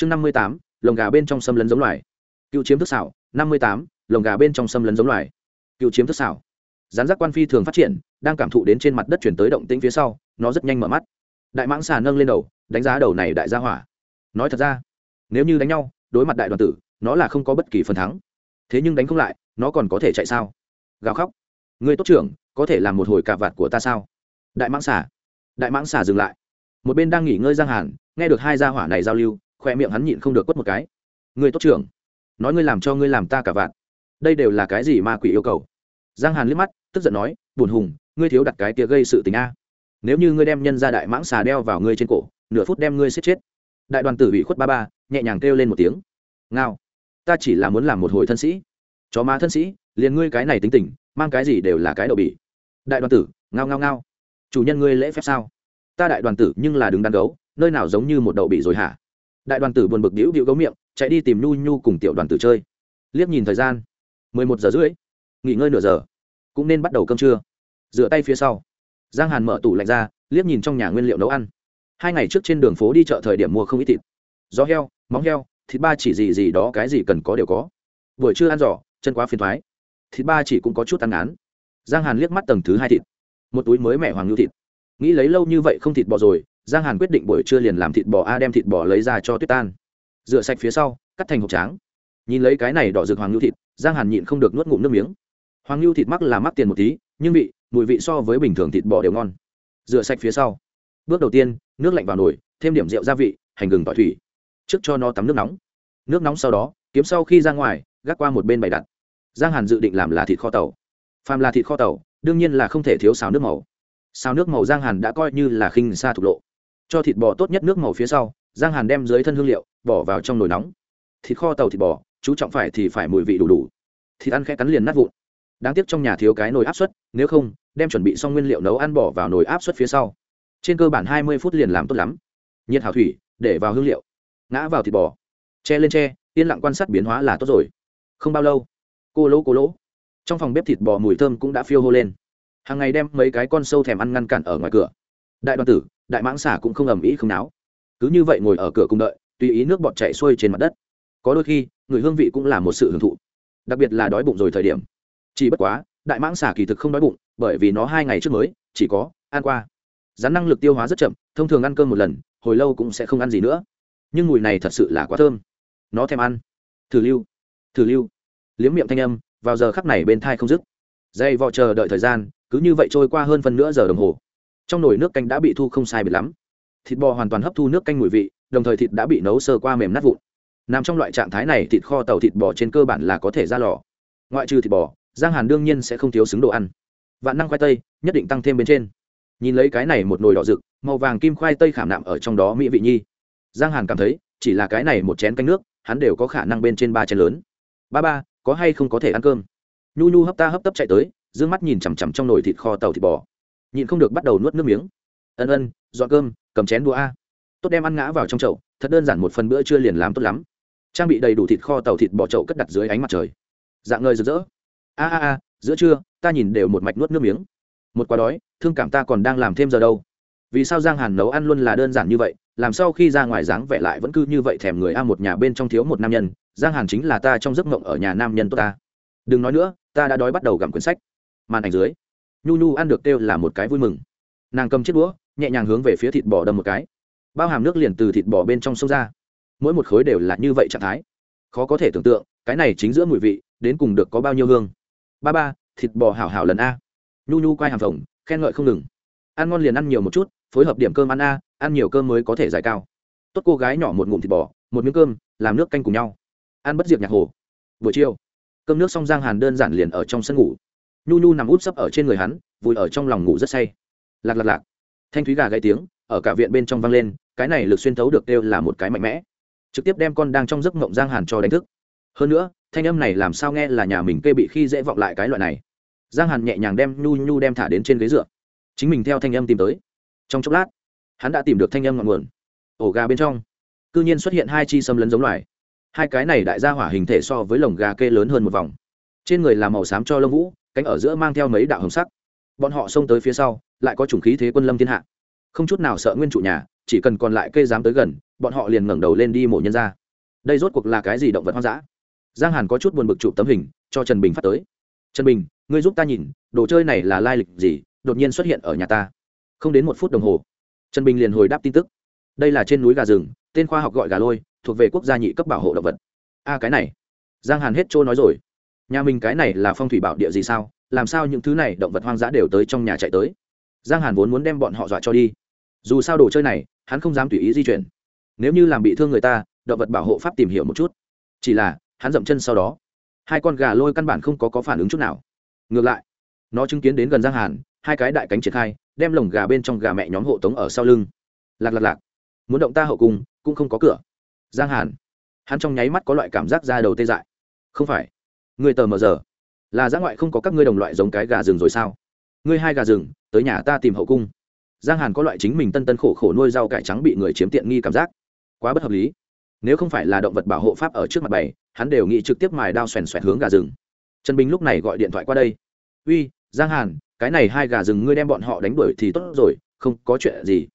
chương năm mươi tám, lồng gà bên trong xâm lấn giống loài. Cựu chiếm thức xảo, năm mươi tám, lồng gà bên trong xâm lấn giống loài. Cựu chiếm thức xảo. Rán giác quan phi thường phát triển, đang cảm thụ đến trên mặt đất chuyển tới động tĩnh phía sau, nó rất nhanh mở mắt. Đại mãng xà nâng lên đầu, đánh giá đầu này đại gia hỏa. Nói thật ra, nếu như đánh nhau, đối mặt đại đoàn tử, nó là không có bất kỳ phần thắng. Thế nhưng đánh không lại, nó còn có thể chạy sao? Gào khóc. Người tốt trưởng, có thể làm một hồi cà vạt của ta sao? Đại mãng xà. Đại mãng xà dừng lại. Một bên đang nghỉ ngơi giang hàn, nghe được hai gia hỏa này giao lưu khoe miệng hắn nhịn không được quất một cái. Người tốt trưởng, nói ngươi làm cho ngươi làm ta cả vạn. Đây đều là cái gì ma quỷ yêu cầu? Giang hàn liếc mắt, tức giận nói buồn hùng, ngươi thiếu đặt cái kia gây sự tình a. Nếu như ngươi đem nhân ra đại mãng xà đeo vào ngươi trên cổ, nửa phút đem ngươi xếp chết. Đại đoàn tử bị khuất ba ba, nhẹ nhàng kêu lên một tiếng. Ngao, ta chỉ là muốn làm một hồi thân sĩ. Chó má thân sĩ, liền ngươi cái này tính tình, mang cái gì đều là cái đậu bỉ. Đại đoàn tử, ngao ngao ngao. Chủ nhân ngươi lễ phép sao? Ta đại đoàn tử nhưng là đứng đắn gấu, nơi nào giống như một đậu bỉ rồi hả? Đại đoàn tử buồn bực đĩu đĩu gấu miệng, chạy đi tìm nhu nhu cùng tiểu đoàn tử chơi. Liếc nhìn thời gian, mười một giờ rưỡi, nghỉ ngơi nửa giờ, cũng nên bắt đầu cơm trưa. Rửa tay phía sau, giang hàn mở tủ lạnh ra, liếc nhìn trong nhà nguyên liệu nấu ăn. Hai ngày trước trên đường phố đi chợ thời điểm mua không ít thịt. Gió heo, móng heo, thịt ba chỉ gì gì đó cái gì cần có đều có. Buổi trưa ăn giỏ chân quá phiền thoái. Thịt ba chỉ cũng có chút ăn ngán. Giang hàn liếc mắt tầng thứ hai thịt. Một túi mới mẻ hoàng lưu thịt. Nghĩ lấy lâu như vậy không thịt bò rồi giang hàn quyết định buổi trưa liền làm thịt bò a đem thịt bò lấy ra cho tuyết tan. Rửa sạch phía sau, cắt thành hộp tráng. Nhìn lấy cái này đỏ rực hoàng lưu thịt, giang hàn nhịn không được nuốt ngụm nước miếng. Hoàng lưu thịt mắc là mắc tiền một tí, nhưng vị, mùi vị so với bình thường thịt bò đều ngon. Rửa sạch phía sau. Bước đầu tiên, nước lạnh vào nồi, thêm điểm rượu gia vị, hành gừng tỏi thủy. Trước cho nó tắm nước nóng. Nước nóng sau đó, kiếm sau khi ra ngoài, gác qua một bên bày đặt. Giang hàn dự định làm là thịt kho tàu. Phàm là thịt kho tàu, đương nhiên là không thể thiếu xào nước màu. Xào nước màu giang hàn đã coi như là khinh xa thục lộ cho thịt bò tốt nhất nước màu phía sau, giang hàn đem dưới thân hương liệu bỏ vào trong nồi nóng. Thịt kho tàu thịt bò, chú trọng phải thì phải mùi vị đủ đủ. Thịt ăn khẽ cắn liền nát vụn. Đáng tiếc trong nhà thiếu cái nồi áp suất, nếu không, đem chuẩn bị xong nguyên liệu nấu ăn bỏ vào nồi áp suất phía sau. Trên cơ bản hai mươi phút liền làm tốt lắm. Nhiệt hào thủy, để vào hương liệu. Ngã vào thịt bò. Che lên tre yên lặng quan sát biến hóa là tốt rồi. Không bao lâu, cô lỗ cô lỗ. Trong phòng bếp thịt bò mùi thơm cũng đã phiêu hô lên. Hàng ngày đem mấy cái con sâu thèm ăn ngăn cản ở ngoài cửa. Đại đoàn tử đại mãng xà cũng không ầm ĩ không náo. Cứ như vậy ngồi ở cửa cùng đợi, tùy ý nước bọt chạy xuôi trên mặt đất. Có đôi khi, người hương vị cũng là một sự hưởng thụ. Đặc biệt là đói bụng rồi thời điểm. Chỉ bất quá, đại mãng xà kỳ thực không đói bụng, bởi vì nó hai ngày trước mới, chỉ có ăn qua. Rắn năng lực tiêu hóa rất chậm, thông thường ăn cơm một lần, hồi lâu cũng sẽ không ăn gì nữa. Nhưng mùi này thật sự là quá thơm. Nó thèm ăn. Thử lưu. Thử lưu. Liếm miệng thanh âm, vào giờ khắc này bên thai không dứt. Dây vò chờ đợi thời gian, cứ như vậy trôi qua hơn phân nửa giờ đồng hồ trong nồi nước canh đã bị thu không sai biệt lắm. Thịt bò hoàn toàn hấp thu nước canh mùi vị, đồng thời thịt đã bị nấu sơ qua mềm nát vụn. Nằm trong loại trạng thái này, thịt kho tàu thịt bò trên cơ bản là có thể ra lò. Ngoại trừ thịt bò, giang hàn đương nhiên sẽ không thiếu xứng đồ ăn. Vạn năng khoai tây, nhất định tăng thêm bên trên. Nhìn lấy cái này một nồi đỏ rực, màu vàng kim khoai tây khảm nạm ở trong đó mỹ vị nhi. Giang hàn cảm thấy, chỉ là cái này một chén canh nước, hắn đều có khả năng bên trên ba chén lớn. Ba ba, có hay không có thể ăn cơm? Nhu nhu hấp ta hấp tấp chạy tới d ư ơ n g mắt nhìn chằm chằm trong nồi thịt kho tàu thịt bò nhịn không được bắt đầu nuốt nước miếng. Ân ân, dọn cơm, cầm chén đũa a. Tốt đem ăn ngã vào trong chậu, thật đơn giản một phần bữa chưa liền làm tốt lắm. Trang bị đầy đủ thịt kho tàu thịt bò chậu cất đặt dưới ánh mặt trời. Dạng ngời rực rỡ. A a a, giữa trưa, ta nhìn đều một mạch nuốt nước miếng. Một quá đói, thương cảm ta còn đang làm thêm giờ đâu. Vì sao giang hàn nấu ăn luôn là đơn giản như vậy, làm sau khi ra ngoài dáng vẻ lại vẫn cứ như vậy thèm người a, một nhà bên trong thiếu một nam nhân. Giang hàn chính là ta trong giấc mộng ở nhà nam nhân tốt ta. Đừng nói nữa, ta đã đói bắt đầu gặm quyển sách. Màn ảnh dưới nhu nhu ăn được kêu là một cái vui mừng. Nàng cầm chiếc đũa, nhẹ nhàng hướng về phía thịt bò đâm một cái. Bao hàm nước liền từ thịt bò bên trong sông ra. Mỗi một khối đều là như vậy trạng thái. Khó có thể tưởng tượng, cái này chính giữa mùi vị, đến cùng được có bao nhiêu hương. Ba ba, thịt bò hảo hảo lần a. Nhu nhu quay hàm phồng khen ngợi không ngừng. Ăn ngon liền ăn nhiều một chút, phối hợp điểm cơm ăn a, ăn nhiều cơm mới có thể giải cao. Tốt cô gái nhỏ một ngụm thịt bò, một miếng cơm, làm nước canh cùng nhau. Ăn bất diệt nhạc hồ. Buổi chiều, cơm nước xong giang hàn đơn giản liền ở trong sân ngủ nhu nhu nằm út sấp ở trên người hắn, vùi ở trong lòng ngủ rất say. Lạc lạc lạc. Thanh thúy gà gãy tiếng, ở cả viện bên trong vang lên, cái này lực xuyên thấu được đều là một cái mạnh mẽ. Trực tiếp đem con đang trong giấc mộng giang hàn cho đánh thức. Hơn nữa, thanh âm này làm sao nghe là nhà mình kê bị khi dễ vọng lại cái loại này. Giang hàn nhẹ nhàng đem nhu nhu đem thả đến trên ghế dựa. Chính mình theo thanh âm tìm tới. Trong chốc lát, hắn đã tìm được thanh âm ngọn nguồn. Ổ gà bên trong, cư nhiên xuất hiện hai chi xâm lấn giống loài. Hai cái này đại gia hỏa hình thể so với lồng gà kê lớn hơn một vòng. Trên người là màu xám cho lông vũ cánh ở giữa mang theo mấy đạo hồng sắc. Bọn họ xông tới phía sau, lại có chủng khí thế quân lâm thiên hạ. Không chút nào sợ nguyên chủ nhà, chỉ cần còn lại kê dám tới gần, bọn họ liền ngẩng đầu lên đi mổ nhân ra. Đây rốt cuộc là cái gì động vật hoang dã? Giang hàn có chút buồn bực chụp tấm hình, cho trần bình phát tới. Trần bình, ngươi giúp ta nhìn, đồ chơi này là lai lịch gì, đột nhiên xuất hiện ở nhà ta. Không đến một phút đồng hồ, trần bình liền hồi đáp tin tức. Đây là trên núi gà rừng, tên khoa học gọi gà lôi, thuộc về quốc gia nhị cấp bảo hộ động vật. A, cái này. Giang hàn hết trôi nói rồi nhà mình cái này là phong thủy bảo địa gì sao? Làm sao những thứ này động vật hoang dã đều tới trong nhà chạy tới? Giang hàn vốn muốn đem bọn họ dọa cho đi. Dù sao đồ chơi này hắn không dám tùy ý di chuyển. Nếu như làm bị thương người ta động vật bảo hộ pháp tìm hiểu một chút. Chỉ là hắn dậm chân sau đó. Hai con gà lôi căn bản không có, có phản ứng chút nào. Ngược lại nó chứng kiến đến gần giang hàn hai cái đại cánh triển khai đem lồng gà bên trong gà mẹ nhóm hộ tống ở sau lưng. Lạc lạc lạc. Muốn động ta hậu cung cũng không có cửa. Giang hàn. Hắn trong nháy mắt có loại cảm giác ra đầu tê dại. Không phải người tờ mờ giờ. Là giã ngoại không có các ngươi đồng loại giống cái gà rừng rồi sao? Ngươi hai gà rừng, tới nhà ta tìm hậu cung. Giang hàn có loại chính mình tân tân khổ khổ nuôi rau cải trắng bị người chiếm tiện nghi cảm giác. Quá bất hợp lý. Nếu không phải là động vật bảo hộ pháp ở trước mặt bày, hắn đều nghĩ trực tiếp mài đao xoèn xoẹt hướng gà rừng. Trần bình lúc này gọi điện thoại qua đây. Uy, giang hàn, cái này hai gà rừng ngươi đem bọn họ đánh đuổi thì tốt rồi, không có chuyện gì.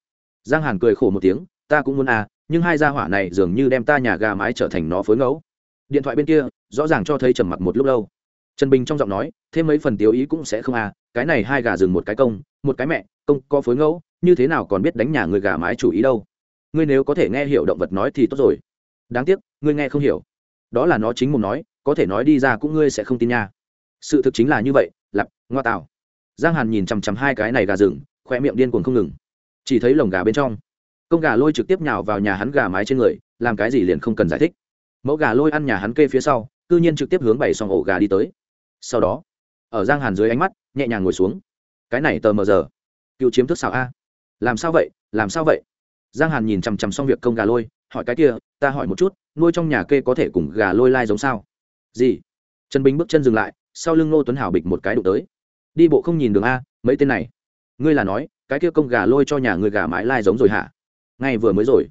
Giang hàn cười khổ một tiếng, ta cũng muốn à nhưng hai gia hỏa này dường như đem ta nhà gà mái trở thành nó phối ngẫu điện thoại bên kia, rõ ràng cho thấy trầm mặc một lúc lâu. Trần bình trong giọng nói, thêm mấy phần tiêu ý cũng sẽ không à cái này hai gà rừng một cái công, một cái mẹ, công có phối ngẫu, như thế nào còn biết đánh nhà người gà mái chủ ý đâu. Ngươi nếu có thể nghe hiểu động vật nói thì tốt rồi. Đáng tiếc, ngươi nghe không hiểu. Đó là nó chính mồm nói, có thể nói đi ra cũng ngươi sẽ không tin nha. Sự thực chính là như vậy lặp ngoa tạo giang hàn nhìn chằm chằm hai cái này gà rừng khoe miệng điên cuồng không ngừng. Chỉ thấy lồng gà bên trong. Công gà lôi trực tiếp nhào vào nhà hắn gà mái trên người, làm cái gì liền không cần giải thích mẫu gà lôi ăn nhà hắn kê phía sau, cư nhiên trực tiếp hướng bảy xong ổ gà đi tới. Sau đó, ở giang hàn dưới ánh mắt, nhẹ nhàng ngồi xuống. Cái này tờ mờ giờ. Cựu chiếm thức xảo a. Làm sao vậy? Làm sao vậy? Giang hàn nhìn chằm chằm xong việc công gà lôi, hỏi cái kia, ta hỏi một chút, nuôi trong nhà kê có thể cùng gà lôi lai giống sao? Gì? Trần bình bước chân dừng lại, sau lưng Ngô tuấn hảo bịch một cái đụng tới. Đi bộ không nhìn đường a, mấy tên này? Ngươi là nói, cái kia công gà lôi cho nhà người gà mái lai giống rồi hả? Ngay vừa mới rồi.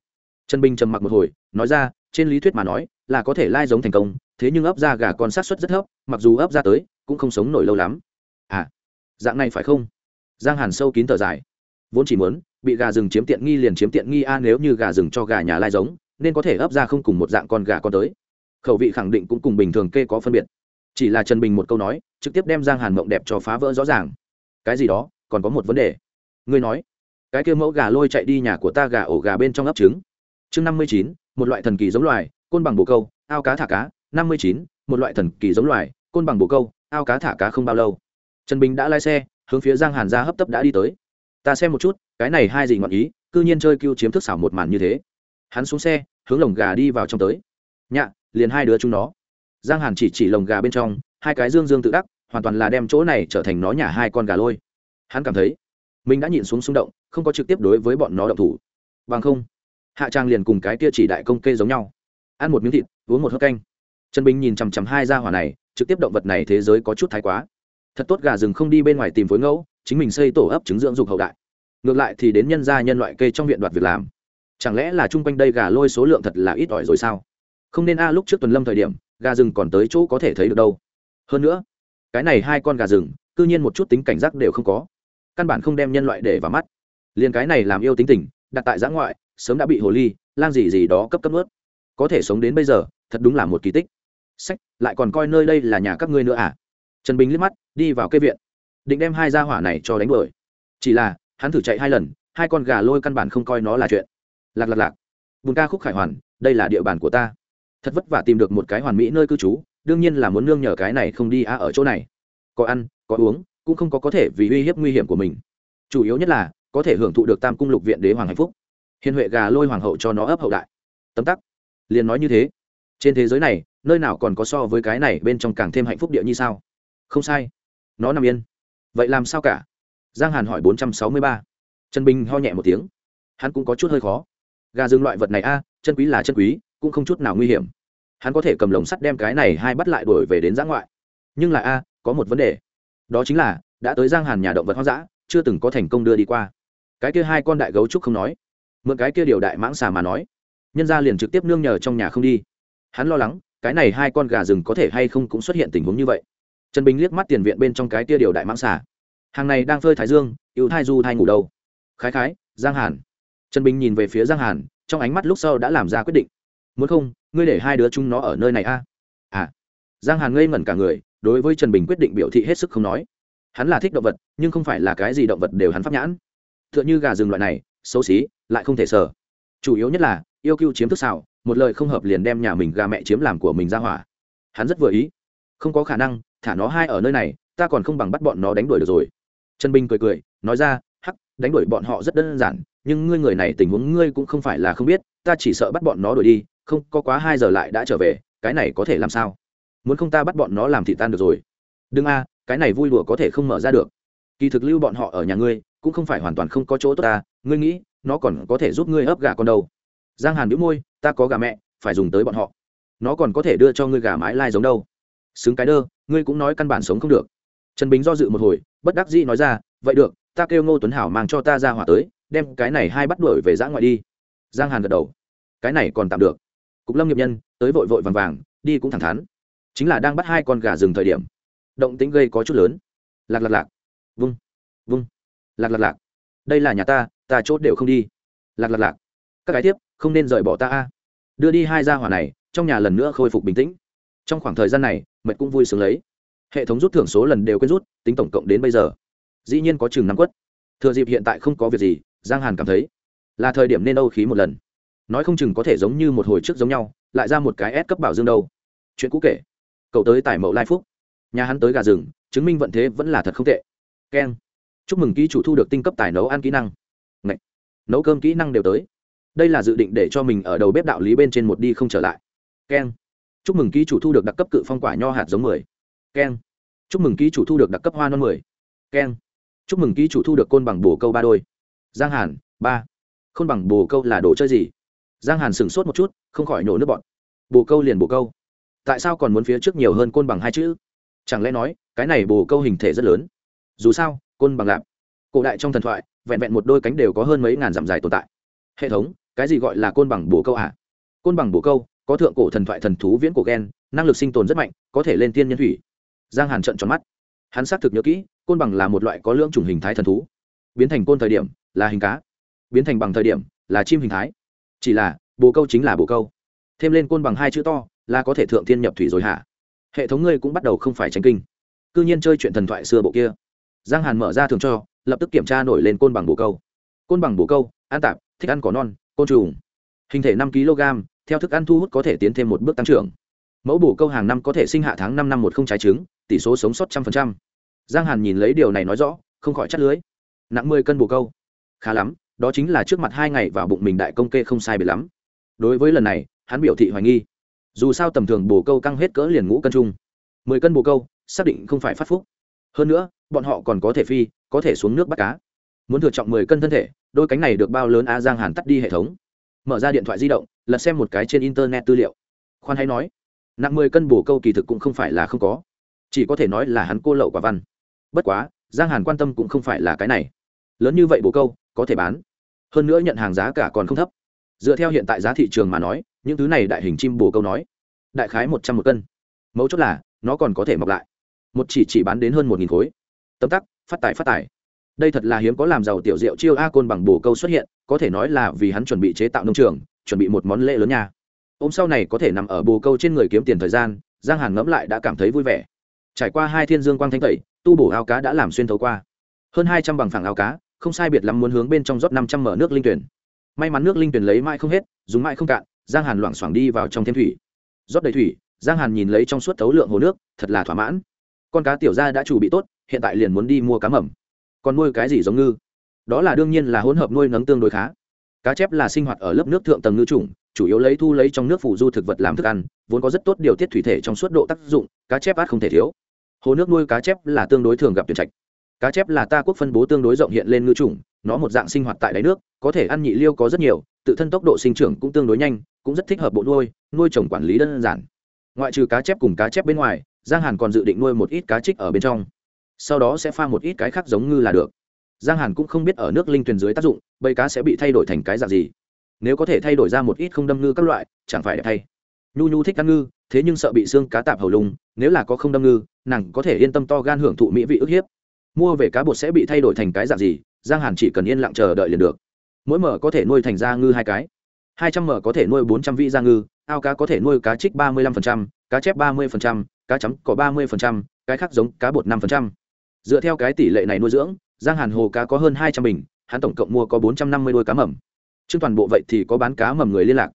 Trần bình trầm mặc một hồi, nói ra trên lý thuyết mà nói, là có thể lai giống thành công, thế nhưng ấp ra gà con sát xuất rất thấp, mặc dù ấp ra tới, cũng không sống nổi lâu lắm. À dạng này phải không? Giang hàn sâu kín thở dài. Vốn chỉ muốn, bị gà rừng chiếm tiện nghi liền chiếm tiện nghi a, nếu như gà rừng cho gà nhà lai giống, nên có thể ấp ra không cùng một dạng con gà con tới. Khẩu vị khẳng định cũng cùng bình thường kê có phân biệt. Chỉ là trần bình một câu nói, trực tiếp đem giang hàn mộng đẹp cho phá vỡ rõ ràng. Cái gì đó, còn có một vấn đề. Ngươi nói, cái kia mẫu gà lôi chạy đi nhà của ta gà ổ gà bên trong ấp trứng. Chương năm mươi chín một loại thần kỳ giống loài, côn bằng bồ câu, ao cá thả cá, năm mươi chín, một loại thần kỳ giống loài, côn bằng bồ câu, ao cá thả cá không bao lâu. Trần bình đã lái xe, hướng phía giang hàn ra hấp tấp đã đi tới. Ta xem một chút, cái này hai gì ngọn ý c ư nhiên chơi cưu chiếm thức xảo một màn như thế. Hắn xuống xe, hướng lồng gà đi vào trong tới. Nhạ, liền hai đứa chúng nó. Giang hàn chỉ chỉ lồng gà bên trong, hai cái dương dương tự đắc, hoàn toàn là đem chỗ này trở thành nó nhà hai con gà lôi. Hắn cảm thấy, mình đã nhịn xuống xung động, không có trực tiếp đối với bọn nó động thủ. Bằng không hạ trang liền cùng cái kia chỉ đại công kê giống nhau. Ăn một miếng thịt, uống một hớt canh. Trần bình nhìn chằm chằm hai gia hỏa này, trực tiếp động vật này thế giới có chút thái quá. Thật tốt gà rừng không đi bên ngoài tìm phối ngẫu, chính mình xây tổ ấp trứng dưỡng dục hậu đại. Ngược lại thì đến nhân gia nhân loại kê trong viện đoạt việc làm. Chẳng lẽ là chung quanh đây gà lôi số lượng thật là ít ỏi rồi sao? Không nên a, lúc trước tuần lâm thời điểm, gà rừng còn tới chỗ có thể thấy được đâu. Hơn nữa, cái này hai con gà rừng, cư nhiên một chút tính cảnh giác đều không có. Căn bản không đem nhân loại để vào mắt. Liền cái này làm yêu tính tình, đặt tại giã ngoại sớm đã bị hồ ly, lang gì gì đó cấp cấp ướt có thể sống đến bây giờ, thật đúng là một kỳ tích. Sách, lại còn coi nơi đây là nhà các ngươi nữa à? Trần bình liếc mắt, đi vào cây viện. Định đem hai gia hỏa này cho đánh đuổi. Chỉ là, hắn thử chạy hai lần, hai con gà lôi căn bản không coi nó là chuyện. Lạc lạc lạc. Bùn ca khúc khải hoàn, đây là địa bàn của ta. Thật vất vả tìm được một cái hoàn mỹ nơi cư trú, đương nhiên là muốn nương nhờ cái này không đi á ở chỗ này. Có ăn, có uống, cũng không có có thể vì uy hiếp nguy hiểm của mình. Chủ yếu nhất là, có thể hưởng thụ được tam cung lục viện đế hoàng hạnh phúc hiền huệ gà lôi hoàng hậu cho nó ấp hậu đại. Tấm tắc. Liền nói như thế. Trên thế giới này, nơi nào còn có so với cái này bên trong càng thêm hạnh phúc địa như sao? Không sai. Nó nằm yên. Vậy làm sao cả? Giang hàn hỏi bốn trăm sáu mươi ba. Trần bình ho nhẹ một tiếng. Hắn cũng có chút hơi khó. Gà rừng loại vật này a, chân quý là chân quý, cũng không chút nào nguy hiểm. Hắn có thể cầm lồng sắt đem cái này hai bắt lại đổi về đến giã ngoại. Nhưng là a, có một vấn đề. Đó chính là, đã tới giang hàn nhà động vật hoang dã, chưa từng có thành công đưa đi qua. Cái kia hai con đại gấu trúc không nói mượn cái kia điều đại mãng xà mà nói. Nhân ra liền trực tiếp nương nhờ trong nhà không đi. Hắn lo lắng, cái này hai con gà rừng có thể hay không cũng xuất hiện tình huống như vậy. Trần bình liếc mắt tiền viện bên trong cái kia điều đại mãng xà. Hàng này đang phơi thái dương yêu thai du thai ngủ đâu khái khái, giang hàn. Trần bình nhìn về phía giang hàn, trong ánh mắt lúc sau đã làm ra quyết định. Muốn không, ngươi để hai đứa chúng nó ở nơi này a. À. Giang hàn ngây ngẩn cả người, đối với trần bình quyết định biểu thị hết sức không nói. Hắn là thích động vật, nhưng không phải là cái gì động vật đều hắn pháp nhãn. T h ư ợ n h ư gà rừng loại này xấu xí, lại không thể sờ. Chủ yếu nhất là, yêu cưu chiếm thức xảo, một lời không hợp liền đem nhà mình gà mẹ chiếm làm của mình ra hỏa. Hắn rất vừa ý. Không có khả năng, thả nó hai ở nơi này, ta còn không bằng bắt bọn nó đánh đuổi được rồi. Trần bình cười cười, nói ra, hắc, đánh đuổi bọn họ rất đơn giản, nhưng ngươi người này tình huống ngươi cũng không phải là không biết, ta chỉ sợ bắt bọn nó đuổi đi, không, có quá hai giờ lại đã trở về, cái này có thể làm sao? Muốn không ta bắt bọn nó làm thị tan được rồi. Đừng a, cái này vui đùa có thể không mở ra được. Kỳ thực lưu bọn họ ở nhà ngươi cũng không phải hoàn toàn không có chỗ tốt ta, ngươi nghĩ, nó còn có thể giúp ngươi ấp gà con đâu. Giang hàn đĩu môi, ta có gà mẹ, phải dùng tới bọn họ. Nó còn có thể đưa cho ngươi gà mái lai giống đâu. Xứng cái đơ, ngươi cũng nói căn bản sống không được. Trần bính do dự một hồi, bất đắc dĩ nói ra, vậy được, ta kêu ngô tuấn hảo mang cho ta ra hỏa tới, đem cái này hai bắt đuổi về giã ngoại đi. Giang hàn gật đầu. Cái này còn tạm được. Cục lâm nghiệp nhân, tới vội vội vàng vàng, đi cũng thẳng thắn. Chính là đang bắt hai con gà rừng thời điểm. Động tính gây có chút lớn. Lạc lạc lạc. Vung vung lạc lạc lạc. Đây là nhà ta ta chốt đều không đi. Lạc lạc lạc. Các cái tiếp, không nên rời bỏ ta a. Đưa đi hai gia hỏa này, trong nhà lần nữa khôi phục bình tĩnh. Trong khoảng thời gian này, mệt cũng vui sướng lấy. Hệ thống rút thưởng số lần đều quên rút, tính tổng cộng đến bây giờ. Dĩ nhiên có chừng năm quất. Thừa dịp hiện tại không có việc gì, giang hàn cảm thấy, là thời điểm nên âu khí một lần. Nói không chừng có thể giống như một hồi trước giống nhau, lại ra một cái ép cấp bảo dương đâu. Chuyện cũ kể. Cậu tới tải mậu lai phúc. Nhà hắn tới gà rừng, chứng minh vận thế vẫn là thật không tệ. Keng chúc mừng ký chủ thu được tinh cấp tài nấu ăn kỹ năng. Ngậy! nấu cơm kỹ năng đều tới. Đây là dự định để cho mình ở đầu bếp đạo lý bên trên một đi không trở lại. Keng. Chúc mừng ký chủ thu được đặc cấp cự phong quả nho hạt giống mười. Keng. Chúc mừng ký chủ thu được đặc cấp hoa non mười. Keng. Chúc mừng ký chủ thu được côn bằng bồ câu ba đôi. Giang hàn, ba. Côn bằng bồ câu là đồ chơi gì? Giang hàn sửng sốt một chút, không khỏi nổ nước bọn bồ câu liền bồ câu. Tại sao còn muốn phía trước nhiều hơn côn bằng hai chữ? Chẳng lẽ nói, cái này bồ câu hình thể rất lớn? Dù sao côn bằng lạp. Cổ đại trong thần thoại, vẹn vẹn một đôi cánh đều có hơn mấy ngàn dặm dài tồn tại. Hệ thống, cái gì gọi là côn bằng bồ câu ạ? À? côn bằng bồ câu, có thượng cổ thần thoại thần thú viễn cổ gen, năng lực sinh tồn rất mạnh, có thể lên tiên nhân thủy. Giang hàn trận tròn mắt. Hắn xác thực nhớ kỹ, côn bằng là một loại có lưỡng chủng hình thái thần thú. Biến thành côn thời điểm là hình cá, biến thành bằng thời điểm là chim hình thái. Chỉ là bồ câu chính là bồ câu. Thêm lên côn bằng hai chữ to là có thể thượng thiên nhập thủy rồi hả? Hệ thống ngươi cũng bắt đầu không phải tránh kinh. C ư nhiên chơi chuyện thần thoại xưa bộ kia giang hàn mở ra thường cho, lập tức kiểm tra nổi lên côn bằng bồ câu. Côn bằng bồ câu an tạp, thích ăn cỏ non, côn trùng. Hình thể năm kg, theo thức ăn thu hút có thể tiến thêm một bước tăng trưởng. Mẫu bồ câu hàng năm có thể sinh hạ tháng năm năm một không trái trứng, tỷ số sống sót trăm phần trăm. Giang hàn nhìn lấy điều này nói rõ, không khỏi chắt lưới. Nặng mười cân bồ câu. Khá lắm, đó chính là trước mặt hai ngày vào bụng mình đại công kê không sai biệt lắm. Đối với lần này, hắn biểu thị hoài nghi. Dù sao tầm thường bồ câu căng hết cỡ liền ngũ cân chung. Mười cân bồ câu, xác định không phải phát phúc. Hơn nữa bọn họ còn có thể phi, có thể xuống nước bắt cá. Muốn thừa trọng mười cân thân thể, đôi cánh này được bao lớn a giang hàn tắt đi hệ thống. Mở ra điện thoại di động, lật xem một cái trên internet tư liệu. Khoan hay nói, nặng mười cân bổ câu kỳ thực cũng không phải là không có. Chỉ có thể nói là hắn cô lậu quả văn. Bất quá, giang hàn quan tâm cũng không phải là cái này. Lớn như vậy bổ câu, có thể bán. Hơn nữa nhận hàng giá cả còn không thấp. Dựa theo hiện tại giá thị trường mà nói, những thứ này đại hình chim bồ câu nói, đại khái một trăm một cân. Mấu chốt là, nó còn có thể mọc lại. Một chỉ chỉ bán đến hơn một nghìn khối tấm tắc, phát tài phát tài. Đây thật là hiếm có làm giàu tiểu diệu chiêu a côn bằng bồ câu xuất hiện, có thể nói là vì hắn chuẩn bị chế tạo nông trường, chuẩn bị một món lễ lớn nha. Ôm sau này có thể nằm ở bồ câu trên người kiếm tiền thời gian, giang hàn ngẫm lại đã cảm thấy vui vẻ. Trải qua hai thiên dương quang thanh tẩy, tu bổ ao cá đã làm xuyên thấu qua. Hơn hai trăm bằng phẳng ao cá, không sai biệt lắm muốn hướng bên trong rót năm trăm mở nước linh tuyển. May mắn nước linh tuyển lấy mãi không hết, dùng mãi không cạn, giang hàn loảng xoảng đi vào trong thêm thủy. Rót đầy thủy, giang hàn nhìn lấy trong suốt thấu lượng hồ nước, thật là thỏa mãn. Con cá tiểu ra đã chủ bị tốt hiện tại liền muốn đi mua cá mầm. Còn nuôi cái gì giống ngư? Đó là đương nhiên là hỗn hợp nuôi nấng tương đối khá. Cá chép là sinh hoạt ở lớp nước thượng tầng ngư chủng, chủ yếu lấy thu lấy trong nước phủ du thực vật làm thức ăn, vốn có rất tốt điều tiết thủy thể trong suốt độ tác dụng, cá chép át không thể thiếu. Hồ nước nuôi cá chép là tương đối thường gặp tuyển trạch. Cá chép là ta quốc phân bố tương đối rộng hiện lên ngư chủng, nó một dạng sinh hoạt tại đáy nước, có thể ăn nhị liêu có rất nhiều, tự thân tốc độ sinh trưởng cũng tương đối nhanh, cũng rất thích hợp bộ nuôi nuôi trồng quản lý đơn giản. Ngoại trừ cá chép cùng cá chép bên ngoài, giang hàn còn dự định nuôi một ít cá trích ở bên trong sau đó sẽ pha một ít cái khác giống ngư là được. Giang hàn cũng không biết ở nước linh tuyền dưới tác dụng, bầy cá sẽ bị thay đổi thành cái dạng gì. Nếu có thể thay đổi ra một ít không đâm ngư các loại, chẳng phải đẹp thay. Nhu nhu thích ăn ngư, thế nhưng sợ bị xương cá tạp hầu lùng, nếu là có không đâm ngư, nàng có thể yên tâm to gan hưởng thụ mỹ vị ức hiếp. Mua về cá bột sẽ bị thay đổi thành cái dạng gì, giang hàn chỉ cần yên lặng chờ đợi liền được. Mỗi mở có thể nuôi thành ra ngư hai cái. Hai trăm mở có thể nuôi bốn trăm vị da ngư, ao cá có thể nuôi cá trích ba mươi lăm cá chép ba mươi cá chấm có ba mươi cái khác giống cá bột năm dựa theo cái tỷ lệ này nuôi dưỡng, giang hàn hồ cá có hơn hai trăm bình, hắn tổng cộng mua có bốn trăm năm mươi đôi cá mầm. Chứ toàn bộ vậy thì có bán cá mầm người liên lạc.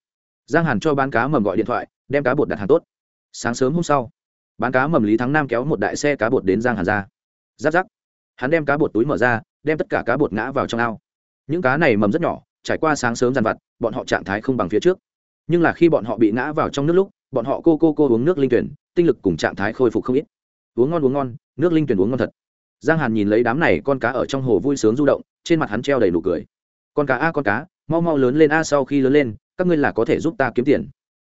Giang hàn cho bán cá mầm gọi điện thoại, đem cá bột đặt hàng tốt. Sáng sớm hôm sau, bán cá mầm lý thắng nam kéo một đại xe cá bột đến giang hàn ra. Giáp giáp. Hắn đem cá bột túi mở ra, đem tất cả cá bột ngã vào trong ao. Những cá này mầm rất nhỏ, trải qua sáng sớm dàn vặt, bọn họ trạng thái không bằng phía trước. Nhưng là khi bọn họ bị ngã vào trong nước lúc, bọn họ cô cô cô uống nước linh tuyển, tinh lực cùng trạng thái khôi phục không ít. Uống ngon uống ngon, nước linh tuyển uống ngon thật giang hàn nhìn lấy đám này con cá ở trong hồ vui sướng du động, trên mặt hắn treo đầy nụ cười. Con cá a, con cá, mau mau lớn lên a, sau khi lớn lên, các ngươi là có thể giúp ta kiếm tiền.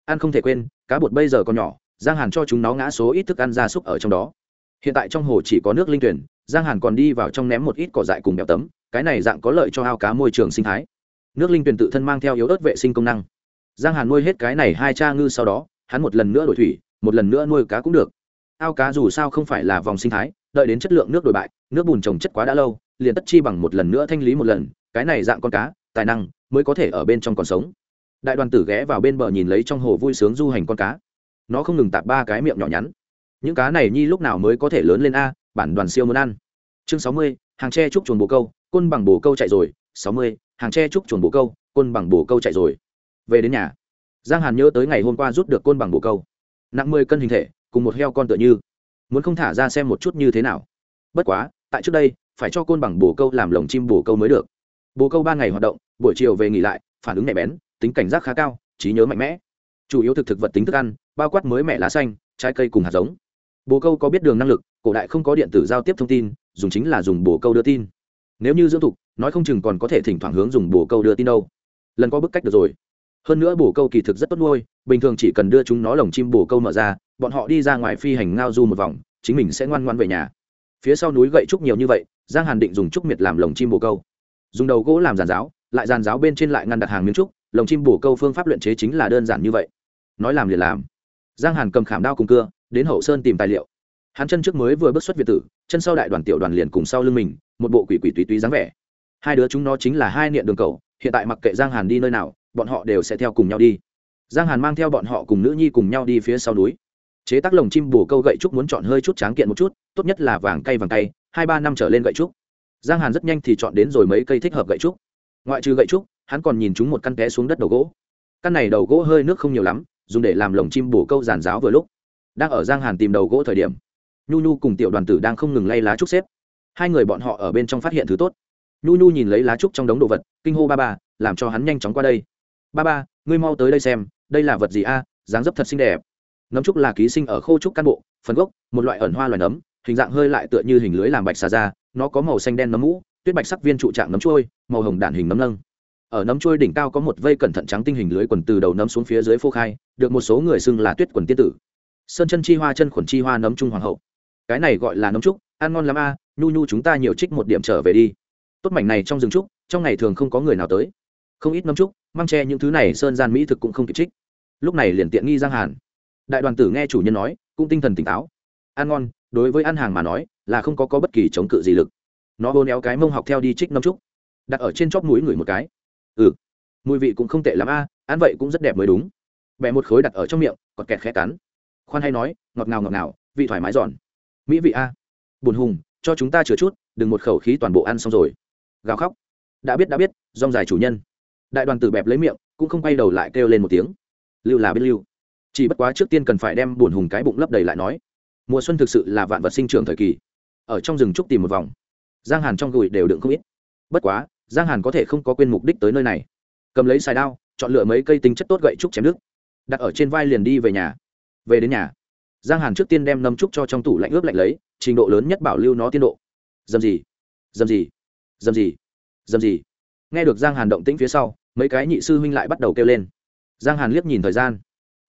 Ăn không thể quên, cá bột bây giờ còn nhỏ, giang hàn cho chúng nó ngã số ít thức ăn gia súc ở trong đó. Hiện tại trong hồ chỉ có nước linh tuyển, giang hàn còn đi vào trong ném một ít cỏ dại cùng bèo tấm, cái này dạng có lợi cho ao cá môi trường sinh thái. Nước linh tuyển tự thân mang theo yếu ớt vệ sinh công năng. Giang hàn nuôi hết cái này hai cha ngư sau đó, hắn một lần nữa đổi thủy, một lần nữa nuôi cá cũng được. Ao cá dù sao không phải là vòng sinh thái đợi đến chất lượng nước đổi bại, nước bùn trồng chất quá đã lâu, liền tất chi bằng một lần nữa thanh lý một lần, cái này dạng con cá, tài năng mới có thể ở bên trong còn sống. Đại đoàn tử ghé vào bên bờ nhìn lấy trong hồ vui sướng du hành con cá. Nó không ngừng tạp ba cái miệng nhỏ nhắn. Những cá này nhi lúc nào mới có thể lớn lên a, bản đoàn siêu muốn ăn. Chương sáu mươi, hàng tre trúc chuồn bồ câu, côn bằng bồ câu chạy rồi. Sáu mươi, hàng tre trúc chuồn bồ câu, côn bằng bồ câu chạy rồi. Về đến nhà. Giang hàn nhớ tới ngày hôm qua rút được côn bằng bồ câu. Nặng mười cân hình thể, cùng một heo con tựa như muốn không thả ra xem một chút như thế nào. Bất quá, tại trước đây, phải cho côn bằng bồ câu làm lồng chim bồ câu mới được. Bồ câu ba ngày hoạt động, buổi chiều về nghỉ lại, phản ứng nhạy bén, tính cảnh giác khá cao, trí nhớ mạnh mẽ. Chủ yếu thực thực vật tính thức ăn, bao quát mới mẹ lá xanh, trái cây cùng hạt giống. Bồ câu có biết đường năng lực, cổ đại không có điện tử giao tiếp thông tin, dùng chính là dùng bồ câu đưa tin. Nếu như dưỡng thục, nói không chừng còn có thể thỉnh thoảng hướng dùng bồ câu đưa tin đâu. Lần có bức cách được rồi hơn nữa bổ câu kỳ thực rất tốt nuôi, bình thường chỉ cần đưa chúng nó lồng chim bổ câu mở ra, bọn họ đi ra ngoài phi hành ngao du một vòng, chính mình sẽ ngoan ngoan về nhà. Phía sau núi gậy trúc nhiều như vậy, giang hàn định dùng trúc miệt làm lồng chim bổ câu. Dùng đầu gỗ làm giàn giáo, lại giàn giáo bên trên lại ngăn đặt hàng miếng trúc, lồng chim bổ câu phương pháp luyện chế chính là đơn giản như vậy. Nói làm liền làm. Giang hàn cầm khảm đao cùng cưa, đến hậu sơn tìm tài liệu. Hắn chân trước mới vừa bước xuất việt tử, chân sau đại đoàn tiểu đoàn liền cùng sau lưng mình, một bộ quỷ quỷ tùy tùy dáng vẻ. Hai đứa chúng nó chính là hai niệm đường cầu, hiện tại mặc kệ giang hàn đi nơi nào bọn họ đều sẽ theo cùng nhau đi. Giang hàn mang theo bọn họ cùng nữ nhi cùng nhau đi phía sau núi. Chế tác lồng chim bù câu gậy trúc muốn chọn hơi chút tráng kiện một chút, tốt nhất là vàng cây vàng cây hai ba năm trở lên gậy trúc. Giang hàn rất nhanh thì chọn đến rồi mấy cây thích hợp gậy trúc. Ngoại trừ gậy trúc, hắn còn nhìn chúng một căn té xuống đất đầu gỗ. Căn này đầu gỗ hơi nước không nhiều lắm, dùng để làm lồng chim bù câu giàn giáo vừa lúc. Đang ở giang hàn tìm đầu gỗ thời điểm, nhu nhu cùng tiểu đoàn tử đang không ngừng lay lá trúc xếp. Hai người bọn họ ở bên trong phát hiện thứ tốt. Nhu nhu nhìn lấy lá trúc trong đống đồ vật, kinh hô ba ba, làm cho hắn nhanh chóng qua đây ba ba, ngươi mau tới đây xem, đây là vật gì a, dáng dấp thật xinh đẹp. Nấm trúc là ký sinh ở khô trúc căn bộ, phần gốc, một loại ẩn hoa loài nấm, hình dạng hơi lại tựa như hình lưới làm bạch xà ra, nó có màu xanh đen nấm mũ, tuyết bạch sắc viên trụ trạng nấm trôi, màu hồng đạn hình nấm nâng. Ở nấm trôi đỉnh cao có một vây cẩn thận trắng tinh hình lưới quần từ đầu nấm xuống phía dưới phô khai, được một số người xưng là tuyết quần tiên tử. Sơn chân chi hoa, chân khuẩn chi hoa nấm trung hoàng hậu. Cái này gọi là nấm trúc, ăn ngon lắm a, nhu nhu chúng ta nhiều trích một điểm trở về đi. Tốt mảnh này trong rừng trúc, trong ngày thường không có người nào tới không ít nấm trúc mang che những thứ này sơn gian mỹ thực cũng không kịp trích. Lúc này liền tiện nghi giang hàn. Đại đoàn tử nghe chủ nhân nói cũng tinh thần tỉnh táo. Ăn ngon đối với ăn hàng mà nói là không có, có bất kỳ chống cự gì lực. Nó hôn éo cái mông học theo đi trích nấm trúc. Đặt ở trên chóp mũi người một cái. Ừ mùi vị cũng không tệ lắm a ăn vậy cũng rất đẹp mới đúng. Bẻ một khối đặt ở trong miệng còn kẹt khẽ cắn. Khoan hay nói ngọt ngào ngọt ngào vị thoải mái giòn. Mỹ vị a. Bùn hùng cho chúng ta chừa chút đừng một khẩu khí toàn bộ ăn xong rồi. Gào khóc. Đã biết đã biết rong dài chủ nhân đại đoàn tử bẹp lấy miệng, cũng không quay đầu lại kêu lên một tiếng. Lưu là biết lưu. Chỉ bất quá trước tiên cần phải đem bùn hùng cái bụng lấp đầy lại nói. Mùa xuân thực sự là vạn vật sinh trưởng thời kỳ. Ở trong rừng trúc tìm một vòng. Giang hàn trong gùi đều đựng không ít. Bất quá, giang hàn có thể không có quên mục đích tới nơi này. Cầm lấy xài đao, chọn lựa mấy cây tính chất tốt gậy trúc chém nước. Đặt ở trên vai liền đi về nhà. Về đến nhà, giang hàn trước tiên đem nấm trúc cho trong tủ lạnh ướp lạnh lấy, trình độ lớn nhất bảo lưu nó tiến độ. Dầm gì? Dầm gì? Dầm gì? Dầm gì? Nghe được giang hàn động tĩnh phía sau mấy cái nhị sư huynh lại bắt đầu kêu lên. Giang hàn liếc nhìn thời gian.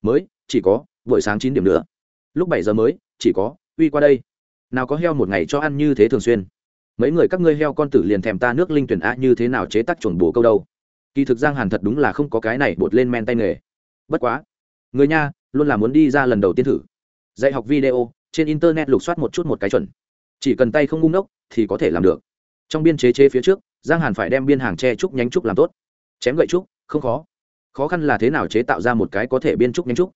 Mới, chỉ có, buổi sáng chín điểm nữa. Lúc bảy giờ mới, chỉ có, uy qua đây. Nào có heo một ngày cho ăn như thế thường xuyên. Mấy người các ngươi heo con tử liền thèm ta nước linh tuyển a như thế nào chế tác chuẩn bổ câu đâu. Kỳ thực giang hàn thật đúng là không có cái này bột lên men tay nghề. Bất quá, người nha, luôn là muốn đi ra lần đầu tiên thử. Dạy học video, trên internet lục soát một chút một cái chuẩn. Chỉ cần tay không ngung đốc thì có thể làm được. Trong biên chế chế phía trước, giang hàn phải đem biên hàng tre trúc nhánh trúc làm tốt chém gậy trúc, không khó. Khó khăn là thế nào chế tạo ra một cái có thể biên trúc nhanh trúc?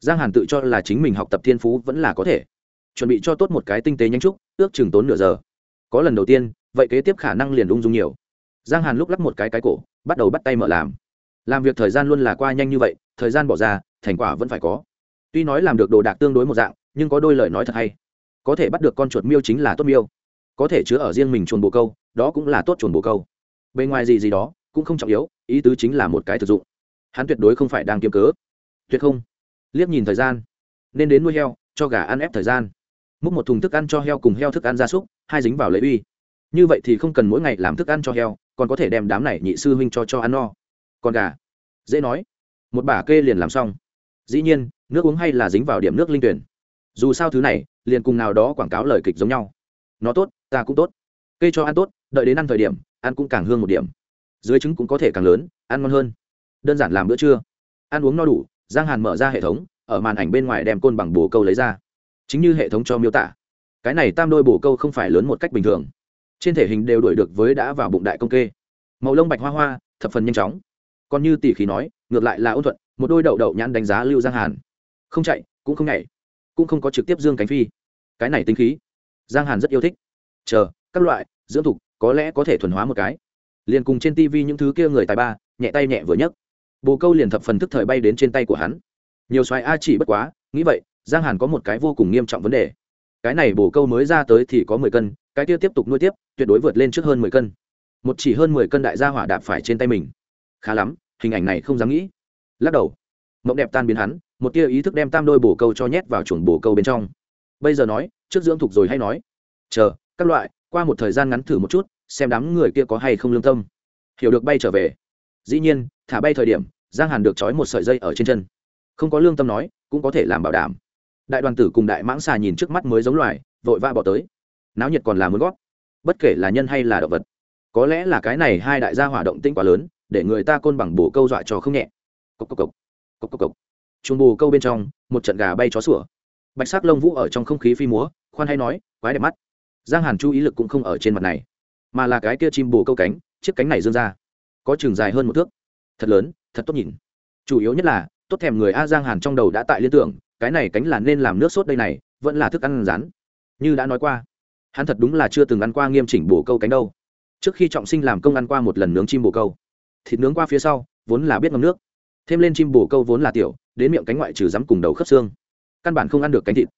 Giang hàn tự cho là chính mình học tập thiên phú vẫn là có thể. Chuẩn bị cho tốt một cái tinh tế nhanh trúc, ước chừng tốn nửa giờ. Có lần đầu tiên, vậy kế tiếp khả năng liền ung dung nhiều. Giang hàn lúc lắp một cái cái cổ, bắt đầu bắt tay mở làm. Làm việc thời gian luôn là qua nhanh như vậy, thời gian bỏ ra, thành quả vẫn phải có. Tuy nói làm được đồ đạc tương đối một dạng, nhưng có đôi lời nói thật hay. Có thể bắt được con chuột miêu chính là tốt miêu. Có thể chứa ở riêng mình chuồn bồ câu, đó cũng là tốt chuồn bồ câu. Bên ngoài gì gì đó, cũng không trọng yếu ý tứ chính là một cái thực dụng. Hắn tuyệt đối không phải đang kiếm cớ. Tuyệt không. Liếc nhìn thời gian. Nên đến nuôi heo, cho gà ăn ép thời gian. Múc một thùng thức ăn cho heo cùng heo thức ăn gia súc, hai dính vào lấy uy. Như vậy thì không cần mỗi ngày làm thức ăn cho heo, còn có thể đem đám này nhị sư huynh cho cho ăn no. Còn gà. Dễ nói. Một bả kê liền làm xong. Dĩ nhiên, nước uống hay là dính vào điểm nước linh tuyển. Dù sao thứ này, liền cùng nào đó quảng cáo lời kịch giống nhau. Nó tốt, ta cũng tốt. Cây cho ăn tốt, đợi đến ăn thời điểm, ăn cũng càng hương một điểm dưới trứng cũng có thể càng lớn, ăn ngon hơn. Đơn giản làm bữa trưa. Ăn uống no đủ, giang hàn mở ra hệ thống, ở màn ảnh bên ngoài đem côn bằng bồ câu lấy ra. Chính như hệ thống cho miêu tả. Cái này tam đôi bồ câu không phải lớn một cách bình thường. Trên thể hình đều đổi được với đã vào bụng đại công kê. Màu lông bạch hoa hoa, thập phần nhanh chóng. Còn như tỷ khí nói, ngược lại là ôn thuận, một đôi đậu đậu nhãn đánh giá lưu giang hàn. Không chạy, cũng không nhảy, cũng không có trực tiếp dương cánh phi. Cái này tính khí, giang hàn rất yêu thích. Chờ, các loại, dưỡng thục, có lẽ có thể thuần hóa một cái liền cùng trên tivi những thứ kia người tài ba, nhẹ tay nhẹ vừa nhấc. Bồ câu liền thập phần thức thời bay đến trên tay của hắn. Nhiều xoài a chỉ bất quá, nghĩ vậy, giang hàn có một cái vô cùng nghiêm trọng vấn đề. Cái này bồ câu mới ra tới thì có mười cân, cái kia tiếp tục nuôi tiếp, tuyệt đối vượt lên trước hơn mười cân. Một chỉ hơn mười cân đại gia hỏa đạp phải trên tay mình. Khá lắm, hình ảnh này không dám nghĩ. Lắc đầu. Mộng đẹp tan biến hắn, một tia ý thức đem tam đôi bồ câu cho nhét vào chuồng bồ câu bên trong. Bây giờ nói, trước dưỡng thục rồi hay nói? Chờ, các loại, qua một thời gian ngắn thử một chút xem đám người kia có hay không lương tâm. Hiểu được bay trở về. Dĩ nhiên, thả bay thời điểm, giang hàn được trói một sợi dây ở trên chân. Không có lương tâm nói, cũng có thể làm bảo đảm. Đại đoàn tử cùng đại mãng xà nhìn trước mắt mới giống loài, vội vã bỏ tới. Náo nhiệt còn là muốn gót bất kể là nhân hay là động vật. Có lẽ là cái này hai đại gia hỏa động tinh quá lớn, để người ta côn bằng bổ câu dọa cho không nhẹ. Cốc cốc cốc cốc cốc cốc chuồng bồ câu bên trong, một trận gà bay chó sủa. Bạch sắc lông vũ ở trong không khí phi múa, khoan hay nói, quái đẹp mắt. Giang hàn chú ý lực cũng không ở trên mặt này mà là cái kia chim bồ câu cánh, chiếc cánh này dương ra, có chừng dài hơn một thước. Thật lớn, thật tốt nhìn. Chủ yếu nhất là, tốt thèm người a giang hàn trong đầu đã tại liên tưởng, cái này cánh là nên làm nước sốt đây này, vẫn là thức ăn rán. Như đã nói qua, hắn thật đúng là chưa từng ăn qua nghiêm chỉnh bồ câu cánh đâu. Trước khi trọng sinh làm công ăn qua một lần nướng chim bồ câu. Thịt nướng qua phía sau, vốn là biết ngâm nước. Thêm lên chim bồ câu vốn là tiểu, đến miệng cánh ngoại trừ rắm cùng đầu khớp xương. Căn bản không ăn được cánh thịt.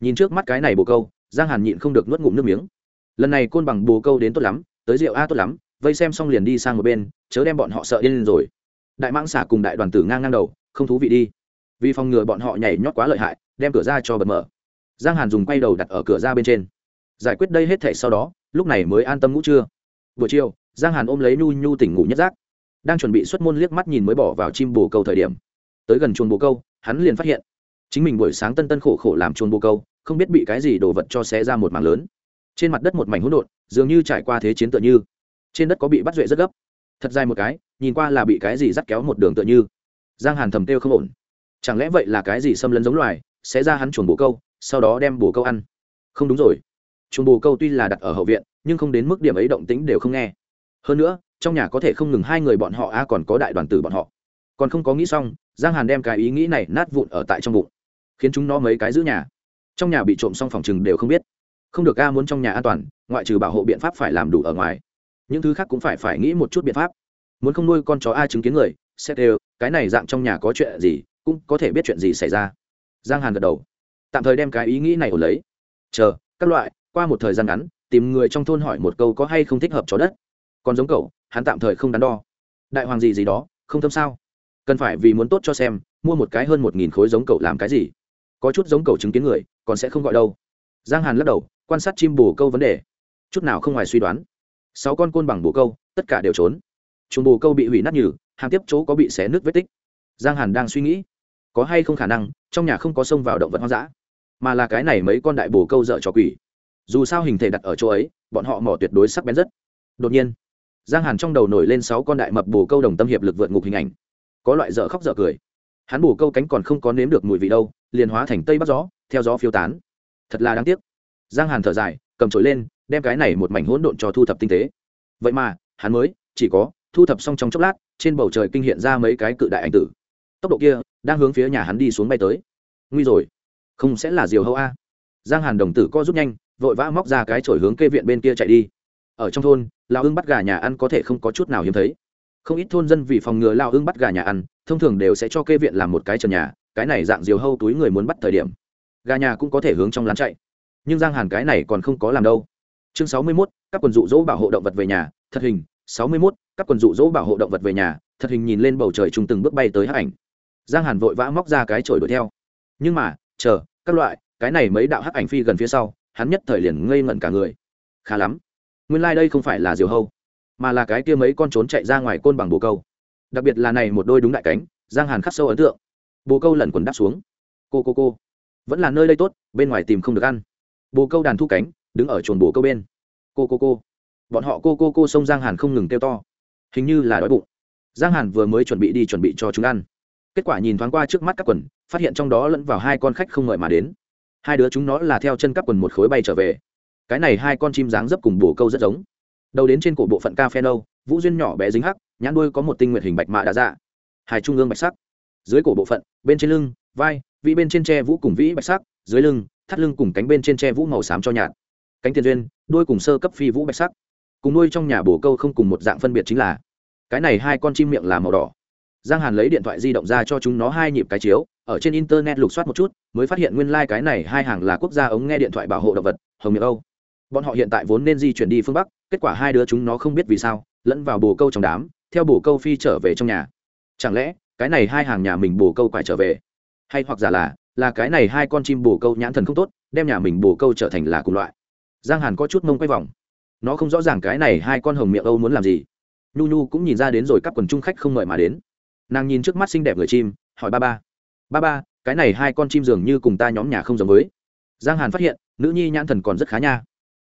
Nhìn trước mắt cái này bồ câu, giang hàn nhịn không được nuốt ngụm nước miếng lần này côn bằng bồ câu đến tốt lắm, tới rượu a tốt lắm, vây xem xong liền đi sang một bên, chớ đem bọn họ sợ điên lên rồi. Đại mãng xả cùng đại đoàn tử ngang ngang đầu, không thú vị đi. Vì phòng ngừa bọn họ nhảy nhót quá lợi hại, đem cửa ra cho bật mở. Giang hàn dùng quay đầu đặt ở cửa ra bên trên. Giải quyết đây hết thể sau đó, lúc này mới an tâm ngủ trưa. Buổi chiều, giang hàn ôm lấy nhu nhu tỉnh ngủ nhất giác. Đang chuẩn bị xuất môn liếc mắt nhìn mới bỏ vào chim bồ câu thời điểm. Tới gần chuồng bồ câu, hắn liền phát hiện, chính mình buổi sáng tân tân khổ khổ làm chuồng bồ câu, không biết bị cái gì đổ vật cho xé ra một mảng lớn trên mặt đất một mảnh hỗn độn, dường như trải qua thế chiến tựa như. Trên đất có bị bắt duệ rất gấp. Thật dài một cái, nhìn qua là bị cái gì dắt kéo một đường tựa như. Giang hàn thầm têu không ổn. Chẳng lẽ vậy là cái gì xâm lấn giống loài, sẽ ra hắn chuồn bồ câu, sau đó đem bồ câu ăn. Không đúng rồi. Chuồn bồ câu tuy là đặt ở hậu viện, nhưng không đến mức điểm ấy động tĩnh đều không nghe. Hơn nữa, trong nhà có thể không ngừng hai người bọn họ, a, còn có đại đoàn tử bọn họ. Còn không có nghĩ xong, giang hàn đem cái ý nghĩ này nát vụn ở tại trong bụng, khiến chúng nó mấy cái giữ nhà. Trong nhà bị trộm xong phòng chừng đều không biết không được a muốn trong nhà an toàn, ngoại trừ bảo hộ biện pháp phải làm đủ ở ngoài. Những thứ khác cũng phải phải nghĩ một chút biện pháp. Muốn không nuôi con chó a chứng kiến người, sẽ đều cái này dạng trong nhà có chuyện gì, cũng có thể biết chuyện gì xảy ra. Giang hàn gật đầu. Tạm thời đem cái ý nghĩ này ổn lấy. Chờ, các loại, qua một thời gian ngắn, tìm người trong thôn hỏi một câu có hay không thích hợp chó đất. Còn giống cậu, hắn tạm thời không đắn đo. Đại hoàng gì gì đó, không thâm sao? Cần phải vì muốn tốt cho xem, mua một cái hơn một nghìn khối giống cậu làm cái gì. Có chút giống cậu chứng kiến người, còn sẽ không gọi đâu. Giang hàn lắc đầu quan sát chim bồ câu vấn đề. Chút nào không ngoài suy đoán. Sáu con côn bằng bồ câu, tất cả đều trốn. Chúng bồ câu bị hủy nát nhừ, hàng tiếp chỗ có bị xé nước vết tích. Giang hàn đang suy nghĩ, có hay không khả năng, trong nhà không có xông vào động vật hoang dã, mà là cái này mấy con đại bồ câu dợ cho quỷ. Dù sao hình thể đặt ở chỗ ấy, bọn họ mỏ tuyệt đối sắc bén rất. Đột nhiên, giang hàn trong đầu nổi lên sáu con đại mập bồ câu đồng tâm hiệp lực vượt ngục hình ảnh. Có loại dợ khóc dợ cười. Hắn bồ câu cánh còn không có nếm được mùi vị đâu, liền hóa thành tây bắc gió, theo gió phiêu tán. Thật là đáng tiếc giang hàn thở dài, cầm trổi lên, đem cái này một mảnh hỗn độn cho thu thập tinh tế. Vậy mà, hắn mới, chỉ có, thu thập xong trong chốc lát, trên bầu trời kinh hiện ra mấy cái cự đại ảnh tử. Tốc độ kia, đang hướng phía nhà hắn đi xuống bay tới. Nguy rồi. Không sẽ là diều hâu a. Giang hàn đồng tử co rút nhanh, vội vã móc ra cái chổi hướng kê viện bên kia chạy đi. Ở trong thôn lao hưng bắt gà nhà ăn có thể không có chút nào hiếm thấy. Không ít thôn dân vì phòng ngừa lao hưng bắt gà nhà ăn, thông thường đều sẽ cho kê viện làm một cái trần nhà, cái này dạng diều hâu túi người muốn bắt thời điểm. Gà nhà cũng có thể hướng trong lán chạy nhưng giang hàn cái này còn không có làm đâu. Chương sáu mươi 61, các quần dụ dỗ bảo hộ động vật về nhà thật hình. Sáu mươi 61, các quần dụ dỗ bảo hộ động vật về nhà thật hình nhìn lên bầu trời trung từng bước bay tới hắc ảnh. Giang hàn vội vã móc ra cái chổi đuổi theo. Nhưng mà chờ các loại cái này mấy đạo hắc ảnh phi gần phía sau hắn nhất thời liền ngây ngẩn cả người. Khá lắm. Nguyên lai、like、đây không phải là diều hâu mà là cái kia mấy con trốn chạy ra ngoài côn bằng bồ câu. Đặc biệt là này một đôi đúng đại cánh giang hàn khắc sâu ấn tượng. Bồ câu lẩn quần đáp xuống. Cô cô cô. Vẫn là nơi đây tốt bên ngoài tìm không được ăn bồ câu đàn thu cánh, đứng ở chuồn bồ câu bên. Cô cô cô. Bọn họ cô cô cô sông giang hàn không ngừng kêu to. Hình như là đói bụng. Giang hàn vừa mới chuẩn bị đi chuẩn bị cho chúng ăn. Kết quả nhìn thoáng qua trước mắt các quần, phát hiện trong đó lẫn vào hai con khách không ngợi mà đến. Hai đứa chúng nó là theo chân các quần một khối bay trở về. Cái này hai con chim dáng dấp cùng bồ câu rất giống. Đầu đến trên cổ bộ phận ca phe nâu, vũ duyên nhỏ bé dính hắc, nhãn đuôi có một tinh nguyện hình bạch mạ đã dạ hai trung ương bạch sắc. Dưới cổ bộ phận, bên trên lưng, vai, vị bên trên tre vũ cùng vĩ bạch sắc dưới lưng, thắt lưng cùng cánh bên trên tre vũ màu xám cho nhạt. Cánh tiền duyên, đuôi cùng sơ cấp phi vũ bạch sắc. Cùng nuôi trong nhà bồ câu không cùng một dạng phân biệt chính là, cái này hai con chim miệng là màu đỏ. Giang hàn lấy điện thoại di động ra cho chúng nó hai nhịp cái chiếu, ở trên internet lục soát một chút, mới phát hiện nguyên lai、like、cái này hai hàng là quốc gia ống nghe điện thoại bảo hộ động vật, hồng miệng âu. Bọn họ hiện tại vốn nên di chuyển đi phương bắc, kết quả hai đứa chúng nó không biết vì sao, lẫn vào bồ câu trong đám, theo bồ câu phi trở về trong nhà. Chẳng lẽ, cái này hai hàng nhà mình bồ câu quải trở về? Hay hoặc giả là là cái này hai con chim bồ câu nhãn thần không tốt, đem nhà mình bồ câu trở thành là cùng loại. Giang hàn có chút mông quay vòng. Nó không rõ ràng cái này hai con hồng miệng âu muốn làm gì. Nhu nhu cũng nhìn ra đến rồi các quần trung khách không mời mà đến. Nàng nhìn trước mắt xinh đẹp người chim, hỏi ba ba. Ba ba, cái này hai con chim dường như cùng ta nhóm nhà không giống với. Giang hàn phát hiện, nữ nhi nhãn thần còn rất khá nha.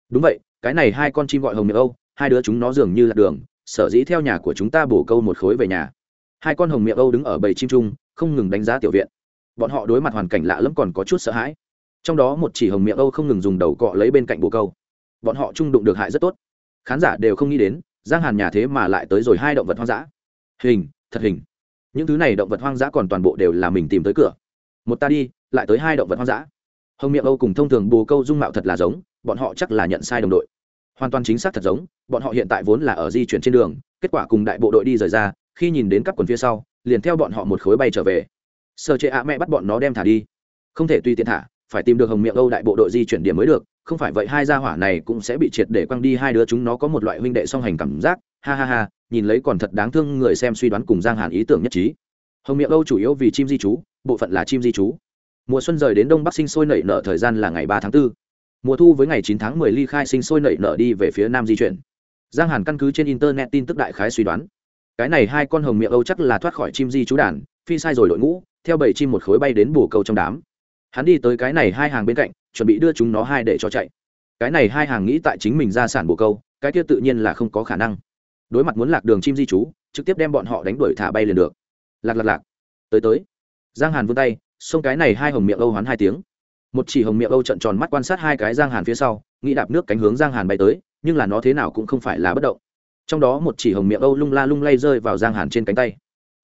Đúng vậy, cái này hai con chim gọi hồng miệng âu, hai đứa chúng nó dường như là đường, sở dĩ theo nhà của chúng ta bổ câu một khối về nhà. Hai con hồng miệng âu đứng ở bầy chim trung, không ngừng đánh giá tiểu viện bọn họ đối mặt hoàn cảnh lạ lẫm còn có chút sợ hãi. Trong đó một chỉ hồng miệng âu không ngừng dùng đầu cọ lấy bên cạnh bồ câu. Bọn họ trung đụng được hại rất tốt. Khán giả đều không nghĩ đến, giang hàn nhà thế mà lại tới rồi hai động vật hoang dã. Hình, thật hình. Những thứ này động vật hoang dã còn toàn bộ đều là mình tìm tới cửa. Một ta đi, lại tới hai động vật hoang dã. Hồng miệng âu cùng thông thường bồ câu dung mạo thật là giống, bọn họ chắc là nhận sai đồng đội. Hoàn toàn chính xác thật giống, bọn họ hiện tại vốn là ở di chuyển trên đường, kết quả cùng đại bộ đội đi rời ra, khi nhìn đến các quần phía sau, liền theo bọn họ một khối bay trở về sơ chế ạ mẹ bắt bọn nó đem thả đi. Không thể tùy tiện thả, phải tìm được hồng miệng âu đại bộ đội di chuyển điểm mới được, không phải vậy hai gia hỏa này cũng sẽ bị triệt để quăng đi, hai đứa chúng nó có một loại huynh đệ song hành cảm giác. Ha ha ha, nhìn lấy còn thật đáng thương người xem suy đoán cùng giang hàn ý tưởng nhất trí. Hồng miệng âu chủ yếu vì chim di trú bộ phận là chim di trú mùa xuân rời đến đông bắc sinh sôi nảy nở thời gian là ngày ba tháng 4. mùa thu với ngày chín tháng 10 ly khai sinh sôi nảy nở đi về phía nam di chuyển. Giang hàn căn cứ trên internet tin tức đại khái suy đoán. Cái này hai con hồng miệng âu chắc là thoát khỏi chim di trú đàn, phi sai rồi đội ngũ theo bảy chim một khối bay đến bồ câu trong đám. Hắn đi tới cái này hai hàng bên cạnh, chuẩn bị đưa chúng nó hai để cho chạy. Cái này hai hàng nghĩ tại chính mình ra sản bồ câu, cái kia tự nhiên là không có khả năng. Đối mặt muốn lạc đường chim di trú trực tiếp đem bọn họ đánh đuổi thả bay liền được. Lạc lạc lạc. Tới tới. Giang hàn vươn tay, xông cái này hai hồng miệng âu hoán hai tiếng. Một chỉ hồng miệng âu trận tròn mắt quan sát hai cái giang hàn phía sau, nghĩ đạp nước cánh hướng giang hàn bay tới, nhưng là nó thế nào cũng không phải là bất động. Trong đó một chỉ hồng miệng âu lung la lung lay rơi vào giang hàn trên cánh tay.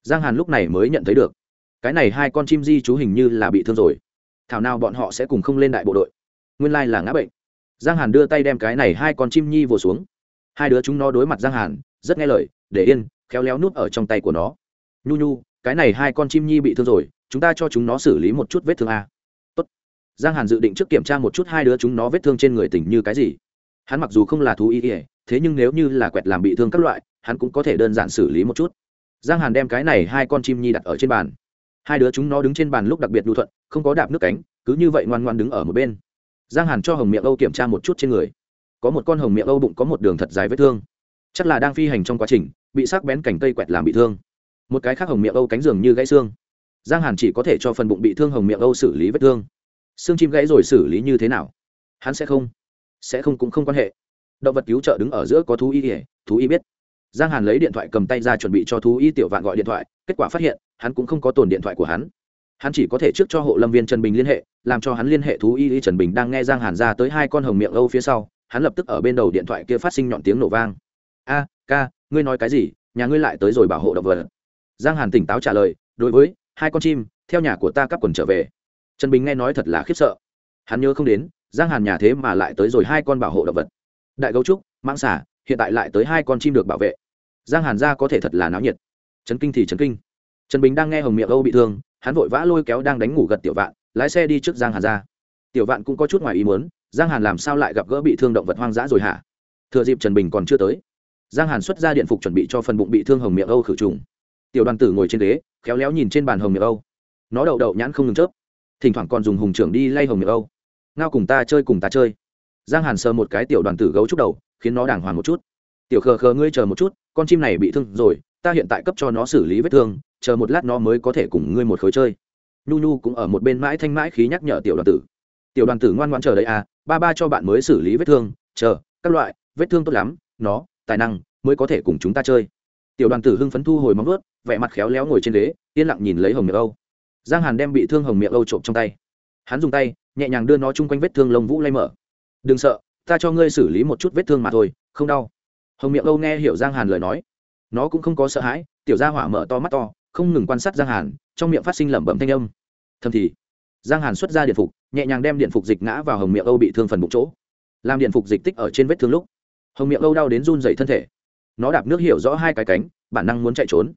Giang hàn lúc này mới nhận thấy được cái này hai con chim di chú hình như là bị thương rồi. Thảo nào bọn họ sẽ cùng không lên đại bộ đội. Nguyên lai là ngã bệnh. Giang hàn đưa tay đem cái này hai con chim nhi vồ xuống. Hai đứa chúng nó đối mặt giang hàn, rất nghe lời, để yên, khéo léo núp ở trong tay của nó. Nhu nhu, cái này hai con chim nhi bị thương rồi, chúng ta cho chúng nó xử lý một chút vết thương a. Tốt. giang hàn dự định trước kiểm tra một chút hai đứa chúng nó vết thương trên người tỉnh như cái gì. Hắn mặc dù không là thú y ỉa thế nhưng nếu như là quẹt làm bị thương các loại, hắn cũng có thể đơn giản xử lý một chút. Giang hàn đem cái này hai con chim nhi đặt ở trên bàn hai đứa chúng nó đứng trên bàn lúc đặc biệt lưu thuận, không có đạp nước cánh, cứ như vậy ngoan ngoan đứng ở một bên. Giang hàn cho hồng miệng âu kiểm tra một chút trên người. Có một con hồng miệng âu bụng có một đường thật dài vết thương. Chắc là đang phi hành trong quá trình, bị sắc bén cành cây quẹt làm bị thương. Một cái khác hồng miệng âu cánh giường như gãy xương. Giang hàn chỉ có thể cho phần bụng bị thương hồng miệng âu xử lý vết thương. Xương chim gãy rồi xử lý như thế nào? Hắn sẽ không sẽ không cũng không quan hệ. Động vật cứu trợ đứng ở giữa có thú y ỉa thú y biết. Giang hàn lấy điện thoại cầm tay ra chuẩn bị cho thú y tiểu vạn gọi điện thoại, kết quả phát hiện hắn cũng không có tồn điện thoại của hắn. Hắn chỉ có thể trước cho hộ lâm viên trần bình liên hệ, làm cho hắn liên hệ thú y trần bình đang nghe giang hàn ra tới hai con hồng miệng âu phía sau, hắn lập tức ở bên đầu điện thoại kia phát sinh nhọn tiếng nổ vang. A, ca, ngươi nói cái gì? Nhà ngươi lại tới rồi bảo hộ động vật. Giang hàn tỉnh táo trả lời, đối với, hai con chim, theo nhà của ta cắp quần trở về. Trần bình nghe nói thật là khiếp sợ. Hắn nhớ không đến, giang hàn nhà thế mà lại tới rồi hai con bảo hộ động vật. Đại gấu trúc, mãng xả hiện tại lại tới hai con chim được bảo vệ. Giang hàn ra có thể thật là náo nhiệt. Trấn kinh thì trấn kinh trần bình đang nghe hồng miệng âu bị thương, hắn vội vã lôi kéo đang đánh ngủ gật tiểu vạn, lái xe đi trước giang hàn ra. Tiểu vạn cũng có chút ngoài ý muốn, giang hàn làm sao lại gặp gỡ bị thương động vật hoang dã rồi hả? Thừa dịp trần bình còn chưa tới, giang hàn xuất ra điện phục chuẩn bị cho phần bụng bị thương hồng miệng âu khử trùng. Tiểu đoàn tử ngồi trên ghế, khéo léo nhìn trên bàn hồng miệng âu. Nó đậu đậu nhãn không ngừng chớp. Thỉnh thoảng còn dùng hùng trưởng đi lay hồng miệng âu. Ngao cùng ta chơi cùng ta chơi. Giang hàn sờ một cái tiểu đoàn tử gấu trúc đầu, khiến nó đàng hoàng một chút. Tiểu khờ khờ ngươi chờ một chút, con chim này bị thương rồi, ta hiện tại cấp cho nó xử lý vết thương chờ một lát nó mới có thể cùng ngươi một khối chơi. Nhu nhu cũng ở một bên mãi thanh mãi khí nhắc nhở tiểu đoàn tử. Tiểu đoàn tử ngoan ngoan chờ đấy à ba ba cho bạn mới xử lý vết thương, chờ, các loại, vết thương tốt lắm, nó, tài năng, mới có thể cùng chúng ta chơi. Tiểu đoàn tử hưng phấn thu hồi móng vớt vẻ mặt khéo léo ngồi trên ghế, yên lặng nhìn lấy hồng miệng âu. Giang hàn đem bị thương hồng miệng âu trộm trong tay. Hắn dùng tay, nhẹ nhàng đưa nó chung quanh vết thương lông vũ lay mở. Đừng sợ, ta cho ngươi xử lý một chút vết thương mà thôi, không đau. Hồng miệng âu nghe hiểu giang hàn lời nói. Nó cũng không có sợ hãi, tiểu gia hỏa mở to mắt to không ngừng quan sát giang hàn, trong miệng phát sinh lẩm bẩm thanh âm. Thầm thì, giang hàn xuất ra điện phục, nhẹ nhàng đem điện phục dịch ngã vào hồng miệng âu bị thương phần bụng chỗ. Làm điện phục dịch tích ở trên vết thương lúc, hồng miệng âu đau đến run dày thân thể. Nó đạp nước hiểu rõ hai cái cánh, bản năng muốn chạy trốn.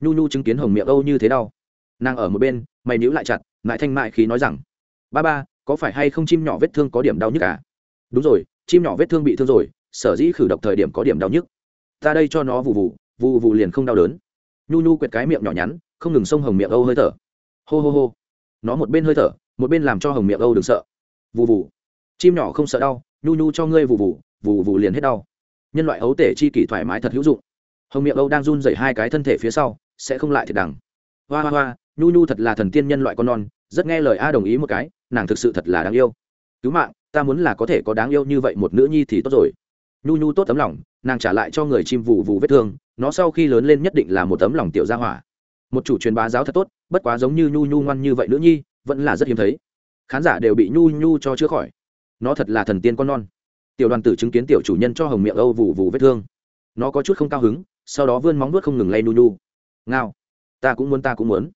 Nhu nhu chứng kiến hồng miệng âu như thế đau. Nàng ở một bên, mày níu lại chặt mại thanh mại khí nói rằng, ba ba, có phải hay không chim nhỏ vết thương có điểm đau nhức à? Đúng rồi, chim nhỏ vết thương bị thương rồi, sở dĩ khử độc thời điểm có điểm đau nhức. Ta đây cho nó vụ vụ vụ vụ liền không đau đớn nhu nhu quẹt cái miệng nhỏ nhắn không ngừng xông hồng miệng âu hơi thở. Hô hô hô. Nó một bên hơi thở một bên làm cho hồng miệng âu đừng sợ. Vù vù. chim nhỏ không sợ đau nhu nhu cho ngươi vù vù, vù vù liền hết đau. Nhân loại ấu tể chi kỷ thoải mái thật hữu dụng. Hồng miệng âu đang run dày hai cái thân thể phía sau sẽ không lại thiệt đằng. Hoa hoa hoa nhu nhu thật là thần tiên nhân loại con non rất nghe lời a đồng ý một cái nàng thực sự thật là đáng yêu. Cứu mạng ta muốn là có thể có đáng yêu như vậy một nữ nhi thì tốt rồi. Nhu nhu tốt tấm lòng nàng trả lại cho người chim vụ vụ vết thương, nó sau khi lớn lên nhất định là một tấm lòng tiểu gia hỏa. Một chủ truyền bá giáo thật tốt, bất quá giống như nhu nhu ngoan như vậy nữ nhi, vẫn là rất hiếm thấy. Khán giả đều bị nhu nhu cho chữa khỏi. Nó thật là thần tiên con non. Tiểu đoàn tử chứng kiến tiểu chủ nhân cho hồng miệng âu vụ vụ vết thương. Nó có chút không cao hứng, sau đó vươn móng vuốt không ngừng lay nhu nhu. Ngao, ta cũng muốn, ta cũng muốn.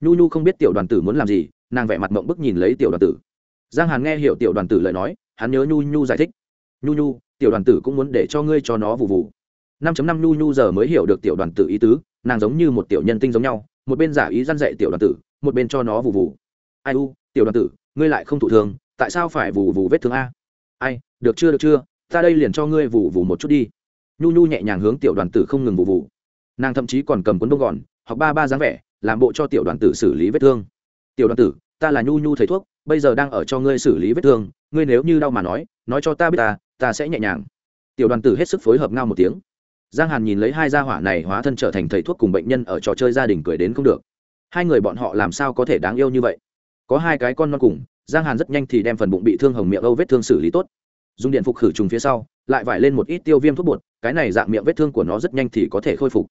Nhu nhu không biết tiểu đoàn tử muốn làm gì, nàng vẻ mặt mộng bức nhìn lấy tiểu đoàn tử. Giang hàn nghe hiểu tiểu đoàn tử lời nói, hắn nhớ nhu nhu giải thích. Nhu nhu tiểu đoàn tử cũng muốn để cho ngươi cho nó vụ vụ. Năm năm nhu nhu giờ mới hiểu được tiểu đoàn tử ý tứ, nàng giống như một tiểu nhân tinh giống nhau, một bên giả ý răn dạy tiểu đoàn tử, một bên cho nó vụ vụ. Ai u, tiểu đoàn tử, ngươi lại không thụ thường tại sao phải vụ vụ vết thương a? Ai, được chưa được chưa, ta đây liền cho ngươi vụ vụ một chút đi. Nhu nhu nhẹ nhàng hướng tiểu đoàn tử không ngừng vụ vụ. Nàng thậm chí còn cầm cuốn đông gòn hoặc ba ba dáng vẻ, làm bộ cho tiểu đoàn tử xử lý vết thương. Tiểu đoàn tử, ta là nhu nhu thầy thuốc, bây giờ đang ở cho ngươi xử lý vết thương, ngươi nếu như đau mà nói nói cho ta biết ta ta sẽ nhẹ nhàng. Tiểu đoàn tử hết sức phối hợp ngao một tiếng. Giang hàn nhìn lấy hai gia hỏa này hóa thân trở thành thầy thuốc cùng bệnh nhân ở trò chơi gia đình cười đến không được. Hai người bọn họ làm sao có thể đáng yêu như vậy? Có hai cái con non cùng, giang hàn rất nhanh thì đem phần bụng bị thương hồng miệng âu vết thương xử lý tốt. Dùng điện phục khử trùng phía sau, lại vải lên một ít tiêu viêm thuốc bột, cái này dạng miệng vết thương của nó rất nhanh thì có thể khôi phục.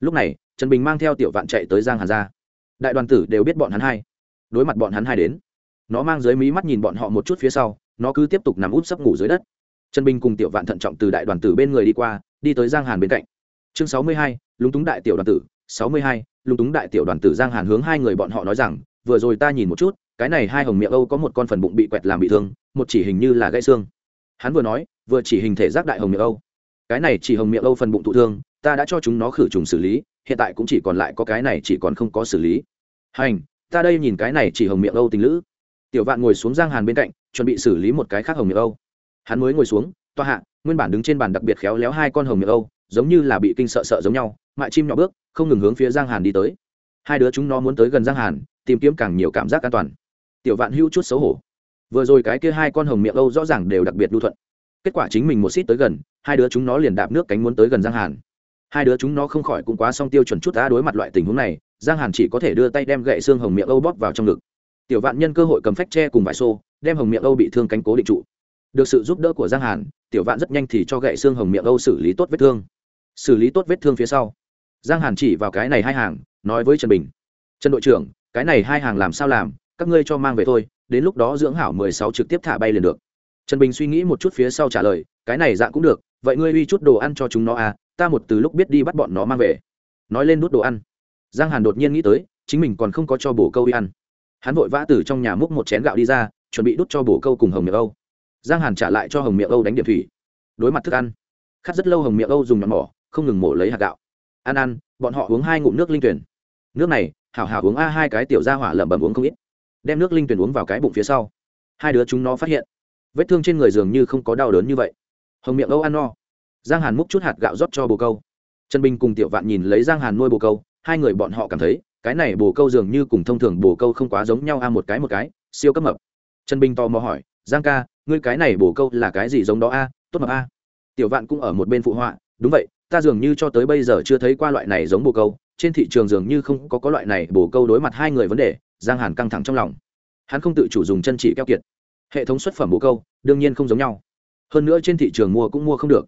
Lúc này, trần bình mang theo tiểu vạn chạy tới giang hàn ra đại đoàn tử đều biết bọn hắn hai. Đối mặt bọn hắn hai đến, nó mang dưới mí mắt nhìn bọn họ một chút phía sau, nó cứ tiếp tục nằm út sấp ngủ dưới đất trần bình cùng tiểu vạn thận trọng từ đại đoàn tử bên người đi qua, đi tới giang hàn bên cạnh. Chương sáu mươi hai, lúng túng đại tiểu đoàn tử. Sáu mươi hai, lúng túng đại tiểu đoàn tử giang hàn hướng hai người bọn họ nói rằng, vừa rồi ta nhìn một chút, cái này hai hồng miệng âu có một con phần bụng bị quẹt làm bị thương, một chỉ hình như là gãy xương. Hắn vừa nói, vừa chỉ hình thể giác đại hồng miệng âu. Cái này chỉ hồng miệng âu phần bụng thụ thương, ta đã cho chúng nó khử trùng xử lý, hiện tại cũng chỉ còn lại có cái này chỉ còn không có xử lý. Hành, ta đây nhìn cái này chỉ hồng miệng âu tình lữ. Tiểu vạn ngồi xuống giang hàn bên cạnh, chuẩn bị xử lý một cái khác hồng miệng âu hắn mới ngồi xuống toa hạ, nguyên bản đứng trên bàn đặc biệt khéo léo hai con hồng miệng âu, giống như là bị kinh sợ sợ giống nhau, mại chim nhỏ bước, không ngừng hướng phía giang hàn đi tới. Hai đứa chúng nó muốn tới gần giang hàn, tìm kiếm càng nhiều cảm giác an toàn. Tiểu vạn hữu chút xấu hổ. Vừa rồi cái kia hai con hồng miệng âu rõ ràng đều đặc biệt lưu thuận. Kết quả chính mình một xít tới gần, hai đứa chúng nó liền đạp nước cánh muốn tới gần giang hàn. Hai đứa chúng nó không khỏi cũng quá song tiêu chuẩn chút đã đối mặt loại tình huống này, giang hàn chỉ có thể đưa tay đem gậy xương hồng miệng âu bóp vào trong ngực. Tiểu vạn nhân cơ hội cầm phách tre cùng vải xô, đem hồng miệng âu bị thương cánh cố định trụ được sự giúp đỡ của giang hàn, tiểu vạn rất nhanh thì cho gậy xương hồng miệng âu xử lý tốt vết thương. Xử lý tốt vết thương phía sau. Giang hàn chỉ vào cái này hai hàng, nói với trần bình. Trần đội trưởng, cái này hai hàng làm sao làm? Các ngươi cho mang về thôi, đến lúc đó dưỡng hảo mười sáu trực tiếp thả bay liền được. Trần bình suy nghĩ một chút phía sau trả lời, cái này dạng cũng được, vậy ngươi uy chút đồ ăn cho chúng nó à ta một từ lúc biết đi bắt bọn nó mang về. Nói lên đút đồ ăn. Giang hàn đột nhiên nghĩ tới, chính mình còn không có cho bổ câu đi ăn. Hắn vội vã từ trong nhà múc một chén gạo đi ra, chuẩn bị đút cho bổ câu cùng hồng miệng âu giang hàn trả lại cho hồng miệng âu đánh điểm thủy. Đối mặt thức ăn, khát rất lâu hồng miệng âu dùng nhọn mỏ, không ngừng mổ lấy hạt gạo. Ăn ăn, bọn họ uống hai ngụm nước linh tuyển. Nước này, hảo hảo uống a, hai cái tiểu ra hỏa lẩm bẩm uống không ít. Đem nước linh tuyển uống vào cái bụng phía sau. Hai đứa chúng nó phát hiện, vết thương trên người dường như không có đau đớn như vậy. Hồng miệng âu ăn no. Giang hàn múc chút hạt gạo rót cho bồ câu. Trần bình cùng tiểu vạn nhìn lấy giang hàn nuôi bồ câu, hai người bọn họ cảm thấy, cái này bồ câu dường như cùng thông thường bồ câu không quá giống nhau a, một cái một cái, siêu cấp mập. Trần bình tò mò hỏi, giang ca ngươi cái này bổ câu là cái gì giống đó a? Tốt mập a. Tiểu vạn cũng ở một bên phụ họa, đúng vậy, ta dường như cho tới bây giờ chưa thấy qua loại này giống bồ câu, trên thị trường dường như không có có loại này bồ câu đối mặt hai người vấn đề, giang hàn căng thẳng trong lòng. Hắn không tự chủ dùng chân chỉ keo kiệt. Hệ thống xuất phẩm bồ câu, đương nhiên không giống nhau. Hơn nữa trên thị trường mua cũng mua không được.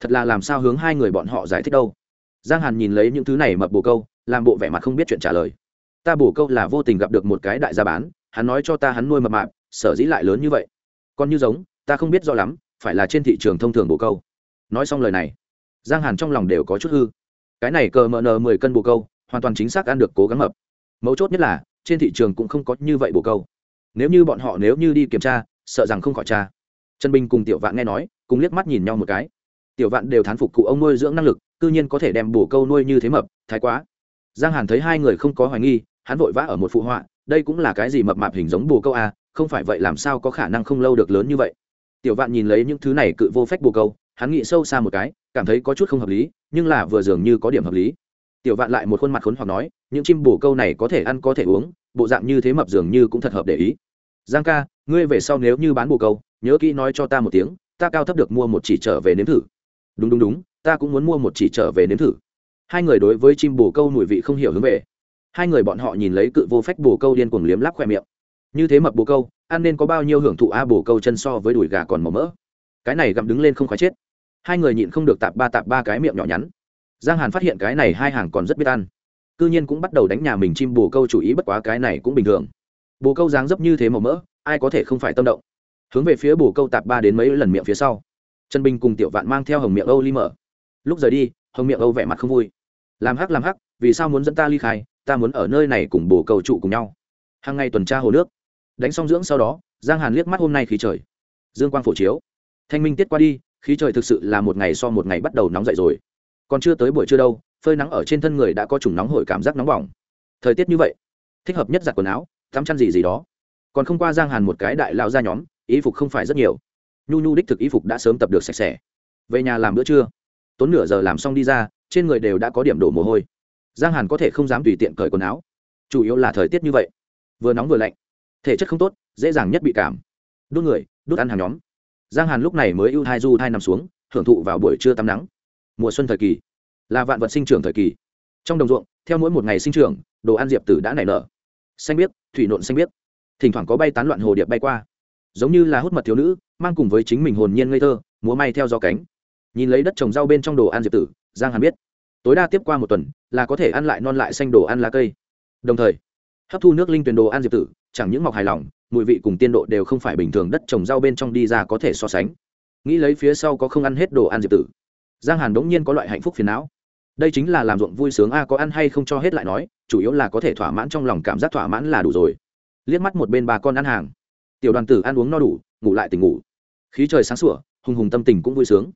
Thật là làm sao hướng hai người bọn họ giải thích đâu? Giang hàn nhìn lấy những thứ này mập bồ câu, làm bộ vẻ mặt không biết chuyện trả lời. Ta bồ câu là vô tình gặp được một cái đại gia bán, hắn nói cho ta hắn nuôi mập mạp, sở dĩ lại lớn như vậy còn như giống ta không biết rõ lắm phải là trên thị trường thông thường bồ câu. Nói xong lời này giang hàn trong lòng đều có chút hư. Cái này cờ mờ nờ mười cân bồ câu hoàn toàn chính xác ăn được cố gắng mập. Mấu chốt nhất là trên thị trường cũng không có như vậy bồ câu. Nếu như bọn họ nếu như đi kiểm tra sợ rằng không khỏi tra. Trần bình cùng tiểu vạn nghe nói cùng liếc mắt nhìn nhau một cái. Tiểu vạn đều thán phục cụ ông nuôi dưỡng năng lực cư nhiên có thể đem bổ câu nuôi như thế mập thái quá. Giang hàn thấy hai người không có hoài nghi hắn vội vã ở một phụ họa đây cũng là cái gì mập mạp hình giống bồ câu à, không phải vậy làm sao có khả năng không lâu được lớn như vậy? Tiểu vạn nhìn lấy những thứ này cự vô phách bồ câu, hắn nghĩ sâu xa một cái, cảm thấy có chút không hợp lý, nhưng là vừa dường như có điểm hợp lý. Tiểu vạn lại một khuôn mặt khốn hoặc nói, những chim bồ câu này có thể ăn, có thể uống, bộ dạng như thế mập dường như cũng thật hợp để ý. Giang ca, ngươi về sau nếu như bán bồ câu, nhớ kỹ nói cho ta một tiếng, ta cao thấp được mua một chỉ trở về nếm thử. Đúng đúng đúng, ta cũng muốn mua một chỉ trở về nếm thử. Hai người đối với chim bồ câu mùi vị không hiểu hướng về. Hai người bọn họ nhìn lấy cự vô phách bồ câu điên cuồng liếm láp khoe miệng như thế mập bồ câu, ăn nên có bao nhiêu hưởng thụ a bồ câu chân so với đùi gà còn màu mỡ. Cái này gặm đứng lên không khoái chết. Hai người nhịn không được tạp ba tạp ba cái miệng nhỏ nhắn. Giang hàn phát hiện cái này hai hàng còn rất biết ăn. C ư nhiên cũng bắt đầu đánh nhà mình chim bồ câu chủ ý bất quá cái này cũng bình thường. Bồ câu dáng dấp như thế màu mỡ, ai có thể không phải tâm động. Hướng về phía bồ câu tạp ba đến mấy lần miệng phía sau. Trần bình cùng tiểu vạn mang theo hồng miệng âu ly mở. Lúc rời đi, hồng miệng âu vẻ mặt không vui. Làm hắc làm hắc, vì sao muốn dẫn ta ly khai, ta muốn ở nơi này cùng bồ câu trụ cùng nhau. Hàng ngày tuần tra hồ nước đánh xong dưỡng sau đó, giang hàn liếc mắt hôm nay khí trời. Dương quang phổ chiếu. Thanh minh tiết qua đi, khí trời thực sự là một ngày so một ngày bắt đầu nóng dậy rồi. Còn chưa tới buổi trưa đâu, phơi nắng ở trên thân người đã có chủng nóng hổi cảm giác nóng bỏng. Thời tiết như vậy, thích hợp nhất giặt quần áo, tắm chăn gì gì đó. Còn không qua giang hàn một cái đại lao ra nhóm ý phục không phải rất nhiều. Nhu nhu đích thực ý phục đã sớm tập được sạch sẽ. Về nhà làm bữa trưa. Tốn nửa giờ làm xong đi ra, trên người đều đã có điểm đổ mồ hôi. Giang hàn có thể không dám tùy tiện cởi quần áo. Chủ yếu là thời tiết như vậy. Vừa nóng vừa lạnh thể chất không tốt, dễ dàng nhất bị cảm. Đốt người, đốt ăn hàng nhóm. Giang hàn lúc này mới ưu thai du thai nằm xuống, hưởng thụ vào buổi trưa tắm nắng. Mùa xuân thời kỳ, là vạn vật sinh trưởng thời kỳ. Trong đồng ruộng, theo mỗi một ngày sinh trưởng, đồ ăn diệp tử đã nảy nở. Xanh biếc, thủy nộn xanh biếc. Thỉnh thoảng có bay tán loạn hồ điệp bay qua. Giống như là hút mật thiếu nữ, mang cùng với chính mình hồn nhiên ngây thơ, múa may theo gió cánh. Nhìn lấy đất trồng rau bên trong đồ ăn diệp tử, giang hàn biết, tối đa tiếp qua một tuần, là có thể ăn lại non lại xanh đồ ăn lá cây. Đồng thời, hấp thu nước linh tuyển đồ ăn diệp tử chẳng những mọc hài lòng, mùi vị cùng tiên độ đều không phải bình thường, đất trồng rau bên trong đi ra có thể so sánh. Nghĩ lấy phía sau có không ăn hết đồ ăn diệp tử, giang hàn đống nhiên có loại hạnh phúc phiền não. Đây chính là làm ruộng vui sướng a, có ăn hay không cho hết lại nói, chủ yếu là có thể thỏa mãn trong lòng, cảm giác thỏa mãn là đủ rồi. Liếc mắt một bên bà con ăn hàng. Tiểu đoàn tử ăn uống no đủ, ngủ lại tỉnh ngủ. Khí trời sáng sủa, hùng hùng tâm tình cũng vui sướng.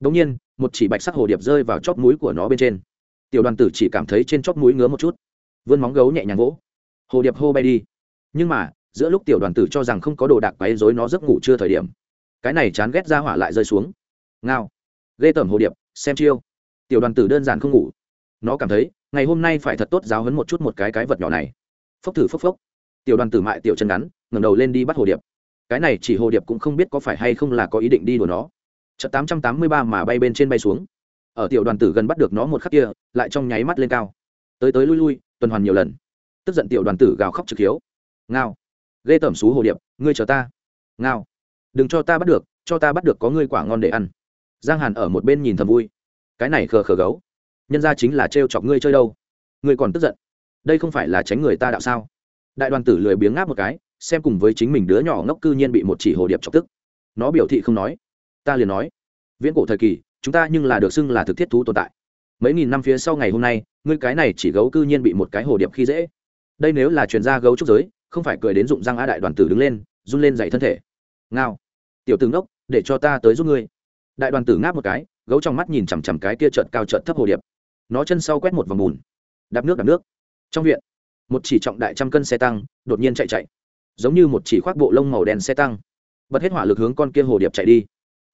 Đống nhiên, một chỉ bạch sắc hồ điệp rơi vào chóp mũi của nó bên trên. Tiểu đoàn tử chỉ cảm thấy trên chóp mũi ngứa một chút. Vươn móng gấu nhẹ nhàng gỗ hồ điệp hô bay đi nhưng mà, giữa lúc tiểu đoàn tử cho rằng không có đồ đạc quấy rối nó giấc ngủ chưa thời điểm, cái này chán ghét ra hỏa lại rơi xuống. Ngao. Ghê tởm hồ điệp, xem chiêu. Tiểu đoàn tử đơn giản không ngủ. Nó cảm thấy, ngày hôm nay phải thật tốt giáo hấn một chút một cái cái vật nhỏ này. Phốc thử phốc phốc. Tiểu đoàn tử mại tiểu chân ngắn, ngẩng đầu lên đi bắt hồ điệp. Cái này chỉ hồ điệp cũng không biết có phải hay không là có ý định đi đùa nó. Chợ tám trăm tám mươi ba mà bay bên trên bay xuống. Ở tiểu đoàn tử gần bắt được nó một khắc kia, lại trong nháy mắt lên cao. Tới tới lui lui, tuần hoàn nhiều lần. Tức giận tiểu đoàn tử gào khóc trực hiếu ngao. Ghê tởm xú hồ điệp, ngươi chờ ta. Ngao. Đừng cho ta bắt được, cho ta bắt được có ngươi quả ngon để ăn. Giang hàn ở một bên nhìn thầm vui. Cái này khờ khờ gấu. Nhân ra chính là trêu chọc ngươi chơi đâu. Ngươi còn tức giận. Đây không phải là tránh người ta đạo sao? Đại đoàn tử lười biếng ngáp một cái, xem cùng với chính mình đứa nhỏ ngốc cư nhiên bị một chỉ hồ điệp chọc tức. Nó biểu thị không nói. Ta liền nói. Viễn cổ thời kỳ, chúng ta nhưng là được xưng là thực thiết thú tồn tại. Mấy nghìn năm phía sau ngày hôm nay, ngươi cái này chỉ gấu cư nhiên bị một cái hồ điệp khi dễ. Đây nếu là chuyên gia gấu trúc giới không phải cười đến dụng răng a đại đoàn tử đứng lên, run lên dậy thân thể. Ngao. Tiểu tướng đốc để cho ta tới giúp ngươi. Đại đoàn tử ngáp một cái, gấu trong mắt nhìn chằm chằm cái kia trợn cao trợn thấp hồ điệp. Nó chân sau quét một vòng bùn. Đạp nước đạp nước. Trong viện, một chỉ trọng đại trăm cân xe tăng, đột nhiên chạy chạy. Giống như một chỉ khoác bộ lông màu đen xe tăng. Bật hết hỏa lực hướng con kia hồ điệp chạy đi.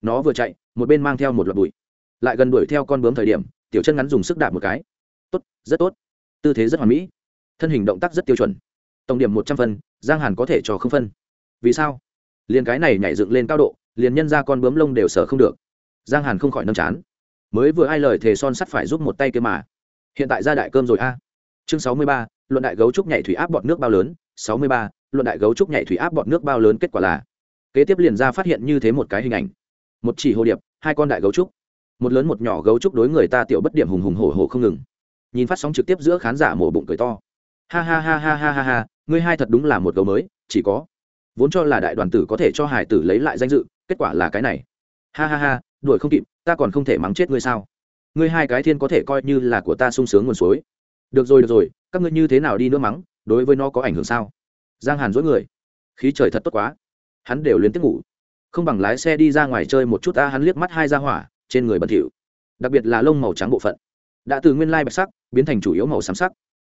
Nó vừa chạy, một bên mang theo một loạt bụi. Lại gần đuổi theo con bướm thời điểm, tiểu chân ngắn dùng sức đạp một cái. Tốt, rất tốt. Tư thế rất hoàn mỹ. Thân hình động tác rất tiêu chuẩn tổng điểm một trăm phân, giang hàn có thể cho không phân. Vì sao? Liền cái này nhảy dựng lên cao độ, liền nhân ra con bướm lông đều sở không được. Giang hàn không khỏi nâm chán. Mới vừa ai lời thề son sắt phải giúp một tay kia mà. Hiện tại ra đại cơm rồi a. Chương sáu mươi ba, luận đại gấu trúc nhảy thủy áp bọt nước bao lớn. Sáu mươi ba, luận đại gấu trúc nhảy thủy áp bọt nước bao lớn kết quả là. Kế tiếp liền ra phát hiện như thế một cái hình ảnh. Một chỉ hồ điệp, hai con đại gấu trúc. Một lớn một nhỏ gấu trúc đối người ta tiểu bất điểm hùng hùng hổ hổ không ngừng. Nhìn phát sóng trực tiếp giữa khán giả mổ bụng cười to. Ha ha ha ha ha ha ha ngươi hai thật đúng là một gấu mới, chỉ có, vốn cho là đại đoàn tử có thể cho hải tử lấy lại danh dự, kết quả là cái này. Ha ha ha, đuổi không kịp, ta còn không thể mắng chết ngươi sao? Ngươi hai cái thiên có thể coi như là của ta sung sướng nguồn suối. Được rồi được rồi, các ngươi như thế nào đi nữa mắng, đối với nó có ảnh hưởng sao? Giang hàn dối người. Khí trời thật tốt quá. Hắn đều liên tiếp ngủ. Không bằng lái xe đi ra ngoài chơi một chút, ta hắn liếc mắt hai ra hỏa, trên người bẩn thỉu. Đặc biệt là lông màu trắng bộ phận. Đã từ nguyên lai bạch sắc, biến thành chủ yếu màu xám sắc.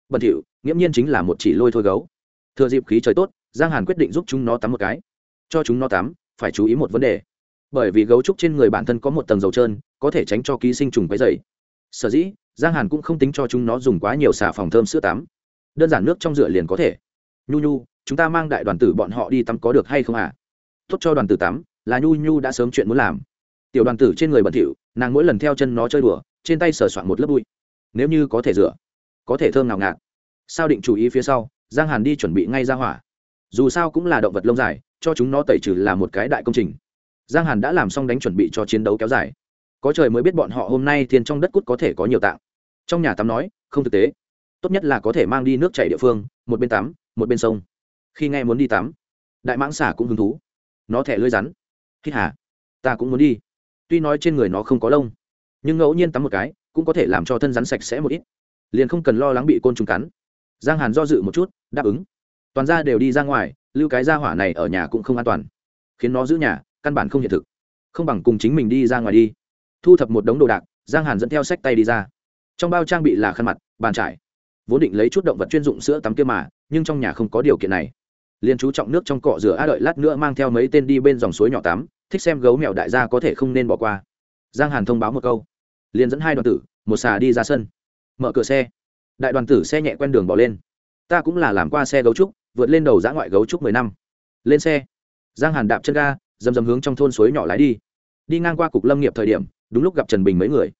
Bẩn thỉu, nghiễm nhiên chính là một chỉ lôi thôi gấu thừa dịp khí trời tốt, giang hàn quyết định giúp chúng nó tắm một cái. Cho chúng nó tắm, phải chú ý một vấn đề. Bởi vì gấu trúc trên người bản thân có một tầng dầu trơn, có thể tránh cho ký sinh trùng cái dày sở dĩ, giang hàn cũng không tính cho chúng nó dùng quá nhiều xà phòng thơm sữa tắm. Đơn giản nước trong rửa liền có thể. Nhu nhu, chúng ta mang đại đoàn tử bọn họ đi tắm có được hay không à tốt cho đoàn tử tắm, là nhu nhu đã sớm chuyện muốn làm. Tiểu đoàn tử trên người bẩn thỉu, nàng mỗi lần theo chân nó chơi đùa, trên tay sờ soạn một lớp bụi. Nếu như có thể rửa, có thể thơm nào ngạt. Sao định chú ý phía sau? Giang hàn đi chuẩn bị ngay ra hỏa. Dù sao cũng là động vật lông dài, cho chúng nó tẩy trừ là một cái đại công trình. Giang hàn đã làm xong đánh chuẩn bị cho chiến đấu kéo dài. Có trời mới biết bọn họ hôm nay thiên trong đất cút có thể có nhiều tạng. Trong nhà tắm nói, không thực tế. Tốt nhất là có thể mang đi nước chảy địa phương, một bên tắm, một bên sông. Khi nghe muốn đi tắm, đại mãng xả cũng hứng thú. Nó thẻ lưới rắn. Khi hà, ta cũng muốn đi. Tuy nói trên người nó không có lông, nhưng ngẫu nhiên tắm một cái cũng có thể làm cho thân rắn sạch sẽ một ít. Liền không cần lo lắng bị côn trùng cắn giang hàn do dự một chút, đáp ứng. Toàn ra đều đi ra ngoài, lưu cái ra hỏa này ở nhà cũng không an toàn. Khiến nó giữ nhà, căn bản không hiện thực. Không bằng cùng chính mình đi ra ngoài đi. Thu thập một đống đồ đạc, giang hàn dẫn theo sách tay đi ra. Trong bao trang bị là khăn mặt, bàn trải. Vốn định lấy chút động vật chuyên dụng sữa tắm kia mà, nhưng trong nhà không có điều kiện này. Liền chú trọng nước trong cọ rửa a đợi lát nữa mang theo mấy tên đi bên dòng suối nhỏ tắm, thích xem gấu mèo đại gia có thể không nên bỏ qua. Giang hàn thông báo một câu. Liền dẫn hai đoàn tử, một xà đi ra sân. Mở cửa xe đại đoàn tử xe nhẹ quen đường bỏ lên. Ta cũng là làm qua xe gấu trúc, vượt lên đầu giã ngoại gấu trúc mười năm. Lên xe. Giang hàn đạp chân ga, dầm dầm hướng trong thôn suối nhỏ lái đi. Đi ngang qua cục lâm nghiệp thời điểm, đúng lúc gặp trần bình mấy người.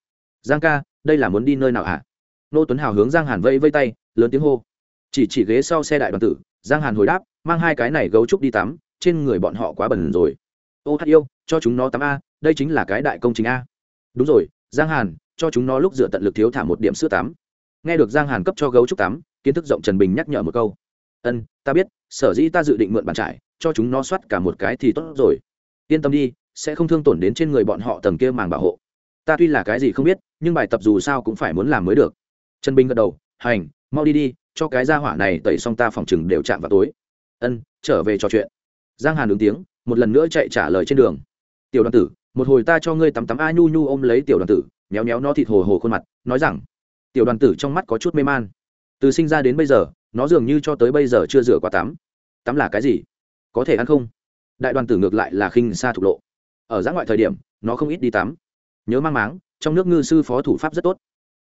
Giang ca, đây là muốn đi nơi nào hả? Nô tuấn hào hướng giang hàn vây vây tay, lớn tiếng hô. Chỉ chỉ ghế sau xe đại đoàn tử, giang hàn hồi đáp, mang hai cái này gấu trúc đi tắm, trên người bọn họ quá bẩn rồi. Ô hát yêu, cho chúng nó tắm a, đây chính là cái đại công trình a. Đúng rồi, giang hàn, cho chúng nó lúc dựa tận lực thiếu thả một điểm sữa tắm nghe được giang hàn cấp cho gấu trúc tắm, kiến thức rộng trần bình nhắc nhở một câu. Ân, ta biết, sở dĩ ta dự định mượn bàn trải cho chúng nó soát cả một cái thì tốt rồi. Yên tâm đi, sẽ không thương tổn đến trên người bọn họ tầng kia màng bảo hộ. Ta tuy là cái gì không biết, nhưng bài tập dù sao cũng phải muốn làm mới được. Trần bình gật đầu, hành, mau đi đi, cho cái ra hỏa này tẩy xong ta phòng chừng đều chạm vào tối. Ân, trở về trò chuyện. Giang hàn ứng tiếng, một lần nữa chạy trả lời trên đường. Tiểu đoàn tử, một hồi ta cho ngươi tắm tắm a nhu nhu ôm lấy tiểu đoàn tử, méo méo nó thịt hồ hồ khuôn mặt, nói rằng tiểu đoàn tử trong mắt có chút mê man. Từ sinh ra đến bây giờ, nó dường như cho tới bây giờ chưa rửa qua tắm. Tắm là cái gì? Có thể ăn không? Đại đoàn tử ngược lại là khinh xa thục lộ. Ở giã ngoại thời điểm, nó không ít đi tắm. Nhớ mang máng, trong nước ngư sư phó thủ pháp rất tốt.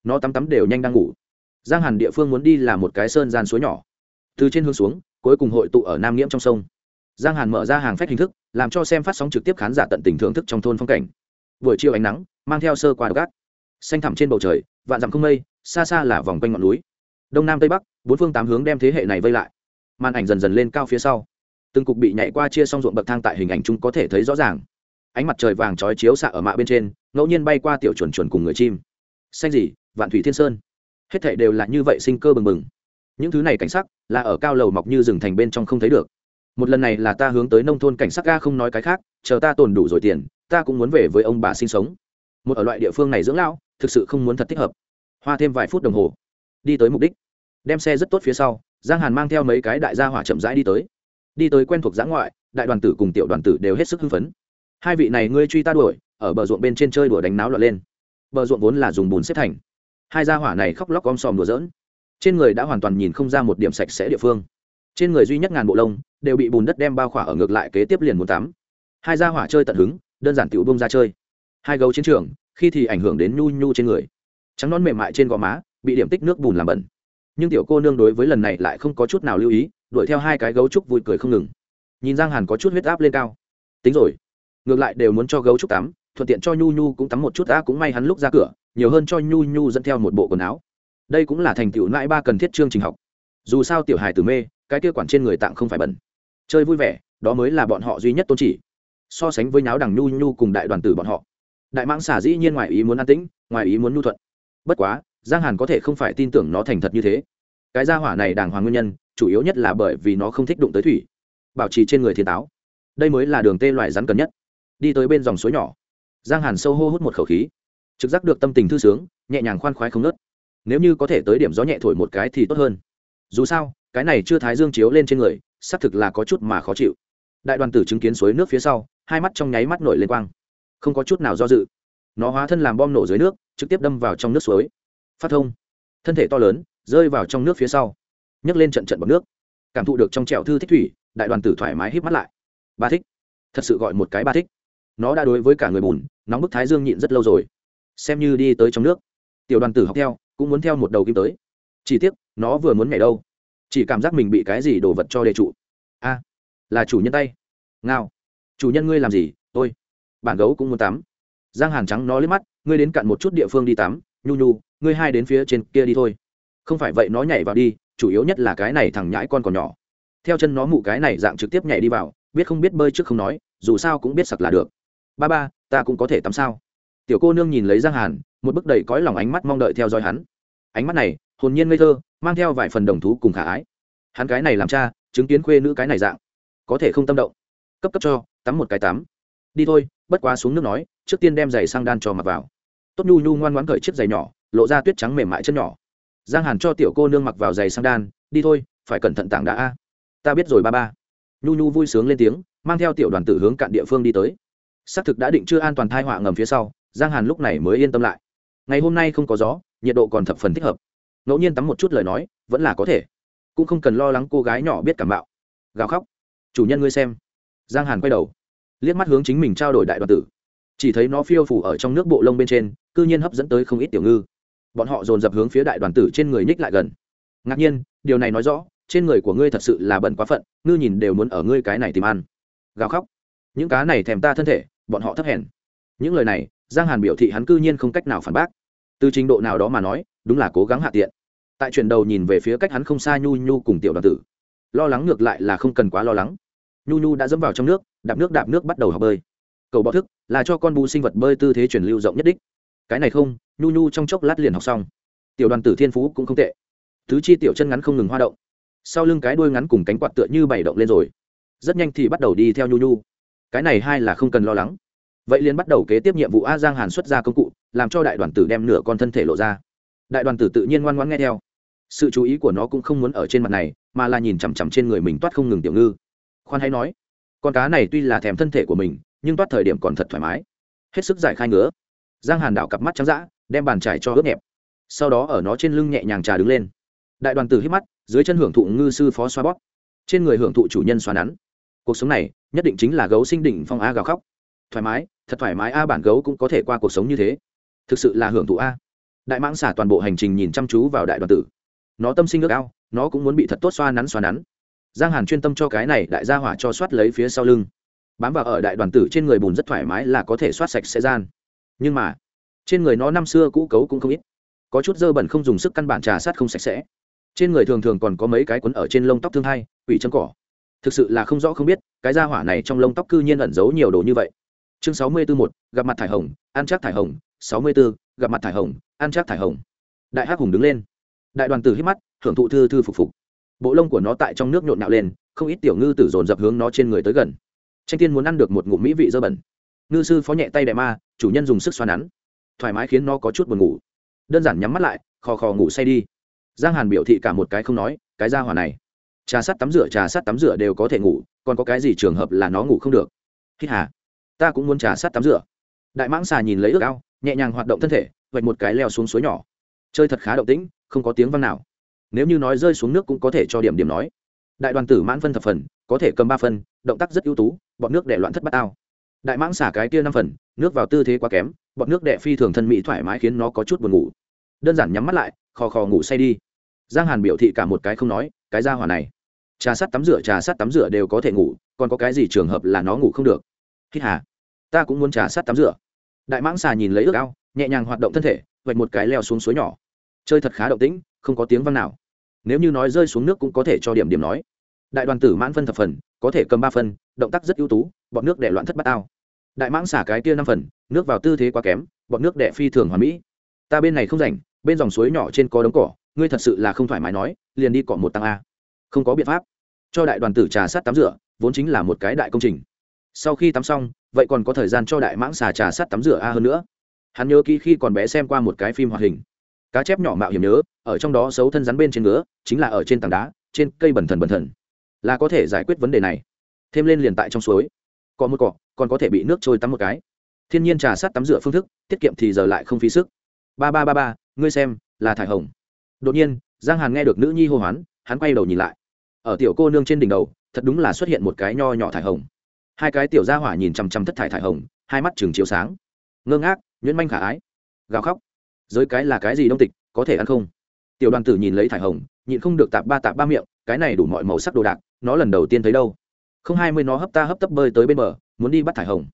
Nó tắm tắm đều nhanh đang ngủ. Giang hàn địa phương muốn đi là một cái sơn gian suối nhỏ. Từ trên hướng xuống, cuối cùng hội tụ ở nam nghiễm trong sông. Giang hàn mở ra hàng phép hình thức, làm cho xem phát sóng trực tiếp khán giả tận tình thưởng thức trong thôn phong cảnh. Buổi chiều ánh nắng, mang theo sơ qua gác xanh thẳm trên bầu trời, vạn dặm không mây xa xa là vòng quanh ngọn núi. Đông nam tây bắc, bốn phương tám hướng đem thế hệ này vây lại. Màn ảnh dần dần lên cao phía sau. Từng cục bị nhảy qua chia xong ruộng bậc thang tại hình ảnh chúng có thể thấy rõ ràng. Ánh mặt trời vàng trói chiếu xạ ở mạ bên trên, ngẫu nhiên bay qua tiểu chuẩn chuẩn cùng người chim. Xanh gì, vạn thủy thiên sơn. Hết thệ đều là như vậy sinh cơ bừng bừng. Những thứ này cảnh sắc là ở cao lầu mọc như rừng thành bên trong không thấy được. Một lần này là ta hướng tới nông thôn cảnh sắc ga không nói cái khác, chờ ta tồn đủ rồi tiền, ta cũng muốn về với ông bà sinh sống. Một ở loại địa phương này dưỡng lao thực sự không muốn thật thích hợp hoa thêm vài phút đồng hồ, đi tới mục đích. Đem xe rất tốt phía sau, giang hàn mang theo mấy cái đại gia hỏa chậm rãi đi tới. Đi tới quen thuộc giã ngoại, đại đoàn tử cùng tiểu đoàn tử đều hết sức hưng phấn. Hai vị này ngươi truy ta đuổi, ở bờ ruộng bên trên chơi đùa đánh náo lọt lên. Bờ ruộng vốn là dùng bùn xếp thành. Hai gia hỏa này khóc lóc om sòm đùa dỡn trên người đã hoàn toàn nhìn không ra một điểm sạch sẽ địa phương. Trên người duy nhất ngàn bộ lông đều bị bùn đất đem bao khỏa ở ngược lại kế tiếp liền muốn tắm. Hai gia hỏa chơi tận hứng, đơn giản tiểu bông ra chơi. Hai gấu chiến trường, khi thì ảnh hưởng đến nhu nhu trên người trắng non mềm mại trên gò má, bị điểm tích nước bùn làm bẩn. Nhưng tiểu cô nương đối với lần này lại không có chút nào lưu ý, đuổi theo hai cái gấu trúc vui cười không ngừng. Nhìn giang hàn có chút huyết áp lên cao. Tính rồi. Ngược lại đều muốn cho gấu trúc tắm, thuận tiện cho nhu nhu cũng tắm một chút đã cũng may hắn lúc ra cửa, nhiều hơn cho nhu nhu dẫn theo một bộ quần áo. Đây cũng là thành tựu nãi ba cần thiết chương trình học. Dù sao tiểu hài tử mê, cái kia quản trên người tạng không phải bẩn. Chơi vui vẻ, đó mới là bọn họ duy nhất tôn chỉ. So sánh với nháo đằng nhu nhu cùng đại đoàn tử bọn họ, đại mãng xả dĩ nhiên ngoài ý muốn an tĩnh, ngoài ý muốn nhu thuận bất quá, giang hàn có thể không phải tin tưởng nó thành thật như thế. Cái gia hỏa này đàng hoàng nguyên nhân, chủ yếu nhất là bởi vì nó không thích đụng tới thủy. Bảo trì trên người thiên táo. Đây mới là đường tê loại rắn cần nhất. Đi tới bên dòng suối nhỏ. Giang hàn sâu hô hút một khẩu khí. Trực giác được tâm tình thư sướng, nhẹ nhàng khoan khoái không nớt nếu như có thể tới điểm gió nhẹ thổi một cái thì tốt hơn. Dù sao, cái này chưa thái dương chiếu lên trên người, xác thực là có chút mà khó chịu. Đại đoàn tử chứng kiến suối nước phía sau, hai mắt trong nháy mắt nổi lên quang. Không có chút nào do dự nó hóa thân làm bom nổ dưới nước, trực tiếp đâm vào trong nước suối. Phát thông. Thân thể to lớn, rơi vào trong nước phía sau. Nhấc lên trận trận bọc nước. Cảm thụ được trong trẹo thư thích thủy, đại đoàn tử thoải mái hít mắt lại. Ba thích. Thật sự gọi một cái ba thích. Nó đã đối với cả người bùn, nóng bức thái dương nhịn rất lâu rồi. Xem như đi tới trong nước. Tiểu đoàn tử học theo, cũng muốn theo một đầu kim tới. Chỉ tiếc, nó vừa muốn nhảy đâu. Chỉ cảm giác mình bị cái gì đồ vật cho đề trụ. A, là chủ nhân tay. Ngao. Chủ nhân ngươi làm gì? Tôi. Bản gấu cũng muốn tắm giang hàn trắng nó lên mắt, ngươi đến cạn một chút địa phương đi tắm, nhu nhu, ngươi hai đến phía trên kia đi thôi. Không phải vậy nó nhảy vào đi, chủ yếu nhất là cái này thằng nhãi con còn nhỏ. Theo chân nó mụ cái này dạng trực tiếp nhảy đi vào, biết không biết bơi trước không nói, dù sao cũng biết sặc là được. Ba ba, ta cũng có thể tắm sao? Tiểu cô nương nhìn lấy giang hàn, một bức đầy cõi lòng ánh mắt mong đợi theo dõi hắn. Ánh mắt này, hồn nhiên ngây thơ, mang theo vài phần đồng thú cùng khả ái. Hắn cái này làm cha, chứng kiến khuê nữ cái này dạng, có thể không tâm động. Cấp cấp cho, tắm một cái tắm đi thôi, bất quá xuống nước nói, trước tiên đem giày sang đan cho mặc vào. Tốt nhu nhu ngoan ngoãn cởi chiếc giày nhỏ, lộ ra tuyết trắng mềm mại chân nhỏ. Giang hàn cho tiểu cô nương mặc vào giày sang đan, đi thôi, phải cẩn thận tảng đã a. Ta biết rồi ba ba. Nhu nhu vui sướng lên tiếng, mang theo tiểu đoàn tử hướng cạn địa phương đi tới. Xác thực đã định chưa an toàn thai họa ngầm phía sau, giang hàn lúc này mới yên tâm lại. Ngày hôm nay không có gió, nhiệt độ còn thập phần thích hợp. Ngẫu nhiên tắm một chút lời nói, vẫn là có thể. Cũng không cần lo lắng cô gái nhỏ biết cảm bạo. Gào khóc. Chủ nhân ngươi xem. Giang hàn quay đầu liếc mắt hướng chính mình trao đổi đại đoàn tử. Chỉ thấy nó phiêu phủ ở trong nước bộ lông bên trên c ư nhiên hấp dẫn tới không ít tiểu ngư. Bọn họ dồn dập hướng phía đại đoàn tử trên người nhích lại gần. Ngạc nhiên, điều này nói rõ, trên người của ngươi thật sự là bẩn quá phận, ngư nhìn đều muốn ở ngươi cái này tìm ăn. Gào khóc. Những cá này thèm ta thân thể, bọn họ thấp hèn. Những lời này, giang hàn biểu thị hắn cư nhiên không cách nào phản bác. Từ trình độ nào đó mà nói, đúng là cố gắng hạ tiện. Tại chuyển đầu nhìn về phía cách hắn không xa nhu nhu cùng tiểu đoàn tử. Lo lắng ngược lại là không cần quá lo lắng nhu nhu đã dẫm vào trong nước, đạp nước đạp nước bắt đầu học bơi. Cầu bọ thức là cho con bú sinh vật bơi tư thế truyền lưu rộng nhất đích. Cái này không, nhu nhu trong chốc lát liền học xong. Tiểu đoàn tử thiên phú cũng không tệ. Thứ chi tiểu chân ngắn không ngừng hoa động. Sau lưng cái đuôi ngắn cùng cánh quạt tựa như bảy động lên rồi. Rất nhanh thì bắt đầu đi theo nhu nhu. Cái này hai là không cần lo lắng. Vậy liền bắt đầu kế tiếp nhiệm vụ a giang hàn xuất ra công cụ, làm cho đại đoàn tử đem nửa con thân thể lộ ra. Đại đoàn tử tự nhiên ngoan ngoãn nghe theo. Sự chú ý của nó cũng không muốn ở trên mặt này, mà là nhìn chằm chằm trên người mình toát không ngừng tiểu ngư khoan hay nói, con cá này tuy là thèm thân thể của mình, nhưng toát thời điểm còn thật thoải mái. Hết sức giải khai ngứa. Giang hàn đảo cặp mắt trắng d ã đem bàn trải cho ướt nhẹp. Sau đó ở nó trên lưng nhẹ nhàng trà đứng lên. Đại đoàn tử hít mắt, dưới chân hưởng thụ ngư sư phó xoa bóp. Trên người hưởng thụ chủ nhân xoa nắn. Cuộc sống này, nhất định chính là gấu sinh đỉnh phong a gào khóc. Thoải mái, thật thoải mái a bản gấu cũng có thể qua cuộc sống như thế. Thực sự là hưởng thụ a. Đại mãng xả toàn bộ hành trình nhìn chăm chú vào đại đoàn tử. Nó tâm sinh ước ao, nó cũng muốn bị thật tốt xoa nắn xoa nắn giang hàn chuyên tâm cho cái này đại gia hỏa cho soát lấy phía sau lưng. Bám vào ở đại đoàn tử trên người bùn rất thoải mái là có thể soát sạch sẽ gian. Nhưng mà, trên người nó năm xưa cũ cấu cũng không ít. Có chút dơ bẩn không dùng sức căn bản trà sát không sạch sẽ. Trên người thường thường còn có mấy cái quấn ở trên lông tóc thương hai, quỷ chân cỏ. Thực sự là không rõ không biết, cái gia hỏa này trong lông tóc cư nhiên ẩn giấu nhiều đồ như vậy. Chương sáu mươi b ố một gặp mặt thải hồng, ăn chắc thải hồng. Sáu mươi b ố gặp mặt thải hồng, ăn chắc thải hồng. Đại hắc hùng đứng lên. Đại đoàn tử hít mắt, hưởng thụ thư thư phục phục bộ lông của nó tại trong nước nhộn nhạo lên, không ít tiểu ngư tử dồn dập hướng nó trên người tới gần. Tranh tiên muốn ăn được một ngụm mỹ vị dơ bẩn. Ngư sư phó nhẹ tay đại ma, chủ nhân dùng sức xoa nắn. Thoải mái khiến nó có chút buồn ngủ. Đơn giản nhắm mắt lại, khò khò ngủ say đi. Giang hàn biểu thị cả một cái không nói, cái ra hỏa này. Trà sắt tắm rửa, trà sắt tắm rửa đều có thể ngủ, còn có cái gì trường hợp là nó ngủ không được? Hít hà. Ta cũng muốn trà sắt tắm rửa. Đại mãng xà nhìn lấy ước ao, nhẹ nhàng hoạt động thân thể, vạch một cái leo xuống suối nhỏ. Chơi thật khá động tĩnh, không có tiếng văng nào nếu như nói rơi xuống nước cũng có thể cho điểm điểm nói. Đại đoàn tử mãn phân thập phần, có thể cầm ba phân, động tác rất ưu tú, bọn nước để loạn thất bát ao. Đại mãng xả cái kia năm phần, nước vào tư thế quá kém, bọn nước đệ phi thường thân mỹ thoải mái khiến nó có chút buồn ngủ. Đơn giản nhắm mắt lại, khò khò ngủ say đi. Giang hàn biểu thị cả một cái không nói, cái ra hỏa này. Trà sắt tắm rửa, trà sắt tắm rửa đều có thể ngủ, còn có cái gì trường hợp là nó ngủ không được? Hít hà. Ta cũng muốn trà sắt tắm rửa. Đại mãng xà nhìn lấy ước ao, nhẹ nhàng hoạt động thân thể, vạch một cái leo xuống suối nhỏ. Chơi thật khá động tĩnh, không có tiếng văng nào nếu như nói rơi xuống nước cũng có thể cho điểm điểm nói. Đại đoàn tử mãn phân thập phần, có thể cầm ba phân động tác rất ưu tú, bọn nước để loạn thất bát ao. Đại mãng xả cái kia năm phần, nước vào tư thế quá kém, bọn nước đệ phi thường hoàn mỹ. Ta bên này không rảnh, bên dòng suối nhỏ trên có đống cỏ, ngươi thật sự là không thoải mái nói, liền đi cọ một tăng a. Không có biện pháp. Cho đại đoàn tử trà sát tắm rửa, vốn chính là một cái đại công trình. Sau khi tắm xong, vậy còn có thời gian cho đại mãng xà trà sát tắm rửa a hơn nữa. Hắn nhớ kỹ khi còn bé xem qua một cái phim hoạt hình cá chép nhỏ mạo hiểm nhớ, ở trong đó xấu thân rắn bên trên ngứa, chính là ở trên tảng đá, trên cây bẩn thần bẩn thần. Là có thể giải quyết vấn đề này. Thêm lên liền tại trong suối. Có một cọ còn có thể bị nước trôi tắm một cái. Thiên nhiên trà sát tắm rửa phương thức, tiết kiệm thì giờ lại không phí sức. Ba ba ba ba, ngươi xem, là thải hồng. Đột nhiên, giang hàn nghe được nữ nhi hô hoán, hắn quay đầu nhìn lại. Ở tiểu cô nương trên đỉnh đầu, thật đúng là xuất hiện một cái nho nhỏ thải hồng. Hai cái tiểu gia hỏa nhìn chằm chằm thất thải thải hồng, hai mắt chừng chiếu sáng. Ngơ ngác, nhuyễn manh khả ái. Gào khóc giới cái là cái gì đông tịch, có thể ăn không? Tiểu đoàn tử nhìn lấy thải hồng, nhịn không được tạp ba tạp ba miệng, cái này đủ mọi màu sắc đồ đạc, nó lần đầu tiên thấy đâu. Không hai mươi nó hấp ta hấp tấp bơi tới bên bờ, muốn đi bắt thải hồng.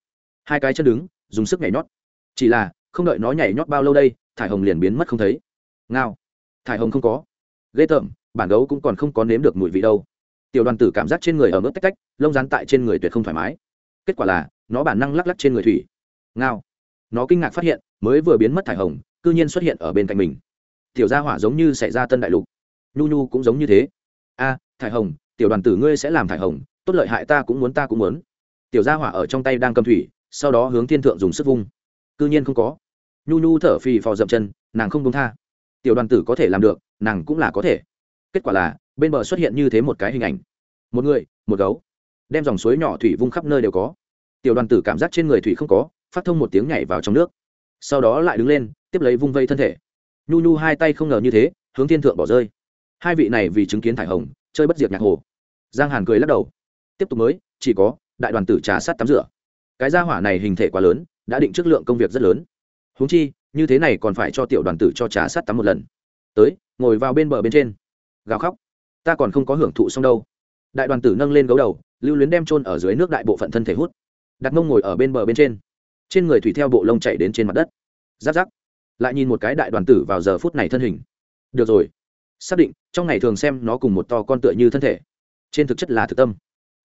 Hai cái chân đứng, dùng sức nhảy nhót. Chỉ là, không đợi nó nhảy nhót bao lâu đây, thải hồng liền biến mất không thấy. Ngao. Thải hồng không có. Ghê tởm, bản gấu cũng còn không có nếm được mùi vị đâu. Tiểu đoàn tử cảm giác trên người ở mức tách tách, lông rán tại trên người tuyệt không thoải mái. Kết quả là, nó bản năng lắc lắc trên người thủy. Ngao. Nó kinh ngạc phát hiện, mới vừa biến mất thải hồng cư nhiên xuất hiện ở bên cạnh mình. Tiểu gia hỏa giống như xảy ra tân đại lục. Nhu nhu cũng giống như thế. A, thải hồng, tiểu đoàn tử ngươi sẽ làm thải hồng, tốt lợi hại ta cũng muốn, ta cũng muốn. Tiểu gia hỏa ở trong tay đang cầm thủy, sau đó hướng thiên thượng dùng sức vung. Cư nhiên không có. Nhu nhu thở phì phò dậm chân, nàng không công tha. Tiểu đoàn tử có thể làm được, nàng cũng là có thể. Kết quả là, bên bờ xuất hiện như thế một cái hình ảnh. Một người, một gấu. Đem dòng suối nhỏ thủy vung khắp nơi đều có. Tiểu đoàn tử cảm giác trên người thủy không có, phát thông một tiếng nhảy vào trong nước sau đó lại đứng lên, tiếp lấy vung vây thân thể. Nhu nhu hai tay không ngờ như thế, hướng thiên thượng bỏ rơi. Hai vị này vì chứng kiến thải hồng, chơi bất diệt nhạc hồ. Giang hàn cười lắc đầu. Tiếp tục mới, chỉ có, đại đoàn tử trà sát tắm rửa. Cái gia hỏa này hình thể quá lớn, đã định chất lượng công việc rất lớn. Huống chi, như thế này còn phải cho tiểu đoàn tử cho trà sát tắm một lần. Tới, ngồi vào bên bờ bên trên. Gào khóc. Ta còn không có hưởng thụ xong đâu. Đại đoàn tử nâng lên gấu đầu, lưu luyến đem trôn ở dưới nước đại bộ phận thân thể hút. Đặt mông ngồi ở bên bờ bên trên trên người thủy theo bộ lông chạy đến trên mặt đất. Giáp giáp. Lại nhìn một cái đại đoàn tử vào giờ phút này thân hình. Được rồi. Xác định, trong ngày thường xem nó cùng một to con tựa như thân thể. Trên thực chất là thực tâm.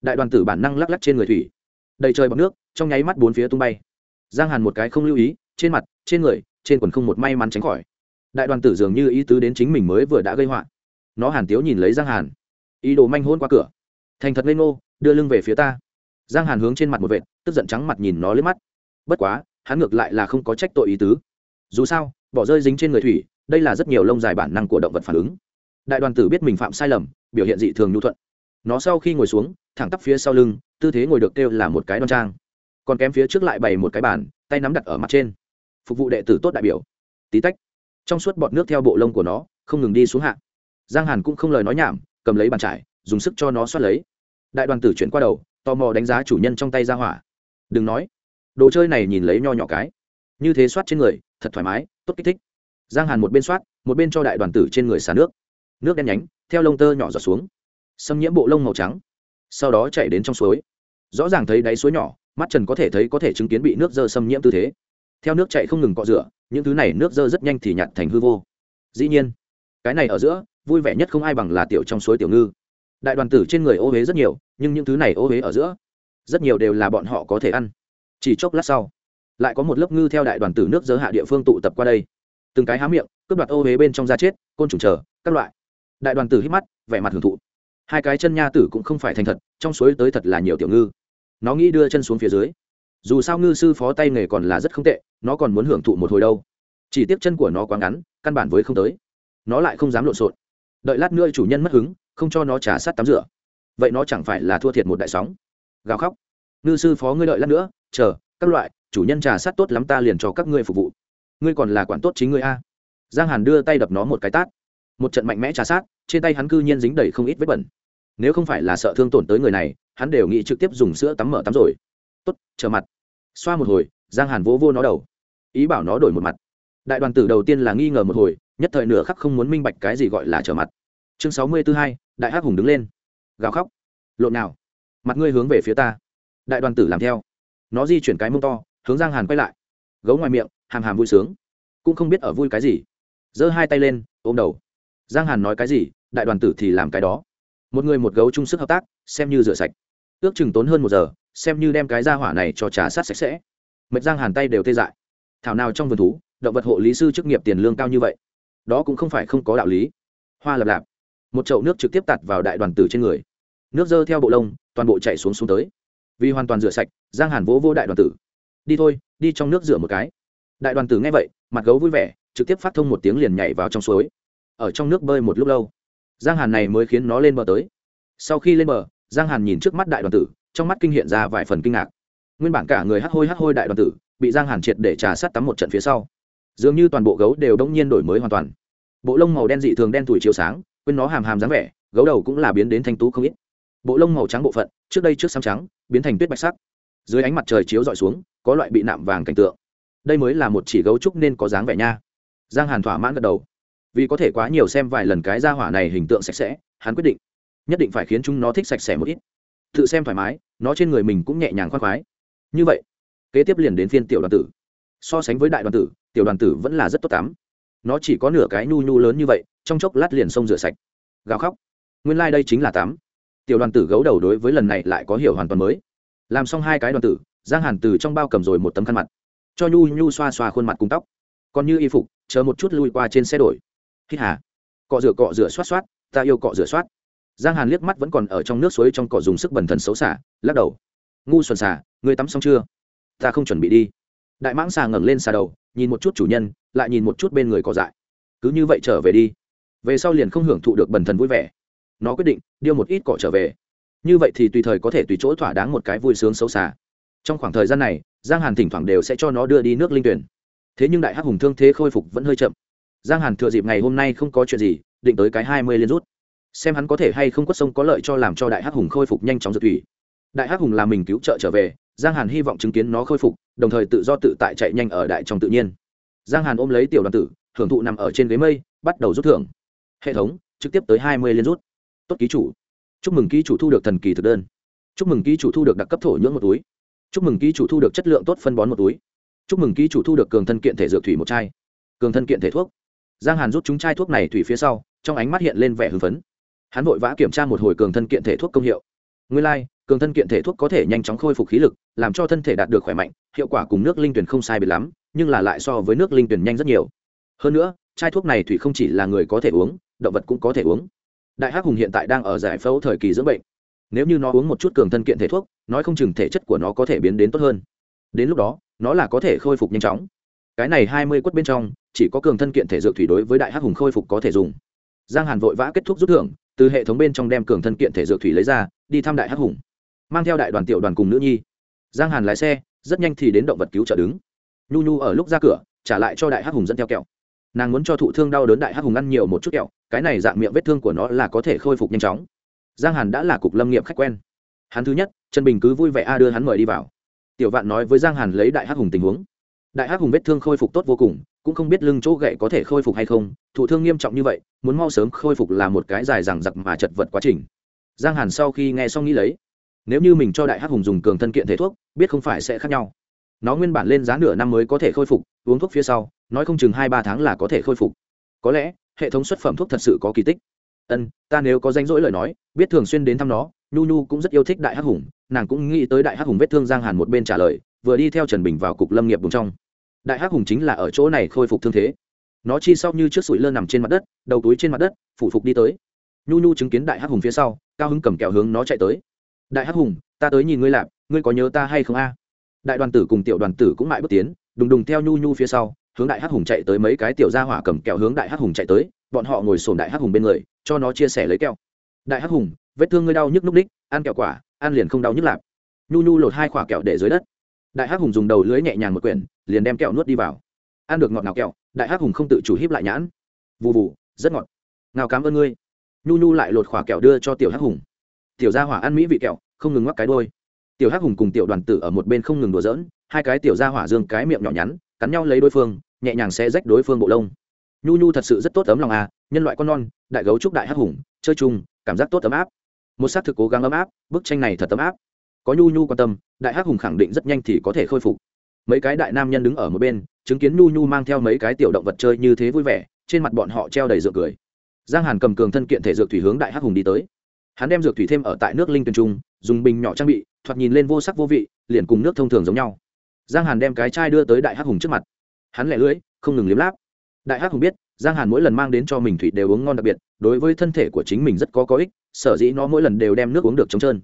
Đại đoàn tử bản năng lắc lắc trên người thủy. Đầy trời bọc nước, trong nháy mắt bốn phía tung bay. Giang hàn một cái không lưu ý, trên mặt, trên người, trên quần không một may mắn tránh khỏi. Đại đoàn tử dường như ý tứ đến chính mình mới vừa đã gây họa. Nó hàn tiếu nhìn lấy giang hàn. Ý đồ manh hôn qua cửa. Thành thật lên ngô, đưa lưng về phía ta. Giang hàn hướng trên mặt một vệt, tức giận trắng mặt nhìn nó lướt mắt bất quá, hắn ngược lại là không có trách tội ý tứ. Dù sao, bỏ rơi dính trên người thủy, đây là rất nhiều lông dài bản năng của động vật phản ứng. Đại đoàn tử biết mình phạm sai lầm, biểu hiện dị thường nhu thuận. Nó sau khi ngồi xuống, thẳng tắp phía sau lưng, tư thế ngồi được kêu là một cái đoan trang. Còn kém phía trước lại bày một cái bàn, tay nắm đặt ở mặt trên. Phục vụ đệ tử tốt đại biểu. Tí tách, trong suốt bọt nước theo bộ lông của nó, không ngừng đi xuống hạ. Giang hàn cũng không lời nói nhảm, cầm lấy bàn trải, dùng sức cho nó xoát lấy. Đại đoàn tử chuyển qua đầu, tò mò đánh giá chủ nhân trong tay ra hỏa. Đừng nói đồ chơi này nhìn lấy nho nhỏ cái. Như thế soát trên người, thật thoải mái, tốt kích thích. Giang hàn một bên soát, một bên cho đại đoàn tử trên người xả nước. Nước đen nhánh, theo lông tơ nhỏ giọt xuống. Xâm nhiễm bộ lông màu trắng. Sau đó chạy đến trong suối. Rõ ràng thấy đáy suối nhỏ, mắt trần có thể thấy có thể chứng kiến bị nước dơ xâm nhiễm tư thế. Theo nước chạy không ngừng cọ rửa, những thứ này nước dơ rất nhanh thì nhặt thành hư vô. Dĩ nhiên, cái này ở giữa, vui vẻ nhất không ai bằng là tiểu trong suối tiểu ngư. Đại đoàn tử trên người ô huế rất nhiều, nhưng những thứ này ô huế ở giữa, rất nhiều đều là bọn họ có thể ăn chỉ chốc lát sau, lại có một lớp ngư theo đại đoàn tử nước dơ hạ địa phương tụ tập qua đây. Từng cái há miệng, cướp đoạt ô huế bên trong da chết, côn trùng chờ, các loại. Đại đoàn tử hít mắt, vẻ mặt hưởng thụ. Hai cái chân nha tử cũng không phải thành thật, trong suối tới thật là nhiều tiểu ngư. Nó nghĩ đưa chân xuống phía dưới. Dù sao ngư sư phó tay nghề còn là rất không tệ, nó còn muốn hưởng thụ một hồi đâu. Chỉ tiếc chân của nó quá ngắn, căn bản với không tới. Nó lại không dám lộn xộn. Đợi lát nữa chủ nhân mất hứng, không cho nó trả sát tắm rửa. Vậy nó chẳng phải là thua thiệt một đại sóng. Gào khóc. Ngư sư phó ngươi đợi lát nữa chờ, các loại, chủ nhân trà sát tốt lắm ta liền cho các ngươi phục vụ. Ngươi còn là quản tốt chính ngươi a. Giang hàn đưa tay đập nó một cái tát. Một trận mạnh mẽ trà sát, trên tay hắn cư nhiên dính đầy không ít vết bẩn. Nếu không phải là sợ thương tổn tới người này, hắn đều nghĩ trực tiếp dùng sữa tắm mở tắm rồi. Tốt trở mặt. Xoa một hồi, giang hàn vỗ vô nó đầu. Ý bảo nó đổi một mặt. Đại đoàn tử đầu tiên là nghi ngờ một hồi, nhất thời nửa khắc không muốn minh bạch cái gì gọi là trở mặt. Chương sáu mươi tư hai, đại hắc hùng đứng lên. Gào khóc. Lộn nào? Mặt ngươi hướng về phía ta. Đại đoàn tử làm theo nó di chuyển cái mông to, hướng giang hàn quay lại. Gấu ngoài miệng, hàm hàm vui sướng. Cũng không biết ở vui cái gì. Giơ hai tay lên, ôm đầu. Giang hàn nói cái gì, đại đoàn tử thì làm cái đó. Một người một gấu chung sức hợp tác, xem như rửa sạch. Ước chừng tốn hơn một giờ, xem như đem cái ra hỏa này cho trà sát sạch sẽ. Mệt giang hàn tay đều tê dại. Thảo nào trong vườn thú, động vật hộ lý sư chức nghiệp tiền lương cao như vậy? Đó cũng không phải không có đạo lý. Hoa lập lạp. Một chậu nước trực tiếp tạt vào đại đoàn tử trên người. Nước dơ theo bộ lông, toàn bộ chạy xuống xuống tới vì hoàn toàn rửa sạch, giang hàn vỗ vô đại đoàn tử. Đi thôi, đi trong nước rửa một cái. Đại đoàn tử nghe vậy, mặt gấu vui vẻ, trực tiếp phát thông một tiếng liền nhảy vào trong suối. Ở trong nước bơi một lúc lâu, giang hàn này mới khiến nó lên bờ tới. Sau khi lên bờ, giang hàn nhìn trước mắt đại đoàn tử, trong mắt kinh hiện ra vài phần kinh ngạc. Nguyên bản cả người hắt hôi hắt hôi đại đoàn tử, bị giang hàn triệt để trà sát tắm một trận phía sau. Dường như toàn bộ gấu đều đông nhiên đổi mới hoàn toàn. Bộ lông màu đen dị thường đen tuổi chiếu sáng, quên nó hàm hàm dáng vẻ, gấu đầu cũng là biến đến thanh tú không ít bộ lông màu trắng bộ phận, trước đây trước xám trắng, biến thành tuyết bạch sắc. Dưới ánh mặt trời chiếu dọi xuống, có loại bị nạm vàng cảnh tượng. Đây mới là một chỉ gấu trúc nên có dáng vẻ nha. Giang hàn thỏa mãn gật đầu. Vì có thể quá nhiều xem vài lần cái ra hỏa này hình tượng sạch sẽ, hắn quyết định, nhất định phải khiến chúng nó thích sạch sẽ một ít. Tự xem thoải mái, nó trên người mình cũng nhẹ nhàng khoan khoái. Như vậy, kế tiếp liền đến phiên tiểu đoàn tử. So sánh với đại đoàn tử, tiểu đoàn tử vẫn là rất tốt tắm. Nó chỉ có nửa cái nhu nhu lớn như vậy, trong chốc lát liền sông rửa sạch. Gào khóc. Nguyên lai、like、đây chính là tắm tiểu đoàn tử gấu đầu đối với lần này lại có hiểu hoàn toàn mới. Làm xong hai cái đoàn tử, giang hàn từ trong bao cầm rồi một tấm khăn mặt. Cho nhu nhu xoa xoa khuôn mặt cùng tóc. Còn như y phục, chờ một chút lui qua trên xe đổi. Hít hà. Cọ rửa cọ rửa xoát xoát, ta yêu cọ rửa xoát. Giang hàn liếc mắt vẫn còn ở trong nước suối trong cỏ dùng sức bẩn thần xấu xả, lắc đầu. Ngu xuẩn xả người tắm xong chưa? Ta không chuẩn bị đi. Đại mãng xà ngẩng lên xà đầu, nhìn một chút chủ nhân, lại nhìn một chút bên người cỏ dại. Cứ như vậy trở về đi. Về sau liền không hưởng thụ được bần thần vui vẻ nó quyết định điêu một ít cỏ trở về. Như vậy thì tùy thời có thể tùy chỗ thỏa đáng một cái vui sướng xấu xả trong khoảng thời gian này, giang hàn thỉnh thoảng đều sẽ cho nó đưa đi nước linh tuyển. Thế nhưng đại hắc hùng thương thế khôi phục vẫn hơi chậm. Giang hàn thừa dịp ngày hôm nay không có chuyện gì, định tới cái hai mươi liên rút. Xem hắn có thể hay không quất sông có lợi cho làm cho đại hắc hùng khôi phục nhanh chóng dược thủy. Đại hắc hùng làm mình cứu trợ trở về, giang hàn hy vọng chứng kiến nó khôi phục, đồng thời tự do tự tại chạy nhanh ở đại trong tự nhiên. Giang hàn ôm lấy tiểu đoàn tử, hưởng thụ nằm ở trên ghế mây, bắt đầu rút thưởng. Hệ thống, trực tiếp tới hai mươi liên rút tốt ký chủ. Chúc mừng ký chủ thu được thần kỳ thực đơn. Chúc mừng ký chủ thu được đặc cấp thổ nhưỡng một túi. Chúc mừng ký chủ thu được chất lượng tốt phân bón một túi. Chúc mừng ký chủ thu được cường thân kiện thể dược thủy một chai. Cường thân kiện thể thuốc. Giang hàn rút chúng chai thuốc này thủy phía sau trong ánh mắt hiện lên vẻ hưng phấn. Hắn vội vã kiểm tra một hồi cường thân kiện thể thuốc công hiệu. Nguyên lai、like, cường thân kiện thể thuốc có thể nhanh chóng khôi phục khí lực làm cho thân thể đạt được khỏe mạnh hiệu quả cùng nước linh tuyển không sai biệt lắm nhưng là lại so với nước linh tuyển nhanh rất nhiều. Hơn nữa chai thuốc này thủy không chỉ là người có thể uống động vật cũng có thể uống đại hắc hùng hiện tại đang ở giải phẫu thời kỳ dưỡng bệnh. Nếu như nó uống một chút cường thân kiện thể thuốc, nói không chừng thể chất của nó có thể biến đến tốt hơn. Đến lúc đó, nó là có thể khôi phục nhanh chóng. Cái này hai mươi quất bên trong, chỉ có cường thân kiện thể dược thủy đối với đại hắc hùng khôi phục có thể dùng. Giang hàn vội vã kết thúc rút thưởng, từ hệ thống bên trong đem cường thân kiện thể dược thủy lấy ra, đi thăm đại hắc hùng. Mang theo đại đoàn tiểu đoàn cùng nữ nhi. Giang hàn lái xe, rất nhanh thì đến động vật cứu trợ đứng. Nhu nhu ở lúc ra cửa, trả lại cho đại hắc hùng dẫn theo kẹo nàng muốn cho thụ thương đau đớn đại hắc hùng ăn nhiều một chút kẹo, cái này dạng miệng vết thương của nó là có thể khôi phục nhanh chóng. Giang hàn đã là cục lâm nghiệp khách quen. Hắn thứ nhất, trần bình cứ vui vẻ a đưa hắn mời đi vào. Tiểu vạn nói với giang hàn lấy đại hắc hùng tình huống. Đại hắc hùng vết thương khôi phục tốt vô cùng, cũng không biết lưng chỗ gậy có thể khôi phục hay không, thụ thương nghiêm trọng như vậy, muốn mau sớm khôi phục là một cái dài dằng dặc mà chật vật quá trình. Giang hàn sau khi nghe xong nghĩ lấy, nếu như mình cho đại hắc hùng dùng cường thân kiện thể thuốc, biết không phải sẽ khác nhau nó nguyên bản lên giá nửa năm mới có thể khôi phục, uống thuốc phía sau, nói không chừng hai ba tháng là có thể khôi phục. Có lẽ, hệ thống xuất phẩm thuốc thật sự có kỳ tích. Ân, ta nếu có danh rỗi lời nói, biết thường xuyên đến thăm nó, nhu nhu cũng rất yêu thích đại hắc hùng, nàng cũng nghĩ tới đại hắc hùng vết thương giang hàn một bên trả lời, vừa đi theo trần bình vào cục lâm nghiệp vùng trong. Đại hắc hùng chính là ở chỗ này khôi phục thương thế. Nó chi sau như trước sụi lơ nằm trên mặt đất, đầu túi trên mặt đất, phủ phục đi tới. Nhu nhu chứng kiến đại hắc hùng phía sau, cao hứng cầm kẹo hướng nó chạy tới. Đại hắc hùng, ta tới nhìn ngươi lạp, ngươi có nhớ ta hay không a? Đại đoàn tử cùng tiểu đoàn tử cũng mãi bước tiến, đùng đùng theo nhu nhu phía sau, hướng đại hắc hùng chạy tới mấy cái tiểu gia hỏa cầm kẹo hướng đại hắc hùng chạy tới, bọn họ ngồi sồn đại hắc hùng bên người, cho nó chia sẻ lấy kẹo. Đại hắc hùng, vết thương ngươi đau nhức núc đích ăn kẹo quả, ăn liền không đau nhức lạp. Nhu nhu lột hai quả kẹo để dưới đất. Đại hắc hùng dùng đầu lưới nhẹ nhàng một quyển, liền đem kẹo nuốt đi vào. Ăn được ngọt ngào kẹo, đại hắc hùng không tự chủ híp lại nhãn. Vụ vụ rất ngọt. Ngào cảm ơn ngươi. Nhu nhu lại lột quả kẹo đưa cho tiểu hắc hùng. Tiểu gia hỏa ăn mỹ vị kẹo, không ngừng ngoắc cái đôi tiểu hắc hùng cùng tiểu đoàn tử ở một bên không ngừng đùa giỡn, hai cái tiểu ra hỏa dương cái miệng nhỏ nhắn, cắn nhau lấy đối phương, nhẹ nhàng sẽ rách đối phương bộ lông. Nhu nhu thật sự rất tốt ấm lòng à nhân loại con non, đại gấu trúc đại hắc hùng, chơi chung, cảm giác tốt ấm áp. Một s á t thực cố gắng ấm áp, bức tranh này thật ấm áp. Có nhu nhu quan tâm, đại hắc hùng khẳng định rất nhanh thì có thể khôi phục. Mấy cái đại nam nhân đứng ở một bên, chứng kiến nhu nhu mang theo mấy cái tiểu động vật chơi như thế vui vẻ, trên mặt bọn họ treo đầy dược cười. Giang hàn cầm cường thân kiện thể dược thủy hướng đại hắc hùng đi tới. Hắn đem dược thủy thêm ở tại nước linh tuyền trung dùng bình nhỏ trang bị, thoạt nhìn lên vô sắc vô vị, liền cùng nước thông thường giống nhau. Giang hàn đem cái chai đưa tới đại hắc hùng trước mặt. Hắn lẻ lưỡi, không ngừng liếm láp. Đại hắc hùng biết, giang hàn mỗi lần mang đến cho mình thủy đều uống ngon đặc biệt, đối với thân thể của chính mình rất có có ích, sở dĩ nó mỗi lần đều đem nước uống được trống trơn.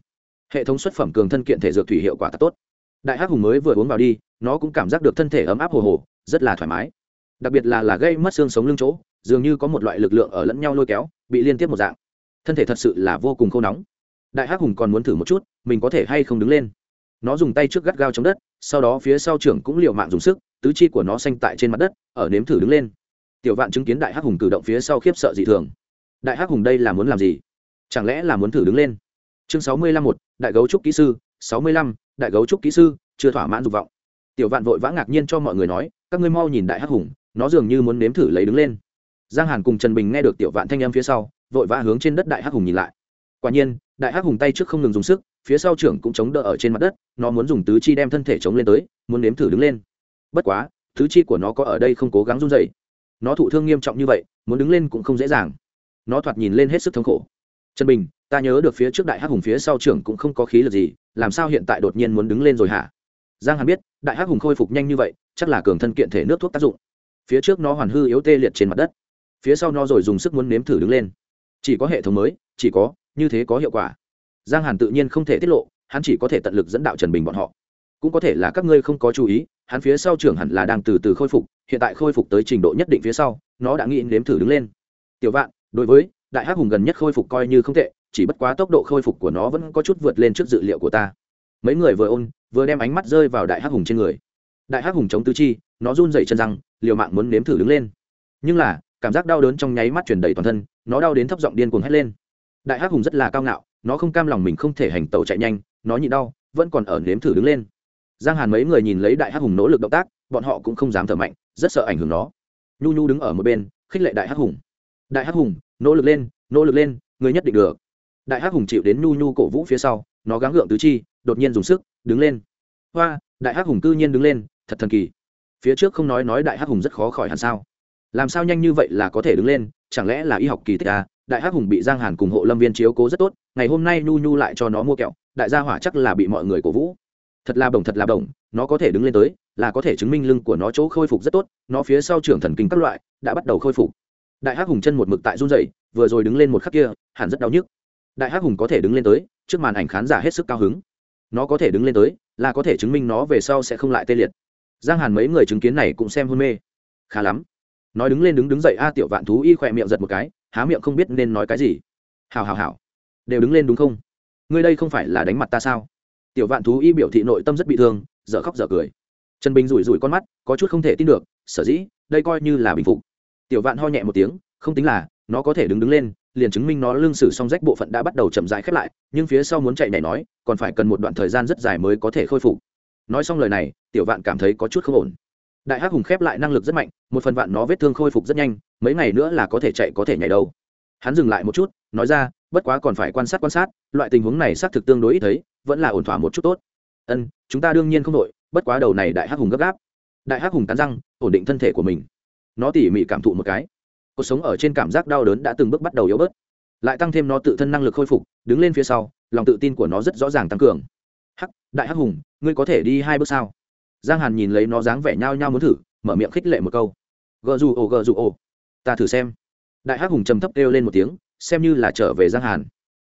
Hệ thống xuất phẩm cường thân kiện thể dược thủy hiệu quả thật tốt. Đại hắc hùng mới vừa uống vào đi, nó cũng cảm giác được thân thể ấm áp hồ hồ, rất là thoải mái. Đặc biệt là là gây mất xương sống lưng chỗ, dường như có một loại lực lượng ở lẫn nhau lôi kéo, bị liên tiếp một dạng. Thân thể thật sự là vô cùng khô nóng đại hắc hùng còn muốn thử một chút, mình có thể hay không đứng lên. Nó dùng tay trước gắt gao chống đất, sau đó phía sau trưởng cũng liều mạng dùng sức, tứ chi của nó xanh tại trên mặt đất, ở nếm thử đứng lên. Tiểu vạn chứng kiến đại hắc hùng cử động phía sau khiếp sợ dị thường. Đại hắc hùng đây là muốn làm gì? Chẳng lẽ là muốn thử đứng lên? Chương sáu mươi lăm một, đại gấu trúc kỹ sư, sáu mươi lăm, đại gấu trúc kỹ sư, chưa thỏa mãn dục vọng. Tiểu vạn vội vã ngạc nhiên cho mọi người nói, các ngươi mau nhìn đại hắc hùng, nó dường như muốn nếm thử lấy đứng lên. Giang hàn cùng trần bình nghe được tiểu vạn thanh âm phía sau, vội vã hướng trên đất đại hắc hùng nhìn lại. Quả nhiên đại hắc hùng tay trước không ngừng dùng sức, phía sau trưởng cũng chống đỡ ở trên mặt đất, nó muốn dùng tứ chi đem thân thể chống lên tới, muốn nếm thử đứng lên. Bất quá, tứ chi của nó có ở đây không cố gắng run dậy nó thụ thương nghiêm trọng như vậy, muốn đứng lên cũng không dễ dàng. Nó thoạt nhìn lên hết sức thống khổ. Trần bình, ta nhớ được phía trước đại hắc hùng phía sau trưởng cũng không có khí lực gì, làm sao hiện tại đột nhiên muốn đứng lên rồi hả? Giang hàn biết, đại hắc hùng khôi phục nhanh như vậy, chắc là cường thân kiện thể nước thuốc tác dụng. Phía trước nó hoàn hư yếu tê liệt trên mặt đất. Phía sau nó rồi dùng sức muốn nếm thử đứng lên. Chỉ có hệ thống mới, chỉ có như thế có hiệu quả. Giang hàn tự nhiên không thể tiết lộ, hắn chỉ có thể tận lực dẫn đạo trần bình bọn họ. Cũng có thể là các ngươi không có chú ý, hắn phía sau trưởng hẳn là đang từ từ khôi phục, hiện tại khôi phục tới trình độ nhất định phía sau, nó đã nghĩ nếm thử đứng lên. Tiểu vạn, đối với, đại hắc hùng gần nhất khôi phục coi như không tệ, chỉ bất quá tốc độ khôi phục của nó vẫn có chút vượt lên trước dự liệu của ta. Mấy người vừa ôn, vừa đem ánh mắt rơi vào đại hắc hùng trên người. Đại hắc hùng chống tứ chi, nó run dày chân răng, liều mạng muốn nếm thử đứng lên. Nhưng là, cảm giác đau đớn trong nháy mắt truyền đầy toàn thân, nó đau đến thấp giọng điên cuồng hét lên đại hắc hùng rất là cao ngạo, nó không cam lòng mình không thể hành tẩu chạy nhanh, nó nhịn đau, vẫn còn ở nếm thử đứng lên. Giang hàn mấy người nhìn lấy đại hắc hùng nỗ lực động tác, bọn họ cũng không dám thở mạnh, rất sợ ảnh hưởng nó. Nhu nhu đứng ở một bên, khích lệ đại hắc hùng. Đại hắc hùng, nỗ lực lên, nỗ lực lên, người nhất định được. Đại hắc hùng chịu đến nhu nhu cổ vũ phía sau, nó gắng gượng tứ chi, đột nhiên dùng sức, đứng lên. Hoa, đại hắc hùng cư nhiên đứng lên, thật thần kỳ. Phía trước không nói nói đại hắc hùng rất khó khỏi hẳn sao. Làm sao nhanh như vậy là có thể đứng lên, chẳng lẽ là y học kỳ tích à? Đại hắc hùng bị giang hàn cùng hộ lâm viên chiếu cố rất tốt, ngày hôm nay nhu nhu lại cho nó mua kẹo, đại gia hỏa chắc là bị mọi người cổ vũ. Thật là bổng, thật là bổng, nó có thể đứng lên tới, là có thể chứng minh lưng của nó chỗ khôi phục rất tốt, nó phía sau trưởng thần kinh các loại, đã bắt đầu khôi phục. Đại hắc hùng chân một mực tại run dậy vừa rồi đứng lên một khắc kia, hẳn rất đau nhức. Đại hắc hùng có thể đứng lên tới, trước màn ảnh khán giả hết sức cao hứng. Nó có thể đứng lên tới, là có thể chứng minh nó về sau sẽ không lại tê liệt. Giang hàn mấy người chứng kiến này cũng xem hôn mê. Khá lắm. Nói đứng lên đứng đứng dậy, a, tiểu vạn thú y khỏe miệng giật một cái há miệng không biết nên nói cái gì. Hào hào hào đều đứng lên đúng không? Ngươi đây không phải là đánh mặt ta sao? Tiểu vạn thú y biểu thị nội tâm rất bị thương, dở khóc dở cười. Trần bình rủi rủi con mắt, có chút không thể tin được, sở dĩ, đây coi như là bình phục. Tiểu vạn ho nhẹ một tiếng, không tính là, nó có thể đứng đứng lên, liền chứng minh nó lương sử song rách bộ phận đã bắt đầu chậm rãi khép lại, nhưng phía sau muốn chạy này nói, còn phải cần một đoạn thời gian rất dài mới có thể khôi phục. Nói xong lời này, tiểu vạn cảm thấy có chút không ổn. Đại hắc hùng khép lại năng lực rất mạnh, một phần vạn nó vết thương khôi phục rất nhanh mấy ngày nữa là có thể chạy có thể nhảy đâu. Hắn dừng lại một chút, nói ra, bất quá còn phải quan sát quan sát, loại tình huống này xác thực tương đối ít thấy, vẫn là ổn thỏa một chút tốt. Ân, chúng ta đương nhiên không đội, bất quá đầu này đại hắc hùng gấp gáp. Đại hắc hùng cắn răng, ổn định thân thể của mình. Nó tỉ mỉ cảm thụ một cái. Cuộc sống ở trên cảm giác đau đớn đã từng bước bắt đầu yếu bớt. Lại tăng thêm nó tự thân năng lực khôi phục, đứng lên phía sau, lòng tự tin của nó rất rõ ràng tăng cường. Hắc, đại hắc hùng, ngươi có thể đi hai bước sao? Giang hàn nhìn lấy nó dáng vẻ nhao nhao muốn thử, mở miệng khích lệ một câu. Gờ dù ồ, gờ dù ồ ta thử xem. Đại hắc hùng trầm thấp kêu lên một tiếng, xem như là trở về giang hàn.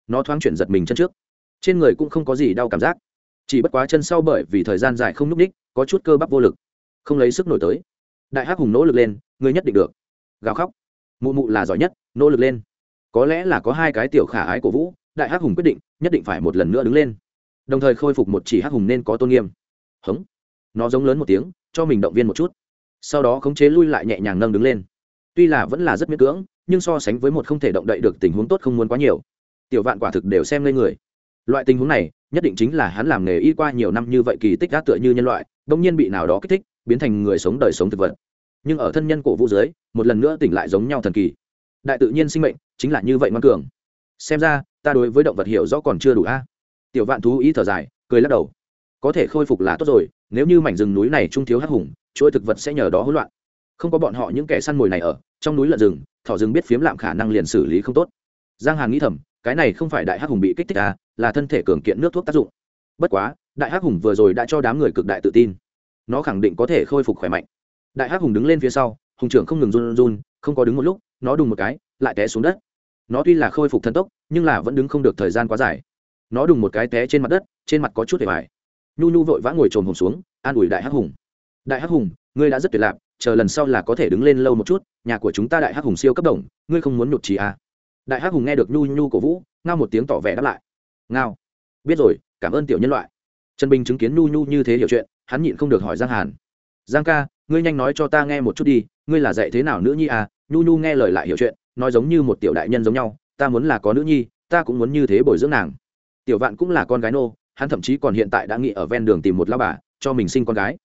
Nó thoáng chuyển giật mình chân trước. Trên người cũng không có gì đau cảm giác. Chỉ bất quá chân sau bởi vì thời gian dài không n ú c ních, có chút cơ bắp vô lực. Không lấy sức nổi tới. Đại hắc hùng nỗ lực lên, ngươi nhất định được. Gào khóc. Mụ mụ là giỏi nhất, nỗ lực lên. Có lẽ là có hai cái tiểu khả ái của vũ, đại hắc hùng quyết định, nhất định phải một lần nữa đứng lên. Đồng thời khôi phục một chỉ hắc hùng nên có tôn nghiêm. Hống. Nó giống lớn một tiếng, cho mình động viên một chút. Sau đó khống chế lui lại nhẹ nhàng nâng đứng lên tuy là vẫn là rất miễn cưỡng, nhưng so sánh với một không thể động đậy được tình huống tốt không muốn quá nhiều. Tiểu vạn quả thực đều xem lên người. Loại tình huống này, nhất định chính là hắn làm nghề y qua nhiều năm như vậy kỳ tích đã tựa như nhân loại đông nhiên bị nào đó kích thích, biến thành người sống đời sống thực vật. Nhưng ở thân nhân cổ vũ dưới, một lần nữa tỉnh lại giống nhau thần kỳ. Đại tự nhiên sinh mệnh, chính là như vậy ngoan cường. Xem ra, ta đối với động vật hiểu rõ còn chưa đủ a. Tiểu vạn thú ý thở dài, cười lắc đầu. Có thể khôi phục là tốt rồi, nếu như mảnh rừng núi này trung thiếu hắc hùng, chuỗi thực vật sẽ nhờ đó hỗn loạn không có bọn họ những kẻ săn mồi này ở, trong núi lợn rừng, thỏ rừng biết phiếm lạm khả năng liền xử lý không tốt. Giang hàn nghĩ thầm, cái này không phải đại hắc hùng bị kích thích à là thân thể cường kiện nước thuốc tác dụng. Bất quá, đại hắc hùng vừa rồi đã cho đám người cực đại tự tin. Nó khẳng định có thể khôi phục khỏe mạnh. Đại hắc hùng đứng lên phía sau, hùng trưởng không ngừng run run, không có đứng một lúc, nó đùng một cái, lại té xuống đất. Nó tuy là khôi phục thần tốc, nhưng là vẫn đứng không được thời gian quá dài. Nó đùng một cái té trên mặt đất, trên mặt có chút để bài nhu nhu vội vã ngồi trồm hùng xuống, an ủi đại hắc hùng. Đại hắc hùng, ngươi đã rất tuyệt lạc chờ lần sau là có thể đứng lên lâu một chút, nhà của chúng ta đại hắc hùng siêu cấp đồng, ngươi không muốn nhụt trí à. đại hắc hùng nghe được nhu nhu cổ vũ, ngao một tiếng tỏ vẻ đáp lại. Ngao. Biết rồi, cảm ơn tiểu nhân loại. Trần bình chứng kiến nhu nhu như thế hiểu chuyện, hắn nhịn không được hỏi giang hàn. Giang ca, ngươi nhanh nói cho ta nghe một chút đi, ngươi là dạy thế nào nữ nhi à? Nhu nhu nghe lời lại hiểu chuyện, nói giống như một tiểu đại nhân giống nhau, ta muốn là có nữ nhi, ta cũng muốn như thế bồi dưỡng nàng. Tiểu vạn cũng là con gái nô, hắn thậm chí còn hiện tại đã nghĩ ở ven đường tìm một lao bà, cho mình sinh con gái.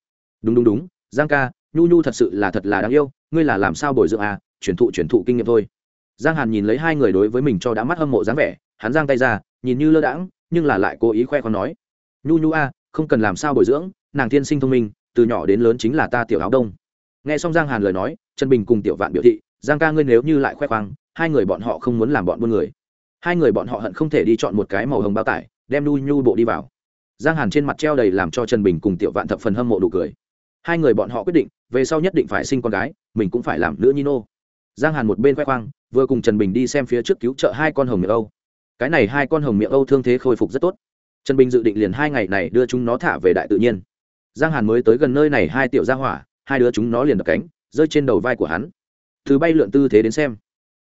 Đúng đúng đúng, giang ca nhu nhu thật sự là thật là đáng yêu, ngươi là làm sao bồi dưỡng à truyền thụ truyền thụ kinh nghiệm thôi. Giang hàn nhìn lấy hai người đối với mình cho đã mắt hâm mộ dáng vẻ, hắn giang tay ra, nhìn như lơ đãng, nhưng là lại cố ý khoe con nói. Nhu nhu a, không cần làm sao bồi dưỡng, nàng tiên sinh thông minh, từ nhỏ đến lớn chính là ta tiểu áo đông. Nghe xong giang hàn lời nói, trần bình cùng tiểu vạn biểu thị, giang ca ngươi nếu như lại khoe khoang, hai người bọn họ không muốn làm bọn buôn người. Hai người bọn họ hận không thể đi chọn một cái màu hồng bao tải, đem nhu nhu bộ đi vào. Giang hàn trên mặt treo đầy làm cho trần bình cùng tiểu vạn thập phần hâm mộ đủ cười hai người bọn họ quyết định, về sau nhất định phải sinh con gái, mình cũng phải làm nữ nhi nô. Giang hàn một bên khoe khoang, vừa cùng trần bình đi xem phía trước cứu trợ hai con hồng miệng âu. Cái này hai con hồng miệng âu thương thế khôi phục rất tốt. Trần bình dự định liền hai ngày này đưa chúng nó thả về đại tự nhiên. Giang hàn mới tới gần nơi này hai tiểu ra hỏa, hai đứa chúng nó liền đập cánh, rơi trên đầu vai của hắn. Thứ bay lượn tư thế đến xem.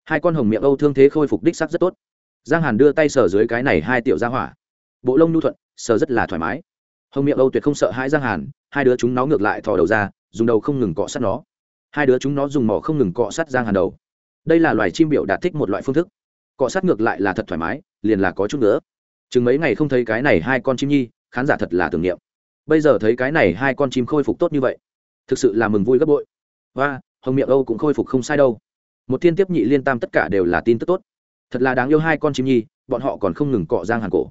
Hai con hồng miệng âu thương thế khôi phục đích sắc rất tốt. Giang hàn đưa tay sờ dưới cái này hai tiểu ra hỏa. Bộ lông nhu thuận, sờ rất là thoải mái. Hồng miệng âu tuyệt không sợ hai giang hàn hai đứa chúng nó ngược lại thò đầu ra, dùng đầu không ngừng cọ sát nó. Hai đứa chúng nó dùng mỏ không ngừng cọ sát giang hàn đầu. Đây là loài chim biểu đạt thích một loại phương thức. Cọ sát ngược lại là thật thoải mái, liền là có chút nữa. Chừng mấy ngày không thấy cái này hai con chim nhi, khán giả thật là tưởng niệm. Bây giờ thấy cái này hai con chim khôi phục tốt như vậy, thực sự là mừng vui gấp bội. Và, hồng miệng âu cũng khôi phục không sai đâu. Một thiên tiếp nhị liên tam tất cả đều là tin tức tốt. Thật là đáng yêu hai con chim nhi, bọn họ còn không ngừng cọ giang hàn cổ.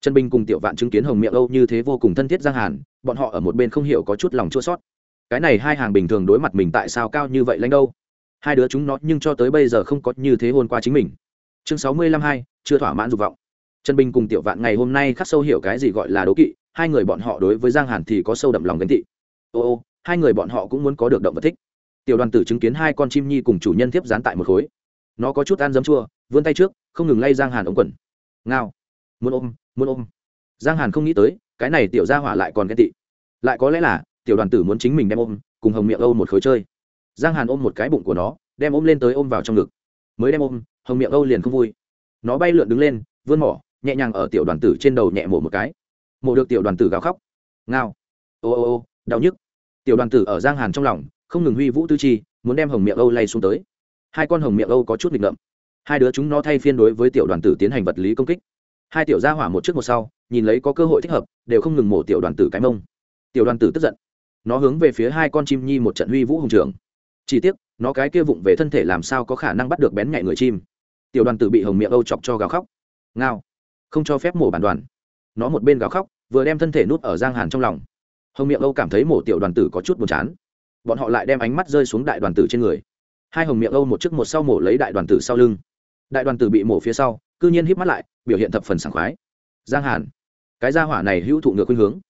Trần bình cùng tiểu vạn chứng kiến hồng miệng âu như thế vô cùng thân thiết giang hàn bọn họ ở một bên không hiểu có chút lòng chua sót. Cái này hai hàng bình thường đối mặt mình tại sao cao như vậy lãnh đâu? Hai đứa chúng nó nhưng cho tới bây giờ không có như thế hôn qua chính mình. Chương sáu mươi lăm hai, chưa thỏa mãn dục vọng. Trần bình cùng tiểu vạn ngày hôm nay khắc sâu hiểu cái gì gọi là đố kỵ, hai người bọn họ đối với giang hàn thì có sâu đậm lòng gánh thị ô ô, hai người bọn họ cũng muốn có được động vật thích. Tiểu đoàn tử chứng kiến hai con chim nhi cùng chủ nhân tiếp dán tại một khối. Nó có chút ăn dấm chua, vươn tay trước, không ngừng lay giang hàn ống quần. Ngao. Muốn ôm muốn ôm. Giang hàn không nghĩ tới cái này tiểu gia hỏa lại còn ghen tị. Lại có lẽ là, tiểu đoàn tử muốn chính mình đem ôm, cùng hồng miệng âu một khối chơi. Giang hàn ôm một cái bụng của nó, đem ôm lên tới ôm vào trong ngực. Mới đem ôm, hồng miệng âu liền không vui. Nó bay lượn đứng lên, vươn mỏ, nhẹ nhàng ở tiểu đoàn tử trên đầu nhẹ mổ một cái. Mổ được tiểu đoàn tử gào khóc. Ngao. Ô ô ô, đau nhức. Tiểu đoàn tử ở giang hàn trong lòng, không ngừng huy vũ tư chi, muốn đem hồng miệng âu lay xuống tới. Hai con hồng miệng âu có chút nghịch ngợm. Hai đứa chúng nó thay phiên đối với tiểu đoàn tử tiến hành vật lý công kích hai tiểu gia hỏa một trước một sau, nhìn lấy có cơ hội thích hợp, đều không ngừng mổ tiểu đoàn tử cái mông. Tiểu đoàn tử tức giận. Nó hướng về phía hai con chim nhi một trận huy vũ hùng trường. Chỉ tiếc, nó cái kia vụng về thân thể làm sao có khả năng bắt được bén nhạy người chim. Tiểu đoàn tử bị hồng miệng âu chọc cho gào khóc. Ngao. Không cho phép mổ bản đoàn. Nó một bên gào khóc, vừa đem thân thể nút ở giang hàn trong lòng. Hồng miệng âu cảm thấy mổ tiểu đoàn tử có chút buồn chán. Bọn họ lại đem ánh mắt rơi xuống đại đoàn tử trên người. Hai hồng miệng âu một chiếc một sau mổ lấy đại đoàn tử sau lưng. Đại đoàn tử bị mổ phía sau cư nhiên híp mắt lại biểu hiện thập phần sảng khoái. Giang hàn cái gia hỏa này hữu thụ ngược khuynh hướng.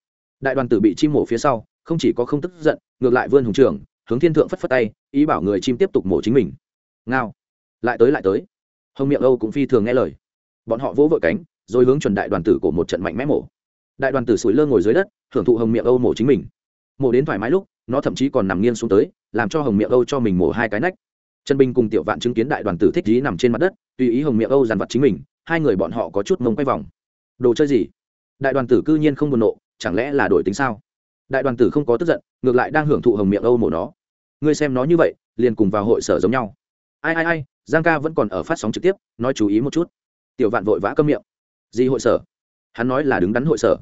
Đại đoàn tử bị chim mổ phía sau không chỉ có không tức giận ngược lại vươn hùng trưởng, hướng thiên thượng phất phất tay ý bảo người chim tiếp tục mổ chính mình. Ngao. Lại tới lại tới. Hồng miệng âu cũng phi thường nghe lời. Bọn họ vỗ vội cánh rồi hướng chuẩn đại đoàn tử của một trận mạnh mẽ mổ. Đại đoàn tử sủi lơ ngồi dưới đất hưởng thụ hồng miệng âu mổ chính mình. Mổ đến thoải mái lúc nó thậm chí còn nằm nghiêng xuống tới làm cho hồng miệng âu cho mình mổ hai cái nách trần bình cùng tiểu vạn chứng kiến đại đoàn tử thích dí nằm trên mặt đất, tùy ý hồng miệng âu dàn vặt chính mình, hai người bọn họ có chút mông quay vòng. Đồ chơi gì? Đại đoàn tử cư nhiên không buồn nộ, chẳng lẽ là đổi tính sao? Đại đoàn tử không có tức giận, ngược lại đang hưởng thụ hồng miệng âu mổ nó. Ngươi xem nó như vậy, liền cùng vào hội sở giống nhau. Ai ai ai, giang ca vẫn còn ở phát sóng trực tiếp, nói chú ý một chút. Tiểu vạn vội vã câm miệng. Gì hội sở? Hắn nói là đứng đắn hội sở.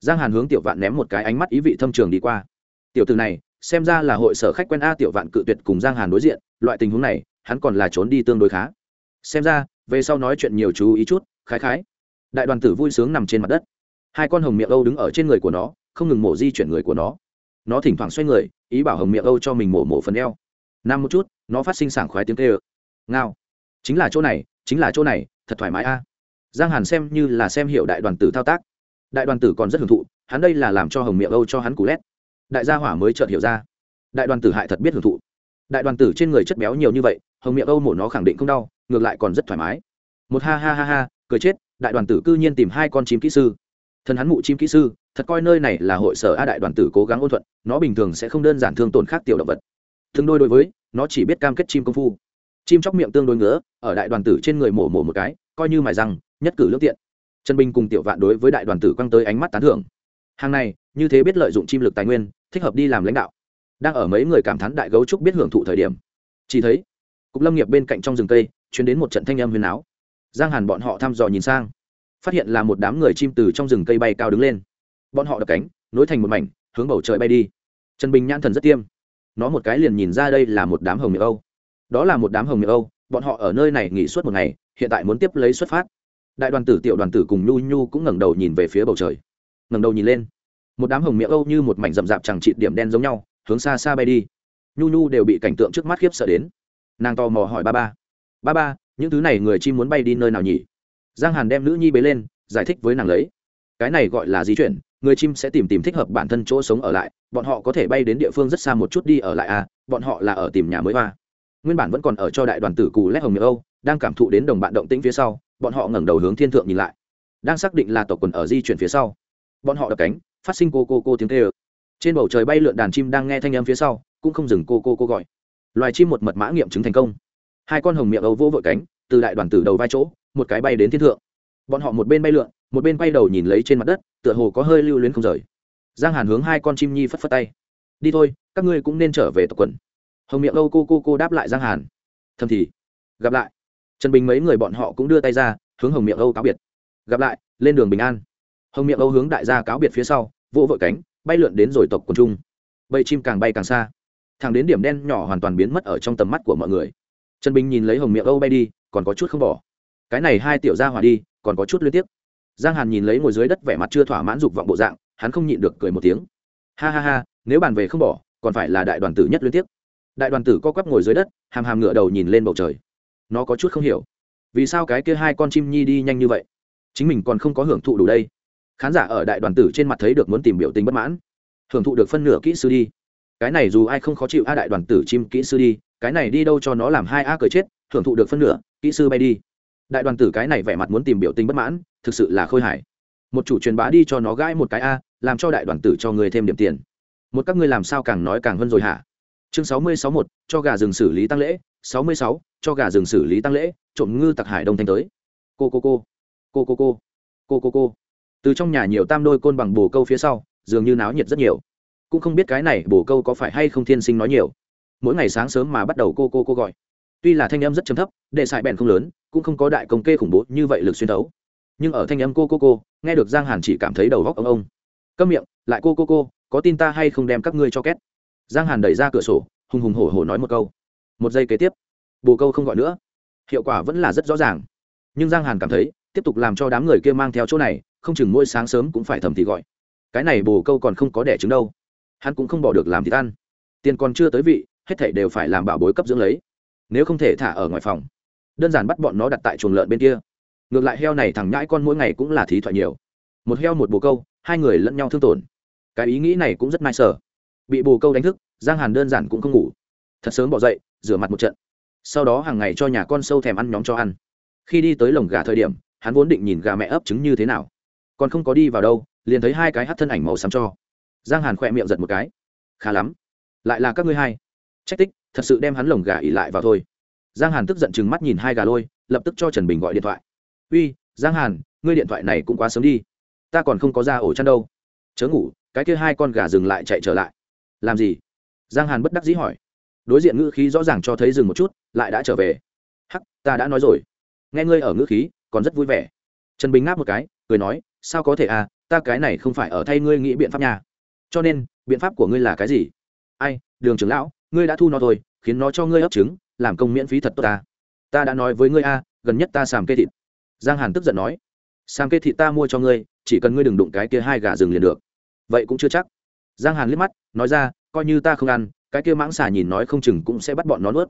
Giang hàn hướng tiểu vạn ném một cái ánh mắt ý vị thâm trường đi qua. Tiểu từ này xem ra là hội sở khách quen a tiểu vạn cự tuyệt cùng giang hàn đối diện, loại tình huống này, hắn còn là trốn đi tương đối khá. Xem ra, về sau nói chuyện nhiều chú ý chút, khái khái. Đại đoàn tử vui sướng nằm trên mặt đất. Hai con hồng miệng âu đứng ở trên người của nó, không ngừng mổ di chuyển người của nó. Nó thỉnh thoảng xoay người, ý bảo hồng miệng âu cho mình mổ mổ phần eo. Nằm một chút, nó phát sinh sảng khoái tiếng tê ơ ngao. Chính là chỗ này, chính là chỗ này, thật thoải mái a. Giang hàn xem như là xem hiệu đại đoàn tử thao tác. Đại đoàn tử còn rất hưởng thụ, hắn đây là làm cho hồng miệng âu cho hắn cú lét đại gia hỏa mới chợt hiểu ra. Đại đoàn tử hại thật biết hưởng thụ. Đại đoàn tử trên người chất béo nhiều như vậy, hồng miệng âu mổ nó khẳng định không đau, ngược lại còn rất thoải mái. Một ha ha ha ha, cười chết, đại đoàn tử cư nhiên tìm hai con chim kỹ sư. Thần hắn mụ chim kỹ sư, thật coi nơi này là hội sở a đại đoàn tử cố gắng ôn thuận, nó bình thường sẽ không đơn giản thương tổn khác tiểu động vật. Tương đôi đối với, nó chỉ biết cam kết chim công phu. Chim chóc miệng tương đối ngứa, ở đại đoàn tử trên người mổ mổ một cái, coi như mài răng, nhất cử lương tiện. Trần bình cùng tiểu vạn đối với đại đoàn tử quăng tới ánh mắt tán thưởng. Hàng này, như thế biết lợi dụng chim lực tài nguyên thích hợp đi làm lãnh đạo. Đang ở mấy người cảm thán đại gấu trúc biết hưởng thụ thời điểm, chỉ thấy cục lâm nghiệp bên cạnh trong rừng cây chuyến đến một trận thanh âm huyền áo. Giang hàn bọn họ thăm dò nhìn sang, phát hiện là một đám người chim từ trong rừng cây bay cao đứng lên. Bọn họ đập cánh, nối thành một mảnh, hướng bầu trời bay đi. Trần bình nhãn thần rất tiêm. Nó một cái liền nhìn ra đây là một đám hồng miệng âu. Đó là một đám hồng miệng âu, bọn họ ở nơi này nghỉ suốt một ngày, hiện tại muốn tiếp lấy xuất phát. Đại đoàn tử, tiểu đoàn tử cùng nhu nhu cũng ngẩng đầu nhìn về phía bầu trời. Ngẩng đầu nhìn lên một đám hồng miệng âu như một mảnh rậm rạp chẳng trị điểm đen giống nhau, hướng xa xa bay đi. Nhu nhu đều bị cảnh tượng trước mắt khiếp sợ đến. Nàng tò mò hỏi ba ba. Ba ba, những thứ này người chim muốn bay đi nơi nào nhỉ? Giang hàn đem nữ nhi bế lên, giải thích với nàng lấy. Cái này gọi là di chuyển, người chim sẽ tìm tìm thích hợp bản thân chỗ sống ở lại, bọn họ có thể bay đến địa phương rất xa một chút đi ở lại à bọn họ là ở tìm nhà mới hoa. Nguyên bản vẫn còn ở cho đại đoàn tử cù lét hồng miệng âu, đang cảm thụ đến đồng bạn động tĩnh phía sau, bọn họ ngẩng đầu hướng thiên thượng nhìn lại. Đang xác định là tộc quần ở di chuyển phía sau. Bọn họ đập cánh phát sinh cô cô cô tiếng kêu. Trên bầu trời bay lượn đàn chim đang nghe thanh âm phía sau, cũng không dừng cô cô cô gọi. Loài chim một mật mã nghiệm chứng thành công. Hai con hồng miệng âu vỗ vội cánh, từ đại đoàn tử đầu vai chỗ, một cái bay đến thiên thượng. Bọn họ một bên bay lượn, một bên bay đầu nhìn lấy trên mặt đất, tựa hồ có hơi lưu luyến không rời. Giang hàn hướng hai con chim nhi phất phất tay. Đi thôi, các ngươi cũng nên trở về tộc quần. Hồng miệng âu cô cô cô đáp lại giang hàn. Thầm thì, gặp lại. Trần bình mấy người bọn họ cũng đưa tay ra, hướng hồng miệng âu cáo biệt. Gặp lại, lên đường bình an. Hồng miệng âu hướng đại gia cáo biệt phía sau vỗ vội cánh, bay lượn đến rồi tộc quần trung. Bầy chim càng bay càng xa. Thẳng đến điểm đen nhỏ hoàn toàn biến mất ở trong tầm mắt của mọi người. Trần bình nhìn lấy hồng miệng âu bay đi, còn có chút không bỏ. Cái này hai tiểu gia hỏa đi, còn có chút liên tiếp giang hàn nhìn lấy ngồi dưới đất vẻ mặt chưa thỏa mãn dục vọng bộ dạng, hắn không nhịn được cười một tiếng. Ha ha ha, nếu bàn về không bỏ, còn phải là đại đoàn tử nhất liên tiếp đại đoàn tử co quắp ngồi dưới đất, hàm hàm ngựa đầu nhìn lên bầu trời. Nó có chút không hiểu. Vì sao cái kia hai con chim nhi đi nhanh như vậy? Chính mình còn không có hưởng thụ đủ đây khán giả ở đại đoàn tử trên mặt thấy được muốn tìm biểu tình bất mãn. Hưởng thụ được phân nửa kỹ sư đi. Cái này dù ai không khó chịu a đại đoàn tử chim kỹ sư đi, cái này đi đâu cho nó làm hai a cười chết, hưởng thụ được phân nửa, kỹ sư bay đi. Đại đoàn tử cái này vẻ mặt muốn tìm biểu tình bất mãn, thực sự là khôi hài. Một chủ truyền bá đi cho nó gãi một cái a, làm cho đại đoàn tử cho người thêm điểm tiền. Một các ngươi làm sao càng nói càng hơn rồi hả? Chương sáu mươi sáu một cho gà rừng xử lý tăng lễ. Sáu mươi sáu, cho gà rừng xử lý tăng lễ, trộm ngư tặc hải đông thanh tới. Cô cô cô. Cô cô cô. Cô cô cô từ trong nhà nhiều tam đôi côn bằng bồ câu phía sau, dường như náo nhiệt rất nhiều. Cũng không biết cái này bồ câu có phải hay không thiên sinh nói nhiều. Mỗi ngày sáng sớm mà bắt đầu cô cô cô gọi. Tuy là thanh âm rất chấm thấp, để xài bèn không lớn, cũng không có đại công kê khủng bố như vậy lực xuyên thấu. Nhưng ở thanh âm cô cô cô, nghe được giang hàn chỉ cảm thấy đầu góc ông ông. Câm miệng, lại cô cô cô, có tin ta hay không đem các ngươi cho két? Giang hàn đẩy ra cửa sổ, hùng hùng hổ hổ nói một câu. Một giây kế tiếp, bồ câu không gọi nữa. Hiệu quả vẫn là rất rõ ràng. Nhưng giang hàn cảm thấy, tiếp tục làm cho đám người kia mang theo chỗ này không chừng mỗi sáng sớm cũng phải thầm thì gọi. Cái này bồ câu còn không có đẻ trứng đâu. Hắn cũng không bỏ được làm thịt ăn. Tiền còn chưa tới vị, hết thảy đều phải làm bảo bối cấp dưỡng lấy. Nếu không thể thả ở ngoài phòng, đơn giản bắt bọn nó đặt tại chuồng lợn bên kia. Ngược lại heo này thằng nhãi con mỗi ngày cũng là thí thoại nhiều. Một heo một bồ câu, hai người lẫn nhau thương tổn. Cái ý nghĩ này cũng rất nai sở bị bồ câu đánh thức, giang hàn đơn giản cũng không ngủ. Thật sớm bỏ dậy, rửa mặt một trận. Sau đó hàng ngày cho nhà con sâu thèm ăn nhóm cho ăn. Khi đi tới lồng gà thời điểm, hắn vốn định nhìn gà mẹ ấp trứng như thế nào còn không có đi vào đâu, liền thấy hai cái hát thân ảnh màu xám cho. Giang hàn khỏe miệng giật một cái. Khá lắm. Lại là các ngươi hai. Trách tích, thật sự đem hắn lồng gà ỉ lại vào thôi. Giang hàn tức giận chừng mắt nhìn hai gà lôi, lập tức cho trần bình gọi điện thoại. Uy, giang hàn, ngươi điện thoại này cũng quá sớm đi. Ta còn không có ra ổ chăn đâu. Chớ ngủ, cái kia hai con gà dừng lại chạy trở lại. Làm gì? Giang hàn bất đắc dĩ hỏi. Đối diện ngữ khí rõ ràng cho thấy dừng một chút, lại đã trở về. Hắc, ta đã nói rồi. Nghe ngươi ở ngữ khí, còn rất vui vẻ trần bình ngáp một cái, cười nói, sao có thể à ta cái này không phải ở thay ngươi nghĩ biện pháp nhà cho nên, biện pháp của ngươi là cái gì? Ai, đường trưởng lão, ngươi đã thu nó thôi khiến nó cho ngươi ấp trứng, làm công miễn phí thật tốt ta. Ta đã nói với ngươi a, gần nhất ta sàm kê thịt. Giang hàn tức giận nói, sàm kê thịt ta mua cho ngươi, chỉ cần ngươi đừng đụng cái kia hai gà rừng liền được. Vậy cũng chưa chắc. Giang hàn liếc mắt, nói ra, coi như ta không ăn, cái kia mãng xà nhìn nói không chừng cũng sẽ bắt bọn nó nuốt.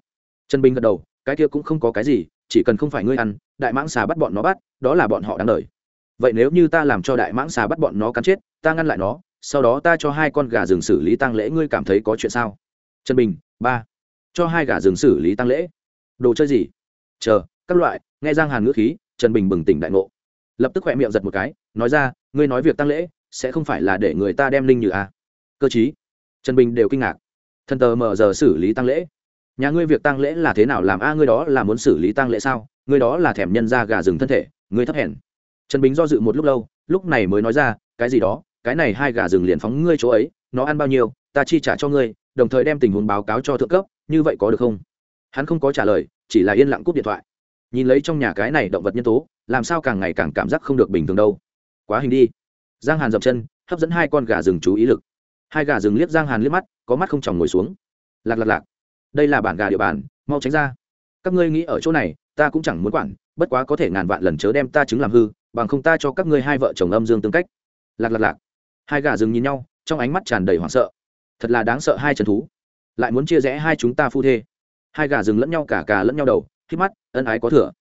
Trần bình gật đầu, cái kia cũng không có cái gì chỉ cần không phải ngươi ăn, đại mãng xà bắt bọn nó bắt, đó là bọn họ đáng đời. Vậy nếu như ta làm cho đại mãng xà bắt bọn nó cắn chết, ta ngăn lại nó, sau đó ta cho hai con gà rừng xử lý tăng lễ, ngươi cảm thấy có chuyện sao? Trần bình, ba. Cho hai gà rừng xử lý tăng lễ. Đồ chơi gì? Chờ, các loại, nghe giang hàn ngữ khí, trần bình bừng tỉnh đại ngộ. Lập tức khỏe miệng giật một cái, nói ra, ngươi nói việc tăng lễ, sẽ không phải là để người ta đem linh như à? cơ chí. Trần bình đều kinh ngạc. Thần tờ mở giờ xử lý tăng lễ nhà ngươi việc tăng lễ là thế nào làm? A, ngươi đó là muốn xử lý tăng lễ sao? Ngươi đó là thèm nhân ra gà rừng thân thể, ngươi thấp hèn. Trần bính do dự một lúc lâu, lúc này mới nói ra, cái gì đó? Cái này hai gà rừng liền phóng ngươi chỗ ấy, nó ăn bao nhiêu, ta chi trả cho ngươi, đồng thời đem tình huống báo cáo cho thượng cấp, như vậy có được không? Hắn không có trả lời, chỉ là yên lặng cúp điện thoại. Nhìn lấy trong nhà cái này động vật nhân tố, làm sao càng ngày càng cảm giác không được bình thường đâu. Quá hình đi. Giang hàn dậm chân, hấp dẫn hai con gà rừng chú ý lực. Hai gà rừng liếc giang hàn liếc mắt, có mắt không chòng ngồi xuống. Lạc lạc lạc đây là bản gà địa bàn, mau tránh ra. Các ngươi nghĩ ở chỗ này, ta cũng chẳng muốn quản, bất quá có thể ngàn vạn lần chớ đem ta chứng làm hư, bằng không ta cho các ngươi hai vợ chồng âm dương tương cách. Lạc lạc lạc. Hai gà rừng nhìn nhau, trong ánh mắt tràn đầy hoảng sợ. Thật là đáng sợ hai trần thú. Lại muốn chia rẽ hai chúng ta phu thê. Hai gà rừng lẫn nhau cả cà lẫn nhau đầu khi mắt, ân ái có thừa.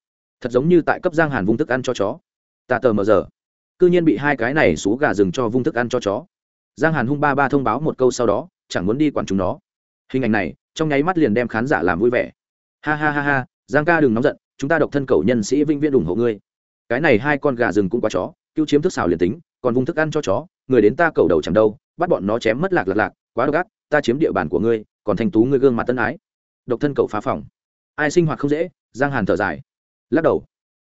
Thật giống như tại cấp giang hàn vung thức ăn cho chó. Ta tờ mờ giờ. C ư nhiên bị hai cái này xú gà rừng cho vung thức ăn cho chó. Giang hàn hung ba ba thông báo một câu sau đó, chẳng muốn đi quản chúng nó. Hình ảnh này trong nháy mắt liền đem khán giả làm vui vẻ. Ha ha ha ha, giang ca đừng nóng giận, chúng ta độc thân cầu nhân sĩ vinh viên ủng hộ ngươi. Cái này hai con gà rừng cũng quá chó, cứu chiếm thức xào liền tính, còn vung thức ăn cho chó, người đến ta cầu đầu chẳng đâu, bắt bọn nó chém mất lạc lạc lạc, quá độc ác, ta chiếm địa bàn của ngươi, còn thanh tú ngươi gương mặt tân ái. Độc thân cầu phá phòng. Ai sinh hoạt không dễ, giang hàn thở dài. Lắc đầu.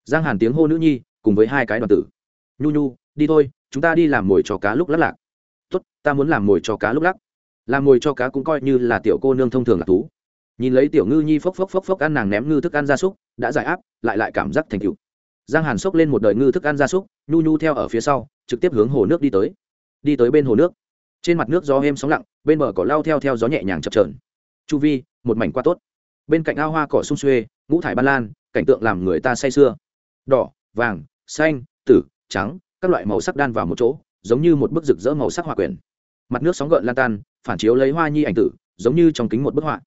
Giang hàn tiếng hô nữ nhi, cùng với hai cái đoàn tử. Nhu nhu, đi thôi, chúng ta đi làm mồi cho cá lúc lắc lạc. Tốt, ta muốn làm mồi cho cá lúc lắc làm mồi cho cá cũng coi như là tiểu cô nương thông thường là thú. Nhìn lấy tiểu ngư nhi phốc phốc phốc phốc ăn nàng ném ngư thức ăn gia súc, đã giải áp, lại lại cảm giác thành cựu giang hàn xốc lên một đời ngư thức ăn gia súc, nhu nhu theo ở phía sau, trực tiếp hướng hồ nước đi tới. Đi tới bên hồ nước. Trên mặt nước gió êm sóng lặng, bên bờ cỏ lao theo theo gió nhẹ nhàng chập trờn chu vi, một mảnh qua tốt. Bên cạnh ao hoa cỏ sung xuê, ngũ thải ban lan, cảnh tượng làm người ta say sưa. Đỏ, vàng, xanh, tử, trắng, các loại màu sắc đan vào một chỗ, giống như một bức rực rỡ màu sắc hòa quyển mặt nước sóng gợn lan tan, phản chiếu lấy hoa nhi ảnh tử, giống như trong kính một bức họa.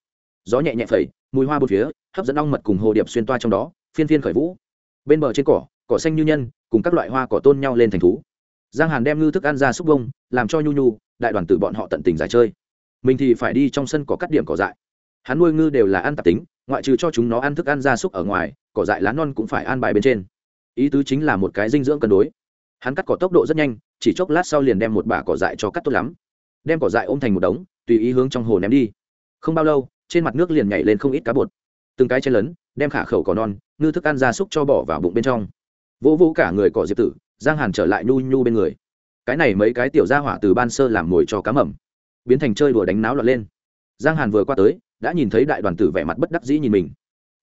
Gió nhẹ nhẹ phẩy, mùi hoa bột phía, hấp dẫn ong mật cùng hồ điệp xuyên toa trong đó, phiên phiên khởi vũ. Bên bờ trên cỏ cỏ xanh như nhân, cùng các loại hoa cỏ tôn nhau lên thành thú. Giang hàn đem ngư thức ăn ra xúc bông, làm cho nhu nhu, đại đoàn tử bọn họ tận tình giải chơi. Mình thì phải đi trong sân có cắt điểm cỏ dại. Hắn nuôi ngư đều là ăn tạp tính, ngoại trừ cho chúng nó ăn thức ăn gia súc ở ngoài, cỏ dại lá non cũng phải ăn bài bên trên. Ý tứ chính là một cái dinh dưỡng cân đối. Hắn cắt cỏ tốc độ rất nhanh, chỉ chốc lát sau liền đem một bả cỏ dại cho cắt tốt lắm đem cỏ dại ôm thành một đống, tùy ý hướng trong hồ ném đi. Không bao lâu, trên mặt nước liền nhảy lên không ít cá bột. Từng cái chen lấn, đem khả khẩu cỏ non, ngư thức ăn ra súc cho bỏ vào bụng bên trong. Vỗ vỗ cả người cỏ diệp tử, giang hàn trở lại nhu nhu bên người. Cái này mấy cái tiểu ra hỏa từ ban sơ làm mồi cho cá mầm. Biến thành chơi đùa đánh náo lọt lên. Giang hàn vừa qua tới, đã nhìn thấy đại đoàn tử vẻ mặt bất đắc dĩ nhìn mình.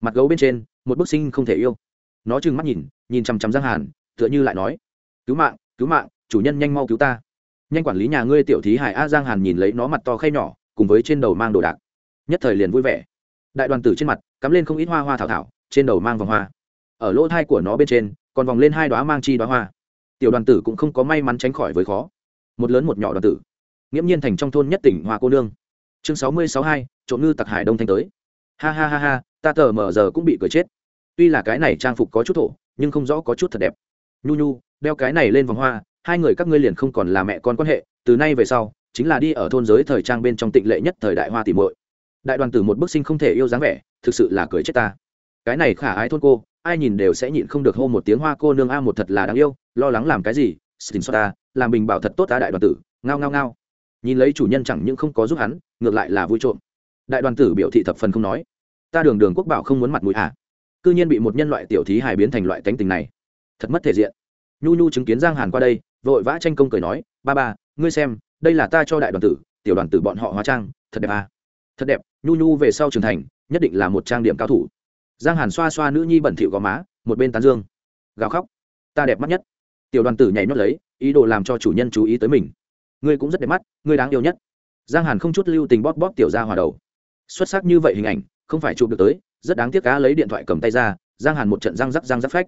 Mặt gấu bên trên, một bức sinh không thể yêu. Nó trừng mắt nhìn nhìn chằm chằm giang hàn, tựa như lại nói, cứu mạng cứu mạng, chủ nhân nhanh mau cứu ta nhanh quản lý nhà ngươi tiểu thí hải a giang hàn nhìn lấy nó mặt to khay nhỏ, cùng với trên đầu mang đồ đạc. Nhất thời liền vui vẻ. Đại đoàn tử trên mặt, cắm lên không ít hoa hoa thảo thảo, trên đầu mang vòng hoa. Ở lỗ thai của nó bên trên, còn vòng lên hai đoá mang chi đoá hoa. Tiểu đoàn tử cũng không có may mắn tránh khỏi với khó. Một lớn một nhỏ đoàn tử. Nghiễm nhiên thành trong thôn nhất tỉnh hoa cô nương. Chương sáu mươi sáu hai, trộm ngư tặc hải đông thanh tới. Ha ha ha ha, ta tờ mở giờ cũng bị cười chết. Tuy là cái này trang phục có chút thổ, nhưng không rõ có chút thật đẹp. Nhu nhu, đeo cái này lên vòng hoa hai người các ngươi liền không còn là mẹ con quan hệ, từ nay về sau, chính là đi ở thôn giới thời trang bên trong tịnh lệ nhất thời đại hoa tìm muội. Đại đoàn tử một bức sinh không thể yêu dáng vẻ, thực sự là cười chết ta. Cái này khả ái thôn cô, ai nhìn đều sẽ nhịn không được hô một tiếng hoa cô nương a, một thật là đáng yêu, lo lắng làm cái gì? Xin xót ta, làm bình bảo thật tốt ta đại đoàn tử, ngao ngao ngao. Nhìn lấy chủ nhân chẳng những không có giúp hắn, ngược lại là vui trộm. Đại đoàn tử biểu thị thập phần không nói. Ta đường đường quốc bảo không muốn mặt mũi à? Cư nhiên bị một nhân loại tiểu thí hài biến thành loại cánh tình này. Thật mất thể diện. Nhu nhu chứng kiến giang hàn qua đây vội vã tranh công cười nói, ba ba, ngươi xem, đây là ta cho đại đoàn tử, tiểu đoàn tử bọn họ hóa trang, thật đẹp à? Thật đẹp, nhu nhu về sau trưởng thành, nhất định là một trang điểm cao thủ. Giang hàn xoa xoa nữ nhi bẩn thỉu gò má, một bên tán dương. Gào khóc, ta đẹp mắt nhất. Tiểu đoàn tử nhảy nhót lấy, ý đồ làm cho chủ nhân chú ý tới mình. Ngươi cũng rất đẹp mắt, ngươi đáng yêu nhất. Giang hàn không chút lưu tình bóp bóp tiểu ra hòa đầu. Xuất sắc như vậy hình ảnh, không phải chụp được tới, rất đáng tiếc cá lấy điện thoại cầm tay ra, giang hàn một trận răng rắc răng rắc phách.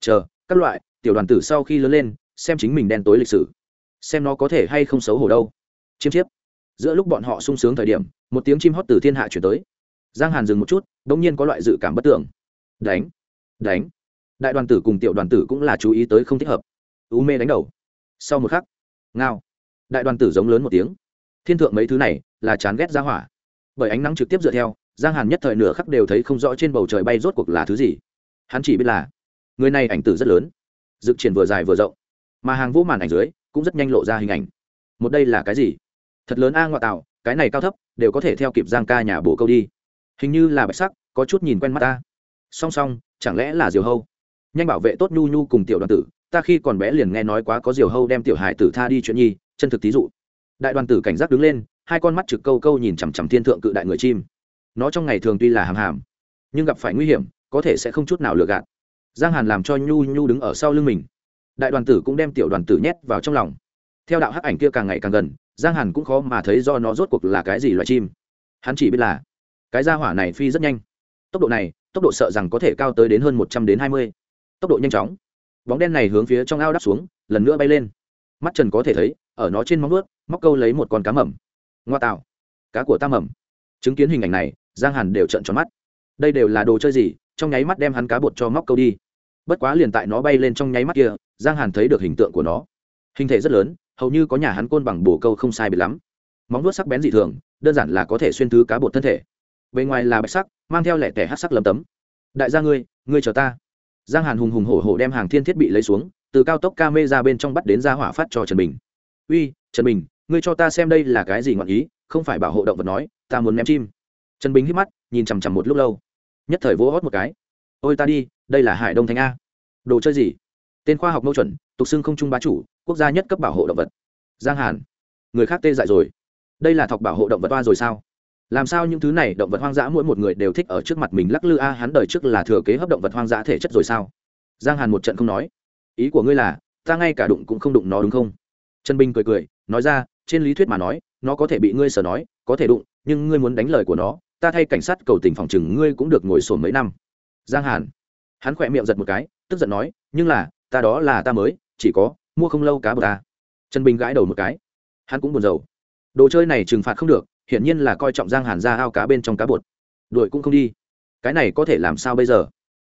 Chờ, các loại, tiểu đoàn tử sau khi lớn lên xem chính mình đen tối lịch sử, xem nó có thể hay không xấu hổ đâu. Chiêm chiếp. Giữa lúc bọn họ sung sướng thời điểm, một tiếng chim hót từ thiên hạ chuyển tới. Giang hàn dừng một chút đ ỗ n g nhiên có loại dự cảm bất tưởng. Đánh đánh. Đại đoàn tử cùng tiểu đoàn tử cũng là chú ý tới không thích hợp. U mê đánh đầu. Sau một khắc, ngao. Đại đoàn tử giống lớn một tiếng. Thiên thượng mấy thứ này là chán ghét ra hỏa. Bởi ánh nắng trực tiếp dựa theo, giang hàn nhất thời nửa khắc đều thấy không rõ trên bầu trời bay rốt cuộc là thứ gì. Hắn chỉ biết là, người này ảnh tử rất lớn. Dự triển vừa dài vừa rộng mà hàng vũ màn ảnh dưới cũng rất nhanh lộ ra hình ảnh. Một đây là cái gì? Thật lớn a ngoại tạo cái này cao thấp, đều có thể theo kịp giang ca nhà bổ câu đi. Hình như là bạch sắc, có chút nhìn quen mắt ta. Song song, chẳng lẽ là diều hâu? Nhanh bảo vệ tốt nhu nhu cùng tiểu đoàn tử, ta khi còn bé liền nghe nói quá có diều hâu đem tiểu hải tử tha đi chuyện nhi, chân thực tí dụ. Đại đoàn tử cảnh giác đứng lên, hai con mắt trực câu câu nhìn chằm chằm thiên thượng cự đại người chim. Nó trong ngày thường tuy là hàm hàm, nhưng gặp phải nguy hiểm, có thể sẽ không chút nào lừa gạt. Giang hàn làm cho nhu nhu đứng ở sau lưng mình đại đoàn tử cũng đem tiểu đoàn tử nhét vào trong lòng. Theo đạo hắc ảnh kia càng ngày càng gần, giang hàn cũng khó mà thấy do nó rốt cuộc là cái gì loại chim. Hắn chỉ biết là, cái ra hỏa này phi rất nhanh. Tốc độ này, tốc độ sợ rằng có thể cao tới đến hơn một trăm đến hai mươi. Tốc độ nhanh chóng. Bóng đen này hướng phía trong ao đắp xuống, lần nữa bay lên. Mắt trần có thể thấy, ở nó trên móng ướt móc câu lấy một con cá mầm. Ngoa tạo. Cá của ta mầm. Chứng kiến hình ảnh này, giang hàn đều trợn tròn mắt. Đây đều là đồ chơi gì, trong nháy mắt đem hắn cá bột cho móc câu đi. Bất quá liền tại nó bay lên trong nháy mắt kia giang hàn thấy được hình tượng của nó. Hình thể rất lớn, hầu như có nhà hắn côn bằng bồ câu không sai bị lắm. Móng vuốt sắc bén dị thường, đơn giản là có thể xuyên thứ cá bột thân thể. Bề ngoài là bạch sắc, mang theo lẻ tẻ hát sắc lấm tấm. Đại gia ngươi ngươi chờ ta. Giang hàn hùng hùng hổ hổ đem hàng thiên thiết bị lấy xuống, từ cao tốc ca mê ra bên trong bắt đến ra hỏa phát cho trần bình. Uy, trần bình, ngươi cho ta xem đây là cái gì ngọn ý, không phải bảo hộ động vật nói, ta muốn ném chim. Trần bình hít mắt, nhìn chằm chằm một lúc lâu. Nhất thời vỗ hót một cái. Ôi ta đi, đây là hải đông Thánh a. Đồ chơi gì? Tên khoa học mâu chuẩn, tục xưng không trung bá chủ, quốc gia nhất cấp bảo hộ động vật. Giang hàn. Người khác tê dại rồi. Đây là thọc bảo hộ động vật toa rồi sao? Làm sao những thứ này động vật hoang dã mỗi một người đều thích ở trước mặt mình lắc lư a, hắn đời trước là thừa kế hấp động vật hoang dã thể chất rồi sao? Giang hàn một trận không nói. Ý của ngươi là, ta ngay cả đụng cũng không đụng nó đúng không? Trần bình cười cười, nói ra, trên lý thuyết mà nói, nó có thể bị ngươi sở nói, có thể đụng, nhưng ngươi muốn đánh lời của nó, ta thay cảnh sát cầu tình phòng chừng ngươi cũng được ngồi sồn mấy năm. Giang hàn. Hắn khỏe miệng giật một cái, tức giận nói, nhưng là ta đó là ta mới, chỉ có, mua không lâu cá bờ ta. Trần bình gãi đầu một cái. Hắn cũng buồn rầu. Đồ chơi này trừng phạt không được, hiển nhiên là coi trọng giang hàn ra ao cá bên trong cá bột. Đuổi cũng không đi. Cái này có thể làm sao bây giờ?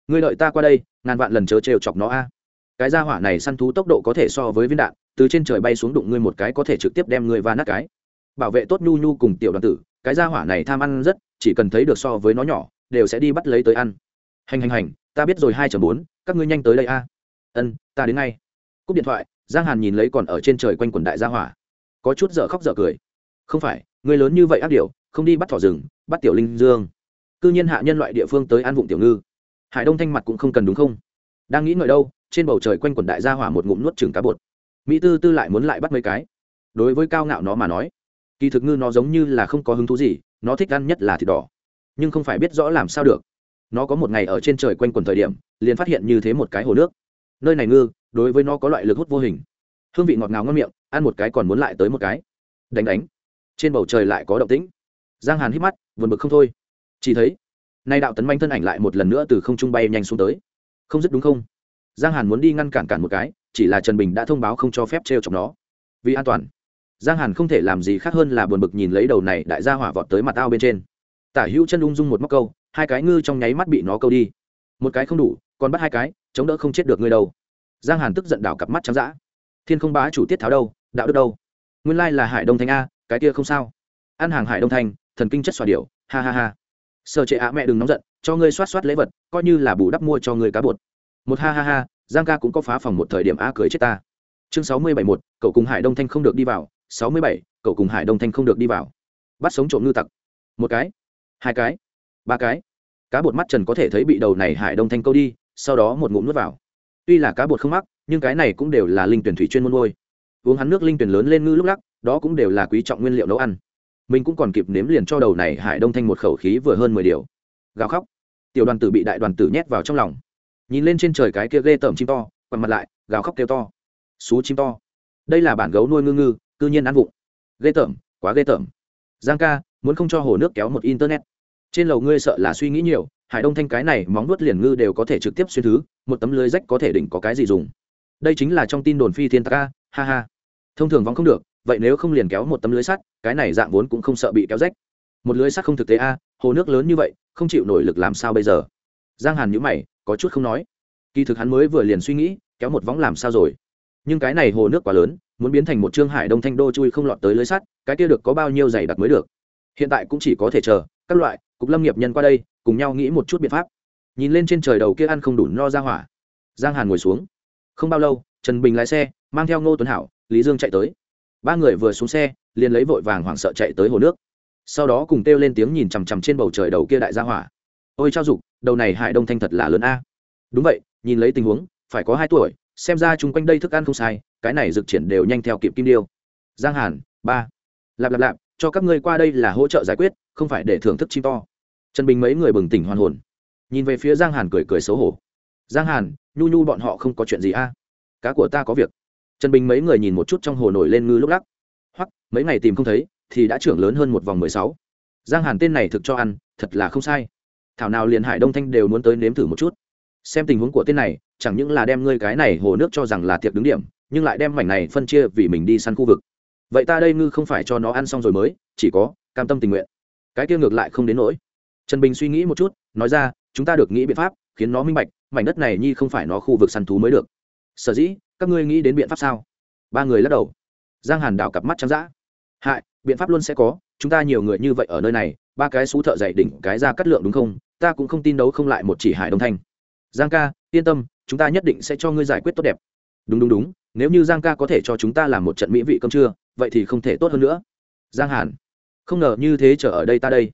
Ngươi đợi ta qua đây, ngàn vạn lần chớ trêu chọc nó a. Cái gia hỏa này săn thú tốc độ có thể so với viên đạn, từ trên trời bay xuống đụng ngươi một cái có thể trực tiếp đem ngươi va nát cái. Bảo vệ tốt nhu nhu cùng tiểu đoàn tử, cái gia hỏa này tham ăn rất, chỉ cần thấy được so với nó nhỏ, đều sẽ đi bắt lấy tới ăn. Hành hành hành, ta biết rồi, hai bốn, các ngươi nhanh tới đây a ân, ta đến ngay. Cúp điện thoại, giang hàn nhìn lấy còn ở trên trời quanh quần đại gia hỏa. Có chút dở khóc dở cười. Không phải, người lớn như vậy ác điều không đi bắt thỏ rừng, bắt tiểu linh dương. Cư nhiên hạ nhân loại địa phương tới ăn vụng tiểu ngư. Hải đông thanh mặt cũng không cần đúng không? Đang nghĩ ngợi đâu, trên bầu trời quanh quần đại gia hỏa một ngụm nuốt chừng cá bột. Mỹ tư tư lại muốn lại bắt mấy cái. Đối với cao ngạo nó mà nói, kỳ thực ngư nó giống như là không có hứng thú gì, nó thích ăn nhất là thịt đỏ. Nhưng không phải biết rõ làm sao được. Nó có một ngày ở trên trời quanh quần thời điểm, liền phát hiện như thế một cái hồ nước nơi này ngư, đối với nó có loại lực hút vô hình. Hương vị ngọt ngào ngon miệng, ăn một cái còn muốn lại tới một cái. Đánh đánh. Trên bầu trời lại có động tĩnh. Giang hàn hít mắt vượt bực không thôi. Chỉ thấy, nay đạo tấn manh thân ảnh lại một lần nữa từ không trung bay nhanh xuống tới. Không dứt đúng không? Giang hàn muốn đi ngăn cản cản một cái, chỉ là trần bình đã thông báo không cho phép t r e o chọc nó. Vì an toàn, giang hàn không thể làm gì khác hơn là buồn bực nhìn lấy đầu này đại gia hỏa vọt tới mặt ao bên trên. Tả hữu chân ung dung một móc câu, hai cái ngư trong nháy mắt bị nó câu đi. Một cái không đủ còn bắt hai cái, chống đỡ không chết được ngươi đâu. Giang hàn tức giận đảo cặp mắt trắng d thiên không bá chủ tiết tháo đâu, đạo đức đâu? Nguyên lai là hải đông thanh a, cái kia không sao. Ăn hàng hải đông thanh thần kinh chất xòa điệu ha ha ha. Sợ trệ ạ, mẹ đừng nóng giận, cho ngươi soát soát lễ vật, coi như là bù đắp mua cho ngươi cá bột. Một ha ha ha, giang ca cũng có phá phòng một thời điểm a cưới chết ta. Chương sáu mươi bảy một, cậu cùng hải đông thanh không được đi vào. Sáu mươi bảy, cậu cùng hải đông thanh không được đi vào. Bắt sống trộm ngư tặc. Một cái, hai cái, ba cái. Cá bột mắt trần có thể thấy bị đầu này hải đông thanh câu đi sau đó một ngụm nuốt vào. Tuy là cá bột không mắc, nhưng cái này cũng đều là linh tuyển thủy chuyên môn nuôi. Uống hắn nước linh tuyển lớn lên ngư lúc lắc, đó cũng đều là quý trọng nguyên liệu nấu ăn. Mình cũng còn kịp nếm liền cho đầu này hải đông thanh một khẩu khí vừa hơn mười điều. Gào khóc. Tiểu đoàn tử bị đại đoàn tử nhét vào trong lòng. Nhìn lên trên trời cái kia ghê tởm chim to, quằn mặt lại, gào khóc kêu to. Xú chim to. Đây là bản gấu nuôi ngư ngư, cư nhiên ăn vụng. Ghê tởm, quá ghê tởm. Giang ca, muốn không cho hồ nước kéo một internet trên lầu ngươi sợ là suy nghĩ nhiều, hải đông thanh cái này móng nuốt liền ngư đều có thể trực tiếp xuyên thứ, một tấm lưới rách có thể đỉnh có cái gì dùng. Đây chính là trong tin đồn phi thiên ta ha ha. Thông thường vong không được, vậy nếu không liền kéo một tấm lưới sắt, cái này dạng vốn cũng không sợ bị kéo rách. Một lưới sắt không thực tế a, hồ nước lớn như vậy, không chịu nổi lực làm sao bây giờ? Giang hàn nhữ mày, có chút không nói. Kỳ thực hắn mới vừa liền suy nghĩ, kéo một võng làm sao rồi? Nhưng cái này hồ nước quá lớn, muốn biến thành một trương hải đông thanh đô chui không lọt tới lưới sắt, cái kia được có bao nhiêu giày đặc mới được? Hiện tại cũng chỉ có thể chờ, các loại cục lâm nghiệp nhân qua đây, cùng nhau nghĩ một chút biện pháp. Nhìn lên trên trời đầu kia ăn không đủ no ra hỏa. Giang hàn ngồi xuống. Không bao lâu, trần bình lái xe, mang theo ngô tuấn hảo, lý dương chạy tới. Ba người vừa xuống xe, liền lấy vội vàng hoảng sợ chạy tới hồ nước. Sau đó cùng kêu lên tiếng nhìn chằm chằm trên bầu trời đầu kia đại gia hỏa. Ôi trao dục, đầu này hải đông thanh thật là lớn a. Đúng vậy, nhìn lấy tình huống, phải có hai tuổi, xem ra chung quanh đây thức ăn không sai, cái này dực triển đều nhanh theo kịp kim điêu. Giang hàn, ba. Lạp lạp lạp, cho các ngươi qua đây là hỗ trợ giải quyết, không phải để thưởng thức chim to trần bình mấy người bừng tỉnh hoàn hồn. Nhìn về phía giang hàn cười cười xấu hổ. Giang hàn, nhu nhu bọn họ không có chuyện gì a? Cá của ta có việc. Trần bình mấy người nhìn một chút trong hồ nổi lên ngư lúc lắc. Hoặc mấy ngày tìm không thấy, thì đã trưởng lớn hơn một vòng mười sáu. Giang hàn tên này thực cho ăn, thật là không sai. Thảo nào liền hải đông thanh đều muốn tới nếm thử một chút. Xem tình huống của tên này, chẳng những là đem ngươi cái này hồ nước cho rằng là tiệc đứng điểm, nhưng lại đem mảnh này phân chia vì mình đi săn khu vực. Vậy ta đây ngư không phải cho nó ăn xong rồi mới, chỉ có cam tâm tình nguyện. Cái kia ngược lại không đến nỗi trần bình suy nghĩ một chút, nói ra, chúng ta được nghĩ biện pháp, khiến nó minh bạch, mảnh đất này nhi không phải nó khu vực săn thú mới được. Sở dĩ, các ngươi nghĩ đến biện pháp sao? Ba người lắc đầu. Giang hàn đảo cặp mắt trắng d hại, biện pháp luôn sẽ có, chúng ta nhiều người như vậy ở nơi này, ba cái xú thợ dày đỉnh, cái ra cắt lượng đúng không? Ta cũng không tin đấu không lại một chỉ hải đông thanh. Giang ca, yên tâm, chúng ta nhất định sẽ cho ngươi giải quyết tốt đẹp. Đúng đúng đúng, nếu như giang ca có thể cho chúng ta làm một trận mỹ vị cơm trưa, vậy thì không thể tốt hơn nữa. Giang hàn. Không ngờ như thế chờ ở đây ta đây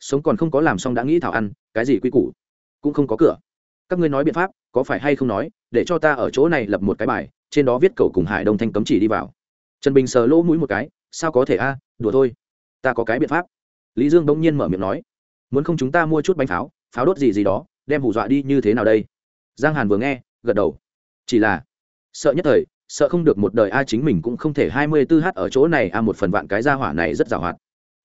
sống còn không có làm xong đã nghĩ thảo ăn, cái gì quy củ? Cũng không có cửa. Các ngươi nói biện pháp, có phải hay không nói, để cho ta ở chỗ này lập một cái bài, trên đó viết cầu cùng hải đông thanh cấm chỉ đi vào. Trần bình sờ lỗ mũi một cái, sao có thể a, đùa thôi. Ta có cái biện pháp. Lý dương bỗng nhiên mở miệng nói, muốn không chúng ta mua chút bánh pháo pháo đốt gì gì đó, đem hù dọa đi như thế nào đây? Giang hàn vừa nghe, gật đầu. Chỉ là, sợ nhất thời, sợ không được một đời a chính mình cũng không thể hai mươi tư h ở chỗ này a một phần vạn cái gia hỏa này rất giàu hoạt.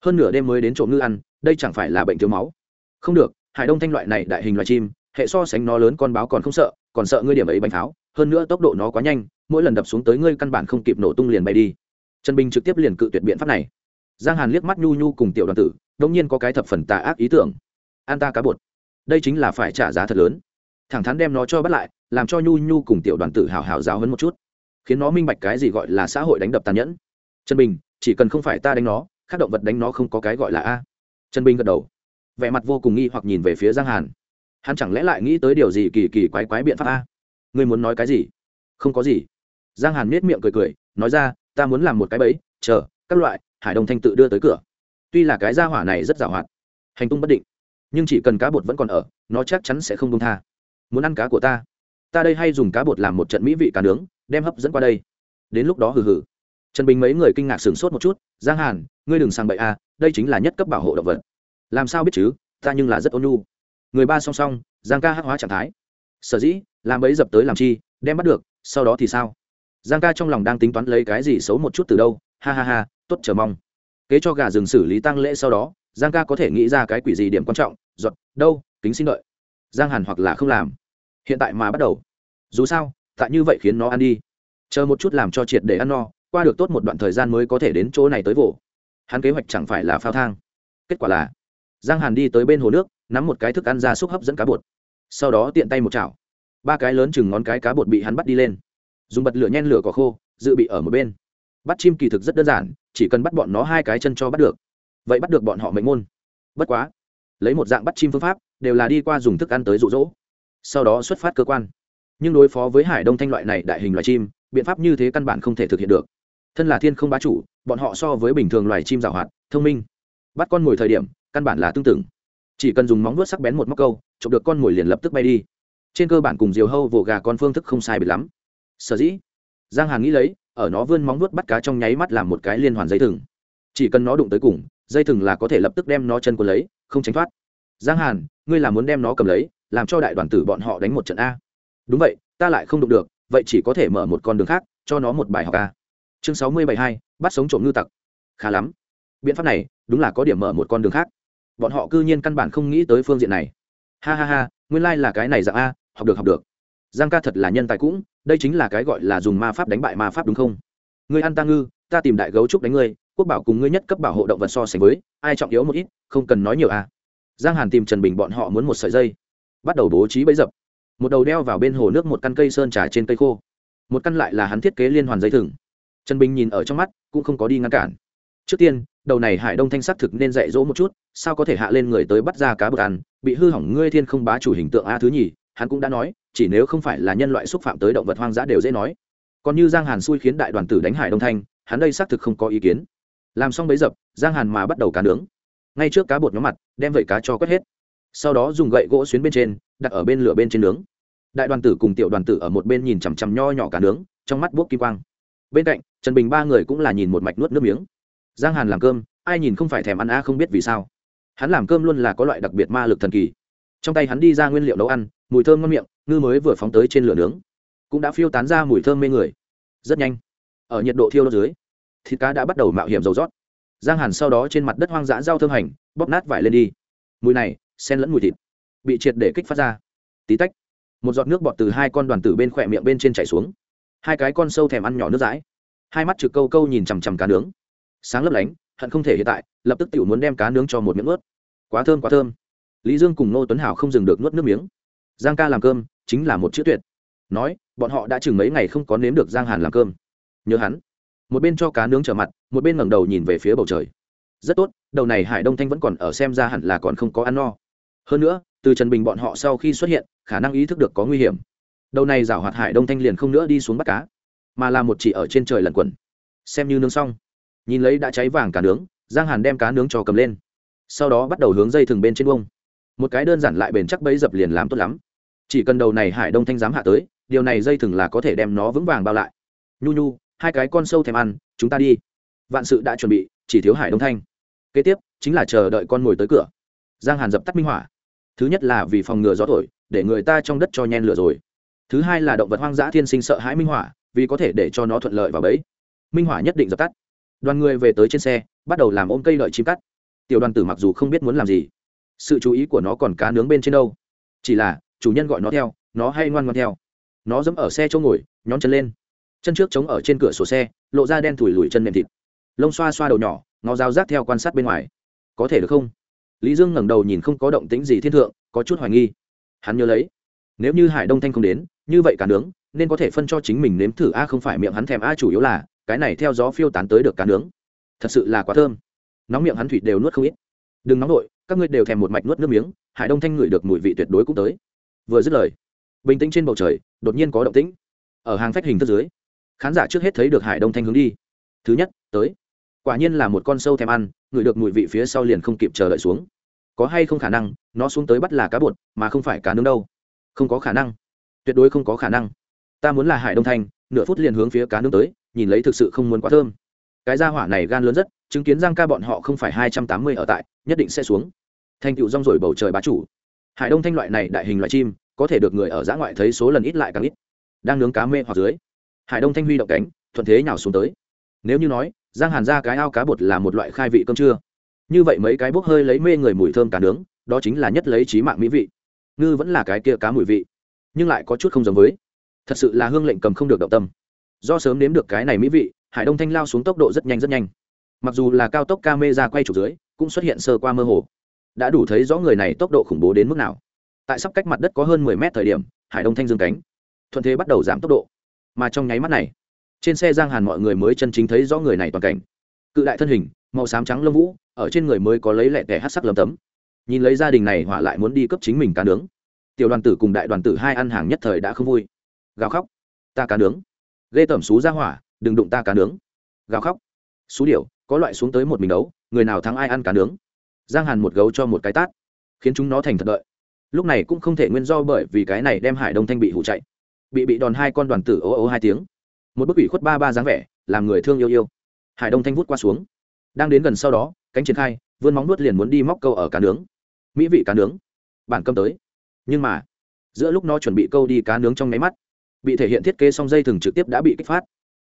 Hơn nửa đêm mới đến trộm ngư ăn đây chẳng phải là bệnh thiếu máu. Không được, hải đông thanh loại này đại hình loài chim, hệ so sánh nó lớn con báo còn không sợ, còn sợ ngươi điểm ấy bánh pháo, hơn nữa tốc độ nó quá nhanh, mỗi lần đập xuống tới ngươi căn bản không kịp nổ tung liền bay đi. Trần bình trực tiếp liền cự tuyệt biện pháp này. Giang hàn liếc mắt nhu nhu cùng tiểu đoàn tử đông nhiên có cái thập phần tà ác ý tưởng. An ta cá bột. Đây chính là phải trả giá thật lớn. Thẳng thắn đem nó cho bắt lại, làm cho nhu nhu cùng tiểu đoàn tử hào hào giáo hấn một chút. Khiến nó minh bạch cái gì gọi là xã hội đánh đập tàn nhẫn. Trần bình, chỉ cần không phải ta đánh nó, khác động vật đánh nó không có cái gọi là a trần bình gật đầu. Vẻ mặt vô cùng nghi hoặc nhìn về phía giang hàn. Hắn chẳng lẽ lại nghĩ tới điều gì kỳ kỳ quái quái biện pháp a? Ngươi muốn nói cái gì? Không có gì. Giang hàn miết miệng cười cười, nói ra, ta muốn làm một cái bẫy, chờ, các loại, hải đông thanh tự đưa tới cửa. Tuy là cái gia hỏa này rất giàu hoạt, hành tung bất định, nhưng chỉ cần cá bột vẫn còn ở, nó chắc chắn sẽ không buông tha. Muốn ăn cá của ta? Ta đây hay dùng cá bột làm một trận mỹ vị cá nướng, đem hấp dẫn qua đây. Đến lúc đó hừ hừ. Trần bình mấy người kinh ngạc sửng sốt một chút, giang hàn, ngươi đừng sang bậy a đây chính là nhất cấp bảo hộ động vật. Làm sao biết chứ? Ta nhưng là rất ôn nhu. Người ba song song, giang ca hắc hóa trạng thái. Sở dĩ, làm ấy dập tới làm chi, đem bắt được, sau đó thì sao? Giang ca trong lòng đang tính toán lấy cái gì xấu một chút từ đâu. Ha ha ha, tốt, chờ mong. Kế cho gà rừng xử lý tăng lễ sau đó, giang ca có thể nghĩ ra cái quỷ gì điểm quan trọng, giọt, đâu, kính xin đợi. Giang hàn hoặc là không làm. Hiện tại mà bắt đầu. Dù sao, tại như vậy khiến nó ăn đi. Chờ một chút làm cho triệt để ăn no, qua được tốt một đoạn thời gian mới có thể đến chỗ này tới vỗ hắn kế hoạch chẳng phải là phao thang. Kết quả là, giang hàn đi tới bên hồ nước, nắm một cái thức ăn ra xúc hấp dẫn cá bột. Sau đó tiện tay một chảo. Ba cái lớn chừng ngón cái cá bột bị hắn bắt đi lên. Dùng bật lửa nhen lửa cỏ khô, dự bị ở một bên. Bắt chim kỳ thực rất đơn giản, chỉ cần bắt bọn nó hai cái chân cho bắt được. Vậy bắt được bọn họ mệnh môn. Bất quá, lấy một dạng bắt chim phương pháp, đều là đi qua dùng thức ăn tới rụ rỗ sau đó xuất phát cơ quan. Nhưng đối phó với hải đông thanh loại này đại hình loài chim, biện pháp như thế căn bản không thể thực hiện được. Thân là thiên không bá chủ bọn họ so với bình thường loài chim giảo hoạt, thông minh. Bắt con mồi thời điểm, căn bản là tương tự. Chỉ cần dùng móng vuốt sắc bén một móc câu, chụp được con mồi liền lập tức bay đi. Trên cơ bản cùng diều hâu vồ gà con phương thức không sai biệt lắm. Sở dĩ, giang hàn nghĩ lấy, ở nó vươn móng vuốt bắt cá trong nháy mắt làm một cái liên hoàn dây thừng. Chỉ cần nó đụng tới cùng, dây thừng là có thể lập tức đem nó chân cuốn lấy, không tránh thoát. Giang hàn, ngươi là muốn đem nó cầm lấy, làm cho đại đoàn tử bọn họ đánh một trận a. Đúng vậy, ta lại không đụng được, vậy chỉ có thể mở một con đường khác, cho nó một bài học a chương sáu mươi bảy hai, bắt sống trộm ngư tặc. Khá lắm. Biện pháp này, đúng là có điểm mở một con đường khác. Bọn họ cư nhiên căn bản không nghĩ tới phương diện này. Ha ha ha, nguyên lai、like、là cái này dạng a, học được học được. Giang ca thật là nhân tài cũng, đây chính là cái gọi là dùng ma pháp đánh bại ma pháp đúng không? Ngươi ăn ta ngư, ta tìm đại gấu trúc đánh ngươi, quốc bảo cùng ngươi nhất cấp bảo hộ động vật so sánh với, ai trọng yếu một ít, không cần nói nhiều a. Giang hàn tìm trần bình bọn họ muốn một sợi dây. Bắt đầu bố trí bẫy dập. Một đầu đeo vào bên hồ nước một căn cây sơn trà trên cây khô. Một căn lại là hắn thiết kế liên hoàn dây thừng trần bình nhìn ở trong mắt, cũng không có đi ngăn cản. Trước tiên, đầu này hải đông thanh sắc thực nên dạy dỗ một chút, sao có thể hạ lên người tới bắt ra cá bực ăn, bị hư hỏng ngươi thiên không bá chủ hình tượng a thứ nhì, hắn cũng đã nói, chỉ nếu không phải là nhân loại xúc phạm tới động vật hoang dã đều dễ nói. Còn như giang hàn xui khiến đại đoàn tử đánh hải đông thanh, hắn đây xác thực không có ý kiến. Làm xong bấy dập, giang hàn mà bắt đầu cá nướng. Ngay trước cá bột nhóm mặt, đem vẩy cá cho quét hết. Sau đó dùng gậy gỗ xuyến bên trên, đặt ở bên lửa bên trên nướng. Đại đoàn tử cùng tiểu đoàn tử ở một bên nhìn chằm chằm nho nhỏ cá nướng, trong mắt buốc kim quang bên cạnh, trần bình ba người cũng là nhìn một mạch nuốt nước miếng. Giang hàn làm cơm, ai nhìn không phải thèm ăn a không biết vì sao. Hắn làm cơm luôn là có loại đặc biệt ma lực thần kỳ. Trong tay hắn đi ra nguyên liệu nấu ăn, mùi thơm ngon miệng, ngư mới vừa phóng tới trên lửa nướng. Cũng đã phiêu tán ra mùi thơm mê người. Rất nhanh, ở nhiệt độ thiêu đốt dưới, thịt cá đã bắt đầu mạo hiểm dầu rót. Giang hàn sau đó trên mặt đất hoang dã rau thơm hành, bóp nát vải lên đi. Mùi này, xen lẫn mùi thịt, bị triệt để kích phát ra. Tí tách, một giọt nước bọt từ hai con đoàn tử bên khỏe miệng bên trên chảy xuống hai cái con sâu thèm ăn nhỏ nước dãi. Hai mắt trực câu câu nhìn chằm chằm cá nướng. Sáng lấp lánh, hận không thể hiện tại, lập tức tiểu muốn đem cá nướng cho một miếng ướt. Quá thơm quá thơm. Lý dương cùng nô tuấn hảo không dừng được nuốt nước miếng. Giang ca làm cơm, chính là một chữ tuyệt. Nói, bọn họ đã chừng mấy ngày không có nếm được giang hàn làm cơm. Nhớ hắn. Một bên cho cá nướng trở mặt, một bên ngẩng đầu nhìn về phía bầu trời. Rất tốt, đầu này hải đông thanh vẫn còn ở xem ra hẳn là còn không có ăn no. Hơn nữa, từ trần bình bọn họ sau khi xuất hiện, khả năng ý thức được có nguy hiểm đầu này giảo hoạt hải đông thanh liền không nữa đi xuống bắt cá, mà là một chỉ ở trên trời lẩn quẩn. Xem như nướng xong. Nhìn lấy đã cháy vàng cá nướng, giang hàn đem cá nướng cho cầm lên. Sau đó bắt đầu hướng dây thừng bên trên bông. Một cái đơn giản lại bền chắc bấy dập liền làm tốt lắm. Chỉ cần đầu này hải đông thanh dám hạ tới, điều này dây thừng là có thể đem nó vững vàng bao lại. Nhu nhu, hai cái con sâu thèm ăn, chúng ta đi. Vạn sự đã chuẩn bị, chỉ thiếu hải đông thanh. Kế tiếp, chính là chờ đợi con mồi tới cửa. Giang hàn dập tắt minh hỏa. Thứ nhất là vì phòng ngừa gió thổi, để người ta trong đất cho nhen lửa rồi thứ hai là động vật hoang dã thiên sinh sợ hãi minh hỏa vì có thể để cho nó thuận lợi vào bẫy. Minh hỏa nhất định dập tắt. Đoàn người về tới trên xe, bắt đầu làm ôm cây đợi chim cắt. Tiểu đoàn tử mặc dù không biết muốn làm gì, sự chú ý của nó còn cá nướng bên trên đâu. Chỉ là, chủ nhân gọi nó theo, nó hay ngoan ngoan theo. Nó dẫm ở xe chỗ ngồi, nhón chân lên. Chân trước chống ở trên cửa sổ xe, lộ ra đen thủi lùi chân nệm thịt. Lông xoa xoa đầu nhỏ, nó dao rác theo quan sát bên ngoài. Có thể được không? Lý dương ngẩng đầu nhìn không có động tĩnh gì thiên thượng, có chút hoài nghi. Hắn nhớ lấy, nếu như hải đông thanh không đến như vậy cá nướng, nên có thể phân cho chính mình nếm thử. A, không phải miệng hắn thèm a, chủ yếu là, cái này theo gió phiêu tán tới được cá nướng. Thật sự là quá thơm. Nóng miệng hắn thủy đều nuốt không ít. Đừng nóng nổi các ngươi đều thèm một mạch nuốt nước miếng, hải đông thanh ngửi được mùi vị tuyệt đối cũng tới. Vừa dứt lời, bình tĩnh trên bầu trời, đột nhiên có động tĩnh. Ở hàng phách hình thức dưới, khán giả trước hết thấy được hải đông thanh hướng đi. Thứ nhất, tới. Quả nhiên là một con sâu thèm ăn, ngửi được mùi vị phía sau liền không kịp chờ đợi xuống. Có hay không khả năng, nó xuống tới bắt là cá bột, mà không phải cá nướng đâu. Không có khả năng tuyệt đối không có khả năng. Ta muốn là hải đông thanh nửa phút liền hướng phía cá nướng tới, nhìn lấy thực sự không muốn quá thơm. Cái gia hỏa này gan lớn rất, chứng kiến giang ca bọn họ không phải hai trăm tám mươi ở tại, nhất định sẽ xuống. Thành tựu rong rồi bầu trời bá chủ. Hải đông thanh loại này đại hình loại chim, có thể được người ở giã ngoại thấy số lần ít lại càng ít. Đang nướng cá mê hoặc dưới, hải đông thanh huy động cánh, thuận thế nhào xuống tới. Nếu như nói, giang hàn ra cái ao cá bột là một loại khai vị cơm trưa. Như vậy mấy cái bốc hơi lấy mê người mùi thơm cá nướng, đó chính là nhất lấy trí mạng mỹ vị. Ngư vẫn là cái kia cá mùi vị nhưng lại có chút không giống với. Thật sự là hương lệnh cầm không được động tâm. Do sớm nếm được cái này mỹ vị, hải đông thanh lao xuống tốc độ rất nhanh rất nhanh. Mặc dù là cao tốc ca mê ra quay trục dưới, cũng xuất hiện sơ qua mơ hồ. Đã đủ thấy rõ người này tốc độ khủng bố đến mức nào. Tại sắp cách mặt đất có hơn mười mét thời điểm, hải đông thanh dương cánh. Thuận thế bắt đầu giảm tốc độ. Mà trong nháy mắt này, trên xe giang hàn mọi người mới chân chính thấy rõ người này toàn cảnh. Cự đại thân hình, màu xám trắng lông vũ, ở trên người mới có lấy lẹ tẻ hát sắc lấm tấm. Nhìn lấy gia đình này, hỏa lại muốn đi cấp chính mình cá nướng tiểu đoàn tử cùng đại đoàn tử hai ăn hàng nhất thời đã không vui. Gào khóc. Ta cá nướng. Ghê tẩm xú ra hỏa, đừng đụng ta cá nướng. Gào khóc. Xú điệu có loại xuống tới một mình đấu, người nào thắng ai ăn cá nướng? Giang hàn một gấu cho một cái tát, khiến chúng nó thành thật đợi. Lúc này cũng không thể nguyên do bởi vì cái này đem hải đông thanh bị hụ chạy. Bị bị đòn hai con đoàn tử ố ố hai tiếng. Một bức ủy khuất ba ba dáng vẻ, làm người thương yêu yêu. Hải đông thanh vút qua xuống. Đang đến gần sau đó, cánh triển khai, vươn móng nuốt liền muốn đi móc câu ở cá nướng. Mỹ vị cá nướng. Bản cầm tới nhưng mà, giữa lúc nó chuẩn bị câu đi cá nướng trong nháy mắt, bị thể hiện thiết kế xong dây thừng trực tiếp đã bị kích phát.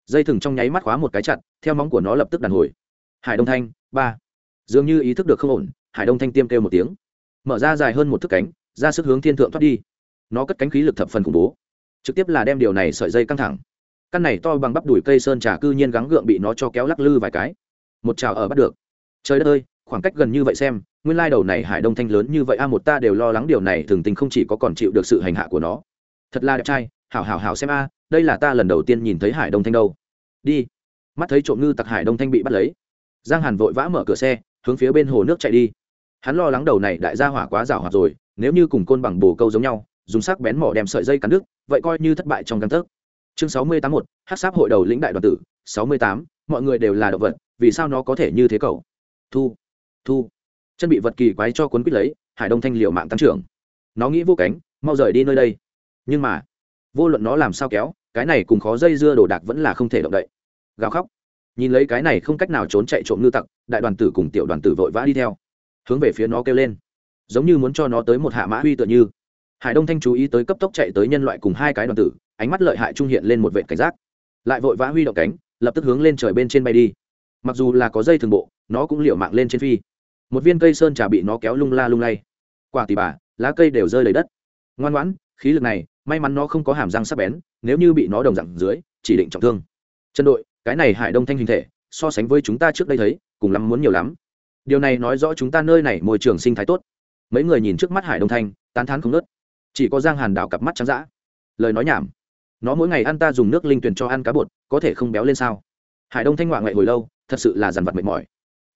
Dây thừng trong nháy mắt khóa một cái chặt, theo móng của nó lập tức đàn hồi. Hải đông thanh, ba. Dường như ý thức được không ổn, hải đông thanh tiêm kêu một tiếng. Mở ra dài hơn một thước cánh, ra sức hướng thiên thượng thoát đi. Nó cất cánh khí lực thập phần khủng bố. Trực tiếp là đem điều này sợi dây căng thẳng. Căn này to bằng bắp đùi cây sơn trà cư nhiên gắng gượng bị nó cho kéo lắc lư vài cái. Một trào ở bắt được. Trời đất ơi, khoảng cách gần như vậy xem nguyên lai đầu này hải đông thanh lớn như vậy, a, một ta đều lo lắng điều này, thường tình không chỉ có còn chịu được sự hành hạ của nó. Thật là đẹp trai, hảo hảo hảo xem, a, đây là ta lần đầu tiên nhìn thấy hải đông thanh đâu. Đi. Mắt thấy trộm ngư tặc hải đông thanh bị bắt lấy. Giang hàn vội vã mở cửa xe, hướng phía bên hồ nước chạy đi. Hắn lo lắng đầu này đại gia hỏa quá rào hoạt rồi, nếu như cùng côn bằng bồ câu giống nhau, dùng sắc bén mỏ đem sợi dây cắn đứt, vậy coi như thất bại trong căn tấc. Chương sáu mươi tám một hát sáp hội đầu lĩnh đại đoàn tử, sáu mươi tám, mọi người đều là động vật, vì sao nó có thể như thế cậu? Thu thu chân bị vật kỳ quái cho cuốn quýt lấy, hải đông thanh liệu mạng tăng trưởng. Nó nghĩ vô cánh, mau rời đi nơi đây. Nhưng mà, vô luận nó làm sao kéo, cái này cùng khó dây dưa đồ đạc vẫn là không thể động đậy. Gào khóc. Nhìn lấy cái này không cách nào trốn chạy trộm ngư tặc, đại đoàn tử cùng tiểu đoàn tử vội vã đi theo. Hướng về phía nó kêu lên. Giống như muốn cho nó tới một hạ mã huy tựa như. Hải đông thanh chú ý tới cấp tốc chạy tới nhân loại cùng hai cái đoàn tử, ánh mắt lợi hại trung hiện lên một vệ cảnh giác. Lại vội vã huy động cánh, lập tức hướng lên trời bên trên bay đi. Mặc dù là có dây thường bộ, nó cũng liệu mạng lên trên phi một viên cây sơn trà bị nó kéo lung la lung lay. Quả tỉ bà, lá cây đều rơi lấy đất. Ngoan ngoãn, khí lực này, may mắn nó không có hàm răng sắc bén, nếu như bị nó đồng dặn dưới, chỉ định trọng thương. Chân đội, cái này hải đông thanh hình thể, so sánh với chúng ta trước đây thấy, cùng lắm muốn nhiều lắm. Điều này nói rõ chúng ta nơi này môi trường sinh thái tốt. Mấy người nhìn trước mắt hải đông thanh, tán thán không nớt. Chỉ có giang hàn đào cặp mắt trắng d lời nói nhảm. Nó mỗi ngày ăn ta dùng nước linh tuyền cho ăn cá bột, có thể không béo lên sao? Hải đông thanh ngoạ ngoại hồi lâu, thật sự là dằn vặt mệt mỏi.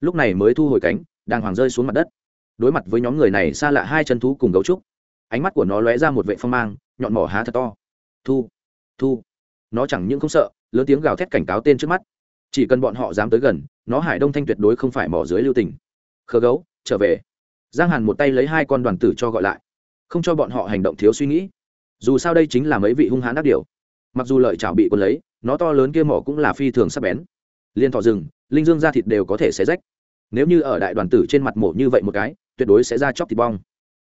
Lúc này mới thu hồi cánh đang hoàng rơi xuống mặt đất. Đối mặt với nhóm người này xa lạ hai chân thú cùng gấu trúc, ánh mắt của nó lóe ra một vệ phong mang, nhọn mỏ há thật to. Thu thu. Nó chẳng những không sợ, lớn tiếng gào thét cảnh cáo tên trước mắt. Chỉ cần bọn họ dám tới gần, nó hải đông thanh tuyệt đối không phải mỏ dưới lưu tình. Khờ gấu, trở về. Giang hàn một tay lấy hai con đoàn tử cho gọi lại. Không cho bọn họ hành động thiếu suy nghĩ. Dù sao đây chính là mấy vị hung hãn đắc điều mặc dù lợi chảo bị quân lấy, nó to lớn kia mỏ cũng là phi thường sắp bén. Liên thọ rừng, linh dương da thịt đều có thể xé rách nếu như ở đại đoàn tử trên mặt mổ như vậy một cái, tuyệt đối sẽ ra chóc thịt bong.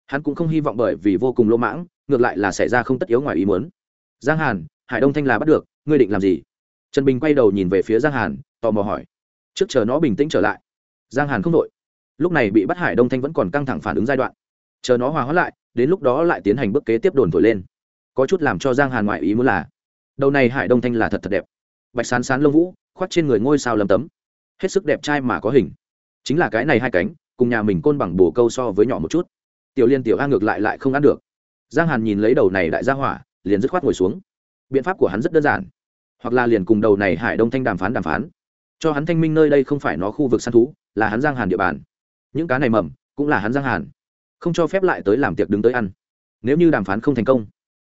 Hắn cũng không hy vọng bởi vì vô cùng lỗ mãng, ngược lại là xảy ra không tất yếu ngoài ý muốn. Giang hàn, hải đông thanh là bắt được, ngươi định làm gì? Trần bình quay đầu nhìn về phía giang hàn, tò mò hỏi. Trước chờ nó bình tĩnh trở lại. Giang hàn không đội lúc này bị bắt hải đông thanh vẫn còn căng thẳng phản ứng giai đoạn. Chờ nó hòa hóa lại, đến lúc đó lại tiến hành bước kế tiếp đồn thổi lên. Có chút làm cho giang hàn ngoại ý muốn là, đầu này hải đông thanh là thật thật đẹp. Bạch sán sán lông vũ, khoác trên người ngôi sao lầm tấm. Hết sức đẹp trai mà có hình chính là cái này hai cánh, cùng nhà mình côn bằng bồ câu so với nhỏ một chút. Tiểu liên tiểu a ngược lại lại không ăn được. Giang hàn nhìn lấy đầu này đại gia hỏa, liền dứt khoát ngồi xuống. Biện pháp của hắn rất đơn giản. Hoặc là liền cùng đầu này hải đông thanh đàm phán đàm phán. Cho hắn thanh minh nơi đây không phải nó khu vực săn thú, là hắn giang hàn địa bàn. Những cá này mầm, cũng là hắn giang hàn. Không cho phép lại tới làm tiệc đứng tới ăn. Nếu như đàm phán không thành công,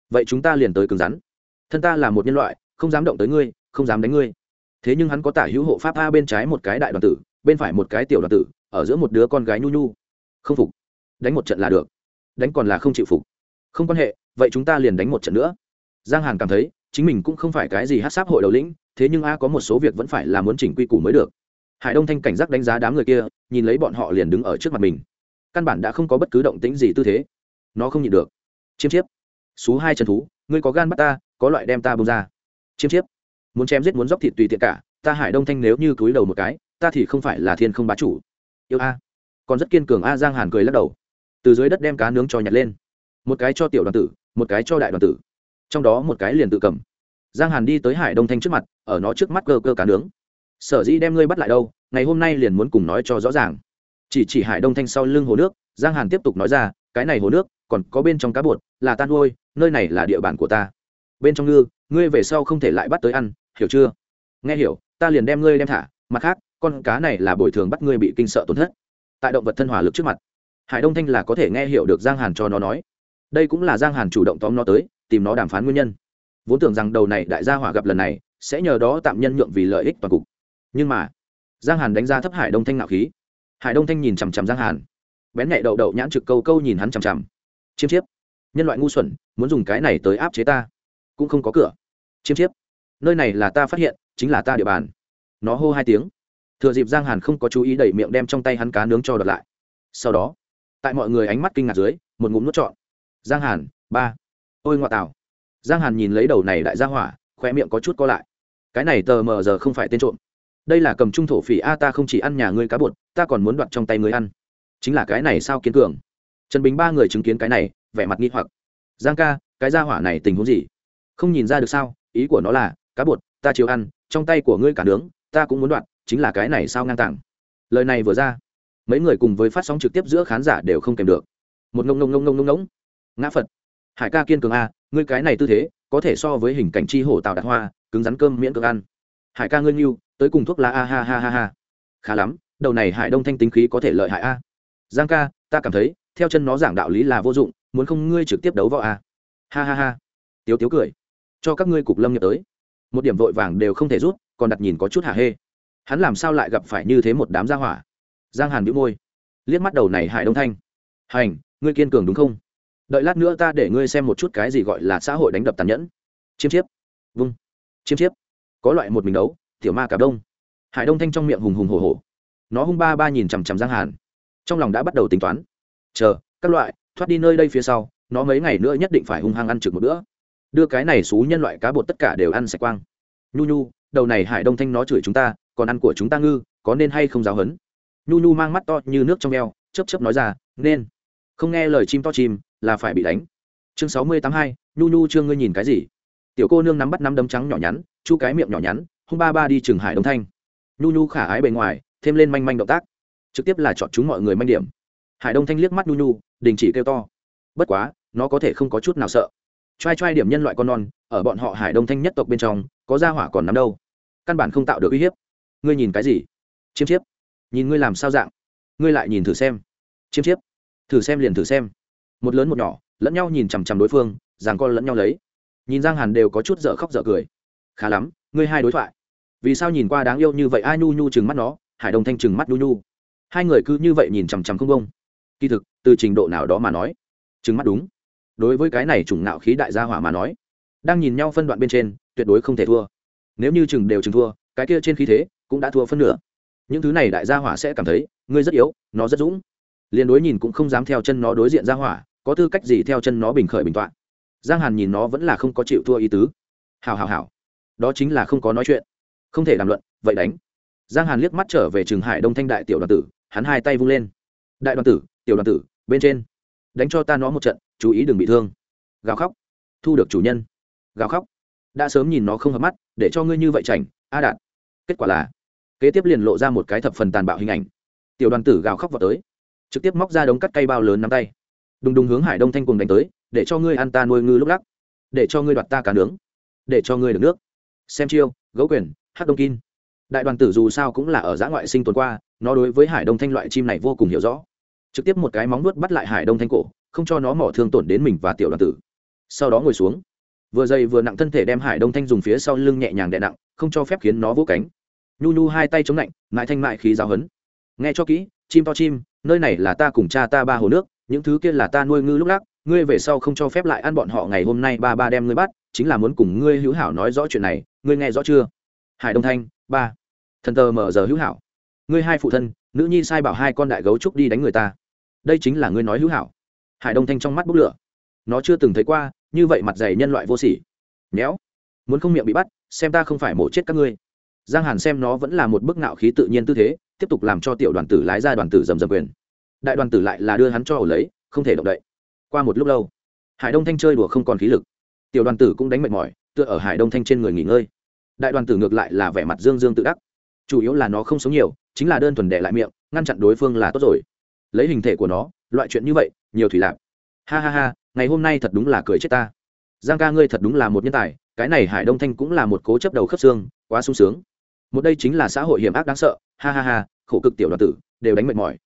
vậy chúng ta liền tới cứng rắn. Thân ta là một nhân loại, không dám động tới ngươi, không dám đánh ngươi. Thế nhưng hắn có tả hữu hộ pháp a bên trái một cái đại đoàn tử bên phải một cái tiểu đoàn tử, ở giữa một đứa con gái nhu nhu. Không phục. Đánh một trận là được. Đánh còn là không chịu phục. Không quan hệ, vậy chúng ta liền đánh một trận nữa. Giang hàn cảm thấy, chính mình cũng không phải cái gì hát sáp hội đầu lĩnh, thế nhưng a có một số việc vẫn phải là muốn chỉnh quy củ mới được. Hải đông thanh cảnh giác đánh giá đám người kia, nhìn lấy bọn họ liền đứng ở trước mặt mình. Căn bản đã không có bất cứ động tĩnh gì tư thế. Nó không nhịn được. Chiêm chiếp. Xú hai chân thú, ngươi có gan bắt ta, có loại đem ta bông ra. Chiêm chiếp. Muốn chém giết muốn dóc thịt tùy tiện cả, ta hải đông thanh nếu như cúi đầu một cái ta thì không phải là thiên không bá chủ. Yêu a. Còn rất kiên cường a, giang hàn cười lắc đầu. Từ dưới đất đem cá nướng cho nhặt lên. Một cái cho tiểu đoàn tử, một cái cho đại đoàn tử. Trong đó một cái liền tự cầm. Giang hàn đi tới hải đông thanh trước mặt, ở nó trước mắt cơ cơ cá nướng. Sở dĩ đem ngươi bắt lại đâu, ngày hôm nay liền muốn cùng nói cho rõ ràng. Chỉ chỉ hải đông thanh sau lưng hồ nước, giang hàn tiếp tục nói ra, cái này hồ nước, còn có bên trong cá bột, là tan nuôi, nơi này là địa bàn của ta. Bên trong ngư, ngươi về sau không thể lại bắt tới ăn, hiểu chưa? Nghe hiểu, ta liền đem ngươi đem thả, mặt khác con cá này là bồi thường bắt ngươi bị kinh sợ tổn thất. Tại động vật thân hỏa lực trước mặt, hải đông thanh là có thể nghe hiểu được giang hàn cho nó nói. Đây cũng là giang hàn chủ động tóm nó tới, tìm nó đàm phán nguyên nhân. Vốn tưởng rằng đầu này đại gia hỏa gặp lần này, sẽ nhờ đó tạm nhân nhượng vì lợi ích toàn cục. Nhưng mà, giang hàn đánh giá thấp hải đông thanh nạo khí. Hải đông thanh nhìn chằm chằm giang hàn. Bén nhạy đậu đậu nhãn trực câu câu nhìn hắn chằm chằm. Chiêm chiếp. Nhân loại ngu xuẩn, muốn dùng cái này tới áp chế ta. Cũng không có cửa. Chiêm chiếp. Nơi này là ta phát hiện, chính là ta địa bàn. Nó hô hai tiếng thừa dịp giang hàn không có chú ý đẩy miệng đem trong tay hắn cá nướng cho đợt lại. Sau đó, tại mọi người ánh mắt kinh ngạc dưới, một ngụm nuốt trọn. Giang hàn, ba. Ôi ngoại tảo. Giang hàn nhìn lấy đầu này đại gia hỏa khoe miệng có chút co lại. Cái này tờ mờ giờ không phải tên trộm. Đây là cầm trung thổ phỉ a, ta không chỉ ăn nhà ngươi cá bột, ta còn muốn đoạt trong tay ngươi ăn. Chính là cái này sao kiến cường? Trần bình ba người chứng kiến cái này, vẻ mặt nghi hoặc. Giang ca, cái gia hỏa này tình huống gì? Không nhìn ra được sao, ý của nó là, cá bột, ta chiếu ăn, trong tay của ngươi cả nướng, ta cũng muốn đoạt chính là cái này sao ngang tàng. Lời này vừa ra, mấy người cùng với phát sóng trực tiếp giữa khán giả đều không kèm được. Một ngông ngông ngông ngông ngông ngông. Ngã phật, hải ca kiên cường a, ngươi cái này tư thế, có thể so với hình cảnh chi hổ tào đạt hoa, cứng rắn cơm miễn cực ăn. Hải ca ngươi nhiêu tới cùng thuốc lá a ha ha ha ha. Khá lắm, đầu này hải đông thanh tính khí có thể lợi hại a. Giang ca, ta cảm thấy, theo chân nó giảng đạo lý là vô dụng, muốn không ngươi trực tiếp đấu võ a. Ha ha ha. Tiếu tiếu cười. Cho các ngươi cục lâm nhập tới. Một điểm vội vàng đều không thể rút, còn đặt nhìn có chút hạ hê hắn làm sao lại gặp phải như thế một đám gia hỏa? Giang hàn bị môi, liếc mắt đầu này hải đông thanh. Hành, ngươi kiên cường đúng không? Đợi lát nữa ta để ngươi xem một chút cái gì gọi là xã hội đánh đập tàn nhẫn. Chiêm chiếp. Vung. Chiêm chiếp. Có loại một mình đấu, tiểu ma cả đông. Hải đông thanh trong miệng hùng hùng hổ hổ. Nó hung ba ba nhìn chằm chằm giang hàn. Trong lòng đã bắt đầu tính toán. Chờ, các loại, thoát đi nơi đây phía sau, nó mấy ngày nữa nhất định phải hung hăng ăn trực một bữa. Đưa cái này xú nhân loại cá bột tất cả đều ăn sạch quang. Nhu nhu đầu này hải đông thanh nó chửi chúng ta, còn ăn của chúng ta ngư, có nên hay không giáo hấn? Nhu nhu mang mắt to như nước trong veo chấp chấp nói ra, nên. Không nghe lời chim to chim, là phải bị đánh. Chương sáu mươi tám hai, nhu nhu chưa ngươi nhìn cái gì? Tiểu cô nương nắm bắt nắm đấm trắng nhỏ nhắn, chu cái miệng nhỏ nhắn, hung ba ba đi chừng hải đông thanh. Nhu nhu khả ái bề ngoài, thêm lên manh manh động tác. Trực tiếp là chọn chúng mọi người manh điểm. Hải đông thanh liếc mắt nhu nhu, đình chỉ kêu to. Bất quá, nó có thể không có chút nào sợ. T r a i t r a i điểm nhân loại con non, ở bọn họ hải đông thanh nhất tộc bên trong, có gia hỏa còn nắm đâu căn bản không tạo được uy hiếp. Ngươi nhìn cái gì? Chiêm chiếp. Nhìn ngươi làm sao dạng? Ngươi lại nhìn thử xem. Chiêm chiếp. Thử xem liền thử xem. Một lớn một nhỏ, lẫn nhau nhìn chằm chằm đối phương ràng con lẫn nhau lấy. Nhìn giang hàn đều có chút dở khóc dở cười. Khá lắm, ngươi hai đối thoại. Vì sao nhìn qua đáng yêu như vậy ai nhu nhu chừng mắt nó, hải đông thanh chừng mắt nhu nhu. Hai người cứ như vậy nhìn chằm chằm không bông kỳ thực, từ trình độ nào đó mà nói chừng mắt đúng. Đối với cái này chủng nạo khí đại gia hỏa mà nói, đang nhìn nhau phân đoạn bên trên, tuyệt đối không thể thua nếu như chừng đều chừng thua, cái kia trên khí thế cũng đã thua phân nửa. Những thứ này đại gia hỏa sẽ cảm thấy, ngươi rất yếu, nó rất dũng. Liền đối nhìn cũng không dám theo chân nó đối diện gia hỏa, có tư cách gì theo chân nó bình khởi bình tọa. Giang hàn nhìn nó vẫn là không có chịu thua ý tứ. Hào hào hào đó chính là không có nói chuyện. Không thể đàm luận, vậy đánh. Giang hàn liếc mắt trở về trường hải đông thanh đại tiểu đoàn tử, hắn hai tay vung lên. Đại đoàn tử, tiểu đoàn tử, bên trên. Đánh cho ta nó một trận, chú ý đừng bị thương. Gào khóc. Thu được chủ nhân. Gào khóc đã sớm nhìn nó không hợp mắt, để cho ngươi như vậy chảnh, a đạt. Kết quả là, kế tiếp liền lộ ra một cái thập phần tàn bạo hình ảnh. Tiểu đoàn tử gào khóc vào tới, trực tiếp móc ra đống cắt cây bao lớn nắm tay. Đùng đùng hướng hải đông thanh cùng đánh tới, để cho ngươi ăn ta nuôi ngư lúc lắc, để cho ngươi đoạt ta cá nướng, để cho ngươi được nước. Xem chiêu, gấu quyền hát đông kin đại đoàn tử dù sao cũng là ở giã ngoại sinh tồn qua, nó đối với hải đông thanh loại chim này vô cùng hiểu rõ. Trực tiếp một cái móng nuốt bắt lại hải đông thanh cổ, không cho nó mỏ thương tổn đến mình và tiểu đoàn tử. Sau đó ngồi xuống vừa dày vừa nặng thân thể đem hải đông thanh dùng phía sau lưng nhẹ nhàng đè nặng, không cho phép khiến nó vỗ cánh. Nhu nhu hai tay chống lạnh mãi thanh mại khí giáo hấn nghe cho kỹ, chim to chim, nơi này là ta cùng cha ta ba hồ nước, những thứ kia là ta nuôi ngư lúc lắc, ngươi về sau không cho phép lại ăn bọn họ ngày hôm nay ba ba đem ngươi bắt, chính là muốn cùng ngươi hữu hảo nói rõ chuyện này, ngươi nghe rõ chưa? Hải đông thanh, ba. Thần tờ mở giờ hữu hảo. Ngươi hai phụ thân, nữ nhi sai bảo hai con đại gấu trúc đi đánh người ta. Đây chính là ngươi nói hữu hảo. Hải đông thanh trong mắt bốc lửa. Nó chưa từng thấy qua như vậy mặt dày nhân loại vô sỉ. Nhéo. Muốn không miệng bị bắt, xem ta không phải mổ chết các ngươi. Giang hàn xem nó vẫn là một bức ngạo khí tự nhiên tư thế, tiếp tục làm cho tiểu đoàn tử lái ra đoàn tử dầm dầm quyền. Đại đoàn tử lại là đưa hắn cho ổ lấy, không thể động đậy. Qua một lúc lâu, hải đông thanh chơi đùa không còn khí lực. Tiểu đoàn tử cũng đánh mệt mỏi, tựa ở hải đông thanh trên người nghỉ ngơi. Đại đoàn tử ngược lại là vẻ mặt dương dương tự đắc. Chủ yếu là nó không sống nhiều, chính là đơn thuần để lại miệng, ngăn chặn đối phương là tốt rồi. Lấy hình thể của nó, loại chuyện như vậy, nhiều thủy lạc. Ha ha ha ngày hôm nay thật đúng là cười chết ta. Giang ca ngươi thật đúng là một nhân tài, cái này hải đông thanh cũng là một cố chấp đầu khớp xương, quá sung sướng. Một đây chính là xã hội hiểm ác đáng sợ, ha ha ha, khổ cực tiểu đoàn tử, đều đánh mệt mỏi.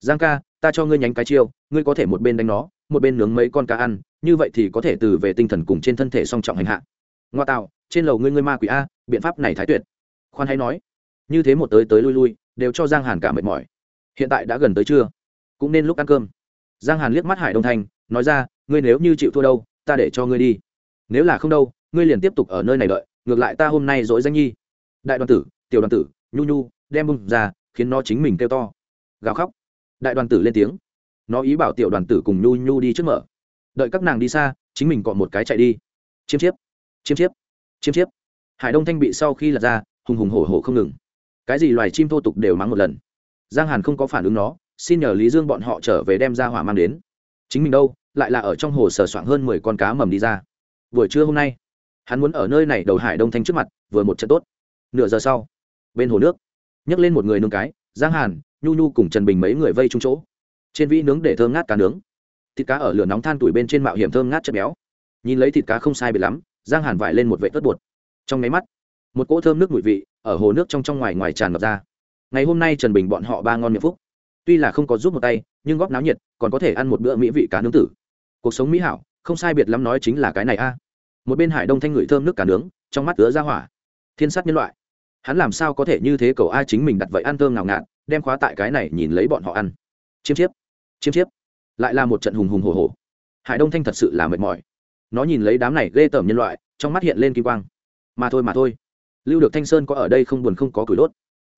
Giang ca, ta cho ngươi nhánh cái chiêu, ngươi có thể một bên đánh nó, một bên nướng mấy con cá ăn, như vậy thì có thể từ về tinh thần cùng trên thân thể song trọng hành hạ. Ngoa tạo, trên lầu ngươi ngươi ma quỷ a, biện pháp này thái tuyệt. Khoan hay nói. Như thế một tới tới lui lui, đều cho giang hàn cả mệt mỏi. Hiện tại đã gần tới trưa, cũng nên lúc ăn cơm. Giang hàn liếc mắt hải đông thanh, nói ra ngươi nếu như chịu thua đâu, ta để cho ngươi đi. Nếu là không đâu, ngươi liền tiếp tục ở nơi này đợi, ngược lại ta hôm nay dỗi danh nhi. Đại đoàn tử, tiểu đoàn tử, nhu nhu, đem bung ra, khiến nó chính mình kêu to. Gào khóc. Đại đoàn tử lên tiếng. Nó ý bảo tiểu đoàn tử cùng nhu nhu đi trước mở. Đợi các nàng đi xa, chính mình còn một cái chạy đi. Chiêm chiếp. Chiêm chiếp. Chiêm chiếp. Hải đông thanh bị sau khi lật ra, hùng hùng hổ hổ không ngừng. Cái gì loài chim thô tục đều mắng một lần. Giang hàn không có phản ứng nó, xin nhờ lý dương bọn họ trở về đem ra hỏa mang đến chính mình đâu, lại là ở trong hồ sờ soạn hơn mười con cá mầm đi ra. Buổi trưa hôm nay, hắn muốn ở nơi này đầu hải đông thanh trước mặt, vừa một trận tốt. Nửa giờ sau, bên hồ nước, nhấc lên một người nướng cái, giang hàn, nhu nhu cùng trần bình mấy người vây chung chỗ. Trên vĩ nướng để thơm ngát cá nướng. Thịt cá ở lửa nóng than tuổi bên trên mạo hiểm thơm ngát chất béo. Nhìn lấy thịt cá không sai biệt lắm, giang hàn vải lên một vệ tớt bột. Trong nháy mắt, một cỗ thơm nước mùi vị ở hồ nước trong trong ngoài ngoài tràn ngập ra. Ngày hôm nay trần bình bọn họ ba ngon miệng phúc. Tuy là không có giúp một tay nhưng góp náo nhiệt, còn có thể ăn một bữa mỹ vị cá nướng tử. Cuộc sống mỹ hảo, không sai biệt lắm nói chính là cái này a. Một bên hải đông thanh ngửi thơm nước cá nướng, trong mắt ứa ra hỏa. Thiên sát nhân loại. Hắn làm sao có thể như thế cầu ai chính mình đặt vậy ăn thơm nào ngạt, đem khóa tại cái này nhìn lấy bọn họ ăn. Chiêm chiếp chiêm chiếp. Lại là một trận hùng hùng hồ hồ hải đông thanh thật sự là mệt mỏi. Nó nhìn lấy đám này ghê tởm nhân loại, trong mắt hiện lên kim quang. Mà thôi mà thôi. Lưu được thanh sơn có ở đây không buồn không có củi đốt.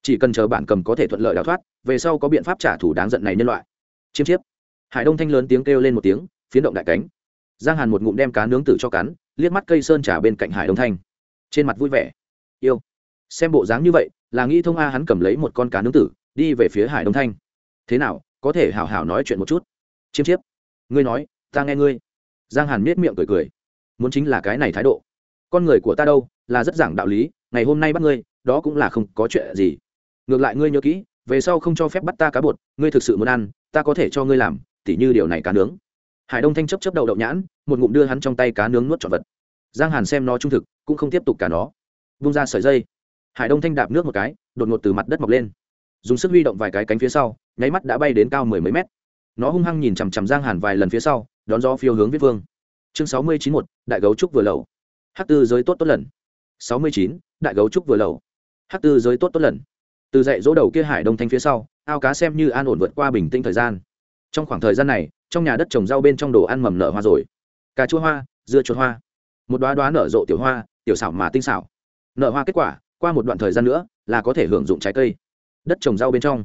Chỉ cần chờ bản cầm có thể thuận lợi đào thoát, về sau có biện pháp trả thù đáng giận này nhân loại chiêm chiếp. Hải đông thanh lớn tiếng kêu lên một tiếng, phiến động đại cánh. Giang hàn một ngụm đem cá nướng tử cho cắn, liếc mắt cây sơn trả bên cạnh hải đông thanh. Trên mặt vui vẻ. Yêu. Xem bộ dáng như vậy, là nghĩ thông a hắn cầm lấy một con cá nướng tử, đi về phía hải đông thanh. Thế nào, có thể hảo hảo nói chuyện một chút? Chiêm chiếp. Ngươi nói, ta nghe ngươi. Giang hàn miết miệng cười cười. Muốn chính là cái này thái độ. Con người của ta đâu, là rất giảng đạo lý, ngày hôm nay bắt ngươi, đó cũng là không có chuyện gì. Ngược lại ngươi nhớ kỹ về sau không cho phép bắt ta cá bột, ngươi thực sự muốn ăn, ta có thể cho ngươi làm, tỉ như điều này cá nướng. Hải đông thanh chấp chấp đầu đậu nhãn, một ngụm đưa hắn trong tay cá nướng nuốt trọn vật. Giang hàn xem nó trung thực, cũng không tiếp tục cả nó. Vung ra sợi dây. Hải đông thanh đạp nước một cái, đột ngột từ mặt đất mọc lên. Dùng sức huy động vài cái cánh phía sau, nháy mắt đã bay đến cao mười mấy mét. Nó hung hăng nhìn chằm chằm giang hàn vài lần phía sau, đón gió phiêu hướng viết vương. Chương sáu mươi chín một, đại gấu trúc vừa lầu. H tư giới tốt tốt lần. Sáu mươi chín, đại gấu trúc vừa lầu. H tư giới tốt tốt lần từ dạy dỗ đầu kia hải đông thanh phía sau, ao cá xem như an ổn vượt qua bình tĩnh thời gian. Trong khoảng thời gian này, trong nhà đất trồng rau bên trong đồ ăn mầm nở hoa rồi. Cà chua hoa, dưa chuột hoa, một đoá đoá nở rộ tiểu hoa, tiểu xảo mà tinh xảo. Nở hoa kết quả, qua một đoạn thời gian nữa, là có thể hưởng dụng trái cây. Đất trồng rau bên trong.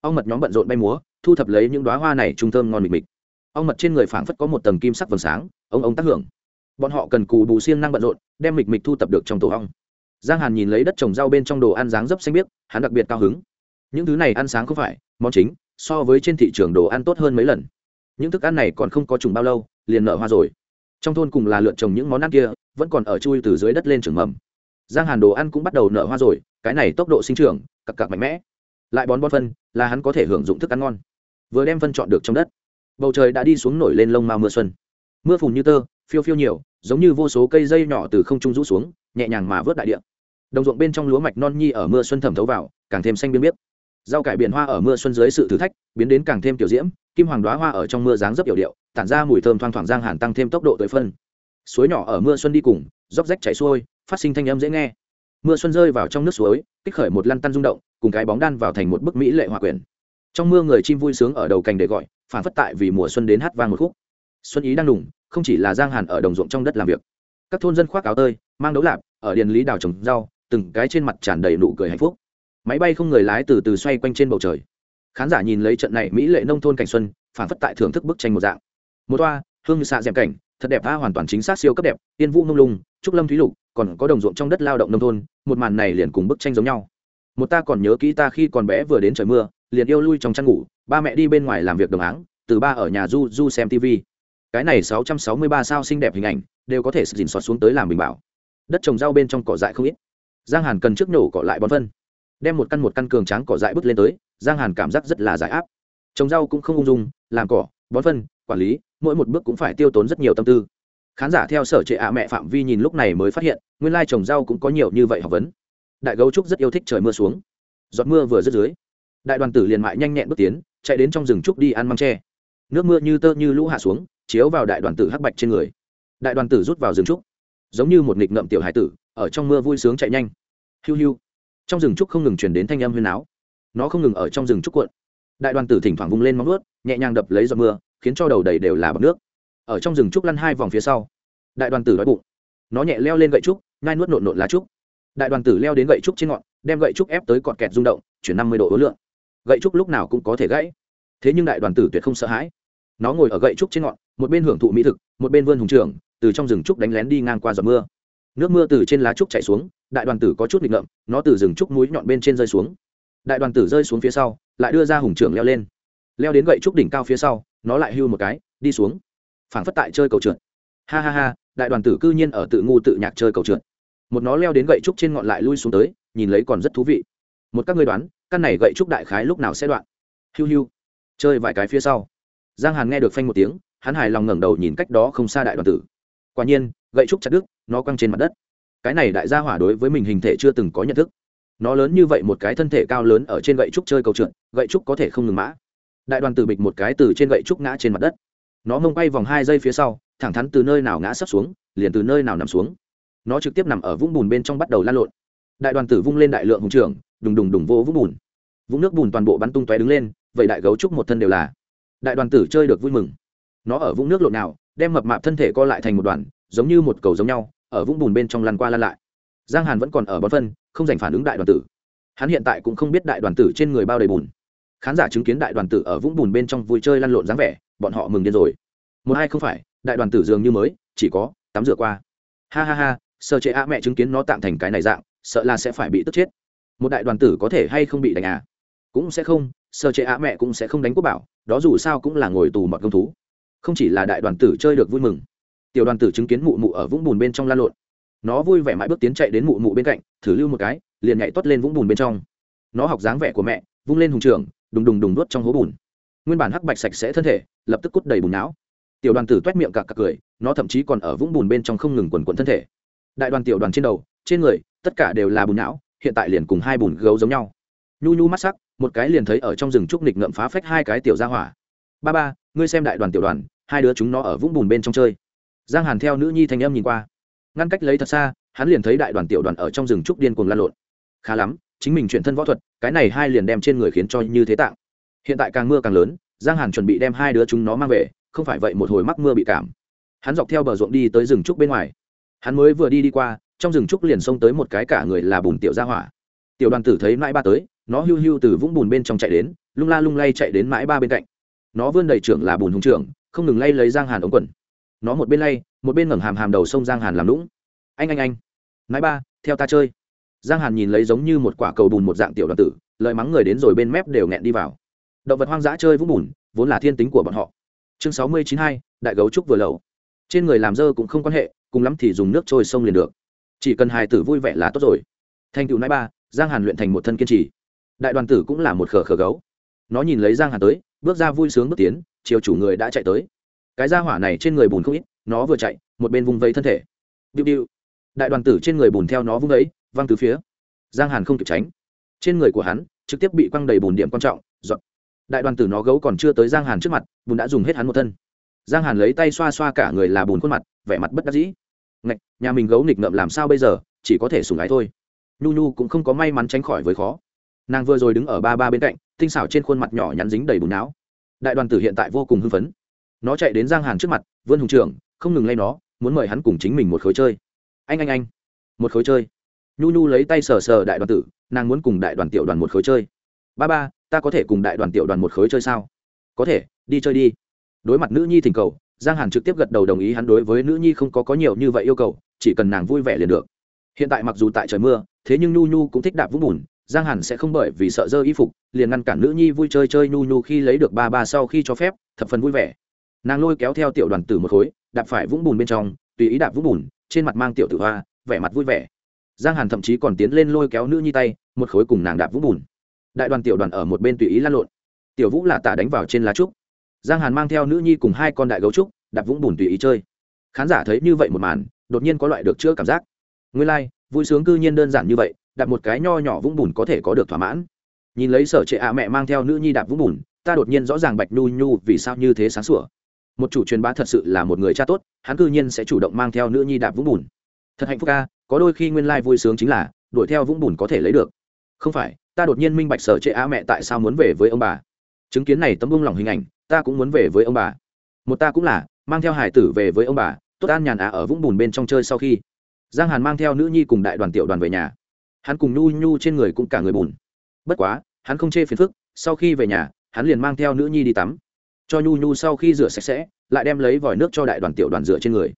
Ong mật nhóm bận rộn bay múa, thu thập lấy những đoá hoa này trung thơm ngon mịt mịt. Ong mật trên người phảng phất có một tầng kim sắc vầng sáng, ông ông tác hưởng. Bọn họ cần cù bù siêng năng bận rộn, đem mịt mịt thu thập được trong tổ ong giang hàn nhìn lấy đất trồng rau bên trong đồ ăn dáng dấp xanh biếc, hắn đặc biệt cao hứng. Những thứ này ăn sáng không phải, món chính, so với trên thị trường đồ ăn tốt hơn mấy lần. Những thức ăn này còn không có trùng bao lâu, liền nở hoa rồi. Trong thôn cùng là lượn trồng những món ăn kia, vẫn còn ở chui từ dưới đất lên trường mầm. Giang hàn đồ ăn cũng bắt đầu nở hoa rồi, cái này tốc độ sinh trưởng cặp cặp mạnh mẽ. Lại bón bón phân, là hắn có thể hưởng dụng thức ăn ngon. Vừa đem phân chọn được trong đất, bầu trời đã đi xuống nổi lên lông mao mưa xuân. Mưa phùn như tơ, phiêu phiêu nhiều, giống như vô số cây dây nhỏ từ không trung rũ xuống nhẹ nhàng mà vớt đại địa. Đồng ruộng bên trong lúa mạch non nhi ở mưa xuân thẩm thấu vào, càng thêm xanh biên biết rau cải biển hoa ở mưa xuân dưới sự thử thách, biến đến càng thêm tiểu diễm, kim hoàng đoá hoa ở trong mưa dáng dấp yểu điệu, tản ra mùi thơm thoang thoảng giang hàn tăng thêm tốc độ tới phân. Suối nhỏ ở mưa xuân đi cùng, róc rách chảy xuôi, phát sinh thanh âm dễ nghe. Mưa xuân rơi vào trong nước suối, kích khởi một lăn tăn rung động, cùng cái bóng đan vào thành một bức mỹ lệ hòa quyển. Trong mưa người chim vui sướng ở đầu cành để gọi, phản phất tại vì mùa xuân đến hát vang một khúc. Xuân ý đang đủng không chỉ là giang hàn ở đồng ruộng trong đất làm việc. Các thôn dân khoác áo tơi mang đấu lạp, ở điền lý đào trồng rau, từng cái trên mặt tràn đầy nụ cười hạnh phúc. Máy bay không người lái từ từ xoay quanh trên bầu trời. Khán giả nhìn lấy trận này mỹ lệ nông thôn cảnh xuân, phản phất tại thưởng thức bức tranh một dạng. Một toa, hương xạ dẻm cảnh, thật đẹp tha hoàn toàn chính xác siêu cấp đẹp tiên vũ nông lung, trúc lâm thúy lục, còn có đồng ruộng trong đất lao động nông thôn, một màn này liền cùng bức tranh giống nhau. Một ta còn nhớ kỹ ta khi còn bé vừa đến trời mưa, liền yêu lui trong chăn ngủ, ba mẹ đi bên ngoài làm việc đồng áng, từ ba ở nhà du du xem tv cái này sáu trăm sáu mươi ba sao xinh đẹp hình ảnh, đều có thể dình soạt xuống tới làm bình bảo đất trồng rau bên trong cỏ dại không ít. Giang hàn cần trước nổ cỏ lại bón phân. Đem một căn một căn cường tráng cỏ dại bước lên tới, giang hàn cảm giác rất là giải áp. Trồng rau cũng không ung dung, làm cỏ, bón phân, quản lý, mỗi một bước cũng phải tiêu tốn rất nhiều tâm tư. Khán giả theo sở trệ ạ mẹ phạm vi nhìn lúc này mới phát hiện, nguyên lai trồng rau cũng có nhiều như vậy học vấn. Đại gấu trúc rất yêu thích trời mưa xuống. Giọt mưa vừa rớt dưới, đại đoàn tử liền mại nhanh nhẹn bước tiến, chạy đến trong rừng trúc đi ăn măng tre. Nước mưa như tơ như lũ hạ xuống, chiếu vào đại đoàn tử hắc bạch trên người. Đại đoàn tử rút vào rừng trúc giống như một nghịch ngợm tiểu hải tử, ở trong mưa vui sướng chạy nhanh. Hiu hiu. Trong rừng trúc không ngừng chuyển đến thanh âm huyên áo nó không ngừng ở trong rừng trúc cuộn. Đại đoàn tử thỉnh thoảng vung lên móng ướt nhẹ nhàng đập lấy giọt mưa, khiến cho đầu đầy đều là bọc nước. Ở trong rừng trúc lăn hai vòng phía sau, đại đoàn tử đói bụng. Nó nhẹ leo lên gậy trúc ngai nuốt nộn nộn lá trúc. Đại đoàn tử leo đến gậy trúc trên ngọn, đem gậy trúc ép tới cọt kẹt rung động, chuyển năm mươi độ ối lượng. Gậy trúc lúc nào cũng có thể gãy. Thế nhưng đại đoàn tử tuyệt không sợ hãi. Nó ngồi ở gậy trúc trên ngọn, một bên hưởng thụ mỹ thực, một bên vươn hùng trường từ trong rừng trúc đánh lén đi ngang qua giọt mưa. Nước mưa từ trên lá trúc chảy xuống, đại đoàn tử có chút nghịch ngợm, nó từ rừng trúc núi nhọn bên trên rơi xuống. Đại đoàn tử rơi xuống phía sau, lại đưa ra hùng trưởng leo lên. Leo đến gậy trúc đỉnh cao phía sau, nó lại hưu một cái, đi xuống. Phảng phất tại chơi cầu trượt. Ha ha ha, đại đoàn tử cư nhiên ở tự ngu tự nhạc chơi cầu trượt. Một nó leo đến gậy trúc trên ngọn lại lui xuống tới, nhìn lấy còn rất thú vị. Một các ngươi đoán, căn này gậy trúc đại khái lúc nào sẽ đoạn? Hiu hiu. Chơi vài cái phía sau. Giang hàn nghe được phanh một tiếng, hắn hài lòng ngẩng đầu nhìn cách đó không xa đại đoàn tử quả nhiên gậy trúc chặt đứt nó quăng trên mặt đất. Cái này đại gia hỏa đối với mình hình thể chưa từng có nhận thức. Nó lớn như vậy một cái thân thể cao lớn ở trên gậy trúc chơi cầu trượt gậy trúc có thể không ngừng mã. Đại đoàn tử bịch một cái từ trên gậy trúc ngã trên mặt đất. Nó mông bay vòng hai giây phía sau thẳng thắn từ nơi nào ngã sấp xuống liền từ nơi nào nằm xuống. Nó trực tiếp nằm ở vũng bùn bên trong bắt đầu lan lộn. Đại đoàn tử vung lên đại lượng hùng trưởng, đùng đùng đùng vô vũng bùn. Vũng nước bùn toàn bộ bắn tung tóe đứng lên vậy đại gấu trúc một thân đều là. Đại đoàn tử chơi được vui mừng. Nó ở vũng nước lộn nào đem mập mạp thân thể co lại thành một đoàn, giống như một cầu giống nhau, ở vũng bùn bên trong lăn qua lăn lại. Giang hàn vẫn còn ở bón phân, không giành phản ứng đại đoàn tử. Hắn hiện tại cũng không biết đại đoàn tử trên người bao đầy bùn. Khán giả chứng kiến đại đoàn tử ở vũng bùn bên trong vui chơi lăn lộn dáng vẻ, bọn họ mừng điên rồi. Một hai không phải, đại đoàn tử dường như mới, chỉ có tắm rửa qua. Ha ha ha sợ chế a mẹ chứng kiến nó tạm thành cái này dạng, sợ là sẽ phải bị tức chết. Một đại đoàn tử có thể hay không bị đánh à? Cũng sẽ không sợ chế a mẹ cũng sẽ không đánh quốc bảo, đó dù sao cũng là ngồi tù mọt công thú không chỉ là đại đoàn tử chơi được vui mừng, tiểu đoàn tử chứng kiến mụ mụ ở vũng bùn bên trong lan lộn. Nó vui vẻ mãi bước tiến chạy đến mụ mụ bên cạnh, thử lưu một cái, liền nhảy toát lên vũng bùn bên trong. Nó học dáng vẻ của mẹ, vung lên hùng trường, đùng đùng đùng nuốt trong hố bùn. Nguyên bản hắc bạch sạch sẽ thân thể, lập tức cút đầy bùn não. Tiểu đoàn tử t u é t miệng cặc cặc cười, nó thậm chí còn ở vũng bùn bên trong không ngừng quần quần thân thể. Đại đoàn tiểu đoàn trên đầu, trên người, tất cả đều là bùn não, hiện tại liền cùng hai bùn gấu giống nhau. Nhu nhu mắt sắc, một cái liền thấy ở trong rừng trúc nịch ngậm phá phách hai cái tiểu ra hỏa. Ba ba, ngươi xem đại đoàn tiểu đoàn hai đứa chúng nó ở vũng bùn bên trong chơi. Giang hàn theo nữ nhi thanh âm nhìn qua. Ngăn cách lấy thật xa, hắn liền thấy đại đoàn tiểu đoàn ở trong rừng trúc điên cuồng lan lộn. Khá lắm, chính mình chuyển thân võ thuật, cái này hai liền đem trên người khiến cho như thế tạng. Hiện tại càng mưa càng lớn, giang hàn chuẩn bị đem hai đứa chúng nó mang về, không phải vậy một hồi mắc mưa bị cảm. Hắn dọc theo bờ ruộng đi tới rừng trúc bên ngoài. Hắn mới vừa đi đi qua, trong rừng trúc liền xông tới một cái cả người là bùn tiểu ra hỏa. Tiểu đoàn tử thấy mãi ba tới, nó hưu hưu từ vũng bùn bên trong chạy đến, lung la lung lay chạy đến mãi ba bên cạnh. Nó vươn đầy trưởng là bùn hùng trưởng không ngừng lay lấy giang hàn ống quần. Nó một bên lay, một bên ngẩng hàm hàm đầu sông giang hàn làm lũng. Anh anh anh. Mãi ba, theo ta chơi. Giang hàn nhìn lấy giống như một quả cầu bùn một dạng tiểu đoàn tử lợi mắng người đến rồi bên mép đều nghẹn đi vào. Động vật hoang dã chơi vũng bùn, vốn là thiên tính của bọn họ. Chương sáu mươi chín hai, đại gấu trúc vừa lầu trên người làm dơ cũng không quan hệ, cùng lắm thì dùng nước trôi sông liền được. Chỉ cần hài tử vui vẻ là tốt rồi. Thành tựu nãi ba, giang hàn luyện thành một thân kiên trì. Đại đoàn tử cũng là một khờ khờ gấu. Nó nhìn lấy giang hàn tới bước ra vui sướng bước tiến, chiều chủ người đã chạy tới. Cái da hỏa này trên người bùn không ít, nó vừa chạy, một bên vung vây thân thể. Điệu điệu. Đại đoàn tử trên người bùn theo nó vung vẫy, văng từ phía. Giang hàn không kịp tránh. Trên người của hắn, trực tiếp bị quăng đầy bùn điểm quan trọng dọn đại đoàn tử nó gấu còn chưa tới giang hàn trước mặt, bùn đã dùng hết hắn một thân. Giang hàn lấy tay xoa xoa cả người là bùn khuôn mặt, vẻ mặt bất đắc dĩ. Ngạch, nhà mình gấu nghịch ngợm làm sao bây giờ, chỉ có thể sùng ái thôi. Nhu nhu cũng không có may mắn tránh khỏi với khó nàng vừa rồi đứng ở ba ba bên cạnh, tinh xảo trên khuôn mặt nhỏ nhắn dính đầy bùn não. Đại đoàn tử hiện tại vô cùng hưng phấn. Nó chạy đến giang hàn trước mặt vươn hùng trưởng, không ngừng lay nó, muốn mời hắn cùng chính mình một khối chơi. Anh anh anh. Một khối chơi. Nhu nhu lấy tay sờ sờ đại đoàn tử, nàng muốn cùng đại đoàn tiểu đoàn một khối chơi. Ba ba, ta có thể cùng đại đoàn tiểu đoàn một khối chơi sao? Có thể, đi chơi đi. Đối mặt nữ nhi thỉnh cầu, giang hàn trực tiếp gật đầu đồng ý hắn đối với nữ nhi không có có nhiều như vậy yêu cầu, chỉ cần nàng vui vẻ liền được. Hiện tại mặc dù tại trời mưa, thế nhưng nhu nhu cũng thích đạp vũng bùn giang hàn sẽ không bởi vì sợ dơ y phục liền ngăn cản nữ nhi vui chơi chơi nhu nhu khi lấy được ba ba sau khi cho phép thập phần vui vẻ. Nàng lôi kéo theo tiểu đoàn tử một khối đạp phải vũng bùn bên trong tùy ý đạp vũng bùn trên mặt mang tiểu tử hoa vẻ mặt vui vẻ. Giang hàn thậm chí còn tiến lên lôi kéo nữ nhi tay một khối cùng nàng đạp vũng bùn. Đại đoàn tiểu đoàn ở một bên tùy ý lan lộn. Tiểu vũ là tả đánh vào trên lá trúc. Giang hàn mang theo nữ nhi cùng hai con đại gấu trúc đạp vũng bùn tùy ý chơi. Khán giả thấy như vậy một màn đột nhiên có loại được chữa cảm giác. Nguyên lai、like, vui sướng cư nhiên đơn giản như vậy đạp một cái nho nhỏ vũng bùn có thể có được thỏa mãn. Nhìn lấy sở trệ ạ mẹ mang theo nữ nhi đạp vũng bùn, ta đột nhiên rõ ràng bạch nhu nhu vì sao như thế sáng sủa. Một chủ truyền bá thật sự là một người cha tốt, hắn cư nhiên sẽ chủ động mang theo nữ nhi đạp vũng bùn. Thật hạnh phúc ca có đôi khi nguyên lai vui sướng chính là, đuổi theo vũng bùn có thể lấy được. Không phải, ta đột nhiên minh bạch sở trệ á mẹ tại sao muốn về với ông bà. Chứng kiến này tấm bông lòng hình ảnh, ta cũng muốn về với ông bà. Một ta cũng là, mang theo hải tử về với ông bà, tốt an nhàn á ở vũng bùn bên trong chơi sau khi. Giang hàn mang theo nữ nhi cùng đại đoàn tiểu đoàn về nhà hắn cùng nhu nhu trên người cũng cả người bùn. Bất quá, hắn không chê phiền phức, sau khi về nhà, hắn liền mang theo nữ nhi đi tắm. Cho nhu nhu sau khi rửa sạch sẽ, lại đem lấy vòi nước cho đại đoàn tiểu đoàn rửa trên người.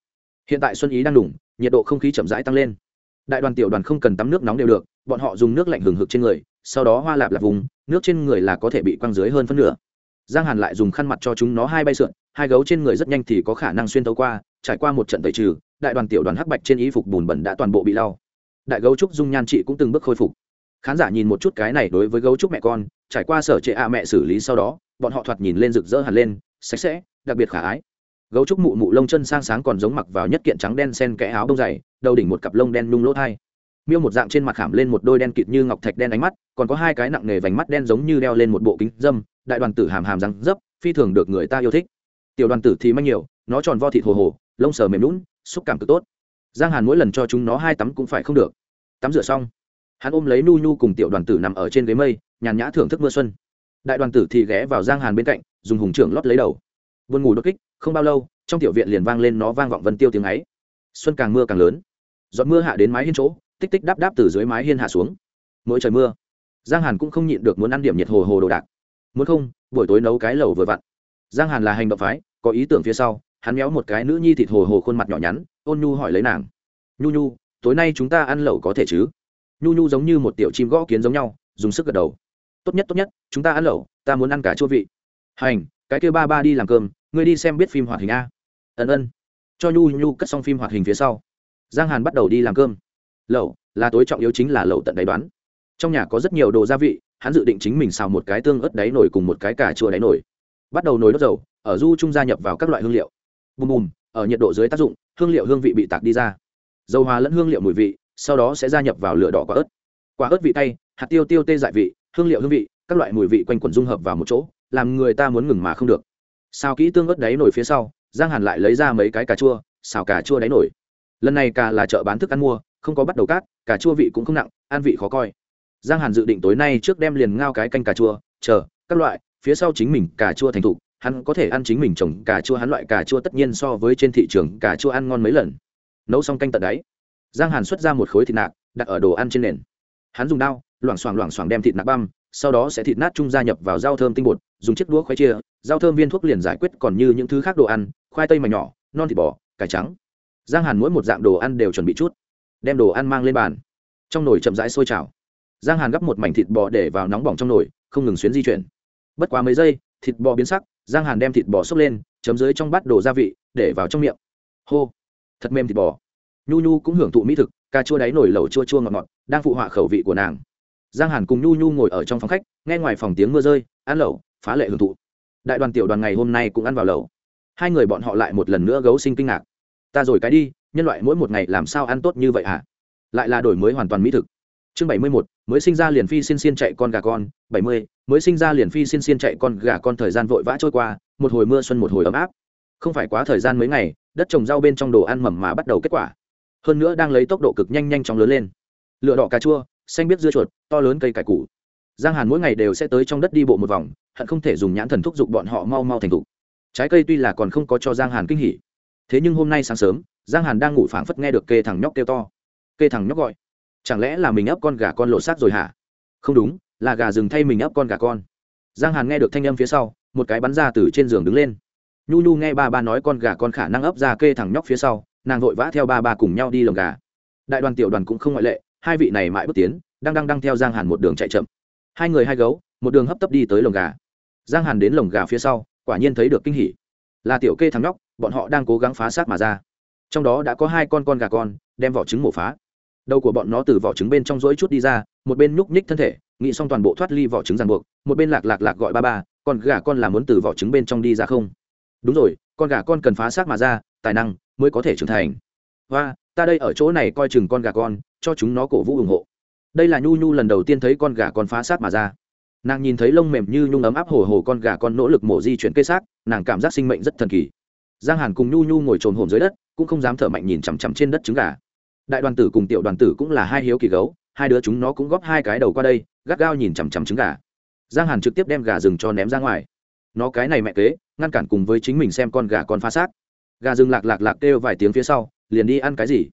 Hiện tại xuân ý đang đủng nhiệt độ không khí chậm rãi tăng lên. Đại đoàn tiểu đoàn không cần tắm nước nóng đều được, bọn họ dùng nước lạnh hừng hực trên người, sau đó hoa lạp lạp vùng, nước trên người là có thể bị quăng dưới hơn phân nửa. Giang hàn lại dùng khăn mặt cho chúng nó hai bay sượn, hai gấu trên người rất nhanh thì có khả năng xuyên tấu qua, trải qua một trận tẩy trừ, đại đoàn tiểu đoàn hắc bạch trên y phục bùn bẩn đã toàn bộ bị lau đại gấu trúc dung nhan chị cũng từng bước khôi phục. Khán giả nhìn một chút cái này đối với gấu trúc mẹ con, trải qua sở trệ a mẹ xử lý sau đó, bọn họ thoạt nhìn lên rực rỡ hẳn lên, sạch sẽ, đặc biệt khả ái. Gấu trúc mụ mụ lông chân sang sáng còn giống mặc vào nhất kiện trắng đen sen kẽ áo đông dày, đầu đỉnh một cặp lông đen nung lỗ thai. Miêu một dạng trên mặt khảm lên một đôi đen kịt như ngọc thạch đen ánh mắt, còn có hai cái nặng nề vành mắt đen giống như đeo lên một bộ kính dâm, đại đoàn tử hàm hàm răng dấp, phi thường được người ta yêu thích. Tiểu đoàn tử thì manh nhiều, nó tròn vo thịt hồ hồ, lông sờ mềm lún xúc cảm cực tốt giang hàn mỗi lần cho chúng nó hai tắm cũng phải không được. Tắm rửa xong, hắn ôm lấy nu nhu cùng tiểu đoàn tử nằm ở trên ghế mây, nhàn nhã thưởng thức mưa xuân. Đại đoàn tử thì ghé vào giang hàn bên cạnh, dùng hùng trưởng lót lấy đầu. Vươn ngủ đột kích, không bao lâu, trong tiểu viện liền vang lên nó vang vọng vân tiêu tiếng ấy. Xuân càng mưa càng lớn. Giọt mưa hạ đến mái hiên chỗ, tích tích đáp đáp từ dưới mái hiên hạ xuống. Mỗi trời mưa, giang hàn cũng không nhịn được muốn ăn điểm nhiệt hồ hồ đồ đạc. Muốn không, buổi tối nấu cái lẩu vừa vặn. Giang hàn là hành động phái, có ý tưởng phía sau hắn méo một cái nữ nhi thịt hồ hồ khuôn mặt nhỏ nhắn, ôn nhu hỏi lấy nàng. Nhu nhu, tối nay chúng ta ăn lẩu có thể chứ? Nhu nhu giống như một tiểu chim gõ kiến giống nhau, dùng sức gật đầu. Tốt nhất tốt nhất, chúng ta ăn lẩu, ta muốn ăn cả chua vị. Hành, cái kêu ba ba đi làm cơm, ngươi đi xem biết phim hoạt hình a. Ân ân. Cho nhu nhu cất xong phim hoạt hình phía sau, giang hàn bắt đầu đi làm cơm. Lẩu, là tối trọng yếu chính là lẩu tận đáy đoán. Trong nhà có rất nhiều đồ gia vị, hắn dự định chính mình xào một cái tương ớt đáy nổi cùng một cái cà chua đáy nổi bắt đầu nồi đốt dầu, ở du trung gia nhập vào các loại hương liệu bùm bùm, ở nhiệt độ dưới tác dụng, hương liệu hương vị bị tạc đi ra. Dầu hòa lẫn hương liệu mùi vị, sau đó sẽ gia nhập vào lửa đỏ quả ớt. Quả ớt vị tay hạt tiêu tiêu tê dại vị, hương liệu hương vị, các loại mùi vị quanh quẩn dung hợp vào một chỗ, làm người ta muốn ngừng mà không được. Xào kỹ tương ớt đáy nổi phía sau, giang hàn lại lấy ra mấy cái cà chua, xào cà chua đáy nổi. Lần này cà là chợ bán thức ăn mua, không có bắt đầu cát, cà chua vị cũng không nặng, ăn vị khó coi. Giang hàn dự định tối nay trước đem liền ngao cái canh cà chua, chờ, các loại, phía sau chính mình cà chua thành thục hắn có thể ăn chính mình trồng cà chua, hắn loại cà chua tất nhiên so với trên thị trường cà chua ăn ngon mấy lần. Nấu xong canh tận đáy, giang hàn xuất ra một khối thịt nạc, đặt ở đồ ăn trên nền. Hắn dùng đao, loảng xoảng loảng xoảng đem thịt nạc băm, sau đó sẽ thịt nát chung gia nhập vào rau thơm tinh bột, dùng chiếc đũa khoai chia, rau thơm viên thuốc liền giải quyết còn như những thứ khác đồ ăn, khoai tây mảnh nhỏ, non thịt bò, cải trắng. Giang hàn mỗi một dạng đồ ăn đều chuẩn bị chút, đem đồ ăn mang lên bàn. Trong nồi chậm rãi sôi trào. Giang hàn gắp một mảnh thịt bò để vào nóng bỏng trong nồi, không ngừng xuyến di chuyển. Bất quá mấy giây, thịt bò biến sắc giang hàn đem thịt bò xốc lên, chấm dưới trong bát đồ gia vị, để vào trong miệng. Hô. Thật mềm thịt bò. Nhu nhu cũng hưởng thụ mỹ thực, cà chua đáy nổi lẩu chua chua ngọt ngọt, đang phụ họa khẩu vị của nàng. Giang hàn cùng nhu nhu ngồi ở trong phòng khách, nghe ngoài phòng tiếng mưa rơi, ăn lẩu, phá lệ hưởng thụ. Đại đoàn tiểu đoàn ngày hôm nay cũng ăn vào lẩu. Hai người bọn họ lại một lần nữa gấu sinh kinh ngạc. Ta rồi cái đi, nhân loại mỗi một ngày làm sao ăn tốt như vậy hả? Lại là đổi mới hoàn toàn mỹ thực chương bảy mươi một mới sinh ra liền phi xin xiên chạy con gà con. Bảy mươi, mới sinh ra liền phi xin xiên chạy con gà con thời gian vội vã trôi qua, một hồi mưa xuân một hồi ấm áp. Không phải quá thời gian mấy ngày, đất trồng rau bên trong đồ ăn mầm mà bắt đầu kết quả. Hơn nữa đang lấy tốc độ cực nhanh nhanh chóng lớn lên. Lựa đỏ cà chua, xanh biết dưa chuột, to lớn cây cải củ. Giang hàn mỗi ngày đều sẽ tới trong đất đi bộ một vòng, hận không thể dùng nhãn thần thúc giục bọn họ mau mau thành thục. Trái cây tuy là còn không có cho giang hàn kinh hỉ, thế nhưng hôm nay sáng sớm, giang hàn đang ngủ phảng phất nghe được kê thằng nhóc kêu to. Kê thằng nhóc gọi chẳng lẽ là mình ấp con gà con lộ xác rồi hả? Không đúng, là gà rừng thay mình ấp con gà con. Giang hàn nghe được thanh âm phía sau, một cái bắn ra từ trên giường đứng lên. Nhu nhu nghe ba ba nói con gà con khả năng ấp ra kê thằng nhóc phía sau, nàng vội vã theo ba ba cùng nhau đi lồng gà. Đại đoàn tiểu đoàn cũng không ngoại lệ, hai vị này mãi bước tiến, đang đang đang theo giang hàn một đường chạy chậm. Hai người hai gấu, một đường hấp tấp đi tới lồng gà. Giang hàn đến lồng gà phía sau, quả nhiên thấy được kinh hỉ. Là tiểu kê thằng nhóc, bọn họ đang cố gắng phá xác mà ra. Trong đó đã có hai con con gà con, đem vỏ trứng mổ phá đầu của bọn nó từ vỏ trứng bên trong rỗi chút đi ra, một bên nhúc nhích thân thể, nghĩ xong toàn bộ thoát ly vỏ trứng ràng buộc, một bên lạc lạc lạc gọi ba ba, con gà con là muốn từ vỏ trứng bên trong đi ra không? Đúng rồi, con gà con cần phá xác mà ra, tài năng mới có thể trưởng thành. Và ta đây ở chỗ này coi chừng con gà con, cho chúng nó cổ vũ ủng hộ. Đây là nhu nhu lần đầu tiên thấy con gà con phá xác mà ra. Nàng nhìn thấy lông mềm như nhung ấm áp hồ hồ con gà con nỗ lực mổ di chuyển cây xác, nàng cảm giác sinh mệnh rất thần kỳ. Giang hàn cùng nhu nhu ngồi trồn hồn dưới đất, cũng không dám thở mạnh nhìn chằm chằm trên đất trứng gà đại đoàn tử cùng tiểu đoàn tử cũng là hai hiếu kỳ gấu, hai đứa chúng nó cũng góp hai cái đầu qua đây, gắt gao nhìn chằm chằm trứng gà. Giang hàn trực tiếp đem gà rừng cho ném ra ngoài. Nó cái này mẹ kế, ngăn cản cùng với chính mình xem con gà con phá xác. Gà rừng lạc lạc lạc kêu vài tiếng phía sau, liền đi ăn cái gì?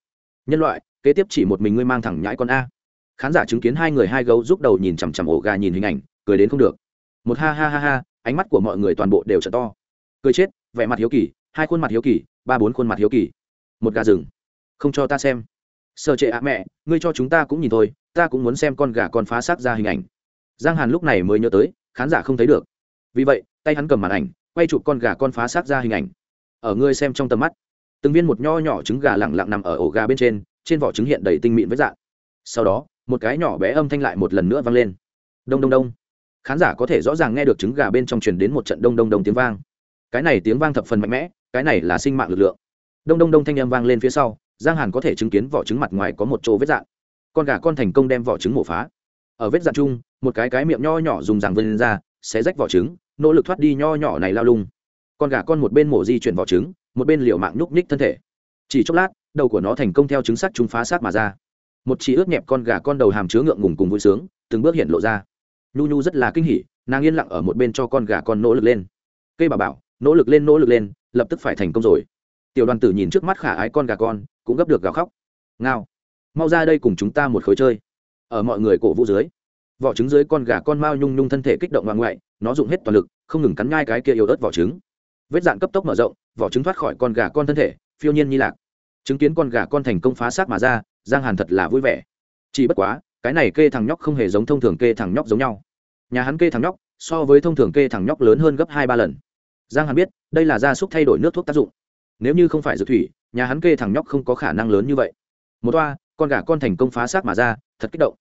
Nhân loại, kế tiếp chỉ một mình ngươi mang thẳng nhãi con a. Khán giả chứng kiến hai người hai gấu giúp đầu nhìn chằm chằm ổ gà nhìn hình ảnh, cười đến không được. Một ha ha ha ha, ánh mắt của mọi người toàn bộ đều trở to. Cười chết, vẻ mặt hiếu kỳ, hai khuôn mặt hiếu kỳ, ba bốn khuôn mặt hiếu kỳ. Một gà rừng. Không cho ta xem sợ trệ ạ, mẹ, ngươi cho chúng ta cũng nhìn thôi, ta cũng muốn xem con gà con phá xác ra hình ảnh. Giang hàn lúc này mới nhớ tới, khán giả không thấy được. Vì vậy, tay hắn cầm màn ảnh, quay chụp con gà con phá xác ra hình ảnh. Ở ngươi xem trong tầm mắt, từng viên một nho nhỏ trứng gà lẳng lặng nằm ở ổ gà bên trên trên vỏ trứng hiện đầy tinh mịn với dạng sau đó, một cái nhỏ bé âm thanh lại một lần nữa vang lên. Đông đông đông. Khán giả có thể rõ ràng nghe được trứng gà bên trong truyền đến một trận đông đông đông tiếng vang. Cái này tiếng vang thập phần mạnh mẽ, cái này là sinh mạng lực lượng. Đông đông đông thanh âm vang lên phía sau giang hàn có thể chứng kiến vỏ trứng mặt ngoài có một chỗ vết dạn. Con gà con thành công đem vỏ trứng mổ phá. Ở vết dạn chung, một cái cái miệng nho nhỏ dùng ràng vân ra sẽ rách vỏ trứng, nỗ lực thoát đi nho nhỏ này lao lung. Con gà con một bên mổ di chuyển vỏ trứng, một bên liều mạng nhúc nhích thân thể. Chỉ chốc lát, đầu của nó thành công theo trứng sắt chúng phá sát mà ra. Một chỉ ướt nhẹp con gà con đầu hàm chứa ngượng ngùng cùng vui sướng, từng bước hiện lộ ra. Nhu nhu rất là kinh hỉ, nàng yên lặng ở một bên cho con gà con nỗ lực lên. Cây bà bảo, nỗ lực lên, nỗ lực lên, lập tức phải thành công rồi. Tiểu đoàn tử nhìn trước mắt khả ái con gà con cũng gấp được gào khóc. Ngao. Mau ra đây cùng chúng ta một khối chơi. Ở mọi người cổ vũ dưới, vỏ trứng dưới con gà con mao nhung nhung thân thể kích động ngoan ngoại, nó dùng hết toàn lực, không ngừng cắn ngai cái kia yếu ớt vỏ trứng. Vết dạn cấp tốc mở rộng, vỏ trứng thoát khỏi con gà con thân thể, phiêu nhiên như lạc. Chứng kiến con gà con thành công phá xác mà ra, giang hàn thật là vui vẻ. Chỉ bất quá, cái này kê thằng nhóc không hề giống thông thường kê thằng nhóc giống nhau. Nhà hắn kê thằng nhóc, so với thông thường kê thằng nhóc lớn hơn gấp hai ba lần. Giang hàn biết, đây là gia súc thay đổi nước thuốc tác dụng. Nếu như không phải dược thủy nhà hắn kê thằng nhóc không có khả năng lớn như vậy. Một toa, con gà con thành công phá xác mà ra, thật kích động.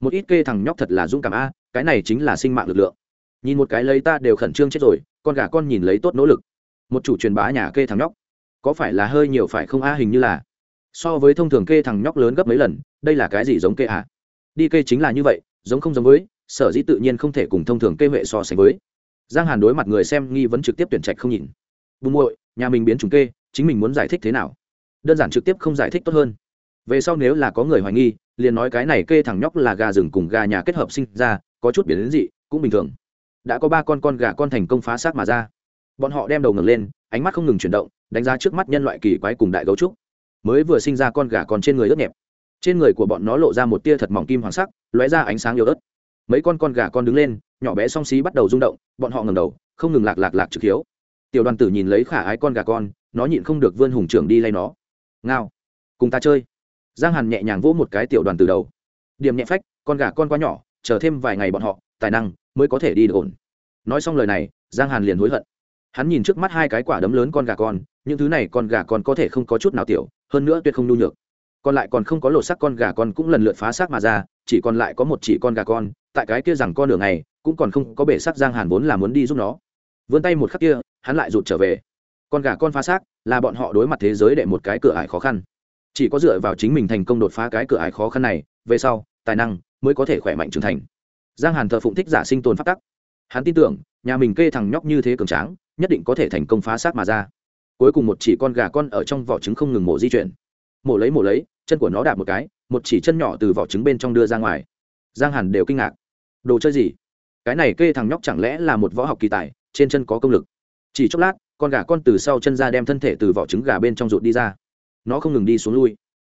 Một ít kê thằng nhóc thật là dũng cảm a, cái này chính là sinh mạng lực lượng. Nhìn một cái lấy ta đều khẩn trương chết rồi, con gà con nhìn lấy tốt nỗ lực. Một chủ truyền bá nhà kê thằng nhóc. Có phải là hơi nhiều phải không a, hình như là. So với thông thường kê thằng nhóc lớn gấp mấy lần, đây là cái gì giống kê à? Đi kê chính là như vậy, giống không giống với, sở dĩ tự nhiên không thể cùng thông thường kê huệ so sánh với. Giang hàn đối mặt người xem nghi vấn trực tiếp tuyển trạch không nhìn. Bùn muội, nhà mình biến chủng kê, chính mình muốn giải thích thế nào? Đơn giản trực tiếp không giải thích tốt hơn. Về sau nếu là có người hoài nghi, liền nói cái này kê thằng nhóc là gà rừng cùng gà nhà kết hợp sinh ra, có chút biến đến dị, cũng bình thường. Đã có ba con con gà con thành công phá xác mà ra. Bọn họ đem đầu ngẩng lên, ánh mắt không ngừng chuyển động, đánh giá trước mắt nhân loại kỳ quái cùng đại gấu trúc. Mới vừa sinh ra con gà còn trên người ướt nhẹp. Trên người của bọn nó lộ ra một tia thật mỏng kim hoàng sắc, lóe ra ánh sáng yếu ớt. Mấy con con gà con đứng lên, nhỏ bé song xí bắt đầu rung động, bọn họ ngẩng đầu, không ngừng lạc lạc lạc trực hiếu. Tiểu đoàn tử nhìn lấy khả ái con gà con, nó nhịn không được vươn hùng trưởng đi lay nó ngao, cùng ta chơi. Giang hàn nhẹ nhàng vỗ một cái tiểu đoàn từ đầu. Điểm nhẹ phách, con gà con quá nhỏ, chờ thêm vài ngày bọn họ, tài năng mới có thể đi được ổn. Nói xong lời này, giang hàn liền hối hận. Hắn nhìn trước mắt hai cái quả đấm lớn con gà con, những thứ này con gà con có thể không có chút nào tiểu, hơn nữa tuyệt không nhu nhược. Còn lại còn không có lột sắc con gà con cũng lần lượt phá xác mà ra, chỉ còn lại có một chỉ con gà con, tại cái kia rằng con đường này cũng còn không có bể sắc giang hàn vốn là muốn đi giúp nó. Vươn tay một khắc kia, hắn lại rụt trở về con gà con phá xác, là bọn họ đối mặt thế giới để một cái cửa ải khó khăn. Chỉ có dựa vào chính mình thành công đột phá cái cửa ải khó khăn này, về sau, tài năng mới có thể khỏe mạnh trưởng thành. Giang hàn thờ phụng thích giả sinh tồn phát tắc. Hắn tin tưởng, nhà mình kê thằng nhóc như thế cường tráng, nhất định có thể thành công phá xác mà ra. Cuối cùng một chỉ con gà con ở trong vỏ trứng không ngừng mổ di chuyển. Mổ lấy mổ lấy, chân của nó đạp một cái, một chỉ chân nhỏ từ vỏ trứng bên trong đưa ra ngoài. Giang hàn đều kinh ngạc. Đồ chơi gì? Cái này kê thằng nhóc chẳng lẽ là một võ học kỳ tài, trên chân có công lực. Chỉ chốc lát con gà con từ sau chân ra đem thân thể từ vỏ trứng gà bên trong rụt đi ra. Nó không ngừng đi xuống lui.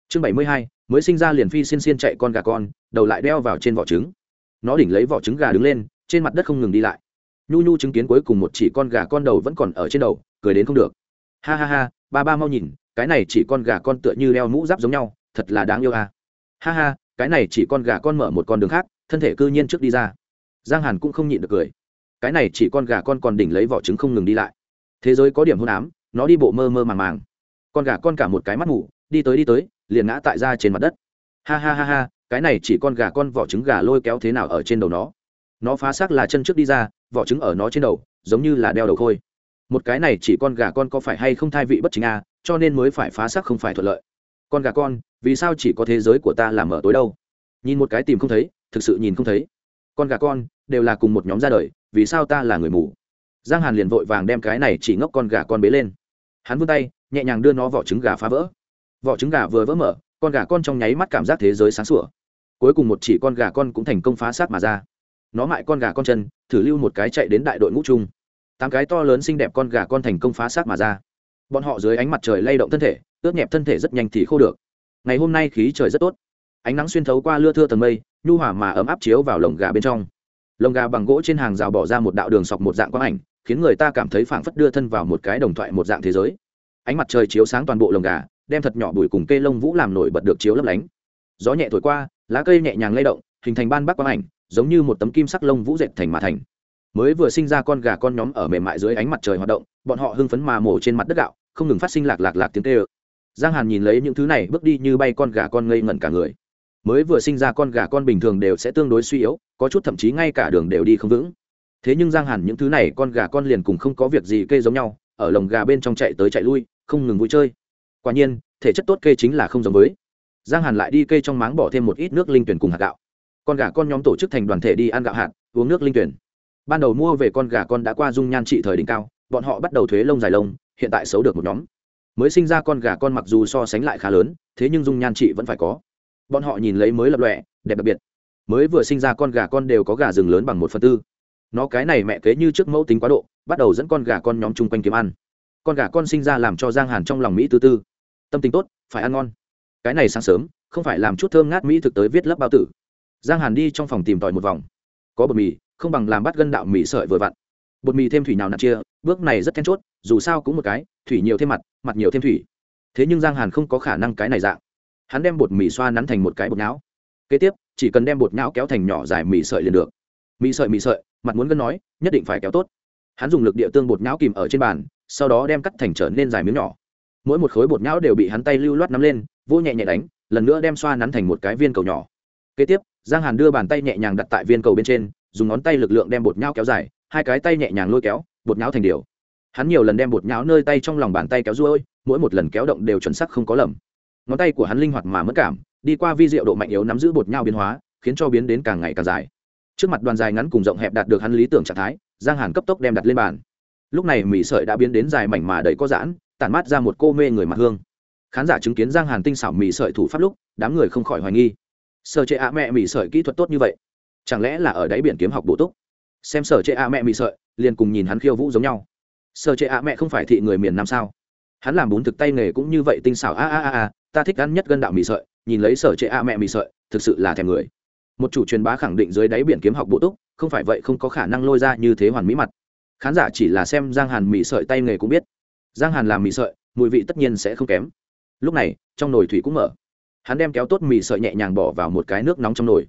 Chương bảy mươi hai, mới sinh ra liền phi xiên xiên chạy con gà con, đầu lại đeo vào trên vỏ trứng. Nó đỉnh lấy vỏ trứng gà đứng lên, trên mặt đất không ngừng đi lại. Nhu nhu chứng kiến cuối cùng một chỉ con gà con đầu vẫn còn ở trên đầu, cười đến không được. Ha ha ha, ba ba mau nhìn, cái này chỉ con gà con tựa như đeo mũ giáp giống nhau, thật là đáng yêu à. ha ha, cái này chỉ con gà con mở một con đường khác, thân thể cư nhiên trước đi ra. Giang hàn cũng không nhịn được cười. Cái này chỉ con gà con còn đỉnh lấy vỏ trứng không ngừng đi lại thế giới có điểm hôn ám nó đi bộ mơ mơ màng màng. Con gà con cả một cái mắt ngủ đi tới đi tới liền ngã tại ra trên mặt đất. Ha ha ha ha cái này chỉ con gà con vỏ trứng gà lôi kéo thế nào ở trên đầu nó? Nó phá xác là chân trước đi ra vỏ trứng ở nó trên đầu giống như là đeo đầu khôi. Một cái này chỉ con gà con có phải hay không thai vị bất chính à, cho nên mới phải phá xác không phải thuận lợi. Con gà con vì sao chỉ có thế giới của ta làm ở tối đâu? Nhìn một cái tìm không thấy thực sự nhìn không thấy. Con gà con đều là cùng một nhóm ra đời vì sao ta là người mù? Giang hàn liền vội vàng đem cái này chỉ ngốc con gà con bế lên. Hắn vươn tay, nhẹ nhàng đưa nó vỏ trứng gà phá vỡ. Vỏ trứng gà vừa vỡ mở, con gà con trong nháy mắt cảm giác thế giới sáng sủa. Cuối cùng một chỉ con gà con cũng thành công phá sát mà ra. Nó mại con gà con chân, thử lưu một cái chạy đến đại đội ngũ chung. Tám cái to lớn xinh đẹp con gà con thành công phá xác mà ra. Bọn họ dưới ánh mặt trời lay động thân thể, ướt nhẹp thân thể rất nhanh thì khô được. Ngày hôm nay khí trời rất tốt. Ánh nắng xuyên thấu qua lưa thưa tầng mây, nhu hòa mà ấm áp chiếu vào lồng gà bên trong. Lồng gà bằng gỗ trên hàng rào bỏ ra một đạo đường sọc một dạng quang ảnh khiến người ta cảm thấy phảng phất đưa thân vào một cái đồng thoại một dạng thế giới. Ánh mặt trời chiếu sáng toàn bộ lồng gà, đem thật nhỏ bụi cùng cây lông vũ làm nổi bật được chiếu lấp lánh. Gió nhẹ thổi qua, lá cây nhẹ nhàng lay động, hình thành ban bắc quang ảnh, giống như một tấm kim sắc lông vũ dệt thành mà thành. Mới vừa sinh ra con gà con nhóm ở mềm mại dưới ánh mặt trời hoạt động, bọn họ hưng phấn mà mổ trên mặt đất gạo, không ngừng phát sinh lạc lạc lạc tiếng tê ơ giang hàn nhìn lấy những thứ này, bước đi như bay con gà con ngây ngẩn cả người. Mới vừa sinh ra con gà con bình thường đều sẽ tương đối suy yếu, có chút thậm chí ngay cả đường đều đi không vững thế nhưng giang hàn những thứ này con gà con liền cùng không có việc gì kê giống nhau, ở lồng gà bên trong chạy tới chạy lui, không ngừng vui chơi. Quả nhiên, thể chất tốt kê chính là không giống với. Giang hàn lại đi kê trong máng bỏ thêm một ít nước linh tuyển cùng hạt gạo. Con gà con nhóm tổ chức thành đoàn thể đi ăn gạo hạt, uống nước linh tuyển. Ban đầu mua về con gà con đã qua dung nhan trị thời đỉnh cao, bọn họ bắt đầu thuế lông dài lông, hiện tại xấu được một nhóm. Mới sinh ra con gà con mặc dù so sánh lại khá lớn, thế nhưng dung nhan trị vẫn phải có. Bọn họ nhìn lấy mới lập lọe đẹp đặc biệt. Mới vừa sinh ra con gà con đều có gà rừng lớn bằng một phần tư nó cái này mẹ kế như trước mẫu tính quá độ, bắt đầu dẫn con gà con nhóm chung quanh kiếm ăn. Con gà con sinh ra làm cho giang hàn trong lòng mỹ tư tư. Tâm tình tốt, phải ăn ngon. Cái này sáng sớm, không phải làm chút thơm ngát mỹ thực tới viết lấp bao tử. Giang hàn đi trong phòng tìm tòi một vòng. Có bột mì, không bằng làm bắt gân đạo mì sợi vừa vặn. Bột mì thêm thủy nào nặn chia, bước này rất then chốt, dù sao cũng một cái, thủy nhiều thêm mặt mặt nhiều thêm thủy. Thế nhưng giang hàn không có khả năng cái này dạng. Hắn đem bột mì xoa nắn thành một cái bột não kế tiếp, chỉ cần đem bột não kéo thành nhỏ dài mì sợi liền được. Mì sợi mì sợi mặt muốn gân nói, nhất định phải kéo tốt. Hắn dùng lực địa tương bột nhão kìm ở trên bàn, sau đó đem cắt thành trở nên dài miếng nhỏ. Mỗi một khối bột nhão đều bị hắn tay lưu loát nắm lên vô nhẹ nhẹ đánh, lần nữa đem xoa nắn thành một cái viên cầu nhỏ. Kế tiếp, giang hàn đưa bàn tay nhẹ nhàng đặt tại viên cầu bên trên, dùng ngón tay lực lượng đem bột nhão kéo dài, hai cái tay nhẹ nhàng lôi kéo, bột nhão thành điều. Hắn nhiều lần đem bột nhão nơi tay trong lòng bàn tay kéo ruôi, mỗi một lần kéo động đều chuẩn sắc không có lầm. Ngón tay của hắn linh hoạt mà mất cảm, đi qua vi diệu độ mạnh yếu nắm giữ bột nhau biến hóa, khiến cho biến đến càng ngày càng dài trước mặt đoàn dài ngắn cùng rộng hẹp đạt được hắn lý tưởng trạng thái, giang hàn cấp tốc đem đặt lên bàn. Lúc này mì sợi đã biến đến dài mảnh mà đầy có giãn, tản mát ra một cô mê người mặt hương. Khán giả chứng kiến giang hàn tinh xảo mì sợi thủ pháp lúc, đám người không khỏi hoài nghi. Sở chế ạ mẹ mì sợi kỹ thuật tốt như vậy, chẳng lẽ là ở đáy biển kiếm học bổ túc? Xem sở chế ạ mẹ mì sợi, liền cùng nhìn hắn khiêu vũ giống nhau. Sở chế ạ mẹ không phải thị người miền nam sao? Hắn làm bún thực tay nghề cũng như vậy tinh xảo, a a a a, ta thích ăn nhất gân đạo mì sợi, nhìn lấy sở chế a mẹ mì sợi, thực sự là thèm người một chủ truyền bá khẳng định dưới đáy biển kiếm học bộ túc, không phải vậy không có khả năng lôi ra như thế hoàn mỹ mặt. Khán giả chỉ là xem giang hàn mì sợi tay nghề cũng biết. Giang hàn làm mì sợi, mùi vị tất nhiên sẽ không kém. Lúc này, trong nồi thủy cũng mở. Hắn đem kéo tốt mì sợi nhẹ nhàng bỏ vào một cái nước nóng trong nồi.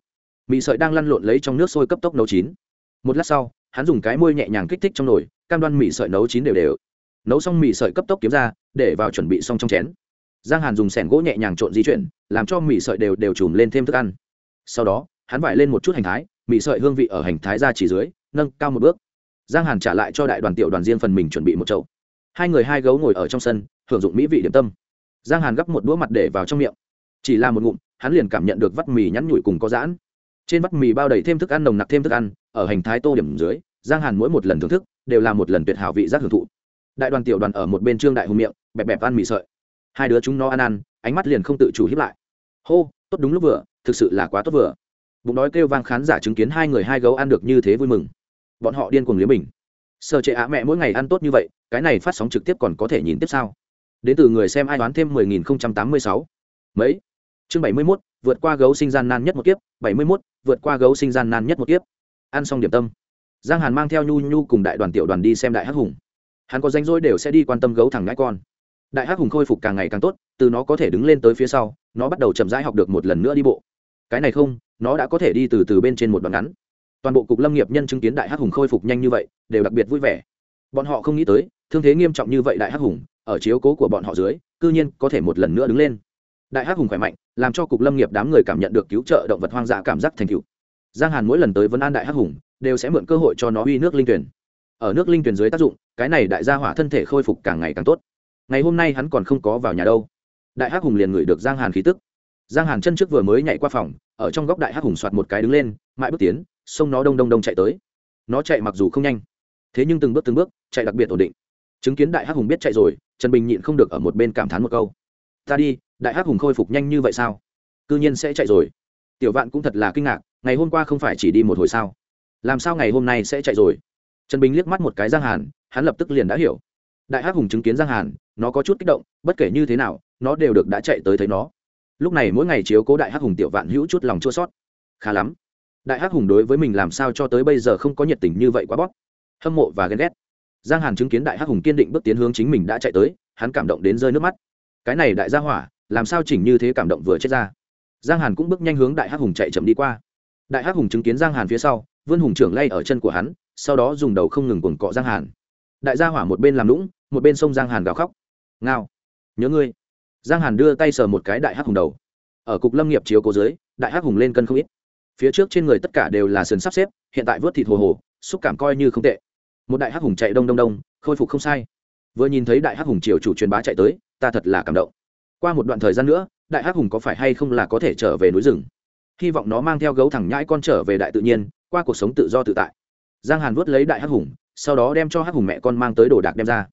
Mì sợi đang lăn lộn lấy trong nước sôi cấp tốc nấu chín. Một lát sau, hắn dùng cái môi nhẹ nhàng kích thích trong nồi, cam đoan mì sợi nấu chín đều đều. Nấu xong mì sợi cấp tốc kiếm ra, để vào chuẩn bị xong trong chén. Giang hàn dùng sẻng gỗ nhẹ nhàng trộn di chuyển, làm cho mì sợi đều đều chùm lên thêm thức ăn. Sau đó hắn vải lên một chút hành thái mì sợi hương vị ở hành thái ra chỉ dưới, nâng cao một bước. Giang hàn trả lại cho đại đoàn tiểu đoàn riêng phần mình chuẩn bị một chậu. Hai người hai gấu ngồi ở trong sân hưởng dụng mỹ vị điểm tâm. Giang hàn gắp một đũa mặt để vào trong miệng. Chỉ là một ngụm, hắn liền cảm nhận được vắt mì nhắn nhủi cùng có giãn. Trên vắt mì bao đầy thêm thức ăn nồng nặc thêm thức ăn, ở hành thái tô điểm dưới, giang hàn mỗi một lần thưởng thức, đều là một lần tuyệt hảo vị giác hưởng thụ. Đại đoàn tiểu đoàn ở một bên trương đại hùng miệng, bẹp bẹp ăn mì sợi. Hai đứa chúng nó ăn ăn, ánh mắt liền không tự chủ hiếp lại. Hô, tốt đúng lúc vừa, thực sự là quá tốt vừa bụng đói kêu vang khán giả chứng kiến hai người hai gấu ăn được như thế vui mừng. Bọn họ điên cuồng liếm mình. Sợ trệ á mẹ mỗi ngày ăn tốt như vậy, cái này phát sóng trực tiếp còn có thể nhìn tiếp sao? Đến từ người xem ai đoán thêm mười nghìn không trăm tám mươi sáu. Mấy? Chương bảy mươi mốt, vượt qua gấu sinh gian nan nhất một kiếp. bảy mươi mốt, vượt qua gấu sinh gian nan nhất một kiếp. Ăn xong điểm tâm. Giang hàn mang theo nhu nhu cùng đại đoàn tiểu đoàn đi xem đại hắc hùng. Hắn có danh rỗi đều sẽ đi quan tâm gấu thẳng ngãi con. Đại hắc hùng khôi phục càng ngày càng tốt, từ nó có thể đứng lên tới phía sau, nó bắt đầu chậm rãi học được một lần nữa đi bộ. Cái này không nó đã có thể đi từ từ bên trên một đoạn ngắn. Toàn bộ cục lâm nghiệp nhân chứng kiến đại hắc hùng khôi phục nhanh như vậy, đều đặc biệt vui vẻ. Bọn họ không nghĩ tới, thương thế nghiêm trọng như vậy đại hắc hùng, ở chiếu cố của bọn họ dưới, cư nhiên có thể một lần nữa đứng lên. Đại hắc hùng khỏe mạnh, làm cho cục lâm nghiệp đám người cảm nhận được cứu trợ động vật hoang dã cảm giác thành cựu giang hàn mỗi lần tới vấn an đại hắc hùng, đều sẽ mượn cơ hội cho nó uy nước linh tuyển. Ở nước linh tuyển dưới tác dụng, cái này đại gia hỏa thân thể khôi phục càng ngày càng tốt. Ngày hôm nay hắn còn không có vào nhà đâu. Đại hắc hùng liền ngửi được giang hàn khí tức giang hàn chân trước vừa mới nhảy qua phòng, ở trong góc đại hắc hùng soạt một cái đứng lên, mãi bước tiến, sông nó đông đông đông chạy tới. Nó chạy mặc dù không nhanh, thế nhưng từng bước từng bước chạy đặc biệt ổn định. Chứng kiến đại hắc hùng biết chạy rồi, trần bình nhịn không được ở một bên cảm thán một câu. Ta đi, đại hắc hùng khôi phục nhanh như vậy sao? Cư nhiên sẽ chạy rồi. Tiểu vạn cũng thật là kinh ngạc, ngày hôm qua không phải chỉ đi một hồi sao? Làm sao ngày hôm nay sẽ chạy rồi? Trần bình liếc mắt một cái giang hàn, hắn lập tức liền đã hiểu. Đại hắc hùng chứng kiến giang hàn, nó có chút kích động, bất kể như thế nào, nó đều được đã chạy tới thấy nó lúc này mỗi ngày chiếu cố đại hắc hùng tiểu vạn hữu chút lòng chua sót. Khá lắm. Đại hắc hùng đối với mình làm sao cho tới bây giờ không có nhiệt tình như vậy quá bóp. Hâm mộ và ghen ghét. Giang hàn chứng kiến đại hắc hùng kiên định bước tiến hướng chính mình đã chạy tới, hắn cảm động đến rơi nước mắt. Cái này đại gia hỏa, làm sao chỉnh như thế cảm động vừa chết ra. Giang hàn cũng bước nhanh hướng đại hắc hùng chạy chậm đi qua. Đại hắc hùng chứng kiến giang hàn phía sau vươn hùng trưởng lay ở chân của hắn, sau đó dùng đầu không ngừng cuồng cọ giang hàn. Đại gia hỏa một bên làm lũng một bên sông giang hàn gào khóc. Ngao. Nhớ ngươi giang hàn đưa tay sờ một cái đại hắc hùng đầu. Ở cục lâm nghiệp chiếu cố dưới, đại hắc hùng lên cân không ít. Phía trước trên người tất cả đều là sườn sắp xếp, hiện tại vớt thịt hồ hồ, xúc cảm coi như không tệ. Một đại hắc hùng chạy đông đông đông, khôi phục không sai. Vừa nhìn thấy đại hắc hùng triều chủ truyền bá chạy tới, ta thật là cảm động. Qua một đoạn thời gian nữa, đại hắc hùng có phải hay không là có thể trở về núi rừng? Hy vọng nó mang theo gấu thẳng nhãi con trở về đại tự nhiên, qua cuộc sống tự do tự tại. Giang hàn vớt lấy đại hắc hùng, sau đó đem cho hắc hùng mẹ con mang tới đồ đạc đem ra.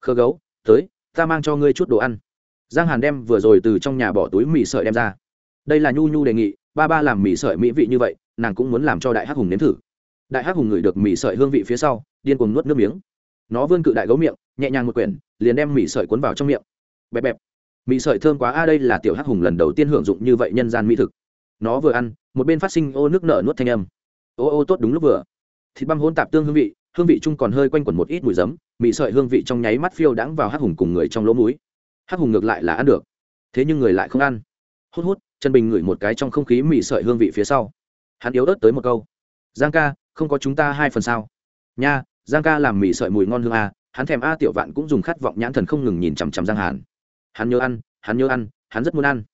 Khơ gấu, tới, ta mang cho ngươi chút đồ ăn giang hàn đem vừa rồi từ trong nhà bỏ túi mì sợi đem ra. Đây là nhu nhu đề nghị, ba ba làm mì sợi mỹ vị như vậy, nàng cũng muốn làm cho đại hắc hùng nếm thử. Đại hắc hùng ngửi được mì sợi hương vị phía sau, điên cuồng nuốt nước miếng. Nó vươn cự đại gấu miệng, nhẹ nhàng một quyển, liền đem mì sợi cuốn vào trong miệng. Bẹp bẹp. Mì sợi thơm quá, a, đây là tiểu hắc hùng lần đầu tiên hưởng dụng như vậy nhân gian mỹ thực. Nó vừa ăn, một bên phát sinh ô nước nở nuốt thanh âm. Ô ô, tốt đúng lúc vừa. Thịt băm hôn tạp tương hương vị hương vị chung còn hơi quanh quẩn một ít mùi giấm, mì sợi hương vị trong nháy mắt phiêu đãng vào hắc hùng cùng người trong lỗ múi hắc hùng ngược lại là ăn được. Thế nhưng người lại không ăn. Hút hút, trần bình ngửi một cái trong không khí mì sợi hương vị phía sau. Hắn yếu ớt tới một câu. Giang ca, không có chúng ta hai phần sao? Nha, giang ca làm mì sợi mùi ngon hương a hắn thèm a tiểu vạn cũng dùng khát vọng nhãn thần không ngừng nhìn chằm chằm giang hàn. Hắn nhớ ăn, hắn nhớ ăn, hắn rất muốn ăn.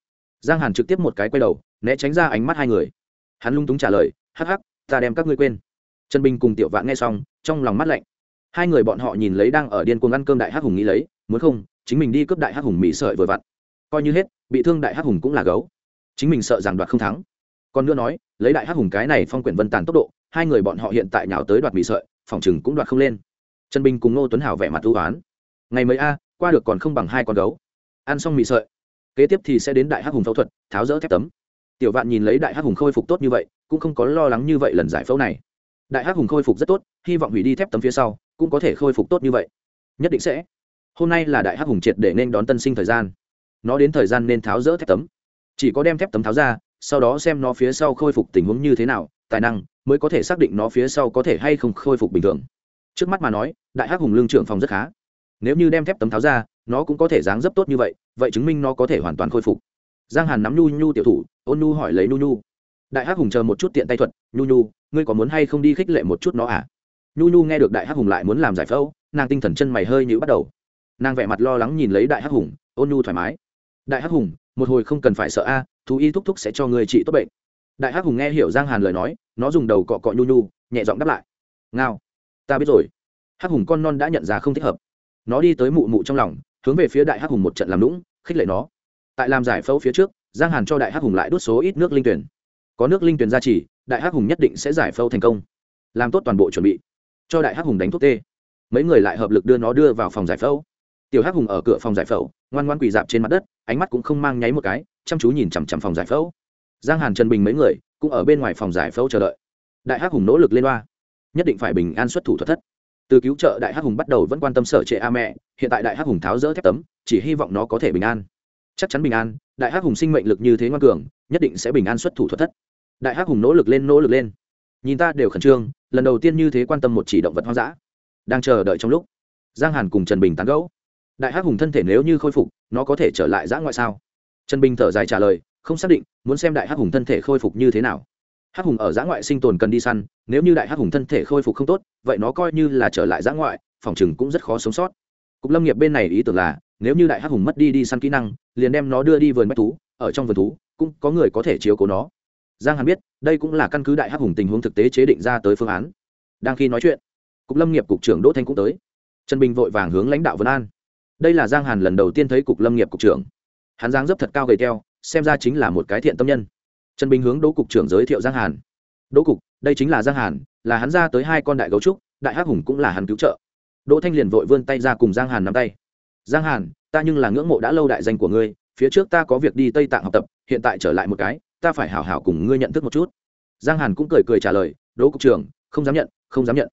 Giang hàn trực tiếp một cái quay đầu, né tránh ra ánh mắt hai người. Hắn lung túng trả lời, hắc hắc, ta đem các ngươi quên. Trần bình cùng tiểu vạn nghe xong, trong lòng mắt lạnh. Hai người bọn họ nhìn lấy đang ở điên cuồng ăn cơm đại hắc hùng nghĩ lấy, muốn không chính mình đi cướp đại hắc hùng mỹ sợi vừa vặn. Coi như hết, bị thương đại hắc hùng cũng là gấu. Chính mình sợ rằng đoạt không thắng. Còn nữa nói, lấy đại hắc hùng cái này phong quyển vân tàn tốc độ, hai người bọn họ hiện tại nhào tới đoạt mỹ sợi, phòng chừng cũng đoạt không lên. Trần bình cùng ngô tuấn hảo vẻ mặt ưu oán. Ngày mới a, qua được còn không bằng hai con gấu. Ăn xong mì sợi, kế tiếp thì sẽ đến đại hắc hùng phẫu thuật, tháo rỡ thép tấm. Tiểu vạn nhìn lấy đại hắc hùng khôi phục tốt như vậy, cũng không có lo lắng như vậy lần giải phẫu này. Đại hắc hùng khôi phục rất tốt, hy vọng hủy đi thép tấm phía sau, cũng có thể khôi phục tốt như vậy. Nhất định sẽ hôm nay là đại hắc hùng triệt để nên đón tân sinh thời gian. Nó đến thời gian nên tháo rỡ thép tấm. Chỉ có đem thép tấm tháo ra, sau đó xem nó phía sau khôi phục tình huống như thế nào, tài năng mới có thể xác định nó phía sau có thể hay không khôi phục bình thường. Trước mắt mà nói, đại hắc hùng lương trưởng phòng rất khá. Nếu như đem thép tấm tháo ra, nó cũng có thể dáng dấp tốt như vậy vậy chứng minh nó có thể hoàn toàn khôi phục. Giang hàn nắm nhu nhu tiểu thủ, ôn nhu hỏi lấy nhu nhu. Đại hắc hùng chờ một chút tiện tay thuật, nhu nhu, ngươi có muốn hay không đi khích lệ một chút nó à? Nhu nhu nghe được đại hắc hùng lại muốn làm giải phẫu, nàng tinh thần chân mày hơi nhữ bắt đầu nàng vẻ mặt lo lắng nhìn lấy đại hắc hùng, ôn nhu thoải mái. Đại hắc hùng, một hồi không cần phải sợ a, thú y thúc thúc sẽ cho người trị tốt bệnh. Đại hắc hùng nghe hiểu giang hàn lời nói, nó dùng đầu cọ cọ nhu nhu, nhẹ giọng đáp lại. Ngao, ta biết rồi. Hắc hùng con non đã nhận ra không thích hợp. Nó đi tới mụ mụ trong lòng, hướng về phía đại hắc hùng một trận làm lũng khích lệ nó. Tại làm giải phẫu phía trước, giang hàn cho đại hắc hùng lại đốt số ít nước linh tuyển. Có nước linh tuyển gia trì, đại hắc hùng nhất định sẽ giải phẫu thành công. Làm tốt toàn bộ chuẩn bị. Cho đại hắc hùng đánh thuốc tê. Mấy người lại hợp lực đưa nó đưa vào phòng giải phẫu tiểu hắc hùng ở cửa phòng giải phẫu, ngoan ngoan quỳ dạp trên mặt đất, ánh mắt cũng không mang nháy một cái, chăm chú nhìn chằm chằm phòng giải phẫu. Giang hàn, trần bình mấy người cũng ở bên ngoài phòng giải phẫu chờ đợi. Đại hắc hùng nỗ lực lên loa, nhất định phải bình an xuất thủ thuật thất. Từ cứu trợ đại hắc hùng bắt đầu vẫn quan tâm sở trệ a mẹ, hiện tại đại hắc hùng tháo rỡ thép tấm, chỉ hy vọng nó có thể bình an. Chắc chắn bình an, đại hắc hùng sinh mệnh lực như thế ngoan cường, nhất định sẽ bình an xuất thủ thuật thất. Đại hắc hùng nỗ lực lên, nỗ lực lên. Nhìn ta đều khẩn trương, lần đầu tiên như thế quan tâm một chỉ động vật hoang dã. Đang chờ đợi trong lúc, giang hàn cùng trần bình tán gẫu đại hắc hùng thân thể nếu như khôi phục, nó có thể trở lại giã ngoại sao? Trần bình thở dài trả lời, không xác định, muốn xem đại hắc hùng thân thể khôi phục như thế nào. Hắc hùng ở giã ngoại sinh tồn cần đi săn, nếu như đại hắc hùng thân thể khôi phục không tốt, vậy nó coi như là trở lại giã ngoại, phòng chừng cũng rất khó sống sót. Cục lâm nghiệp bên này ý tưởng là, nếu như đại hắc hùng mất đi đi săn kỹ năng, liền đem nó đưa đi vườn bách thú, ở trong vườn thú, cũng có người có thể chiếu cố nó. Giang hàn biết, đây cũng là căn cứ đại hắc hùng tình huống thực tế chế định ra tới phương án. Đang khi nói chuyện, cục lâm nghiệp cục trưởng đỗ thanh cũng tới. Trần bình vội vàng hướng lãnh đạo vân an đây là giang hàn lần đầu tiên thấy cục lâm nghiệp cục trưởng. Hắn giang dấp thật cao gầy teo, xem ra chính là một cái thiện tâm nhân. Trần bình hướng đỗ cục trưởng giới thiệu giang hàn. Đỗ cục, đây chính là giang hàn, là hắn ra tới hai con đại gấu trúc, đại hắc hùng cũng là hắn cứu trợ. Đỗ thanh liền vội vươn tay ra cùng giang hàn nắm tay. Giang hàn, ta nhưng là ngưỡng mộ đã lâu đại danh của ngươi, phía trước ta có việc đi tây tạng học tập, hiện tại trở lại một cái, ta phải hảo hảo cùng ngươi nhận thức một chút. Giang hàn cũng cười cười trả lời, đỗ cục trưởng, không dám nhận, không dám nhận.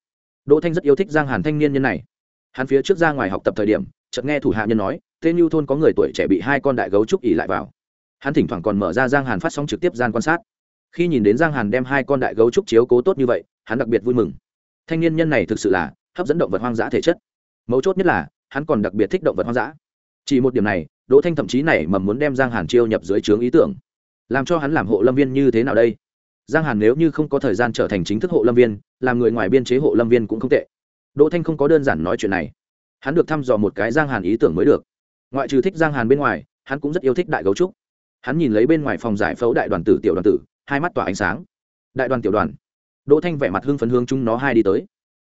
Đỗ thanh rất yêu thích giang hàn thanh niên nhân này hắn phía trước ra ngoài học tập thời điểm, chợt nghe thủ hạ nhân nói tên như thôn có người tuổi trẻ bị hai con đại gấu trúc ỉ lại vào. Hắn thỉnh thoảng còn mở ra giang hàn phát sóng trực tiếp gian quan sát. Khi nhìn đến giang hàn đem hai con đại gấu trúc chiếu cố tốt như vậy, hắn đặc biệt vui mừng. Thanh niên nhân này thực sự là hấp dẫn động vật hoang dã thể chất. Mấu chốt nhất là, hắn còn đặc biệt thích động vật hoang dã. Chỉ một điểm này, đỗ thanh thậm chí này mà muốn đem giang hàn chiêu nhập dưới trướng ý tưởng. Làm cho hắn làm hộ lâm viên như thế nào đây? Giang hàn nếu như không có thời gian trở thành chính thức hộ lâm viên, làm người ngoài biên chế hộ lâm viên cũng không tệ đỗ thanh không có đơn giản nói chuyện này. Hắn được thăm dò một cái giang hàn ý tưởng mới được. Ngoại trừ thích giang hàn bên ngoài hắn cũng rất yêu thích đại gấu trúc. Hắn nhìn lấy bên ngoài phòng giải phẫu đại đoàn tử tiểu đoàn tử hai mắt tỏa ánh sáng. Đại đoàn tiểu đoàn. Đỗ thanh vẻ mặt hưng phấn hướng chúng nó hai đi tới.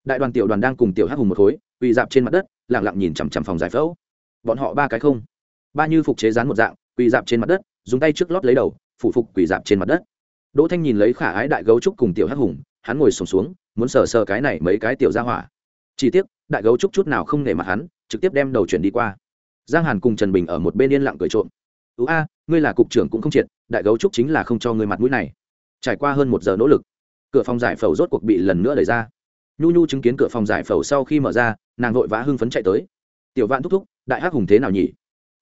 Đại đoàn tiểu đoàn đang cùng tiểu hắc hùng một khối quỳ dạp trên mặt đất lẳng lặng nhìn chằm chằm phòng giải phẫu. Bọn họ ba cái không. Ba như phục chế rán một dạng quỳ dạp trên mặt đất dùng tay trước lót lấy đầu phủ phục quỳ dạp trên mặt đất. Đỗ thanh nhìn lấy khả ái đại gấu trúc cùng tiểu hắc hùng hắn ngồi sùng xuống, xuống muốn sờ sờ cái này mấy cái tiểu ra hỏa chỉ tiếc, đại gấu trúc chút nào không nể mặt hắn, trực tiếp đem đầu chuyển đi qua. Giang hàn cùng trần bình ở một bên yên lặng cười trộm. Ưu a, ngươi là cục trưởng cũng không triệt, đại gấu trúc chính là không cho ngươi mặt mũi này. Trải qua hơn một giờ nỗ lực, cửa phòng giải phẫu rốt cuộc bị lần nữa đẩy ra. Nhu nhu chứng kiến cửa phòng giải phẫu sau khi mở ra, nàng vội vã hưng phấn chạy tới. Tiểu vạn thúc thúc, đại hắc hùng thế nào nhỉ?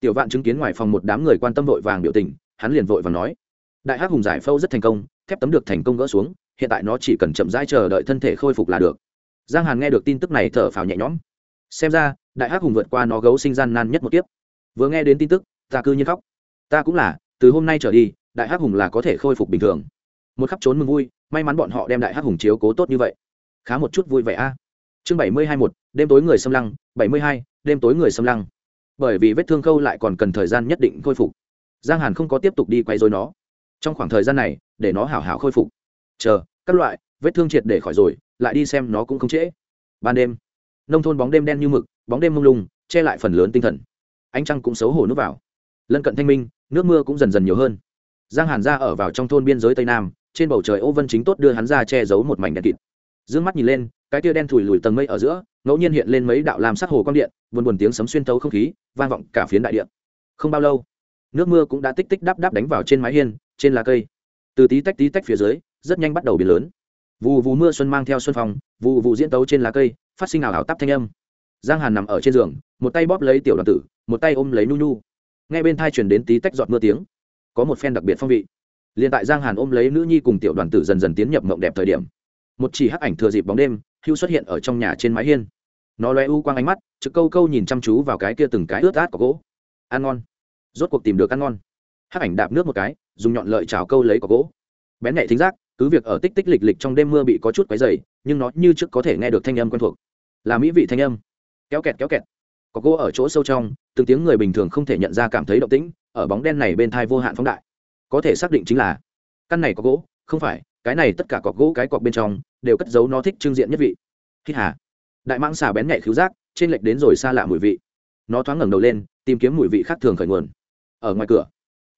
Tiểu vạn chứng kiến ngoài phòng một đám người quan tâm vội vàng biểu tình, hắn liền vội và nói, đại hắc hùng giải phẫu rất thành công, thép tấm được thành công gỡ xuống, hiện tại nó chỉ cần chậm rãi chờ đợi thân thể khôi phục là được giang hàn nghe được tin tức này thở phào nhẹ nhõm. Xem ra, đại hắc hùng vượt qua nó gấu sinh gian nan nhất một kiếp. Vừa nghe đến tin tức, ta cư nhiên khóc. Ta cũng là, từ hôm nay trở đi, đại hắc hùng là có thể khôi phục bình thường. Một khắp trốn mừng vui, may mắn bọn họ đem đại hắc hùng chiếu cố tốt như vậy. Khá một chút vui vẻ a. Chương bảy mươi hai một đêm tối người xâm lăng, bảy mươi hai, đêm tối người xâm lăng. Bởi vì vết thương khâu lại còn cần thời gian nhất định khôi phục. Giang hàn không có tiếp tục đi quay dối nó. Trong khoảng thời gian này, để nó hảo hảo khôi phục. Chờ các loại, vết thương triệt để khỏi rồi, lại đi xem nó cũng không trễ. Ban đêm, nông thôn bóng đêm đen như mực, bóng đêm mông lung, che lại phần lớn tinh thần. Ánh trăng cũng xấu hổ nước vào. Lân cận thanh minh, nước mưa cũng dần dần nhiều hơn. Giang hàn ra ở vào trong thôn biên giới tây nam, trên bầu trời ô vân chính tốt đưa hắn ra che giấu một mảnh đen kịt. D ư ơ n g mắt nhìn lên, cái tia đen thùi lùi tầng mây ở giữa, ngẫu nhiên hiện lên mấy đạo làm sắc hồ quang điện, buồn buồn tiếng sấm xuyên tấu không khí, vang vọng cả phiến đại điện không bao lâu, nước mưa cũng đã tích tích đắp đắp đánh vào trên mái hiên, trên lá cây. Từ tí tách tí tách phía dưới rất nhanh bắt đầu biến lớn. Vù vù mưa xuân mang theo xuân phong, vù vù diễn tấu trên lá cây, phát sinh ảo ảo tắp thanh âm. Giang hàn nằm ở trên giường, một tay bóp lấy tiểu đoàn tử, một tay ôm lấy nu nu ngay bên thai chuyển đến tí tách giọt mưa tiếng, có một phen đặc biệt phong vị. Liền tại giang hàn ôm lấy nữ nhi cùng tiểu đoàn tử dần dần tiến nhập mộng đẹp thời điểm, một chỉ hắc ảnh thừa dịp bóng đêm, hưu xuất hiện ở trong nhà trên mái hiên. Nó loe u quang ánh mắt, trực câu câu nhìn chăm chú vào cái kia từng cái ướt át có gỗ. Ăn ngon. Rốt cuộc tìm được ăn ngon. Hắc ảnh đạp nước một cái, dùng nhọn lợi trào câu lấy có gỗ. Bén nhạy thính giác cứ việc ở tích tích lịch lịch trong đêm mưa bị có chút quấy dày nhưng nó như trước có thể nghe được thanh âm quen thuộc. Là mỹ vị thanh âm. Kéo kẹt kéo kẹt. Có gỗ ở chỗ sâu trong, từng tiếng người bình thường không thể nhận ra cảm thấy động tĩnh, ở bóng đen này bên thai vô hạn phóng đại. Có thể xác định chính là, căn này có gỗ, không phải, cái này tất cả cọc gỗ cái cọc bên trong, đều cất giấu nó thích trưng diện nhất vị. Hít hà. Đại mãng xà bén nhạy khứu giác, trên lệch đến rồi xa lạ mùi vị. Nó thoáng ngẩng đầu lên, tìm kiếm mùi vị khác thường khởi nguồn. Ở ngoài cửa,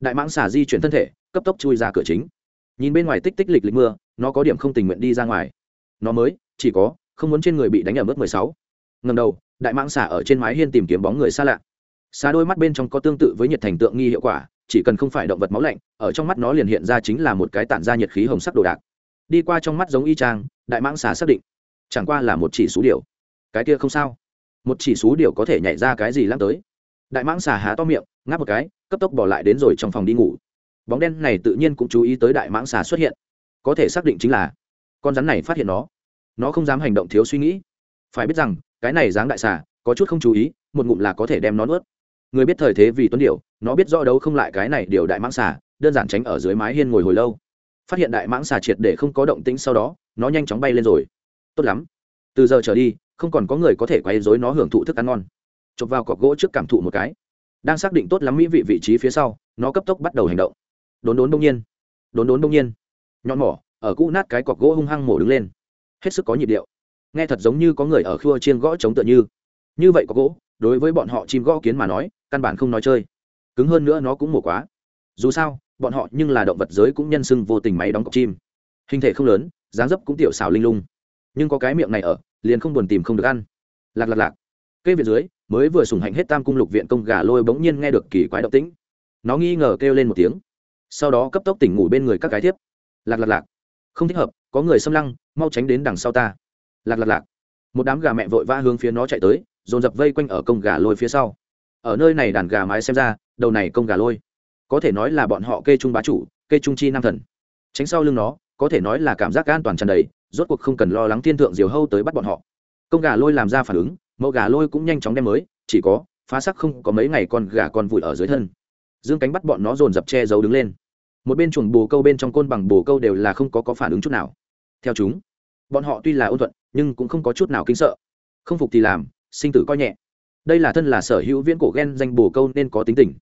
đại mãng xà di chuyển thân thể, cấp tốc chui ra cửa chính nhìn bên ngoài tích tích lịch lịch mưa nó có điểm không tình nguyện đi ra ngoài. Nó mới chỉ có không muốn trên người bị đánh ở mức mười sáu. Ngầm đầu đại mãng xả ở trên mái hiên tìm kiếm bóng người xa lạ. Xa đôi mắt bên trong có tương tự với nhiệt thành tượng nghi hiệu quả chỉ cần không phải động vật máu lạnh ở trong mắt nó liền hiện ra chính là một cái tản ra nhiệt khí hồng sắc đồ đạc. Đi qua trong mắt giống y trang đại mãng xà xác định chẳng qua là một chỉ số điều, cái kia không sao. Một chỉ số điều có thể nhảy ra cái gì lắm tới. Đại mãng xà há to miệng ngáp một cái cấp tốc bỏ lại đến rồi trong phòng đi ngủ bóng đen này tự nhiên cũng chú ý tới đại mãng xà xuất hiện. Có thể xác định chính là con rắn này phát hiện nó. Nó không dám hành động thiếu suy nghĩ. Phải biết rằng, cái này dáng đại xà, có chút không chú ý, một ngụm là có thể đem nó nuốt. Người biết thời thế vì tuấn điệu nó biết rõ đấu không lại cái này điều đại mãng xà, đơn giản tránh ở dưới mái hiên ngồi hồi lâu. Phát hiện đại mãng xà triệt để không có động tĩnh sau đó, nó nhanh chóng bay lên rồi. Tốt lắm. Từ giờ trở đi, không còn có người có thể quay dối nó hưởng thụ thức ăn ngon. Chụp vào cọc gỗ trước cảm thụ một cái. Đang xác định tốt lắm mỹ vị vị trí phía sau, nó cấp tốc bắt đầu hành động đốn đốn đông nhiên, đốn đốn đông nhiên, nhọn mỏ, ở cũ nát cái cọc gỗ hung hăng mổ đứng lên. Hết sức có nhịp điệu. Nghe thật giống như có người ở khua chiên gõ chống tựa như. Như vậy có gỗ, đối với bọn họ chim gõ kiến mà nói, căn bản không nói chơi. Cứng hơn nữa nó cũng mổ quá. Dù sao, bọn họ nhưng là động vật giới cũng nhân sưng vô tình máy đóng cọc chim. Hình thể không lớn, dáng dấp cũng tiểu xào linh lung. Nhưng có cái miệng này ở, liền không buồn tìm không được ăn. Lạc lạc lạc. Cây viện dưới, mới vừa sùng hạnh hết tam cung lục viện công gà lôi bỗng nhiên nghe được kỳ quái động tĩnh. Nó nghi ngờ kêu lên một tiếng sau đó cấp tốc tỉnh ngủ bên người các cái tiếp, lạc lạc lạc. Không thích hợp có người xâm lăng mau tránh đến đằng sau ta. Lạc lạc lạc. Một đám gà mẹ vội vã hướng phía nó chạy tới dồn dập vây quanh ở công gà lôi phía sau. Ở nơi này đàn gà mái xem ra đầu này công gà lôi. Có thể nói là bọn họ kê trung bá chủ kê trung chi nam thần. Tránh sau lưng nó có thể nói là cảm giác an toàn tràn đầy rốt cuộc không cần lo lắng thiên thượng diều hâu tới bắt bọn họ. Công gà lôi làm ra phản ứng mẫu gà lôi cũng nhanh chóng đem mới chỉ có phá sắc không có mấy ngày con gà con vùi ở dưới thân. Dương cánh bắt bọn nó dồn dập che giấu đứng lên một bên chuồng bồ câu bên trong côn bằng bồ câu đều là không có có phản ứng chút nào. Theo chúng, bọn họ tuy là ôn thuận, nhưng cũng không có chút nào kinh sợ. Không phục thì làm, sinh tử coi nhẹ. Đây là thân là sở hữu viễn cổ ghen danh bồ câu nên có tính tình.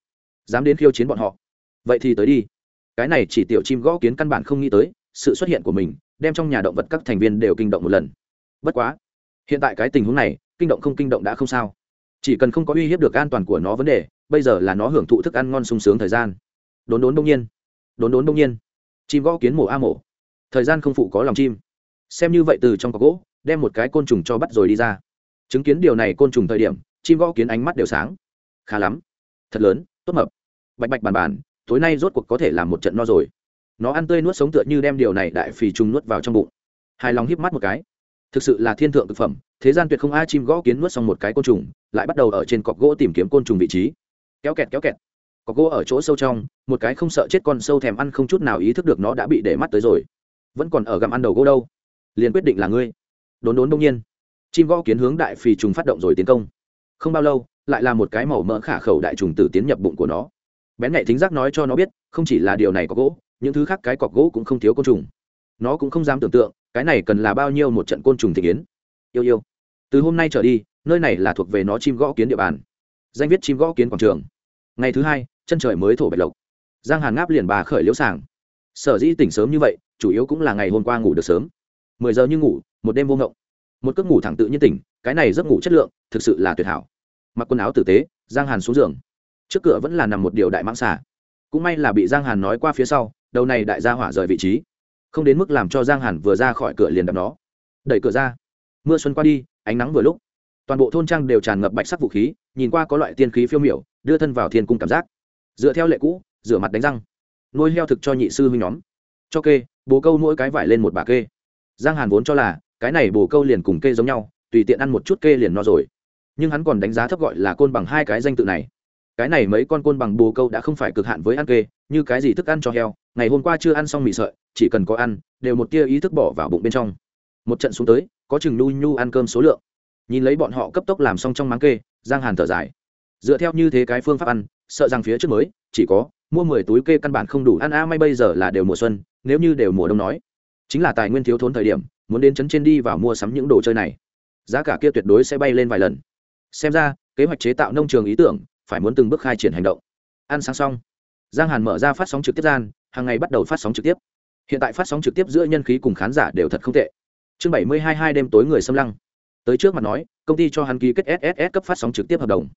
Dám đến khiêu chiến bọn họ. Vậy thì tới đi. Cái này chỉ tiểu chim gõ kiến căn bản không nghĩ tới, sự xuất hiện của mình, đem trong nhà động vật các thành viên đều kinh động một lần. Bất quá, hiện tại cái tình huống này, kinh động không kinh động đã không sao. Chỉ cần không có uy hiếp được an toàn của nó vấn đề, bây giờ là nó hưởng thụ thức ăn ngon sung sướng thời gian. Đốn đốn đông nhiên đốn đốn đông nhiên. Chim gõ kiến mổ a mổ. Thời gian không phụ có lòng chim. Xem như vậy từ trong cọc gỗ, đem một cái côn trùng cho bắt rồi đi ra. Chứng kiến điều này côn trùng thời điểm, chim gõ kiến ánh mắt đều sáng. Khá lắm. Thật lớn, tốt mập. Bạch bạch bàn bàn, tối nay rốt cuộc có thể làm một trận no rồi. Nó ăn tươi nuốt sống tựa như đem điều này đại phì trùng nuốt vào trong bụng. Hài lòng híp mắt một cái. Thực sự là thiên thượng thực phẩm, thế gian tuyệt không ai chim gõ kiến nuốt xong một cái côn trùng, lại bắt đầu ở trên cọc gỗ tìm kiếm côn trùng vị trí. Kéo kẹt kéo kẹt có gỗ ở chỗ sâu trong, một cái không sợ chết con sâu thèm ăn không chút nào ý thức được nó đã bị để mắt tới rồi. Vẫn còn ở gặm ăn đầu gỗ đâu? Liền quyết định là ngươi. Đốn đốn đông nhiên, chim gõ kiến hướng đại phì trùng phát động rồi tiến công. Không bao lâu, lại là một cái màu mỡ khả khẩu đại trùng tử tiến nhập bụng của nó. Bén nhạy thính giác nói cho nó biết, không chỉ là điều này có gỗ, những thứ khác cái cọc gỗ cũng không thiếu côn trùng. Nó cũng không dám tưởng tượng, cái này cần là bao nhiêu một trận côn trùng thị kiến. Yêu yêu. Từ hôm nay trở đi, nơi này là thuộc về nó chim gõ kiến địa bàn. Danh viết chim gõ kiến quảng trường ngày thứ hai, chân trời mới thổ bạch lộc. Giang hàn ngáp liền bà khởi liễu sàng. Sở dĩ tỉnh sớm như vậy, chủ yếu cũng là ngày hôm qua ngủ được sớm. Mười giờ như ngủ, một đêm vô ngộng. Một giấc ngủ thẳng tự nhiên tỉnh, cái này giấc ngủ chất lượng, thực sự là tuyệt hảo. Mặc quần áo tử tế, giang hàn xuống giường. Trước cửa vẫn là nằm một điều đại mãng xà. Cũng may là bị giang hàn nói qua phía sau, đầu này đại gia hỏa rời vị trí. Không đến mức làm cho giang hàn vừa ra khỏi cửa liền đập nó. Đẩy cửa ra. Mưa xuân qua đi, ánh nắng vừa lúc. Toàn bộ thôn trang đều tràn ngập bạch sắc vũ khí, nhìn qua có loại tiên khí phiêu miểu đưa thân vào thiên cung cảm giác. Dựa theo lệ cũ, rửa mặt đánh răng. Nuôi heo thực cho nhị sư huynh nhóm. Cho kê, bồ câu mỗi cái vải lên một bà kê. Giang hàn vốn cho là, cái này bồ câu liền cùng kê giống nhau, tùy tiện ăn một chút kê liền no rồi. Nhưng hắn còn đánh giá thấp gọi là côn bằng hai cái danh tự này. Cái này mấy con côn bằng bồ câu đã không phải cực hạn với ăn kê, như cái gì thức ăn cho heo. Ngày hôm qua chưa ăn xong mì sợi, chỉ cần có ăn, đều một tia ý thức bỏ vào bụng bên trong. Một trận xuống tới, có chừng nhu nhu ăn cơm số lượng. Nhìn lấy bọn họ cấp tốc làm xong trong máng kê, giang hàn thở dài dựa theo như thế cái phương pháp ăn, sợ rằng phía trước mới, chỉ có, mua mười túi kê căn bản không đủ ăn, a, may bây giờ là đều mùa xuân, nếu như đều mùa đông nói. Chính là tài nguyên thiếu thốn thời điểm, muốn đến chấn trên đi vào mua sắm những đồ chơi này. Giá cả kia tuyệt đối sẽ bay lên vài lần. Xem ra, kế hoạch chế tạo nông trường ý tưởng, phải muốn từng bước khai triển hành động. Ăn sáng xong, giang hàn mở ra phát sóng trực tiếp gian, hàng ngày bắt đầu phát sóng trực tiếp. Hiện tại phát sóng trực tiếp giữa nhân khí cùng khán giả đều thật không tệ. Chương bảy mươi hai hai đêm tối người xâm lăng. Tới trước mặt nói, công ty cho hắn ký kết sss cấp phát sóng trực tiếp hợp đồng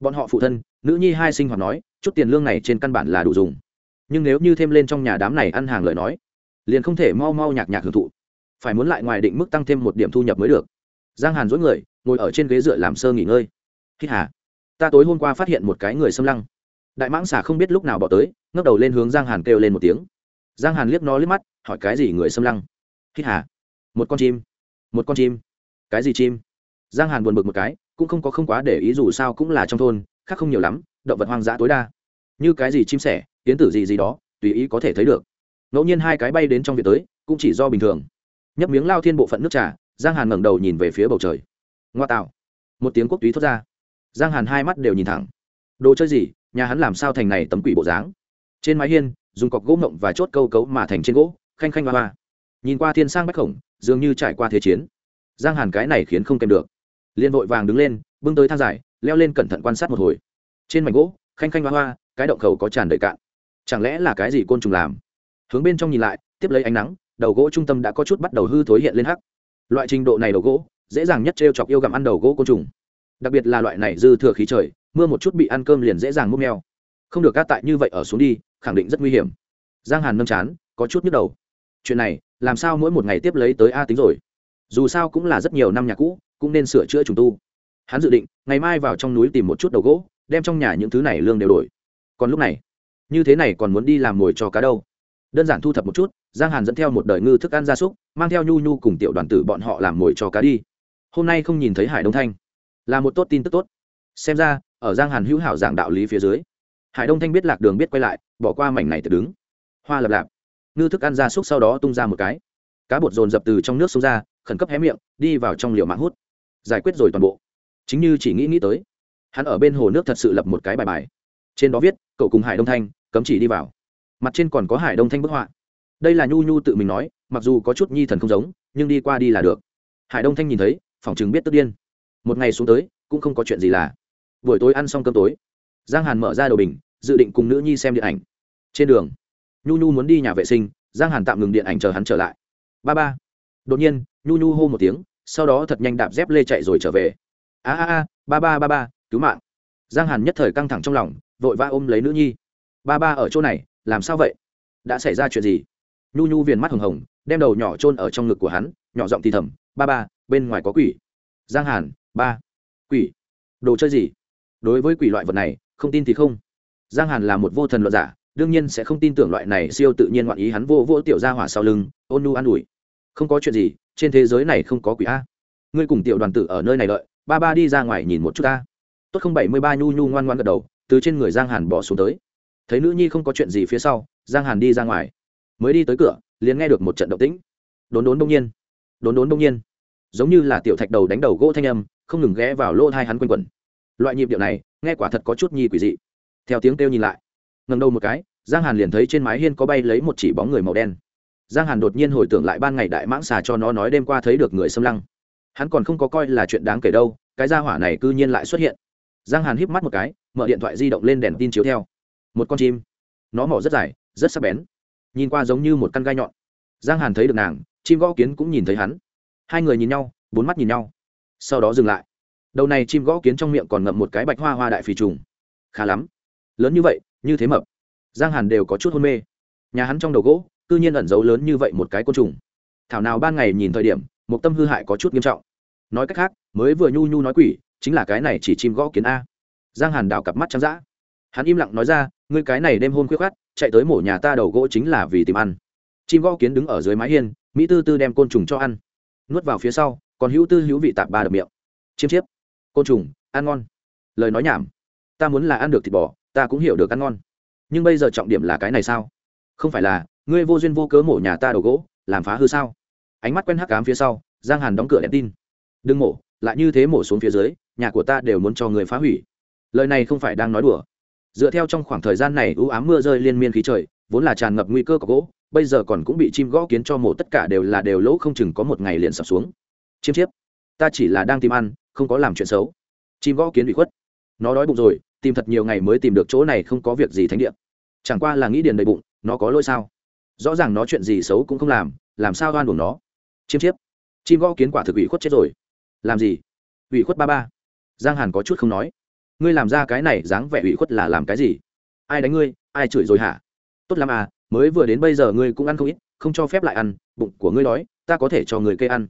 bọn họ phụ thân, nữ nhi hai sinh hoạt nói, chút tiền lương này trên căn bản là đủ dùng. Nhưng nếu như thêm lên trong nhà đám này ăn hàng lời nói, liền không thể mau mau nhạc nhạc hưởng thụ. Phải muốn lại ngoài định mức tăng thêm một điểm thu nhập mới được. Giang hàn dối người, ngồi ở trên ghế dựa làm sơ nghỉ ngơi. Hít hà. Ta tối hôm qua phát hiện một cái người xâm lăng. Đại mãng xà không biết lúc nào bỏ tới, ngước đầu lên hướng giang hàn kêu lên một tiếng. Giang hàn liếc nó liếc mắt, hỏi cái gì người xâm lăng? Hít hà. Một con chim. Một con chim. Cái gì chim? Giang hàn buồn bực một cái cũng không có không quá để ý dù sao cũng là trong thôn, khác không nhiều lắm, động vật hoang dã tối đa. Như cái gì chim sẻ tiến tử gì gì đó, tùy ý có thể thấy được. Ngẫu nhiên hai cái bay đến trong việc tới, cũng chỉ do bình thường. Nhấp miếng lao thiên bộ phận nước trà, giang hàn ngẩng đầu nhìn về phía bầu trời. Ngoa tạo. Một tiếng quốc túy thốt ra. Giang hàn hai mắt đều nhìn thẳng. Đồ chơi gì, nhà hắn làm sao thành này tấm quỷ bộ dáng? Trên mái hiên, dùng cọc gỗ mộng và chốt câu cấu mà thành trên gỗ, khanh khanh hoa hoa. Nhìn qua thiên sang bách khổng, dường như trải qua thế chiến. Giang hàn cái này khiến không kèm được liền vội vàng đứng lên, bưng tới thang dài, leo lên cẩn thận quan sát một hồi. Trên mảnh gỗ, khanh khanh hoa hoa, cái động khẩu có tràn đầy cạn. Chẳng lẽ là cái gì côn trùng làm? Hướng bên trong nhìn lại, tiếp lấy ánh nắng, đầu gỗ trung tâm đã có chút bắt đầu hư thối hiện lên hắc. Loại trình độ này đầu gỗ, dễ dàng nhất t chọc yêu gặm ăn đầu gỗ côn trùng. Đặc biệt là loại này dư thừa khí trời, mưa một chút bị ăn cơm liền dễ dàng múc meo. Không được cát tại như vậy ở xuống đi, khẳng định rất nguy hiểm. Giang hàn nâm chán, có chút nhức đầu. Chuyện này, làm sao mỗi một ngày tiếp lấy tới a tính rồi? Dù sao cũng là rất nhiều năm nhà cũ cũng nên sửa chữa trùng tu. Hắn dự định, ngày mai vào trong núi tìm một chút đầu gỗ, đem trong nhà những thứ này lương đều đổi. Còn lúc này, như thế này còn muốn đi làm mồi cho cá đâu. Đơn giản thu thập một chút, giang hàn dẫn theo một đời ngư thức ăn gia súc, mang theo nhu nhu cùng tiểu đoàn tử bọn họ làm mồi cho cá đi. Hôm nay không nhìn thấy hải đông thanh. Là một tốt tin tức tốt. Xem ra, ở giang hàn hữu hảo giảng đạo lý phía dưới, hải đông thanh biết lạc đường biết quay lại, bỏ qua mảnh này tự đứng. Hoa lập lạp. Ngư thức ăn ra súc sau đó tung ra một cái. Cá bột dồn dập từ trong nước xuống ra, khẩn cấp hé miệng, đi vào trong liều mạng hút giải quyết rồi toàn bộ. Chính như chỉ nghĩ nghĩ tới, hắn ở bên hồ nước thật sự lập một cái bài bài. Trên đó viết, cậu cùng hải đông thanh, cấm chỉ đi vào. Mặt trên còn có hải đông thanh bức họa. Đây là nhu nhu tự mình nói, mặc dù có chút nhi thần không giống, nhưng đi qua đi là được. Hải đông thanh nhìn thấy, phỏng chừng biết tức điên. Một ngày xuống tới, cũng không có chuyện gì là. Buổi tối ăn xong cơm tối, giang hàn mở ra đầu bình, dự định cùng nữ nhi xem điện ảnh. Trên đường, nhu nhu muốn đi nhà vệ sinh, giang hàn tạm ngừng điện ảnh chờ hắn trở lại. Ba ba. Đột nhiên, nhu nhu hô một tiếng sau đó thật nhanh đạp dép lê chạy rồi trở về. A a a, ba ba ba ba, cứu mạng. Giang hàn nhất thời căng thẳng trong lòng, vội vã ôm lấy nữ nhi. Ba ba ở chỗ này, làm sao vậy? Đã xảy ra chuyện gì? Nhu nhu viền mắt hồng hồng, đem đầu nhỏ chôn ở trong ngực của hắn, nhỏ giọng thì thầm, ba ba, bên ngoài có quỷ. Giang hàn, ba, quỷ? Đồ chơi gì? Đối với quỷ loại vật này, không tin thì không. Giang hàn là một vô thần luận giả, đương nhiên sẽ không tin tưởng loại này siêu tự nhiên ngoạn ý hắn vô vô tiểu ra hỏa sau lưng, ôn nu an ủi không có chuyện gì, trên thế giới này không có quỷ a. Ngươi cùng tiểu đoàn tử ở nơi này đợi, ba ba đi ra ngoài nhìn một chút ta tốt không bảy mươi ba nhu nhu ngoan ngoan gật đầu, từ trên người giang hàn bỏ xuống tới. Thấy nữ nhi không có chuyện gì phía sau, giang hàn đi ra ngoài. Mới đi tới cửa, liền nghe được một trận động tĩnh. Đốn đốn đông nhiên, đốn đốn đông nhiên, giống như là tiểu thạch đầu đánh đầu gỗ thanh âm, không ngừng ghé vào lỗ thai hắn quanh quẩn. Loại nhịp điệu này, nghe quả thật có chút nhi quỷ dị. Theo tiếng kêu nhìn lại ngầm đầu một cái, giang hàn liền thấy trên mái hiên có bay lấy một chỉ bóng người màu đen giang hàn đột nhiên hồi tưởng lại ban ngày đại mãng xà cho nó nói đêm qua thấy được người xâm lăng. Hắn còn không có coi là chuyện đáng kể đâu, cái gia hỏa này c ư nhiên lại xuất hiện. Giang hàn híp mắt một cái, mở điện thoại di động lên đèn tin chiếu theo. Một con chim. Nó mỏ rất dài, rất sắc bén. Nhìn qua giống như một căn gai nhọn. Giang hàn thấy được nàng, chim gõ kiến cũng nhìn thấy hắn. Hai người nhìn nhau, bốn mắt nhìn nhau. Sau đó dừng lại. Đầu này chim gõ kiến trong miệng còn ngậm một cái bạch hoa hoa đại phì trùng. Khá lắm. Lớn như vậy, như thế mập. Giang hàn đều có chút hôn mê. Nhà hắn trong đầu gỗ cư nhiên ẩn giấu lớn như vậy một cái côn trùng. Thảo nào ban ngày nhìn thời điểm một tâm hư hại có chút nghiêm trọng. Nói cách khác, mới vừa nhu nhu nói quỷ, chính là cái này chỉ chim gõ kiến a. Giang hàn đào cặp mắt trắng d ã hắn im lặng nói ra, ngươi cái này đêm hôn khuyết khát chạy tới mổ nhà ta đầu gỗ chính là vì tìm ăn. Chim gõ kiến đứng ở dưới mái hiên, mỹ tư tư đem côn trùng cho ăn. Nuốt vào phía sau, còn hữu tư hữu vị tạp ba đập miệng. Chiêm chiếp, côn trùng, ăn ngon. Lời nói nhảm. Ta muốn là ăn được thịt bò, ta cũng hiểu được ăn ngon. Nhưng bây giờ trọng điểm là cái này sao? Không phải là ngươi vô duyên vô cớ mổ nhà ta đồ gỗ, làm phá hư sao? Ánh mắt quen hắc cám phía sau, giang hàn đóng cửa đèn tin. Đừng mổ, lại như thế mổ xuống phía dưới, nhà của ta đều muốn cho người phá hủy. Lời này không phải đang nói đùa. Dựa theo trong khoảng thời gian này ưu ám mưa rơi liên miên khí trời, vốn là tràn ngập nguy cơ có gỗ, bây giờ còn cũng bị chim gõ kiến cho mổ tất cả đều là đều lỗ không chừng có một ngày liền sập xuống. Chiêm chiếp, ta chỉ là đang tìm ăn, không có làm chuyện xấu. Chim gõ kiến bị khuất. Nó đói bụng rồi, tìm thật nhiều ngày mới tìm được chỗ này không có việc gì thánh địa. Chẳng qua là nghĩ điền đầy bụng, nó có lỗi sao? Rõ ràng nó chuyện gì xấu cũng không làm làm sao oan đủ nó? Chiêm chiếp. Chim gõ kiến quả thực ủy khuất chết rồi. Làm gì? Ủy khuất ba ba. Giang hàn có chút không nói. Ngươi làm ra cái này dáng vẻ ủy khuất là làm cái gì? Ai đánh ngươi? Ai chửi rồi hả? Tốt lắm à mới vừa đến bây giờ ngươi cũng ăn không ít, không cho phép lại ăn, bụng của ngươi đói, ta có thể cho người cây ăn.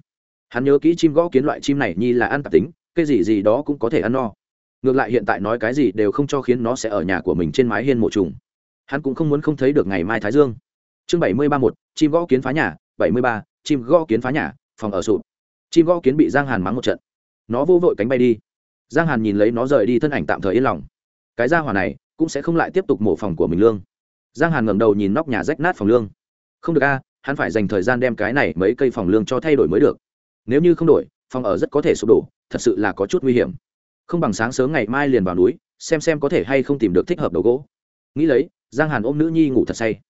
Hắn nhớ kỹ chim gõ kiến loại chim này nhi là ăn tạp tính cây gì gì đó cũng có thể ăn no. Ngược lại hiện tại nói cái gì đều không cho khiến nó sẽ ở nhà của mình trên mái hiên mộ trùng. Hắn cũng không muốn không thấy được ngày mai thái dương chương bảy mươi ba một chim gõ kiến phá nhà, bảy mươi ba, chim gõ kiến phá nhà, phòng ở sụp. Chim gõ kiến bị giang hàn mắng một trận. Nó vô vội cánh bay đi. Giang hàn nhìn lấy nó rời đi thân ảnh tạm thời yên lòng. Cái ra hỏa này cũng sẽ không lại tiếp tục mổ phòng của mình lương. Giang hàn ngẩng đầu nhìn nóc nhà rách nát phòng lương. Không được a, hắn phải dành thời gian đem cái này mấy cây phòng lương cho thay đổi mới được. Nếu như không đổi, phòng ở rất có thể sụp đổ, thật sự là có chút nguy hiểm. Không bằng sáng sớm ngày mai liền vào núi, xem xem có thể hay không tìm được thích hợp đầu gỗ. Nghĩ lấy, giang hàn ôm nữ nhi ngủ thật say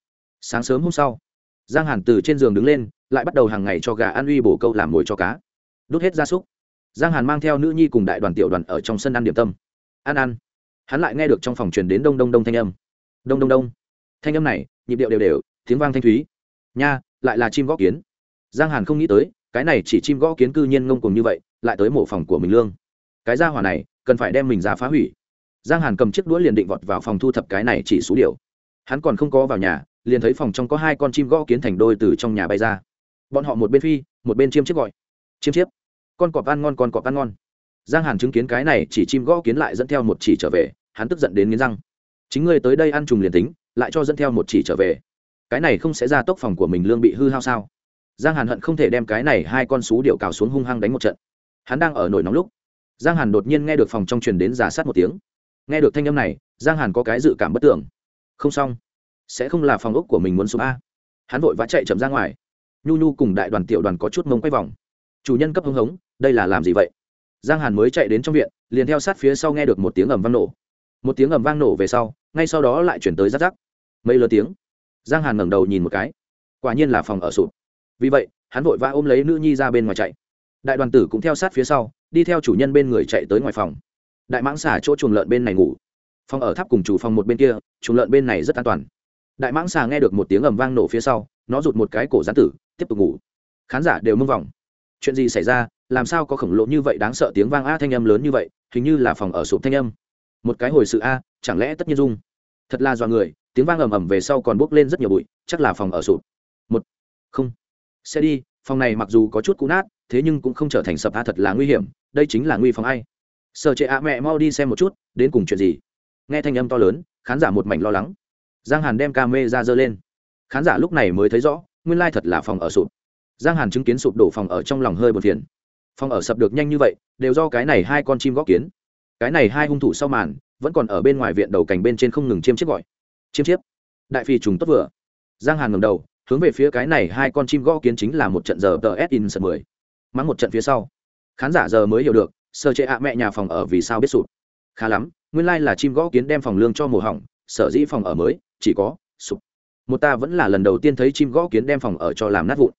sáng sớm hôm sau, giang hàn từ trên giường đứng lên, lại bắt đầu hàng ngày cho gà ăn uy bổ câu làm mồi cho cá. Đốt hết gia súc, giang hàn mang theo nữ nhi cùng đại đoàn tiểu đoàn ở trong sân ăn điểm tâm. Ăn ăn. Hắn lại nghe được trong phòng truyền đến đông đông đông thanh âm. Đông đông đông. Thanh âm này, nhịp điệu đều đều, tiếng vang thanh thúy. Nha, lại là chim gõ kiến. Giang hàn không nghĩ tới, cái này chỉ chim gõ kiến cư nhiên ngông cùng như vậy, lại tới mộ phòng của mình lương. Cái gia hỏa này, cần phải đem mình ra phá hủy. Giang hàn cầm chiếc đũa liền định vọt vào phòng thu thập cái này chỉ số điều. Hắn còn không có vào nhà liền thấy phòng trong có hai con chim gõ kiến thành đôi từ trong nhà bay ra. Bọn họ một bên phi, một bên chiêm chiếc gọi. Chiêm chiếp. Con cọp ăn ngon, con cọp ăn ngon. Giang hàn chứng kiến cái này, chỉ chim gõ kiến lại dẫn theo một chỉ trở về, hắn tức giận đến nghiến răng. Chính ngươi tới đây ăn trùng liền tính, lại cho dẫn theo một chỉ trở về. Cái này không sẽ ra tốc phòng của mình lương bị hư hao sao? Giang hàn hận không thể đem cái này hai con xú điệu cào xuống hung hăng đánh một trận. Hắn đang ở nổi nóng lúc, giang hàn đột nhiên nghe được phòng trong truyền đến giả sát một tiếng. Nghe được thanh âm này, giang hàn có cái dự cảm bất tưởng. Không xong sẽ không là phòng ốc của mình muốn xuống a. Hắn vội vã chạy chậm ra ngoài. Nhu nhu cùng đại đoàn tiểu đoàn có chút mông quay vòng. Chủ nhân cấp hưng hống, đây là làm gì vậy? Giang hàn mới chạy đến trong viện, liền theo sát phía sau nghe được một tiếng ầm vang nổ. Một tiếng ầm vang nổ về sau, ngay sau đó lại chuyển tới rắc rắc. Mấy lớn tiếng. Giang hàn ngẩng đầu nhìn một cái. Quả nhiên là phòng ở sụp. Vì vậy, hắn vội vã ôm lấy nữ nhi ra bên ngoài chạy. Đại đoàn tử cũng theo sát phía sau, đi theo chủ nhân bên người chạy tới ngoài phòng. Đại mãng xả chỗ chuồng lợn bên này ngủ. Phòng ở tháp cùng chủ phòng một bên kia, chuồng lợn bên này rất an toàn đại mãng xà nghe được một tiếng ầm vang nổ phía sau, nó rụt một cái cổ gián tử, tiếp tục ngủ. Khán giả đều mưng vòng. Chuyện gì xảy ra? Làm sao có khổng lồ như vậy đáng sợ tiếng vang a thanh âm lớn như vậy, hình như là phòng ở sụp thanh âm. Một cái hồi sự a, chẳng lẽ tất nhiên dung? Thật là do người, tiếng vang ầm ầm về sau còn bốc lên rất nhiều bụi, chắc là phòng ở sụp. Một, không. Xe đi, phòng này mặc dù có chút cũ nát, thế nhưng cũng không trở thành sập a thật là nguy hiểm, đây chính là nguy phòng ai? Sợ chệ a mẹ mau đi xem một chút, đến cùng chuyện gì? Nghe thanh âm to lớn, khán giả một mảnh lo lắng giang hàn đem ca mê ra dơ lên. Khán giả lúc này mới thấy rõ, nguyên lai thật là phòng ở sụp. Giang hàn chứng kiến sụp đổ phòng ở trong lòng hơi buồn phiền. Phòng ở sập được nhanh như vậy, đều do cái này hai con chim góp kiến. Cái này hai hung thủ sau màn, vẫn còn ở bên ngoài viện đầu cành bên trên không ngừng chiêm chiếc gọi. Chiêm chiếp. Đại phi trùng tốt vừa. Giang hàn ngầm đầu, hướng về phía cái này hai con chim gõ kiến chính là một trận giờ tờ s in sân mười. Mắng một trận phía sau. Khán giả giờ mới hiểu được, sơ chế ạ mẹ nhà phòng ở vì sao biết sụp. Khá lắm, nguyên lai là chim gõ kiến đem phòng lương cho mùa hỏng, sở dĩ phòng ở mới chỉ có, sụp. Một ta vẫn là lần đầu tiên thấy chim gõ kiến đem phòng ở cho làm nát vụn.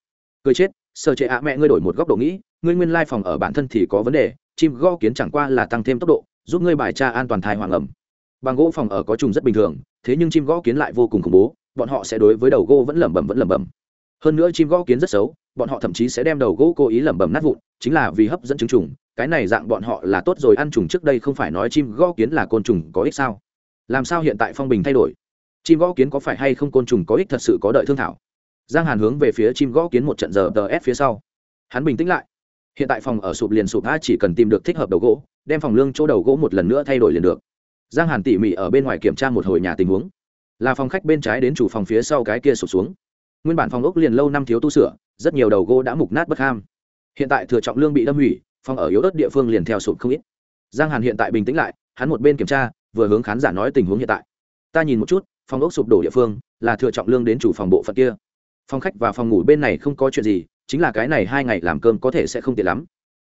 Cười chết sợ chế ạ, mẹ ngươi đổi một góc độ nghĩ, ngươi nguyên lai phòng ở bản thân thì có vấn đề, chim gõ kiến chẳng qua là tăng thêm tốc độ, giúp ngươi bài tra an toàn thai hoàng ẩm. Bằng gỗ phòng ở có trùng rất bình thường, thế nhưng chim gõ kiến lại vô cùng khủng bố, bọn họ sẽ đối với đầu gỗ vẫn lẩm bẩm, vẫn lẩm bẩm. Hơn nữa chim gõ kiến rất xấu, bọn họ thậm chí sẽ đem đầu gỗ cố ý lẩm bẩm nát vụn, chính là vì hấp dẫn trứng trùng, cái này dạng bọn họ là tốt rồi, ăn trùng trước đây không phải nói chim gõ kiến là côn trùng có ích sao? Làm sao hiện tại phong bình thay đổi? Chim gõ kiến có phải hay không côn trùng có ích thật sự có đợi thương thảo? Giang hàn hướng về phía chim gõ kiến một trận giờ tờ ép phía sau. Hắn bình tĩnh lại. Hiện tại phòng ở sụp liền sụp a chỉ cần tìm được thích hợp đầu gỗ, đem phòng lương chỗ đầu gỗ một lần nữa thay đổi liền được. Giang hàn tỉ mỉ ở bên ngoài kiểm tra một hồi nhà tình huống. Là phòng khách bên trái đến chủ phòng phía sau cái kia sụp xuống. Nguyên bản phòng ốc liền lâu năm thiếu tu sửa, rất nhiều đầu gỗ đã mục nát bất ham. Hiện tại thừa trọng lương bị đâm hủy, phòng ở yếu ớt địa phương liền theo sụp không ít. Giang hàn hiện tại bình tĩnh lại, hắn một bên kiểm tra, vừa hướng khán giả nói tình huống hiện tại ta nhìn một chút, phòng ốc sụp đổ địa phương, là thừa trọng lương đến chủ phòng bộ phận kia. Phòng khách và phòng ngủ bên này không có chuyện gì, chính là cái này hai ngày làm cơm có thể sẽ không tiện lắm.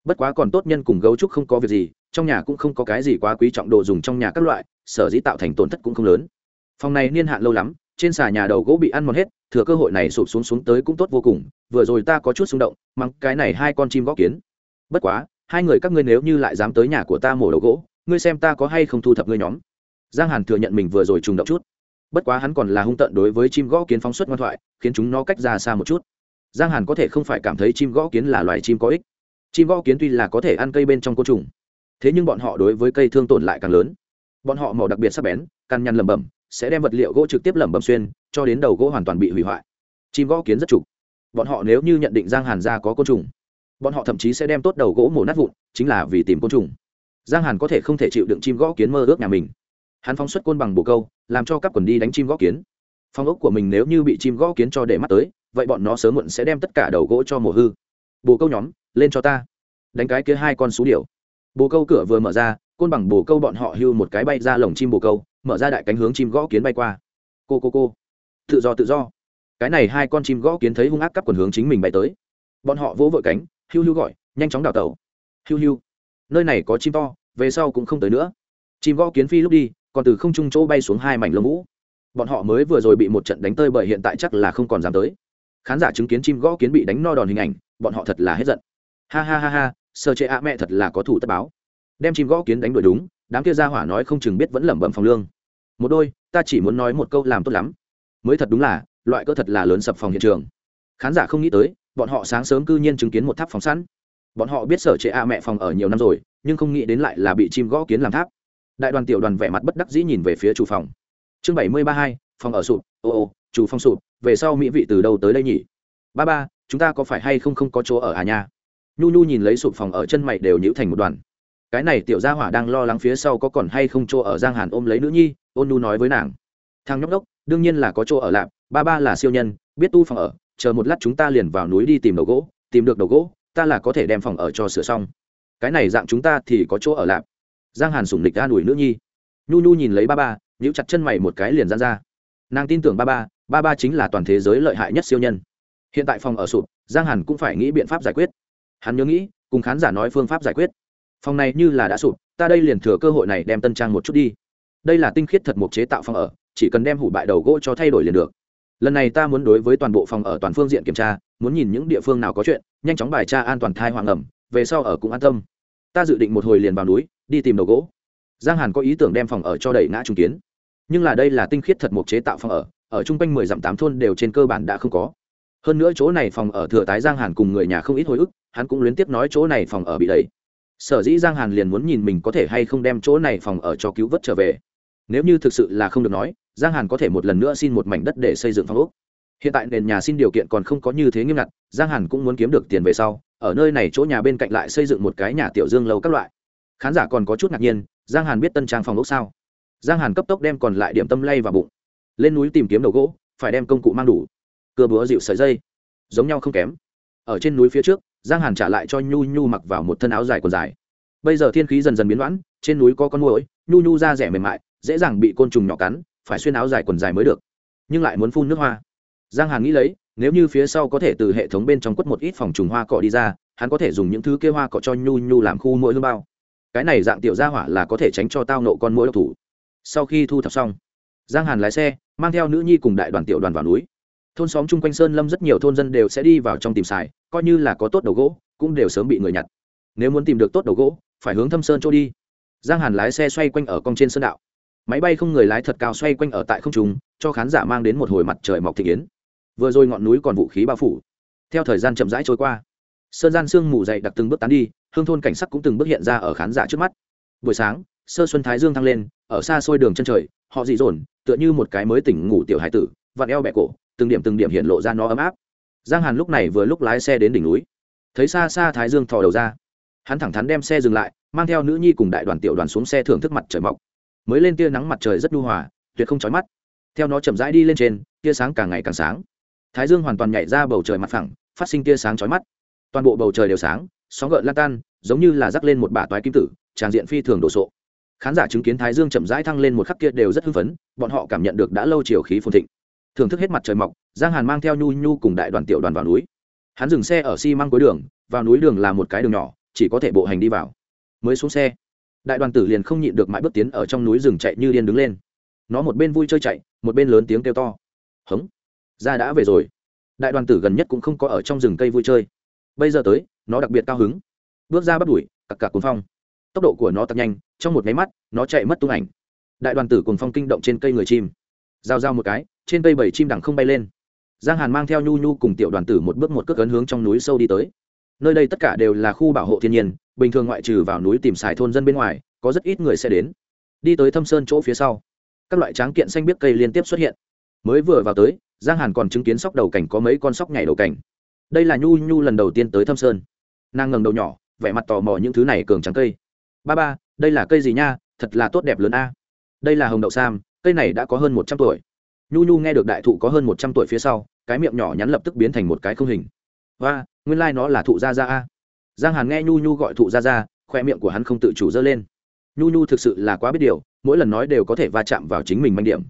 Bất quá còn tốt nhân cùng gấu trúc không có việc gì, trong nhà cũng không có cái gì quá quý trọng đồ dùng trong nhà các loại, sở dĩ tạo thành tổn thất cũng không lớn. Phòng này niên hạn lâu lắm, trên xà nhà đầu gỗ bị ăn mòn hết, thừa cơ hội này sụp xuống xuống tới cũng tốt vô cùng, vừa rồi ta có chút xung động mắng cái này hai con chim gõ kiến. Bất quá, hai người các ngươi nếu như lại dám tới nhà của ta mổ đầu gỗ, ngươi xem ta có hay không thu thập ngươi nhóm giang hàn thừa nhận mình vừa rồi trùng động chút. Bất quá hắn còn là hung tận đối với chim gõ kiến phóng xuất ngoan thoại, khiến chúng nó cách ra xa một chút. Giang hàn có thể không phải cảm thấy chim gõ kiến là loài chim có ích. Chim gõ kiến tuy là có thể ăn cây bên trong côn trùng, thế nhưng bọn họ đối với cây thương tổn lại càng lớn. Bọn họ màu đặc biệt sắc bén căn nhăn lẩm bẩm, sẽ đem vật liệu gỗ trực tiếp lẩm bẩm xuyên, cho đến đầu gỗ hoàn toàn bị hủy hoại. Chim gõ kiến rất trục. Bọn họ nếu như nhận định giang hàn ra có côn trùng, bọn họ thậm chí sẽ đem tốt đầu gỗ mổ nát vụn, chính là vì tìm côn trùng. Giang hàn có thể không thể chịu đựng chim gõ kiến mơ ước nhà mình hắn phóng xuất côn bằng bồ câu, làm cho các quần đi đánh chim gõ kiến. Phong ốc của mình nếu như bị chim gõ kiến cho để mắt tới, vậy bọn nó sớm muộn sẽ đem tất cả đầu gỗ cho mồ hư. Bồ câu nhóm, lên cho ta. Đánh cái kia hai con xú điểu. Bồ câu cửa vừa mở ra, côn bằng bồ câu bọn họ hưu một cái bay ra lồng chim bồ câu, mở ra đại cánh hướng chim gõ kiến bay qua. Cô cô cô. Tự do tự do. Cái này hai con chim gõ kiến thấy hung ác cắp quần hướng chính mình bay tới. Bọn họ vỗ vội cánh, hưu hưu gọi, nhanh chóng đào tẩu. Hưu hưu. nơi này có chim to, về sau cũng không tới nữa. Chim gõ kiến phi lúc đi còn từ không trung chỗ bay xuống hai mảnh lông vũ. Bọn họ mới vừa rồi bị một trận đánh tơi bởi hiện tại chắc là không còn dám tới. Khán giả chứng kiến chim gõ kiến bị đánh no đòn hình ảnh, bọn họ thật là hết giận. Ha ha ha ha sơ chế ạ mẹ thật là có thủ tất báo. Đem chim gõ kiến đánh đuổi đúng, đám kia ra hỏa nói không chừng biết vẫn lẩm bẩm phòng lương. Một đôi, ta chỉ muốn nói một câu làm tốt lắm. Mới thật đúng là, loại cơ thật là lớn sập phòng hiện trường. Khán giả không nghĩ tới, bọn họ sáng sớm cư nhiên chứng kiến một tháp phòng sẵn. Bọn họ biết sở chế a mẹ phòng ở nhiều năm rồi, nhưng không nghĩ đến lại là bị chim gõ kiến làm tháp đại đoàn tiểu đoàn vẻ mặt bất đắc dĩ nhìn về phía chủ phòng. Chương bảy mươi ba hai, phòng ở sụp. Ô ô, chủ phòng sụp, về sau mỹ vị từ đâu tới đây nhỉ? Ba ba, chúng ta có phải hay không không có chỗ ở à nha? Nhu nhu nhìn lấy sụp phòng ở chân mày đều nhữ thành một đoàn. Cái này tiểu gia hỏa đang lo lắng phía sau có còn hay không chỗ ở giang hàn ôm lấy nữ nhi, ôn nhu nói với nàng. Thằng nhóc đốc, đương nhiên là có chỗ ở lạp, ba ba là siêu nhân, biết tu phòng ở, chờ một lát chúng ta liền vào núi đi tìm đầu gỗ, tìm được đầu gỗ, ta là có thể đem phòng ở cho sửa xong. Cái này dạng chúng ta thì có chỗ ở lạp giang hàn sủng lịch an ủi nữ nhi. Nhu nhu nhìn lấy ba ba, nhíu chặt chân mày một cái liền dán ra. Nàng tin tưởng ba ba ba ba chính là toàn thế giới lợi hại nhất siêu nhân. Hiện tại phòng ở sụp, giang hàn cũng phải nghĩ biện pháp giải quyết. Hắn nhớ nghĩ, cùng khán giả nói phương pháp giải quyết. Phòng này như là đã sụp, ta đây liền thừa cơ hội này đem tân trang một chút đi. Đây là tinh khiết thật mục chế tạo phòng ở, chỉ cần đem hủ bại đầu gỗ cho thay đổi liền được. Lần này ta muốn đối với toàn bộ phòng ở toàn phương diện kiểm tra, muốn nhìn những địa phương nào có chuyện, nhanh chóng bài tra an toàn thai hoàng ẩm, về sau ở cũng an tâm. Ta dự định một hồi liền vào núi đi tìm đầu gỗ. Giang hàn có ý tưởng đem phòng ở cho đẩy ngã trung kiến. Nhưng là đây là tinh khiết thật mục chế tạo phòng ở ở trung quanh mười dặm tám thôn đều trên cơ bản đã không có. Hơn nữa chỗ này phòng ở thừa tái giang hàn cùng người nhà không ít hồi ức, hắn cũng luyến tiếp nói chỗ này phòng ở bị đẩy. Sở dĩ giang hàn liền muốn nhìn mình có thể hay không đem chỗ này phòng ở cho cứu vớt trở về. Nếu như thực sự là không được nói, giang hàn có thể một lần nữa xin một mảnh đất để xây dựng phòng ốc. Hiện tại nền nhà xin điều kiện còn không có như thế nghiêm ngặt, giang hàn cũng muốn kiếm được tiền về sau, ở nơi này chỗ nhà bên cạnh lại xây dựng một cái nhà tiểu dương lâu các loại khán giả còn có chút ngạc nhiên, giang hàn biết tân trang phòng ốc sao? Giang hàn cấp tốc đem còn lại điểm tâm lay vào bụng. Lên núi tìm kiếm đầu gỗ, phải đem công cụ mang đủ. Cưa búa dịu sợi dây. Giống nhau không kém. Ở trên núi phía trước, giang hàn trả lại cho nhu nhu mặc vào một thân áo dài quần dài. Bây giờ thiên khí dần dần biến đoán trên núi có con muỗi, nhu nhu da rẻ mềm mại, dễ dàng bị côn trùng nhỏ cắn, phải xuyên áo dài quần dài mới được. Nhưng lại muốn phun nước hoa. Giang hàn nghĩ lấy, nếu như phía sau có thể từ hệ thống bên trong quất một ít phòng trùng hoa cỏ đi ra, hắn có thể dùng những thứ kê hoa cỏ cho nhu nhu làm khu mỗi hương bao cái này dạng tiểu gia hỏa là có thể tránh cho tao nộ con mũi độc thủ. Sau khi thu thập xong, giang hàn lái xe, mang theo nữ nhi cùng đại đoàn tiểu đoàn vào núi. Thôn xóm chung quanh sơn lâm rất nhiều thôn dân đều sẽ đi vào trong tìm xài, coi như là có tốt đầu gỗ, cũng đều sớm bị người nhặt. Nếu muốn tìm được tốt đầu gỗ, phải hướng thâm sơn chỗ đi. Giang hàn lái xe xoay quanh ở cong trên sơn đạo. Máy bay không người lái thật cao xoay quanh ở tại không trung, cho khán giả mang đến một hồi mặt trời mọc thị kiến. Vừa rồi ngọn núi còn vũ khí bao phủ. Theo thời gian chậm rãi trôi qua, sơn gian sương mù dày đặc từng bước tán đi hương thôn cảnh sắc cũng từng bước hiện ra ở khán giả trước mắt. Buổi sáng, sơ xuân thái dương thăng lên, ở xa xôi đường chân trời, họ dị dồn, tựa như một cái mới tỉnh ngủ tiểu hải tử, vặn eo bẹ cổ, từng điểm từng điểm hiện lộ ra nó ấm áp. Giang hàn lúc này vừa lúc lái xe đến đỉnh núi. Thấy xa xa thái dương thò đầu ra, hắn thẳng thắn đem xe dừng lại, mang theo nữ nhi cùng đại đoàn tiểu đoàn xuống xe thưởng thức mặt trời mọc. Mới lên tia nắng mặt trời rất nhu hòa, tuyệt không chói mắt. Theo nó chậm rãi đi lên trên, tia sáng càng ngày càng sáng. Thái dương hoàn toàn nhảy ra bầu trời mặt phẳng, phát sinh tia sáng chói mắt. Toàn bộ bầu trời đều sáng sóng gợn lan tan, giống như là rắc lên một bả toái kim tử tràng diện phi thường đồ sộ. Khán giả chứng kiến thái dương chậm rãi thăng lên một khắc kia đều rất hưng phấn, bọn họ cảm nhận được đã lâu chiều khí phồn thịnh. Thưởng thức hết mặt trời mọc, giang hàn mang theo nhu nhu cùng đại đoàn tiểu đoàn vào núi. Hắn dừng xe ở xi、si、măng cuối đường, vào núi đường là một cái đường nhỏ, chỉ có thể bộ hành đi vào. Mới xuống xe, đại đoàn tử liền không nhịn được mãi bước tiến ở trong núi rừng chạy như điên đứng lên. Nó một bên vui chơi chạy, một bên lớn tiếng kêu to. Hống, ra đã về rồi. Đại đoàn tử gần nhất cũng không có ở trong rừng cây vui chơi. Bây giờ tới nó đặc biệt cao hứng. Bước ra bắt đuổi, cặc cặc cuốn phong. Tốc độ của nó tăng nhanh, trong một máy mắt, nó chạy mất tung ảnh. Đại đoàn tử cuồng phong kinh động trên cây người chim. Giao giao một cái, trên cây bảy chim đằng không bay lên. Giang hàn mang theo nhu nhu cùng tiểu đoàn tử một bước một cước ấn hướng trong núi sâu đi tới. Nơi đây tất cả đều là khu bảo hộ thiên nhiên, bình thường ngoại trừ vào núi tìm xài thôn dân bên ngoài, có rất ít người sẽ đến. Đi tới thâm sơn chỗ phía sau, các loại tráng kiện xanh biết cây liên tiếp xuất hiện. Mới vừa vào tới, giang hàn còn chứng kiến sóc đầu cảnh có mấy con sóc nhảy đầu cảnh. Đây là nhu nhu lần đầu tiên tới thâm sơn nàng ngẩng đầu nhỏ, vẻ mặt tò mò những thứ này cường trắng cây. Ba ba, đây là cây gì nha? Thật là tốt đẹp lớn a. Đây là hồng đậu sam, cây này đã có hơn một trăm tuổi. Nhu nhu nghe được đại thụ có hơn một trăm tuổi phía sau, cái miệng nhỏ nhắn lập tức biến thành một cái không hình. Và nguyên lai、like、nó là thụ gia gia a. Giang hàn nghe nhu nhu gọi thụ gia gia, khoe miệng của hắn không tự chủ dơ lên. Nhu nhu thực sự là quá biết điều, mỗi lần nói đều có thể va chạm vào chính mình manh điểm.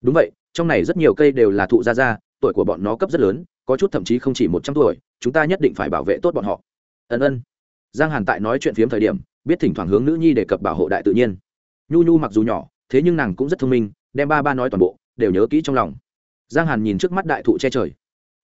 Đúng vậy, trong này rất nhiều cây đều là thụ gia gia, tuổi của bọn nó cấp rất lớn, có chút thậm chí không chỉ một trăm tuổi, chúng ta nhất định phải bảo vệ tốt bọn họ ân ân. Giang hàn tại nói chuyện phiếm thời điểm, biết thỉnh thoảng hướng nữ nhi đề cập bảo hộ đại tự nhiên. Nhu nhu mặc dù nhỏ, thế nhưng nàng cũng rất thông minh, đem ba ba nói toàn bộ, đều nhớ kỹ trong lòng. Giang hàn nhìn trước mắt đại thụ che trời.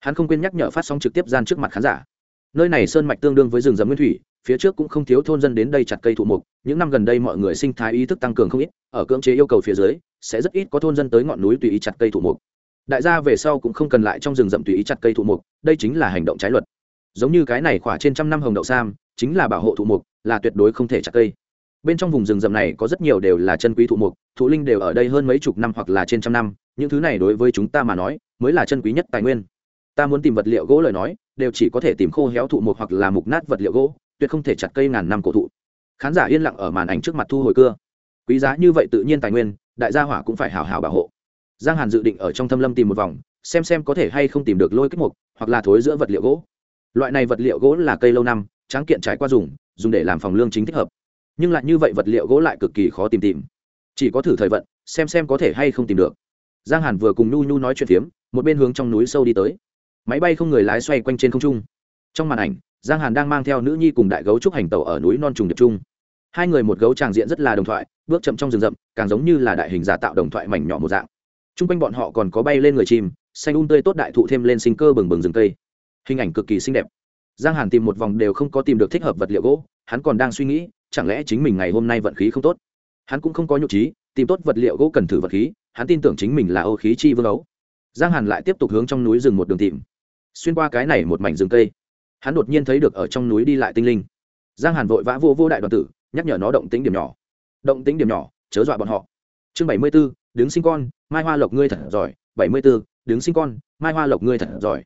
Hắn không quên nhắc nhở phát sóng trực tiếp gian trước mặt khán giả. Nơi này sơn mạch tương đương với rừng rậm nguyên thủy, phía trước cũng không thiếu thôn dân đến đây chặt cây thụ mục. Những năm gần đây mọi người sinh thái ý thức tăng cường không ít, ở cưỡng chế yêu cầu phía dưới, sẽ rất ít có thôn dân tới ngọn núi tùy ý chặt cây thụ mục. Đại gia về sau cũng không cần lại trong rừng rậm tùy ý chặt cây thụ mục, đây chính là hành động trái luật giống như cái này khỏa trên trăm năm hồng đậu sam, chính là bảo hộ thụ mục, là tuyệt đối không thể chặt cây. Bên trong vùng rừng rậm này có rất nhiều đều là chân quý thụ mục, thụ linh đều ở đây hơn mấy chục năm hoặc là trên trăm năm, những thứ này đối với chúng ta mà nói, mới là chân quý nhất tài nguyên. Ta muốn tìm vật liệu gỗ lời nói, đều chỉ có thể tìm khô héo thụ mục hoặc là mục nát vật liệu gỗ, tuyệt không thể chặt cây ngàn năm cổ thụ. Khán giả yên lặng ở màn ảnh trước mặt thu hồi cưa. Quý giá như vậy tự nhiên tài nguyên, đại gia hỏa cũng phải hào hào bảo hộ. Giang hàn dự định ở trong thâm lâm tìm một vòng, xem xem có thể hay không tìm được lôi kích mục hoặc là thối giữa vật liệu gỗ loại này vật liệu gỗ là cây lâu năm, tráng kiện trải qua dùng dùng để làm phòng lương chính thích hợp. Nhưng lại như vậy vật liệu gỗ lại cực kỳ khó tìm tìm. Chỉ có thử thời vận, xem xem có thể hay không tìm được. Giang hàn vừa cùng nhu nhu nói chuyện phiếm, một bên hướng trong núi sâu đi tới. Máy bay không người lái xoay quanh trên không trung. Trong màn ảnh, giang hàn đang mang theo nữ nhi cùng đại gấu trúc hành tàu ở núi non trùng điệp trung hai người một gấu tràng diện rất là đồng thoại, bước chậm trong rừng rậm, càng giống như là đại hình giả tạo đồng thoại mảnh nhỏ một dạng. T r u n g quanh bọn họ còn có bay lên người chim, xanh un tươi tốt đại thụ thêm lên sinh cơ bừng bừng rừng cây hình ảnh cực kỳ xinh đẹp. Giang hàn tìm một vòng đều không có tìm được thích hợp vật liệu gỗ, hắn còn đang suy nghĩ, chẳng lẽ chính mình ngày hôm nay vận khí không tốt? Hắn cũng không có nhục trí tìm tốt vật liệu gỗ cần thử vật khí, hắn tin tưởng chính mình là ô khí chi vương ấu. Giang hàn lại tiếp tục hướng trong núi rừng một đường tìm. Xuyên qua cái này một mảnh rừng cây, hắn đột nhiên thấy được ở trong núi đi lại tinh linh. Giang hàn vội vã vô vô đại đoàn tử, nhắc nhở nó động tính điểm nhỏ. Động tính điểm nhỏ, chớ dọa bọn họ. Chương bảy mươi b ố đứng sinh con, mai hoa lộc ngươi thật giỏi. Bảy mươi b ố đứng sinh con, mai hoa lộc ngươi thật giỏi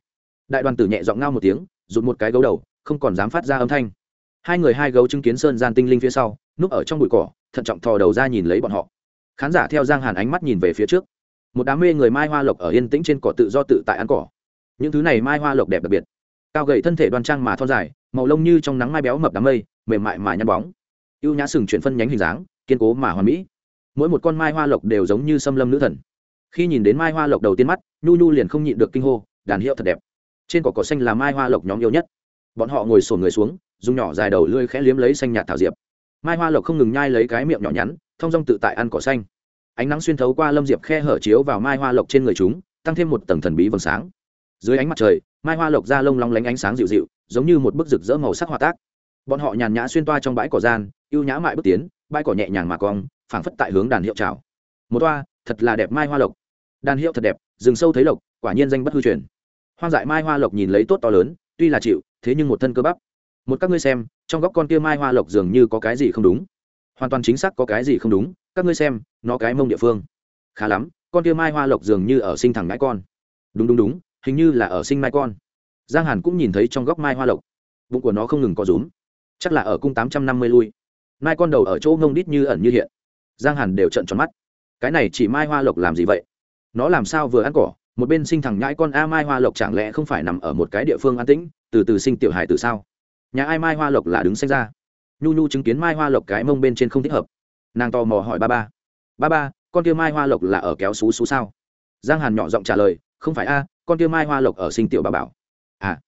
đại đoàn tử nhẹ giọng ngao một tiếng, rụt một cái gấu đầu, không còn dám phát ra âm thanh. Hai người hai gấu chứng kiến sơn gian tinh linh phía sau, núp ở trong bụi cỏ, thận trọng thò đầu ra nhìn lấy bọn họ. Khán giả theo giang hàn ánh mắt nhìn về phía trước. Một đám mê người mai hoa lộc ở yên tĩnh trên cỏ tự do tự tại ăn cỏ. Những thứ này mai hoa lộc đẹp đặc biệt. Cao gầy thân thể đoan trang mà thon dài, màu lông như trong nắng mai béo mập đám mây, mềm mại mà nhăn bóng. Ưu nhã sừng chuyển phân nhánh hình dáng, kiên cố mà hoàn mỹ. Mỗi một con mai hoa lộc đều giống như xâm lâm nữ thần. Khi nhìn đến mai hoa lộc đầu tiên mắt, nhu nhu liền không nhịn được kinh hô, đàn hiệu thật đẹp trên cỏ cỏ xanh là mai hoa lộc nhóm yêu nhất. Bọn họ ngồi sổn người xuống, dùng nhỏ dài đầu lưỡi khẽ liếm lấy xanh nhạt thảo diệp. Mai hoa lộc không ngừng nhai lấy cái miệng nhỏ nhắn thong dong tự tại ăn cỏ xanh. Ánh nắng xuyên thấu qua lâm diệp khe hở chiếu vào mai hoa lộc trên người chúng, tăng thêm một tầng thần bí vầng sáng. Dưới ánh mặt trời, mai hoa lộc da lông long lánh ánh sáng dịu dịu, giống như một bức rực rỡ màu sắc hòa tác. Bọn họ nhàn nhã xuyên toa trong bãi cỏ gian, ưu nhã mại bước tiến, bãi cỏ nhẹ nhàng mà cong, phảng phất tại hướng đàn hiệu trào một toa, thật là đẹp mai hoa lộc. Đàn hiệu thật đẹp, rừng sâu thấy lộc, quả nhiên danh bất hư truyền hoang dại mai hoa lộc nhìn lấy tốt to lớn, tuy là chịu, thế nhưng một thân cơ bắp. Một các ngươi xem, trong góc con kia mai hoa lộc dường như có cái gì không đúng. Hoàn toàn chính xác có cái gì không đúng, các ngươi xem, nó cái mông địa phương. Khá lắm, con kia mai hoa lộc dường như ở sinh thẳng ngãi con. Đúng đúng đúng, hình như là ở sinh mai con. Giang hàn cũng nhìn thấy trong góc mai hoa lộc. Bụng của nó không ngừng có rúm. Chắc là ở cung tám trăm năm mươi lui. Mai con đầu ở chỗ ngông đít như ẩn như hiện. Giang hàn đều trận tròn mắt. Cái này chỉ mai hoa lộc làm gì vậy? Nó làm sao vừa ăn cỏ một bên sinh thằng nhãi con a mai hoa lộc chẳng lẽ không phải nằm ở một cái địa phương an tĩnh, từ từ sinh tiểu hài từ sao? Nhà ai mai hoa lộc là đứng xanh ra. Nhu nhu chứng kiến mai hoa lộc cái mông bên trên không thích hợp. Nàng tò mò hỏi ba ba. Ba ba, con kia mai hoa lộc là ở kéo xú xú sao? Giang hàn nhỏ giọng trả lời, không phải a, con kia mai hoa lộc ở sinh tiểu bà bảo. À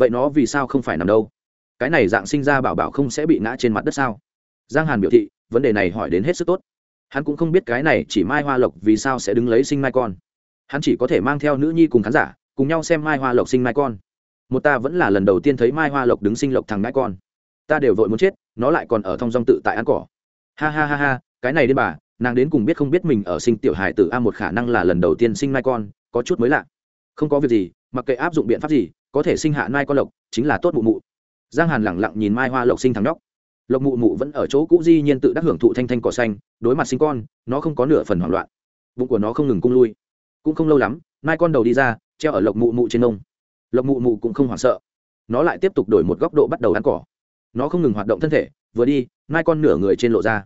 vậy nó vì sao không phải nằm đâu? Cái này dạng sinh ra bảo bảo không sẽ bị ngã trên mặt đất sao? Giang hàn biểu thị, vấn đề này hỏi đến hết sức tốt. Hắn cũng không biết cái này chỉ mai hoa lộc vì sao sẽ đứng lấy sinh mai con hắn chỉ có thể mang theo nữ nhi cùng khán giả, cùng nhau xem mai hoa lộc sinh mai con. Một ta vẫn là lần đầu tiên thấy mai hoa lộc đứng sinh lộc thằng mai con. Ta đều vội muốn chết, nó lại còn ở thong dong tự tại ăn cỏ. Ha ha ha ha, cái này đến bà, nàng đến cùng biết không biết mình ở sinh tiểu hài tử a một khả năng là lần đầu tiên sinh mai con, có chút mới lạ. Không có việc gì, mặc kệ áp dụng biện pháp gì, có thể sinh hạ mai con lộc, chính là tốt mụ mụ. Giang hàn lẳng lặng nhìn mai hoa lộc sinh thằng nhóc. Lộc mụ mụ vẫn ở chỗ cũ di nhiên tự đắc hưởng thụ thanh thanh cỏ xanh, đối mặt sinh con, nó không có nửa phần hoảng loạn. Bụng của nó không ngừng cung lui cũng không lâu lắm, mai con đầu đi ra, treo ở lộc mụ mụ trên nông lộc mụ mụ cũng không hoảng sợ. Nó lại tiếp tục đổi một góc độ bắt đầu ăn cỏ. Nó không ngừng hoạt động thân thể, vừa đi, mai con nửa người trên lộ ra.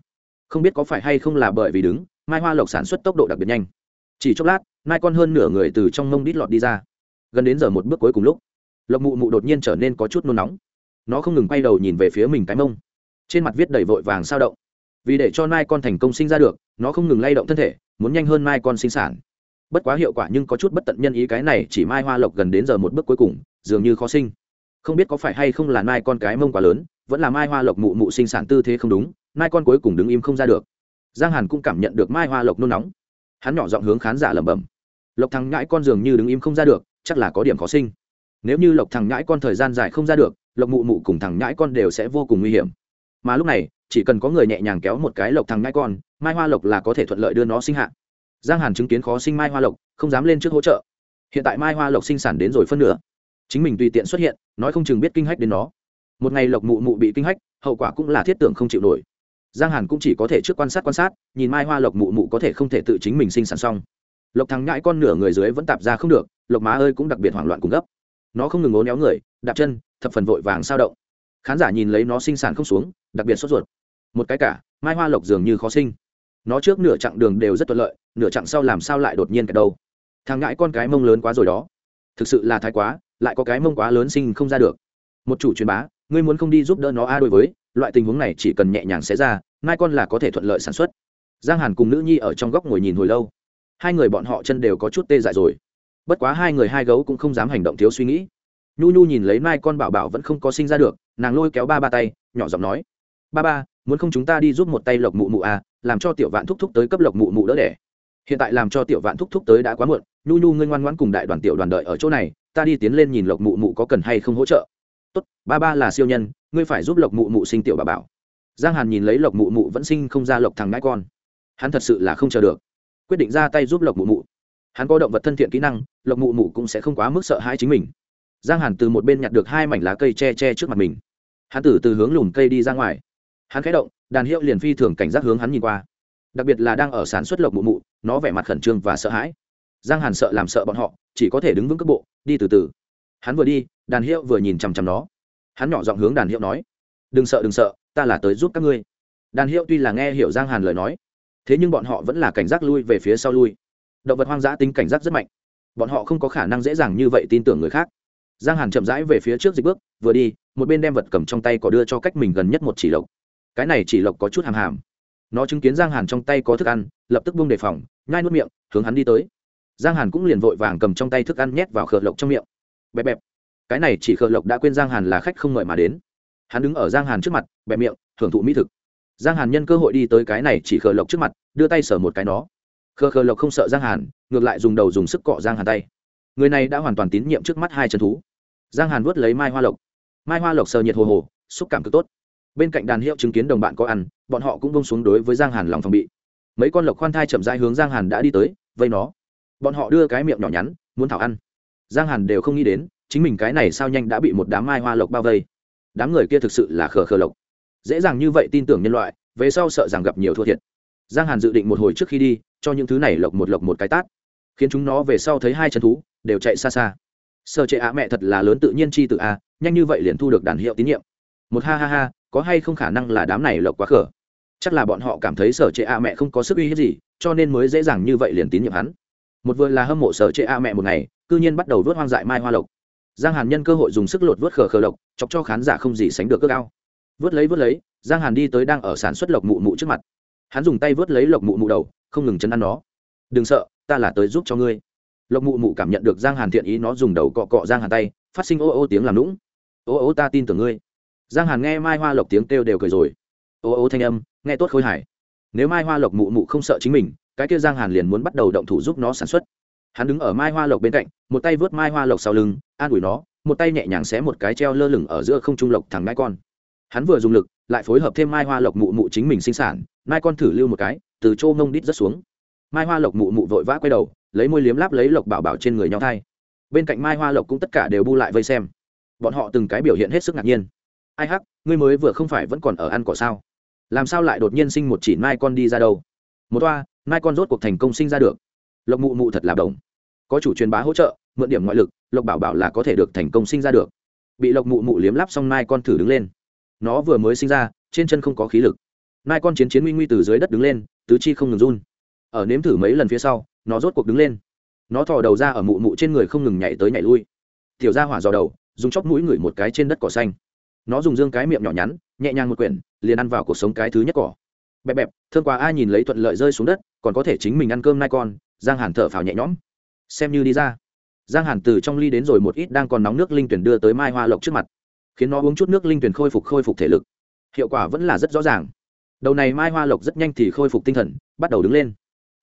Không biết có phải hay không là bởi vì đứng, mai hoa lộc sản xuất tốc độ đặc biệt nhanh. Chỉ chốc lát, mai con hơn nửa người từ trong mông đít lọt đi ra. Gần đến giờ một bước cuối cùng lúc, lộc mụ mụ đột nhiên trở nên có chút nôn nóng. Nó không ngừng quay đầu nhìn về phía mình cái mông. Trên mặt viết đầy vội vàng sao động. Vì để cho mai con thành công sinh ra được, nó không ngừng lay động thân thể, muốn nhanh hơn mai con sinh sản bất quá hiệu quả nhưng có chút bất tận nhân ý cái này, chỉ mai hoa lộc gần đến giờ một bước cuối cùng, dường như khó sinh. Không biết có phải hay không là mai con cái mông quá lớn, vẫn là mai hoa lộc mụ mụ sinh sản tư thế không đúng, mai con cuối cùng đứng im không ra được. Giang hàn cũng cảm nhận được mai hoa lộc nôn nóng. Hắn nhỏ giọng hướng khán giả lẩm bẩm. Lộc thằng ngãi con dường như đứng im không ra được, chắc là có điểm khó sinh. Nếu như lộc thằng nhãi con thời gian dài không ra được, lộc mụ mụ cùng thằng nhãi con đều sẽ vô cùng nguy hiểm. Mà lúc này, chỉ cần có người nhẹ nhàng kéo một cái lộc thằng nhãi con, mai hoa lộc là có thể thuận lợi đưa nó sinh hạ giang hàn chứng kiến khó sinh mai hoa lộc, không dám lên trước hỗ trợ. Hiện tại mai hoa lộc sinh sản đến rồi phân nửa. Chính mình tùy tiện xuất hiện, nói không chừng biết kinh hách đến nó. Một ngày lộc mụ mụ bị kinh hách, hậu quả cũng là thiết tưởng không chịu nổi. Giang hàn cũng chỉ có thể trước quan sát quan sát, nhìn mai hoa lộc mụ mụ có thể không thể tự chính mình sinh sản xong. Lộc thằng ngãi con nửa người dưới vẫn tạp ra không được, lộc má ơi cũng đặc biệt hoảng loạn cùng gấp. Nó không ngừng ngố néo người, đạp chân, thập phần vội vàng sao động. Khán giả nhìn lấy nó sinh sản không xuống, đặc biệt sốt ruột. Một cái cả, mai hoa lộc dường như khó sinh nó trước nửa chặng đường đều rất thuận lợi, nửa chặng sau làm sao lại đột nhiên cả đâu? Thằng ngãi con cái mông lớn quá rồi đó. Thực sự là thái quá, lại có cái mông quá lớn sinh không ra được. Một chủ truyền bá, ngươi muốn không đi giúp đỡ nó a đối với, loại tình huống này chỉ cần nhẹ nhàng sẽ ra ngai con là có thể thuận lợi sản xuất. Giang hàn cùng nữ nhi ở trong góc ngồi nhìn hồi lâu. Hai người bọn họ chân đều có chút tê dại rồi. Bất quá hai người hai gấu cũng không dám hành động thiếu suy nghĩ. Nhu nhu nhìn lấy mai con bảo bảo vẫn không có sinh ra được, nàng lôi kéo ba ba tay, nhỏ giọng nói. Ba ba muốn không chúng ta đi giúp một tay lộc mụ mụ à làm cho tiểu vạn thúc thúc tới cấp lộc mụ mụ đỡ đẻ. Hiện tại làm cho tiểu vạn thúc thúc tới đã quá muộn, nhu nhu ngươi ngoan ngoãn cùng đại đoàn tiểu đoàn đợi ở chỗ này, ta đi tiến lên nhìn lộc mụ mụ có cần hay không hỗ trợ. Tốt, ba ba là siêu nhân, ngươi phải giúp lộc mụ mụ sinh tiểu bà bảo. Giang hàn nhìn lấy lộc mụ mụ vẫn sinh không ra lộc thằng ngãi con. Hắn thật sự là không chờ được. Quyết định ra tay giúp lộc mụ mụ. Hắn có động vật thân thiện kỹ năng, lộc mụ mụ cũng sẽ không quá mức sợ hãi chính mình. Giang hàn từ một bên nhặt được hai mảnh lá cây che che trước mặt mình. Hắn từ từ hướng lùm cây đi ra ngoài hắn khẽ động, đàn hiệu liền phi thường cảnh giác hướng hắn nhìn qua. Đặc biệt là đang ở sản xuất lộc mụ mụ, nó vẻ mặt khẩn trương và sợ hãi. Giang hàn sợ làm sợ bọn họ, chỉ có thể đứng vững cước bộ, đi từ từ. Hắn vừa đi, đàn hiệu vừa nhìn chằm chằm nó. Hắn nhỏ giọng hướng đàn hiệu nói, đừng sợ đừng sợ, ta là tới giúp các ngươi. Đàn hiệu tuy là nghe hiểu giang hàn lời nói, thế nhưng bọn họ vẫn là cảnh giác lui về phía sau lui. Động vật hoang dã tính cảnh giác rất mạnh. Bọn họ không có khả năng dễ dàng như vậy tin tưởng người khác. Giang hàn chậm rãi về phía trước dịch bước, vừa đi, một bên đem vật cầm trong tay có đưa cho cách mình gần nhất một chỉ lộc cái này chỉ lộc có chút hàm hàm. Nó chứng kiến giang hàn trong tay có thức ăn, lập tức buông đề phòng, nhai nuốt miệng, hướng hắn đi tới. Giang hàn cũng liền vội vàng cầm trong tay thức ăn nhét vào khờ lộc trong miệng. Bẹp bẹp. Cái này chỉ khờ lộc đã quên giang hàn là khách không mời mà đến. Hắn đứng ở giang hàn trước mặt, bẹp miệng hưởng thụ mỹ thực. Giang hàn nhân cơ hội đi tới cái này chỉ khờ lộc trước mặt, đưa tay sở một cái nó. Khờ khờ lộc không sợ giang hàn, ngược lại dùng đầu dùng sức cọ giang hàn tay. Người này đã hoàn toàn tín nhiệm trước mắt hai chân thú. Giang hàn vuốt lấy mai hoa lộc. Mai hoa lộc sờ nhiệt hồ hồ, xúc cảm cực tốt bên cạnh đàn hiệu chứng kiến đồng bạn có ăn, bọn họ cũng bông xuống đối với giang hàn lòng phòng bị. Mấy con lộc khoan thai chậm rãi hướng giang hàn đã đi tới, vây nó. Bọn họ đưa cái miệng nhỏ nhắn, muốn thảo ăn. Giang hàn đều không nghĩ đến, chính mình cái này sao nhanh đã bị một đám mai hoa lộc bao vây. Đám người kia thực sự là khờ khờ lộc. Dễ dàng như vậy tin tưởng nhân loại, về sau sợ rằng gặp nhiều thua thiệt. Giang hàn dự định một hồi trước khi đi, cho những thứ này lộc một lộc một cái tát. Khiến chúng nó về sau thấy hai chân thú, đều chạy xa xa. Sợ chệ ạ mẹ thật là lớn tự nhiên chi tự a, nhanh như vậy liền thu được đàn hiệu tín nhiệm. Một ha ha ha có hay không khả năng là đám này lộc quá khở chắc là bọn họ cảm thấy sở trệ a mẹ không có sức uy hiếp gì, cho nên mới dễ dàng như vậy liền tín nhiệm hắn. Một vừa là hâm mộ sở trệ a mẹ một ngày, cư nhiên bắt đầu vớt hoang dại mai hoa lộc. Giang hàn nhân cơ hội dùng sức lột vớt khờ khờ lộc, chọc cho khán giả không gì sánh được cước cao. Vớt lấy vớt lấy, giang hàn đi tới đang ở sản xuất lộc mụ mụ trước mặt. Hắn dùng tay vớt lấy lộc mụ mụ đầu, không ngừng chấn ăn nó. Đừng sợ, ta là tới giúp cho ngươi. Lộc mụ mụ cảm nhận được giang hàn thiện ý, nó dùng đầu cọ cọ giang hàn tay, phát sinh ô ô tiếng làm lũng ô ô, ta tin tưởng ngươi giang hàn nghe mai hoa lộc tiếng kêu đều cười rồi. Ô ô thanh âm, nghe tốt khôi hài. Nếu mai hoa lộc mụ mụ không sợ chính mình, cái kia giang hàn liền muốn bắt đầu động thủ giúp nó sản xuất. Hắn đứng ở mai hoa lộc bên cạnh, một tay vớt mai hoa lộc sau lưng, an ủi nó, một tay nhẹ nhàng xé một cái treo lơ lửng ở giữa không trung lộc thằng ngai con. Hắn vừa dùng lực, lại phối hợp thêm mai hoa lộc mụ mụ chính mình sinh sản mai con thử lưu một cái, từ chỗ mông đít rất xuống. Mai hoa lộc mụ mụ vội vã quay đầu, lấy môi liếm láp lấy lộc bảo bảo trên người nhau thai. Bên cạnh mai hoa lộc cũng tất cả đều bu lại vây xem. Bọn họ từng cái biểu hiện hết sức ngạc nhiên ai hắc, ngươi mới vừa không phải vẫn còn ở ăn cỏ sao? Làm sao lại đột nhiên sinh một chỉ mai con đi ra đâu? Một toa mai con rốt cuộc thành công sinh ra được. Lộc mụ mụ thật là đồng có chủ truyền bá hỗ trợ, mượn điểm ngoại lực, lộc bảo bảo là có thể được thành công sinh ra được. Bị lộc mụ mụ liếm lắp xong mai con thử đứng lên. Nó vừa mới sinh ra, trên chân không có khí lực. Mai con chiến chiến nguy nguy từ dưới đất đứng lên, tứ chi không ngừng run. Ở nếm thử mấy lần phía sau, nó rốt cuộc đứng lên. Nó thò đầu ra ở mụ mụ trên người không ngừng nhảy tới nhảy lui. Tiểu ra hỏa dò đầu, dùng chóp mũi ngửi một cái trên đất cỏ xanh nó dùng dương cái miệng nhỏ nhắn, nhẹ nhàng một quyển, liền ăn vào cuộc sống cái thứ nhất cỏ. Bẹp bẹp, thương quá ai nhìn lấy thuận lợi rơi xuống đất, còn có thể chính mình ăn cơm nai con, giang hàn thở phào nhẹ nhõm. Xem như đi ra. Giang hàn từ trong ly đến rồi một ít đang còn nóng nước linh tuyển đưa tới mai hoa lộc trước mặt. Khiến nó uống chút nước linh tuyển khôi phục khôi phục thể lực. Hiệu quả vẫn là rất rõ ràng. Đầu này mai hoa lộc rất nhanh thì khôi phục tinh thần, bắt đầu đứng lên.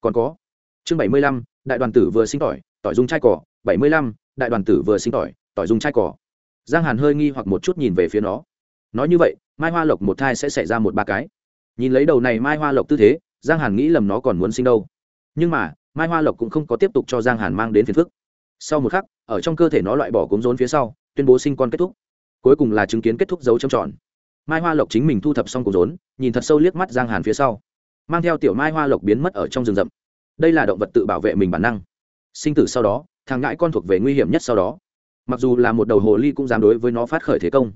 Còn có, chương bảy mươi lăm, đại đoàn tử vừa sinh tỏi tỏi dung chai cỏ. bảy mươi lăm, đại đoàn tử vừa sinh tỏi tỏi dung chai cỏ giang hàn hơi nghi hoặc một chút nhìn về phía nó. Nói như vậy, mai hoa lộc một thai sẽ xảy ra một ba cái. Nhìn lấy đầu này mai hoa lộc tư thế, giang hàn nghĩ lầm nó còn muốn sinh đâu. Nhưng mà, mai hoa lộc cũng không có tiếp tục cho giang hàn mang đến phiền phức. Sau một khắc, ở trong cơ thể nó loại bỏ cốm rốn phía sau, tuyên bố sinh con kết thúc. Cuối cùng là chứng kiến kết thúc dấu trầm tròn. Mai hoa lộc chính mình thu thập xong cốm rốn, nhìn thật sâu liếc mắt giang hàn phía sau. Mang theo tiểu mai hoa lộc biến mất ở trong rừng rậm. Đây là động vật tự bảo vệ mình bản năng. Sinh tử sau đó, thằng ngãi con thuộc về nguy hiểm nhất sau đó mặc dù là một đầu hồ ly cũng dám đối với nó phát khởi thế công.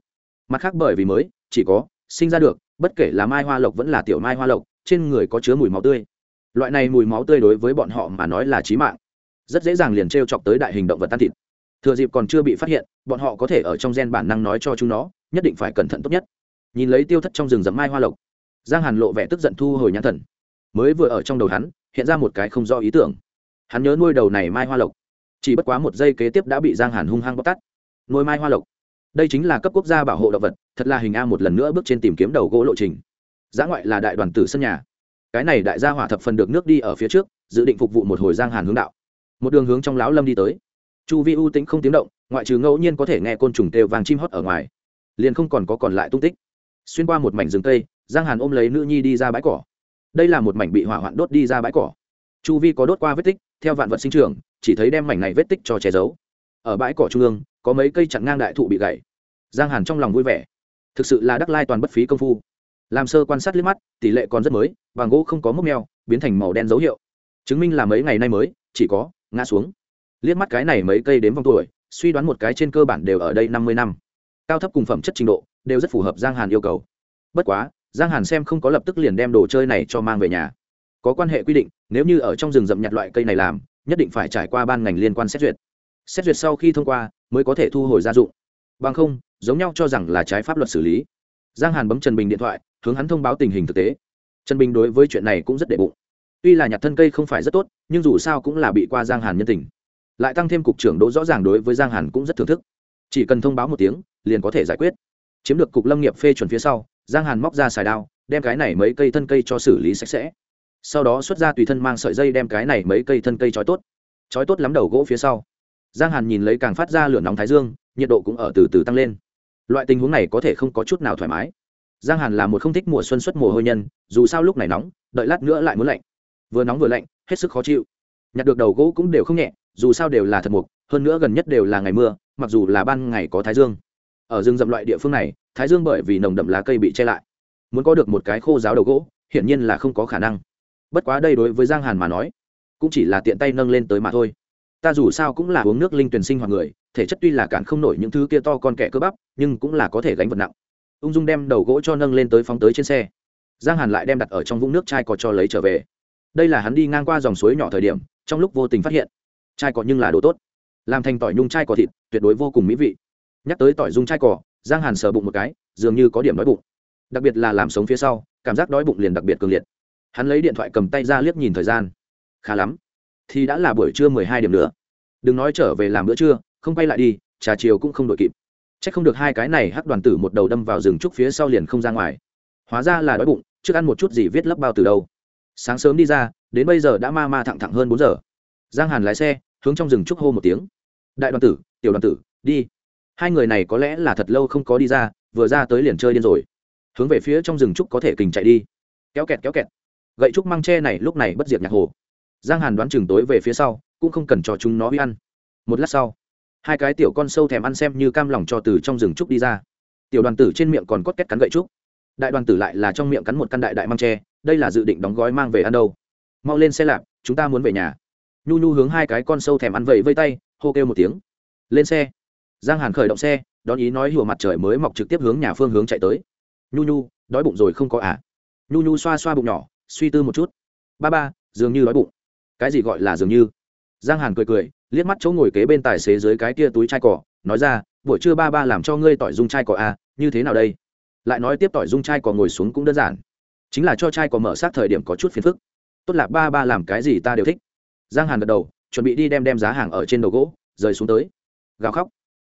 Mặt khác bởi vì mới, chỉ có, sinh ra được, bất kể là mai hoa lộc vẫn là tiểu mai hoa lộc, trên người có chứa mùi máu tươi. Loại này mùi máu tươi đối với bọn họ mà nói là trí mạng. Rất dễ dàng liền t r e o chọc tới đại hình động vật tan thịt. Thừa dịp còn chưa bị phát hiện, bọn họ có thể ở trong gen bản năng nói cho chúng nó, nhất định phải cẩn thận tốt nhất. Nhìn lấy tiêu thất trong rừng rậm mai hoa lộc, giang hàn lộ vẻ tức giận thu hồi nhãn thần. Mới vừa ở trong đầu hắn, hiện ra một cái không do ý tưởng. Hắn nhớ nuôi đầu này mai hoa lộc chỉ bất quá một giây kế tiếp đã bị giang hàn hung hăng bóc tắt nồi mai hoa lộc. Đây chính là cấp quốc gia bảo hộ động vật, thật là hình a một lần nữa bước trên tìm kiếm đầu gỗ lộ trình. Giã ngoại là đại đoàn tử sân nhà. Cái này đại gia hỏa thập phần được nước đi ở phía trước, dự định phục vụ một hồi giang hàn hướng đạo. Một đường hướng trong lão lâm đi tới. Chu vi ưu tĩnh không tiếng động, ngoại trừ ngẫu nhiên có thể nghe côn trùng têu vàng chim hót ở ngoài, liền không còn có còn lại tung tích. Xuyên qua một mảnh rừng cây, giang hàn ôm lấy nữ nhi đi ra bãi cỏ. Đây là một mảnh bị hỏa hoạn đốt đi ra bãi cỏ. Chu vi có đốt qua vết tích, theo vạn vật sinh trưởng chỉ thấy đem mảnh này vết tích cho che giấu. Ở bãi cỏ trung ương, có mấy cây chặn ngang đại thụ bị gãy. Giang hàn trong lòng vui vẻ. Thực sự là đắc lai toàn bất phí công phu. Làm sơ quan sát liếc mắt, tỷ lệ còn rất mới, vàng gỗ không có mốc meo, biến thành màu đen dấu hiệu. Chứng minh là mấy ngày nay mới, chỉ có ngã xuống. Liếc mắt cái này mấy cây đến vòng tuổi, suy đoán một cái trên cơ bản đều ở đây năm mươi năm. Cao thấp cùng phẩm chất trình độ, đều rất phù hợp giang hàn yêu cầu. Bất quá, giang hàn xem không có lập tức liền đem đồ chơi này cho mang về nhà. Có quan hệ quy định, nếu như ở trong rừng rậm nhặt loại cây này làm nhất định phải trải qua ban ngành liên quan xét duyệt. Xét duyệt sau khi thông qua, mới có thể thu hồi gia dụng. Bằng không, giống nhau cho rằng là trái pháp luật xử lý. Giang hàn bấm trần bình điện thoại, hướng hắn thông báo tình hình thực tế. Trần bình đối với chuyện này cũng rất đệ bụng. Tuy là nhặt thân cây không phải rất tốt, nhưng dù sao cũng là bị qua giang hàn nhân tình. Lại tăng thêm cục trưởng đỗ rõ ràng đối với giang hàn cũng rất thưởng thức. Chỉ cần thông báo một tiếng, liền có thể giải quyết. Chiếm được cục lâm nghiệp phê chuẩn phía sau, giang hàn móc ra xài đao, đem cái này mấy cây thân cây cho xử lý sạch sẽ sau đó xuất ra tùy thân mang sợi dây đem cái này mấy cây thân cây trói tốt. Trói tốt lắm đầu gỗ phía sau. Giang hàn nhìn lấy càng phát ra lửa nóng thái dương, nhiệt độ cũng ở từ từ tăng lên. Loại tình huống này có thể không có chút nào thoải mái. Giang hàn là một không thích mùa xuân xuất mùa hôi nhân, dù sao lúc này nóng, đợi lát nữa lại muốn lạnh. Vừa nóng vừa lạnh, hết sức khó chịu. Nhặt được đầu gỗ cũng đều không nhẹ, dù sao đều là thật mục, hơn nữa gần nhất đều là ngày mưa, mặc dù là ban ngày có thái dương. Ở rừng rậm loại địa phương này, thái dương bởi vì nồng đậm lá cây bị che lại. Muốn có được một cái khô giáo đầu gỗ, hiển nhiên là không có khả năng bất quá đây đối với giang hàn mà nói, cũng chỉ là tiện tay nâng lên tới mà thôi. Ta dù sao cũng là uống nước linh tuyển sinh hoặc người, thể chất tuy là cản không nổi những thứ kia to con kẻ cơ bắp, nhưng cũng là có thể gánh vật nặng. Ung dung đem đầu gỗ cho nâng lên tới phóng tới trên xe. Giang hàn lại đem đặt ở trong vũng nước chai có cho lấy trở về. Đây là hắn đi ngang qua dòng suối nhỏ thời điểm, trong lúc vô tình phát hiện, chai cỏ nhưng là đồ tốt. Làm thành tỏi nhung chai cỏ thịt, tuyệt đối vô cùng mỹ vị. Nhắc tới tỏi dung chai cỏ giang hàn sờ bụng một cái, dường như có điểm đói bụng. Đặc biệt là làm sống phía sau, cảm giác đói bụng liền đặc biệt cường liệt hắn lấy điện thoại cầm tay ra liếc nhìn thời gian. Khá lắm. Thì đã là buổi trưa mười hai điểm nữa. Đừng nói trở về làm bữa trưa, không quay lại đi, trà chiều cũng không đội kịp. C h ắ c không được hai cái này hắc đoàn tử một đầu đâm vào rừng trúc phía sau liền không ra ngoài. Hóa ra là đói bụng, trước ăn một chút gì viết lấp bao từ đâu. Sáng sớm đi ra, đến bây giờ đã ma ma thẳng thẳng hơn bốn giờ. Giang hàn lái xe, hướng trong rừng trúc hô một tiếng. Đại đoàn tử, tiểu đoàn tử, đi. Hai người này có lẽ là thật lâu không có đi ra, vừa ra tới liền chơi điên rồi. Hướng về phía trong rừng trúc có thể kình chạy đi. Kéo kẹt kéo kẹt gậy trúc măng tre này lúc này bất diệt nhạc hồ. Giang hàn đoán chừng tối về phía sau, cũng không cần cho chúng nó đi ăn. Một lát sau, hai cái tiểu con sâu thèm ăn xem như cam lòng cho từ trong rừng trúc đi ra. Tiểu đoàn tử trên miệng còn cốt két cắn gậy trúc. Đại đoàn tử lại là trong miệng cắn một căn đại đại măng tre, đây là dự định đóng gói mang về ăn đâu. Mau lên xe lạp, chúng ta muốn về nhà. Nhu nhu hướng hai cái con sâu thèm ăn vậy vây tay, hô kêu một tiếng. Lên xe. Giang hàn khởi động xe, đón ý nói hùa mặt trời mới mọc trực tiếp hướng nhà phương hướng chạy tới. Nhu nhu, đói bụng rồi không có à? Nhu nhu xoa xoa bụng nhỏ suy tư một chút. Ba ba dường như đói bụng. Cái gì gọi là dường như? Giang hàn cười cười liếc mắt chỗ ngồi kế bên tài xế dưới cái kia túi chai cỏ nói ra buổi trưa ba ba làm cho ngươi tỏi dung chai cỏ à, như thế nào đây? Lại nói tiếp tỏi dung chai cỏ ngồi xuống cũng đơn giản. Chính là cho chai cỏ mở sát thời điểm có chút phiền phức. Tốt là ba ba làm cái gì ta đều thích. Giang hàn gật đầu chuẩn bị đi đem đem giá hàng ở trên đầu gỗ rời xuống tới. Gào khóc.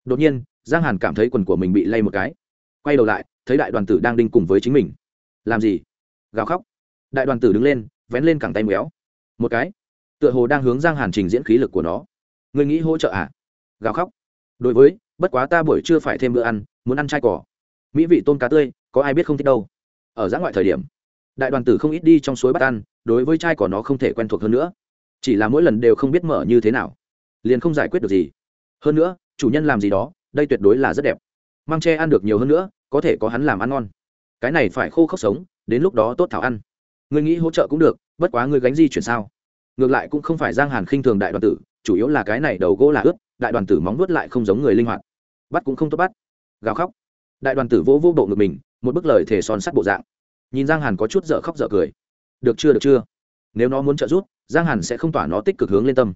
Đột nhiên giang hàn cảm thấy quần của mình bị lay một cái. Quay đầu lại thấy đại đoàn tử đang đinh cùng với chính mình. Làm gì? Gào khóc đại đoàn tử đứng lên, vén lên cẳng tay méo. Một cái. Tựa hồ đang hướng giang hàn trình diễn khí lực của nó. Người nghĩ hỗ trợ à? Gào khóc. Đối với, bất quá ta buổi trưa phải thêm bữa ăn, muốn ăn chai cỏ. Mỹ vị tôm cá tươi, có ai biết không thích đâu. Ở giã ngoại thời điểm, đại đoàn tử không ít đi trong suối bắt ăn, đối với chai cỏ nó không thể quen thuộc hơn nữa. Chỉ là mỗi lần đều không biết mở như thế nào, liền không giải quyết được gì. Hơn nữa, chủ nhân làm gì đó, đây tuyệt đối là rất đẹp. Mang tre ăn được nhiều hơn nữa, có thể có hắn làm ăn ngon. Cái này phải khô khốc sống, đến lúc đó tốt thảo ăn ngươi nghĩ hỗ trợ cũng được, bất quá ngươi gánh di chuyển sao? Ngược lại cũng không phải giang hàn khinh thường đại đoàn tử, chủ yếu là cái này đầu gỗ là ướt, đại đoàn tử móng nuốt lại không giống người linh hoạt. Bắt cũng không tốt bắt. Gào khóc. Đại đoàn tử vỗ vỗ bộ ngực mình, một bức lời thể son sắt bộ dạng. Nhìn giang hàn có chút dở khóc dở cười. Được chưa được chưa? Nếu nó muốn trợ giúp, giang hàn sẽ không tỏa nó tích cực hướng lên tâm.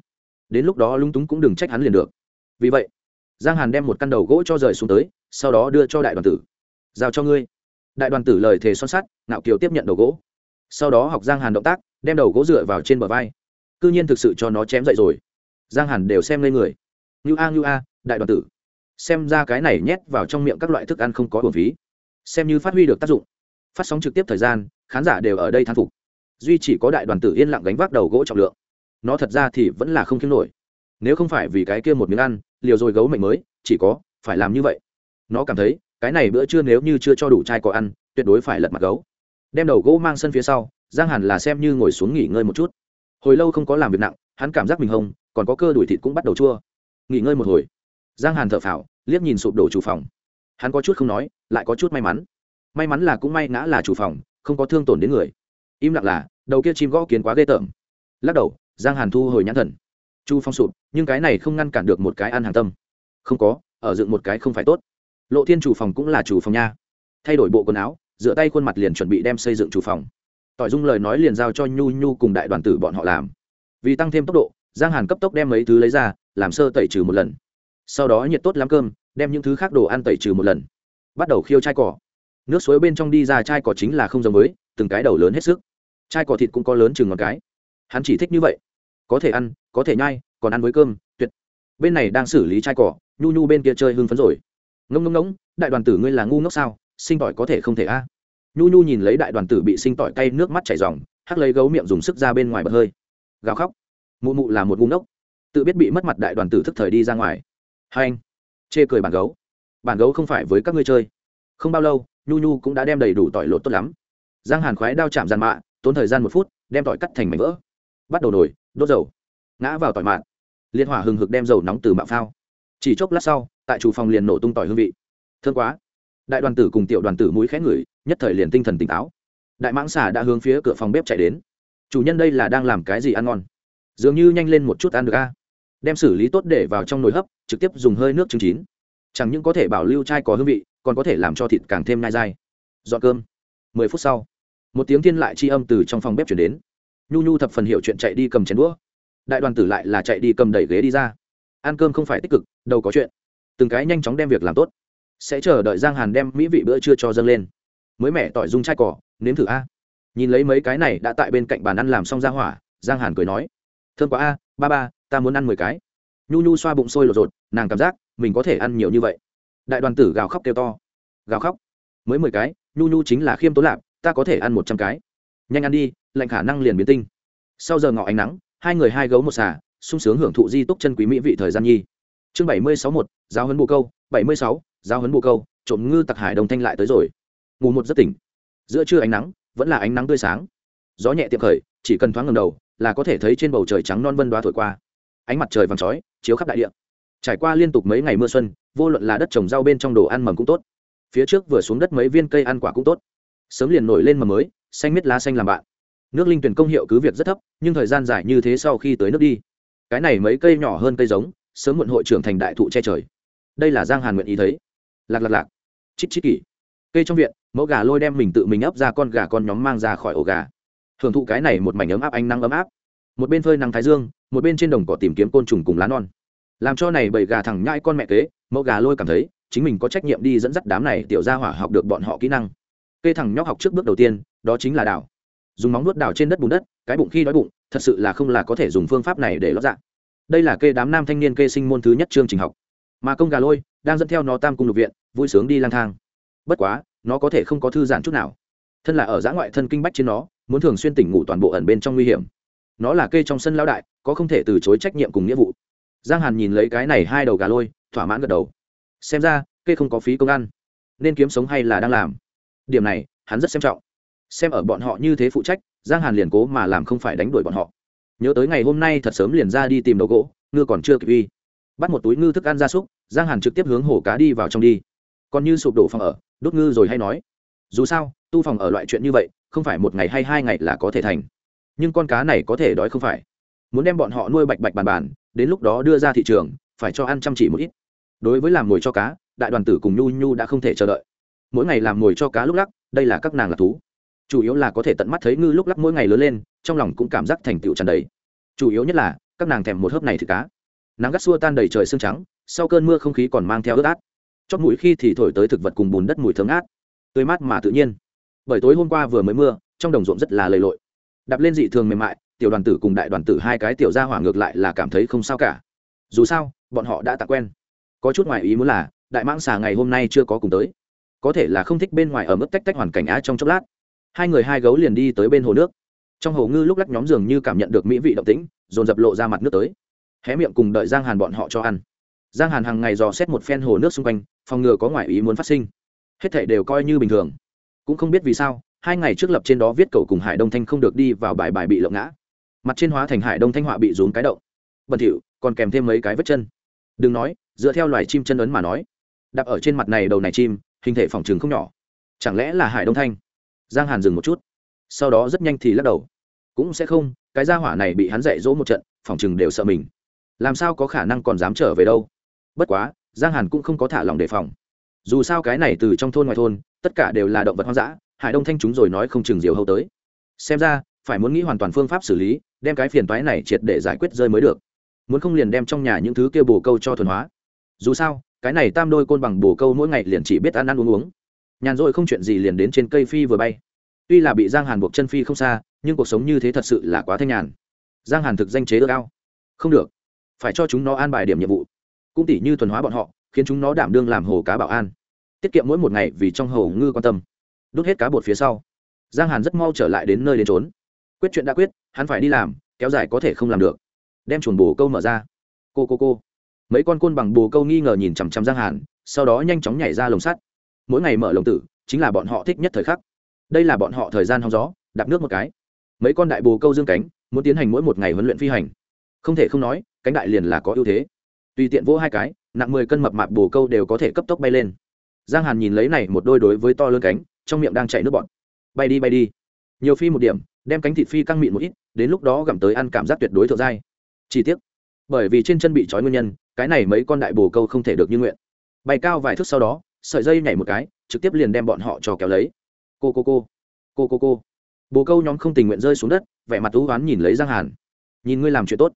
Đến lúc đó lung túng cũng đừng trách hắn liền được. Vì vậy, giang hàn đem một căn đầu gỗ cho rời xuống tới, sau đó đưa cho đại đoàn tử. Giao cho ngươi. Đại đoàn tử lời thề son sắt nạo kiều tiếp nhận đầu gỗ sau đó học giang hàn động tác, đem đầu gỗ dựa vào trên bờ vai. C ư nhiên thực sự cho nó chém dậy rồi. Giang hàn đều xem lên người. Như a như a, đại đoàn tử. Xem ra cái này nhét vào trong miệng các loại thức ăn không có hồn phí. Xem như phát huy được tác dụng. Phát sóng trực tiếp thời gian, khán giả đều ở đây thán phục. Duy chỉ có đại đoàn tử yên lặng gánh vác đầu gỗ trọng lượng. Nó thật ra thì vẫn là không kiếm nổi. Nếu không phải vì cái kia một miếng ăn, liều rồi gấu mệnh mới, chỉ có phải làm như vậy. Nó cảm thấy, cái này bữa trưa nếu như chưa cho đủ chai có ăn, tuyệt đối phải lật mặt gấu đem đầu gỗ mang sân phía sau, giang hàn là xem như ngồi xuống nghỉ ngơi một chút. Hồi lâu không có làm việc nặng, hắn cảm giác mình hông, còn có cơ đuổi thịt cũng bắt đầu chua. Nghỉ ngơi một hồi. Giang hàn thở phào, liếc nhìn sụp đổ chủ phòng. Hắn có chút không nói, lại có chút may mắn. May mắn là cũng may ngã là chủ phòng, không có thương tổn đến người. Im lặng là, đầu kia chim gõ kiến quá ghê tởm. Lắc đầu, giang hàn thu hồi nhãn thần. Chu phong sụp, nhưng cái này không ngăn cản được một cái ăn hàng tâm. Không có, ở dựng một cái không phải tốt. Lộ thiên chủ phòng cũng là chủ phòng nha. Thay đổi bộ quần áo dựa tay khuôn mặt liền chuẩn bị đem xây dựng chủ phòng. Tỏi dung lời nói liền giao cho nhu nhu cùng đại đoàn tử bọn họ làm. Vì tăng thêm tốc độ, giang hàn cấp tốc đem mấy thứ lấy ra, làm sơ tẩy trừ một lần. Sau đó nhiệt tốt lắm cơm, đem những thứ khác đồ ăn tẩy trừ một lần. Bắt đầu khiêu chai cỏ. Nước suối bên trong đi ra chai cỏ chính là không giống với, từng cái đầu lớn hết sức. Chai cỏ thịt cũng có lớn chừng một cái. Hắn chỉ thích như vậy. Có thể ăn, có thể nhai, còn ăn với cơm, tuyệt. Bên này đang xử lý chai cỏ, nhu nhu bên kia chơi hưng phấn rồi. Ngông ngông ngỗng, đại đoàn tử ngươi là ngu ngốc sao? Sinh tỏi có thể không thể a. Nhu nhu nhìn lấy đại đoàn tử bị sinh tỏi cay nước mắt chảy dòng hắc lấy gấu miệng dùng sức ra bên ngoài bật hơi. Gào khóc. Mụ mụ là một ngu ngốc. Tự biết bị mất mặt đại đoàn tử thức thời đi ra ngoài. Hai anh, chê cười bản gấu. Bản gấu không phải với các ngươi chơi. Không bao lâu, nhu nhu cũng đã đem đầy đủ tỏi lột tốt lắm. Giang hàn khoái đao chạm giàn mạ, tốn thời gian một phút, đem tỏi cắt thành mảnh vỡ. Bắt đầu nổi, đốt dầu. Ngã vào tỏi mạn liên hỏa hừng hực đem dầu nóng từ mạo phao. Chỉ chốc lát sau, tại chủ phòng liền nổ tung tỏi hương vị. Thương quá đại đoàn tử cùng tiểu đoàn tử mũi khẽ ngửi, nhất thời liền tinh thần tỉnh táo. Đại mãng xà đã hướng phía cửa phòng bếp chạy đến. Chủ nhân đây là đang làm cái gì ăn ngon? Dường như nhanh lên một chút ăn được a. Đem xử lý tốt để vào trong nồi hấp, trực tiếp dùng hơi nước trứng chín. Chẳng những có thể bảo lưu chai có hương vị, còn có thể làm cho thịt càng thêm nai dai. Dọn cơm. Mười phút sau, một tiếng thiên lại chi âm từ trong phòng bếp chuyển đến. Nhu nhu thập phần hiểu chuyện chạy đi cầm chén đũa. Đại đoàn tử lại là chạy đi cầm đẩy ghế đi ra. Ăn cơm không phải tích cực, đâu có chuyện. Từng cái nhanh chóng đem việc làm tốt sẽ chờ đợi giang hàn đem mỹ vị bữa trưa cho dâng lên. Mới mẻ tỏi dung chai cỏ, nếm thử a. Nhìn lấy mấy cái này đã tại bên cạnh bàn ăn làm xong ra hỏa, giang hàn cười nói thương quá a, ba ba, ta muốn ăn mười cái. Nhu nhu xoa bụng sôi lột rột nàng cảm giác mình có thể ăn nhiều như vậy. Đại đoàn tử gào khóc kêu to. Gào khóc? Mới mười cái, nhu nhu chính là khiêm tốn lạp, ta có thể ăn một trăm cái. Nhanh ăn đi, lạnh khả năng liền biến tinh. Sau giờ ngọ ánh nắng, hai người hai gấu một xà, sung sướng hưởng thụ di túc chân quý mỹ vị thời gian nhi. Chương bảy mươi sáu một giáo huấn bồ câu, bảy mươi sáu giao hấn bồ câu, trộm ngư tặc hải đồng thanh lại tới rồi. Ngủ một giấc tỉnh. Giữa trưa ánh nắng, vẫn là ánh nắng tươi sáng. Gió nhẹ tiệm khởi, chỉ cần thoáng ngầm đầu, là có thể thấy trên bầu trời trắng non vân đoá thổi qua. Ánh mặt trời vàng chói, chiếu khắp đại địa. Trải qua liên tục mấy ngày mưa xuân, vô luận là đất trồng rau bên trong đồ ăn mầm cũng tốt. Phía trước vừa xuống đất mấy viên cây ăn quả cũng tốt. Sớm liền nổi lên mầm mới, xanh miết lá xanh làm bạn. Nước linh tuyển công hiệu cứ việc rất thấp, nhưng thời gian dài như thế sau khi tới nước đi. Cái này mấy cây nhỏ hơn cây giống, sớm muộn hội trưởng thành đại thụ che trời. Đây là giang hàn nguyện ý thấy lạc lạc lạc. Chít chít kỷ. Cây trong viện, mẫu gà lôi đem mình tự mình ấp ra con gà con nhóm mang ra khỏi ổ gà. Hưởng thụ cái này một mảnh ấm áp ánh nắng ấm áp. Một bên phơi nắng thái dương, một bên trên đồng cỏ tìm kiếm côn trùng cùng lá non. Làm cho này bầy gà thẳng nhãi con mẹ kế, mẫu gà lôi cảm thấy, chính mình có trách nhiệm đi dẫn dắt đám này tiểu gia hỏa học được bọn họ kỹ năng. Cây thẳng nhóc học trước bước đầu tiên, đó chính là đào. Dùng móng nuốt đào trên đất bùn đất, cái bụng khi đói bụng, thật sự là không là có thể dùng phương pháp này để lót dạng đây là cây đám nam thanh niên kê sinh môn thứ nhất chương trình học mà công gà lôi đang dẫn theo nó tam cung lục viện, vui sướng đi lang thang. Bất quá, nó có thể không có thư giãn chút nào. Thân là ở giã ngoại thân kinh bách trên nó, muốn thường xuyên tỉnh ngủ toàn bộ ẩn bên trong nguy hiểm. Nó là cây trong sân lao đại, có không thể từ chối trách nhiệm cùng nghĩa vụ. Giang hàn nhìn lấy cái này hai đầu gà lôi, thỏa mãn gật đầu. Xem ra cây không có phí công ăn. Nên kiếm sống hay là đang làm? Điểm này, hắn rất xem trọng. Xem ở bọn họ như thế phụ trách, giang hàn liền cố mà làm không phải đánh đuổi bọn họ. Nhớ tới ngày hôm nay thật sớm liền ra đi tìm đầu gỗ, ngư còn chưa kịp uy bắt một túi ngư thức ăn gia súc giang hàn trực tiếp hướng hồ cá đi vào trong đi. Còn như sụp đổ phòng ở, đốt ngư rồi hay nói. Dù sao, tu phòng ở loại chuyện như vậy, không phải một ngày hay hai ngày là có thể thành. Nhưng con cá này có thể đói không phải. Muốn đem bọn họ nuôi bạch bạch bàn bàn, đến lúc đó đưa ra thị trường, phải cho ăn chăm chỉ một ít. Đối với làm mồi cho cá, đại đoàn tử cùng nhu nhu đã không thể chờ đợi. Mỗi ngày làm mồi cho cá lúc lắc, đây là các nàng là thú. Chủ yếu là có thể tận mắt thấy ngư lúc lắc mỗi ngày lớn lên, trong lòng cũng cảm giác thành tựu tràn đầy. Chủ yếu nhất là, các nàng thèm một hớp này thì cá. Nắng gắt xua tan đầy trời sương trắng sau cơn mưa không khí còn mang theo ướt át. Chót mũi khi thì thổi tới thực vật cùng bùn đất mùi thơm át tươi mát mà tự nhiên. Bởi tối hôm qua vừa mới mưa, trong đồng ruộng rất là lầy lội. Đạp lên dị thường mềm mại, tiểu đoàn tử cùng đại đoàn tử hai cái tiểu gia hỏa ngược lại là cảm thấy không sao cả. Dù sao, bọn họ đã tạc quen. Có chút ngoài ý muốn là, đại mãng xà ngày hôm nay chưa có cùng tới. Có thể là không thích bên ngoài ở mức tách tách hoàn cảnh á trong chốc lát. Hai người hai gấu liền đi tới bên hồ nước. Trong hồ ngư lúc lắc nhóm dường như cảm nhận được mỹ vị động tĩnh, dồn dập lộ ra mặt nước tới. Hé miệng cùng đợi giang hàn bọn họ cho ăn giang hàn hàng ngày dò xét một phen hồ nước xung quanh, phòng ngừa có ngoại ý muốn phát sinh. Hết thể đều coi như bình thường. Cũng không biết vì sao, hai ngày trước lập trên đó viết cầu cùng hải đông thanh không được đi vào bài bài bị lộng ngã. Mặt trên hóa thành hải đông thanh họa bị rốn cái động. Bẩn thỉu, còn kèm thêm mấy cái vết chân. Đừng nói, dựa theo loài chim chân ấn mà nói, đạp ở trên mặt này đầu này chim, hình thể phòng trường không nhỏ. Chẳng lẽ là hải đông thanh? Giang hàn dừng một chút. Sau đó rất nhanh thì lắc đầu. Cũng sẽ không, cái gia hỏa này bị hắn dạy dỗ một trận phòng chừng đều sợ mình. Làm sao có khả năng còn dám trở về đâu? Bất quá, giang hàn cũng không có thả lòng đề phòng. Dù sao cái này từ trong thôn ngoài thôn, tất cả đều là động vật hoang dã, hải đông thanh chúng rồi nói không chừng diều hâu tới. Xem ra, phải muốn nghĩ hoàn toàn phương pháp xử lý, đem cái phiền toái này triệt để giải quyết rơi mới được. Muốn không liền đem trong nhà những thứ kia bồ câu cho thuần hóa. Dù sao, cái này tam đôi côn bằng bồ câu mỗi ngày liền chỉ biết ăn ăn uống uống. Nhàn rỗi không chuyện gì liền đến trên cây phi vừa bay. Tuy là bị giang hàn buộc chân phi không xa, nhưng cuộc sống như thế thật sự là quá thanh nhàn. Giang hàn thực danh chế ước cao không được. Phải cho chúng nó an bài điểm nhiệm vụ cũng tỷ như thuần hóa bọn họ, khiến chúng nó đảm đương làm hồ cá bảo an. Tiết kiệm mỗi một ngày vì trong hồ ngư quan tâm. Đốt hết cá bột phía sau, giang hàn rất mau trở lại đến nơi đến trốn quyết chuyện đã quyết, hắn phải đi làm, kéo dài có thể không làm được. Đem chuồn bồ câu mở ra. Cô cô cô. Mấy con côn bằng bồ câu nghi ngờ nhìn chằm chằm giang hàn, sau đó nhanh chóng nhảy ra lồng sắt. Mỗi ngày mở lồng tử, chính là bọn họ thích nhất thời khắc. Đây là bọn họ thời gian hóng gió, đạp nước một cái. Mấy con đại bồ câu dương cánh, muốn tiến hành mỗi một ngày huấn luyện phi hành. Không thể không nói, cánh đại liền là có ưu thế tùy tiện vỗ hai cái, nặng mười cân mập mạp bồ câu đều có thể cấp tốc bay lên. Giang hàn nhìn lấy này một đôi đối với to lớn cánh, trong miệng đang chạy nước bọt. Bay đi bay đi. Nhiều phi một điểm, đem cánh thịt phi căng mịn một ít, đến lúc đó gặm tới ăn cảm giác tuyệt đối thượng dai chi tiết bởi vì trên chân bị trói nguyên nhân, cái này mấy con đại bồ câu không thể được như nguyện. Bay cao vài thước sau đó, sợi dây nhảy một cái, trực tiếp liền đem bọn họ cho kéo lấy. Cô cô cô. Cô cô cô. Bồ câu nhóm không tình nguyện rơi xuống đất, vẻ mặt thú oán nhìn lấy giang hàn. Nhìn ngươi làm chuyện tốt.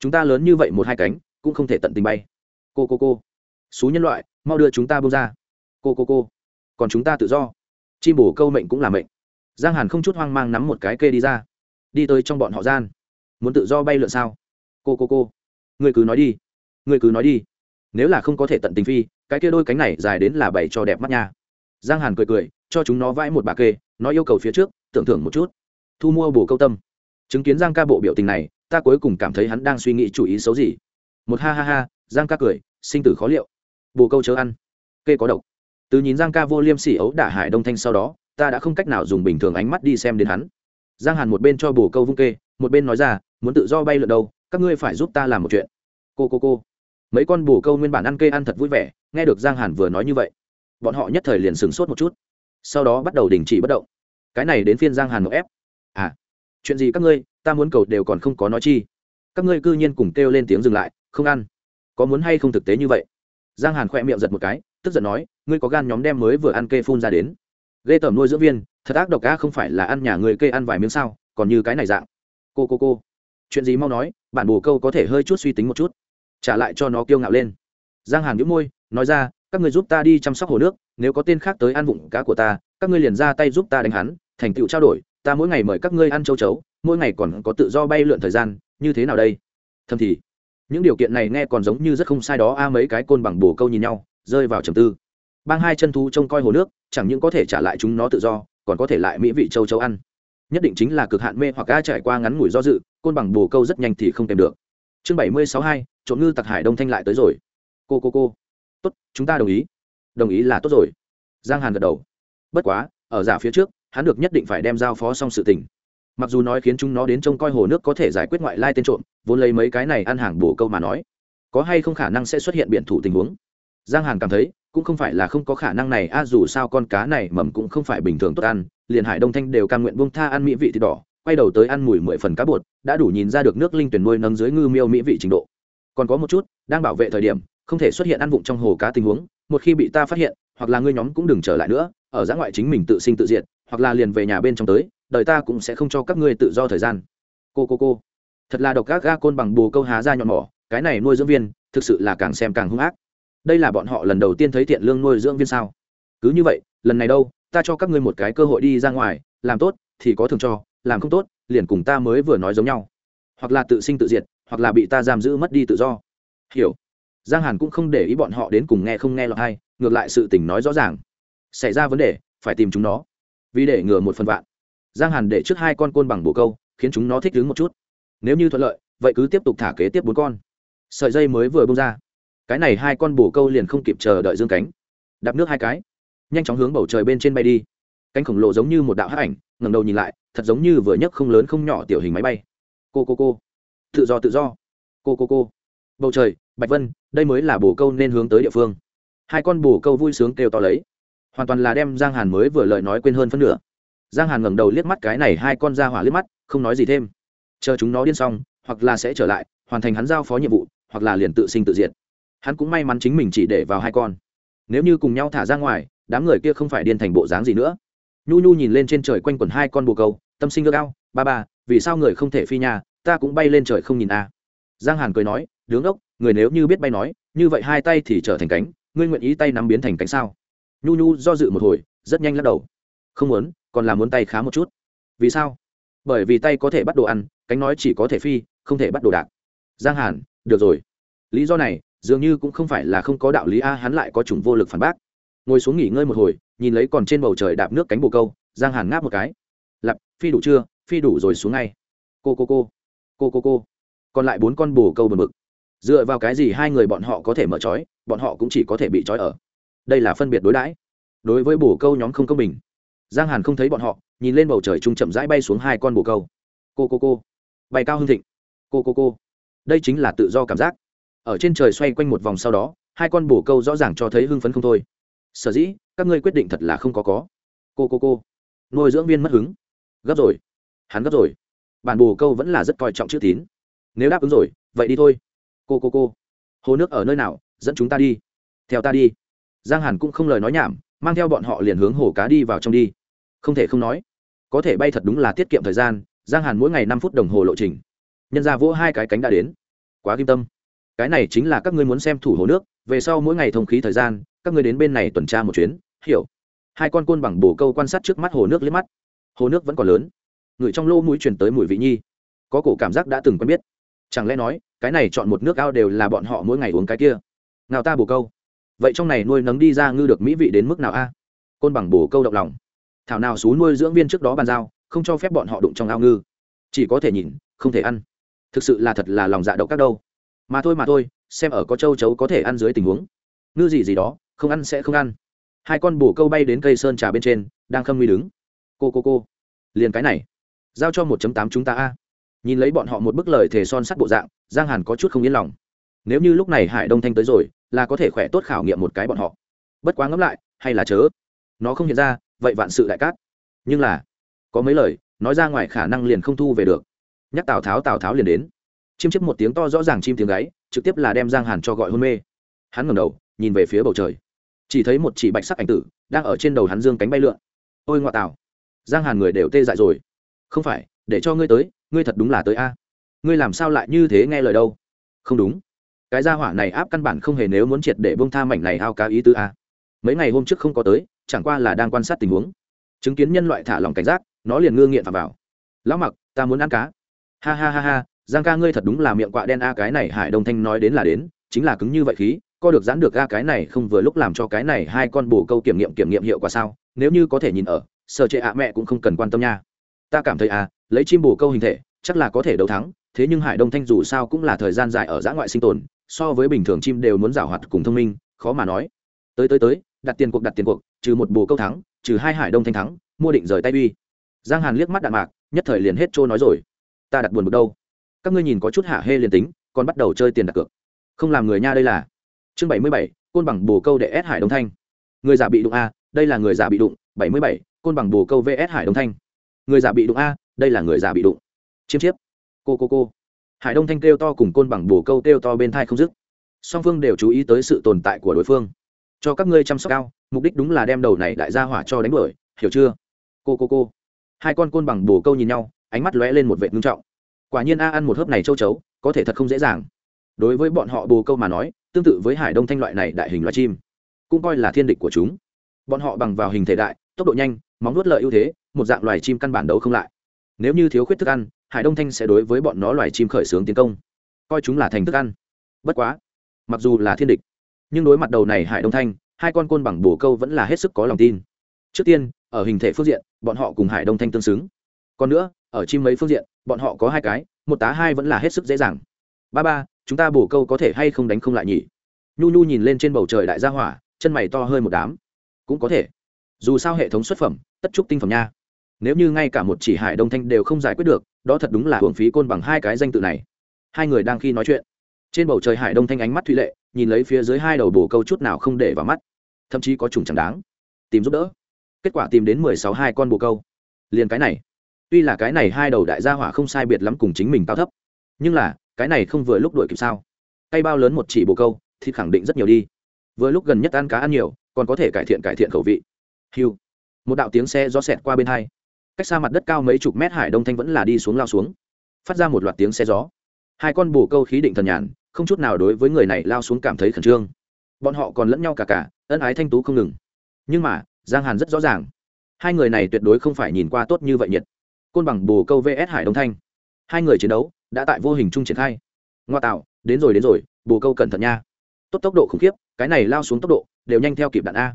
Chúng ta lớn như vậy một hai cánh cũng không thể tận tình bay. Cô cô cô. Xú nhân loại, mau đưa chúng ta bông ra. Cô cô cô. Còn chúng ta tự do. Chim bổ câu mệnh cũng là mệnh. Giang hàn không chút hoang mang nắm một cái kê đi ra. Đi tới trong bọn họ gian. Muốn tự do bay lượn sao? Cô cô cô. Người cứ nói đi. Người cứ nói đi. Nếu là không có thể tận tình phi, cái kia đôi cánh này dài đến là bảy cho đẹp mắt nha. Giang hàn cười cười, cho chúng nó vãi một bà kê, nó yêu cầu phía trước, tưởng thưởng một chút. Thu mua bồ câu tâm. Chứng kiến giang ca bộ biểu tình này, ta cuối cùng cảm thấy hắn đang suy nghĩ chủ ý xấu gì một ha ha ha, giang ca cười, sinh tử khó liệu. Bồ câu chớ ăn. Kê có độc. Từ nhìn giang ca vô liêm sỉ ấu đả hải đông thanh sau đó, ta đã không cách nào dùng bình thường ánh mắt đi xem đến hắn. Giang hàn một bên cho bồ câu vung kê, một bên nói ra, muốn tự do bay lượn đâu, các ngươi phải giúp ta làm một chuyện. Cô cô cô. Mấy con bồ câu nguyên bản ăn kê ăn thật vui vẻ, nghe được giang hàn vừa nói như vậy, bọn họ nhất thời liền sửng sốt một chút. Sau đó bắt đầu đình chỉ bất động. Cái này đến phiên giang hàn một ép. À chuyện gì các ngươi, ta muốn cầu đều còn không có nói chi. Các ngươi cư nhiên cùng kêu lên tiếng dừng lại không ăn. Có muốn hay không thực tế như vậy? Giang hàn khỏe miệng giật một cái, tức giận nói, ngươi có gan nhóm đem mới vừa ăn kê phun ra đến. Ghê tởm nuôi dưỡng viên, thật ác độc ca không phải là ăn nhà người kê ăn vài miếng sao, còn như cái này dạng. Cô cô cô. Chuyện gì mau nói, bản bồ câu có thể hơi chút suy tính một chút. Trả lại cho nó kiêu ngạo lên. Giang hàn nhũ môi, nói ra, các người giúp ta đi chăm sóc hồ nước, nếu có tên khác tới ăn vụng cá của ta, các ngươi liền ra tay giúp ta đánh hắn, thành tựu trao đổi, ta mỗi ngày mời các ngươi ăn châu chấu, mỗi ngày còn có tự do bay lượn thời gian, như thế nào đây? Thầm thì những điều kiện này nghe còn giống như rất không sai đó, a, mấy cái côn bằng bồ câu nhìn nhau, rơi vào trầm tư. Bang hai chân thú trông coi hồ nước, chẳng những có thể trả lại chúng nó tự do, còn có thể lại mỹ vị châu châu ăn. Nhất định chính là cực hạn mê hoặc ga trải qua ngắn ngủi do dự, côn bằng bồ câu rất nhanh thì không kèm được. Chương bảy mươi sáu hai, trộm ngư tặc hải đông thanh lại tới rồi. Cô cô cô. Tốt, chúng ta đồng ý. Đồng ý là tốt rồi. Giang hàn gật đầu. Bất quá, ở giả phía trước, hắn được nhất định phải đem giao phó xong sự tình mặc dù nói khiến chúng nó đến trông coi hồ nước có thể giải quyết ngoại lai tên trộm, vốn lấy mấy cái này ăn hàng bổ câu mà nói, có hay không khả năng sẽ xuất hiện biện thủ tình huống. Giang hàn cảm thấy, cũng không phải là không có khả năng này, a, dù sao con cá này mầm cũng không phải bình thường tốt ăn, liền hải đông thanh đều cam nguyện bông tha ăn mỹ vị thịt đỏ, quay đầu tới ăn mùi mười phần cá bột, đã đủ nhìn ra được nước linh tuyển nuôi nâng dưới ngư miêu mỹ vị trình độ. Còn có một chút, đang bảo vệ thời điểm, không thể xuất hiện ăn vụng trong hồ cá tình huống, một khi bị ta phát hiện, hoặc là ngươi nhóm cũng đừng trở lại nữa, ở giã ngoại chính mình tự sinh tự diệt, hoặc là liền về nhà bên trong tới đời ta cũng sẽ không cho các ngươi tự do thời gian. Cô cô cô. Thật là độc các ga côn bằng bồ câu há ra nhọn mỏ, cái này nuôi dưỡng viên, thực sự là càng xem càng hung ác. Đây là bọn họ lần đầu tiên thấy thiện lương nuôi dưỡng viên sao? Cứ như vậy, lần này đâu, ta cho các ngươi một cái cơ hội đi ra ngoài, làm tốt, thì có thường cho, làm không tốt, liền cùng ta mới vừa nói giống nhau. Hoặc là tự sinh tự diệt, hoặc là bị ta giam giữ mất đi tự do. Hiểu. Giang hàn cũng không để ý bọn họ đến cùng nghe không nghe lọt hay, ngược lại sự tình nói rõ ràng. Xảy ra vấn đề, phải tìm chúng nó. Vì để ngừa một phần vạn giang hàn để trước hai con côn bằng bồ câu, khiến chúng nó thích đứng một chút. Nếu như thuận lợi, vậy cứ tiếp tục thả kế tiếp bốn con. Sợi dây mới vừa bông ra. Cái này hai con bồ câu liền không kịp chờ đợi dương cánh. Đạp nước hai cái. Nhanh chóng hướng bầu trời bên trên bay đi. Cánh khổng lồ giống như một đạo hát ảnh, ngẩng đầu nhìn lại, thật giống như vừa nhấc không lớn không nhỏ tiểu hình máy bay. Cô cô cô. Tự do tự do. Cô cô cô. Bầu trời, bạch vân, đây mới là bồ câu nên hướng tới địa phương. Hai con bồ câu vui sướng kêu to lấy. Hoàn toàn là đem giang hàn mới vừa lời nói quên hơn phân nửa giang hàn ngẩng đầu liếc mắt cái này hai con ra hỏa liếc mắt, không nói gì thêm. Chờ chúng nó điên xong, hoặc là sẽ trở lại, hoàn thành hắn giao phó nhiệm vụ, hoặc là liền tự sinh tự diệt. Hắn cũng may mắn chính mình chỉ để vào hai con. Nếu như cùng nhau thả ra ngoài, đám người kia không phải điên thành bộ dáng gì nữa. Nhu nhu nhìn lên trên trời quanh quẩn hai con bồ câu, tâm sinh ước ao, ba ba, vì sao người không thể phi nhà, ta cũng bay lên trời không nhìn a. Giang hàn cười nói, đứng ốc người nếu như biết bay nói, như vậy hai tay thì trở thành cánh, ngươi nguyện ý tay nắm biến thành cánh sao? Nhu nhu do dự một hồi, rất nhanh lắc đầu. Không muốn còn là muốn tay khá một chút. Vì sao? Bởi vì tay có thể bắt đồ ăn, cánh nói chỉ có thể phi, không thể bắt đồ đạc. Giang hàn, được rồi. Lý do này, dường như cũng không phải là không có đạo lý a, hắn lại có chủng vô lực phản bác. Ngồi xuống nghỉ ngơi một hồi, nhìn lấy còn trên bầu trời đạp nước cánh bồ câu, giang hàn ngáp một cái. Lặp, phi đủ chưa? Phi đủ rồi xuống ngay. Cô cô cô. Cô cô cô. Còn lại bốn con bồ câu bờ mực dựa vào cái gì hai người bọn họ có thể mở trói, bọn họ cũng chỉ có thể bị trói ở. Đây là phân biệt đối đãi. Đối với bồ câu nhóm không công bình giang hàn không thấy bọn họ, nhìn lên bầu trời trung chậm rãi bay xuống hai con bồ câu. Cô cô cô. Bay cao hưng thịnh. Cô cô cô. Đây chính là tự do cảm giác. Ở trên trời xoay quanh một vòng sau đó, hai con bồ câu rõ ràng cho thấy hưng phấn không thôi. Sở dĩ, các ngươi quyết định thật là không có có. Cô cô cô. Nuôi dưỡng viên mất hứng. Gấp rồi. Hắn gấp rồi. Bản bồ câu vẫn là rất coi trọng chữ tín. Nếu đáp ứng rồi, vậy đi thôi. Cô cô cô. Hồ nước ở nơi nào? Dẫn chúng ta đi. Theo ta đi. Giang hàn cũng không lời nói nhảm, mang theo bọn họ liền hướng hồ cá đi vào trong đi không thể không nói. Có thể bay thật đúng là tiết kiệm thời gian, giang hàn mỗi ngày năm phút đồng hồ lộ trình. Nhân ra vỗ hai cái cánh đã đến. Quá kim tâm. Cái này chính là các ngươi muốn xem thủ hồ nước, về sau mỗi ngày thông khí thời gian, các ngươi đến bên này tuần tra một chuyến, hiểu. Hai con côn bằng bồ câu quan sát trước mắt hồ nước liếc mắt. Hồ nước vẫn còn lớn. Người trong lô mũi chuyển tới mùi vị nhi. Có cổ cảm giác đã từng quen biết. Chẳng lẽ nói, cái này chọn một nước ao đều là bọn họ mỗi ngày uống cái kia? Nào ta bồ câu. Vậy trong này nuôi nấng đi ra ngư được mỹ vị đến mức nào a? Côn bằng bồ câu động lòng thảo nào xú nuôi dưỡng viên trước đó bàn giao, không cho phép bọn họ đụng trong ao ngư. Chỉ có thể nhìn, không thể ăn. Thực sự là thật là lòng dạ độc các đâu. Mà thôi mà thôi, xem ở có châu chấu có thể ăn dưới tình huống. Ngư gì gì đó, không ăn sẽ không ăn. Hai con bồ câu bay đến cây sơn trà bên trên, đang khâm nguy đứng. Cô cô cô, liền cái này. Giao cho một tám chúng ta a. Nhìn lấy bọn họ một bức lời thề son sắt bộ dạng, giang hàn có chút không yên lòng. Nếu như lúc này hải đông thanh tới rồi, là có thể khỏe tốt khảo nghiệm một cái bọn họ. Bất quá ngẫm lại, hay là chớ. Nó không hiện ra vậy vạn sự đại cát. Nhưng là, có mấy lời, nói ra ngoài khả năng liền không thu về được. Nhắc tào tháo tào tháo liền đến. Chim chiếc một tiếng to rõ ràng chim tiếng gáy, trực tiếp là đem giang hàn cho gọi hôn mê. Hắn ngẩng đầu, nhìn về phía bầu trời. Chỉ thấy một chỉ bạch sắc ảnh tử đang ở trên đầu hắn dương cánh bay lượn. Ôi ngoại tào, giang hàn người đều tê dại rồi. Không phải, để cho ngươi tới, ngươi thật đúng là tới a. Ngươi làm sao lại như thế nghe lời đâu? Không đúng. Cái gia hỏa này áp căn bản không hề nếu muốn triệt để bông tha mảnh này ao cá ý tứ a. Mấy ngày hôm trước không có tới chẳng qua là đang quan sát tình huống. Chứng kiến nhân loại thả lòng cảnh giác, nó liền ngư nghiện phạm vào. Lão mặc, ta muốn ăn cá. Ha ha ha ha, giang ca ngươi thật đúng là miệng quạ đen a, cái này hải đông thanh nói đến là đến, chính là cứng như vậy khí co được giãn được a, cái này không vừa lúc làm cho cái này hai con bồ câu kiểm nghiệm kiểm nghiệm hiệu quả sao? Nếu như có thể nhìn ở, sợ trệ ạ mẹ cũng không cần quan tâm nha. Ta cảm thấy à lấy chim bồ câu hình thể, chắc là có thể đấu thắng, thế nhưng hải đông thanh dù sao cũng là thời gian dài ở giã ngoại sinh tồn, so với bình thường chim đều muốn giảo hoạt cùng thông minh, khó mà nói. Tới tới tới, đặt tiền cuộc, đặt tiền cuộc trừ một bồ câu thắng, trừ hai hải đông thanh thắng, mua định rời tay uy. Giang hàn liếc mắt đạn mạc, nhất thời liền hết trôi nói rồi. Ta đặt buồn bực đâu? Các ngươi nhìn có chút hạ hê liền tính, còn bắt đầu chơi tiền đặt cược. Không làm người nha đây là. Chương bảy mươi bảy, côn bằng bồ câu để ép hải đông thanh. Người giả bị đụng a, đây là người giả bị đụng. Bảy mươi bảy, côn bằng bồ câu vs hải đông thanh. Người giả bị đụng a, đây là người giả bị đụng. Chiêm chiếp. Cô cô cô. Hải đông thanh kêu to cùng côn bằng bồ câu kêu to bên thai không dứt. Song phương đều chú ý tới sự tồn tại của đối phương cho các ngươi chăm sóc cao mục đích đúng là đem đầu này đại gia hỏa cho đánh đuổi, hiểu chưa? Cô cô cô. Hai con côn bằng bồ câu nhìn nhau, ánh mắt lóe lên một vệ ngưng trọng. Quả nhiên a ăn một hớp này châu chấu, có thể thật không dễ dàng. Đối với bọn họ bồ câu mà nói, tương tự với hải đông thanh loại này đại hình loài chim, cũng coi là thiên địch của chúng. Bọn họ bằng vào hình thể đại, tốc độ nhanh, móng nuốt lợi ưu thế, một dạng loài chim căn bản đấu không lại. Nếu như thiếu khuyết thức ăn, hải đông thanh sẽ đối với bọn nó loài chim khởi xướng tiến công, coi chúng là thành thức ăn. Bất quá, mặc dù là thiên địch nhưng đối mặt đầu này hải đông thanh, hai con côn bằng bổ câu vẫn là hết sức có lòng tin. Trước tiên, ở hình thể phương diện, bọn họ cùng hải đông thanh tương xứng. Còn nữa, ở chim mấy phương diện, bọn họ có hai cái, một tá hai vẫn là hết sức dễ dàng. Ba ba, chúng ta bổ câu có thể hay không đánh không lại nhỉ? Nhu nhu nhìn lên trên bầu trời đại gia hỏa, chân mày to hơi một đám. Cũng có thể. Dù sao hệ thống xuất phẩm, tất trúc tinh phẩm nha. Nếu như ngay cả một chỉ hải đông thanh đều không giải quyết được, đó thật đúng là hưởng phí côn bằng hai cái danh tự này. Hai người đang khi nói chuyện. Trên bầu trời hải đông thanh ánh mắt thủy lệ nhìn lấy phía dưới hai đầu bổ câu chút nào không để vào mắt, thậm chí có trùng chẳng đáng. Tìm giúp đỡ. Kết quả tìm đến mười sáu hai con bồ câu. Liền cái này. Tuy là cái này hai đầu đại gia hỏa không sai biệt lắm cùng chính mình cao thấp, nhưng là, cái này không vừa lúc đuổi kịp sao? Cây bao lớn một chỉ bồ câu thì khẳng định rất nhiều đi. Vừa lúc gần nhất ăn cá ăn nhiều, còn có thể cải thiện cải thiện khẩu vị. Hiu. Một đạo tiếng xe gió xẹt qua bên hai. Cách xa mặt đất cao mấy chục mét hải đông thanh vẫn là đi xuống lao xuống. Phát ra một loạt tiếng xe gió. Hai con bồ câu khí định thần nhàn không chút nào đối với người này lao xuống cảm thấy khẩn trương. Bọn họ còn lẫn nhau cả cả, ân ái thanh tú không ngừng. Nhưng mà, giang hàn rất rõ ràng. Hai người này tuyệt đối không phải nhìn qua tốt như vậy nhiệt. Côn bằng bồ câu vs hải đông thanh. Hai người chiến đấu đã tại vô hình chung triển khai. Ngoa tạo, đến rồi đến rồi, bồ câu cẩn thận nha. Tốt tốc độ khủng khiếp, cái này lao xuống tốc độ, đều nhanh theo kịp đạn a.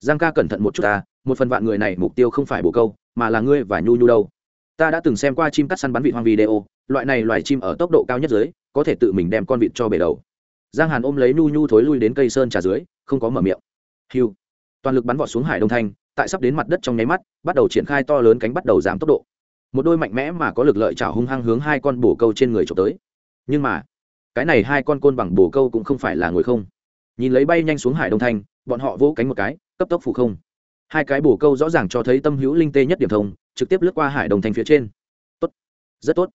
Giang ca cẩn thận một chút ta, một phần vạn người này mục tiêu không phải bồ câu, mà là ngươi và nhu nhu đâu. Ta đã từng xem qua chim cắt săn bắn vị hoang video, loại này loài chim ở tốc độ cao nhất dưới có thể tự mình đem con vịt cho bể đầu. Giang hàn ôm lấy nhu nhu thối lui đến cây sơn trà dưới, không có mở miệng. Hiu. Toàn lực bắn vọt xuống hải đông thanh, tại sắp đến mặt đất trong nháy mắt, bắt đầu triển khai to lớn cánh bắt đầu giảm tốc độ. Một đôi mạnh mẽ mà có lực lợi chảo hung hăng hướng hai con bổ câu trên người trộm tới. Nhưng mà, cái này hai con côn bằng bổ câu cũng không phải là người không. Nhìn lấy bay nhanh xuống hải đông thanh, bọn họ vỗ cánh một cái, cấp tốc phủ không. Hai cái bổ câu rõ ràng cho thấy tâm hữu linh tê nhất điểm thông, trực tiếp lướt qua hải đông thanh phía trên. Tốt. Rất tốt.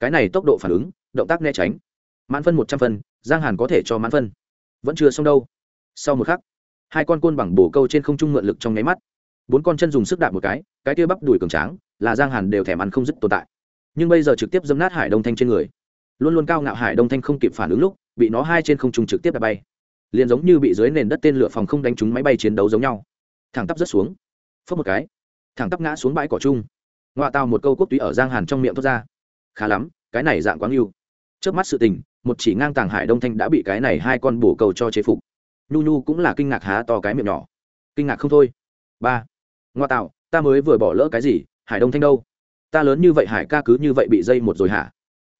Cái này tốc độ phản ứng động tác né tránh. Mãn phân một trăm phân, giang hàn có thể cho mãn phân. Vẫn chưa xong đâu. Sau một khắc, hai con côn bằng bổ câu trên không trung mượn lực trong nháy mắt. Bốn con chân dùng sức đạp một cái cái kia bắp đùi cường tráng, là giang hàn đều thèm ăn không dứt tồn tại. Nhưng bây giờ trực tiếp dâm nát hải đông thanh trên người. Luôn luôn cao ngạo hải đông thanh không kịp phản ứng lúc, bị nó hai trên không trung trực tiếp đạp bay. Liền giống như bị dưới nền đất tên lửa phòng không đánh trúng máy bay chiến đấu giống nhau. Thẳng tắp rất xuống. Phớt một cái. Thẳng tắp ngã xuống bãi cỏ chung. Ngoại tàu một câu quốc túy ở giang hàn trong miệng thoát ra. Khá lắm, cái này dạng quáng yêu trước mắt sự tình một chỉ ngang tàng hải đông thanh đã bị cái này hai con bổ cầu cho chế phục. Nhu nhu cũng là kinh ngạc há to cái miệng nhỏ. Kinh ngạc không thôi. Ba. Ngoa tạo ta mới vừa bỏ lỡ cái gì? Hải đông thanh đâu? Ta lớn như vậy hải ca cứ như vậy bị dây một rồi hả?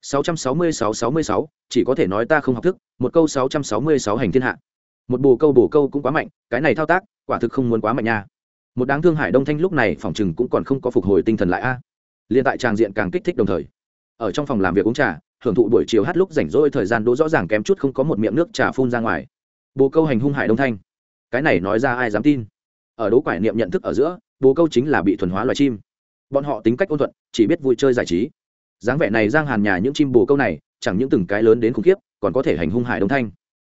666-66, chỉ có thể nói ta không học thức một câu 666 hành thiên hạ. Một bồ câu bồ câu cũng quá mạnh cái này thao tác quả thực không muốn quá mạnh nha. Một đáng thương hải đông thanh lúc này phòng chừng cũng còn không có phục hồi tinh thần lại a. À. liên tại tràng diện càng kích thích đồng thời. Ở trong phòng làm việc uống trà hưởng thụ buổi chiều hát lúc rảnh rỗi thời gian đỗ rõ ràng kém chút không có một miệng nước trà phun ra ngoài. Bồ câu hành hung hải đông thanh. Cái này nói ra ai dám tin? Ở đố quải niệm nhận thức ở giữa, bồ câu chính là bị thuần hóa loài chim. Bọn họ tính cách ôn thuận, chỉ biết vui chơi giải trí. Dáng vẻ này giang hàn nhà những chim bồ câu này, chẳng những từng cái lớn đến khủng khiếp, còn có thể hành hung hải đông thanh.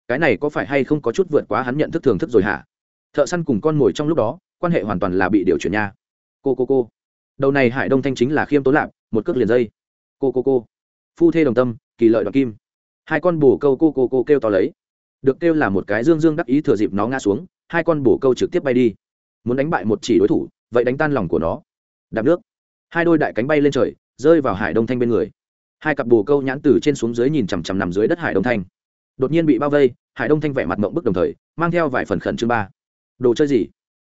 Cái này có phải hay không có chút vượt quá hắn nhận thức thường thức rồi hả? Thợ săn cùng con mồi trong lúc đó, quan hệ hoàn toàn là bị điều chuyển nha. Cô cô cô. Đầu này hải đông thanh chính là khiêm tốn lạp, một cước liền dây. Cô cô cô phu thê đồng tâm, kỳ lợi đoạt kim. Hai con bồ câu cô cô cô kêu to lấy. Được kêu là một cái dương dương đắc ý thừa dịp nó ngã xuống, hai con bồ câu trực tiếp bay đi. Muốn đánh bại một chỉ đối thủ, vậy đánh tan lòng của nó. Đạp nước. Hai đôi đại cánh bay lên trời, rơi vào hải đông thanh bên người. Hai cặp bồ câu nhãn từ trên xuống dưới nhìn chằm chằm nằm dưới đất hải đông thanh. Đột nhiên bị bao vây, hải đông thanh vẻ mặt mộng bức đồng thời, mang theo vài phần khẩn chương ba. Đồ chơi gì?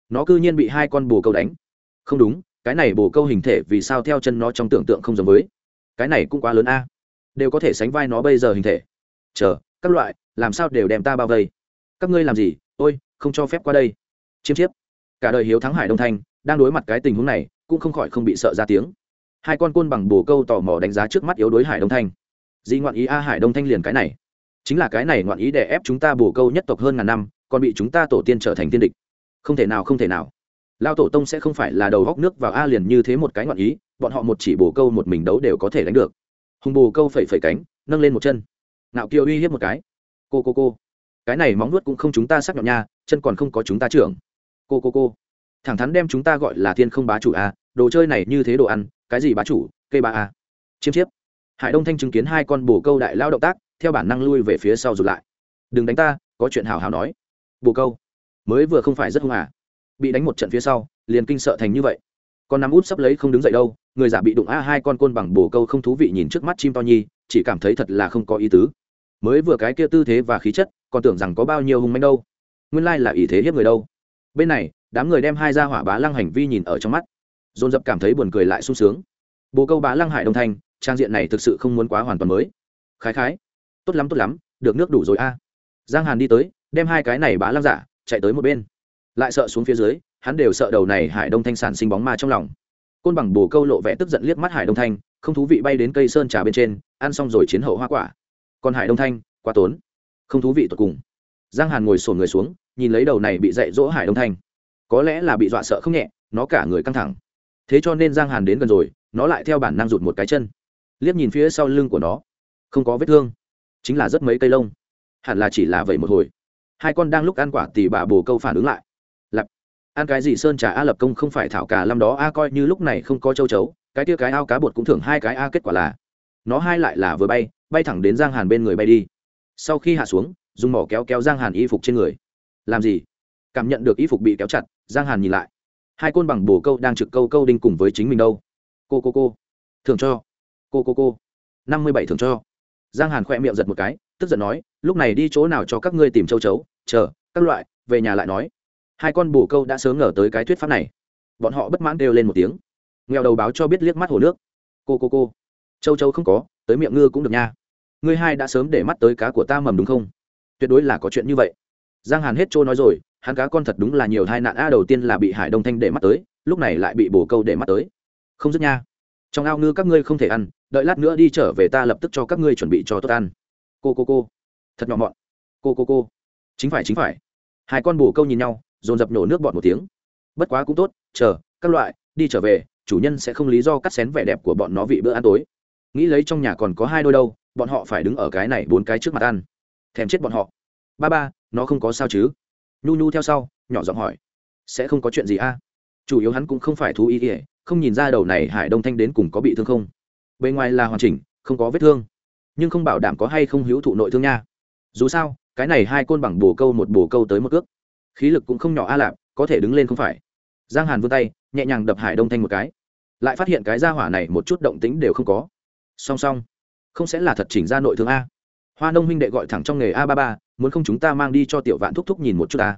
Nó cư nhiên bị hai con bồ câu đánh. Không đúng, cái này bồ câu hình thể vì sao theo chân nó trong tưởng tượng không giống với? Cái này cũng quá lớn a đều có thể sánh vai nó bây giờ hình thể. Chờ, các loại, làm sao đều đem ta bao vây? Các ngươi làm gì? Ôi, không cho phép qua đây. Chiêm chiếp. Cả đời hiếu thắng hải đông thanh đang đối mặt cái tình huống này, cũng không khỏi không bị sợ ra tiếng. Hai con côn bằng bồ câu tò mò đánh giá trước mắt yếu đối hải đông thanh di ngoạn ý a hải đông thanh liền cái này. Chính là cái này ngoạn ý để ép chúng ta bồ câu nhất tộc hơn ngàn năm, còn bị chúng ta tổ tiên trở thành tiên địch. Không thể nào, không thể nào. Lao tổ tông sẽ không phải là đầu góc nước vào a liền như thế một cái ngoạn ý, bọn họ một chỉ bồ câu một mình đấu đều có thể đánh được hùng bồ câu phẩy phẩy cánh, nâng lên một chân. Nạo kiều uy hiếp một cái. Cô cô cô. Cái này móng nuốt cũng không chúng ta sắc nhọn nha, chân còn không có chúng ta trưởng. Cô cô cô. Thẳng thắn đem chúng ta gọi là thiên không bá chủ a, đồ chơi này như thế đồ ăn, cái gì bá chủ cây ba a. Chiêm chiếp. Hải đông thanh chứng kiến hai con bồ câu đại lao động tác, theo bản năng lui về phía sau rụt lại. Đừng đánh ta, có chuyện hào hào nói. Bồ câu. Mới vừa không phải rất hung à. Bị đánh một trận phía sau, liền kinh sợ thành như vậy con nắm út sắp lấy không đứng dậy đâu, người giả bị đụng a hai con côn bằng bồ câu không thú vị nhìn trước mắt chim to nhi, chỉ cảm thấy thật là không có ý tứ. Mới vừa cái kia tư thế và khí chất, còn tưởng rằng có bao nhiêu hung manh đâu. Nguyên lai là ý thế hiếp người đâu. Bên này, đám người đem hai ra hỏa bá lăng hành vi nhìn ở trong mắt. Dồn dập cảm thấy buồn cười lại sung sướng. Bồ câu bá lăng hải đông thanh trang diện này thực sự không muốn quá hoàn toàn mới. Khái khái, tốt lắm tốt lắm, được nước đủ rồi a. Giang hàn đi tới, đem hai cái này bá lăng giả, chạy tới một bên. Lại sợ xuống phía dưới hắn đều sợ đầu này hải đông thanh sản sinh bóng ma trong lòng. Côn bằng bồ câu lộ vẽ tức giận liếc mắt hải đông thanh, không thú vị bay đến cây sơn trà bên trên, ăn xong rồi chiến hậu hoa quả. Còn hải đông thanh, quá tốn. Không thú vị tột cùng. Giang hàn ngồi sổn người xuống, nhìn lấy đầu này bị dạy dỗ hải đông thanh. Có lẽ là bị dọa sợ không nhẹ, nó cả người căng thẳng. Thế cho nên giang hàn đến gần rồi, nó lại theo bản năng rụt một cái chân. Liếc nhìn phía sau lưng của nó. Không có vết thương. Chính là rất mấy cây lông. Hẳn là chỉ là vậy một hồi. Hai con đang lúc ăn quả thì bà bồ câu phản ứng lại ăn cái gì sơn trà a lập công không phải thảo cả lâm đó, a coi như lúc này không có châu chấu, cái tia cái ao cá bột cũng thưởng hai cái a, kết quả là nó hai lại là vừa bay bay thẳng đến giang hàn bên người bay đi. Sau khi hạ xuống, dùng mỏ kéo kéo giang hàn y phục trên người. Làm gì? Cảm nhận được y phục bị kéo chặt, giang hàn nhìn lại. Hai côn bằng bồ câu đang trực câu câu đinh cùng với chính mình đâu. Cô cô cô. Thường cho. Cô cô cô. Năm mươi bảy thường cho. Giang hàn khoe miệng giật một cái, tức giận nói, lúc này đi chỗ nào cho các ngươi tìm châu chấu? Chờ, các loại, về nhà lại nói hai con bồ câu đã sớm ngờ tới cái thuyết pháp này. Bọn họ bất mãn kêu lên một tiếng. Nghèo đầu báo cho biết liếc mắt hồ nước. Cô cô cô. Châu châu không có, tới miệng ngư cũng được nha. Ngươi hai đã sớm để mắt tới cá của ta mầm đúng không? Tuyệt đối là có chuyện như vậy. Giang hàn hết trôi nói rồi, hắn cá con thật đúng là nhiều tai nạn. A đầu tiên là bị hải đông thanh để mắt tới, lúc này lại bị bồ câu để mắt tới. Không dứt nha. Trong ao ngư các ngươi không thể ăn, đợi lát nữa đi trở về ta lập tức cho các ngươi chuẩn bị cho tốt ăn. Cô cô cô. Thật nhỏ mọn. Cô cô cô. Chính phải chính phải. Hai con bồ câu nhìn nhau dồn dập nổ nước bọt một tiếng. Bất quá cũng tốt, chờ, các loại, đi trở về, chủ nhân sẽ không lý do cắt xén vẻ đẹp của bọn nó vị bữa ăn tối. Nghĩ lấy trong nhà còn có hai đôi đâu, bọn họ phải đứng ở cái này bốn cái trước mặt ăn. Thèm chết bọn họ. Ba ba, nó không có sao chứ? Nhu nhu theo sau, nhỏ giọng hỏi. Sẽ không có chuyện gì a? Chủ yếu hắn cũng không phải thú ý ỉa không nhìn ra đầu này hải đông thanh đến cùng có bị thương không? Bên ngoài là hoàn chỉnh, không có vết thương. Nhưng không bảo đảm có hay không hữu thụ nội thương nha. Dù sao, cái này hai côn bằng bồ câu một bồ câu tới một cước khí lực cũng không nhỏ a lạp, có thể đứng lên không phải. Giang hàn vươn tay, nhẹ nhàng đập hải đông thanh một cái. Lại phát hiện cái ra hỏa này một chút động tính đều không có. Song song, không sẽ là thật chỉnh ra nội thương a. Hoa nông huynh đệ gọi thẳng trong nghề a ba ba, muốn không chúng ta mang đi cho tiểu vạn thúc thúc nhìn một chút ta.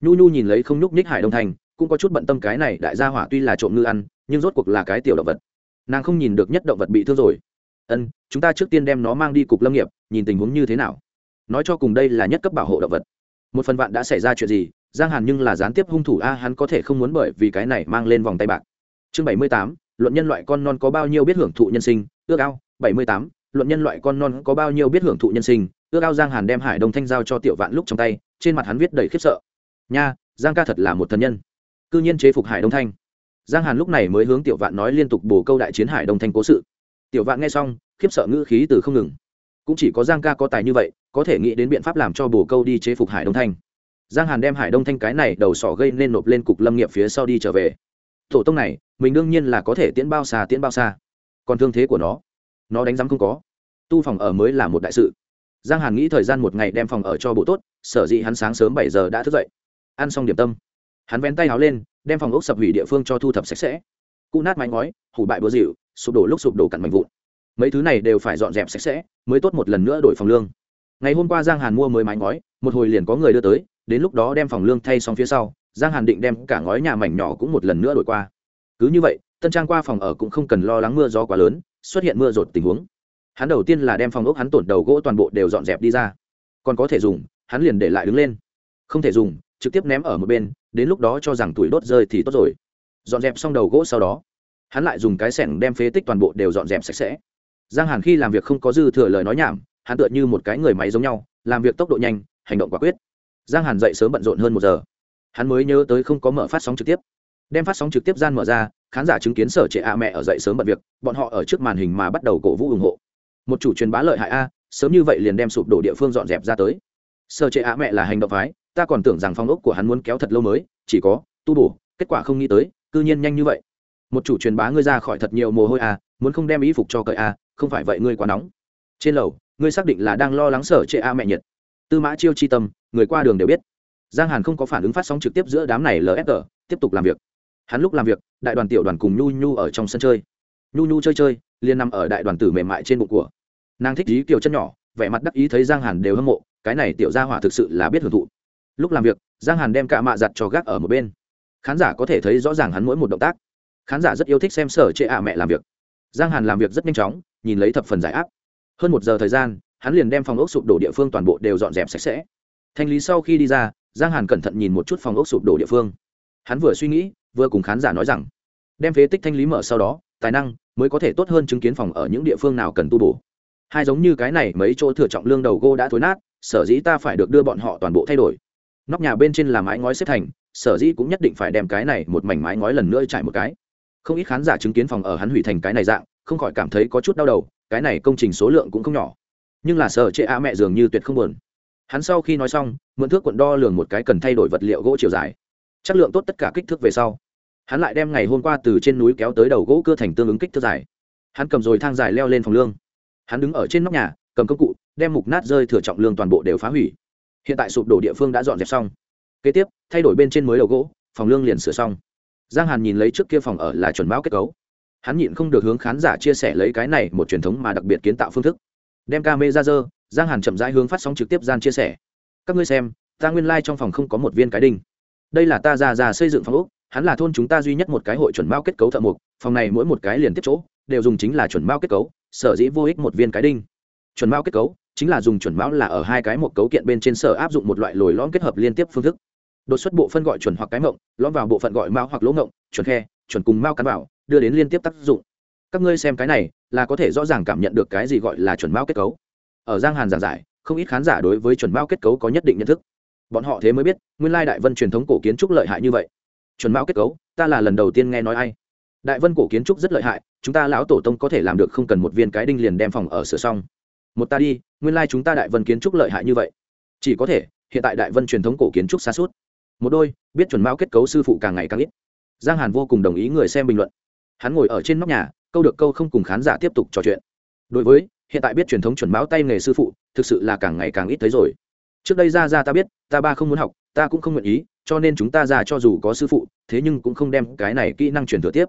Nhu nhu nhìn lấy không nhúc nhích hải đông thành cũng có chút bận tâm cái này đại gia hỏa tuy là trộm ngư ăn, nhưng rốt cuộc là cái tiểu động vật. Nàng không nhìn được nhất động vật bị thương rồi. Ân, chúng ta trước tiên đem nó mang đi cục lâm nghiệp, nhìn tình huống như thế nào. Nói cho cùng đây là nhất cấp bảo hộ động vật. Một phần vạn đã xảy ra chuyện gì giang hàn nhưng là gián tiếp hung thủ a, hắn có thể không muốn bởi vì cái này mang lên vòng tay bạc. Chương bảy mươi tám, luận nhân loại con non có bao nhiêu biết hưởng thụ nhân sinh, ước ao. bảy mươi tám, luận nhân loại con non có bao nhiêu biết hưởng thụ nhân sinh, ước ao giang hàn đem hải đông thanh giao cho tiểu vạn lúc trong tay, trên mặt hắn viết đầy khiếp sợ. Nha, giang ca thật là một thần nhân. Cư nhiên chế phục hải đông thanh. Giang hàn lúc này mới hướng tiểu vạn nói liên tục bổ câu đại chiến hải đông thanh cố sự. Tiểu vạn nghe xong, khiếp sợ ngữ khí từ không ngừng. Cũng chỉ có giang ca có tài như vậy, có thể nghĩ đến biện pháp làm cho bổ câu đi chế phục hải đông thanh giang hàn đem hải đông thanh cái này đầu sỏ gây nên nộp lên cục lâm nghiệp phía sau đi trở về. Tổ tông này, mình đương nhiên là có thể tiễn bao xa tiễn bao xa. Còn thương thế của nó nó đánh giám không có. Tu phòng ở mới là một đại sự. Giang hàn nghĩ thời gian một ngày đem phòng ở cho bộ tốt, sở dĩ hắn sáng sớm bảy giờ đã thức dậy. Ăn xong điểm tâm, hắn vén tay áo lên, đem phòng ốc sập hủy địa phương cho thu thập sạch sẽ. Cụ nát mái ngói, hủ bại búa dịu sụp đổ lúc sụp đổ cặn mạnh vụn. Mấy thứ này đều phải dọn dẹp sạch sẽ, mới tốt một lần nữa đổi phòng lương. Ngày hôm qua giang hàn mua mới mái ngói, một hồi liền có người đưa tới đến lúc đó đem phòng lương thay xong phía sau, giang hàn định đem cả ngói nhà mảnh nhỏ cũng một lần nữa đổi qua. Cứ như vậy, tân trang qua phòng ở cũng không cần lo lắng mưa gió quá lớn, xuất hiện mưa rột tình huống. Hắn đầu tiên là đem phòng ốc hắn tổn đầu gỗ toàn bộ đều dọn dẹp đi ra. Còn có thể dùng, hắn liền để lại đứng lên. Không thể dùng, trực tiếp ném ở một bên, đến lúc đó cho rằng tuổi đốt rơi thì tốt rồi. Dọn dẹp xong đầu gỗ sau đó, hắn lại dùng cái sẻng đem phế tích toàn bộ đều dọn dẹp sạch sẽ. Giang hàn khi làm việc không có dư thừa lời nói nhảm, hắn tựa như một cái người máy giống nhau, làm việc tốc độ nhanh, hành động quả quyết giang hàn dậy sớm bận rộn hơn một giờ. Hắn mới nhớ tới không có mở phát sóng trực tiếp. Đem phát sóng trực tiếp gian mở ra, khán giả chứng kiến sở trệ A mẹ ở dậy sớm bận việc, bọn họ ở trước màn hình mà bắt đầu cổ vũ ủng hộ. Một chủ truyền bá lợi hại a, sớm như vậy liền đem sụp đổ địa phương dọn dẹp ra tới. Sở trệ A mẹ là hành động phái, ta còn tưởng rằng phong ốc của hắn muốn kéo thật lâu mới, chỉ có tu bổ, kết quả không nghĩ tới, cư nhiên nhanh như vậy. Một chủ truyền bá ngươi ra khỏi thật nhiều mồ hôi a, muốn không đem ý phục cho cởi a, không phải vậy ngươi quá nóng. Trên lầu, ngươi xác định là đang lo lắng sở trệ a mẹ nhiệt. Tư mã chiêu chi tâm người qua đường đều biết. Giang hàn không có phản ứng phát sóng trực tiếp giữa đám này lfg tiếp tục làm việc. Hắn lúc làm việc, đại đoàn tiểu đoàn cùng nhu nhu ở trong sân chơi. Nhu nhu chơi chơi, liền nằm ở đại đoàn tử mềm mại trên bụng của. Nàng thích ý kiểu chân nhỏ, vẻ mặt đắc ý thấy giang hàn đều hâm mộ, cái này tiểu gia hỏa thực sự là biết hưởng thụ. Lúc làm việc, giang hàn đem cả mạ giặt cho gác ở một bên. Khán giả có thể thấy rõ ràng hắn mỗi một động tác. Khán giả rất yêu thích xem sở chệ ạ mẹ làm việc. Giang hàn làm việc rất nhanh chóng, nhìn lấy thập phần giải áp. Hơn một giờ thời gian, hắn liền đem phòng ốc sụp đổ địa phương toàn bộ đều dọn dẹp sạch sẽ thanh lý sau khi đi ra, giang hàn cẩn thận nhìn một chút phòng ốc sụp đổ địa phương. Hắn vừa suy nghĩ, vừa cùng khán giả nói rằng, đem phế tích thanh lý mở sau đó, tài năng mới có thể tốt hơn chứng kiến phòng ở những địa phương nào cần tu bổ. Hai giống như cái này mấy chỗ thừa trọng lương đầu gô đã thối nát, sở dĩ ta phải được đưa bọn họ toàn bộ thay đổi. Nóc nhà bên trên là mái ngói xếp thành, sở dĩ cũng nhất định phải đem cái này một mảnh mái ngói lần nữa trải một cái. Không ít khán giả chứng kiến phòng ở hắn hủy thành cái này dạng, không khỏi cảm thấy có chút đau đầu, cái này công trình số lượng cũng không nhỏ. Nhưng là sở chệ a mẹ dường như tuyệt không buồn hắn sau khi nói xong, mượn thước quận đo lường một cái cần thay đổi vật liệu gỗ chiều dài. Chất lượng tốt tất cả kích thước về sau, hắn lại đem ngày hôm qua từ trên núi kéo tới đầu gỗ cơ thành tương ứng kích thước dài. Hắn cầm rồi thang dài leo lên phòng lương. Hắn đứng ở trên nóc nhà, cầm công cụ, đem mục nát rơi thừa trọng lương toàn bộ đều phá hủy. Hiện tại sụp đổ địa phương đã dọn dẹp xong. Kế tiếp, thay đổi bên trên mới đầu gỗ, phòng lương liền sửa xong. Giang hàn nhìn lấy trước kia phòng ở là chuẩn báo kết cấu. Hắn nhịn không được hướng khán giả chia sẻ lấy cái này một truyền thống mà đặc biệt kiến tạo phương thức. Đem ca mê ra dơ giang hàn chậm rãi hướng phát sóng trực tiếp gian chia sẻ. Các ngươi xem, ta nguyên lai、like、trong phòng không có một viên cái đinh. Đây là ta già già xây dựng phòng úc hắn là thôn chúng ta duy nhất một cái hội chuẩn mao kết cấu thợ mục phòng này mỗi một cái liền tiếp chỗ, đều dùng chính là chuẩn mao kết cấu, sở dĩ vô ích một viên cái đinh. Chuẩn mao kết cấu, chính là dùng chuẩn mão là ở hai cái một cấu kiện bên trên sở áp dụng một loại lồi lõm kết hợp liên tiếp phương thức. Đột xuất bộ phân gọi chuẩn hoặc cái mộng, lõm vào bộ phận gọi mao hoặc lỗ mộng, chuẩn khe, chuẩn cùng mao cắn vào, đưa đến liên tiếp tác dụng. Các ngươi xem cái này, là có thể rõ ràng cảm nhận được cái gì gọi là chuẩn mao kết cấu ở giang hàn giảng giải, không ít khán giả đối với chuẩn mao kết cấu có nhất định nhận thức. Bọn họ thế mới biết, nguyên lai đại vân truyền thống cổ kiến trúc lợi hại như vậy. Chuẩn mao kết cấu, ta là lần đầu tiên nghe nói ai. Đại vân cổ kiến trúc rất lợi hại, chúng ta lão tổ tông có thể làm được không cần một viên cái đinh liền đem phòng ở sửa xong. Một ta đi, nguyên lai chúng ta đại vân kiến trúc lợi hại như vậy. Chỉ có thể, hiện tại đại vân truyền thống cổ kiến trúc xa suốt. Một đôi, biết chuẩn mao kết cấu sư phụ càng ngày càng ít. Giang hàn vô cùng đồng ý người xem bình luận. Hắn ngồi ở trên nóc nhà, câu được câu không cùng khán giả tiếp tục trò chuyện. Đối với hiện tại biết truyền thống chuẩn báo tay nghề sư phụ, thực sự là càng ngày càng ít thấy rồi. Trước đây ra ra ta biết, ta ba không muốn học, ta cũng không nguyện ý, cho nên chúng ta ra cho dù có sư phụ, thế nhưng cũng không đem cái này kỹ năng truyền thừa tiếp.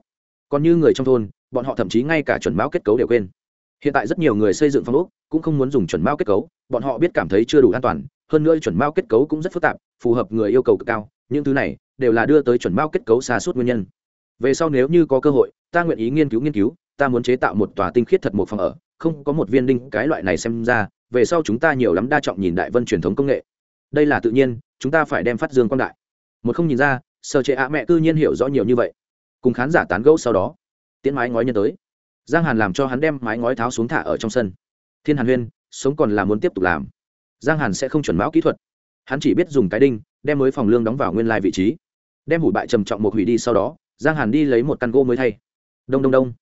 Còn như người trong thôn, bọn họ thậm chí ngay cả chuẩn báo kết cấu đều quên. Hiện tại rất nhiều người xây dựng phong ốc, cũng không muốn dùng chuẩn mao kết cấu, bọn họ biết cảm thấy chưa đủ an toàn, hơn nữa chuẩn mao kết cấu cũng rất phức tạp, phù hợp người yêu cầu cực cao, những thứ này đều là đưa tới chuẩn mao kết cấu xa suốt nguyên nhân. Về sau nếu như có cơ hội, ta nguyện ý nghiên cứu nghiên cứu, ta muốn chế tạo một tòa tinh khiết thật một phòng ở không có một viên đinh, cái loại này xem ra, về sau chúng ta nhiều lắm đa trọng nhìn đại vân truyền thống công nghệ. Đây là tự nhiên, chúng ta phải đem phát dương quang đại. Một không nhìn ra sở chế ạ mẹ cư nhiên hiểu rõ nhiều như vậy. Cùng khán giả tán gẫu sau đó tiến mái ngói nhân tới. Giang hàn làm cho hắn đem mái ngói tháo xuống thả ở trong sân. Thiên hàn huyên, sống còn là muốn tiếp tục làm. Giang hàn sẽ không chuẩn mão kỹ thuật. Hắn chỉ biết dùng cái đinh, đem mới phòng lương đóng vào nguyên lai vị trí. Đem hủ bại trầm trọng một hủy đi sau đó, giang hàn đi lấy một căn gỗ mới thay. Đông đông đông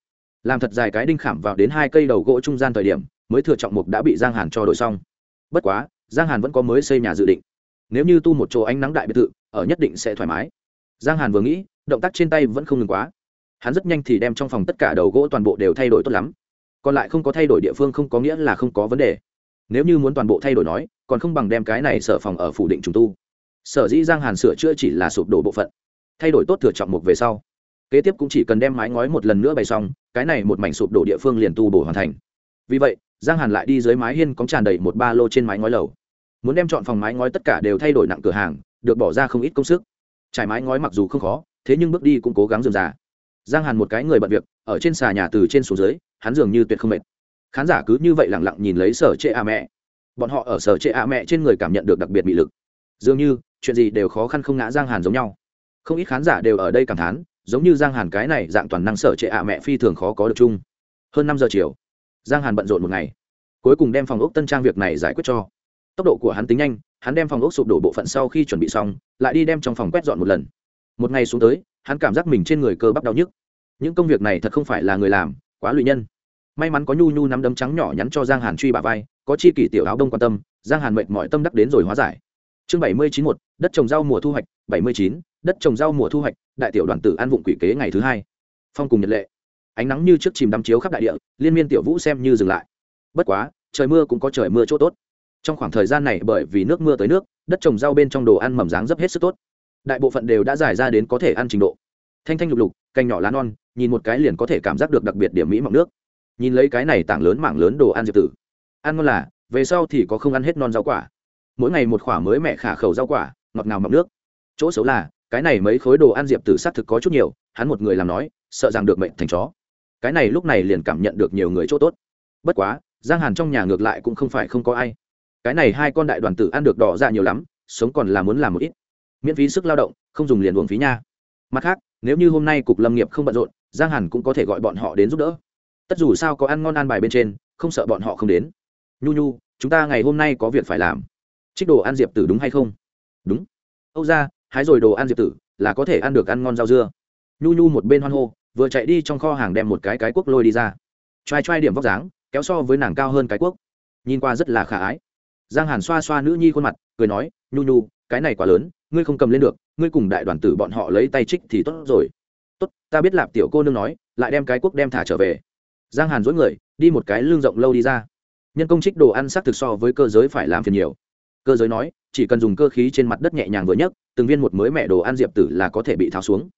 làm thật dài cái đinh khảm vào đến hai cây đầu gỗ trung gian thời điểm, mới thừa trọng mục đã bị giang hàn cho đổi xong. Bất quá, giang hàn vẫn có mới xây nhà dự định. Nếu như tu một chỗ ánh nắng đại biệt thự, ở nhất định sẽ thoải mái. Giang hàn vừa nghĩ, động tác trên tay vẫn không ngừng quá. Hắn rất nhanh thì đem trong phòng tất cả đầu gỗ toàn bộ đều thay đổi tốt lắm. Còn lại không có thay đổi địa phương không có nghĩa là không có vấn đề. Nếu như muốn toàn bộ thay đổi nói, còn không bằng đem cái này sở phòng ở phủ định trùng tu. Sở dĩ giang hàn sửa chữa chỉ là sụp đổ bộ phận. Thay đổi tốt thừa trọng mục về sau. Kế tiếp cũng chỉ cần đem mái ngói một lần nữa bày xong cái này một mảnh sụp đổ địa phương liền tu bổ hoàn thành. Vì vậy, giang hàn lại đi dưới mái hiên cóng tràn đầy một ba lô trên mái ngói lầu. Muốn đem chọn phòng mái ngói tất cả đều thay đổi nặng cửa hàng, được bỏ ra không ít công sức. Trải mái ngói mặc dù không khó, thế nhưng bước đi cũng cố gắng dườm già. Giang hàn một cái người bận việc, ở trên xà nhà từ trên xuống dưới, hắn dường như tuyệt không mệt. Khán giả cứ như vậy lẳng lặng nhìn lấy sở trệ a mẹ. Bọn họ ở sở trệ a mẹ trên người cảm nhận được đặc biệt bị lực. Dường như, chuyện gì đều khó khăn không ngã giang hàn giống nhau. Không ít khán giả đều ở đây cảm thán giống như giang hàn cái này dạng toàn năng sở trệ ạ mẹ phi thường khó có được chung. Hơn năm giờ chiều, giang hàn bận rộn một ngày, cuối cùng đem phòng ốc tân trang việc này giải quyết cho. Tốc độ của hắn tính nhanh, hắn đem phòng ốc sụp đổ bộ phận sau khi chuẩn bị xong, lại đi đem trong phòng quét dọn một lần. Một ngày xuống tới, hắn cảm giác mình trên người cơ bắp đau nhức. Những công việc này thật không phải là người làm, quá lụy nhân. May mắn có nhu nhu nắm đấm trắng nhỏ nhắn cho giang hàn truy bà vai, có chi kỷ tiểu áo đông quan tâm, giang hàn mệt mọi tâm đắc đến rồi hóa giải chương bảy mươi chín một, đất trồng rau mùa thu hoạch, bảy mươi chín, đất trồng rau mùa thu hoạch, đại tiểu đoàn tử an vụng quỷ kế ngày thứ hai. Phong cùng nhật lệ. Ánh nắng như trước chìm đắm chiếu khắp đại địa, liên miên tiểu vũ xem như dừng lại. Bất quá, trời mưa cũng có trời mưa chỗ tốt. Trong khoảng thời gian này bởi vì nước mưa tới nước, đất trồng rau bên trong đồ ăn mầm dáng dấp hết sức tốt. Đại bộ phận đều đã giải ra đến có thể ăn trình độ. Thanh thanh lục lục canh nhỏ lá non, nhìn một cái liền có thể cảm giác được đặc biệt điểm mỹ mọng nước. Nhìn lấy cái này tảng lớn mảng lớn đồ ăn diệp tử. Ăn ngon là, về sau thì có không ăn hết non rau quả mỗi ngày một khoả mới mẹ khả khẩu rau quả, ngọt ngào mọc nước. Chỗ xấu là, cái này mấy khối đồ ăn diệp tử xác thực có chút nhiều, hắn một người làm nói, sợ rằng được mệnh thành chó. Cái này lúc này liền cảm nhận được nhiều người chỗ tốt. Bất quá, giang hàn trong nhà ngược lại cũng không phải không có ai. Cái này hai con đại đoàn tử ăn được đỏ ra nhiều lắm, sống còn là muốn làm một ít. Miễn phí sức lao động, không dùng liền uống phí nha. Mặt khác, nếu như hôm nay cục lâm nghiệp không bận rộn, giang hàn cũng có thể gọi bọn họ đến giúp đỡ. Tất dù sao có ăn ngon ăn bài bên trên, không sợ bọn họ không đến. Nhu nhu, chúng ta ngày hôm nay có việc phải làm trích đồ ăn diệp tử đúng hay không? Đúng. Âu ra, hái rồi đồ ăn diệp tử, là có thể ăn được ăn ngon rau dưa. Nhu nhu một bên hoan hô, vừa chạy đi trong kho hàng đem một cái cái quốc lôi đi ra. T r a i t r a i điểm vóc dáng, kéo so với nàng cao hơn cái quốc. Nhìn qua rất là khả ái. Giang hàn xoa xoa nữ nhi khuôn mặt, cười nói, nhu nhu, cái này quá lớn, ngươi không cầm lên được, ngươi cùng đại đoàn tử bọn họ lấy tay trích thì tốt rồi. Tốt, ta biết lạp tiểu cô nương nói, lại đem cái quốc đem thả trở về. Giang hàn dối người, đi một cái lương rộng lâu đi ra. Nhân công trích đồ ăn xác thực so với cơ giới phải làm phiền nhiều cơ giới nói, chỉ cần dùng cơ khí trên mặt đất nhẹ nhàng vừa nhất từng viên một mới mẹ đồ ăn diệp tử là có thể bị tháo xuống.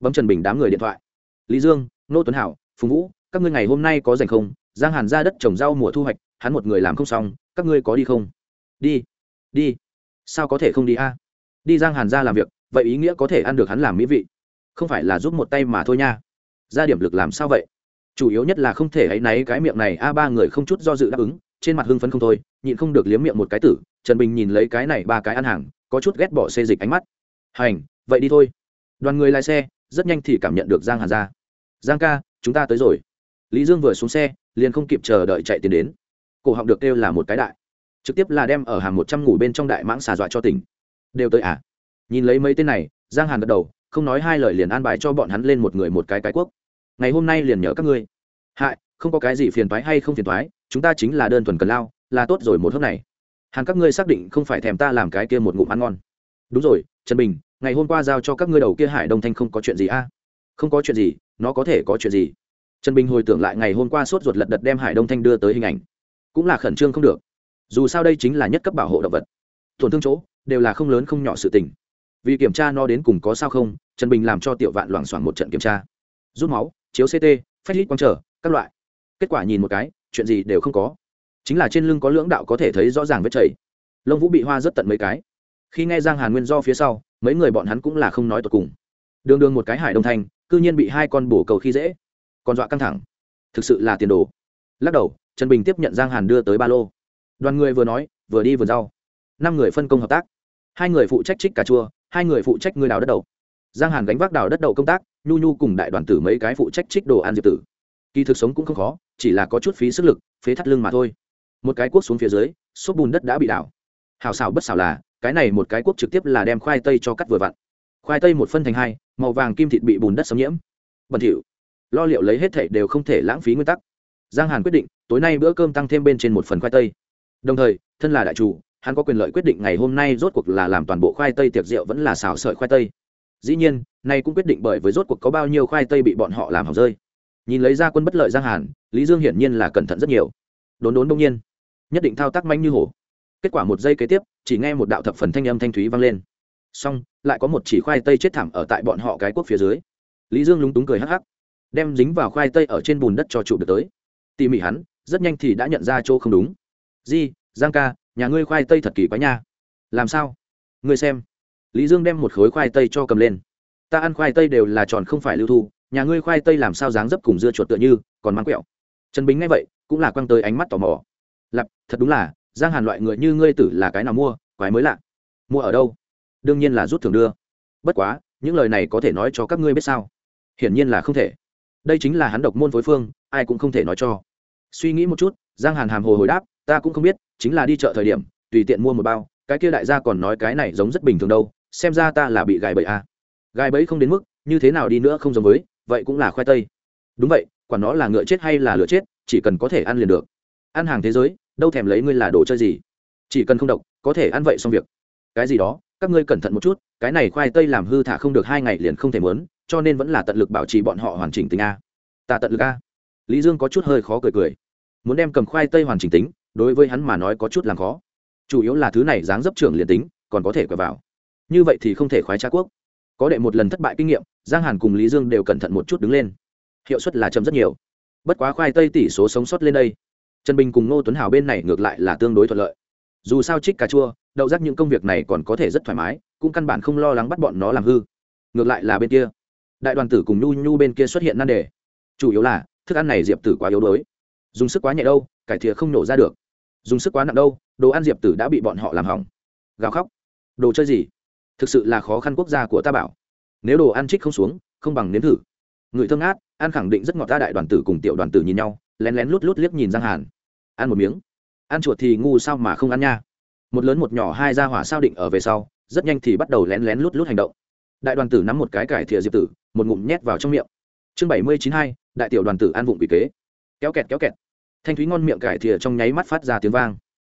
Bấm trần bình đám người điện thoại. Lý dương, nô tuấn hảo, phùng vũ, các ngươi ngày hôm nay có dành không? Giang hàn ra đất trồng rau mùa thu hoạch, hắn một người làm không xong, các ngươi có đi không? Đi đi. Sao có thể không đi a? Đi giang hàn ra làm việc, vậy ý nghĩa có thể ăn được hắn làm mỹ vị. Không phải là giúp một tay mà thôi nha. Ra điểm lực làm sao vậy? Chủ yếu nhất là không thể ấ y náy cái miệng này, a, ba người không chút do dự đáp ứng, trên mặt hưng phấn không thôi, nhịn không được liếm miệng một cái tử trần bình nhìn lấy cái này ba cái ăn hàng, có chút ghét bỏ xê dịch ánh mắt. Hành, vậy đi thôi. Đoàn người lái xe, rất nhanh thì cảm nhận được giang hàn ra. Giang ca, chúng ta tới rồi. Lý dương vừa xuống xe, liền không kịp chờ đợi chạy tiến đến. Cổ họng được kêu là một cái đại. Trực tiếp là đem ở hàng một trăm ngủ bên trong đại mãng xà dọa cho tỉnh. Đều tới à? Nhìn lấy mấy tên này, giang hàn gật đầu, không nói hai lời liền an bài cho bọn hắn lên một người một cái cái quốc. Ngày hôm nay liền nhớ các ngươi. Hại, không có cái gì phiền thoái hay không phiền thoái chúng ta chính là đơn thuần cần lao, là tốt rồi một hôm này hàng các ngươi xác định không phải thèm ta làm cái kia một ngụm ăn ngon. Đúng rồi, trần bình, ngày hôm qua giao cho các ngươi đầu kia hải đông thanh không có chuyện gì a? À? không có chuyện gì, nó có thể có chuyện gì? Trần bình hồi tưởng lại ngày hôm qua sốt ruột lật đật đem hải đông thanh đưa tới hình ảnh. Cũng là khẩn trương không được. Dù sao đây chính là nhất cấp bảo hộ động vật. Tổn thương chỗ, đều là không lớn không nhỏ sự tình. Vì kiểm tra nó đến cùng có sao không, trần bình làm cho tiểu vạn loảng xoảng một trận kiểm tra. Rút máu, chiếu ct phách lít quang trở, các loại. Kết quả nhìn một cái, chuyện gì đều không có chính là trên lưng có lưỡng đạo có thể thấy rõ ràng vết chảy. Lông vũ bị hoa rất tận mấy cái. Khi nghe giang hàn nguyên do phía sau, mấy người bọn hắn cũng là không nói tột cùng. Đường đường một cái hải đông thanh, cư nhiên bị hai con bổ cầu khi dễ. Còn dọa căng thẳng. Thực sự là tiền đồ. Lắc đầu, trần bình tiếp nhận giang hàn đưa tới ba lô. Đoàn người vừa nói, vừa đi vườn rau. Năm người phân công hợp tác. Hai người phụ trách trích cà chua, hai người phụ trách người đào đất đầu giang hàn gánh vác đào đất đầu công tác, nhu nhu cùng đại đoàn tử mấy cái phụ trách trích đồ ăn diệp tử. Kỳ thực sống cũng không khó, chỉ là có chút phí sức lực, phế thắt lưng mà thôi một cái cuốc xuống phía dưới, xốp bùn đất đã bị đảo. Hào xào bất xào là, cái này một cái cuốc trực tiếp là đem khoai tây cho cắt vừa vặn. Khoai tây một phân thành hai, màu vàng kim thịt bị bùn đất xâm nhiễm. Bẩn thỉu. Lo liệu lấy hết thảy đều không thể lãng phí nguyên tắc. Giang hàn quyết định, tối nay bữa cơm tăng thêm bên trên một phần khoai tây. Đồng thời, thân là đại chủ, hắn có quyền lợi quyết định ngày hôm nay rốt cuộc là làm toàn bộ khoai tây tiệc rượu vẫn là xào sợi khoai tây. Dĩ nhiên, nay cũng quyết định bởi với rốt cuộc có bao nhiêu khoai tây bị bọn họ làm hỏng rơi. Nhìn lấy ra quân bất lợi giang hàn, lý dương hiển nhiên là cẩn thận rất nhiều. Đốn đốn đông nhiên nhất định thao tác manh như hổ. Kết quả một giây kế tiếp, chỉ nghe một đạo thập phần thanh âm thanh thúy vang lên. Xong, lại có một chỉ khoai tây chết thảm ở tại bọn họ cái quốc phía dưới. Lý dương lúng túng cười hắc hắc, đem dính vào khoai tây ở trên bùn đất cho trụ được tới. Tỉ mỉ hắn, rất nhanh thì đã nhận ra chỗ không đúng. Di, giang ca, nhà ngươi khoai tây thật kỳ quá nha. Làm sao? Ngươi xem. Lý dương đem một khối khoai tây cho cầm lên. Ta ăn khoai tây đều là tròn không phải lưu thu, nhà ngươi khoai tây làm sao dáng dấp cùng dưa chuột tựa như, còn mang quẹo. Trần bính nghe vậy, cũng là quăng tới ánh mắt tò mò thật đúng là, giang hàn loại người như ngươi tử là cái nào mua, quái mới lạ. Mua ở đâu? Đương nhiên là rút thường đưa. Bất quá, những lời này có thể nói cho các ngươi biết sao? Hiển nhiên là không thể. Đây chính là hắn độc môn phối phương, ai cũng không thể nói cho. Suy nghĩ một chút, giang hàn hàm hồ hồi đáp, ta cũng không biết, chính là đi chợ thời điểm, tùy tiện mua một bao, cái kia đại gia còn nói cái này giống rất bình thường đâu, xem ra ta là bị gài bẫy à. gài bẫy không đến mức, như thế nào đi nữa không giống với, vậy cũng là khoai tây. Đúng vậy, quản nó là ngựa chết hay là lửa chết, chỉ cần có thể ăn liền được ăn hàng thế giới, đâu thèm lấy ngươi là đồ chơi gì. Chỉ cần không độc, có thể ăn vậy xong việc. Cái gì đó, các ngươi cẩn thận một chút, cái này khoai tây làm hư thả không được hai ngày liền không thể mớn cho nên vẫn là tận lực bảo trì bọn họ hoàn chỉnh tính a. Ta tận lực a. Lý dương có chút hơi khó cười cười. Muốn đem cầm khoai tây hoàn chỉnh tính, đối với hắn mà nói có chút làm khó. Chủ yếu là thứ này dáng dấp trưởng liền tính, còn có thể quẹo vào. Như vậy thì không thể khoái tra quốc. Có đệ một lần thất bại kinh nghiệm, giang hàn cùng lý dương đều cẩn thận một chút đứng lên. Hiệu suất là chậm rất nhiều. Bất quá khoai tây tỷ số sống sót lên đây trần bình cùng ngô tuấn hào bên này ngược lại là tương đối thuận lợi. Dù sao trích cà chua đậu rác những công việc này còn có thể rất thoải mái cũng căn bản không lo lắng bắt bọn nó làm hư. Ngược lại là bên kia đại đoàn tử cùng nhu nhu bên kia xuất hiện nan đề. Chủ yếu là thức ăn này diệp tử quá yếu đuối. Dùng sức quá nhẹ đâu cải thìa không nổ ra được. Dùng sức quá nặng đâu đồ ăn diệp tử đã bị bọn họ làm hỏng. Gào khóc. Đồ chơi gì? Thực sự là khó khăn quốc gia của ta bảo. Nếu đồ ăn trích không xuống không bằng nếm thử. Người thương át, ăn khẳng định rất ngọt ta đại đoàn tử cùng tiểu đoàn tử nhìn nhau lén lén lút lút liếc nhìn giang hàn. Ăn một miếng. Ăn chuột thì ngu sao mà không ăn nha. Một lớn một nhỏ hai ra hỏa sao định ở về sau, rất nhanh thì bắt đầu lén lén lút lút hành động. Đại đoàn tử nắm một cái cải thìa diệp tử, một ngụm nhét vào trong miệng. Chương bảy mươi chín hai, đại tiểu đoàn tử ăn vụng bị kế. Kéo kẹt kéo kẹt. Thanh thúy ngon miệng cải thìa trong nháy mắt phát ra tiếng vang.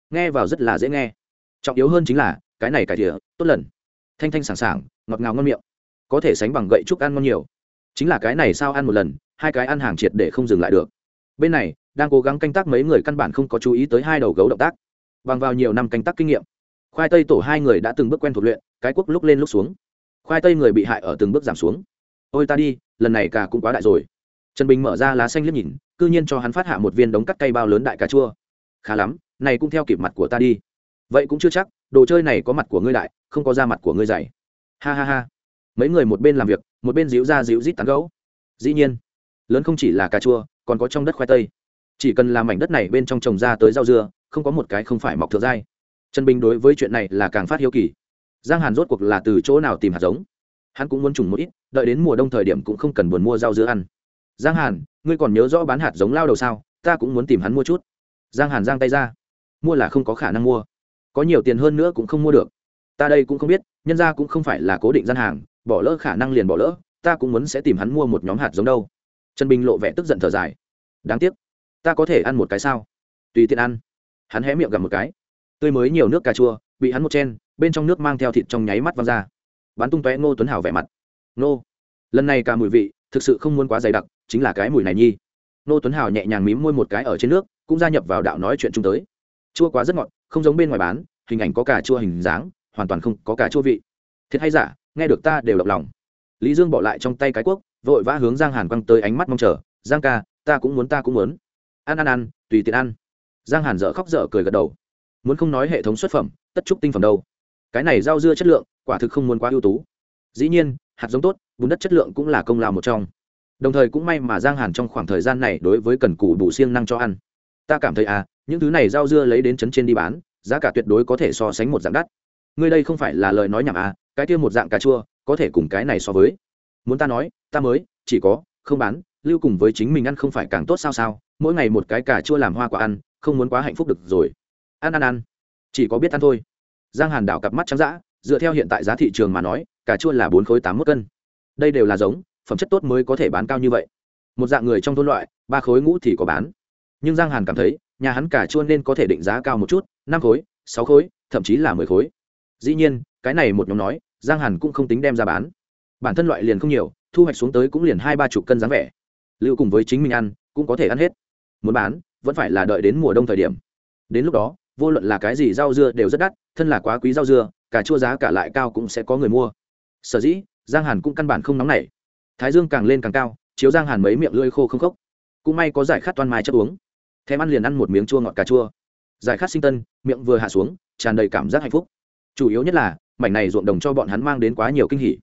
Nghe vào rất là dễ nghe. Trọng yếu hơn chính là, cái này cải thìa, tốt lần. Thanh thanh sảng sảng, ngọt ngào ngon miệng. Có thể sánh bằng gậy trúc ăn ngon nhiều. Chính là cái này sao ăn một lần, hai cái ăn hàng triệt để không dừng lại được bên này, đang cố gắng canh tác mấy người căn bản không có chú ý tới hai đầu gấu động tác. Bằng vào nhiều năm canh tác kinh nghiệm, khoai tây tổ hai người đã từng bước quen thuộc luyện, cái quốc lúc lên lúc xuống. Khoai tây người bị hại ở từng bước giảm xuống. Ôi ta đi, lần này cả cũng quá đại rồi. Trần bình mở ra lá xanh liếc nhìn c ư nhiên cho hắn phát hạ một viên đống cắt cây bao lớn đại cà chua. Khá lắm, này cũng theo kịp mặt của ta đi. Vậy cũng chưa chắc, đồ chơi này có mặt của ngươi đại, không có da mặt của ngươi dày. Ha ha ha. Mấy người một bên làm việc, một bên díu ra díu rít tán gấu. Dĩ nhiên, lớn không chỉ là cà chua còn có trong đất khoai tây. Chỉ cần làm mảnh đất này bên trong trồng ra tới rau dưa, không có một cái không phải mọc thượng dai trần bình đối với chuyện này là càng phát hiếu kỳ. Giang hàn rốt cuộc là từ chỗ nào tìm hạt giống? Hắn cũng muốn trùng một ít, đợi đến mùa đông thời điểm cũng không cần buồn mua rau dưa ăn. Giang hàn, ngươi còn nhớ rõ bán hạt giống lao đầu sao? Ta cũng muốn tìm hắn mua chút. Giang hàn giang tay ra. Mua là không có khả năng mua. Có nhiều tiền hơn nữa cũng không mua được. Ta đây cũng không biết, nhân ra cũng không phải là cố định gian hàng, bỏ lỡ khả năng liền bỏ lỡ, ta cũng muốn sẽ tìm hắn mua một nhóm hạt giống đâu trần bình lộ vẻ tức giận thở dài. Đáng tiếc, ta có thể ăn một cái sao? Tùy tiện ăn. Hắn hé miệng gặp một cái. Tươi mới nhiều nước cà chua, bị hắn một chen, bên trong nước mang theo thịt trong nháy mắt văng ra. Bắn tung tóe ngô tuấn hào vẻ mặt. Nô lần này cả mùi vị thực sự không muốn quá dày đặc, chính là cái mùi này nhi. Nô tuấn hào nhẹ nhàng mím môi một cái ở trên nước, cũng gia nhập vào đạo nói chuyện chung tới. Chua quá rất ngọt, không giống bên ngoài bán, hình ảnh có cà chua hình dáng, hoàn toàn không có cà chua vị. Thiệt hay giả, nghe được ta đều động lòng. Lý dương bỏ lại trong tay cái cuốc vội vã hướng giang hàn quăng tới ánh mắt mong chờ, giang ca, ta cũng muốn, ta cũng muốn. Ăn ăn ăn, tùy tiện ăn. Giang hàn dở khóc dở cười gật đầu. Muốn không nói hệ thống xuất phẩm, tất trúc tinh phẩm đâu. Cái này rau dưa chất lượng, quả thực không muốn quá ưu tú. Dĩ nhiên, hạt giống tốt bùn đất chất lượng cũng là công lao một trong. Đồng thời cũng may mà giang hàn trong khoảng thời gian này đối với cần củ đủ siêng năng cho ăn. Ta cảm thấy à những thứ này rau dưa lấy đến chấn trên đi bán, giá cả tuyệt đối có thể so sánh một dạng đắt. Ngươi đây không phải là lời nói nhảm à cái kia một dạng cà chua, có thể cùng cái này so với muốn ta nói, ta mới, chỉ có, không bán, lưu cùng với chính mình ăn không phải càng tốt sao sao, mỗi ngày một cái cà chua làm hoa quả ăn, không muốn quá hạnh phúc được rồi. Ăn ăn ăn. Chỉ có biết ăn thôi. Giang hàn đảo cặp mắt trắng d ã dựa theo hiện tại giá thị trường mà nói, cà chua là bốn khối tám mốt cân. Đây đều là giống, phẩm chất tốt mới có thể bán cao như vậy. Một dạng người trong thôn loại, ba khối ngũ thì có bán. Nhưng giang hàn cảm thấy, nhà hắn cà chua nên có thể định giá cao một chút, năm khối, sáu khối, thậm chí là mười khối. Dĩ nhiên, cái này một nhóm nói, giang hàn cũng không tính đem ra bán bản thân loại liền không nhiều, thu hoạch xuống tới cũng liền hai ba chục cân dáng vẻ. Lưu cùng với chính mình ăn, cũng có thể ăn hết. Muốn bán, vẫn phải là đợi đến mùa đông thời điểm. Đến lúc đó, vô luận là cái gì rau dưa đều rất đắt, thân là quá quý rau dưa, cả chua giá cả lại cao cũng sẽ có người mua. Sở dĩ, giang hàn cũng căn bản không nóng nảy. Thái dương càng lên càng cao, chiếu giang hàn mấy miệng lưỡi khô không khốc. Cũng may có giải khát toan mai chất uống. Thèm ăn liền ăn một miếng chua ngọt cà chua. Giải khát sinh tân, miệng vừa hạ xuống, tràn đầy cảm giác hạnh phúc. Chủ yếu nhất là, mảnh này ruộng đồng cho bọn hắn mang đến quá nhiều kinh hỉ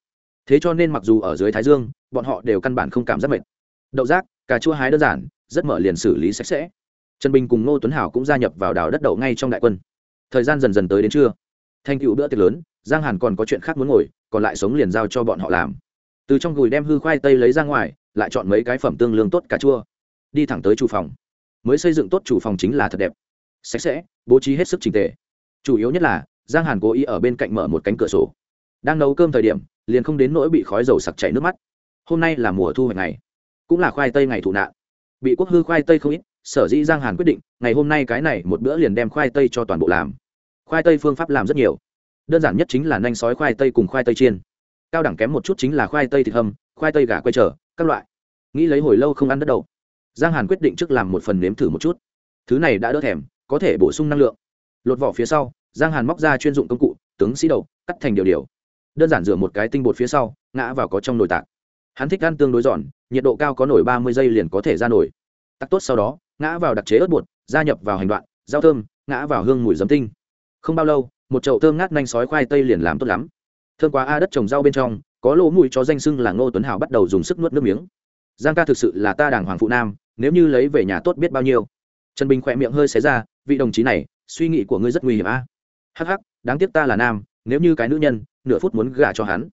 thế cho nên mặc dù ở dưới thái dương, bọn họ đều căn bản không cảm giác mệt. Đậu rác, cà chua hái đơn giản, rất mở liền xử lý sạch sẽ. Trần bình cùng ngô tuấn hảo cũng gia nhập vào đào đất đậu ngay trong đại quân. Thời gian dần dần tới đến trưa. Thanh cựu bữa tiệc lớn, giang hàn còn có chuyện khác muốn ngồi, còn lại sống liền giao cho bọn họ làm. Từ trong gùi đem hư khoai tây lấy ra ngoài, lại chọn mấy cái phẩm tương lương tốt cà chua. Đi thẳng tới chủ phòng. Mới xây dựng tốt chủ phòng chính là thật đẹp. Sạch sẽ, bố trí hết sức trình tề. Chủ yếu nhất là, giang hàn cố ý ở bên cạnh mở một cánh cửa sổ. Đang nấu cơm thời điểm liền không đến nỗi bị khói dầu sặc chảy nước mắt. Hôm nay là mùa thu hoạch ngày cũng là khoai tây ngày thụ nạn. Bị quốc hư khoai tây không ít sở dĩ giang hàn quyết định ngày hôm nay cái này một bữa liền đem khoai tây cho toàn bộ làm. Khoai tây phương pháp làm rất nhiều. Đơn giản nhất chính là nanh sói khoai tây cùng khoai tây chiên. Cao đẳng kém một chút chính là khoai tây thịt hầm khoai tây gà quay trở các loại. Nghĩ lấy hồi lâu không ăn đất đầu, giang hàn quyết định trước làm một phần nếm thử một chút. Thứ này đã đỡ thèm có thể bổ sung năng lượng. Lột vỏ phía sau giang hàn móc ra chuyên dụng công cụ tướng sĩ đầu cắt thành điều điều đơn giản rửa một cái tinh bột phía sau, ngã vào có trong nồi tạc. Hắn thích ăn tương đối giòn, nhiệt độ cao có nổi ba mươi giây liền có thể ra nổi tắc tốt sau đó, ngã vào đặc chế ớt bột, gia nhập vào hành đoạn, rau thơm, ngã vào hương mùi giấm tinh. Không bao lâu, một chậu thơm ngát nanh sói khoai tây liền làm tốt lắm. Thơm quá a đất trồng rau bên trong, có lỗ mùi cho danh sưng là ngô tuấn hào bắt đầu dùng sức nuốt nước miếng. Giang ca thực sự là ta đàng hoàng phụ nam, nếu như lấy về nhà tốt biết bao nhiêu. Trần bình khỏe miệng hơi xé ra, vị đồng chí này, suy nghĩ của ngươi rất nguy hiểm a. Hắc hắc, đáng tiếc ta là nam, nếu như cái nữ nhân nửa phút muốn gả cho hắn.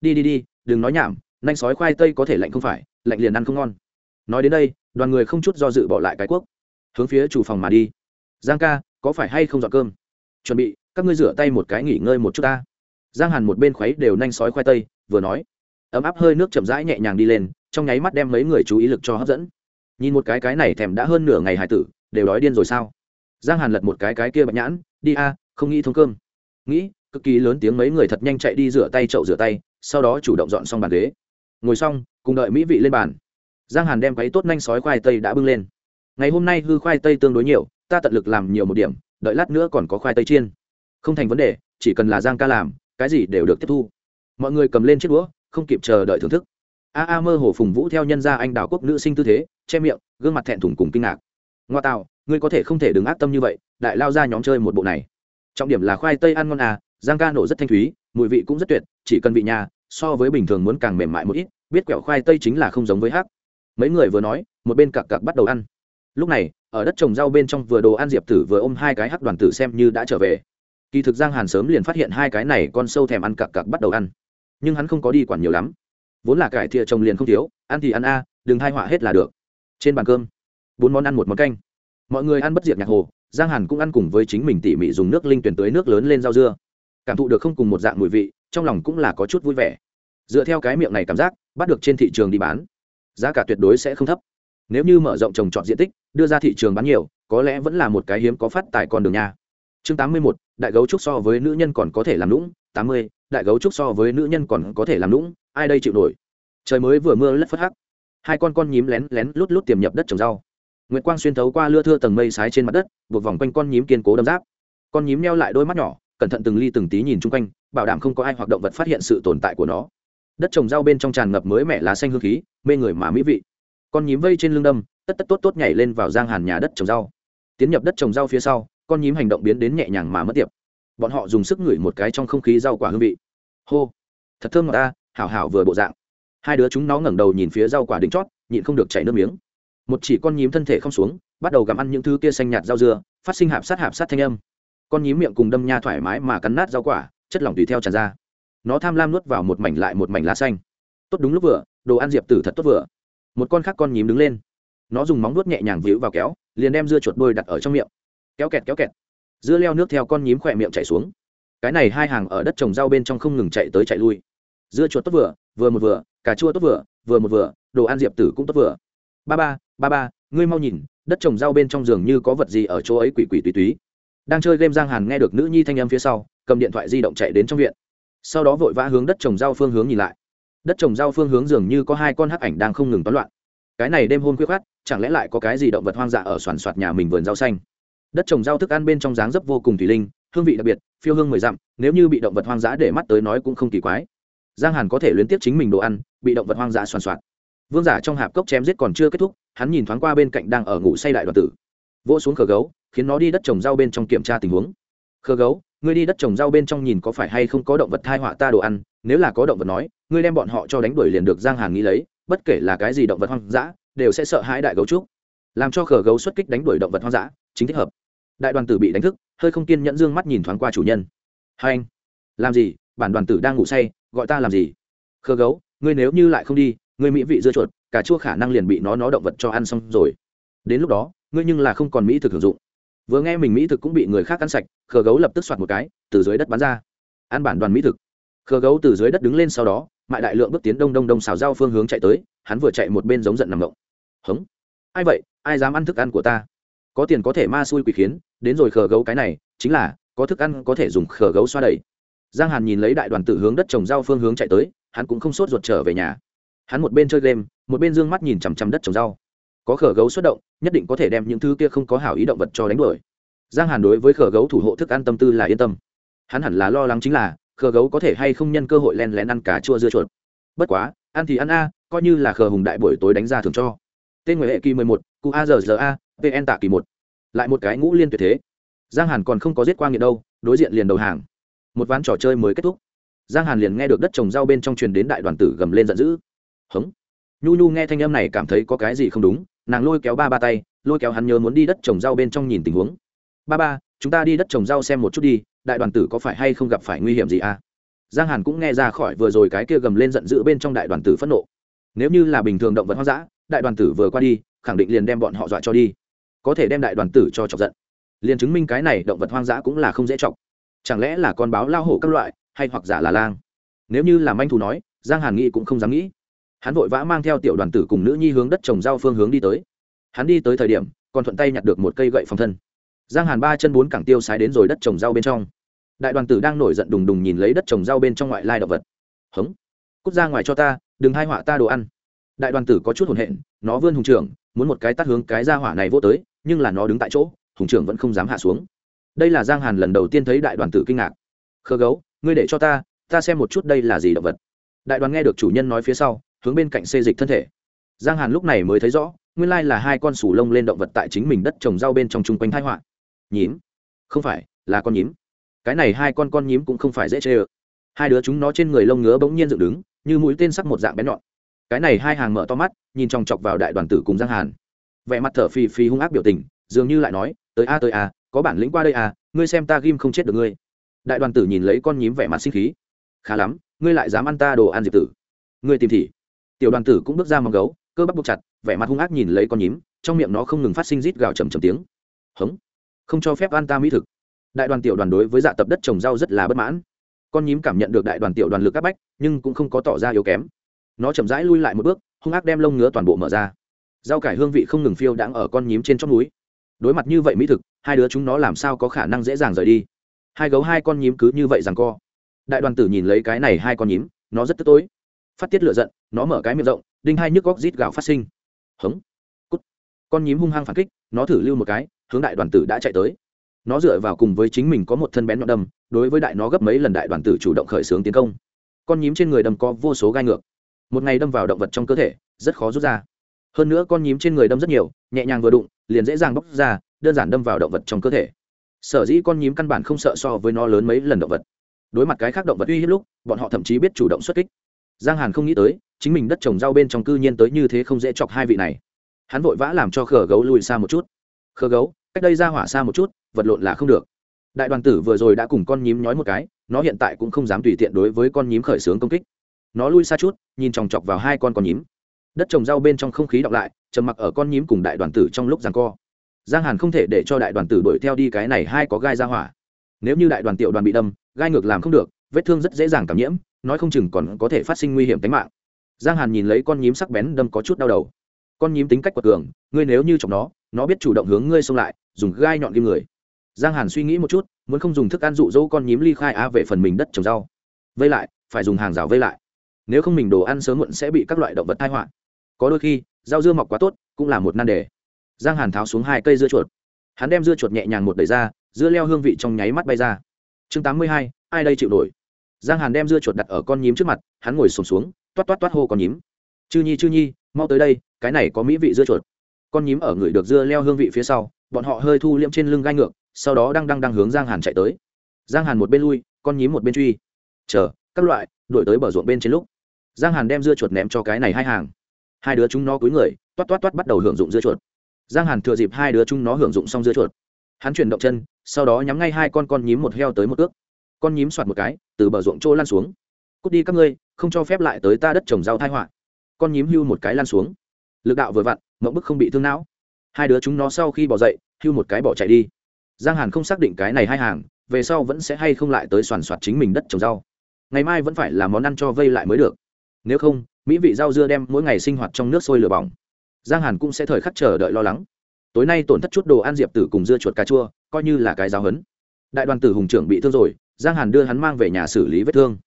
Đi đi đi, đừng nói nhảm, nanh sói khoai tây có thể lạnh không phải, lạnh liền ăn không ngon. Nói đến đây, đoàn người không chút do dự bỏ lại cái quốc hướng phía chủ phòng mà đi. Giang ca, có phải hay không dọn cơm? Chuẩn bị, các ngươi rửa tay một cái nghỉ ngơi một chút ta. Giang hàn một bên khuấy đều nanh sói khoai tây, vừa nói. Ấm áp hơi nước chậm rãi nhẹ nhàng đi lên, trong nháy mắt đem mấy người chú ý lực cho hấp dẫn. Nhìn một cái cái này thèm đã hơn nửa ngày hải tử, đều đói điên rồi sao? Giang hàn lật một cái cái kia bạch nhãn, đi a, không nghĩ thông cơm. Nghĩ cực kỳ lớn tiếng mấy người thật nhanh chạy đi rửa tay, chậu rửa tay, sau đó chủ động dọn xong bàn ghế. Ngồi xong, cùng đợi mỹ vị lên bàn. Giang hàn đem quấy tốt nhanh sói khoai tây đã bưng lên. Ngày hôm nay hư khoai tây tương đối nhiều, ta tận lực làm nhiều một điểm, đợi lát nữa còn có khoai tây chiên. Không thành vấn đề, chỉ cần là giang ca làm, cái gì đều được tiếp thu. Mọi người cầm lên chiếc đũa, không kịp chờ đợi thưởng thức. A a mơ hồ phùng vũ theo nhân gia anh đào quốc nữ sinh tư thế, che miệng, gương mặt thẹn thùng cùng kinh ngạc. Ngoa tạo, ngươi có thể không thể đứng ác tâm như vậy, đại lao ra nhóm chơi một bộ này. Trọng điểm là khoai tây ăn ngon à giang ca nổ rất thanh thúy, mùi vị cũng rất tuyệt, chỉ cần vị nhà, so với bình thường muốn càng mềm mại một ít, biết quẹo khoai tây chính là không giống với hắc. Mấy người vừa nói, một bên cặc cặc bắt đầu ăn. Lúc này, ở đất trồng rau bên trong vừa đồ ăn diệp tử vừa ôm hai cái hắc đoàn tử xem như đã trở về. Kỳ thực giang hàn sớm liền phát hiện hai cái này con sâu thèm ăn cặc cặc bắt đầu ăn. Nhưng hắn không có đi quản nhiều lắm. Vốn là cải thiện trồng liền không thiếu, ăn thì ăn a, đừng hai họa hết là được. Trên bàn cơm, bốn món ăn một món canh. Mọi người ăn bất diệt nhạc hồ, giang hàn cũng ăn cùng với chính mình tỉ mỉ dùng nước linh tuyển tới nước lớn lên rau dưa cảm thụ được không cùng một dạng mùi vị, trong lòng cũng là có chút vui vẻ. Dựa theo cái miệng này cảm giác, bắt được trên thị trường đi bán, giá cả tuyệt đối sẽ không thấp. Nếu như mở rộng trồng trọt diện tích, đưa ra thị trường bán nhiều, có lẽ vẫn là một cái hiếm có phát tại con đường nha. Chương tám mươi một đại gấu trúc so với nữ nhân còn có thể làm lũng tám mươi, đại gấu trúc so với nữ nhân còn có thể làm lũng ai đây chịu nổi? Trời mới vừa mưa lất phất hắc. Hai con con nhím lén lén lút lút tiềm nhập đất trồng rau. Nguyệt quang xuyên thấu qua lưa thưa tầng mây sái trên mặt đất, buộc vòng quanh con nhím kiên cố đâm giáp. Con nhím neo lại đôi mắt nhỏ cẩn thận từng ly từng tí nhìn chung quanh, bảo đảm không có ai hoặc động vật phát hiện sự tồn tại của nó. Đất trồng rau bên trong tràn ngập mới mẻ lá xanh hương khí, mê người mà mỹ vị. Con nhím vây trên lưng đâm, tất tất tốt tốt nhảy lên vào giang hàn nhà đất trồng rau. Tiến nhập đất trồng rau phía sau, con nhím hành động biến đến nhẹ nhàng mà mất tiệp. Bọn họ dùng sức ngửi một cái trong không khí rau quả hương vị. Hô! Thật thơm ngọt ta, hảo hảo vừa bộ dạng. Hai đứa chúng nó ngẩng đầu nhìn phía rau quả đỉnh chót, nhịn không được chảy nước miếng. Một chỉ con nhím thân thể không xuống, bắt đầu gặm ăn những thứ kia xanh nhạt rau dưa, phát sinh hạp sát hạp sát thanh âm con nhím miệng cùng đâm nha thoải mái mà cắn nát rau quả, chất lỏng tùy theo tràn ra. Nó tham lam nuốt vào một mảnh lại một mảnh lá xanh. Tốt đúng lúc vừa, đồ ăn diệp tử thật tốt vừa. Một con khác con nhím đứng lên. Nó dùng móng nuốt nhẹ nhàng víu vào kéo, liền đem dưa chuột đôi đặt ở trong miệng. Kéo kẹt kéo kẹt. Dưa leo nước theo con nhím khỏe miệng chảy xuống. Cái này hai hàng ở đất trồng rau bên trong không ngừng chạy tới chạy lui. Dưa chuột tốt vừa vừa một vừa, cà chua tốt vừa vừa một vừa, đồ ăn diệp tử cũng tốt vừa. Ba ba ba ba, ngươi mau nhìn, đất trồng rau bên trong giường như có vật gì ở chỗ ấy quỷ quỷ tùy túy đang chơi game giang hàn nghe được nữ nhi thanh âm phía sau, cầm điện thoại di động chạy đến trong viện. Sau đó vội vã hướng đất trồng rau phương hướng nhìn lại. Đất trồng rau phương hướng dường như có hai con hắc ảnh đang không ngừng toán loạn. Cái này đêm hôm khuya khát chẳng lẽ lại có cái gì động vật hoang dã ở soàn soạt nhà mình vườn rau xanh? Đất trồng rau thức ăn bên trong dáng dấp vô cùng thủy linh, hương vị đặc biệt, phiêu hương mười dặm, nếu như bị động vật hoang dã để mắt tới nói cũng không kỳ quái. Giang hàn có thể liên tiếp chính mình đồ ăn, bị động vật hoang dã soàn soạt. Vương giả trong hạp cốc chém giết còn chưa kết thúc, hắn nhìn thoáng qua bên cạnh đang ở ngủ say đại đoàn tử. Vỗ xuống khờ gấu khiến nó đi đất trồng rau bên trong kiểm tra tình huống. Khờ gấu, ngươi đi đất trồng rau bên trong nhìn có phải hay không có động vật thai họa ta đồ ăn, nếu là có động vật nói, ngươi đem bọn họ cho đánh đuổi liền được giang hàn nghĩ lấy, bất kể là cái gì động vật hoang dã, đều sẽ sợ hãi đại gấu trúc. Làm cho khờ gấu xuất kích đánh đuổi động vật hoang dã, chính thích hợp. Đại đoàn tử bị đánh thức, hơi không kiên nhẫn dương mắt nhìn thoáng qua chủ nhân. Hai anh, làm gì? Bản đoàn tử đang ngủ say, gọi ta làm gì? Khờ gấu, ngươi nếu như lại không đi, ngươi mỹ vị dưa chuột, cà chua khả năng liền bị nó nó động vật cho ăn xong rồi. Đến lúc đó, ngươi nhưng là không còn mỹ thực hưởng dụng vừa nghe mình mỹ thực cũng bị người khác ăn sạch, khờ gấu lập tức soạt một cái, từ dưới đất bắn ra. Ăn bản đoàn mỹ thực. Khờ gấu từ dưới đất đứng lên sau đó, mại đại lượng bước tiến đông đông đông xào rau phương hướng chạy tới, hắn vừa chạy một bên giống giận nằm động. Hống. Ai vậy, ai dám ăn thức ăn của ta? Có tiền có thể ma xui quỷ khiến, đến rồi khờ gấu cái này, chính là, có thức ăn có thể dùng khờ gấu xoa đẩy. Giang hàn nhìn lấy đại đoàn tử hướng đất trồng rau phương hướng chạy tới, hắn cũng không sốt ruột trở về nhà. Hắn một bên chơi game, một bên d ư ơ n g mắt nhìn chằm chằm đất trồng rau có khờ gấu xuất động, nhất định có thể đem những thứ kia không có hảo ý động vật cho đánh đuổi. Giang hàn đối với khờ gấu thủ hộ thức ăn tâm tư là yên tâm. Hắn hẳn là lo lắng chính là khờ gấu có thể hay không nhân cơ hội len lén ăn cá chua dưa chuột. Bất quá, ăn thì ăn a, coi như là khờ hùng đại buổi tối đánh ra thường cho. Tên người hệ kỳ mười một, cụ a giờ giờ a vn tạ kỳ một. Lại một cái ngũ liên tuyệt thế. Giang hàn còn không có giết qua nghiện đâu, đối diện liền đầu hàng. Một ván trò chơi mới kết thúc. Giang hàn liền nghe được đất trồng rau bên trong truyền đến đại đoàn tử gầm lên giận dữ. Hống. Nhu nhu nghe thanh âm này cảm thấy có cái gì không đúng nàng lôi kéo ba ba tay, lôi kéo hắn nhớ muốn đi đất trồng rau bên trong nhìn tình huống. Ba ba, chúng ta đi đất trồng rau xem một chút đi, đại đoàn tử có phải hay không gặp phải nguy hiểm gì à? Giang hàn cũng nghe ra khỏi vừa rồi cái kia gầm lên giận dữ bên trong đại đoàn tử phẫn nộ. Nếu như là bình thường động vật hoang dã, đại đoàn tử vừa qua đi, khẳng định liền đem bọn họ dọa cho đi. Có thể đem đại đoàn tử cho chọc giận. Liền chứng minh cái này động vật hoang dã cũng là không dễ chọc. Chẳng lẽ là con báo lao hổ các loại, hay hoặc giả là lang? Nếu như là manh thù nói, giang hàn nghĩ cũng không dám nghĩ hắn vội vã mang theo tiểu đoàn tử cùng nữ nhi hướng đất trồng rau phương hướng đi tới. Hắn đi tới thời điểm, còn thuận tay nhặt được một cây gậy phòng thân. Giang hàn ba chân bốn cẳng tiêu sái đến rồi đất trồng rau bên trong. Đại đoàn tử đang nổi giận đùng đùng nhìn lấy đất trồng rau bên trong ngoại lai động vật. Hống, cút ra ngoài cho ta, đừng hai họa ta đồ ăn. Đại đoàn tử có chút hồn hện, nó vươn hùng trưởng, muốn một cái tắt hướng cái ra hỏa này vô tới, nhưng là nó đứng tại chỗ, hùng trưởng vẫn không dám hạ xuống. Đây là giang hàn lần đầu tiên thấy đại đoàn tử kinh ngạc. Khờ gấu, ngươi để cho ta ta xem một chút đây là gì động vật. Đại đoàn nghe được chủ nhân nói phía sau hướng bên cạnh xê dịch thân thể. Giang hàn lúc này mới thấy rõ, nguyên lai là hai con sủ lông lên động vật tại chính mình đất trồng rau bên trong chung quanh thái họa. Nhím? Không phải, là con nhím. Cái này hai con con nhím cũng không phải dễ chê ơ. Hai đứa chúng nó trên người lông ngứa bỗng nhiên dựng đứng, như mũi tên sắc một dạng bén nhọn. Cái này hai hàng mở to mắt, nhìn chòng chọc vào đại đoàn tử cùng giang hàn. Vẻ mặt thở phì phì hung ác biểu tình, dường như lại nói, tới a tới a, có bản lĩnh qua đây a ngươi xem ta ghim không chết được ngươi. Đại đoàn tử nhìn lấy con nhím vẻ mặt sinh khí. Khá lắm, ngươi lại dám ăn ta đồ ăn diệp tử. Ngươi tìm thị tiểu đoàn tử cũng bước ra mong gấu, cơ bắp buộc chặt, vẻ mặt hung ác nhìn lấy con nhím, trong miệng nó không ngừng phát sinh rít gào trầm trầm tiếng. Hống. Không cho phép ăn ta mỹ thực. Đại đoàn tiểu đoàn đối với dạ tập đất trồng rau rất là bất mãn. Con nhím cảm nhận được đại đoàn tiểu đoàn lực áp bách, nhưng cũng không có tỏ ra yếu kém. Nó chậm rãi lui lại một bước, hung ác đem lông ngứa toàn bộ mở ra. Rau cải hương vị không ngừng phiêu đãng ở con nhím trên chót núi. Đối mặt như vậy mỹ thực, hai đứa chúng nó làm sao có khả năng dễ dàng rời đi? Hai gấu hai con nhím cứ như vậy rằng co. Đại đoàn tử nhìn lấy cái này hai con nhím, nó rất tức tối phát tiết lửa giận, nó mở cái miệng rộng, đinh hai nhức góc rít gạo phát sinh. Hống. Cút. Con nhím hung hăng phản kích, nó thử lưu một cái, hướng đại đoàn tử đã chạy tới. Nó dựa vào cùng với chính mình có một thân bén nhọn đâm, đối với đại nó gấp mấy lần đại đoàn tử chủ động khởi xướng tiến công. Con nhím trên người đâm có vô số gai ngược. Một ngày đâm vào động vật trong cơ thể, rất khó rút ra. Hơn nữa con nhím trên người đâm rất nhiều, nhẹ nhàng vừa đụng, liền dễ dàng bóc ra, đơn giản đâm vào động vật trong cơ thể. Sở dĩ con nhím căn bản không sợ so với nó lớn mấy lần động vật. Đối mặt cái khác động vật uy hiếp lúc, bọn họ thậm chí biết chủ động xuất kích giang hàn không nghĩ tới, chính mình đất trồng rau bên trong cư nhiên tới như thế không dễ chọc hai vị này. Hắn vội vã làm cho khờ gấu lùi xa một chút. Khờ gấu, cách đây ra hỏa xa một chút, vật lộn là không được. Đại đoàn tử vừa rồi đã cùng con nhím nhói một cái, nó hiện tại cũng không dám tùy tiện đối với con nhím khởi xướng công kích. Nó lui xa chút, nhìn chòng chọc vào hai con con nhím. Đất trồng rau bên trong không khí đọng lại, trầm mặc ở con nhím cùng đại đoàn tử trong lúc giằng co. Giang hàn không thể để cho đại đoàn tử đuổi theo đi cái này hai có gai ra hỏa. Nếu như đại đoàn tiểu đoàn bị đâm, gai ngược làm không được, vết thương rất dễ dàng cảm nhiễm nói không chừng còn có thể phát sinh nguy hiểm tính mạng. Giang hàn nhìn lấy con nhím sắc bén đâm có chút đau đầu. Con nhím tính cách quật cường, ngươi nếu như chọc nó nó biết chủ động hướng ngươi xông lại, dùng gai nhọn kim người. Giang hàn suy nghĩ một chút, muốn không dùng thức ăn dụ dỗ con nhím ly khai a về phần mình đất trồng rau. Vây lại, phải dùng hàng rào vây lại. Nếu không mình đồ ăn sớm muộn sẽ bị các loại động vật tai họa. Có đôi khi, rau dưa mọc quá tốt, cũng là một nan đề. Giang hàn tháo xuống hai cây dưa chuột. Hắn đem dưa chuột nhẹ nhàng một đẩy ra, dưa leo hương vị trong nháy mắt bay ra. Chương tám mươi hai, ai đây chịu nổi? Giang hàn đem dưa chuột đặt ở con nhím trước mặt hắn ngồi sùng xuống, xuống toát toát toát hô con nhím. Chư nhi chư nhi mau tới đây cái này có mỹ vị dưa chuột. Con nhím ở người được dưa leo hương vị phía sau bọn họ hơi thu liễm trên lưng gai ngược sau đó đang đang đang hướng giang hàn chạy tới. Giang hàn một bên lui con nhím một bên truy. Chờ các loại đuổi tới bờ ruộng bên trên lúc. Giang hàn đem dưa chuột ném cho cái này hai hàng. Hai đứa chúng nó cúi người toát toát toát bắt đầu hưởng dụng dưa chuột. Giang hàn thừa dịp hai đứa chúng nó hưởng dụng xong dưa chuột. Hắn chuyển động chân sau đó nhắm ngay hai con con nhím một heo tới một ước con nhím soạt một cái, từ bờ ruộng trô lan xuống. Cút đi các ngươi, không cho phép lại tới ta đất trồng rau thai họa. Con nhím hưu một cái lan xuống. Lực đạo vừa vặn mậu bức không bị thương não. Hai đứa chúng nó sau khi bỏ dậy, hưu một cái bỏ chạy đi. Giang hàn không xác định cái này hai hàng, về sau vẫn sẽ hay không lại tới soàn soạt chính mình đất trồng rau. Ngày mai vẫn phải là món ăn cho vây lại mới được. Nếu không, mỹ vị rau dưa đem mỗi ngày sinh hoạt trong nước sôi lửa bỏng. Giang hàn cũng sẽ thời khắc chờ đợi lo lắng. Tối nay tổn thất chút đồ ăn diệp tử cùng dưa chuột cà chua, coi như là cái giáo hấn đại đoàn tử hùng trưởng bị thương rồi giang hàn đưa hắn mang về nhà xử lý vết thương.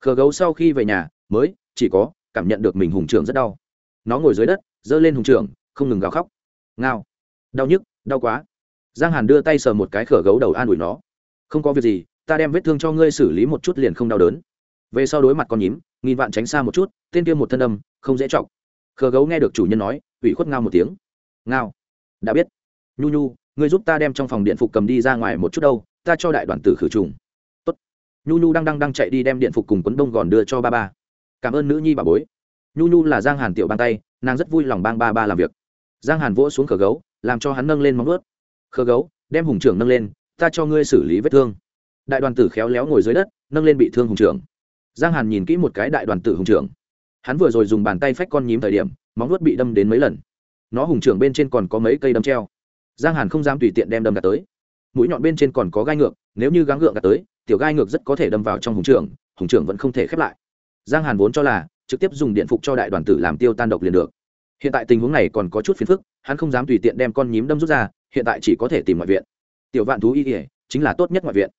Khờ gấu sau khi về nhà, mới, chỉ có, cảm nhận được mình hùng trưởng rất đau. Nó ngồi dưới đất, giơ lên hùng trưởng, không ngừng gào khóc. Ngao. Đau nhức, đau quá. Giang hàn đưa tay sờ một cái khở gấu đầu an ủi nó. Không có việc gì, ta đem vết thương cho ngươi xử lý một chút liền không đau đớn. Về sau đối mặt con nhím, nghìn vạn tránh xa một chút, tên kia một thân âm, không dễ chọc. Khờ gấu nghe được chủ nhân nói, ủy khuất ngao một tiếng. Ngao. Đã biết. Nhu nhu, ngươi giúp ta đem trong phòng điện phục cầm đi ra ngoài một chút đâu, ta cho đại đoàn tử khử trùng nhu nhu đang đang đang chạy đi đem điện phục cùng quấn đông gòn đưa cho ba ba. Cảm ơn nữ nhi bà bối. Nhu nhu là giang hàn tiểu bàn tay, nàng rất vui lòng bang ba ba làm việc. Giang hàn vỗ xuống khờ gấu, làm cho hắn nâng lên móng ướt khờ gấu, đem hùng trưởng nâng lên, ta cho ngươi xử lý vết thương. Đại đoàn tử khéo léo ngồi dưới đất, nâng lên bị thương hùng trưởng. Giang hàn nhìn kỹ một cái đại đoàn tử hùng trưởng. Hắn vừa rồi dùng bàn tay phách con nhím thời điểm, móng ướt bị đâm đến mấy lần. Nó hùng trưởng bên trên còn có mấy cây đâm treo. Giang hàn không dám tùy tiện đem đâm gạt tới. Mũi nhọn bên trên còn có gai ngược, nếu như gắng gượng gạt tới tiểu gai ngược rất có thể đâm vào trong hùng trưởng hùng trưởng vẫn không thể khép lại. Giang hàn vốn cho là, trực tiếp dùng điện phục cho đại đoàn tử làm tiêu tan độc liền được. Hiện tại tình huống này còn có chút phiền phức, hắn không dám tùy tiện đem con nhím đâm rút ra, hiện tại chỉ có thể tìm ngoại viện. Tiểu vạn thú y kỉa chính là tốt nhất ngoại viện.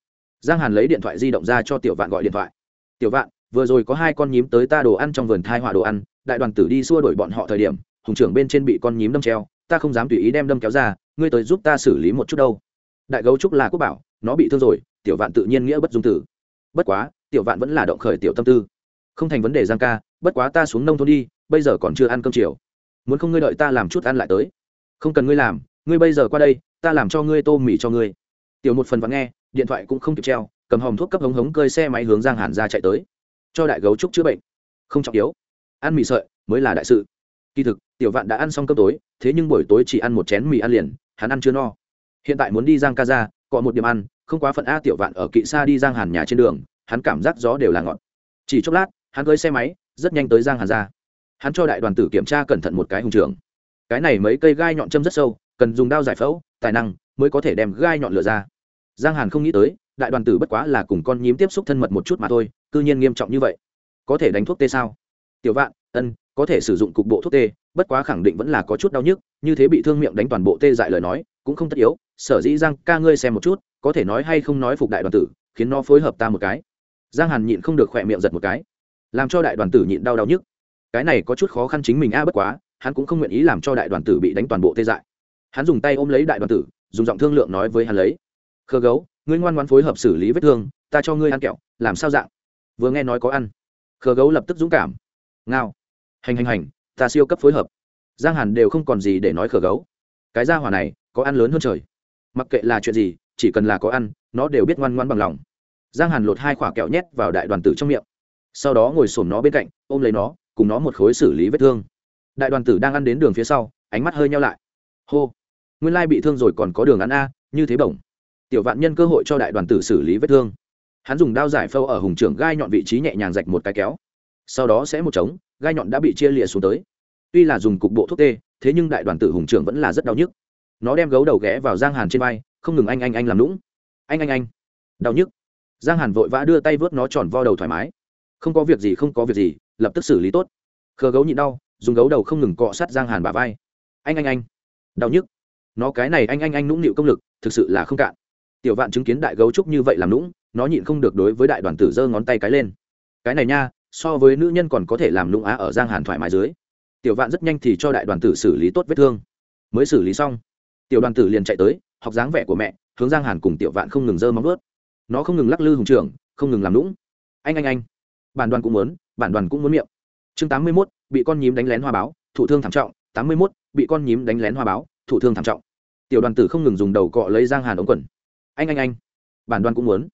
Giang hàn lấy điện thoại di động ra cho tiểu vạn gọi điện thoại. Tiểu vạn, vừa rồi có hai con nhím tới ta đồ ăn trong vườn thai họa đồ ăn, đại đoàn tử đi xua đuổi bọn họ thời điểm, hùng trưởng bên trên bị con nhím đâm treo, ta không dám tùy ý đem đâm kéo ra, ngươi tới giúp ta xử lý một chút đâu. Đại gấu trúc là quốc bảo, nó bị thương rồi tiểu vạn tự nhiên nghĩa bất dung tử. Bất quá, tiểu vạn vẫn là động khởi tiểu tâm tư. Không thành vấn đề giang ca, bất quá ta xuống nông thôn đi, bây giờ còn chưa ăn cơm chiều. Muốn không ngươi đợi ta làm chút ăn lại tới. Không cần ngươi làm, ngươi bây giờ qua đây, ta làm cho ngươi tô mì cho ngươi. Tiểu một phần vắng nghe, điện thoại cũng không kịp treo, cầm hòm thuốc cấp hống hống cơi xe máy hướng giang hàn ra chạy tới. Cho đại gấu trúc chữa bệnh. Không trọng yếu. Ăn mì sợi, mới là đại sự. Kỳ thực, tiểu vạn đã ăn xong cơm tối, thế nhưng buổi tối chỉ ăn một chén mì ăn liền, hắn ăn chưa no. Hiện tại muốn đi giang ca ra, cọ một điểm ăn không quá phận a tiểu vạn ở kỵ xa đi giang hàn nhà trên đường, hắn cảm giác gió đều là ngọt. Chỉ chốc lát, hắn cưới xe máy, rất nhanh tới giang hàn ra. Hắn cho đại đoàn tử kiểm tra cẩn thận một cái hùng trường. Cái này mấy cây gai nhọn châm rất sâu, cần dùng đao giải phẫu, tài năng mới có thể đem gai nhọn lửa ra. Giang hàn không nghĩ tới, đại đoàn tử bất quá là cùng con nhím tiếp xúc thân mật một chút mà thôi, cư nhiên nghiêm trọng như vậy. Có thể đánh thuốc tê sao? Tiểu vạn, ân, có thể sử dụng cục bộ thuốc tê, bất quá khẳng định vẫn là có chút đau nhức, như thế bị thương miệng đánh toàn bộ tê dại lời nói, cũng không tất yếu sở dĩ giang ca ngươi xem một chút, có thể nói hay không nói phục đại đoàn tử, khiến nó phối hợp ta một cái. Giang hàn nhịn không được khỏe miệng giật một cái. Làm cho đại đoàn tử nhịn đau đau nhức. Cái này có chút khó khăn chính mình a, bất quá, hắn cũng không nguyện ý làm cho đại đoàn tử bị đánh toàn bộ tê dại. Hắn dùng tay ôm lấy đại đoàn tử, dùng giọng thương lượng nói với hắn lấy. Khờ gấu, ngươi ngoan ngoan phối hợp xử lý vết thương, ta cho ngươi ăn kẹo, làm sao dạng? Vừa nghe nói có ăn. Khờ gấu lập tức dũng cảm. Ngao. Hành hành hành, ta siêu cấp phối hợp. Giang hàn đều không còn gì để nói khờ gấu. Cái gia hỏa này, có ăn lớn hơn trời mặc kệ là chuyện gì, chỉ cần là có ăn, nó đều biết ngoan ngoan bằng lòng. Giang hàn lột hai quả kẹo nhét vào đại đoàn tử trong miệng. Sau đó ngồi xổm nó bên cạnh, ôm lấy nó, cùng nó một khối xử lý vết thương. Đại đoàn tử đang ăn đến đường phía sau, ánh mắt hơi nhau lại. Hô, nguyên lai bị thương rồi còn có đường ăn a, như thế bổng. Tiểu vạn nhân cơ hội cho đại đoàn tử xử lý vết thương. Hắn dùng đao giải phâu ở hùng trưởng gai nhọn vị trí nhẹ nhàng rạch một cái kéo. Sau đó sẽ một trống, gai nhọn đã bị chia lịa xuống tới. Tuy là dùng cục bộ thuốc tê, thế nhưng đại đoàn tử hùng trưởng vẫn là rất đau nhức nó đem gấu đầu ghé vào giang hàn trên vai, không ngừng anh anh anh làm lũng anh anh anh. Đau nhức. Giang hàn vội vã đưa tay vớt nó tròn vo đầu thoải mái. Không có việc gì, không có việc gì, lập tức xử lý tốt. Khờ gấu nhịn đau, dùng gấu đầu không ngừng cọ sát giang hàn bả vai. Anh anh anh. Đau nhức. Nó cái này anh anh anh nũng nịu công lực, thực sự là không cạn. Tiểu vạn chứng kiến đại gấu trúc như vậy làm lũng nó nhịn không được đối với đại đoàn tử giơ ngón tay cái lên. Cái này nha, so với nữ nhân còn có thể làm lũng á ở giang hàn thoải mái dưới. Tiểu vạn rất nhanh thì cho đại đoàn tử xử lý tốt vết thương. Mới xử lý xong tiểu đoàn tử liền chạy tới, học dáng vẻ của mẹ, hướng giang hàn cùng tiểu vạn không ngừng giơ móng ướt nó không ngừng lắc lư hùng trưởng, không ngừng làm lũng anh anh anh. Bản đoàn cũng muốn, bản đoàn cũng muốn miệng. Chương tám mươi mốt, bị con nhím đánh lén hoa báo thủ thương thảm trọng. Tám mươi mốt, bị con nhím đánh lén hoa báo thủ thương thảm trọng. Tiểu đoàn tử không ngừng dùng đầu cọ lấy giang hàn ống quần. Anh anh anh. Bản đoàn cũng muốn.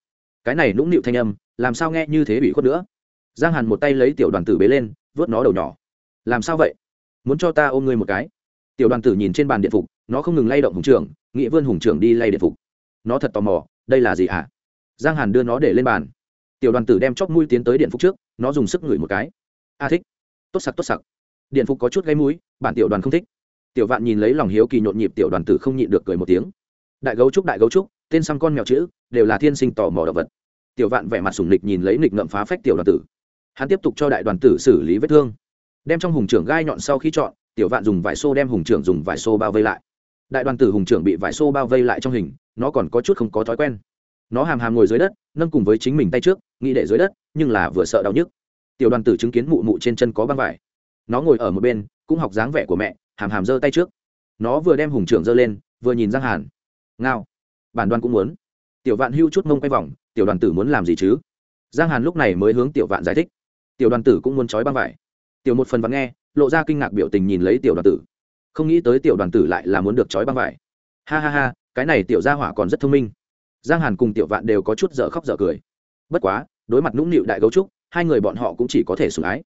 Cái này nũng nịu thanh âm, làm sao nghe như thế bị khuất nữa? Giang hàn một tay lấy tiểu đoàn tử bế lên, vớt nó đầu nhỏ. Làm sao vậy? Muốn cho ta ôm ngươi một cái. Tiểu đoàn tử nhìn trên bàn điện phục nó không ngừng lay động hùng trưởng nghĩa vươn hùng trưởng đi lay điện phục. Nó thật tò mò, đây là gì hả giang hàn đưa nó để lên bàn. Tiểu đoàn tử đem chóp mũi tiến tới điện phục trước, nó dùng sức ngửi một cái. A, thích. Tốt sặc tốt sặc. Điện phục có chút gáy mũi, bản tiểu đoàn không thích. Tiểu vạn nhìn lấy lòng hiếu kỳ nhộn nhịp tiểu đoàn tử không nhịn được cười một tiếng. Đại gấu trúc, đại gấu trúc, tên xăm con mèo chữ, đều là thiên sinh tò mò động vật. Tiểu vạn vẻ mặt sủng nịch nhìn lấy nịch ngậm phá phách tiểu đoàn tử. Hắn tiếp tục cho đại đoàn tử xử lý vết thương. Đem trong hùng trưởng gai nhọn sau khi chọn, tiểu vạn dùng vải xô đem hùng trưởng dùng vải xô bao vây lại đại đoàn tử hùng trưởng bị vải xô bao vây lại trong hình, nó còn có chút không có thói quen. Nó hàm hàm ngồi dưới đất, nâng cùng với chính mình tay trước, nghĩ để dưới đất, nhưng là vừa sợ đau nhức. Tiểu đoàn tử chứng kiến mụ mụ trên chân có băng vải. Nó ngồi ở một bên, cũng học dáng vẻ của mẹ, hàm hàm giơ tay trước. Nó vừa đem hùng trưởng giơ lên, vừa nhìn giang hàn. Ngao, bản đoan cũng muốn. Tiểu vạn hưu chút mông quay vòng, tiểu đoàn tử muốn làm gì chứ? Giang hàn lúc này mới hướng tiểu vạn giải thích. Tiểu đoàn tử cũng muốn trói băng vải. Tiểu một phần vắng nghe, lộ ra kinh ngạc biểu tình nhìn lấy tiểu đoàn tử không nghĩ tới tiểu đoàn tử lại là muốn được trói băng vải. Ha ha ha, cái này tiểu gia hỏa còn rất thông minh. Giang hàn cùng tiểu vạn đều có chút dở khóc dở cười. Bất quá, đối mặt nũng nịu đại gấu trúc, hai người bọn họ cũng chỉ có thể sủng ái.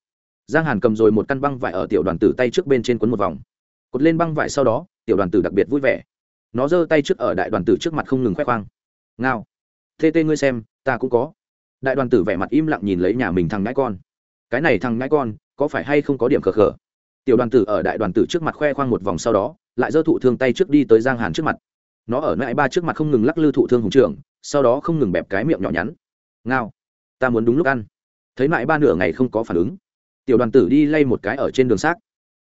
Giang hàn cầm rồi một căn băng vải ở tiểu đoàn tử tay trước bên trên quấn một vòng. Cột lên băng vải sau đó, tiểu đoàn tử đặc biệt vui vẻ. Nó giơ tay trước ở đại đoàn tử trước mặt không ngừng khoe khoang. Ngao. Tê tê ngươi xem, ta cũng có. Đại đoàn tử vẻ mặt im lặng nhìn lấy nhà mình thằng ngãi con. Cái này thằng ngãi con, có phải hay không có điểm khờ khờ? Tiểu đoàn tử ở đại đoàn tử trước mặt khoe khoang một vòng sau đó, lại giơ thụ thương tay trước đi tới giang hàn trước mặt. Nó ở nãi ba trước mặt không ngừng lắc lư thụ thương hùng trưởng, sau đó không ngừng bẹp cái miệng nhỏ nhắn. Ngao, ta muốn đúng lúc ăn. Thấy nãi ba nửa ngày không có phản ứng, tiểu đoàn tử đi lay một cái ở trên đường xác.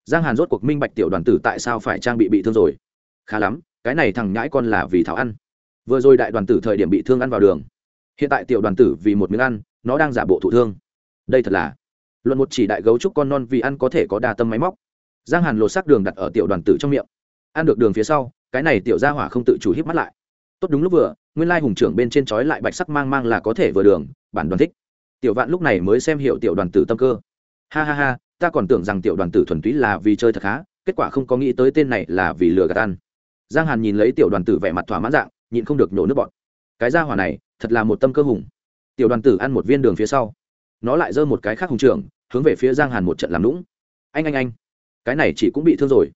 Giang hàn rốt cuộc minh bạch tiểu đoàn tử tại sao phải trang bị bị thương rồi. Khá lắm, cái này thằng nhãi con là vì thảo ăn. Vừa rồi đại đoàn tử thời điểm bị thương ăn vào đường. Hiện tại tiểu đoàn tử vì một miếng ăn, nó đang giả bộ thụ thương. Đây thật là luận một chỉ đại gấu trúc con non vì ăn có thể có đa tâm máy móc. Giang hàn lột xác đường đặt ở tiểu đoàn tử trong miệng. Ăn được đường phía sau, cái này tiểu gia hỏa không tự chủ hít mắt lại. Tốt đúng lúc vừa, nguyên lai hùng trưởng bên trên trói lại bạch sắc mang mang là có thể vừa đường, bản đoàn thích. Tiểu vạn lúc này mới xem hiệu tiểu đoàn tử tâm cơ. Ha ha ha, ta còn tưởng rằng tiểu đoàn tử thuần túy là vì chơi thật khá, kết quả không có nghĩ tới tên này là vì lừa gạt ăn. Giang hàn nhìn lấy tiểu đoàn tử vẻ mặt thỏa mãn dạng, nhịn không được nhổ nước bọt. Cái gia hỏa này, thật là một tâm cơ hùng. Tiểu đoàn tử ăn một viên đường phía sau nó lại giơ một cái khác hùng trưởng, hướng về phía giang hàn một trận làm lũng anh anh anh. Cái này chỉ cũng bị thương rồi.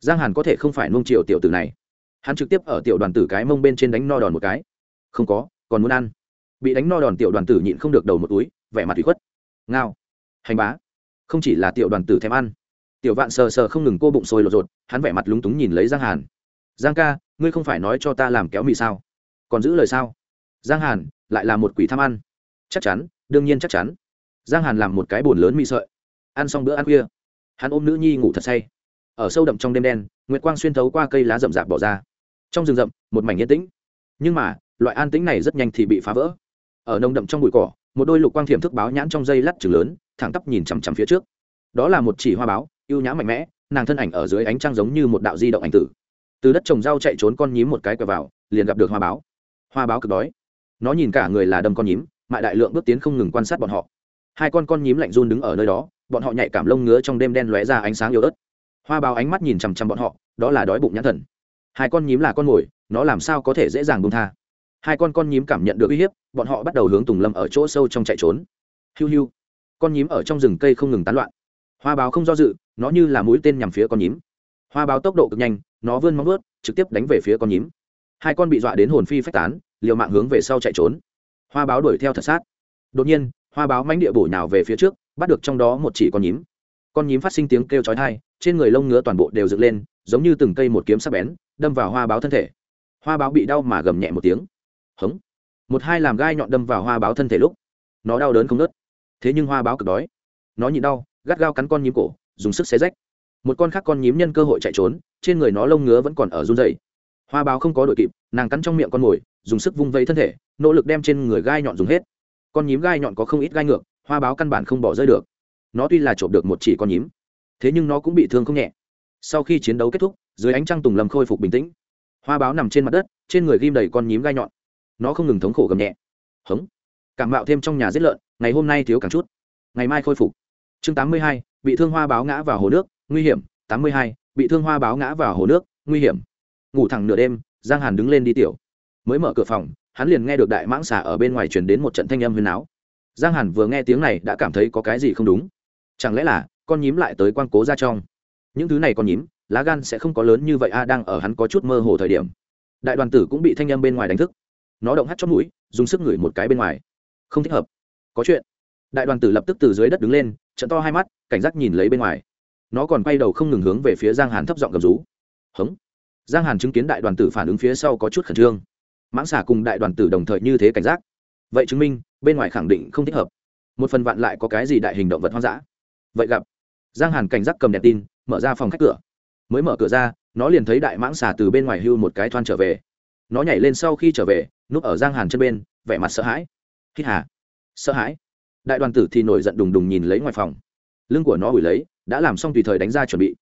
Giang hàn có thể không phải nung chiều tiểu tử này. Hắn trực tiếp ở tiểu đoàn tử cái mông bên trên đánh no đòn một cái. Không có, còn muốn ăn. Bị đánh no đòn tiểu đoàn tử nhịn không được đầu một túi, vẻ mặt ủy khuất. Ngao. Hành bá. Không chỉ là tiểu đoàn tử thèm ăn. Tiểu vạn sờ sờ không ngừng cô bụng sôi lột rột hắn vẻ mặt lúng túng nhìn lấy giang hàn. Giang ca, ngươi không phải nói cho ta làm kéo mì sao? Còn giữ lời sao? Giang hàn lại là một quỷ tham ăn. Chắc chắn, đương nhiên chắc chắn giang hàn làm một cái bồn lớn mì sợi. Ăn xong bữa ăn khuya, hắn ôm nữ nhi ngủ thật say. Ở sâu đậm trong đêm đen, nguyệt quang xuyên thấu qua cây lá rậm rạp bỏ ra. Trong rừng rậm, một mảnh yên tĩnh. Nhưng mà, loại an tĩnh này rất nhanh thì bị phá vỡ. Ở nông đậm trong bụi cỏ, một đôi lục quang thiểm thức báo nhãn trong dây lắt chừng lớn, thẳng tắp nhìn chằm chằm phía trước. Đó là một chỉ hoa báo, ưu nhã mạnh mẽ, nàng thân ảnh ở dưới ánh trăng giống như một đạo di động ảnh tử. Từ đất trồng rau chạy trốn con nhím một cái quẹo vào, liền gặp được hoa báo. Hoa báo cực đói. Nó nhìn cả người là đâm con nhím, mại đại lượng bước tiến không ngừng quan sát bọn họ hai con con nhím lạnh run đứng ở nơi đó, bọn họ nhạy cảm lông ngứa trong đêm đen lóe ra ánh sáng yếu ớt. Hoa báo ánh mắt nhìn chằm chằm bọn họ, đó là đói bụng nhãn thần. Hai con nhím là con mồi, nó làm sao có thể dễ dàng bông tha? Hai con con nhím cảm nhận được uy hiếp, bọn họ bắt đầu hướng tùng lâm ở chỗ sâu trong chạy trốn. Hiu hiu. Con nhím ở trong rừng cây không ngừng tán loạn. Hoa báo không do dự, nó như là mũi tên nhằm phía con nhím. Hoa báo tốc độ cực nhanh, nó vươn móng vớt trực tiếp đánh về phía con nhím. Hai con bị dọa đến hồn phi phách tán, liều mạng hướng về sau chạy trốn. Hoa báo đuổi theo thật sát. Đột nhiên hoa báo mánh địa bổ nhào về phía trước, bắt được trong đó một chỉ con nhím. Con nhím phát sinh tiếng kêu chói tai, trên người lông ngứa toàn bộ đều dựng lên, giống như từng cây một kiếm sắc bén, đâm vào hoa báo thân thể. Hoa báo bị đau mà gầm nhẹ một tiếng. Hống. Một hai làm gai nhọn đâm vào hoa báo thân thể lúc, nó đau đớn không nớt thế nhưng hoa báo cực đói. Nó nhịn đau, gắt gao cắn con nhím cổ, dùng sức xé rách. Một con khác con nhím nhân cơ hội chạy trốn, trên người nó lông ngứa vẫn còn ở run dày hoa báo không có đội kịp, nàng cắn trong miệng con mồi, dùng sức vung vẫy thân thể, nỗ lực đem trên người gai nhọn dùng hết con nhím gai nhọn có không ít gai ngược, hoa báo căn bản không bỏ rơi được. Nó tuy là trộm được một chỉ con nhím, thế nhưng nó cũng bị thương không nhẹ. Sau khi chiến đấu kết thúc, dưới ánh trăng tùng lâm khôi phục bình tĩnh. Hoa báo nằm trên mặt đất, trên người ghim đầy con nhím gai nhọn. Nó không ngừng thống khổ gầm nhẹ. Hống. Cảm mạo thêm trong nhà giết lợn, ngày hôm nay thiếu càng chút. Ngày mai khôi phục. Chương tám mươi hai, bị thương hoa báo ngã vào hồ nước, nguy hiểm. Tám mươi hai, bị thương hoa báo ngã vào hồ nước, nguy hiểm. Ngủ thẳng nửa đêm, giang hàn đứng lên đi tiểu. Mới mở cửa phòng hắn liền nghe được đại mãng xà ở bên ngoài truyền đến một trận thanh âm huyền áo giang hàn vừa nghe tiếng này đã cảm thấy có cái gì không đúng. Chẳng lẽ là con nhím lại tới quan cố ra trong? Những thứ này con nhím, lá gan sẽ không có lớn như vậy a, đang ở hắn có chút mơ hồ thời điểm. Đại đoàn tử cũng bị thanh âm bên ngoài đánh thức. Nó động hắt chót mũi, dùng sức ngửi một cái bên ngoài. Không thích hợp. Có chuyện. Đại đoàn tử lập tức từ dưới đất đứng lên, trận to hai mắt, cảnh giác nhìn lấy bên ngoài. Nó còn quay đầu không ngừng hướng về phía giang hàn thấp giọng gầm rú. Hống. Giang hàn chứng kiến đại đoàn tử phản ứng phía sau có chút khẩn trương mãng xà cùng đại đoàn tử đồng thời như thế cảnh giác. Vậy chứng minh, bên ngoài khẳng định không thích hợp. Một phần vạn lại có cái gì đại hình động vật hoang dã? Vậy gặp. Giang hàn cảnh giác cầm đèn tin, mở ra phòng khách cửa. Mới mở cửa ra, nó liền thấy đại mãng xà từ bên ngoài hưu một cái thoan trở về. Nó nhảy lên sau khi trở về, núp ở giang hàn chân bên, vẻ mặt sợ hãi. Hít hà. Sợ hãi. Đại đoàn tử thì nổi giận đùng đùng nhìn lấy ngoài phòng. Lưng của nó ủi lấy, đã làm xong tùy thời đánh ra chuẩn bị.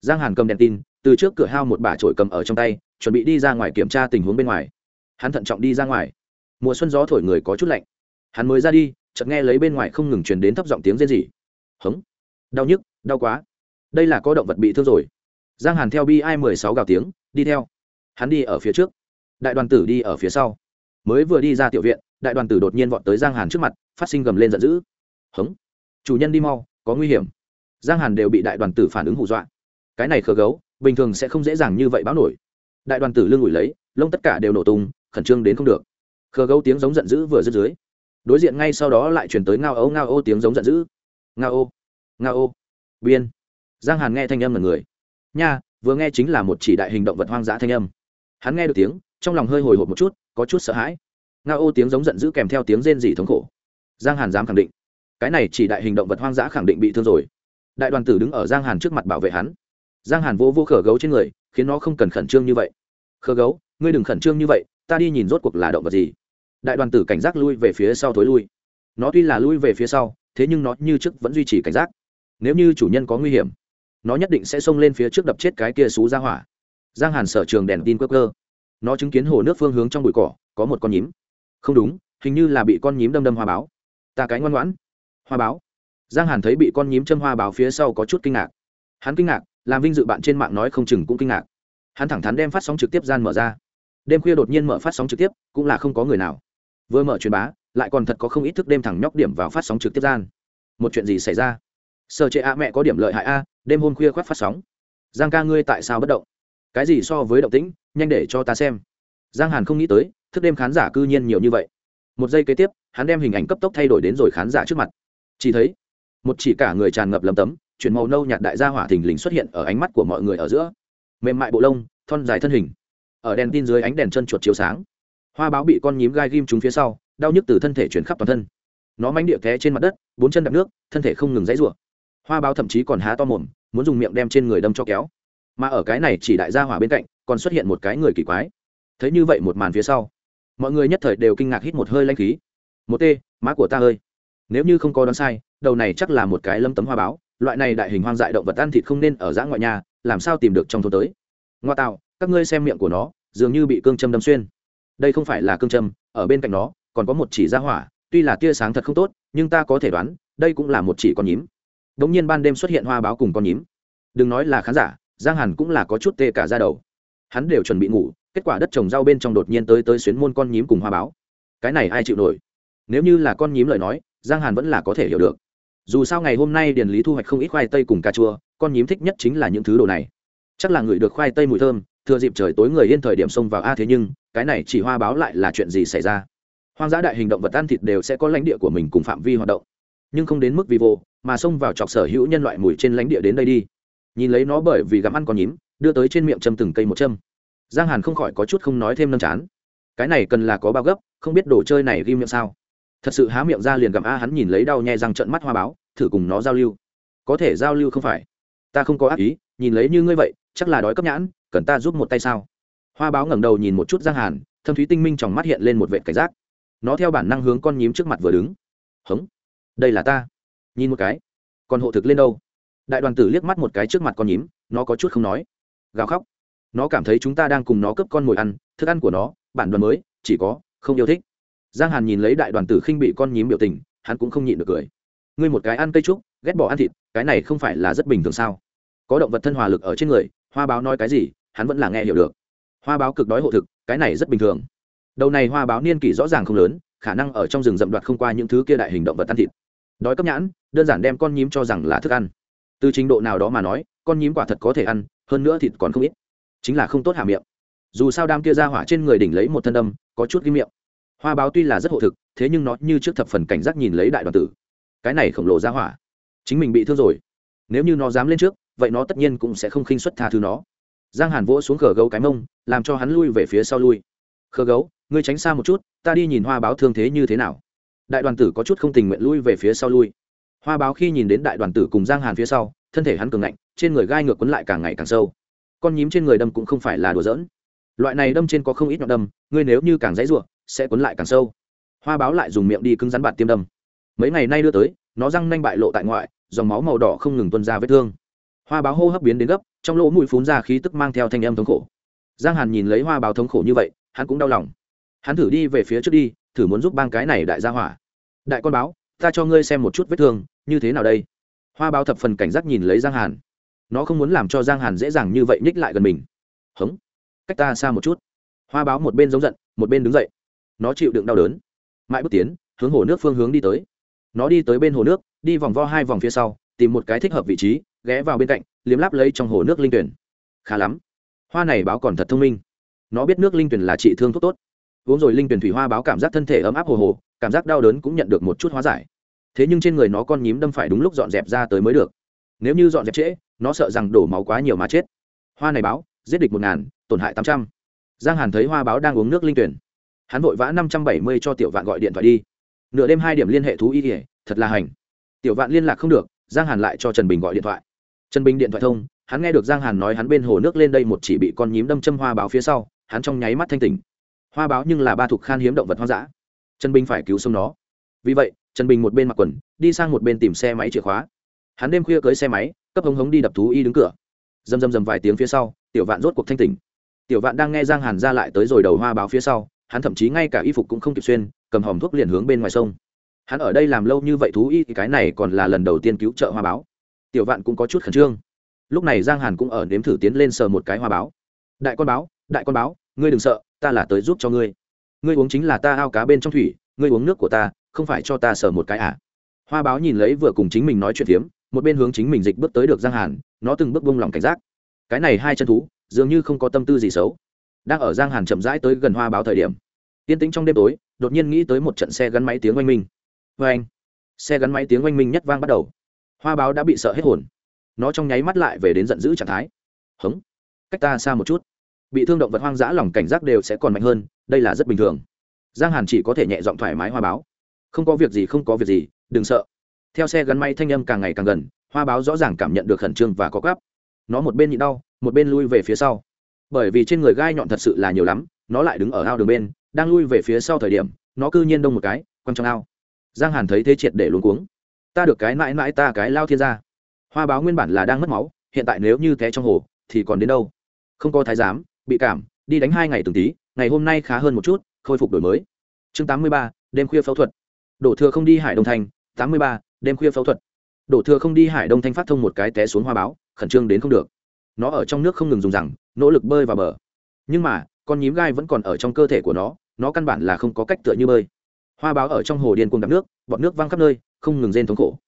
Giang hàn cầm đèn tin, từ trước cửa hao một bả trội cầm ở trong tay, chuẩn bị đi ra ngoài kiểm tra tình huống bên ngoài hắn thận trọng đi ra ngoài. Mùa xuân gió thổi người có chút lạnh. Hắn mới ra đi, chợt nghe lấy bên ngoài không ngừng truyền đến thấp giọng tiếng rên rỉ. Hống. Đau nhức, đau quá. Đây là có động vật bị thương rồi. Giang hàn theo bi ai mười sáu gào tiếng, đi theo. Hắn đi ở phía trước. Đại đoàn tử đi ở phía sau. Mới vừa đi ra tiểu viện, đại đoàn tử đột nhiên vọt tới giang hàn trước mặt, phát sinh gầm lên giận dữ. Hống. Chủ nhân đi mau, có nguy hiểm. Giang hàn đều bị đại đoàn tử phản ứng hù dọa. Cái này khờ gấu, bình thường sẽ không dễ dàng như vậy báo nổi. Đại đoàn tử lưng ủi lấy, lông tất cả đều nổ tung khẩn trương đến không được. Khờ gấu tiếng giống giận dữ vừa dứt dưới. Đối diện ngay sau đó lại chuyển tới ngao ấu ngao ô tiếng giống giận dữ. Ngao ô ngao ô. Biên. Giang hàn nghe thanh âm là người. Nha, vừa nghe chính là một chỉ đại hình động vật hoang dã thanh âm. Hắn nghe được tiếng, trong lòng hơi hồi hộp một chút, có chút sợ hãi. Ngao ô tiếng giống giận dữ kèm theo tiếng rên rỉ thống khổ. Giang hàn dám khẳng định. Cái này chỉ đại hình động vật hoang dã khẳng định bị thương rồi. Đại đoàn tử đứng ở giang hàn trước mặt bảo vệ hắn. Giang hàn vô vô khở gấu trên người, khiến nó không cần khẩn trương như vậy. Khở gấu, ngươi đừng khẩn trương như vậy ta đi nhìn rốt cuộc là động vật gì. Đại đoàn tử cảnh giác lui về phía sau thối lui. Nó tuy là lui về phía sau, thế nhưng nó như trước vẫn duy trì cảnh giác. Nếu như chủ nhân có nguy hiểm, nó nhất định sẽ xông lên phía trước đập chết cái kia xú ra hỏa. Giang hàn sở trường đèn tin cơ cơ nó chứng kiến hồ nước phương hướng trong bụi cỏ, có một con nhím. Không đúng, hình như là bị con nhím đâm đâm hoa báo. Ta cái ngoan ngoãn. Hoa báo. Giang hàn thấy bị con nhím châm hoa báo phía sau có chút kinh ngạc. Hắn kinh ngạc, làm vinh dự bạn trên mạng nói không chừng cũng kinh ngạc. Hắn thẳng thắn đem phát sóng trực tiếp gian mở ra đêm khuya đột nhiên mở phát sóng trực tiếp, cũng là không có người nào. Vừa mở truyền bá, lại còn thật có không ít thức đêm thẳng nhóc điểm vào phát sóng trực tiếp gian. Một chuyện gì xảy ra? Sợ trệ a mẹ có điểm lợi hại a, đêm hôm khuya khoác phát sóng. Giang ca ngươi tại sao bất động? Cái gì so với động tĩnh? Nhanh để cho ta xem. Giang hàn không nghĩ tới, thức đêm khán giả cư nhiên nhiều như vậy. Một giây kế tiếp, hắn đem hình ảnh cấp tốc thay đổi đến rồi khán giả trước mặt. Chỉ thấy, một chỉ cả người tràn ngập lấm tấm, chuyển màu nâu nhạt đại gia hỏa thình lình xuất hiện ở ánh mắt của mọi người ở giữa. Mềm mại bộ lông, thon dài thân hình ở đèn tin dưới ánh đèn chân chuột chiếu sáng. Hoa báo bị con nhím gai ghim trúng phía sau, đau nhức từ thân thể chuyển khắp toàn thân. Nó mánh địa té trên mặt đất, bốn chân đập nước, thân thể không ngừng dãy rủa. Hoa báo thậm chí còn há to mồm, muốn dùng miệng đem trên người đâm cho kéo. Mà ở cái này chỉ đại gia hỏa bên cạnh, còn xuất hiện một cái người kỳ quái. Thấy như vậy một màn phía sau, mọi người nhất thời đều kinh ngạc hít một hơi lanh khí. Một tê, má của ta ơi. Nếu như không có đoán sai, đầu này chắc là một cái lâm tấm hoa báo, loại này đại hình hoang dại động vật ăn thịt không nên ở giã ngoại nhà, làm sao tìm được trong thôn tới? Ngoa tạo các ngươi xem miệng của nó, dường như bị cương châm đâm xuyên. Đây không phải là cương châm, ở bên cạnh nó, còn có một chỉ ra hỏa, tuy là tia sáng thật không tốt, nhưng ta có thể đoán, đây cũng là một chỉ con nhím. Đ ỗ n g nhiên ban đêm xuất hiện hoa báo cùng con nhím. Đừng nói là khán giả, giang hàn cũng là có chút tê cả ra đầu. Hắn đều chuẩn bị ngủ, kết quả đất trồng rau bên trong đột nhiên tới tới xuyến môn con nhím cùng hoa báo. Cái này ai chịu nổi? Nếu như là con nhím lời nói, giang hàn vẫn là có thể hiểu được. Dù sao ngày hôm nay điền lý thu hoạch không ít khoai tây cùng cà chua, con nhím thích nhất chính là những thứ đồ này. Chắc là người được khoai tây mùi thơm thừa dịp trời tối người yên thời điểm xông vào. A, thế nhưng, cái này chỉ hoa báo lại là chuyện gì xảy ra? Hoang dã đại hình động vật ăn thịt đều sẽ có lãnh địa của mình cùng phạm vi hoạt động, nhưng không đến mức vi vô, mà xông vào chọc sở hữu nhân loại mùi trên lãnh địa đến đây đi. Nhìn lấy nó bởi vì gặm ăn con nhím, đưa tới trên miệng châm từng cây một châm. Giang hàn không khỏi có chút không nói thêm nâng chán. Cái này cần là có bao gấp, không biết đồ chơi này ghi miệng sao? Thật sự há miệng ra liền gặm a, hắn nhìn lấy đau nhẹ răng trận mắt hoa báo, thử cùng nó giao lưu. Có thể giao lưu không phải? Ta không có ác ý, nhìn lấy như ngươi vậy, chắc là đói cấp nhãn cần ta giúp một tay sao? Hoa báo ngẩng đầu nhìn một chút giang hàn, thâm thúy tinh minh trong mắt hiện lên một vệ cảnh giác. Nó theo bản năng hướng con nhím trước mặt vừa đứng. Hống, đây là ta. Nhìn một cái, còn hộ thực lên đâu? Đại đoàn tử liếc mắt một cái trước mặt con nhím, nó có chút không nói. Gào khóc. Nó cảm thấy chúng ta đang cùng nó cướp con mồi ăn, thức ăn của nó, bản đoàn mới, chỉ có, không yêu thích. Giang hàn nhìn lấy đại đoàn tử khinh bị con nhím biểu tình, hắn cũng không nhịn được cười. Ngươi một cái ăn cây trúc, ghét bỏ ăn thịt, cái này không phải là rất bình thường sao? Có động vật thân hòa lực ở trên người, hoa báo nói cái gì hắn vẫn là nghe hiểu được. Hoa báo cực đói hộ thực, cái này rất bình thường. Đầu này hoa báo niên kỷ rõ ràng không lớn, khả năng ở trong rừng rậm đoạt không qua những thứ kia đại hình động vật ăn thịt. Đói cấp nhãn, đơn giản đem con nhím cho rằng là thức ăn. Từ trình độ nào đó mà nói, con nhím quả thật có thể ăn, hơn nữa thịt còn không ít. Chính là không tốt hạ miệng. Dù sao đam kia ra hỏa trên người đỉnh lấy một thân đâm có chút ghi miệng. Hoa báo tuy là rất hộ thực, thế nhưng nó như trước thập phần cảnh giác nhìn lấy đại đoàn tử. Cái này khổng lồ ra hỏa. Chính mình bị thương rồi. Nếu như nó dám lên trước, vậy nó tất nhiên cũng sẽ không khinh xuất tha thứ nó giang hàn vỗ xuống khờ gấu cái mông, làm cho hắn lui về phía sau lui. Khờ gấu, ngươi tránh xa một chút, ta đi nhìn hoa báo thương thế như thế nào. Đại đoàn tử có chút không tình nguyện lui về phía sau lui. Hoa báo khi nhìn đến đại đoàn tử cùng giang hàn phía sau, thân thể hắn cường ngạnh, trên người gai ngược quấn lại càng ngày càng sâu. Con nhím trên người đâm cũng không phải là đùa giỡn. Loại này đâm trên có không ít nhọn đâm, ngươi nếu như càng dãy ruộng sẽ quấn lại càng sâu. Hoa báo lại dùng miệng đi cứng rắn bạt tiêm đâm. Mấy ngày nay đưa tới, nó răng nanh bại lộ tại ngoại, dòng máu màu đỏ không ngừng tuân ra vết thương hoa báo hô hấp biến đến gấp, trong lỗ mũi phún ra khí tức mang theo thanh âm thống khổ. Giang hàn nhìn lấy hoa báo thống khổ như vậy, hắn cũng đau lòng. Hắn thử đi về phía trước đi, thử muốn giúp bang cái này đại gia hỏa. Đại con báo, ta cho ngươi xem một chút vết thương, như thế nào đây? Hoa báo thập phần cảnh giác nhìn lấy giang hàn. Nó không muốn làm cho giang hàn dễ dàng như vậy nhích lại gần mình. Hống. Cách ta xa một chút. Hoa báo một bên giống giận, một bên đứng dậy. Nó chịu đựng đau đớn. Mãi bước tiến, hướng hồ nước phương hướng đi tới. Nó đi tới bên hồ nước, đi vòng vo hai vòng phía sau, tìm một cái thích hợp vị trí ghé vào bên cạnh, liếm láp lấy trong hồ nước linh tuyển. Khá lắm. Hoa này báo còn thật thông minh. Nó biết nước linh tuyển là trị thương thuốc tốt. Uống rồi linh tuyển thủy hoa báo cảm giác thân thể ấm áp hồ hồ, cảm giác đau đớn cũng nhận được một chút hóa giải. Thế nhưng trên người nó con nhím đâm phải đúng lúc dọn dẹp ra tới mới được. Nếu như dọn dẹp trễ, nó sợ rằng đổ máu quá nhiều mà chết. Hoa này báo, giết địch một ngàn, tổn hại tám trăm. Giang hàn thấy hoa báo đang uống nước linh tuyển. Hắn vội vã năm trăm bảy mươi cho tiểu vạn gọi điện thoại đi. Nửa đêm hai điểm liên hệ thú y ỉa thật là hành. Tiểu vạn liên lạc không được, giang hàn lại cho trần bình gọi điện thoại trần bình điện thoại thông, hắn nghe được giang hàn nói hắn bên hồ nước lên đây một chỉ bị con nhím đâm châm hoa báo phía sau, hắn trong nháy mắt thanh tỉnh. Hoa báo nhưng là ba thuộc khan hiếm động vật hoang dã. Trần bình phải cứu sống nó. Vì vậy trần bình một bên mặc quần, đi sang một bên tìm xe máy chìa khóa. Hắn đêm khuya cưới xe máy, cấp hống hống đi đập thú y đứng cửa. Dầm dầm dầm vài tiếng phía sau, tiểu vạn rốt cuộc thanh tỉnh. Tiểu vạn đang nghe giang hàn ra lại tới rồi đầu hoa báo phía sau, hắn thậm chí ngay cả y phục cũng không kịp xuyên, cầm hòm thuốc liền hướng bên ngoài sông. Hắn ở đây làm lâu như vậy thú y thì cái này còn là lần đầu tiên cứu trợ hoa báo tiểu vạn cũng có chút khẩn trương. Lúc này giang hàn cũng ở nếm thử tiến lên sờ một cái hoa báo. Đại con báo, đại con báo, ngươi đừng sợ, ta là tới giúp cho ngươi. Ngươi uống chính là ta ao cá bên trong thủy, ngươi uống nước của ta, không phải cho ta sờ một cái à? Hoa báo nhìn lấy vừa cùng chính mình nói chuyện phiếm, một bên hướng chính mình dịch bước tới được giang hàn, nó từng bước bông lòng cảnh giác. Cái này hai chân thú, dường như không có tâm tư gì xấu. Đang ở giang hàn chậm rãi tới gần hoa báo thời điểm, yên tĩnh trong đêm tối, đột nhiên nghĩ tới một trận xe gắn máy tiếng oanh minh. Vê anh xe gắn máy tiếng oanh minh nhất vang bắt đầu hoa báo đã bị sợ hết hồn. Nó trong nháy mắt lại về đến giận dữ trạng thái. Hống. Cách ta xa một chút. Bị thương động vật hoang dã lòng cảnh giác đều sẽ còn mạnh hơn, đây là rất bình thường. Giang hàn chỉ có thể nhẹ giọng thoải mái hoa báo. Không có việc gì, không có việc gì, đừng sợ. Theo xe gắn máy thanh âm càng ngày càng gần, hoa báo rõ ràng cảm nhận được khẩn trương và có gáp. Nó một bên nhịn đau, một bên lui về phía sau. Bởi vì trên người gai nhọn thật sự là nhiều lắm, nó lại đứng ở ao đường bên, đang lui về phía sau thời điểm, nó cư nhiên đông một cái, quăng trong ao. Giang hàn thấy thế triệt để luống cuống ta được cái mãi mãi ta cái lao thiên gia. Hoa báo nguyên bản là đang mất máu, hiện tại nếu như té trong hồ, thì còn đến đâu? Không có thái giám, bị cảm, đi đánh hai ngày từng tí, ngày hôm nay khá hơn một chút, khôi phục đổi mới. Chương tám mươi ba, đêm khuya phẫu thuật. Đổ thừa không đi hải đông thành, tám mươi ba, đêm khuya phẫu thuật. Đổ thừa không đi hải đông thanh phát thông một cái té xuống hoa báo, khẩn trương đến không được. Nó ở trong nước không ngừng dùng rằng, nỗ lực bơi vào bờ. Nhưng mà, con nhím gai vẫn còn ở trong cơ thể của nó nó căn bản là không có cách tựa như bơi hoa báo ở trong hồ điên cuồng đập nước, bọt nước văng khắp nơi, không ngừng rên thống khổ.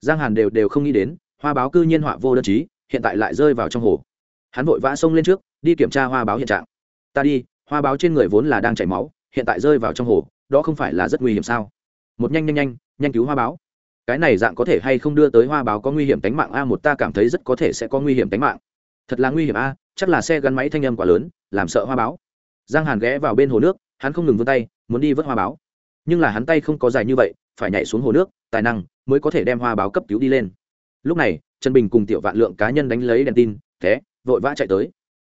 Giang hàn đều đều không nghĩ đến, hoa báo cư nhiên họa vô đơn chí, hiện tại lại rơi vào trong hồ. Hắn vội vã xông lên trước, đi kiểm tra hoa báo hiện trạng. Ta đi, hoa báo trên người vốn là đang chảy máu, hiện tại rơi vào trong hồ, đó không phải là rất nguy hiểm sao? Một nhanh nhanh nhanh nhanh cứu hoa báo. Cái này dạng có thể hay không đưa tới hoa báo có nguy hiểm tính mạng a, một ta cảm thấy rất có thể sẽ có nguy hiểm tính mạng. Thật là nguy hiểm a, chắc là xe gắn máy thanh âm quá lớn, làm sợ hoa báo. Giang hàn ghé vào bên hồ nước, hắn không ngừng vươn tay, muốn đi vớt hoa báo nhưng là hắn tay không có dài như vậy, phải nhảy xuống hồ nước, tài năng mới có thể đem hoa báo cấp cứu đi lên. Lúc này, trần bình cùng tiểu vạn lượng cá nhân đánh lấy đèn tin, thế, vội vã chạy tới.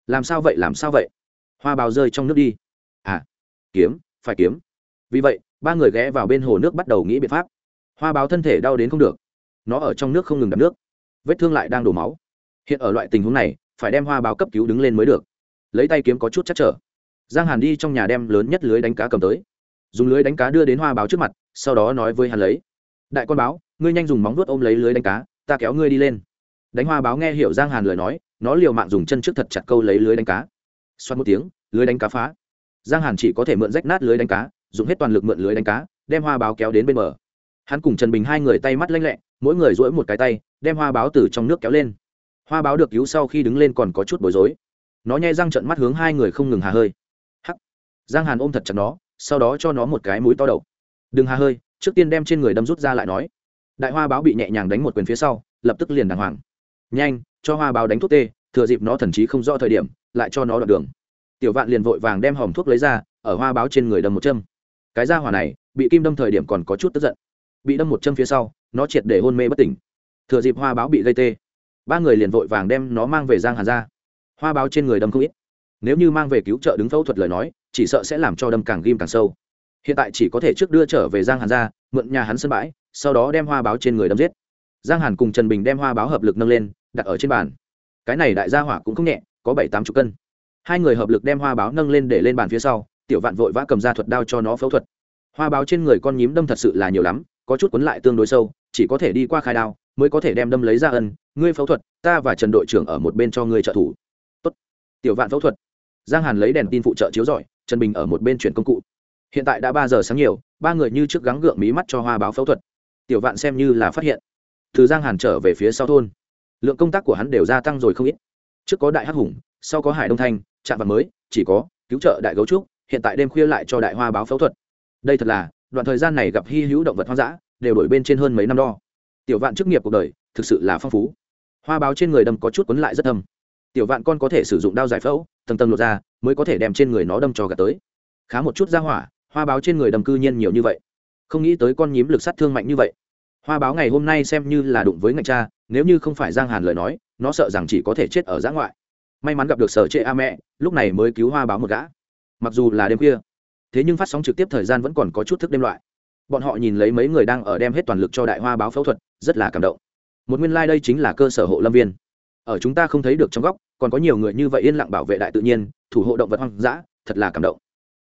Làm sao vậy, làm sao vậy? Hoa báo rơi trong nước đi. À kiếm, phải kiếm. Vì vậy, ba người ghé vào bên hồ nước bắt đầu nghĩ biện pháp. Hoa báo thân thể đau đến không được. Nó ở trong nước không ngừng đập nước. Vết thương lại đang đổ máu. Hiện ở loại tình huống này, phải đem hoa báo cấp cứu đứng lên mới được. Lấy tay kiếm có chút chắc trở. Giang hàn đi trong nhà đem lớn nhất lưới đánh cá cầm tới dùng lưới đánh cá đưa đến hoa báo trước mặt, sau đó nói với hắn lấy, đại con báo, ngươi nhanh dùng móng vuốt ôm lấy lưới đánh cá, ta kéo ngươi đi lên. Đánh hoa báo nghe hiểu giang hàn lời nói, nó liều mạng dùng chân trước thật chặt câu lấy lưới đánh cá. Xoắn một tiếng, lưới đánh cá phá. Giang hàn chỉ có thể mượn rách nát lưới đánh cá, dùng hết toàn lực mượn lưới đánh cá, đem hoa báo kéo đến bên bờ. Hắn cùng trần bình hai người tay mắt lanh lẹ, mỗi người dỗi một cái tay, đem hoa báo từ trong nước kéo lên. Hoa báo được cứu sau khi đứng lên còn có chút bối rối. Nó nhai răng trận mắt hướng hai người không ngừng hà hơi. Hắc. Giang hàn ôm thật chặt nó sau đó cho nó một cái mũi to đầu. Đừng hà hơi, trước tiên đem trên người đâm rút ra lại nói. Đại hoa báo bị nhẹ nhàng đánh một quyền phía sau, lập tức liền đàng hoàng. Nhanh, cho hoa báo đánh thuốc tê, thừa dịp nó thần chí không rõ thời điểm, lại cho nó đoạn đường. Tiểu vạn liền vội vàng đem hòm thuốc lấy ra, ở hoa báo trên người đâm một châm. Cái da hỏa này, bị kim đâm thời điểm còn có chút tức giận. Bị đâm một châm phía sau, nó triệt để hôn mê bất tỉnh. Thừa dịp hoa báo bị gây tê, ba người liền vội vàng đem nó mang về giang hàn ra. Hoa báo trên người đâm không ít. Nếu như mang về cứu trợ đứng phẫu thuật lời nói chỉ sợ sẽ làm cho đâm càng ghim càng sâu. Hiện tại chỉ có thể trước đưa trở về giang hàn ra, mượn nhà hắn sân bãi, sau đó đem hoa báo trên người đâm giết. Giang hàn cùng trần bình đem hoa báo hợp lực nâng lên, đặt ở trên bàn. Cái này đại gia hỏa cũng không nhẹ, có bảy tám chục cân. Hai người hợp lực đem hoa báo nâng lên để lên bàn phía sau, tiểu vạn vội vã cầm ra thuật đao cho nó phẫu thuật. Hoa báo trên người con nhím đâm thật sự là nhiều lắm, có chút cuốn lại tương đối sâu, chỉ có thể đi qua khai đao, mới có thể đem đâm lấy ra ân, ngươi phẫu thuật, ta và trần đội trưởng ở một bên cho ngươi trợ thủ. Tốt. tiểu vạn phẫu thuật. Giang hàn lấy đèn tin phụ trợ chiếu rọi trần bình ở một bên chuyển công cụ. Hiện tại đã ba giờ sáng nhiều, ba người như trước gắng gượng mí mắt cho hoa báo phẫu thuật. Tiểu vạn xem như là phát hiện. Từ giang hàn trở về phía sau thôn. Lượng công tác của hắn đều gia tăng rồi không ít. Trước có đại hắc hùng, sau có hải đông thanh, trạm vạn mới, chỉ có cứu trợ đại gấu trúc, hiện tại đêm khuya lại cho đại hoa báo phẫu thuật. Đây thật là, đoạn thời gian này gặp hy hữu động vật hoang dã, đều đổi bên trên hơn mấy năm đo. Tiểu vạn chức nghiệp cuộc đời, thực sự là phong phú. Hoa báo trên người đâm có chút quấn lại rất thâm tiểu vạn con có thể sử dụng đao giải phẫu, tầng tầng lột ra, mới có thể đem trên người nó đâm cho gạt tới. Khá một chút ra hỏa, hoa báo trên người đầm cư nhiên nhiều như vậy. Không nghĩ tới con nhím lực sát thương mạnh như vậy. Hoa báo ngày hôm nay xem như là đụng với ngạch cha, nếu như không phải giang hàn lời nói, nó sợ rằng chỉ có thể chết ở giã ngoại. May mắn gặp được sở trệ a mẹ, lúc này mới cứu hoa báo một gã. Mặc dù là đêm khuya, thế nhưng phát sóng trực tiếp thời gian vẫn còn có chút thức đêm loại. Bọn họ nhìn lấy mấy người đang ở đem hết toàn lực cho đại hoa báo phẫu thuật, rất là cảm động. Một nguyên lai、like、đây chính là cơ sở hộ lâm viên. Ở chúng ta không thấy được trong góc còn có nhiều người như vậy yên lặng bảo vệ đại tự nhiên, thủ hộ động vật hoang dã, thật là cảm động.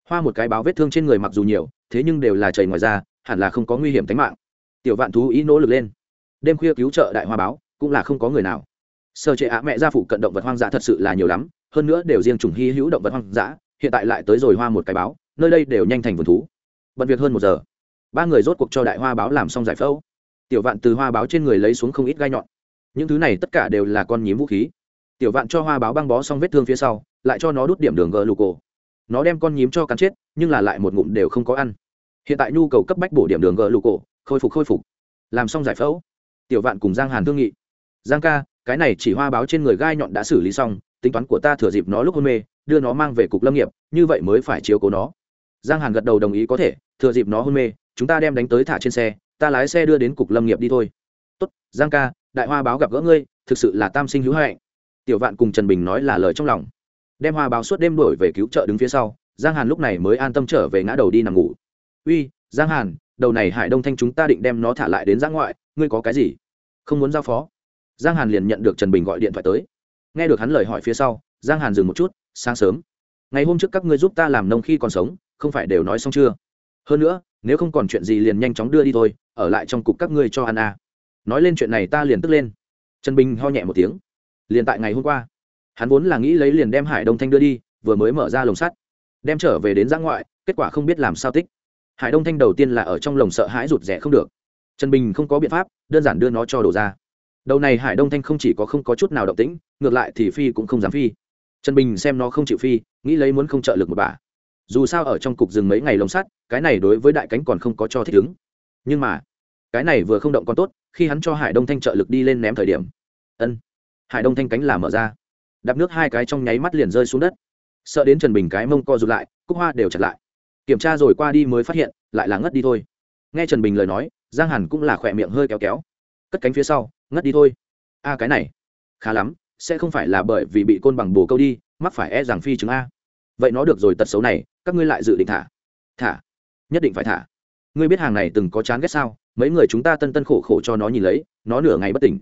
Hoa một cái báo vết thương trên người mặc dù nhiều, thế nhưng đều là chảy ngoài ra hẳn là không có nguy hiểm tính mạng. Tiểu vạn thú ý nỗ lực lên. Đêm khuya cứu trợ đại hoa báo, cũng là không có người nào. Sơ chế ạ mẹ gia phụ cận động vật hoang dã thật sự là nhiều lắm, hơn nữa đều riêng trùng hy hữu động vật hoang dã, hiện tại lại tới rồi hoa một cái báo, nơi đây đều nhanh thành vườn thú. Bận việc hơn một giờ, ba người rốt cuộc cho đại hoa báo làm xong giải phẫu. Tiểu vạn từ hoa báo trên người lấy xuống không ít gai nhọn. Những thứ này tất cả đều là con nhím vũ khí tiểu vạn cho hoa báo băng bó xong vết thương phía sau, lại cho nó đút điểm đường gờ lù cổ. Nó đem con nhím cho cắn chết, nhưng là lại một ngụm đều không có ăn. Hiện tại nhu cầu cấp bách bổ điểm đường gờ lù cổ, khôi phục khôi phục. Làm xong giải phẫu, tiểu vạn cùng giang hàn thương nghị. Giang ca, cái này chỉ hoa báo trên người gai nhọn đã xử lý xong, tính toán của ta thừa dịp nó lúc hôn mê, đưa nó mang về cục lâm nghiệp, như vậy mới phải chiếu cố nó. Giang hàn gật đầu đồng ý có thể, thừa dịp nó hôn mê, chúng ta đem đánh tới thả trên xe, ta lái xe đưa đến cục lâm nghiệp đi thôi. Tốt, giang ca, đại hoa báo gặp gỡ ngươi, thực sự là tam sinh hữu hạnh tiểu vạn cùng trần bình nói là lời trong lòng. Đem hoa báo suốt đêm đổi về cứu trợ đứng phía sau, giang hàn lúc này mới an tâm trở về ngã đầu đi nằm ngủ. Uy, giang hàn, đầu này hải đông thanh chúng ta định đem nó thả lại đến giã ngoại, ngươi có cái gì? Không muốn giao phó? Giang hàn liền nhận được trần bình gọi điện thoại tới. Nghe được hắn lời hỏi phía sau, giang hàn dừng một chút, sáng sớm. Ngày hôm trước các ngươi giúp ta làm nông khi còn sống, không phải đều nói xong chưa? Hơn nữa, nếu không còn chuyện gì liền nhanh chóng đưa đi thôi, ở lại trong cục các ngươi cho ăn à. nói lên chuyện này ta liền tức lên. Trần bình ho nhẹ một tiếng liền tại ngày hôm qua. Hắn vốn là nghĩ lấy liền đem hải đông thanh đưa đi, vừa mới mở ra lồng sắt, đem trở về đến giã ngoại, kết quả không biết làm sao tích. Hải đông thanh đầu tiên là ở trong lồng sợ hãi rụt rẻ không được. Trần bình không có biện pháp, đơn giản đưa nó cho đổ ra. Đầu này hải đông thanh không chỉ có không có chút nào động tĩnh, ngược lại thì phi cũng không dám phi. Trần bình xem nó không chịu phi, nghĩ lấy muốn không trợ lực một bà. Dù sao ở trong cục rừng mấy ngày lồng sắt, cái này đối với đại cánh còn không có cho thích ứng. Nhưng mà, cái này vừa không động còn tốt, khi hắn cho hải đông thanh trợ lực đi lên ném thời điểm. Ân hải đông thanh cánh là mở ra. Đạp nước hai cái trong nháy mắt liền rơi xuống đất. Sợ đến trần bình cái mông co rụt lại, cúc hoa đều chặt lại. Kiểm tra rồi qua đi mới phát hiện, lại là ngất đi thôi. Nghe trần bình lời nói, giang hàn cũng là khỏe miệng hơi kéo kéo. Cất cánh phía sau, ngất đi thôi. A, cái này, khá lắm, sẽ không phải là bởi vì bị côn bằng bồ câu đi, mắc phải e rằng phi chứng a. Vậy nó được rồi tật xấu này, các ngươi lại dự định thả? Thả, nhất định phải thả. Ngươi biết hàng này từng có chán ghét sao? Mấy người chúng ta tân tân khổ khổ cho nó nhìn lấy, nó nửa ngày bất tỉnh.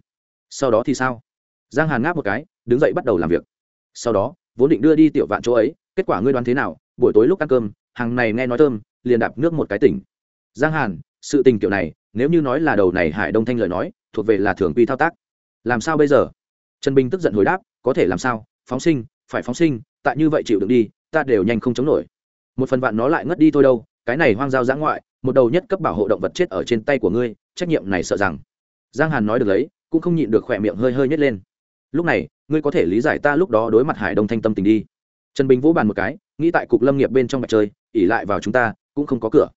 Sau đó thì sao? Giang hàn ngáp một cái, đứng dậy bắt đầu làm việc. Sau đó, vốn định đưa đi tiểu vạn chỗ ấy, kết quả ngươi đoán thế nào? Buổi tối lúc ăn cơm, hàng này nghe nói thơm, liền đạp nước một cái tỉnh. Giang hàn, sự tình kiểu này, nếu như nói là đầu này hải đông thanh lời nói, thuộc về là thường quy thao tác. Làm sao bây giờ? Trần bình tức giận hồi đáp, có thể làm sao? Phóng sinh, phải phóng sinh, tại như vậy chịu được đi, ta đều nhanh không chống nổi. Một phần vạn nó lại ngất đi thôi đâu, cái này hoang giao giã ngoại, một đầu nhất cấp bảo hộ động vật chết ở trên tay của ngươi, trách nhiệm này sợ rằng. Giang hàn nói được lấy, cũng không nhịn được khỏe miệng hơi hơi nhét lên lúc này, ngươi có thể lý giải ta lúc đó đối mặt hải đông thanh tâm tình đi. Trần bình vỗ bàn một cái, nghĩ tại cục lâm nghiệp bên trong mặt chơi ỉ lại vào chúng ta, cũng không có cửa.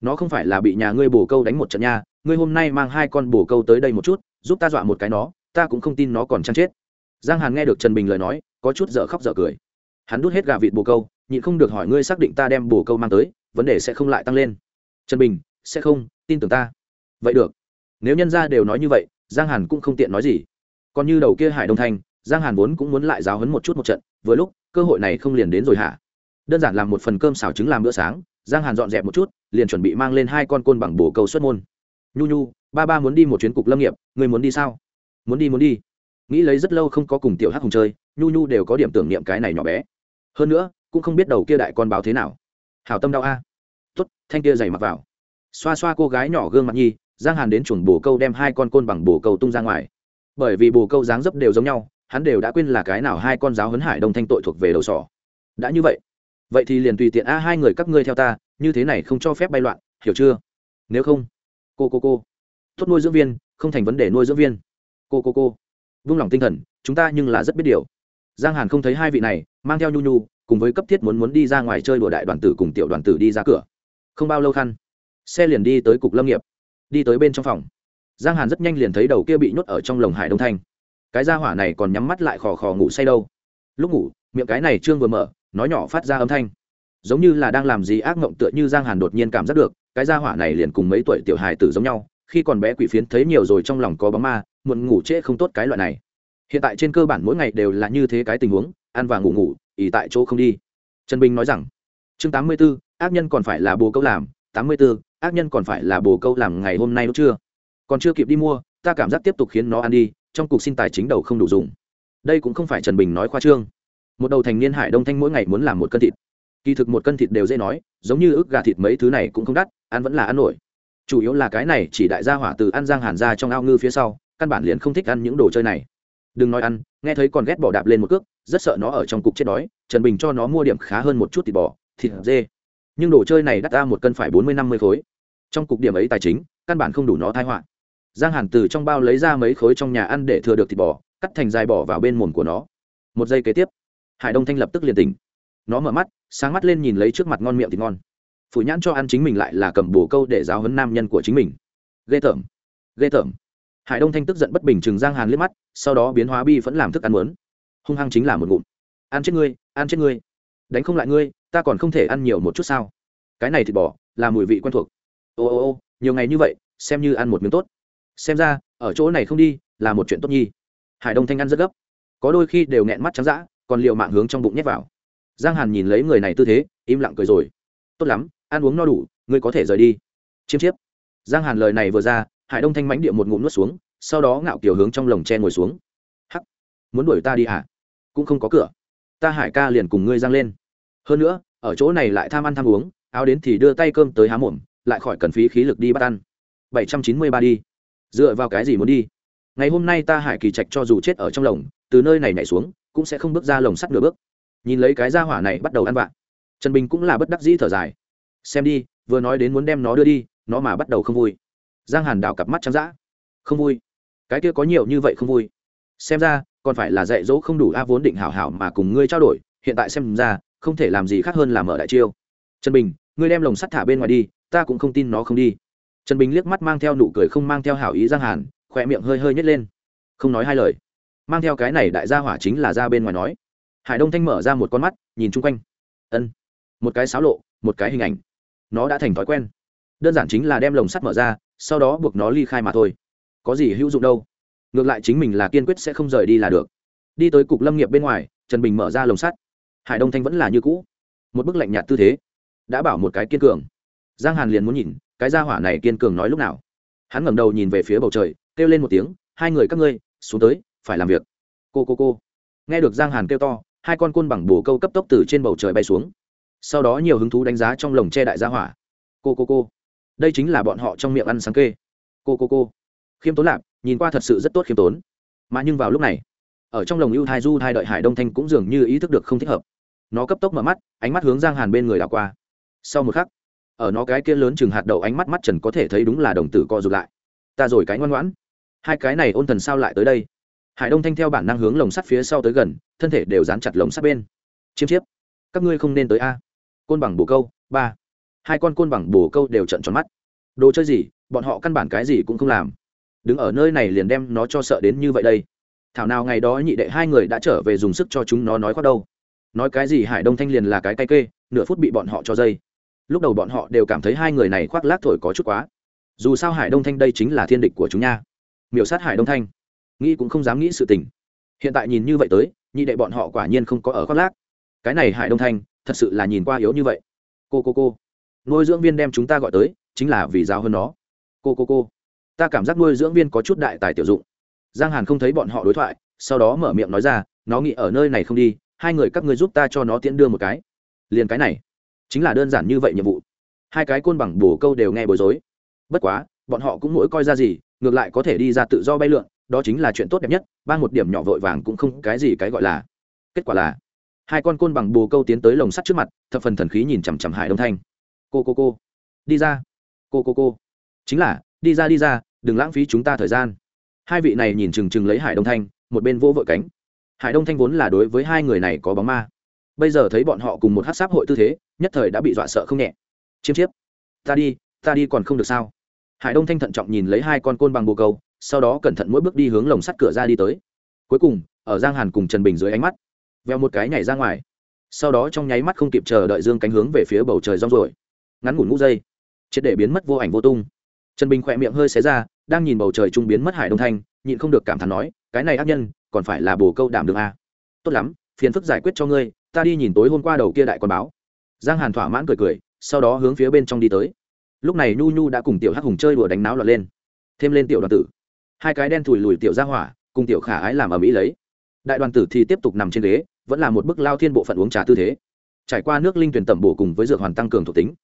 Nó không phải là bị nhà ngươi bồ câu đánh một trận nha, ngươi hôm nay mang hai con bồ câu tới đây một chút, giúp ta dọa một cái nó, ta cũng không tin nó còn chăn chết. Giang hàn nghe được trần bình lời nói, có chút dở khóc dở cười. Hắn đút hết gà vịt bồ câu, nhịn không được hỏi ngươi xác định ta đem bồ câu mang tới, vấn đề sẽ không lại tăng lên. Trần bình, sẽ không, tin tưởng ta. Vậy được. Nếu nhân ra đều nói như vậy, giang hàn cũng không tiện nói gì còn như đầu kia hải đông thanh, giang hàn vốn cũng muốn lại giáo hấn một chút một trận, vừa lúc, cơ hội này không liền đến rồi hả? Đơn giản làm một phần cơm xào trứng làm bữa sáng, giang hàn dọn dẹp một chút, liền chuẩn bị mang lên hai con côn bằng bồ câu xuất môn. Nhu nhu, ba ba muốn đi một chuyến cục lâm nghiệp, người muốn đi sao? Muốn đi muốn đi. Nghĩ lấy rất lâu không có cùng tiểu hắc hùng chơi, nhu nhu đều có điểm tưởng niệm cái này nhỏ bé. Hơn nữa, cũng không biết đầu kia đại con báo thế nào. Hảo tâm đau a. Tuất thanh kia giày mặc vào. Xoa xoa cô gái nhỏ gương mặt nhi, giang hàn đến chuồng bồ câu đem hai con côn bằng bồ câu tung ra ngoài bởi vì bồ câu dáng dấp đều giống nhau, hắn đều đã quên là cái nào hai con giáo hấn hải đông thanh tội thuộc về đầu sỏ. Đã như vậy vậy thì liền tùy tiện a hai người các ngươi theo ta, như thế này không cho phép bay loạn, hiểu chưa? Nếu không, cô cô cô, tốt nuôi dưỡng viên, không thành vấn đề nuôi dưỡng viên. Cô cô cô, vung lòng tinh thần, chúng ta nhưng là rất biết điều. Giang hàn không thấy hai vị này, mang theo nhu nhu, cùng với cấp thiết muốn muốn đi ra ngoài chơi đùa đại đoàn tử cùng tiểu đoàn tử đi ra cửa. Không bao lâu khăn, xe liền đi tới cục lâm nghiệp. Đi tới bên trong phòng giang hàn rất nhanh liền thấy đầu kia bị nhốt ở trong lồng hải đông thanh. Cái da hỏa này còn nhắm mắt lại khò khò ngủ say đâu. Lúc ngủ, miệng cái này trương vừa mở, nói nhỏ phát ra âm thanh. Giống như là đang làm gì ác mộng tựa như giang hàn đột nhiên cảm giác được, cái da hỏa này liền cùng mấy tuổi tiểu hài tử giống nhau, khi còn bé quỷ phiến thấy nhiều rồi trong lòng có bóng ma, muộn ngủ trễ không tốt cái loại này. Hiện tại trên cơ bản mỗi ngày đều là như thế cái tình huống, ăn và ngủ ngủ, ỉ tại chỗ không đi. Trần bình nói rằng, chương tám mươi b ố ác nhân còn phải là bồ câu làm, tám mươi b ố ác nhân còn phải là bồ câu làm ngày hôm nay lúc chưa còn chưa kịp đi mua, ta cảm giác tiếp tục khiến nó ăn đi, trong cục xin tài chính đầu không đủ dùng. Đây cũng không phải trần bình nói khoa trương. Một đầu thành niên hải đông thanh mỗi ngày muốn làm một cân thịt. Kỳ thực một cân thịt đều dễ nói, giống như ức gà thịt mấy thứ này cũng không đắt, ăn vẫn là ăn nổi. Chủ yếu là cái này chỉ đại gia hỏa từ ăn giang hàn ra trong ao ngư phía sau, căn bản liền không thích ăn những đồ chơi này. Đừng nói ăn, nghe thấy còn ghét bỏ đạp lên một cước, rất sợ nó ở trong cục chết đói, trần bình cho nó mua điểm khá hơn một chút thịt bò, thịt dê. Nhưng đồ chơi này đắt ta một cân phải bốn mươi năm mươi khối. Trong cục điểm ấy tài chính, căn bản không đủ nó thai họa giang hàn từ trong bao lấy ra mấy khối trong nhà ăn để thừa được thịt bò, cắt thành dài bỏ vào bên mồm của nó. Một giây kế tiếp, hải đông thanh lập tức liền tỉnh. Nó mở mắt, sáng mắt lên nhìn lấy trước mặt ngon miệng thịt ngon. Phủ nhãn cho ăn chính mình lại là cầm bồ câu để giáo hấn nam nhân của chính mình. Ghê tởm ghê tởm. Hải đông thanh tức giận bất bình chừng giang hàn liếc mắt, sau đó biến hóa bi vẫn làm thức ăn muốn. Hung hăng chính là một ngụm. Ăn chết ngươi, ăn chết ngươi. Đánh không lại ngươi, ta còn không thể ăn nhiều một chút sao? Cái này thịt bò, là mùi vị quen thuộc. Ô ô ô, nhiều ngày như vậy, xem như ăn một miếng tốt xem ra, ở chỗ này không đi, là một chuyện tốt nhi. Hải đông thanh ăn rất gấp. Có đôi khi đều nghẹn mắt trắng d ã còn liệu mạng hướng trong bụng nhét vào. Giang hàn nhìn lấy người này tư thế, im lặng cười rồi. Tốt lắm, ăn uống no đủ, ngươi có thể rời đi. Chiêm chiếp. Giang hàn lời này vừa ra, hải đông thanh mánh địa một ngụm nuốt xuống, sau đó ngạo kiểu hướng trong lồng tre ngồi xuống. Hắc, muốn đuổi ta đi hả? Cũng không có cửa. Ta hải ca liền cùng ngươi giang lên. Hơn nữa, ở chỗ này lại tham ăn tham uống, áo đến thì đưa tay cơm tới há mồm, lại khỏi cần phí khí lực đi bắt ăn. Bảy trăm chín mươi ba đi dựa vào cái gì muốn đi? Ngày hôm nay ta hải kỳ trạch cho dù chết ở trong lồng, từ nơi này nhảy xuống, cũng sẽ không bước ra lồng sắt nửa bước. Nhìn lấy cái ra hỏa này bắt đầu ăn vạ. Trần bình cũng là bất đắc dĩ thở dài. Xem đi, vừa nói đến muốn đem nó đưa đi, nó mà bắt đầu không vui. Giang hàn đảo cặp mắt trắng d ã không vui. Cái kia có nhiều như vậy không vui. Xem ra, còn phải là dạy dỗ không đủ a vốn định hảo hảo mà cùng ngươi trao đổi, hiện tại xem ra, không thể làm gì khác hơn là mở đại chiêu. Trần bình, ngươi đem lồng sắt thả bên ngoài đi, ta cũng không tin nó không đi trần bình liếc mắt mang theo nụ cười không mang theo hảo ý giang hàn, khỏe miệng hơi hơi nhét lên. Không nói hai lời. Mang theo cái này đại gia hỏa chính là ra bên ngoài nói. Hải đông thanh mở ra một con mắt, nhìn chung quanh. Ân. Một cái xáo lộ, một cái hình ảnh. Nó đã thành thói quen. Đơn giản chính là đem lồng sắt mở ra, sau đó buộc nó ly khai mà thôi. Có gì hữu dụng đâu. Ngược lại chính mình là kiên quyết sẽ không rời đi là được. Đi tới cục lâm nghiệp bên ngoài, trần bình mở ra lồng sắt. Hải đông thanh vẫn là như cũ. Một bức lạnh nhạt tư thế. Đã bảo một cái kiên cường. Giang hàn liền muốn nhìn cái gia hỏa này kiên cường nói lúc nào. Hắn ngẩng đầu nhìn về phía bầu trời, kêu lên một tiếng, hai người các ngươi, xuống tới, phải làm việc. Cô cô cô. Nghe được giang hàn kêu to, hai con côn bằng bồ câu cấp tốc từ trên bầu trời bay xuống. Sau đó nhiều hứng thú đánh giá trong lồng che đại gia hỏa. Cô cô cô. Đây chính là bọn họ trong miệng ăn sáng kê. Cô cô cô. Khiêm tốn lạp, nhìn qua thật sự rất tốt khiêm tốn. Mà nhưng vào lúc này, ở trong lồng ưu thai du thai đợi hải đông thanh cũng dường như ý thức được không thích hợp. Nó cấp tốc mở mắt, ánh mắt hướng giang hàn bên người đảo qua. Sau một khắc ở nó cái kia lớn chừng hạt đậu ánh mắt mắt trần có thể thấy đúng là đồng tử co rụt lại. Ta rồi cái ngoan ngoãn. Hai cái này ôn thần sao lại tới đây? Hải đông thanh theo bản năng hướng lồng sắt phía sau tới gần, thân thể đều dán chặt lồng sắt bên. Chiêm chiếp, các ngươi không nên tới a. Côn bằng bồ câu, ba. Hai con côn bằng bồ câu đều trận tròn mắt. Đồ chơi gì? Bọn họ căn bản cái gì cũng không làm. Đứng ở nơi này liền đem nó cho sợ đến như vậy đây. Thảo nào ngày đó nhị đệ hai người đã trở về dùng sức cho chúng nó nói khoác đâu. Nói cái gì hải đông thanh liền là cái tay kê, nửa phút bị bọn họ cho dây lúc đầu bọn họ đều cảm thấy hai người này khoác lác thổi có chút quá. Dù sao hải đông thanh đây chính là thiên địch của chúng nha. Miểu sát hải đông thanh. Nghĩ cũng không dám nghĩ sự tình. Hiện tại nhìn như vậy tới, nhị đệ bọn họ quả nhiên không có ở khoác lác. Cái này hải đông thanh, thật sự là nhìn qua yếu như vậy. Cô cô cô. Nuôi dưỡng viên đem chúng ta gọi tới, chính là vì giáo hơn nó. Cô cô cô. Ta cảm giác nuôi dưỡng viên có chút đại tài tiểu dụng. Giang hàn không thấy bọn họ đối thoại, sau đó mở miệng nói ra, nó nghĩ ở nơi này không đi, hai người các ngươi giúp ta cho nó tiễn đưa một cái. Liền cái này chính là đơn giản như vậy nhiệm vụ. Hai cái côn bằng bổ câu đều nghe bối rối. Bất quá, bọn họ cũng mỗi coi ra gì, ngược lại có thể đi ra tự do bay lượn, đó chính là chuyện tốt đẹp nhất, ba một điểm nhỏ vội vàng cũng không cái gì cái gọi là. Kết quả là, hai con côn bằng bồ câu tiến tới lồng sắt trước mặt, thập phần thần khí nhìn chằm chằm hải đông thanh. Cô cô cô, đi ra. Cô cô cô, chính là, đi ra đi ra, đừng lãng phí chúng ta thời gian. Hai vị này nhìn chừng chừng lấy hải đông thanh, một bên vỗ vội cánh. Hải đông thanh vốn là đối với hai người này có bóng ma bây giờ thấy bọn họ cùng một hát sáp hội tư thế, nhất thời đã bị dọa sợ không nhẹ. Chiêm chiếp, ta đi ta đi còn không được sao? Hải đông thanh thận trọng nhìn lấy hai con côn bằng bồ câu, sau đó cẩn thận mỗi bước đi hướng lồng sắt cửa ra đi tới. Cuối cùng, ở giang hàn cùng trần bình dưới ánh mắt, veo một cái nhảy ra ngoài. Sau đó trong nháy mắt không kịp chờ đợi dương cánh hướng về phía bầu trời rong rồi ngắn ngủn ngũ giây, triệt để biến mất vô ảnh vô tung. Trần bình khỏe miệng hơi xé ra, đang nhìn bầu trời trung biến mất hải đông thanh, nhịn không được cảm thán nói, cái này ác nhân, còn phải là bồ câu đảm được a. Tốt lắm, phiền phức giải quyết cho ngươi ta đi nhìn tối hôm qua đầu kia đại con báo. Giang hàn thỏa mãn cười cười, sau đó hướng phía bên trong đi tới. Lúc này nhu nhu đã cùng tiểu hắc hùng chơi đùa đánh náo lọt lên. Thêm lên tiểu đoàn tử. Hai cái đen thùi lùi tiểu ra hỏa, cùng tiểu khả ái làm ở mỹ lấy. Đại đoàn tử thì tiếp tục nằm trên ghế, vẫn là một bức lao thiên bộ phận uống trà tư thế. Trải qua nước linh tuyển tẩm bổ cùng với dược hoàn tăng cường thuộc tính,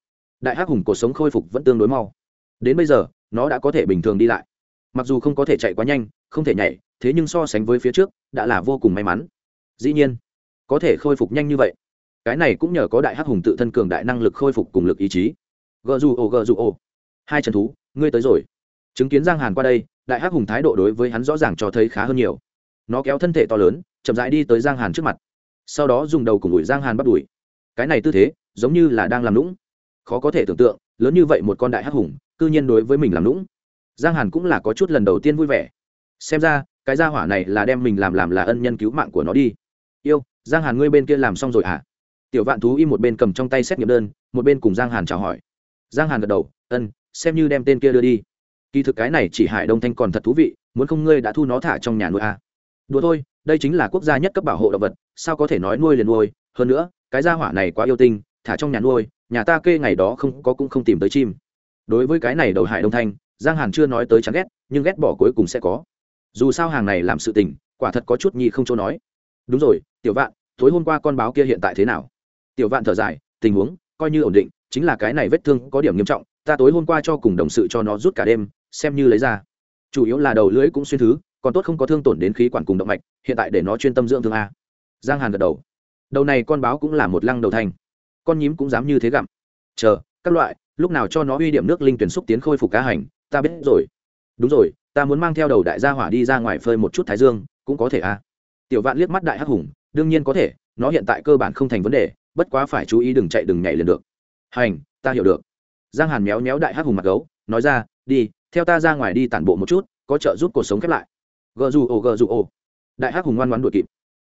đại hắc hùng cuộc sống khôi phục vẫn tương đối mau. Đến bây giờ, nó đã có thể bình thường đi lại. Mặc dù không có thể chạy quá nhanh, không thể nhảy, thế nhưng so sánh với phía trước, đã là vô cùng may mắn. Dĩ nhiên có thể khôi phục nhanh như vậy. Cái này cũng nhờ có đại hắc hùng tự thân cường đại năng lực khôi phục cùng lực ý chí. Gờ dù ồ, gờ dù ồ. Hai trần thú, ngươi tới rồi. Chứng kiến giang hàn qua đây, đại hắc hùng thái độ đối với hắn rõ ràng cho thấy khá hơn nhiều. Nó kéo thân thể to lớn, chậm rãi đi tới giang hàn trước mặt. Sau đó dùng đầu cùng đuổi giang hàn bắt đuổi. Cái này tư thế, giống như là đang làm lũng khó có thể tưởng tượng, lớn như vậy một con đại hắc hùng, cư nhiên đối với mình làm lũng giang hàn cũng là có chút lần đầu tiên vui vẻ. Xem ra, cái gia hỏa này là đem mình làm làm là ân nhân cứu mạng của nó đi. Yêu giang hàn ngươi bên kia làm xong rồi hả? Tiểu vạn thú im một bên cầm trong tay xét nghiệm đơn, một bên cùng giang hàn chào hỏi. Giang hàn gật đầu, ân, xem như đem tên kia đưa đi. Kỳ thực cái này chỉ hải đông thanh còn thật thú vị, muốn không ngươi đã thu nó thả trong nhà nuôi à. đùa thôi, đây chính là quốc gia nhất cấp bảo hộ động vật, sao có thể nói nuôi liền nuôi? Hơn nữa, cái gia hỏa này quá yêu tinh, thả trong nhà nuôi, nhà ta kê ngày đó không có cũng không tìm tới chim. Đối với cái này đầu hải đông thanh, giang hàn chưa nói tới chán ghét, nhưng ghét bỏ cuối cùng sẽ có. Dù sao hàng này làm sự tình, quả thật có chút nhi không chỗ nói đúng rồi tiểu vạn tối hôm qua con báo kia hiện tại thế nào? Tiểu vạn thở dài tình huống coi như ổn định chính là cái này vết thương có điểm nghiêm trọng ta tối hôm qua cho cùng đồng sự cho nó rút cả đêm xem như lấy ra. Chủ yếu là đầu lưỡi cũng xuyên thứ còn tốt không có thương tổn đến khí quản cùng động mạch hiện tại để nó chuyên tâm dưỡng thương a. Giang hàn gật đầu. Đầu này con báo cũng là một lăng đầu thành, con nhím cũng dám như thế gặm. Chờ các loại lúc nào cho nó uy điểm nước linh tuyển xúc tiến khôi phục cá hành ta biết rồi. Đúng rồi ta muốn mang theo đầu đại gia hỏa đi ra ngoài phơi một chút thái dương cũng có thể a tiểu vạn liếc mắt đại hắc hùng, đương nhiên có thể, nó hiện tại cơ bản không thành vấn đề, bất quá phải chú ý đừng chạy đừng nhảy liền được. Hành, ta hiểu được. Giang hàn méo méo đại hắc hùng mặt gấu, nói ra, đi, theo ta ra ngoài đi tản bộ một chút, có trợ giúp cuộc sống khép lại. Gờ dù ồ, gờ dù ồ. Đại hắc hùng ngoan ngoan đuổi kịp.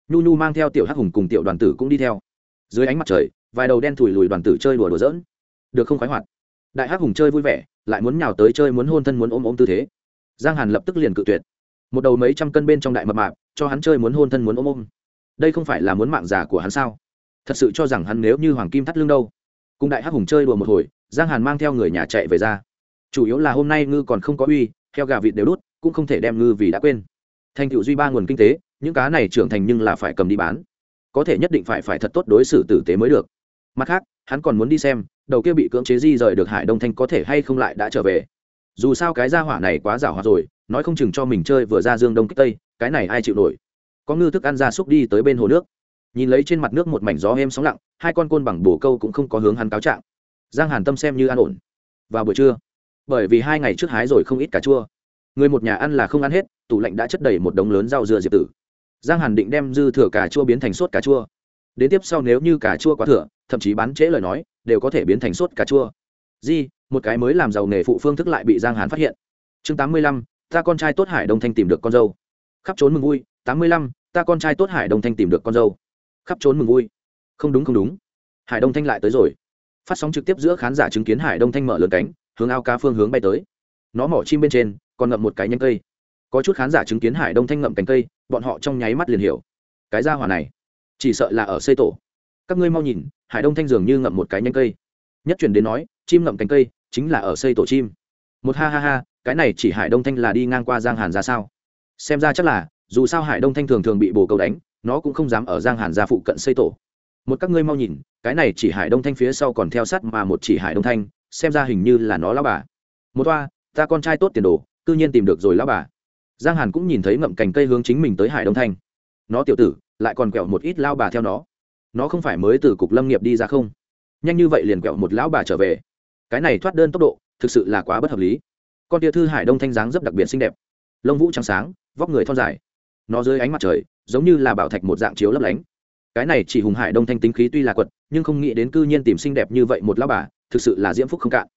Nhu nhu mang theo tiểu hắc hùng cùng tiểu đoàn tử cũng đi theo. Dưới ánh mặt trời, vài đầu đen thùi lùi đoàn tử chơi đùa đùa dỡn được không khoái hoạt. Đại hắc hùng chơi vui vẻ, lại muốn nhào tới chơi muốn hôn thân muốn ôm ôm tư thế. Giang hàn lập tức liền cự tuyệt. Một đầu mấy trăm cân bên trong đại mập mạp cho hắn chơi muốn hôn thân muốn ôm ôm. Đây không phải là muốn mạng giả của hắn sao? Thật sự cho rằng hắn nếu như hoàng kim thắt lưng đâu? Cùng đại hắc hùng chơi đùa một hồi, giang hàn mang theo người nhà chạy về ra. Chủ yếu là hôm nay ngư còn không có uy theo gà vịt đều đút, cũng không thể đem ngư vì đã quên. Thành tựu duy ba nguồn kinh tế, những cá này trưởng thành nhưng là phải cầm đi bán. Có thể nhất định phải phải thật tốt đối xử tử tế mới được. Mặt khác, hắn còn muốn đi xem, đầu kia bị cưỡng chế di rời được hải đông thanh có thể hay không lại đã trở về. Dù sao cái gia hỏa này quá giảo hòa rồi, nói không chừng cho mình chơi vừa ra dương đông kích tây cái này ai chịu nổi? Có ngư thức ăn ra xúc đi tới bên hồ nước. Nhìn lấy trên mặt nước một mảnh gió êm sóng lặng, hai con côn bằng bổ câu cũng không có hướng hắn cáo trạng. Giang hàn tâm xem như an ổn. Vào buổi trưa, bởi vì hai ngày trước hái rồi không ít cà chua. Người một nhà ăn là không ăn hết, tủ lạnh đã chất đầy một đống lớn rau dừa diệp tử. Giang hàn định đem dư thừa cà chua biến thành sốt cà chua. Đến tiếp sau nếu như cà chua quá thừa, thậm chí bán trễ lời nói, đều có thể biến thành sốt cà chua. Di, một cái mới làm giàu nghề phụ phương thức lại bị giang hàn phát hiện. Chương tám mươi lăm, ta con trai tốt hải đông thanh tìm được con dâu khắp trốn mừng vui, tám mươi lăm, ta con trai tốt hải đông thanh tìm được con dâu. Khắp trốn mừng vui. Không đúng không đúng. Hải đông thanh lại tới rồi. Phát sóng trực tiếp giữa khán giả chứng kiến hải đông thanh mở lớn cánh, hướng ao cá phương hướng bay tới. Nó mỏ chim bên trên, còn ngậm một cái nhánh cây. Có chút khán giả chứng kiến hải đông thanh ngậm cánh cây, bọn họ trong nháy mắt liền hiểu. Cái ra hỏa này, chỉ sợ là ở xây tổ. Các ngươi mau nhìn, hải đông thanh dường như ngậm một cái nhánh cây. Nhất chuyển đến nói, chim ngậm cánh cây, chính là ở xây tổ chim. Một ha ha ha, cái này chỉ hải đông thanh là đi ngang qua giang hàn ra sao? Xem ra chắc là, dù sao hải đông thanh thường thường bị bồ câu đánh, nó cũng không dám ở giang hàn ra phụ cận xây tổ. Một các ngươi mau nhìn, cái này chỉ hải đông thanh phía sau còn theo sát mà một chỉ hải đông thanh, xem ra hình như là nó lao bà. Một toa, ta con trai tốt tiền đồ, cư nhiên tìm được rồi lao bà. Giang hàn cũng nhìn thấy ngậm cành cây hướng chính mình tới hải đông thanh. Nó tiểu tử, lại còn quẹo một ít lao bà theo nó. Nó không phải mới từ cục lâm nghiệp đi ra không? Nhanh như vậy liền quẹo một lão bà trở về. Cái này thoát đơn tốc độ, thực sự là quá bất hợp lý. Con tia thư hải đông thanh dáng rất đặc biệt xinh đẹp lông vũ trắng sáng, vóc người thon dài. Nó dưới ánh mặt trời, giống như là bảo thạch một dạng chiếu lấp lánh. Cái này chỉ hùng hải đông thanh tính khí tuy là quật, nhưng không nghĩ đến cư nhiên tìm xinh đẹp như vậy một lão bà, thực sự là diễm phúc không cạn.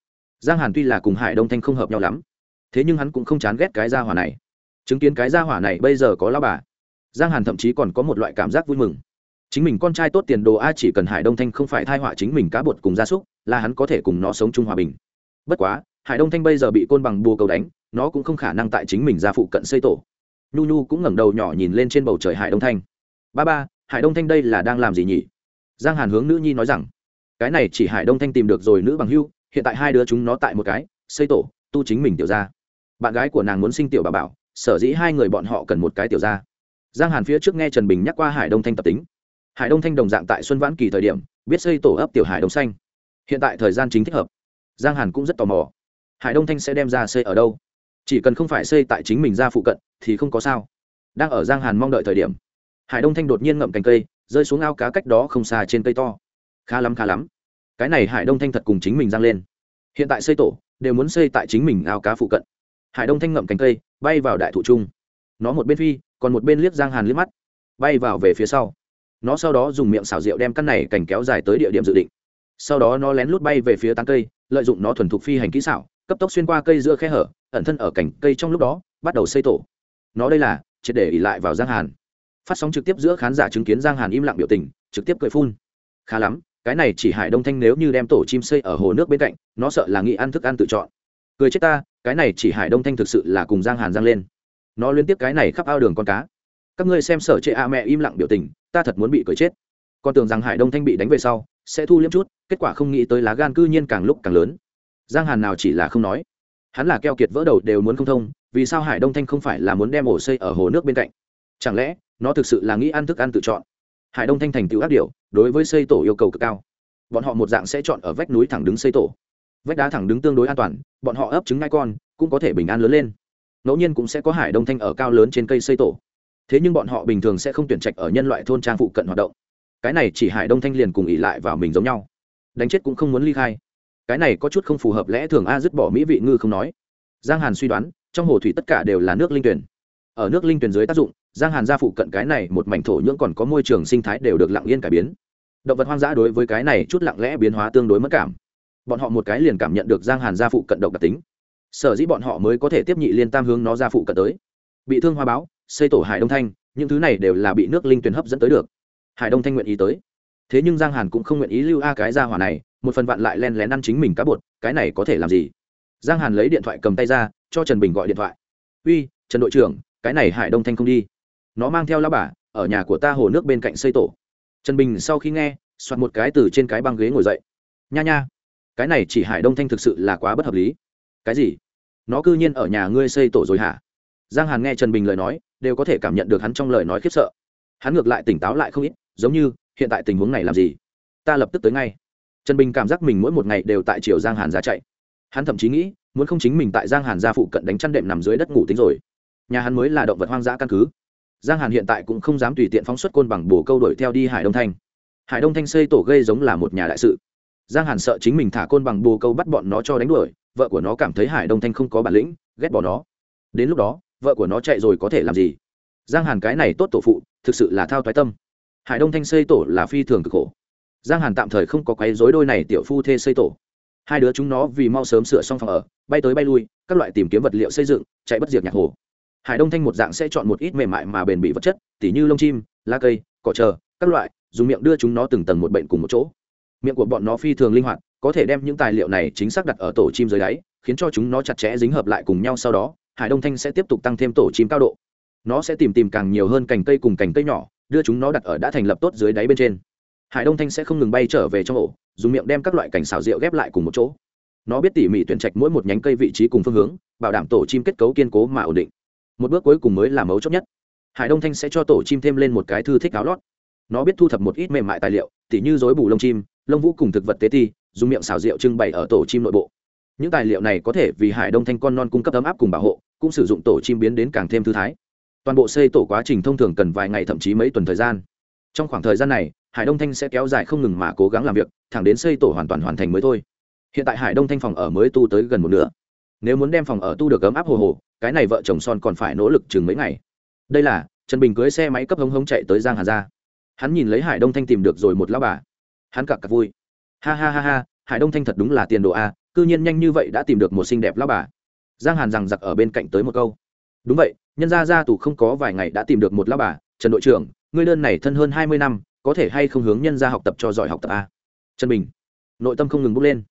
Giang hàn tuy là cùng hải đông thanh không hợp nhau lắm, thế nhưng hắn cũng không chán ghét cái gia hỏa này. Chứng kiến cái gia hỏa này bây giờ có lão bà, giang hàn thậm chí còn có một loại cảm giác vui mừng. Chính mình con trai tốt tiền đồ a chỉ cần hải đông thanh không phải thai họa chính mình cá bột cùng gia súc, là hắn có thể cùng nó sống chung hòa bình. Bất quá, hải đông thanh bây giờ bị côn bằng bùa cầu đánh nó cũng không khả năng tại chính mình ra phụ cận xây tổ. Nhu nhu cũng ngẩng đầu nhỏ nhìn lên trên bầu trời hải đông thanh. Ba ba, hải đông thanh đây là đang làm gì nhỉ? Giang hàn hướng nữ nhi nói rằng, cái này chỉ hải đông thanh tìm được rồi nữ bằng hưu, hiện tại hai đứa chúng nó tại một cái, xây tổ, tu chính mình tiểu ra bạn gái của nàng muốn sinh tiểu bà bảo, sở dĩ hai người bọn họ cần một cái tiểu ra giang hàn phía trước nghe trần bình nhắc qua hải đông thanh tập tính. Hải đông thanh đồng dạng tại xuân vãn kỳ thời điểm, biết xây tổ ấp tiểu hải đông xanh. Hiện tại thời gian chính thích hợp. Giang hàn cũng rất tò mò. Hải đông thanh sẽ đem ra xây ở đâu? Chỉ cần không phải xây tại chính mình ra phụ cận, thì không có sao. Đang ở giang hàn mong đợi thời điểm, hải đông thanh đột nhiên ngậm cành cây, rơi xuống ao cá cách đó không xa trên cây to. Khá lắm khá lắm. Cái này hải đông thanh thật cùng chính mình giang lên. Hiện tại xây tổ, đều muốn xây tại chính mình ao cá phụ cận. Hải đông thanh ngậm cành cây, bay vào đại thụ trung nó một bên phi, còn một bên liếc giang hàn liếc mắt. Bay vào về phía sau. Nó sau đó dùng miệng xào rượu đem căn này cành kéo dài tới địa điểm dự định. Sau đó nó lén lút bay về phía tán cây, lợi dụng nó thuần thục phi hành kỹ xảo cấp tốc xuyên qua cây giữa khe hở, ẩn thân ở cành cây trong lúc đó, bắt đầu xây tổ. Nó đây là, triệt để ỉ lại vào giang hàn. Phát sóng trực tiếp giữa khán giả chứng kiến giang hàn im lặng biểu tình, trực tiếp cười phun. Khá lắm, cái này chỉ hải đông thanh nếu như đem tổ chim xây ở hồ nước bên cạnh, nó sợ là nghĩ ăn thức ăn tự chọn. Cười chết ta, cái này chỉ hải đông thanh thực sự là cùng giang hàn giang lên. Nó liên tiếp cái này khắp ao đường con cá. Các ngươi xem sở chệ a mẹ im lặng biểu tình, ta thật muốn bị cười chết. Con tưởng rằng hải đông thanh bị đánh về sau, sẽ thu liếm chút, kết quả không nghĩ tới lá gan cư nhiên càng lúc càng lớn giang hàn nào chỉ là không nói. Hắn là keo kiệt vỡ đầu đều muốn không thông, vì sao hải đông thanh không phải là muốn đem ổ xây ở hồ nước bên cạnh? Chẳng lẽ, nó thực sự là nghĩ ăn thức ăn tự chọn? Hải đông thanh thành tựu ác điều đối với xây tổ yêu cầu cực cao. Bọn họ một dạng sẽ chọn ở vách núi thẳng đứng xây tổ. Vách đá thẳng đứng tương đối an toàn, bọn họ ấp trứng ngai con, cũng có thể bình an lớn lên. Ngẫu nhiên cũng sẽ có hải đông thanh ở cao lớn trên cây xây tổ. Thế nhưng bọn họ bình thường sẽ không tuyển trạch ở nhân loại thôn trang phụ cận hoạt động. Cái này chỉ hải đông thanh liền cùng ỉ lại vào mình giống nhau. Đánh chết cũng không muốn ly khai cái này có chút không phù hợp lẽ thường a dứt bỏ mỹ vị ngư không nói. Giang hàn suy đoán, trong hồ thủy tất cả đều là nước linh tuyển. Ở nước linh tuyển dưới tác dụng, giang hàn gia phụ cận cái này một mảnh thổ nhưỡng còn có môi trường sinh thái đều được lặng yên cải biến. Động vật hoang dã đối với cái này chút lặng lẽ biến hóa tương đối mất cảm. Bọn họ một cái liền cảm nhận được giang hàn gia phụ cận độc đặc tính. Sở dĩ bọn họ mới có thể tiếp nhị liên tam hướng nó ra phụ cận tới. Bị thương hoa báo, xây tổ hải đông thanh, những thứ này đều là bị nước linh tuyển hấp dẫn tới được. Hải đông thanh nguyện ý tới. Thế nhưng giang hàn cũng không nguyện ý lưu a cái ra hỏa này một phần vạn lại len lén ăn chính mình cá bột, cái này có thể làm gì? Giang hàn lấy điện thoại cầm tay ra, cho trần bình gọi điện thoại. Uy, trần đội trưởng, cái này hải đông thanh không đi. Nó mang theo lao bà, ở nhà của ta hồ nước bên cạnh xây tổ. Trần bình sau khi nghe, soạt một cái từ trên cái băng ghế ngồi dậy. Nha nha, cái này chỉ hải đông thanh thực sự là quá bất hợp lý. Cái gì? Nó cư nhiên ở nhà ngươi xây tổ rồi hả? Giang hàn nghe trần bình lời nói, đều có thể cảm nhận được hắn trong lời nói khiếp sợ. Hắn ngược lại tỉnh táo lại không ít, giống như, hiện tại tình huống này làm gì? Ta lập tức tới ngay trần bình cảm giác mình mỗi một ngày đều tại chiều giang hàn ra chạy. Hắn thậm chí nghĩ, muốn không chính mình tại giang hàn ra phụ cận đánh chăn đệm nằm dưới đất ngủ tính rồi. Nhà hắn mới là động vật hoang dã căn cứ. Giang hàn hiện tại cũng không dám tùy tiện phóng xuất côn bằng bồ câu đuổi theo đi hải đông thanh. Hải đông thanh xây tổ gây giống là một nhà đại sự. Giang hàn sợ chính mình thả côn bằng bồ câu bắt bọn nó cho đánh đuổi, vợ của nó cảm thấy hải đông thanh không có bản lĩnh, ghét bỏ nó. Đến lúc đó, vợ của nó chạy rồi có thể làm gì? Giang hàn cái này tốt tổ phụ, thực sự là thao toái tâm. Hải đông thanh xây tổ là phi thường cực khổ giang hàn tạm thời không có quấy dối đôi này tiểu phu thê xây tổ. Hai đứa chúng nó vì mau sớm sửa xong phòng ở, bay tới bay lui, các loại tìm kiếm vật liệu xây dựng, chạy bất diệt nhạc hồ. Hải đông thanh một dạng sẽ chọn một ít mềm mại mà bền bỉ vật chất, tỉ như lông chim, lá cây, cỏ trờ các loại, dùng miệng đưa chúng nó từng tầng một bệnh cùng một chỗ. Miệng của bọn nó phi thường linh hoạt, có thể đem những tài liệu này chính xác đặt ở tổ chim dưới đáy, khiến cho chúng nó chặt chẽ dính hợp lại cùng nhau sau đó, hải đông thanh sẽ tiếp tục tăng thêm tổ chim cao độ. Nó sẽ tìm tìm càng nhiều hơn cành cây cùng cành cây nhỏ, đưa chúng nó đặt ở đã thành lập tốt dưới đáy bên trên hải đông thanh sẽ không ngừng bay trở về trong ổ, dùng miệng đem các loại cảnh xào rượu ghép lại cùng một chỗ. Nó biết tỉ mỉ tuyển trạch mỗi một nhánh cây vị trí cùng phương hướng, bảo đảm tổ chim kết cấu kiên cố mà ổn định. Một bước cuối cùng mới là mấu chốt nhất. Hải đông thanh sẽ cho tổ chim thêm lên một cái thư thích áo lót. Nó biết thu thập một ít mềm mại tài liệu, tỉ như dối bù lông chim, lông vũ cùng thực vật tế ti, dùng miệng xào rượu trưng bày ở tổ chim nội bộ. Những tài liệu này có thể vì hải đông thanh con non cung cấp ấm áp cùng bảo hộ, cũng sử dụng tổ chim biến đến càng thêm thư thái. Toàn bộ xây tổ quá trình thông thường cần vài ngày thậm chí mấy tuần thời gian. Trong khoảng thời gian này hải đông thanh sẽ kéo dài không ngừng mà cố gắng làm việc, thẳng đến xây tổ hoàn toàn hoàn thành mới thôi. Hiện tại hải đông thanh phòng ở mới tu tới gần một nửa. Nếu muốn đem phòng ở tu được ấm áp hồ hồ, cái này vợ chồng son còn phải nỗ lực chừng mấy ngày. Đây là, trần bình cưới xe máy cấp hống hống chạy tới giang hà ra hắn nhìn lấy hải đông thanh tìm được rồi một lão bà. Hắn cặc cặc vui. Ha ha ha ha, hải đông thanh thật đúng là tiền đồ a, cư nhiên nhanh như vậy đã tìm được một xinh đẹp lão bà. Giang hàn rằng giặc ở bên cạnh tới một câu. Đúng vậy, nhân gia gia tù không có vài ngày đã tìm được một lão bà, trần đội trưởng, ngươi đơn này thân hơn hai mươi năm có thể hay không hướng nhân gia học tập cho giỏi học tập a? Trần bình, nội tâm không ngừng bốc lên.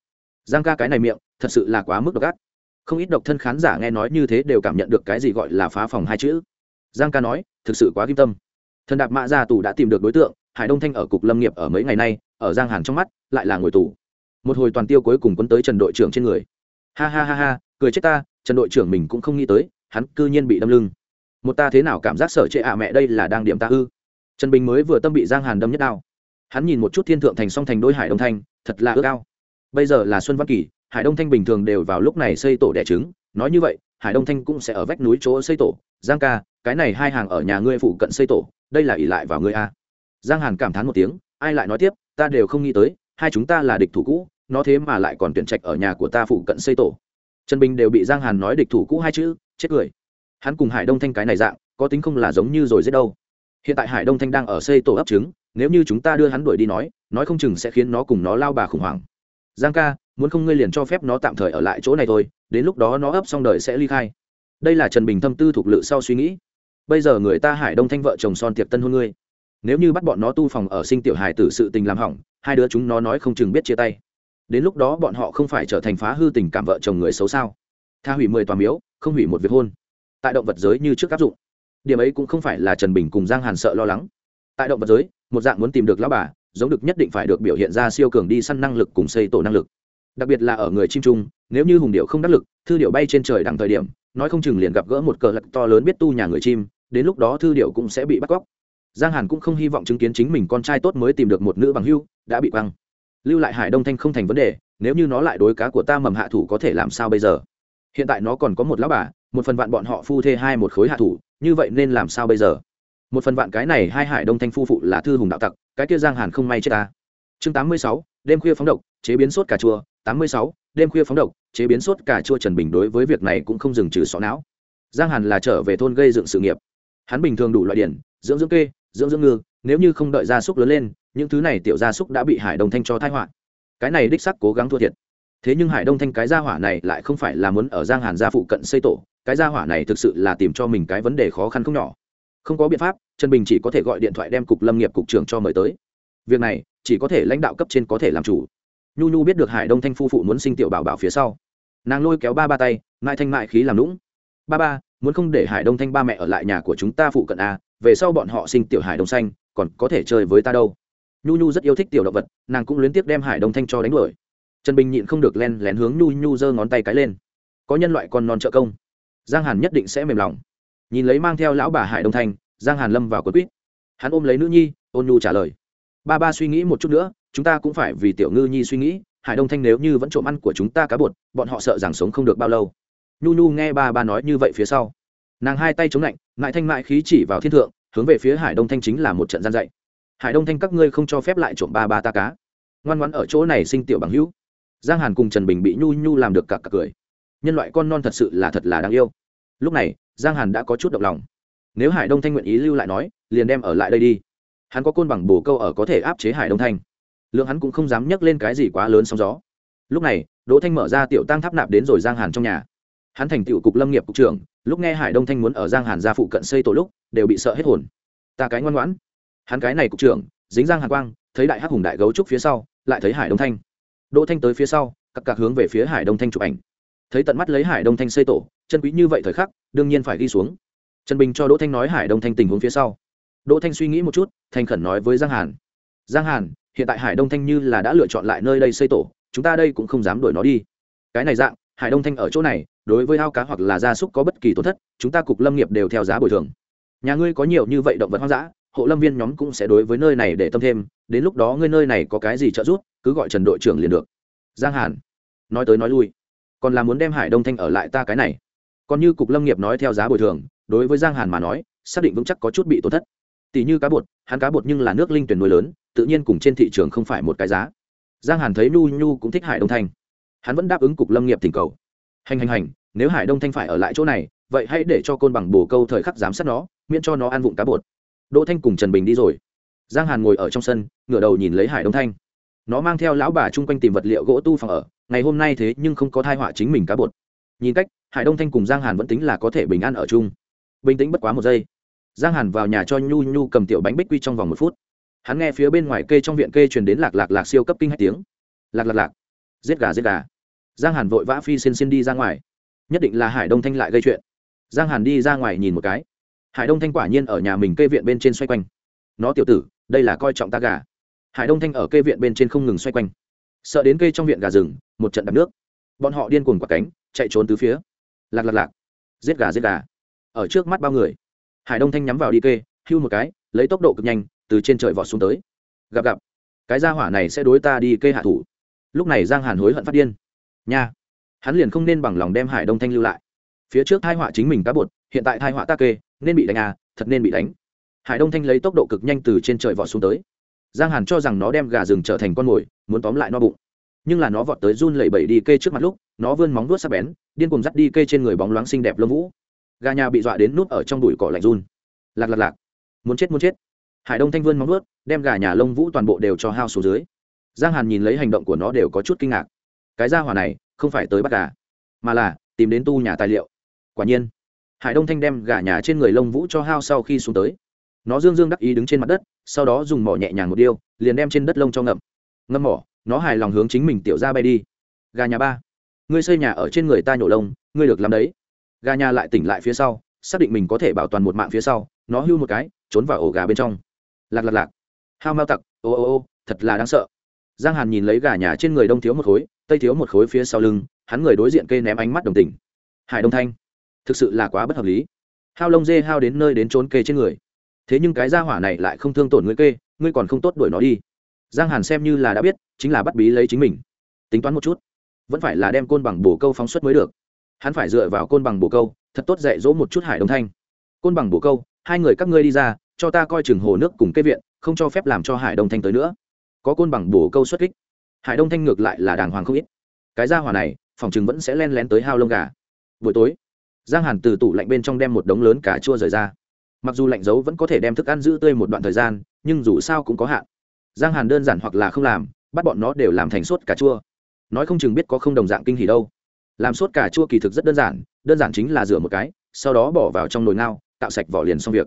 Giang ca cái này miệng, thật sự là quá mức độc ác. Không ít độc thân khán giả nghe nói như thế đều cảm nhận được cái gì gọi là phá phòng hai chữ. Giang ca nói, thực sự quá kim tâm. Thần đạp mạ gia tù đã tìm được đối tượng, hải đông thanh ở cục lâm nghiệp ở mấy ngày nay, ở giang hàn trong mắt, lại là ngồi tù. Một hồi toàn tiêu cuối cùng quấn tới trần đội trưởng trên người. Ha ha ha ha, cười chết ta, trần đội trưởng mình cũng không nghĩ tới, hắn cư nhiên bị đâm lưng. Một ta thế nào cảm giác sở chệ ạ mẹ đây là đang điểm ta ư? Trần bình mới vừa tâm bị giang hàn đâm nhất đao. Hắn nhìn một chút thiên thượng thành song thành đôi hải đông thanh, thật là ước ao. Bây giờ là xuân văn kỳ, hải đông thanh bình thường đều vào lúc này xây tổ đẻ trứng. Nói như vậy, hải đông thanh cũng sẽ ở vách núi chỗ xây tổ. Giang ca, cái này hai hàng ở nhà ngươi phụ cận xây tổ, đây là ỷ lại vào ngươi a. Giang hàn cảm thán một tiếng, ai lại nói tiếp, ta đều không nghĩ tới, hai chúng ta là địch thủ cũ, nó thế mà lại còn tuyển trạch ở nhà của ta phụ cận xây tổ. Trần bình đều bị giang hàn nói địch thủ cũ hai chữ, chết cười. Hắn cùng hải đông thanh cái này dạng, có tính không là giống như rồi giết đâu hiện tại hải đông thanh đang ở xây tổ ấp trứng, nếu như chúng ta đưa hắn đuổi đi nói nói không chừng sẽ khiến nó cùng nó lao bà khủng hoảng. Giang ca, muốn không ngươi liền cho phép nó tạm thời ở lại chỗ này thôi, đến lúc đó nó ấp xong đời sẽ ly khai. Đây là trần bình thâm tư thuộc lự sau suy nghĩ. Bây giờ người ta hải đông thanh vợ chồng son Tiệp tân hôn ngươi. Nếu như bắt bọn nó tu phòng ở sinh tiểu Hải tử sự tình làm hỏng, hai đứa chúng nó nói không chừng biết chia tay. Đến lúc đó bọn họ không phải trở thành phá hư tình cảm vợ chồng người xấu sao? Tha hủy mười tòa miếu, không hủy một việc hôn. Tại động vật giới như trước áp dụng điểm ấy cũng không phải là trần bình cùng giang hàn sợ lo lắng. Tại động vật giới, một dạng muốn tìm được lão bà, giống được nhất định phải được biểu hiện ra siêu cường đi săn năng lực cùng xây tổ năng lực. Đặc biệt là ở người chim trung, nếu như hùng điệu không đắc lực, thư điệu bay trên trời đằng thời điểm, nói không chừng liền gặp gỡ một cờ lật to lớn biết tu nhà người chim, đến lúc đó thư điệu cũng sẽ bị bắt cóc. Giang hàn cũng không hy vọng chứng kiến chính mình con trai tốt mới tìm được một nữ bằng hưu, đã bị băng lưu lại hải đông thanh không thành vấn đề, nếu như nó lại đối cá của ta mầm hạ thủ có thể làm sao bây giờ? Hiện tại nó còn có một lão bà, một phần vạn bọn họ phu thê hai một khối hạ thủ như vậy nên làm sao bây giờ? Một phần vạn cái này hai hải đông thanh phu phụ là thư hùng đạo tặc, cái kia giang hàn không may chết ta. Chương tám mươi sáu, đêm khuya phóng độc, chế biến sốt cà chua. Tám mươi sáu, đêm khuya phóng độc, chế biến sốt cà chua trần bình đối với việc này cũng không dừng trừ sọ não. Giang hàn là trở về thôn gây dựng sự nghiệp. Hắn bình thường đủ loại điển, dưỡng dưỡng kê, dưỡng dưỡng ngư, nếu như không đợi gia súc lớn lên, những thứ này tiểu gia súc đã bị hải đông thanh cho thái họa. Cái này đích sắc cố gắng thua thiệt thế nhưng hải đông thanh cái gia hỏa này lại không phải là muốn ở giang hàn gia phụ cận xây tổ, cái gia hỏa này thực sự là tìm cho mình cái vấn đề khó khăn không nhỏ. Không có biện pháp, trần bình chỉ có thể gọi điện thoại đem cục lâm nghiệp cục trưởng cho mời tới. Việc này, chỉ có thể lãnh đạo cấp trên có thể làm chủ. Nhu nhu biết được hải đông thanh phu phụ muốn sinh tiểu bảo bảo phía sau. Nàng lôi kéo ba ba tay, mại thanh mại khí làm lũng ba ba, muốn không để hải đông thanh ba mẹ ở lại nhà của chúng ta phụ cận a về sau bọn họ sinh tiểu hải đông xanh, còn có thể chơi với ta đâu. Nhu nhu rất yêu thích tiểu động vật, nàng cũng luyến tiếp đem hải đông thanh cho đánh đuổi trần bình nhịn không được len lén hướng nhu nhu giơ ngón tay cái lên. Có nhân loại con non trợ công. Giang hàn nhất định sẽ mềm lòng. Nhìn lấy mang theo lão bà hải đông thanh giang hàn lâm vào quất quýt. Hắn ôm lấy nữ nhi, ôn nhu trả lời. Ba ba suy nghĩ một chút nữa, chúng ta cũng phải vì tiểu ngư nhi suy nghĩ, hải đông thanh nếu như vẫn trộm ăn của chúng ta cá bột, bọn họ sợ rằng sống không được bao lâu. Nhu nhu nghe ba ba nói như vậy phía sau. Nàng hai tay chống lạnh, ngại thanh mại khí chỉ vào thiên thượng, hướng về phía hải đông thanh chính là một trận gian dạy. Hải đông thanh các ngươi không cho phép lại trộm ba ba ta cá. Ngoan ngoãn ở chỗ này sinh tiểu bằng hữu giang hàn cùng trần bình bị nhu nhu làm được cả cặp cười. Nhân loại con non thật sự là thật là đáng yêu. Lúc này, giang hàn đã có chút động lòng. Nếu hải đông thanh nguyện ý lưu lại nói, liền đem ở lại đây đi. Hắn có côn bằng bồ câu ở có thể áp chế hải đông thanh. Lượng hắn cũng không dám nhắc lên cái gì quá lớn sóng gió. Lúc này, đỗ thanh mở ra tiểu tăng tháp nạp đến rồi giang hàn trong nhà. Hắn thành tựu cục lâm nghiệp cục trưởng, lúc nghe hải đông thanh muốn ở giang hàn ra phụ cận xây tổ lúc, đều bị sợ hết hồn. Ta cái ngoan ngoãn. Hắn cái này cục trưởng, dính giang hàn quang, thấy đại hắc hùng đại gấu trúc phía sau, lại thấy hải đông thanh đỗ thanh tới phía sau cặp cặp hướng về phía hải đông thanh chụp ảnh. Thấy tận mắt lấy hải đông thanh xây tổ, chân quý như vậy thời khắc, đương nhiên phải đi xuống. Trần bình cho đỗ thanh nói hải đông thanh tình huống phía sau. Đỗ thanh suy nghĩ một chút thanh khẩn nói với giang hàn. Giang hàn, hiện tại hải đông thanh như là đã lựa chọn lại nơi đây xây tổ, chúng ta đây cũng không dám đuổi nó đi. Cái này dạng, hải đông thanh ở chỗ này, đối với ao cá hoặc là gia súc có bất kỳ tổn thất, chúng ta cục lâm nghiệp đều theo giá bồi thường. Nhà ngươi có nhiều như vậy động vật hoang dã hộ lâm viên nhóm cũng sẽ đối với nơi này để tâm thêm, đến lúc đó ngươi nơi này có cái gì trợ giúp, cứ gọi trần đội trưởng liền được. Giang hàn, nói tới nói lui, còn là muốn đem hải đông thanh ở lại ta cái này. Còn như cục lâm nghiệp nói theo giá bồi thường, đối với giang hàn mà nói, xác định vững chắc có chút bị tổn thất. Tỷ như cá bột, hắn cá bột nhưng là nước linh tuyển nuôi lớn, tự nhiên cùng trên thị trường không phải một cái giá. Giang hàn thấy nhu nhu cũng thích hải đông thanh. Hắn vẫn đáp ứng cục lâm nghiệp thỉnh cầu. Hành hành hành, nếu hải đông thanh phải ở lại chỗ này, vậy hãy để cho côn bằng bồ câu thời khắc giám sát nó, miễn cho nó ăn vụng cá bột đỗ thanh cùng trần bình đi rồi. Giang hàn ngồi ở trong sân, ngửa đầu nhìn lấy hải đông thanh. Nó mang theo lão bà chung quanh tìm vật liệu gỗ tu phòng ở, ngày hôm nay thế nhưng không có thai họa chính mình cá bột. Nhìn cách, hải đông thanh cùng giang hàn vẫn tính là có thể bình an ở chung. Bình tĩnh bất quá một giây, giang hàn vào nhà cho nhu nhu cầm tiểu bánh bích quy trong vòng một phút. Hắn nghe phía bên ngoài kê trong viện kê truyền đến lạc lạc lạc siêu cấp kinh hai tiếng. Lạc lạc lạc, giết gà giết gà. Giang hàn vội vã phi xin xin đi ra ngoài. Nhất định là hải đông thanh lại gây chuyện. Giang hàn đi ra ngoài nhìn một cái hải đông thanh quả nhiên ở nhà mình kê viện bên trên xoay quanh. Nó tiểu tử, đây là coi trọng ta gà. Hải đông thanh ở kê viện bên trên không ngừng xoay quanh. Sợ đến kê trong viện gà rừng, một trận đập nước. Bọn họ điên cuồng quả cánh, chạy trốn từ phía. Lạc lạc lạc. Giết gà giết gà. Ở trước mắt bao người. Hải đông thanh nhắm vào đi kê, hưu một cái, lấy tốc độ cực nhanh, từ trên trời vọt xuống tới. Gặp gặp. Cái gia hỏa này sẽ đối ta đi kê hạ thủ. Lúc này giang hàn hối hận phát điên. Nha. Hắn liền không nên bằng lòng đem hải đông thanh lưu lại. Phía trước thai họa chính mình cá bột, hiện tại thai họa ta kê nên bị đánh à thật nên bị đánh. Hải đông thanh lấy tốc độ cực nhanh từ trên trời vọt xuống tới. Giang hàn cho rằng nó đem gà rừng trở thành con mồi, muốn tóm lại no bụng. Nhưng là nó vọt tới run lẩy bẩy đi kê trước mặt lúc, nó vươn móng vuốt sắc bén, điên cùng dắt đi kê trên người bóng loáng xinh đẹp lông vũ. Gà nhà bị dọa đến nút ở trong bụi cỏ lạnh run. Lạc lạc lạc. Muốn chết muốn chết. Hải đông thanh vươn móng vuốt, đem gà nhà lông vũ toàn bộ đều cho hao xuống dưới. Giang hàn nhìn lấy hành động của nó đều có chút kinh ngạc. Cái gia hỏa này không phải tới bắt gà, mà là tìm đến tu nhà tài liệu. Quả nhiên hải đông thanh đem gà nhà trên người lông vũ cho hao sau khi xuống tới. Nó dương dương đắc ý đứng trên mặt đất, sau đó dùng mỏ nhẹ nhàng một điêu, liền đem trên đất lông cho ngậm. Ngâm mỏ, nó hài lòng hướng chính mình tiểu ra bay đi. Gà nhà ba, ngươi xây nhà ở trên người ta nhổ lông, ngươi được làm đấy. Gà nhà lại tỉnh lại phía sau, xác định mình có thể bảo toàn một mạng phía sau, nó hưu một cái, trốn vào ổ gà bên trong. Lạc lạc lạc. Hao mao tặc, ô ô ô, thật là đáng sợ. Giang hàn nhìn lấy gà nhà trên người đông thiếu một khối, tây thiếu một khối phía sau lưng, hắn người đối diện kê ném ánh mắt đồng tình. Hải đông thanh thực sự là quá bất hợp lý. Hao lông dê hao đến nơi đến trốn kê trên người. Thế nhưng cái gia hỏa này lại không thương tổn ngươi kê, ngươi còn không tốt đuổi nó đi. Giang hàn xem như là đã biết, chính là bắt bí lấy chính mình. Tính toán một chút, vẫn phải là đem côn bằng bổ câu phóng xuất mới được. Hắn phải dựa vào côn bằng bổ câu, thật tốt dạy dỗ một chút hải đông thanh. Côn bằng bổ câu, hai người các ngươi đi ra, cho ta coi chừng hồ nước cùng cây viện, không cho phép làm cho hải đông thanh tới nữa. Có côn bằng bổ câu xuất kích. Hải đông thanh ngược lại là đàng hoàng không ít. Cái gia hỏa này, phòng chừng vẫn sẽ len lén tới hao lông gà. Buổi tối giang hàn từ tủ lạnh bên trong đem một đống lớn cà chua rời ra. Mặc dù lạnh giấu vẫn có thể đem thức ăn giữ tươi một đoạn thời gian, nhưng dù sao cũng có hạn. Giang hàn đơn giản hoặc là không làm, bắt bọn nó đều làm thành sốt cà chua. Nói không chừng biết có không đồng dạng kinh hỉ đâu. Làm sốt cà chua kỳ thực rất đơn giản đơn giản chính là rửa một cái, sau đó bỏ vào trong nồi ngao tạo sạch vỏ liền xong việc.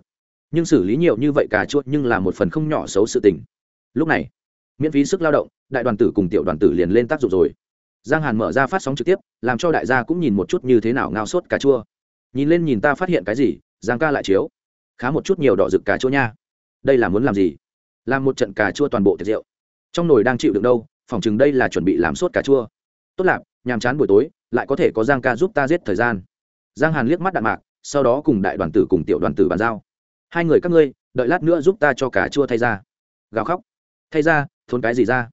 Nhưng xử lý nhiều như vậy cà chua nhưng là một phần không nhỏ xấu sự tình. Lúc này, miễn phí sức lao động, đại đoàn tử cùng tiểu đoàn tử liền lên tác dụng rồi giang hàn mở ra phát sóng trực tiếp, làm cho đại gia cũng nhìn một chút như thế nào ngao sốt cà chua. Nhìn lên nhìn ta phát hiện cái gì, giang ca lại chiếu. Khá một chút nhiều đỏ rực cà chua nha. Đây là muốn làm gì? Làm một trận cà chua toàn bộ tiệc rượu. Trong nồi đang chịu được đâu, phòng chừng đây là chuẩn bị làm sốt cà chua. Tốt lạp, nhàm chán buổi tối, lại có thể có giang ca giúp ta giết thời gian. Giang hàn liếc mắt đạn mạc, sau đó cùng đại đoàn tử cùng tiểu đoàn tử bàn giao. Hai người các ngươi, đợi lát nữa giúp ta cho cà chua thay ra. Gào khóc. Thay ra, thốn cái gì ra?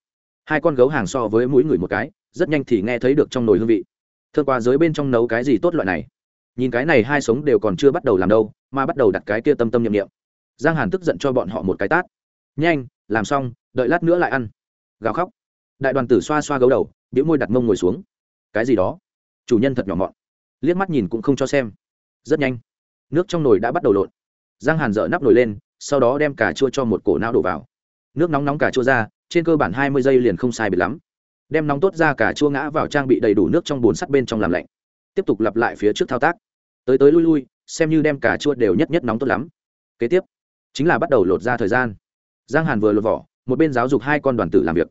Hai con gấu hàng so với mũi người một cái rất nhanh thì nghe thấy được trong nồi hương vị. Thương qua giới bên trong nấu cái gì tốt loại này? Nhìn cái này hai sống đều còn chưa bắt đầu làm đâu, mà bắt đầu đặt cái kia tâm tâm nhiệm nghiệm giang hàn tức giận cho bọn họ một cái tát. Nhanh, làm xong, đợi lát nữa lại ăn. Gào khóc. Đại đoàn tử xoa xoa gấu đầu biễu môi đặt mông ngồi xuống. Cái gì đó? Chủ nhân thật nhỏ mọn. Liếc mắt nhìn cũng không cho xem. Rất nhanh. Nước trong nồi đã bắt đầu lộn. Giang hàn dở nắp nồi lên, sau đó đem cà chua cho một cổ não đổ vào. Nước nóng nóng cà chua ra, trên cơ bản hai mươi giây liền không sai biệt lắm đem nóng tốt ra cả chua ngã vào trang bị đầy đủ nước trong bồn sắt bên trong làm lạnh. Tiếp tục lặp lại phía trước thao tác. Tới tới lui lui, xem như đem cà chua đều nhất nhất nóng tốt lắm. Kế tiếp, chính là bắt đầu lột ra thời gian. Giang hàn vừa lột vỏ, một bên giáo dục hai con đoàn tử làm việc.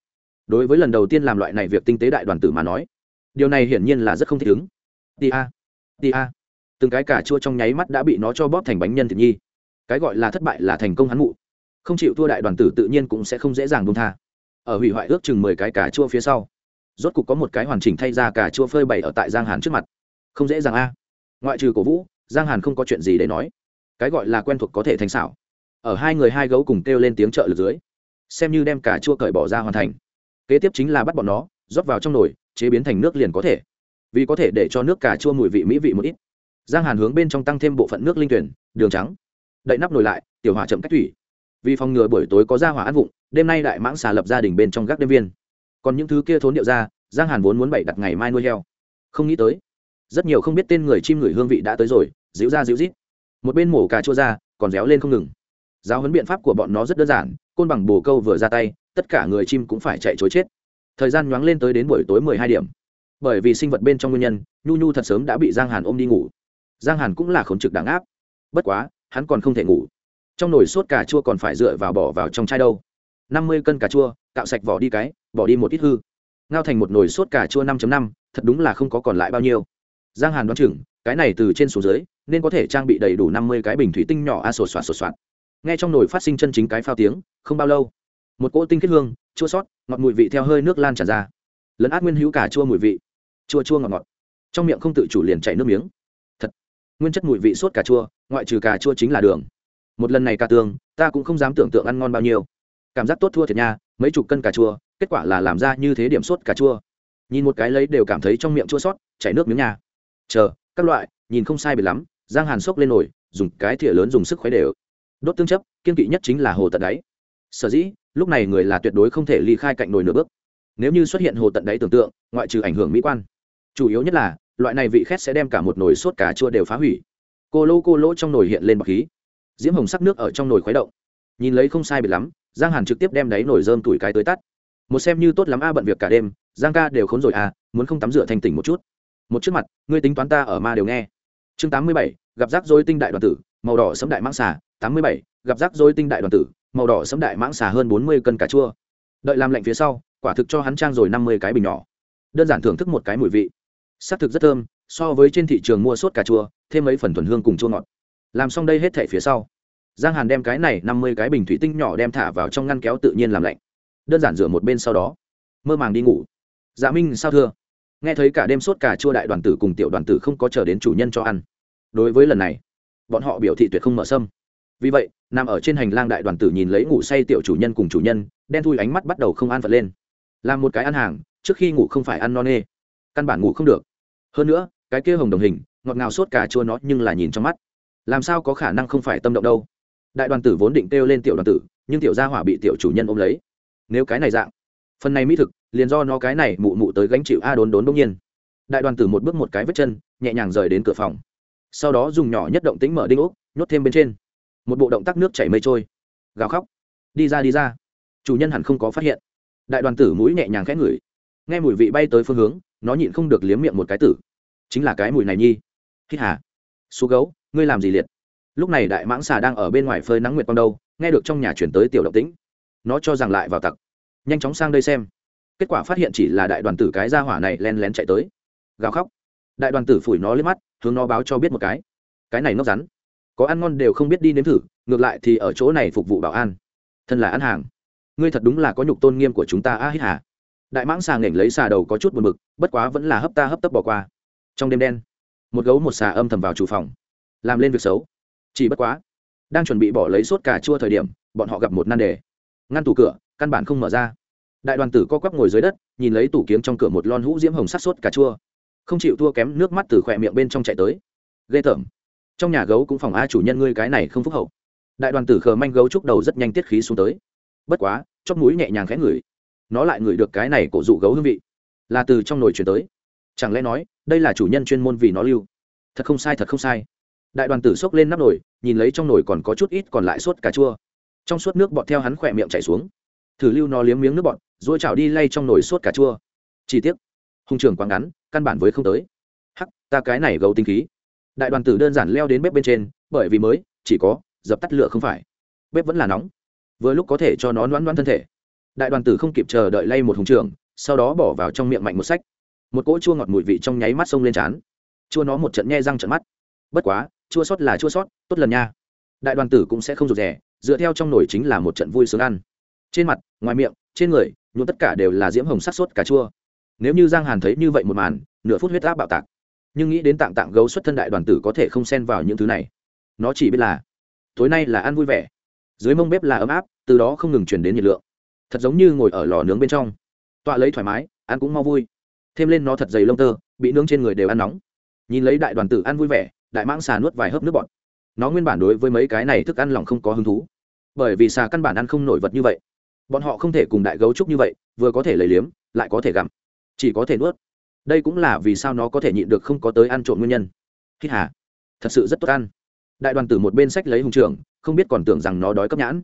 Đối với lần đầu tiên làm loại này việc tinh tế đại đoàn tử mà nói, điều này hiển nhiên là rất không thích ứng. Tia a a từng cái cà chua trong nháy mắt đã bị nó cho bóp thành bánh nhân thịt nhi. Cái gọi là thất bại là thành công hắn mụ không chịu thua đại đoàn tử tự nhiên cũng sẽ không dễ dàng buông tha ở hủy hoại ước chừng mười cái cà chua phía sau. Rốt cục có một cái hoàn chỉnh thay ra cà chua phơi bày ở tại giang hàn trước mặt. Không dễ dàng a. Ngoại trừ cổ vũ, giang hàn không có chuyện gì để nói. Cái gọi là quen thuộc có thể thành xảo. Ở hai người hai gấu cùng kêu lên tiếng trợ lực dưới, xem như đem cà chua cởi bỏ ra hoàn thành. Kế tiếp chính là bắt bọn nó, rót vào trong nồi, chế biến thành nước liền có thể. Vì có thể để cho nước cà chua mùi vị mỹ vị một ít. Giang hàn hướng bên trong tăng thêm bộ phận nước linh tuyển, đường trắng. Đậy nắp nồi lại, tiểu hỏa chậm cách thủy. Vì phòng ngừa buổi tối có ra hỏa ăn vụng đêm nay đại mãng xà lập gia đình bên trong gác đêm viên. Còn những thứ kia thốn điệu ra, giang hàn vốn muốn bày đặt ngày mai nuôi heo. Không nghĩ tới, rất nhiều không biết tên người chim người hương vị đã tới rồi dịu ra dịu rít. Một bên mổ cà chua ra, còn réo lên không ngừng. Giáo huấn biện pháp của bọn nó rất đơn giản, côn bằng bồ câu vừa ra tay, tất cả người chim cũng phải chạy chối chết. Thời gian nhoáng lên tới đến buổi tối mười hai điểm. Bởi vì sinh vật bên trong nguyên nhân, nhu nhu thật sớm đã bị giang hàn ôm đi ngủ. Giang hàn cũng là khốn trực đáng áp. Bất quá, hắn còn không thể ngủ. Trong nồi sốt cà chua còn phải dựa vào bỏ vào trong chai đâu năm mươi cân cà chua, cạo sạch vỏ đi cái, bỏ đi một ít hư. Ngao thành một nồi sốt cà chua 5 năm, thật đúng là không có còn lại bao nhiêu. Giang hàn đoán chừng, cái này từ trên xuống dưới, nên có thể trang bị đầy đủ năm mươi cái bình thủy tinh nhỏ a sột soạt sột soạt. Nghe trong nồi phát sinh chân chính cái phao tiếng, không bao lâu, một cỗ tinh kết hương, chua sót, ngọt mùi vị theo hơi nước lan tràn ra. Lấn át nguyên hữu cả chua mùi vị, chua chua ngọt ngọt. Trong miệng không tự chủ liền chảy nước miếng. Thật, nguyên chất mùi vị sốt cà chua, ngoại trừ cà chua chính là đường. Một lần này cà tương, ta cũng không dám tưởng tượng ăn ngon bao nhiêu cảm giác tốt thua thiệt nha, mấy chục cân cà chua, kết quả là làm ra như thế điểm sốt cà chua. Nhìn một cái lấy đều cảm thấy trong miệng chua sót, chảy nước miếng nha. Chờ, các loại, nhìn không sai biệt lắm, giang hàn sốc lên nổi, dùng cái thìa lớn dùng sức khuấy đều. Đốt tương chấp, kiên kỵ nhất chính là hồ tận đáy. Sở dĩ, lúc này người là tuyệt đối không thể ly khai cạnh nồi nửa bước. Nếu như xuất hiện hồ tận đáy tưởng tượng, ngoại trừ ảnh hưởng mỹ quan. Chủ yếu nhất là, loại này vị khét sẽ đem cả một nồi sốt cà chua đều phá hủy. Cô lô cô lỗ trong nồi hiện lên bọc khí. Diễm hồng sắc nước ở trong nồi khuấy động. Nhìn lấy không sai biệt lắm giang hàn trực tiếp đem đáy nổi dơm tuổi cái tới tắt. Một xem như tốt lắm a, bận việc cả đêm, giang ca đều khốn rồi à muốn không tắm rửa thanh tỉnh một chút. Một trước mặt, ngươi tính toán ta ở ma đều nghe. Chương tám mươi bảy, gặp rác dối tinh đại đoàn tử, màu đỏ sấm đại mãng xà, tám mươi bảy, gặp rác dối tinh đại đoàn tử, màu đỏ sấm đại mãng xà hơn bốn mươi cân cà chua. Đợi làm lạnh phía sau, quả thực cho hắn trang rồi năm mươi cái bình nhỏ. Đơn giản thưởng thức một cái mùi vị. S ắ c thực rất thơm, so với trên thị trường mua sốt cà chua, thêm mấy phần thuần hương cùng chua ngọt. Làm xong đây hết thẻ phía sau giang hàn đem cái này năm mươi cái bình thủy tinh nhỏ đem thả vào trong ngăn kéo tự nhiên làm lạnh. Đơn giản rửa một bên sau đó, mơ màng đi ngủ. Dạ minh, sao thưa? Nghe thấy cả đêm sốt cà chua đại đoàn tử cùng tiểu đoàn tử không có chờ đến chủ nhân cho ăn. Đối với lần này, bọn họ biểu thị tuyệt không mở sâm. Vì vậy, nằm ở trên hành lang đại đoàn tử nhìn lấy ngủ say tiểu chủ nhân cùng chủ nhân, đen thui ánh mắt bắt đầu không an phật lên. Làm một cái ăn hàng, trước khi ngủ không phải ăn no nê. Căn bản ngủ không được. Hơn nữa, cái kia hồng đồng hình, ngọt ngào sốt cà chua nó nhưng là nhìn trong mắt. Làm sao có khả năng không phải tâm động đâu? Đại đoàn tử vốn định kêu lên tiểu đoàn tử, nhưng tiểu gia hỏa bị tiểu chủ nhân ôm lấy. Nếu cái này dạng, phần này mỹ thực, liền do nó cái này mụ mụ tới gánh chịu a đốn đốn đông nhiên. Đại đoàn tử một bước một cái vết chân, nhẹ nhàng rời đến cửa phòng. Sau đó dùng nhỏ nhất động tính mở đinh ốc, nhốt thêm bên trên. Một bộ động tác nước chảy mây trôi. Gào khóc. Đi ra đi ra. Chủ nhân hẳn không có phát hiện. Đại đoàn tử mũi nhẹ nhàng khẽ ngửi. Nghe mùi vị bay tới phương hướng, nó nhịn không được liếm miệng một cái tử. Chính là cái mùi này nhi. Hít hà. Xú gấu, ngươi làm gì liệt? Lúc này đại mãng xà đang ở bên ngoài phơi nắng nguyệt quang đâu nghe được trong nhà chuyển tới tiểu động tĩnh. Nó cho rằng lại vào tặc. Nhanh chóng sang đây xem. Kết quả phát hiện chỉ là đại đoàn tử cái ra hỏa này len lén chạy tới. Gào khóc. Đại đoàn tử phủi nó lên mắt hướng nó báo cho biết một cái. Cái này nó rắn. Có ăn ngon đều không biết đi nếm thử ngược lại thì ở chỗ này phục vụ bảo an. Thân là ăn hàng. Ngươi thật đúng là có nhục tôn nghiêm của chúng ta a à, hít hà. Đại mãng xà nghển lấy xà đầu có chút buồn bực bất quá vẫn là hấp ta hấp tấp bỏ qua. Trong đêm đen một gấu một xà âm thầm vào chủ phòng làm lên việc xấu chỉ bất quá, đang chuẩn bị bỏ lấy sốt cà chua thời điểm, bọn họ gặp một nan đề. Ngăn tủ cửa, căn bản không mở ra. Đại đoàn tử co quắp ngồi dưới đất, nhìn lấy tủ kiếm trong cửa một lon hũ diễm hồng sắc sốt cà chua. Không chịu thua kém, nước mắt từ khỏe miệng bên trong chạy tới. Ghê tởm. Trong nhà gấu cũng phòng a chủ nhân ngươi cái này không phúc hậu. Đại đoàn tử khờ manh gấu trúc đầu rất nhanh tiết khí xuống tới. Bất quá, chóp mũi nhẹ nhàng khẽ ngửi. Nó lại ngửi được cái này cổ dụ gấu hương vị. Là từ trong nồi chuyển tới. Chẳng lẽ nói, đây là chủ nhân chuyên môn vì nó lưu? Thật không sai, thật không sai đại đoàn tử xốc lên nắp nồi, nhìn lấy trong nồi còn có chút ít còn lại sốt cà chua. Trong suốt nước bọt theo hắn khỏe miệng chảy xuống. Thử lưu nó liếm miếng nước bọt, rồi chảo đi lay trong nồi sốt cà chua. Chi tiết hùng trưởng quá ngắn, căn bản với không tới. Hắc, ta cái này gấu tinh khí. Đại đoàn tử đơn giản leo đến bếp bên trên, bởi vì mới, chỉ có, dập tắt lửa không phải. Bếp vẫn là nóng. Vừa lúc có thể cho nó loãn loãn thân thể. Đại đoàn tử không kịp chờ đợi lay một hùng trưởng, sau đó bỏ vào trong miệng mạnh một sách. Một cỗ chua ngọt mùi vị trong nháy mắt sông lên trán. Chua nó một trận nhe răng trận mắt. Bất quá chua sót là chua sót, tốt lần nha. Đại đoàn tử cũng sẽ không rụt rè, dựa theo trong nồi chính là một trận vui sướng ăn. Trên mặt, ngoài miệng, trên người, nhuộm tất cả đều là diễm hồng sắc sốt cà chua. Nếu như giang hàn thấy như vậy một màn, nửa phút huyết áp bạo tạc. Nhưng nghĩ đến tạng tạng gấu xuất thân đại đoàn tử có thể không xen vào những thứ này. Nó chỉ biết là, tối nay là ăn vui vẻ. Dưới mông bếp là ấm áp, từ đó không ngừng chuyển đến nhiệt lượng. Thật giống như ngồi ở lò nướng bên trong. Tọa lấy thoải mái, ăn cũng mau vui. Thêm lên nó thật dày lông tơ, bị nướng trên người đều ăn nóng. Nhìn lấy đại đoàn tử ăn vui vẻ đại mãng xà nuốt vài hớp nước bọt. Nó nguyên bản đối với mấy cái này thức ăn lòng không có hứng thú. Bởi vì xà căn bản ăn không nổi vật như vậy. Bọn họ không thể cùng đại gấu trúc như vậy, vừa có thể lấy liếm, lại có thể gặm. Chỉ có thể nuốt. Đây cũng là vì sao nó có thể nhịn được không có tới ăn trộm nguyên nhân. Khi hà. Thật sự rất tốt ăn. Đại đoàn tử một bên sách lấy hùng trưởng không biết còn tưởng rằng nó đói cấp nhãn.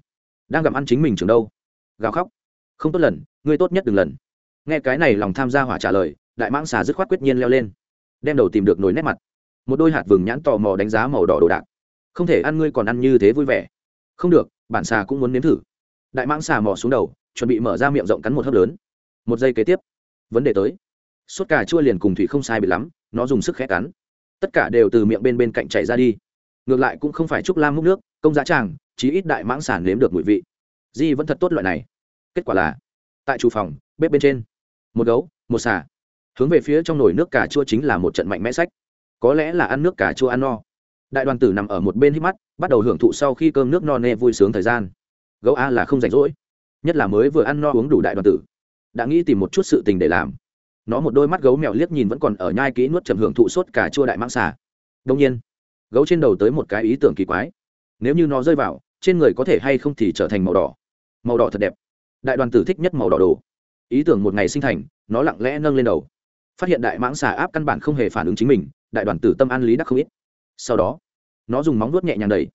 Đang gặm ăn chính mình trường đâu? Gào khóc. Không tốt lần, ngươi tốt nhất đừng lần. Nghe cái này lòng tham gia hỏa trả lời, đại mãng xà dứt khoát quyết nhiên leo lên. Đem đầu tìm được nồi nét mặt một đôi hạt vừng nhãn tò mò đánh giá màu đỏ đồ đạc. Không thể ăn ngươi còn ăn như thế vui vẻ. Không được, bản xà cũng muốn nếm thử. Đại mãng xà mò xuống đầu, chuẩn bị mở ra miệng rộng cắn một hớp lớn. Một giây kế tiếp. Vấn đề tới. Suốt cà chua liền cùng thủy không sai bị lắm, nó dùng sức khẽ cắn. Tất cả đều từ miệng bên bên cạnh chảy ra đi. Ngược lại cũng không phải trúc lam múc nước, công giá tràng, chí ít đại mãng sản nếm được mùi vị. Di vẫn thật tốt loại này. Kết quả là, tại chủ phòng, bếp bên trên, một gấu, một xà. Hướng về phía trong nồi nước cà chua chính là một trận mạnh mẽ sách có lẽ là ăn nước cà chua ăn no. Đại đoàn tử nằm ở một bên hít mắt, bắt đầu hưởng thụ sau khi cơm nước no nê vui sướng thời gian. Gấu a là không rảnh rỗi, nhất là mới vừa ăn no uống đủ đại đoàn tử. Đã nghĩ tìm một chút sự tình để làm. Nó một đôi mắt gấu mèo liếc nhìn vẫn còn ở nhai kỹ nuốt chầm hưởng thụ sốt cà chua đại mãng xà. Đông nhiên, gấu trên đầu tới một cái ý tưởng kỳ quái. Nếu như nó rơi vào, trên người có thể hay không thì trở thành màu đỏ. Màu đỏ thật đẹp. Đại đoàn tử thích nhất màu đỏ đồ. Ý tưởng một ngày sinh thành, nó lặng lẽ nâng lên đầu phát hiện đại mãng xà áp căn bản không hề phản ứng chính mình, đại đoàn tử tâm an lý đắc không ít. Sau đó, nó dùng móng nuốt nhẹ nhàng đầy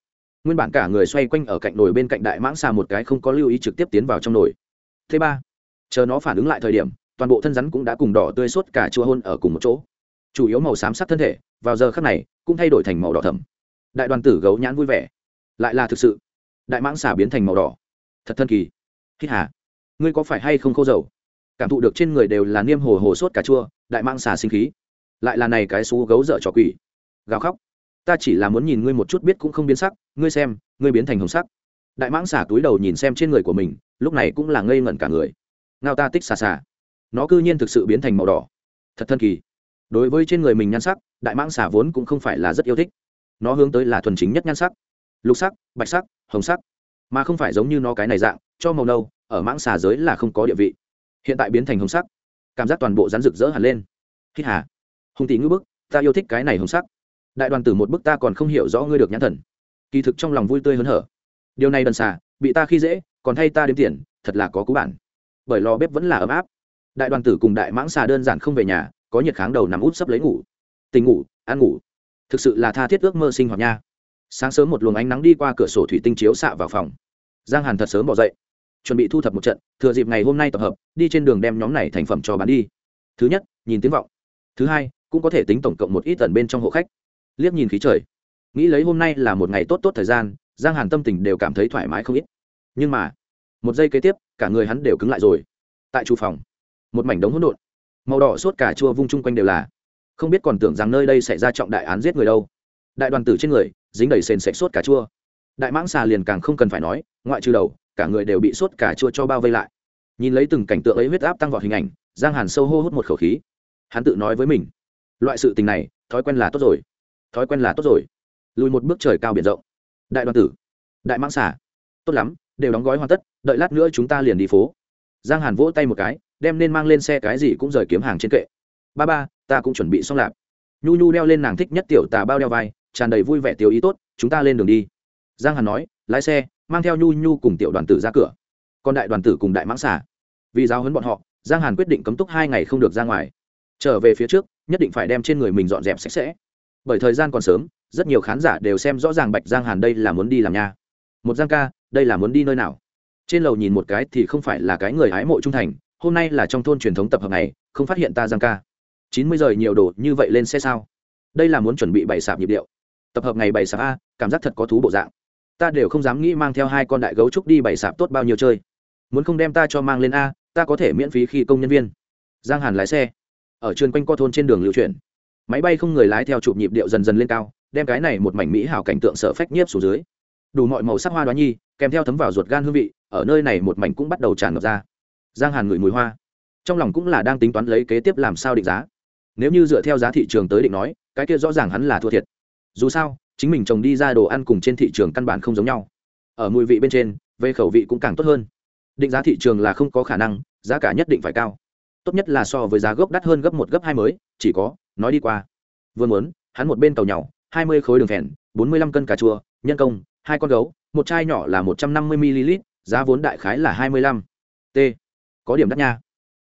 nguyên bản cả người xoay quanh ở cạnh nồi bên cạnh đại mãng xà một cái không có lưu ý trực tiếp tiến vào trong nồi. Thứ ba, chờ nó phản ứng lại thời điểm, toàn bộ thân rắn cũng đã cùng đỏ tươi suốt cả chua hôn ở cùng một chỗ. Chủ yếu màu xám sắc thân thể, vào giờ khắc này, cũng thay đổi thành màu đỏ thầm đại đoàn tử gấu nhãn vui vẻ. Lại là thực sự, đại mãng xà biến thành màu đỏ. Thật thân kỳ. Hít hà. Ngươi có phải hay không khô dầu? Cảm thụ được trên người đều là niêm hồ hồ sốt cà chua, đại mang xà sinh khí. Lại là này cái xú gấu dở trò quỷ. Gào khóc. Ta chỉ là muốn nhìn ngươi một chút biết cũng không biến sắc, ngươi xem, ngươi biến thành hồng sắc. Đại mãng xà túi đầu nhìn xem trên người của mình, lúc này cũng là ngây ngẩn cả người. Ngao ta tích xà xà. Nó cư nhiên thực sự biến thành màu đỏ. Thật thân kỳ. Đối với trên người mình nhan sắc, đại mãng xà vốn cũng không phải là rất yêu thích. Nó hướng tới là thuần chính nhất nhan sắc. Lục sắc, bạch sắc, hồng sắc. Mà không phải giống như nó cái này dạng, cho màu nâu, ở mãng xà giới là không có địa vị hiện tại biến thành hồng sắc. Cảm giác toàn bộ rắn rực rỡ hẳn lên. Hít hà. Hùng tỷ ngư bức, ta yêu thích cái này hồng sắc. Đại đoàn tử một bức ta còn không hiểu rõ ngươi được nhãn thần. Kỳ thực trong lòng vui tươi hớn hở. Điều này đần xà, bị ta khi dễ, còn thay ta đếm tiền, thật là có cú bản. Bởi lò bếp vẫn là ấm áp. Đại đoàn tử cùng đại mãng xà đơn giản không về nhà, có nhiệt kháng đầu nằm út sấp lấy ngủ. Tình ngủ, ăn ngủ. Thực sự là tha thiết ước mơ sinh hoạt nha. Sáng sớm một luồng ánh nắng đi qua cửa sổ thủy tinh chiếu xạ vào phòng. Giang hàn thật sớm bỏ dậy chuẩn bị thu thập một trận, thừa dịp ngày hôm nay tập hợp, đi trên đường đem nhóm này thành phẩm cho bán đi. Thứ nhất, nhìn tiếng vọng. Thứ hai, cũng có thể tính tổng cộng một ít tần bên trong hộ khách. Liếc nhìn khí trời. Nghĩ lấy hôm nay là một ngày tốt tốt thời gian, giang hàn tâm tình đều cảm thấy thoải mái không ít. Nhưng mà, một giây kế tiếp, cả người hắn đều cứng lại rồi. Tại chủ phòng, một mảnh đống hỗn độn. Màu đỏ suốt cả chua vung chung quanh đều là. Không biết còn tưởng rằng nơi đây xảy ra trọng đại án giết người đâu. Đại đoàn tử trên người, dính đầy sền sạch suốt cả chua. Đại mãng xà liền càng không cần phải nói, ngoại trừ đầu cả người đều bị suốt cả chua cho bao vây lại. Nhìn lấy từng cảnh tượng ấy huyết áp tăng vọt hình ảnh, giang hàn sâu hô hút một khẩu khí. Hắn tự nói với mình, loại sự tình này, thói quen là tốt rồi. Thói quen là tốt rồi. Lùi một bước trời cao biển rộng. Đại đoàn tử, đại mãng xả tốt lắm, đều đóng gói hoàn tất, đợi lát nữa chúng ta liền đi phố. Giang hàn vỗ tay một cái, đem nên mang lên xe cái gì cũng rời kiếm hàng trên kệ. Ba ba, ta cũng chuẩn bị xong lạp. Nhu nhu đeo lên nàng thích nhất tiểu tà bao đeo vai, tràn đầy vui vẻ tiểu ý tốt, chúng ta lên đường đi. Giang hàn nói, lái xe mang theo nhu nhu cùng tiểu đoàn tử ra cửa. Còn đại đoàn tử cùng đại mãng xả vì giáo hấn bọn họ, giang hàn quyết định cấm túc hai ngày không được ra ngoài. Trở về phía trước, nhất định phải đem trên người mình dọn dẹp sạch sẽ. Bởi thời gian còn sớm, rất nhiều khán giả đều xem rõ ràng bạch giang hàn đây là muốn đi làm nha. Một giang ca, đây là muốn đi nơi nào? Trên lầu nhìn một cái thì không phải là cái người hái mộ trung thành, hôm nay là trong thôn truyền thống tập hợp này, không phát hiện ta giang ca. Chín mươi giờ nhiều đồ như vậy lên xe sao? Đây là muốn chuẩn bị bày sạp nhịp điệu. Tập hợp ngày bày sạp a, cảm giác thật có thú bộ dạng ta đều không dám nghĩ mang theo hai con đại gấu trúc đi bày sạp tốt bao nhiêu chơi. Muốn không đem ta cho mang lên a, ta có thể miễn phí khi công nhân viên. Giang hàn lái xe. Ở trường quanh co thôn trên đường lưu chuyển. Máy bay không người lái theo chụp nhịp điệu dần dần lên cao, đem cái này một mảnh mỹ hảo cảnh tượng sợ phách nhiếp xuống dưới. Đủ mọi màu sắc hoa đoá nhi, kèm theo thấm vào ruột gan hương vị, ở nơi này một mảnh cũng bắt đầu tràn ngập ra. Giang hàn ngửi mùi hoa. Trong lòng cũng là đang tính toán lấy kế tiếp làm sao định giá. Nếu như dựa theo giá thị trường tới định nói, cái kia rõ ràng hắn là thua thiệt. Dù sao chính mình trồng đi ra đồ ăn cùng trên thị trường căn bản không giống nhau. Ở mùi vị bên trên, về khẩu vị cũng càng tốt hơn. Định giá thị trường là không có khả năng, giá cả nhất định phải cao. Tốt nhất là so với giá gốc đắt hơn gấp một gấp hai mới, chỉ có, nói đi qua. Vừa muốn, hắn một bên tàu nhỏ, hai mươi khối đường phèn, bốn mươi lăm cân cà chua, nhân công, hai con gấu, một chai nhỏ là một trăm năm mươi ml, giá vốn đại khái là hai mươi lăm. T. Có điểm đắt nha.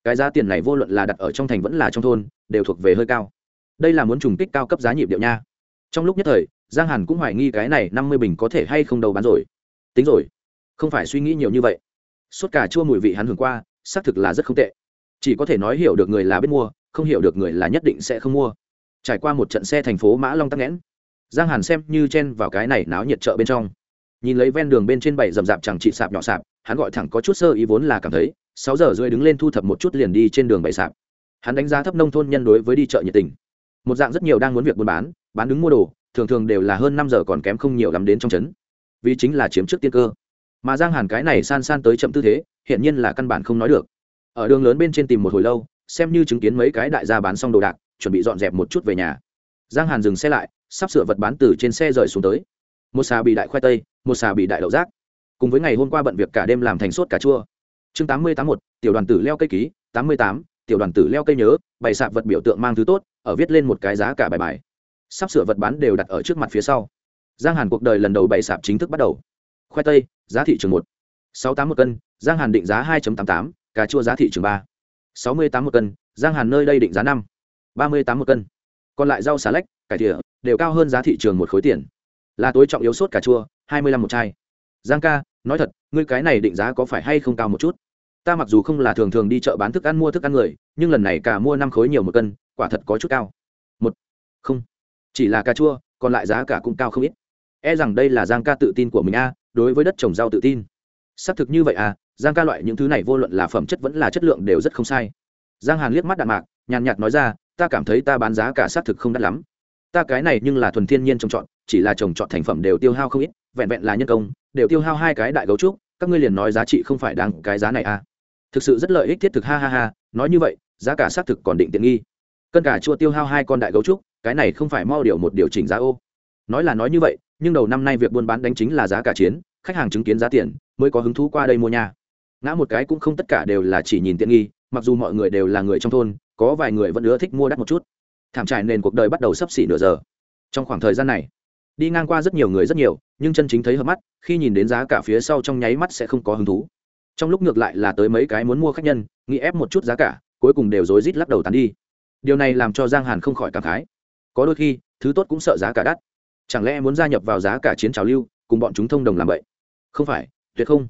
Cái giá tiền này vô luận là đặt ở trong thành vẫn là trong thôn, đều thuộc về hơi cao. Đây là muốn trùng kích cao cấp giá nhịp điệu nha. Trong lúc nhất thời giang hàn cũng hoài nghi cái này năm mươi bình có thể hay không đầu bán rồi. Tính rồi. Không phải suy nghĩ nhiều như vậy. Suốt cả chua mùi vị hắn hưởng qua, xác thực là rất không tệ. Chỉ có thể nói hiểu được người là biết mua, không hiểu được người là nhất định sẽ không mua. Trải qua một trận xe thành phố mã long tắc nghẽn, giang hàn xem như chen vào cái này náo nhiệt chợ bên trong. Nhìn lấy ven đường bên trên bảy rậm rạp chẳng chị sạp nhỏ sạp, hắn gọi thẳng có chút sơ ý vốn là cảm thấy, sáu giờ rưỡi đứng lên thu thập một chút liền đi trên đường bảy sạp. Hắn đánh giá thấp nông thôn nhân đối với đi chợ nhiệt tình. Một dạng rất nhiều đang muốn việc buôn bán bán đứng mua đồ thường thường đều là hơn năm giờ còn kém không nhiều lắm đến trong trấn. Vì chính là chiếm trước tiên cơ. Mà giang hàn cái này san san tới chậm tư thế hiện nhiên là căn bản không nói được. Ở đường lớn bên trên tìm một hồi lâu, xem như chứng kiến mấy cái đại gia bán xong đồ đạc, chuẩn bị dọn dẹp một chút về nhà. Giang hàn dừng xe lại, sắp sửa vật bán từ trên xe rời xuống tới. Một xà bị đại khoai tây, một xà bị đại đậu rác. Cùng với ngày hôm qua bận việc cả đêm làm thành sốt cà chua. Chương tám mươi tám một, tiểu đoàn tử leo cây ký, tám mươi tám, tiểu đoàn tử leo cây nhớ, bày sạp vật biểu tượng mang thứ tốt, ở viết lên một cái giá cả bài bài sắp sửa vật bán đều đặt ở trước mặt phía sau. Giang hàn cuộc đời lần đầu bày sạp chính thức bắt đầu. Khoai tây, giá thị trường một. Sáu tám một cân, giang hàn định giá hai tám tám, cà chua giá thị trường ba. Sáu mươi tám một cân, giang hàn nơi đây định giá năm. Ba mươi tám một cân. Còn lại rau xà lách, cải thìa đều cao hơn giá thị trường một khối tiền. Là tối trọng yếu sốt cà chua, hai mươi lăm một chai. Giang ca, nói thật, ngươi cái này định giá có phải hay không cao một chút? Ta mặc dù không là thường thường đi chợ bán thức ăn mua thức ăn người, nhưng lần này cả mua năm khối nhiều một cân, quả thật có chút cao. Một. Không chỉ là cà chua, còn lại giá cả cũng cao không ít. E rằng đây là giang ca tự tin của mình a, đối với đất trồng rau tự tin. Xác thực như vậy à giang ca loại những thứ này vô luận là phẩm chất vẫn là chất lượng đều rất không sai. Giang hàn liếc mắt đạn mạc, nhàn nhạt nói ra, ta cảm thấy ta bán giá cả xác thực không đắt lắm. Ta cái này nhưng là thuần thiên nhiên trồng trọt, chỉ là trồng trọt thành phẩm đều tiêu hao không ít, vẹn vẹn là nhân công, đều tiêu hao hai cái đại gấu trúc, các ngươi liền nói giá trị không phải đáng cái giá này à. Thực sự rất lợi ích thiết thực, ha ha ha, nói như vậy, giá cả xác thực còn định tiện nghi. Cân cả chua tiêu hao hai con đại gấu trúc cái này không phải mau điều một điều chỉnh giá ô. Nói là nói như vậy, nhưng đầu năm nay việc buôn bán đánh chính là giá cả chiến, khách hàng chứng kiến giá tiền, mới có hứng thú qua đây mua nhà. Ngã một cái cũng không tất cả đều là chỉ nhìn tiện nghi, mặc dù mọi người đều là người trong thôn, có vài người vẫn ưa thích mua đắt một chút. Thảm trải nền cuộc đời bắt đầu sắp xỉ nửa giờ. Trong khoảng thời gian này, đi ngang qua rất nhiều người rất nhiều, nhưng chân chính thấy hợp mắt, khi nhìn đến giá cả phía sau trong nháy mắt sẽ không có hứng thú. Trong lúc ngược lại là tới mấy cái muốn mua khách nhân, nghĩ ép một chút giá cả, cuối cùng đều rối rít lắc đầu tán đi. Điều này làm cho giang hàn không khỏi cảm khái có đôi khi, thứ tốt cũng sợ giá cả đắt. Chẳng lẽ muốn gia nhập vào giá cả chiến trào lưu, cùng bọn chúng thông đồng làm vậy? Không phải, tuyệt không.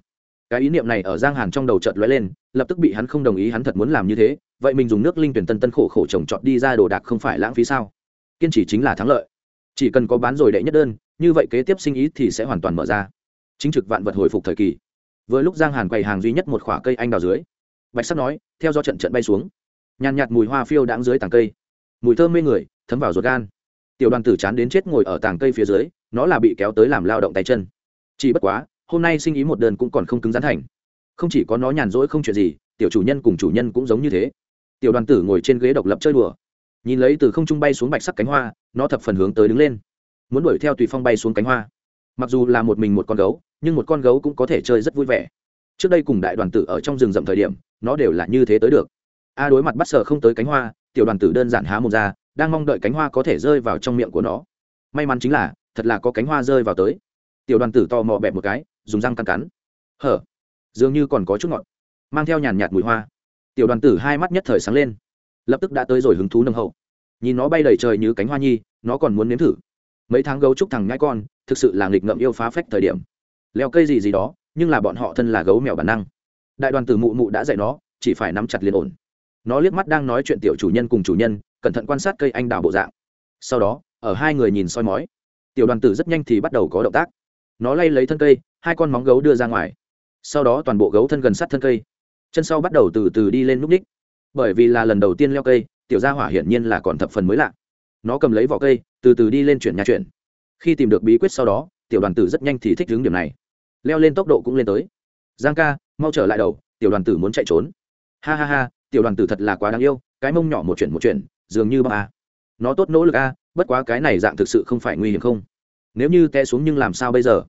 Cái ý niệm này ở giang hàn trong đầu chợt lóe lên, lập tức bị hắn không đồng ý, hắn thật muốn làm như thế, vậy mình dùng nước linh tuyển tân tân khổ khổ trồng trọt đi ra đồ đạc không phải lãng phí sao? Kiên trì chính là thắng lợi. Chỉ cần có bán rồi đệ nhất đơn, như vậy kế tiếp sinh ý thì sẽ hoàn toàn mở ra. Chính trực vạn vật hồi phục thời kỳ. Vừa lúc giang hàn quầy hàng duy nhất một khoả cây anh đào dưới. Bạch sắc nói, theo do trận trận bay xuống. Nhàn nhạt mùi hoa phiêu đãng dưới tàng cây. Mùi thơm mê người thấm vào ruột gan. Tiểu đoàn tử chán đến chết ngồi ở tàng cây phía dưới, nó là bị kéo tới làm lao động tay chân. Chỉ bất quá, hôm nay sinh ý một đơn cũng còn không cứng rắn thành. Không chỉ có nó nhàn rỗi không chuyện gì, tiểu chủ nhân cùng chủ nhân cũng giống như thế. Tiểu đoàn tử ngồi trên ghế độc lập chơi đùa. Nhìn lấy từ không trung bay xuống bạch sắc cánh hoa, nó thập phần hướng tới đứng lên. Muốn đuổi theo tùy phong bay xuống cánh hoa. Mặc dù là một mình một con gấu, nhưng một con gấu cũng có thể chơi rất vui vẻ. Trước đây cùng đại đoàn tử ở trong rừng rậm thời điểm, nó đều là như thế tới được. A đối mặt bắt sờ không tới cánh hoa, tiểu đoàn tử đơn giản há một ra đang mong đợi cánh hoa có thể rơi vào trong miệng của nó. May mắn chính là, thật là có cánh hoa rơi vào tới. Tiểu đoàn tử to mò bẹp một cái, dùng răng cắn cắn. Hở, dường như còn có chút ngọt. Mang theo nhàn nhạt mùi hoa. Tiểu đoàn tử hai mắt nhất thời sáng lên. Lập tức đã tới rồi hứng thú nâng hậu. Nhìn nó bay đầy trời như cánh hoa nhi, nó còn muốn nếm thử. Mấy tháng gấu trúc thằng nhãi con, thực sự là nghịch ngợm yêu phá phách thời điểm. Leo cây gì gì đó, nhưng là bọn họ thân là gấu mèo bản năng. Đại đoàn tử mụ mụ đã dạy nó, chỉ phải nắm chặt liền ổn. Nó liếc mắt đang nói chuyện tiểu chủ nhân cùng chủ nhân cẩn thận quan sát cây anh đào bộ dạng. Sau đó, ở hai người nhìn soi mói. Tiểu đoàn tử rất nhanh thì bắt đầu có động tác. Nó lay lấy thân cây, hai con móng gấu đưa ra ngoài. Sau đó toàn bộ gấu thân gần sát thân cây. Chân sau bắt đầu từ từ đi lên núp ních. Bởi vì là lần đầu tiên leo cây, tiểu gia hỏa hiển nhiên là còn thập phần mới lạ. Nó cầm lấy vỏ cây, từ từ đi lên chuyển nhà chuyển. Khi tìm được bí quyết sau đó, tiểu đoàn tử rất nhanh thì thích hướng điểm này. Leo lên tốc độ cũng lên tới. Giang ca, mau trở lại đầu, tiểu đoàn tử muốn chạy trốn. Ha ha ha, tiểu đoàn tử thật là quá đáng yêu, cái mông nhỏ một chuyển một chuyển dường như ba a. Nó tốt nỗ lực a, bất quá cái này dạng thực sự không phải nguy hiểm không? Nếu như té xuống nhưng làm sao bây giờ?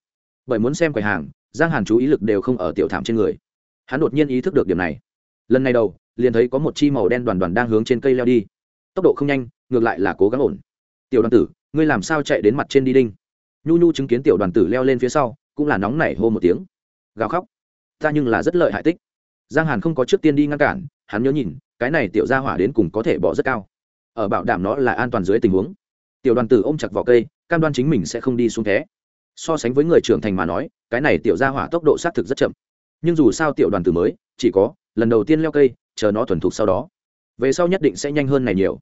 Bởi muốn xem quầy hàng, giang hàn chú ý lực đều không ở tiểu thảm trên người. Hắn đột nhiên ý thức được điểm này. Lần này đầu, liền thấy có một chi màu đen đoàn đoàn đang hướng trên cây leo đi. Tốc độ không nhanh, ngược lại là cố gắng ổn. Tiểu đoàn tử, ngươi làm sao chạy đến mặt trên đi đinh? Nhu nhu chứng kiến tiểu đoàn tử leo lên phía sau, cũng là nóng nảy hô một tiếng. Gào khóc. Ta nhưng là rất lợi hại tích. Giang hàn không có trước tiên đi ngăn cản, hắn nhớ nhìn, cái này tiểu ra hỏa đến cùng có thể bỏ rất cao ở bảo đảm nó là an toàn dưới tình huống. Tiểu đoàn tử ôm chặt vỏ cây, cam đoan chính mình sẽ không đi xuống thế. So sánh với người trưởng thành mà nói, cái này tiểu ra hỏa tốc độ xác thực rất chậm. Nhưng dù sao tiểu đoàn tử mới, chỉ có, lần đầu tiên leo cây, chờ nó thuần thục sau đó. Về sau nhất định sẽ nhanh hơn này nhiều.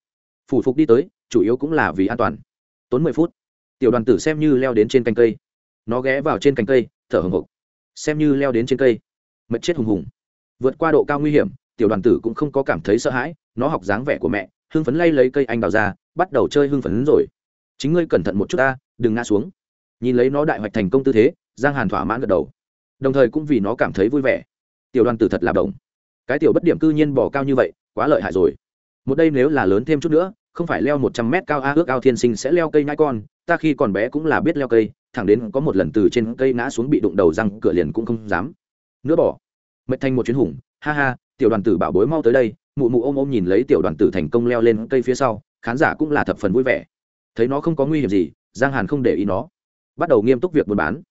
Phủ phục đi tới, chủ yếu cũng là vì an toàn. Tốn mười phút. Tiểu đoàn tử xem như leo đến trên cành cây. Nó ghé vào trên cành cây, thở hồng hộc. Xem như leo đến trên cây. Mật chết hùng hùng. Vượt qua độ cao nguy hiểm, tiểu đoàn tử cũng không có cảm thấy sợ hãi, nó học dáng vẻ của mẹ hưng phấn lay lấy cây anh đào ra, bắt đầu chơi hưng phấn rồi. Chính ngươi cẩn thận một chút ta, đừng ngã xuống. Nhìn lấy nó đại hoạch thành công tư thế, giang hàn thỏa mãn gật đầu. Đồng thời cũng vì nó cảm thấy vui vẻ. Tiểu đoàn tử thật là đồng cái tiểu bất điểm cư nhiên bỏ cao như vậy, quá lợi hại rồi. Một đây nếu là lớn thêm chút nữa, không phải leo một trăm mét cao a ước ao thiên sinh sẽ leo cây nhãi con, ta khi còn bé cũng là biết leo cây, thẳng đến có một lần từ trên cây ngã xuống bị đụng đầu răng cửa liền cũng không dám. Nữa bỏ. Mệt thành một chuyến hùng, ha ha, tiểu đoàn tử bảo bối mau tới đây mụ mụ ôm ôm nhìn lấy tiểu đoàn tử thành công leo lên cây phía sau, khán giả cũng là thập phần vui vẻ. Thấy nó không có nguy hiểm gì, giang hàn không để ý nó. Bắt đầu nghiêm túc việc buôn bán.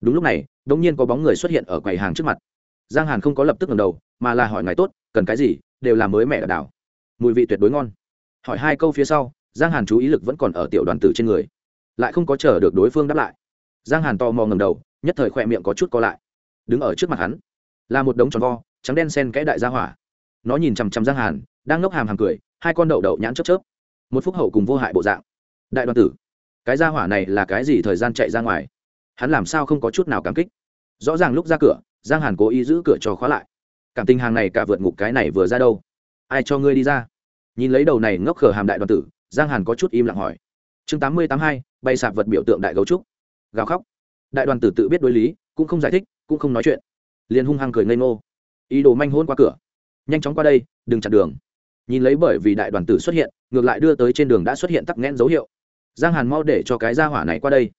Đúng lúc này đ ỗ n g nhiên có bóng người xuất hiện ở quầy hàng trước mặt. Giang hàn không có lập tức ngầm đầu, mà là hỏi ngài tốt, cần cái gì, đều là mới mẹ ở đảo. Mùi vị tuyệt đối ngon. Hỏi hai câu phía sau, giang hàn chú ý lực vẫn còn ở tiểu đoàn tử trên người. Lại không có chờ được đối phương đáp lại. Giang hàn to mò ngầm đầu, nhất thời khoe miệng có chút co lại. Đứng ở trước mặt hắn, là một đống tròn vo, trắng đen sen kẽ đại gia hỏa nó nhìn chằm chằm giang hàn, đang ngốc hàm hàm cười, hai con đậu đậu nhãn chớp chớp. Một phúc hậu cùng vô hại bộ dạng. Đại đoàn tử, cái gia hỏa này là cái gì thời gian chạy ra ngoài? Hắn làm sao không có chút nào cảm kích? Rõ ràng lúc ra cửa, giang hàn cố ý giữ cửa cho khóa lại. Cảm tình hàng này cả vượt ngục cái này vừa ra đâu? Ai cho ngươi đi ra? Nhìn lấy đầu này ngốc khờ hàm đại đoàn tử, giang hàn có chút im lặng hỏi. Chương tám mươi tám hai, bay sạp vật biểu tượng đại gấu trúc. Gào khóc. Đại đoàn tử tự biết đối lý, cũng không giải thích, cũng không nói chuyện. Liền hung hăng cười ngây ngô. Ý đồ manh hôn qua cửa nhanh chóng qua đây, đừng chặn đường. Nhìn lấy bởi vì đại đoàn tử xuất hiện, ngược lại đưa tới trên đường đã xuất hiện tắc nghẽn dấu hiệu. Giang hàn mau để cho cái gia hỏa này qua đây.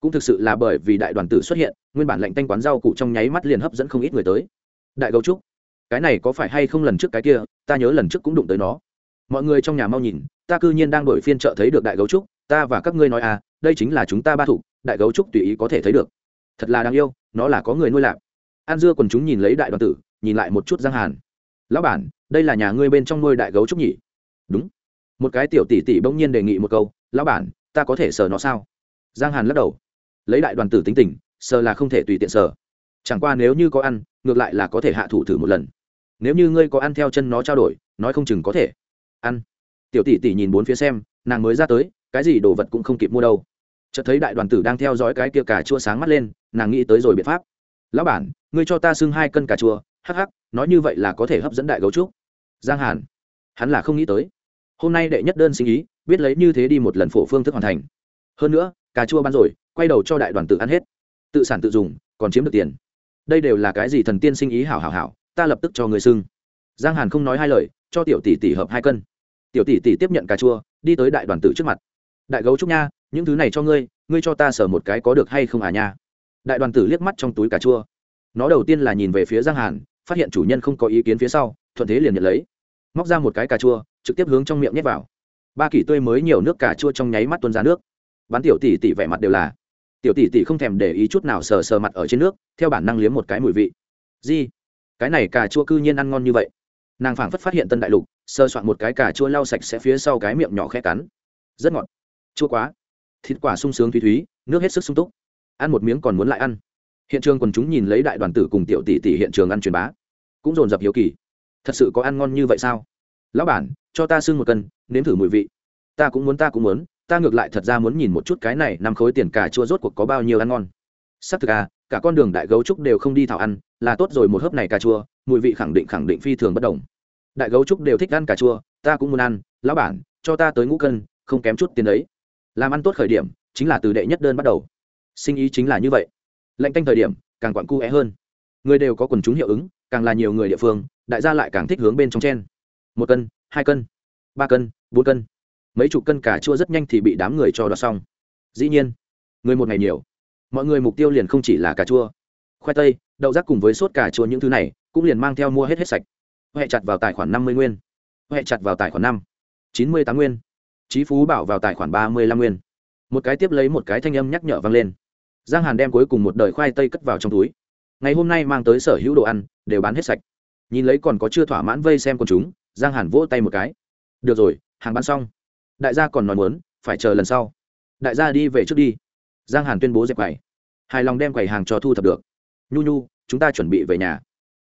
Cũng thực sự là bởi vì đại đoàn tử xuất hiện, nguyên bản lệnh tanh quán rau cụ trong nháy mắt liền hấp dẫn không ít người tới. Đại gấu trúc, cái này có phải hay không lần trước cái kia, ta nhớ lần trước cũng đụng tới nó. Mọi người trong nhà mau nhìn, ta cư nhiên đang đổi phiên chợ thấy được đại gấu trúc, ta và các ngươi nói à đây chính là chúng ta ba thủ, đại gấu trúc tùy ý có thể thấy được. Thật là đáng yêu, nó là có người nuôi lạc. An dưa còn chúng nhìn lấy đại đoàn tử, nhìn lại một chút giang hàn lão bản, đây là nhà ngươi bên trong nuôi đại gấu trúc nhỉ? Đúng. Một cái tiểu tỷ tỷ bỗng nhiên đề nghị một câu, lão bản, ta có thể sờ nó sao? Giang hàn lắc đầu. Lấy đại đoàn tử tính tình, sờ là không thể tùy tiện sờ. Chẳng qua nếu như có ăn, ngược lại là có thể hạ thủ thử một lần. Nếu như ngươi có ăn theo chân nó trao đổi, nói không chừng có thể. Ăn. Tiểu tỷ tỷ nhìn bốn phía xem, nàng mới ra tới, cái gì đồ vật cũng không kịp mua đâu. Chợt thấy đại đoàn tử đang theo dõi cái kia cà chua sáng mắt lên, nàng nghĩ tới rồi biện pháp. Lão bản, ngươi cho ta xưng hai cân cà chua hắc hắc, nói như vậy là có thể hấp dẫn đại gấu trúc. Giang hàn, hắn là không nghĩ tới. Hôm nay đệ nhất đơn sinh ý, biết lấy như thế đi một lần phổ phương thức hoàn thành. Hơn nữa, cà chua bán rồi, quay đầu cho đại đoàn tử ăn hết. Tự sản tự dùng, còn chiếm được tiền. Đây đều là cái gì thần tiên sinh ý hảo hảo hảo, ta lập tức cho người xưng. Giang hàn không nói hai lời, cho tiểu tỷ tỷ hợp hai cân. Tiểu tỷ tỷ tiếp nhận cà chua, đi tới đại đoàn tử trước mặt. Đại gấu trúc nha, những thứ này cho ngươi ngươi cho ta sở một cái có được hay không à nha. Đại đoàn tử liếc mắt trong túi cà chua. Nó đầu tiên là nhìn về phía giang hàn phát hiện chủ nhân không có ý kiến phía sau, thuận thế liền nhận lấy. Móc ra một cái cà chua, trực tiếp hướng trong miệng nhét vào. Ba kỷ tươi mới nhiều nước cà chua trong nháy mắt tuôn ra nước. Bán tiểu tỷ tỷ vẻ mặt đều là. Tiểu tỷ tỷ không thèm để ý chút nào sờ sờ mặt ở trên nước, theo bản năng liếm một cái mùi vị. Di, cái này cà chua cư nhiên ăn ngon như vậy. Nàng phảng phất phát hiện tân đại lục, sơ soạn một cái cà chua lau sạch sẽ phía sau cái miệng nhỏ khẽ cắn. Rất ngọt. Chua quá. Thịt quả sung sướng thúy thúy, nước hết sức sung túc. Ăn một miếng còn muốn lại ăn hiện trường quần chúng nhìn lấy đại đoàn tử cùng tiểu tỷ tỷ hiện trường ăn truyền bá, cũng dồn dập hiếu kỳ. Thật sự có ăn ngon như vậy sao? Lão bản, cho ta xưng một cân, nếm thử mùi vị. Ta cũng muốn, ta cũng muốn, ta ngược lại thật ra muốn nhìn một chút cái này năm khối tiền cà chua rốt cuộc có bao nhiêu ăn ngon. S ắ c thực à cả con đường đại gấu trúc đều không đi thảo ăn, là tốt rồi một hớp này cà chua, mùi vị khẳng định khẳng định phi thường bất đồng. Đại gấu trúc đều thích ăn cà chua, ta cũng muốn ăn. Lão bản, cho ta tới ngũ cân, không kém chút tiền đấy. Làm ăn tốt khởi điểm, chính là từ đệ nhất đơn bắt đầu. Sinh ý chính là như vậy lệnh tanh thời điểm, càng quặn cu é hơn. Người đều có quần chúng hiệu ứng, càng là nhiều người địa phương, đại gia lại càng thích hướng bên trong chen. Một cân, hai cân, ba cân, bốn cân. Mấy chục cân cà chua rất nhanh thì bị đám người cho đoạt xong. Dĩ nhiên, người một ngày nhiều. Mọi người mục tiêu liền không chỉ là cà chua. Khoai tây, đậu rác cùng với sốt cà chua những thứ này, cũng liền mang theo mua hết hết sạch. Huệ chặt vào tài khoản năm mươi nguyên. Huệ chặt vào tài khoản năm. Chín mươi tám nguyên. Trí phú bảo vào tài khoản ba mươi lăm nguyên. Một cái tiếp lấy một cái thanh âm nhắc nhở vang lên giang hàn đem cuối cùng một đời khoai tây cất vào trong túi. Ngày hôm nay mang tới sở hữu đồ ăn, đều bán hết sạch. Nhìn lấy còn có chưa thỏa mãn vây xem con chúng, giang hàn vỗ tay một cái. Được rồi, hàng bán xong. Đại gia còn nói muốn, phải chờ lần sau. Đại gia đi về trước đi. Giang hàn tuyên bố dẹp quầy. Hài lòng đem quầy hàng cho thu thập được. Nhu nhu, chúng ta chuẩn bị về nhà.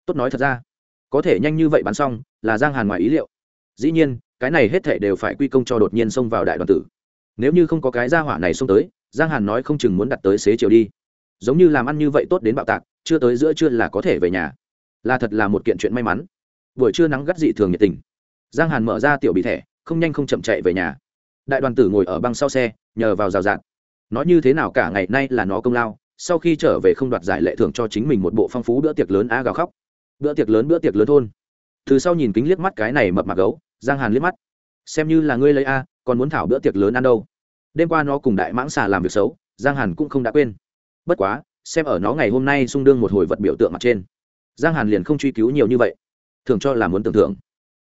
Tốt nói thật ra. Có thể nhanh như vậy bán xong, là giang hàn ngoài ý liệu. Dĩ nhiên, cái này hết thể đều phải quy công cho đột nhiên xông vào đại đoàn tử. Nếu như không có cái gia hỏa này xông tới giang hàn nói không chừng muốn đặt tới xế chiều đi. Giống như làm ăn như vậy tốt đến bạo tạc, chưa tới giữa trưa là có thể về nhà. Là thật là một kiện chuyện may mắn. Buổi trưa nắng gắt dị thường nhiệt tình. Giang hàn mở ra tiểu bị thẻ, không nhanh không chậm chạy về nhà. Đại đoàn tử ngồi ở băng sau xe, nhờ vào rào rạt. Nói như thế nào cả ngày nay là nó công lao, sau khi trở về không đoạt giải lệ thưởng cho chính mình một bộ phong phú bữa tiệc lớn a gào khóc. Bữa tiệc lớn, bữa tiệc lớn thôn. Từ sau nhìn kính liếc mắt cái này mập mạc gấu, giang hàn liếc mắt. Xem như là ngươi lấy a, còn muốn thảo bữa tiệc lớn ăn đâu? Đêm qua nó cùng đại mãng xà làm việc xấu, giang hàn cũng không đã quên. Bất quá, xem ở nó ngày hôm nay xung đương một hồi vật biểu tượng mặt trên, giang hàn liền không truy cứu nhiều như vậy. Thường cho là muốn tưởng thưởng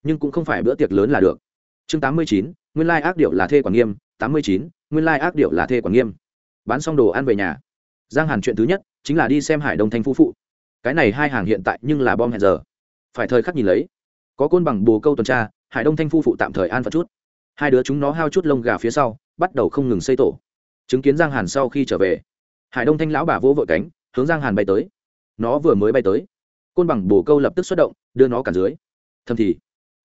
nhưng cũng không phải bữa tiệc lớn là được. Chương tám mươi chín, nguyên lai ác điệu là thê quản nghiêm, tám mươi chín, nguyên lai ác điệu là thê quản nghiêm. Bán xong đồ ăn về nhà, giang hàn chuyện thứ nhất chính là đi xem hải đông thanh phu phụ. Cái này hai hàng hiện tại nhưng là bom hẹn giờ. Phải thời khắc nhìn lấy, có côn bằng bồ câu tuần tra, hải đông thanh phu phụ tạm thời an phận chút. Hai đứa chúng nó hao chút lông gà phía sau bắt đầu không ngừng xây tổ. Chứng kiến giang hàn sau khi trở về, hải đông thanh lão bà vỗ vội cánh, hướng giang hàn bay tới. Nó vừa mới bay tới, côn bằng bồ câu lập tức xuất động, đưa nó cả dưới. Thầm thì,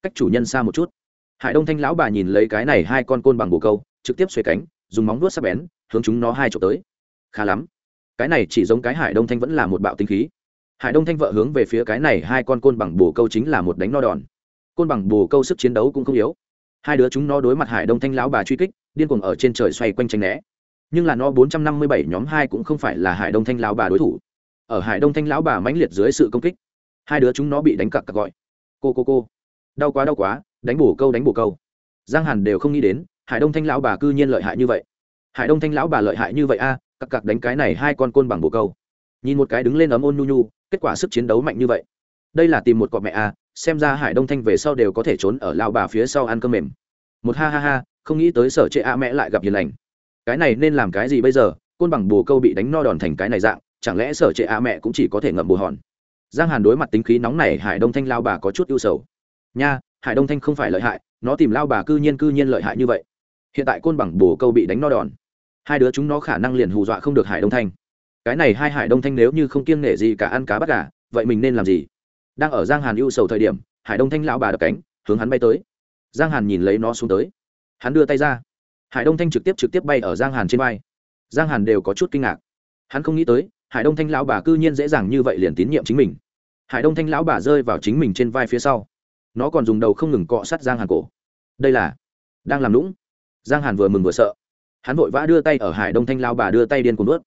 cách chủ nhân xa một chút. Hải đông thanh lão bà nhìn lấy cái này hai con côn bằng bồ câu, trực tiếp xoay cánh, dùng móng vuốt sắc bén, hướng chúng nó hai chỗ tới. Khá lắm. Cái này chỉ giống cái hải đông thanh vẫn là một bạo tinh khí. Hải đông thanh vợ hướng về phía cái này hai con côn bằng bồ câu chính là một đánh no đòn. Côn bằng bồ câu sức chiến đấu cũng không yếu. Hai đứa chúng nó đối mặt hải đông thanh lão bà truy kích điên cuồng ở trên trời xoay quanh tranh né. Nhưng là nó bốn trăm năm mươi bảy nhóm hai cũng không phải là hải đông thanh lão bà đối thủ. Ở hải đông thanh lão bà mãnh liệt dưới sự công kích hai đứa chúng nó bị đánh cặc cặc gọi. Cô cô cô. Đau quá đau quá đánh bổ câu đánh bổ câu. Giang hàn đều không nghĩ đến hải đông thanh lão bà cư nhiên lợi hại như vậy. Hải đông thanh lão bà lợi hại như vậy a à, cặc cặc đánh cái này hai con côn bằng bổ câu. Nhìn một cái đứng lên ấm ôn nhu nhu kết quả sức chiến đấu mạnh như vậy. Đây là tìm một cọp mẹ a à, xem ra hải đông thanh về sau đều có thể trốn ở lao bà phía sau ăn cơm mềm một ha ha ha, không nghĩ tới sở chệ a mẹ lại gặp hiền lành. Cái này nên làm cái gì bây giờ? Côn bằng bồ câu bị đánh no đòn thành cái này dạng, chẳng lẽ sở trệ a mẹ cũng chỉ có thể ngậm bồ hòn? Giang hàn đối mặt tính khí nóng này hải đông thanh lao bà có chút ưu sầu. Nha, hải đông thanh không phải lợi hại, nó tìm lao bà cư nhiên cư nhiên lợi hại như vậy. Hiện tại côn bằng bồ câu bị đánh no đòn, hai đứa chúng nó khả năng liền hù dọa không được hải đông thanh. Cái này hai hải đông thanh nếu như không kiêng nể gì cả ăn cá bắt gà, vậy mình nên làm gì? Đang ở giang hàn ưu sầu thời điểm, hải đông thanh lão bà đập cánh, hướng hắn bay tới giang hàn nhìn lấy nó xuống tới. Hắn đưa tay ra. Hải đông thanh trực tiếp trực tiếp bay ở giang hàn trên vai. Giang hàn đều có chút kinh ngạc. Hắn không nghĩ tới, hải đông thanh lão bà cư nhiên dễ dàng như vậy liền tín nhiệm chính mình. Hải đông thanh lão bà rơi vào chính mình trên vai phía sau. Nó còn dùng đầu không ngừng cọ sát giang hàn cổ. Đây là đang làm lũng giang hàn vừa mừng vừa sợ. Hắn vội vã đưa tay ở hải đông thanh lao bà đưa tay điên cuồng ướt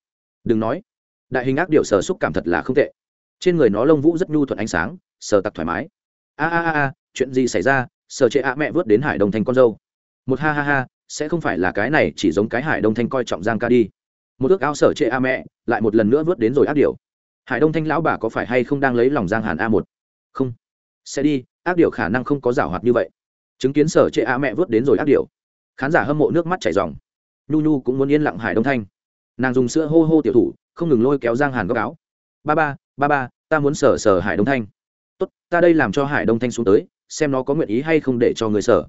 đừng nói, đại hình ác điệu sờ xúc cảm thật là không tệ. Trên người nó lông vũ rất nhu thuận ánh sáng, sờ tặc thoải mái. A a a a, chuyện gì xảy ra? Sở chệ a mẹ vớt đến hải đông thanh con dâu. Một ha ha ha, sẽ không phải là cái này, chỉ giống cái hải đông thanh coi trọng giang ca đi. Một ước ao sở chệ a mẹ, lại một lần nữa vớt đến rồi ác điều hải đông thanh lão bà có phải hay không đang lấy lòng giang hàn a một? Không. Sẽ đi, ác điều khả năng không có giảo hoạt như vậy. Chứng kiến sở chệ a mẹ vớt đến rồi ác điều khán giả hâm mộ nước mắt chảy dòng nhu nhu cũng muốn yên lặng hải đông thanh nàng dùng sữa hô hô tiểu thủ, không ngừng lôi kéo giang hàn góc áo. Ba ba ba ba, ta muốn sở sở hải đông thanh tốt, ta đây làm cho hải đông thanh xuống tới xem nó có nguyện ý hay không để cho người sở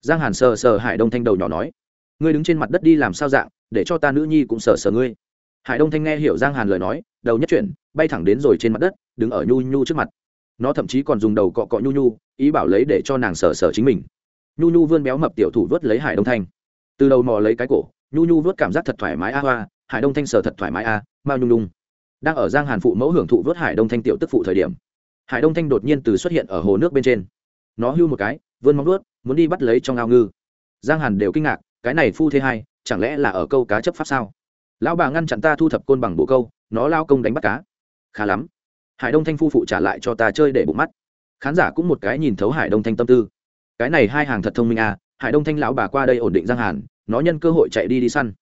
giang hàn sờ sờ hải đông thanh đầu nhỏ nói, ngươi đứng trên mặt đất đi làm sao dạng, để cho ta nữ nhi cũng sờ sờ ngươi. Hải đông thanh nghe hiểu giang hàn lời nói, đầu nhất chuyển, bay thẳng đến rồi trên mặt đất, đứng ở nhu nhu trước mặt. Nó thậm chí còn dùng đầu cọ cọ nhu nhu, ý bảo lấy để cho nàng sờ sờ chính mình. Nhu nhu vươn béo mập tiểu thủ vớt lấy hải đông thanh. Từ đầu mò lấy cái cổ, nhu nhu vớt cảm giác thật thoải mái a hoa, hải đông thanh sờ thật thoải mái a mao nhung nhung. Đang ở giang hàn phụ mẫu hưởng thụ vớt hải đông thanh tiểu tức phụ thời điểm, hải đông thanh đột nhiên từ xuất hiện ở hồ nước bên trên nó hưu một cái vươn móng vớt muốn đi bắt lấy trong ao ngư. Giang hàn đều kinh ngạc cái này phu thế hai chẳng lẽ là ở câu cá chấp pháp sao? Lão bà ngăn chặn ta thu thập côn bằng bộ câu nó lao công đánh bắt cá. Khá lắm. Hải đông thanh phu phụ trả lại cho ta chơi để bụng mắt. Khán giả cũng một cái nhìn thấu hải đông thanh tâm tư. Cái này hai hàng thật thông minh à hải đông thanh lão bà qua đây ổn định giang hàn nó nhân cơ hội chạy đi đi săn.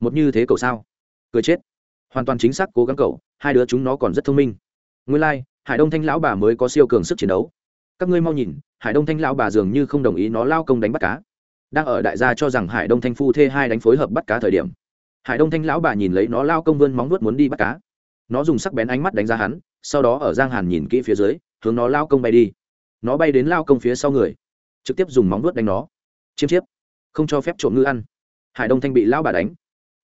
Một như thế cậu sao? Cười chết. Hoàn toàn chính xác cố gắng cậu hai đứa chúng nó còn rất thông minh. Nguyên lai、like, hải đông thanh lão bà mới có siêu cường sức chiến đấu các ngươi mau nhìn, hải đông thanh lão bà dường như không đồng ý nó lao công đánh bắt cá. Đang ở đại gia cho rằng hải đông thanh phu thê hai đánh phối hợp bắt cá thời điểm, hải đông thanh lão bà nhìn lấy nó lao công vươn móng nuốt muốn đi bắt cá. Nó dùng sắc bén ánh mắt đánh ra hắn, sau đó ở giang hàn nhìn kỹ phía dưới, hướng nó lao công bay đi. Nó bay đến lao công phía sau người, trực tiếp dùng móng nuốt đánh nó. Chiêm chiếp, không cho phép trộm ngư ăn. Hải đông thanh bị lão bà đánh.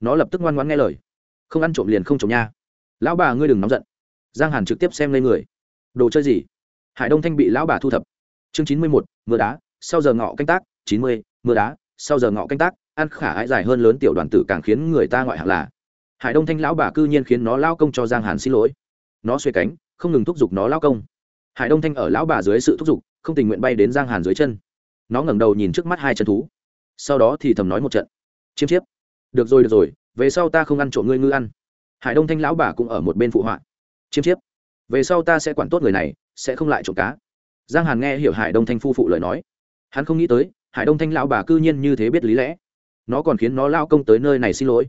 Nó lập tức ngoan ngoãn nghe lời. Không ăn trộm liền không trộm nha. Lão bà ngươi đừng nóng giận. Giang hàn trực tiếp xem lên người. Đồ chơi gì? Hải đông thanh bị lão bà thu thập. Chương chín mươi một mưa đá, sau giờ ngọ canh tác, chín mươi, mưa đá, sau giờ ngọ canh tác, ăn khả ái dài hơn lớn tiểu đoàn tử càng khiến người ta ngoại hạng là. Hải đông thanh lão bà cư nhiên khiến nó lao công cho giang hàn xin lỗi. Nó xuê cánh, không ngừng thúc giục nó lao công. Hải đông thanh ở lão bà dưới sự thúc giục, không tình nguyện bay đến giang hàn dưới chân. Nó ngẩng đầu nhìn trước mắt hai chân thú. Sau đó thì thầm nói một trận. Chiêm chiếp. Được rồi được rồi, về sau ta không ăn trộm ngươi ngư ăn. Hải đông thanh lão bà cũng ở một bên phụ họa. Chiêm chiếp. Về sau ta sẽ quản tốt người này sẽ không lại trộm cá. Giang hàn nghe hiểu hải đông thanh phu phụ lời nói. Hắn không nghĩ tới, hải đông thanh lão bà cư nhiên như thế biết lý lẽ. Nó còn khiến nó lao công tới nơi này xin lỗi.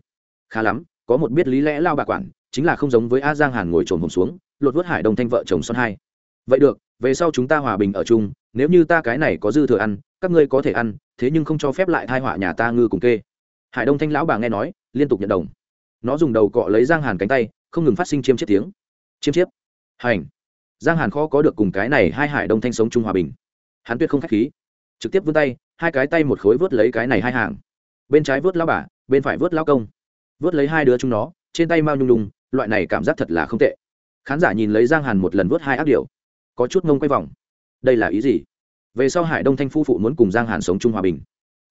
Khá lắm, có một biết lý lẽ lao bà quản, chính là không giống với a giang hàn ngồi trồn hồn xuống, lột vớt hải đông thanh vợ chồng son hai. Vậy được, về sau chúng ta hòa bình ở chung, nếu như ta cái này có dư thừa ăn, các ngươi có thể ăn, thế nhưng không cho phép lại thai họa nhà ta ngư cùng kê. Hải đông thanh lão bà nghe nói, liên tục nhận đồng. Nó dùng đầu cọ lấy giang hàn cánh tay, không ngừng phát sinh chiêm chiếc tiếng. Chiêm chiếp. Hành giang hàn khó có được cùng cái này hai hải đông thanh sống chung hòa bình. Hắn tuyệt không k h á c h khí. Trực tiếp vươn tay, hai cái tay một khối vớt lấy cái này hai hàng. Bên trái vớt lao bà, bên phải vớt lao công. Vớt lấy hai đứa chúng nó, trên tay mao nhung nhung, loại này cảm giác thật là không tệ. Khán giả nhìn lấy giang hàn một lần vớt hai ác điều có chút ngông quay vòng. Đây là ý gì? Về sau hải đông thanh phu phụ muốn cùng giang hàn sống chung hòa bình.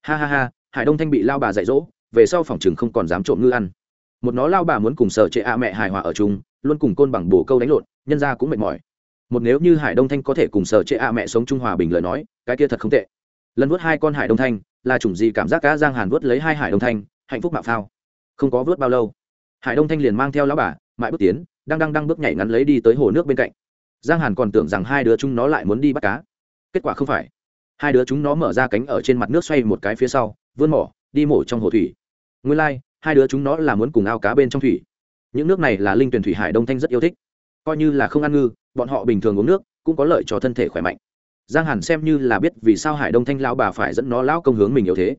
Ha ha ha, hải đông thanh bị lao bà dạy dỗ, về sau phòng chừng không còn dám trộm ngư ăn. Một nó lao bà muốn cùng sở trệ a mẹ hài hòa ở chung, luôn cùng côn bằng bổ câu đánh lộn, nhân ra cũng mệt mỏi một nếu như hải đông thanh có thể cùng sở chế a mẹ sống chung hòa bình lời nói cái kia thật không tệ. Lần vớt hai con hải đông thanh là chủng gì cảm giác cá giang hàn vớt lấy hai hải đông thanh hạnh phúc mạo phao. Không có vớt bao lâu hải đông thanh liền mang theo lão bà mãi bước tiến đang đang đang bước nhảy ngắn lấy đi tới hồ nước bên cạnh. Giang hàn còn tưởng rằng hai đứa chúng nó lại muốn đi bắt cá. Kết quả không phải. Hai đứa chúng nó mở ra cánh ở trên mặt nước xoay một cái phía sau vươn mỏ đi mổ trong hồ thủy. Nguyên lai、like, hai đứa chúng nó là muốn cùng ao cá bên trong thủy. Những nước này là linh tuyển thủy hải đông thanh rất yêu thích coi như là không ăn ngư, bọn họ bình thường uống nước, cũng có lợi cho thân thể khỏe mạnh. Giang hàn xem như là biết vì sao hải đông thanh lão bà phải dẫn nó lão công hướng mình yếu thế.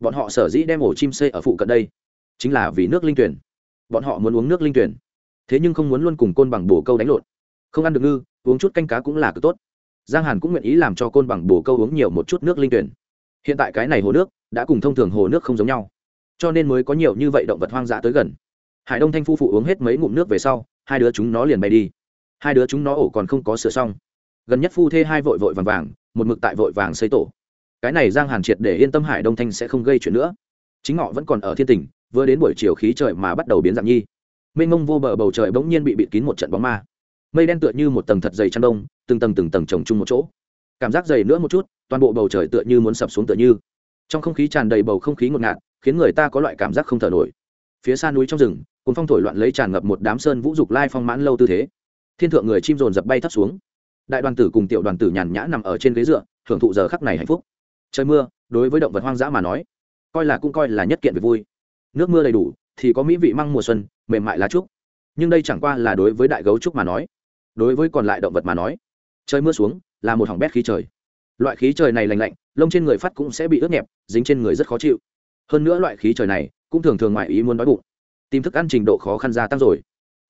Bọn họ sở dĩ đem ổ chim xây ở phụ cận đây, chính là vì nước linh tuyển. Bọn họ muốn uống nước linh tuyển. Thế nhưng không muốn luôn cùng côn bằng bồ câu đánh lộn. Không ăn được ngư, uống chút canh cá cũng là cực tốt. Giang hàn cũng nguyện ý làm cho côn bằng bồ câu uống nhiều một chút nước linh tuyển. Hiện tại cái này hồ nước đã cùng thông thường hồ nước không giống nhau, cho nên mới có nhiều như vậy động vật hoang dã tới gần. Hải đông thanh phu phụ uống hết mấy ngụm nước về sau hai đứa chúng nó liền bay đi. Hai đứa chúng nó ổ còn không có sửa xong. Gần nhất phu thê hai vội vội vàng vàng một mực tại vội vàng xây tổ. Cái này giang hàn triệt để yên tâm hải đông thanh sẽ không gây chuyện nữa. Chính họ vẫn còn ở thiên tỉnh, vừa đến buổi chiều khí trời mà bắt đầu biến dạng nhi. Mênh mông vô bờ bầu trời bỗng nhiên bị bịt kín một trận bóng ma. Mây đen tựa như một tầng thật dày chăn đông từng tầng từng tầng chồng chung một chỗ. Cảm giác dày nữa một chút toàn bộ bầu trời tựa như muốn sập xuống tựa như. Trong không khí tràn đầy bầu không khí ngột ngạt khiến người ta có loại cảm giác không thở nổi phía xa núi trong rừng cùng phong thổi loạn lấy tràn ngập một đám sơn vũ dục lai phong mãn lâu tư thế. Thiên thượng người chim dồn dập bay thấp xuống. Đại đoàn tử cùng tiểu đoàn tử nhàn nhã nằm ở trên ghế dựa, hưởng thụ giờ khắc này hạnh phúc. Trời mưa, đối với động vật hoang dã mà nói, coi là cũng coi là nhất kiện về vui. Nước mưa đầy đủ, thì có mỹ vị măng mùa xuân, mềm mại lá trúc. Nhưng đây chẳng qua là đối với đại gấu trúc mà nói. Đối với còn lại động vật mà nói, trời mưa xuống là một hỏng bét khí trời. Loại khí trời này lành lạnh, lông trên người phát cũng sẽ bị ướt nhẹp, dính trên người rất khó chịu. Hơn nữa loại khí trời này cũng thường thường ngoài ý muốn đói bụng. Tìm thức ăn trình độ khó khăn gia tăng rồi.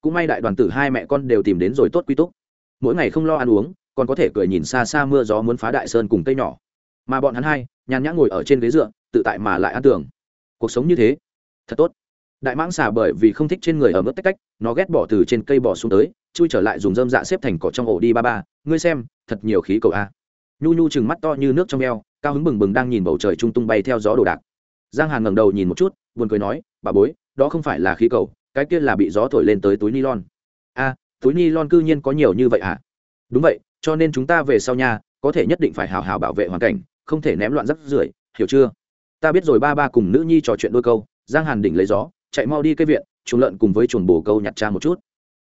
Cũng may đại đoàn tử hai mẹ con đều tìm đến rồi tốt quy túc. Mỗi ngày không lo ăn uống, còn có thể cười nhìn xa xa mưa gió muốn phá đại sơn cùng cây nhỏ. Mà bọn hắn hai, nhàn nhã ngồi ở trên ghế dựa, tự tại mà lại ăn tưởng cuộc sống như thế, thật tốt. Đại mãng xà bởi vì không thích trên người ở mức tách cách nó ghét bỏ từ trên cây bỏ xuống tới, chui trở lại dùng dơm dạ xếp thành cỏ trong ổ đi ba ba. Ngươi xem, thật nhiều khí cầu a. Nhu nhu chừng mắt to như nước trong eo, cao hứng bừng bừng đang nhìn bầu trời trung tung bay theo gió đồ đạc. Giang hàn ngẩng đầu nhìn một chút buồn cười nói, bà bối, đó không phải là khí cầu, cái kia là bị gió thổi lên tới túi ni lon a, túi ni lon cư nhiên có nhiều như vậy à đúng vậy, cho nên chúng ta về sau nhà có thể nhất định phải hào hào bảo vệ hoàn cảnh, không thể ném loạn rắc rưởi, hiểu chưa? Ta biết rồi ba ba cùng nữ nhi trò chuyện đôi câu, giang hàn đỉnh lấy gió, chạy mau đi cây viện, chuồng lợn cùng với chuồng bồ câu nhặt cha một chút.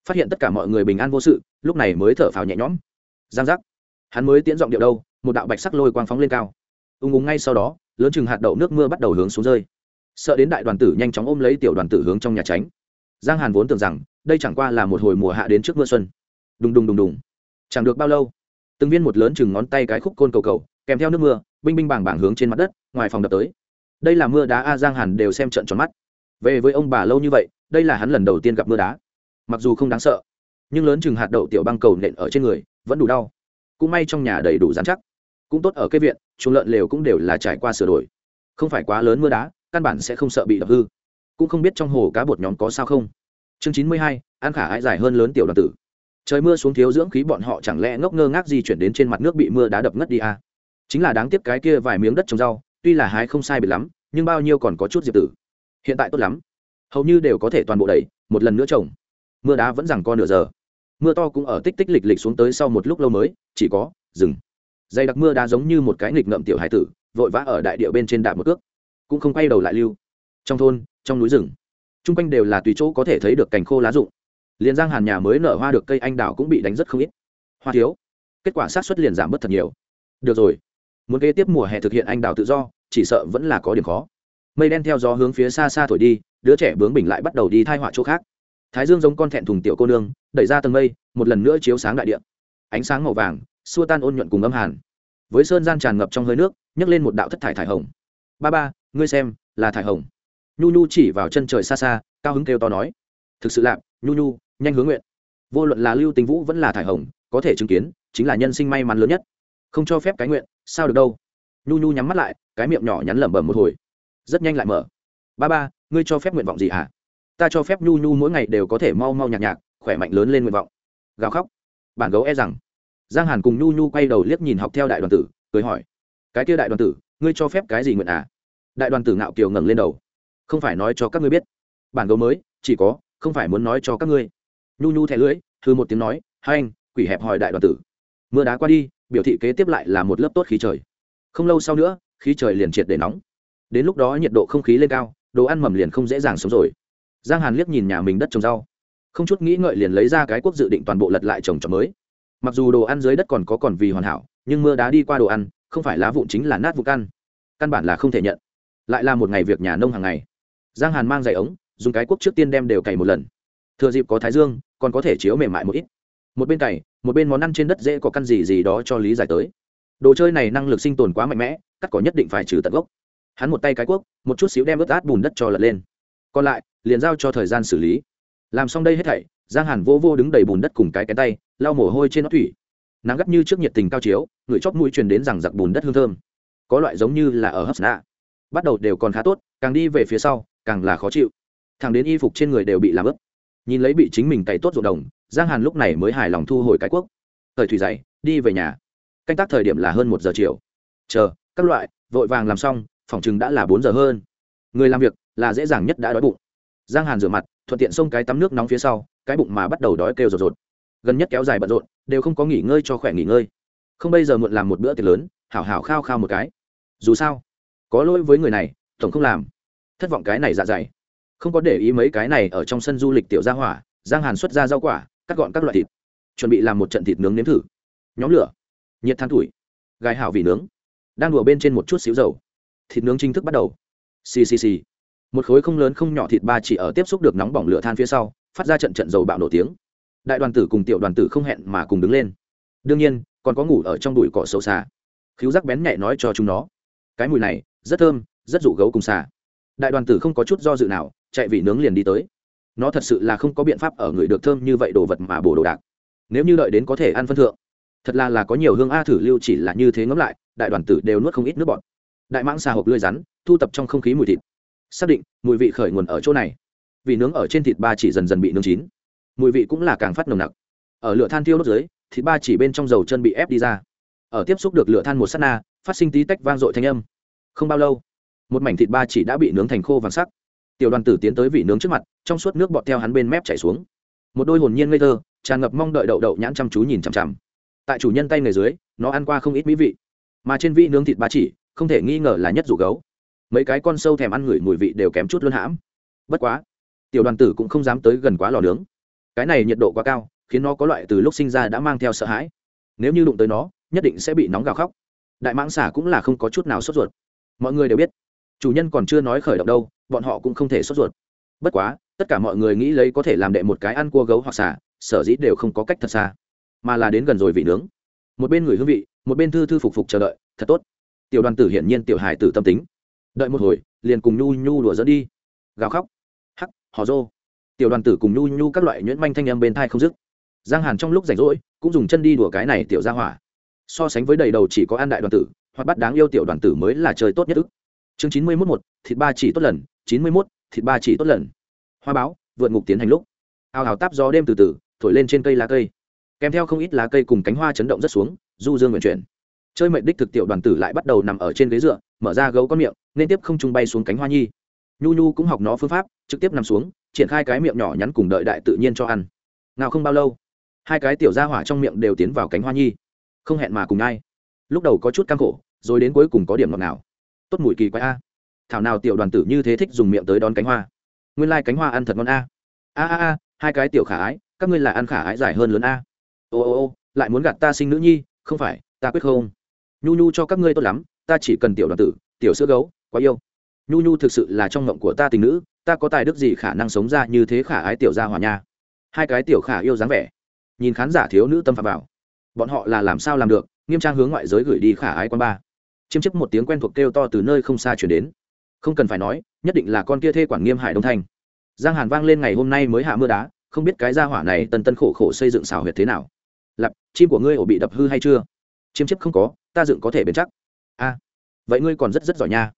Phát hiện tất cả mọi người bình an vô sự, lúc này mới thở phào nhẹ nhõm. Giang giác. Hắn mới tiến giọng điệu đâu, một đạo bạch sắc lôi quang phóng lên cao. Ung ung ngay sau đó, lớn chừng hạt đậu nước mưa bắt đầu hướng xuống rơi sợ đến đại đoàn tử nhanh chóng ôm lấy tiểu đoàn tử hướng trong nhà tránh. Giang hàn vốn tưởng rằng, đây chẳng qua là một hồi mùa hạ đến trước mưa xuân. Đùng đùng đùng đùng. Chẳng được bao lâu, từng viên một lớn chừng ngón tay cái khúc côn cầu cầu, kèm theo nước mưa, binh binh bảng bảng hướng trên mặt đất, ngoài phòng đập tới. Đây là mưa đá a, giang hàn đều xem trận tròn mắt. Về với ông bà lâu như vậy, đây là hắn lần đầu tiên gặp mưa đá. Mặc dù không đáng sợ, nhưng lớn chừng hạt đậu tiểu băng cầu nện ở trên người, vẫn đủ đau. Cũng may trong nhà đầy đủ dán chắc. Cũng tốt ở cái viện, chuồng lợn lều cũng đều là trải qua sửa đổi. Không phải quá lớn mưa đá căn bản sẽ không sợ bị đập hư. Cũng không biết trong hồ cá bột nhóm có sao không. Chương chín mươi hai, an khả ái dài hơn lớn tiểu đoàn tử. Trời mưa xuống thiếu dưỡng khí bọn họ chẳng lẽ ngốc ngơ ngác gì chuyển đến trên mặt nước bị mưa đá đập ngất đi à. chính là đáng tiếc cái kia vài miếng đất trồng rau, tuy là hái không sai biệt lắm, nhưng bao nhiêu còn có chút diệp tử. Hiện tại tốt lắm. Hầu như đều có thể toàn bộ đẩy, một lần nữa trồng. Mưa đá vẫn rằng co nửa giờ. Mưa to cũng ở tích tích lịch lịch xuống tới sau một lúc lâu mới, chỉ có rừng dày đặc mưa đá giống như một cái nghịch ngậm tiểu hải tử, vội vã ở đại địa bên trên đạp một cước cũng không quay đầu lại lưu. Trong thôn, trong núi rừng, chung quanh đều là tùy chỗ có thể thấy được cành khô lá rụng. Liền giang hàn nhà mới nở hoa được cây anh đào cũng bị đánh rất không ít. Hoa thiếu, kết quả sát xuất liền giảm bớt thật nhiều. Được rồi, muốn kế tiếp mùa hè thực hiện anh đào tự do, chỉ sợ vẫn là có điểm khó. Mây đen theo gió hướng phía xa xa thổi đi, đứa trẻ bướng bình lại bắt đầu đi thai họa chỗ khác. Thái dương giống con thẹn thùng tiểu cô nương, đẩy ra tầng mây, một lần nữa chiếu sáng đại điện ánh sáng màu vàng, xua tan ôn nhuận cùng âm hàn. Với sơn gian tràn ngập trong hơi nước, nhấc lên một đạo thất thải thải hồng. Ba ba ngươi xem, là thải hồng. Nhu nhu chỉ vào chân trời xa xa, cao hứng kêu to nói. Thực sự lạ nhu nhu, nhanh hướng nguyện. Vô luận là lưu tình vũ vẫn là thải hồng, có thể chứng kiến, chính là nhân sinh may mắn lớn nhất. Không cho phép cái nguyện, sao được đâu? Nhu nhu nhắm mắt lại, cái miệng nhỏ nhắn lẩm bẩm một hồi. Rất nhanh lại mở. Ba ba, ngươi cho phép nguyện vọng gì hả? À? ta cho phép nhu nhu mỗi ngày đều có thể mau mau nhạc nhạc, khỏe mạnh lớn lên nguyện vọng. Gào khóc. Bản gấu e rằng. Giang hàn cùng nhu nhu quay đầu liếc nhìn học theo đại đoàn tử, cười hỏi. Cái kia đại đoàn tử, ngươi cho phép cái gì nguyện à? Đại đoàn tử ngạo kiều ngẩng lên đầu. Không phải nói cho các ngươi biết. Bản gấu mới, chỉ có, không phải muốn nói cho các ngươi. Nhu nhu thẻ lưỡi thư một tiếng nói, hai anh, quỷ hẹp hòi đại đoàn tử. Mưa đá qua đi, biểu thị kế tiếp lại là một lớp tốt khí trời. Không lâu sau nữa, khí trời liền triệt để nóng. Đến lúc đó nhiệt độ không khí lên cao, đồ ăn mầm liền không dễ dàng sống rồi. Giang hàn liếc nhìn nhà mình đất trồng rau. Không chút nghĩ ngợi liền lấy ra cái quốc dự định toàn bộ lật lại trồng trọt mới. Mặc dù đồ ăn dưới đất còn có còn vì hoàn hảo, nhưng mưa đá đi qua đồ ăn, không phải lá vụn chính là nát vụ căn. Căn bản là không thể nhận lại là một ngày việc nhà nông hàng ngày. Giang hàn mang giày ống, dùng cái cuốc trước tiên đem đều cày một lần. Thừa dịp có thái dương, còn có thể chiếu mềm mại một ít. Một bên cày, một bên món ăn trên đất dễ có căn gì gì đó cho lý giải tới. Đồ chơi này năng lực sinh tồn quá mạnh mẽ, cắt cỏ nhất định phải trừ tận gốc. Hắn một tay cái cuốc, một chút xíu đem ướt át bùn đất cho lật lên. Còn lại, liền giao cho thời gian xử lý. Làm xong đây hết thảy, giang hàn vô vô đứng đầy bùn đất cùng cái cái tay, lau mồ hôi trên nó thủy. Nắng gắt như trước nhiệt tình cao chiếu, người chóp mũi truyền đến rằng giặc bùn đất hương thơm. Có loại giống như là ở hấp nạ bắt đầu đều còn khá tốt, càng đi về phía sau, càng là khó chịu. Thằng đến y phục trên người đều bị làm ướp nhìn lấy bị chính mình cày tốt ruộng đồng, giang hàn lúc này mới hài lòng thu hồi cái quốc thời thủy dậy, đi về nhà. Canh tác thời điểm là hơn một giờ chiều. Chờ, các loại, vội vàng làm xong, phòng chừng đã là bốn giờ hơn. Người làm việc là dễ dàng nhất đã đói bụng. Giang hàn rửa mặt, thuận tiện xông cái tắm nước nóng phía sau, cái bụng mà bắt đầu đói kêu rột rột. Gần nhất kéo dài bận rộn, đều không có nghỉ ngơi cho khỏe nghỉ ngơi. Không bây giờ muộn làm một bữa tiệc lớn, hảo hảo khao khao một cái. Dù sao có lỗi với người này tổng không làm. Thất vọng cái này dạ dày. Không có để ý mấy cái này ở trong sân du lịch tiểu gia hỏa giang hàn xuất ra rau quả cắt gọn các loại thịt. Chuẩn bị làm một trận thịt nướng nếm thử. Nhóm lửa. Nhiệt than tuổi. Gai hảo vị nướng. Đang đùa bên trên một chút xíu dầu. Thịt nướng chính thức bắt đầu. Xì xì xì. Một khối không lớn không nhỏ thịt ba chỉ ở tiếp xúc được nóng bỏng lửa than phía sau phát ra trận trận dầu bạo nổ tiếng. Đại đoàn tử cùng tiểu đoàn tử không hẹn mà cùng đứng lên. Đương nhiên còn có ngủ ở trong đùi cỏ xấu xa, khiếu rắc bén nhạy nói cho chúng nó. Cái mùi này rất thơm, rất dụ gấu cùng xà. Đại đoàn tử không có chút do dự nào, chạy vị nướng liền đi tới. Nó thật sự là không có biện pháp ở người được thơm như vậy đồ vật mà bổ đồ đạc. Nếu như đợi đến có thể ăn phân thượng, thật là là có nhiều hương a thử lưu chỉ là như thế ngẫm lại, đại đoàn tử đều nuốt không ít nước bọt. Đại mãng xà hộp lưới rắn, thu tập trong không khí mùi thịt. Xác định, mùi vị khởi nguồn ở chỗ này. Vì nướng ở trên thịt ba chỉ dần dần bị nướng chín. Mùi vị cũng là càng phát nồng nặc. Ở lửa than thiêu đốt dưới, thịt ba chỉ bên trong dầu chân bị ép đi ra. Ở tiếp xúc được lửa than một s á t na, phát sinh tí tách vang dội thanh âm không bao lâu, một mảnh thịt ba chỉ đã bị nướng thành khô vàng sắc. Tiểu đoàn tử tiến tới vị nướng trước mặt, trong suốt nước bọt theo hắn bên mép chảy xuống. Một đôi hồn nhiên ngây thơ, tràn ngập mong đợi đậu đậu nhãn chăm chú nhìn chằm chằm. Tại chủ nhân tay người dưới, nó ăn qua không ít mỹ vị, mà trên vị nướng thịt ba chỉ, không thể nghi ngờ là nhất rủ gấu. Mấy cái con sâu thèm ăn ngửi mùi vị đều kém chút luôn hãm. Bất quá, tiểu đoàn tử cũng không dám tới gần quá lò nướng. Cái này nhiệt độ quá cao, khiến nó có loại từ lúc sinh ra đã mang theo sợ hãi. Nếu như đụng tới nó, nhất định sẽ bị nóng gào khóc. Đại mãng xả cũng là không có chút nào sốt ruột mọi người đều biết. Chủ nhân còn chưa nói khởi động đâu, bọn họ cũng không thể sốt ruột. Bất quá, tất cả mọi người nghĩ lấy có thể làm đệ một cái ăn cua gấu hoặc xả sở dĩ đều không có cách thật xa, mà là đến gần rồi vị nướng. Một bên người hương vị, một bên thư thư phục phục chờ đợi, thật tốt. Tiểu đoàn tử hiển nhiên tiểu hài tử tâm tính. Đợi một hồi, liền cùng nhu nhu đùa dẫn đi. Gào khóc. Hắc, hò rô. Tiểu đoàn tử cùng nhu nhu các loại nhuyễn manh thanh em bên thai không dứt. Giang hàn trong lúc rảnh rỗi, cũng dùng chân đi đùa cái này tiểu ra hỏa. So sánh với đầy đầu chỉ có an đại đoàn tử hoặc bắt đáng yêu tiểu đoàn tử mới là chơi tốt nhất ức. Chương chín mươi mốt một, thịt ba chỉ tốt lần, chín mươi mốt, thịt ba chỉ tốt lần. Hoa báo, vượt ngục tiến hành lúc. Ao hào táp gió đêm từ từ, thổi lên trên cây lá cây. Kèm theo không ít lá cây cùng cánh hoa chấn động rất xuống, du dương nguyện chuyển. Chơi mệnh đích thực tiểu đoàn tử lại bắt đầu nằm ở trên ghế dựa, mở ra gấu con miệng, nên tiếp không trung bay xuống cánh hoa nhi. Nhu nhu cũng học nó phương pháp, trực tiếp nằm xuống, triển khai cái miệng nhỏ nhắn cùng đợi đại tự nhiên cho ăn. Nào không bao lâu, hai cái tiểu ra hỏa trong miệng đều tiến vào cánh hoa nhi. Không hẹn mà cùng ai. Lúc đầu có chút căng khổ rồi đến cuối cùng có điểm ngọt nào. Tốt mùi kỳ quái a. Thảo nào tiểu đoàn tử như thế thích dùng miệng tới đón cánh hoa. Nguyên lai、like、cánh hoa ăn thật ngon a. A a a, hai cái tiểu khả ái, các ngươi là ăn khả ái dài hơn lớn a. Ô ô ô, lại muốn gạt ta sinh nữ nhi, không phải, ta quyết không. Nhu nhu cho các ngươi tốt lắm, ta chỉ cần tiểu đoàn tử, tiểu sữa gấu, quá yêu. Nhu nhu thực sự là trong ngộng của ta tình nữ, ta có tài đức gì khả năng sống ra như thế khả ái tiểu gia hòa nha. Hai cái tiểu khả yêu dáng vẻ. Nhìn khán giả thiếu nữ tâm phạm vào bọn họ là làm sao làm được, nghiêm trang hướng ngoại giới gửi đi khả ái quan ba chiếm chức một tiếng quen thuộc kêu to từ nơi không xa chuyển đến. Không cần phải nói, nhất định là con kia thê quản nghiêm hải đông thanh giang hàn vang lên ngày hôm nay mới hạ mưa đá, không biết cái gia hỏa này tân tân khổ khổ xây dựng xào huyệt thế nào. Lặp chim của ngươi ổ bị đập hư hay chưa? Chiếm chức không có, ta dựng có thể bền chắc. A, vậy ngươi còn rất rất giỏi nha.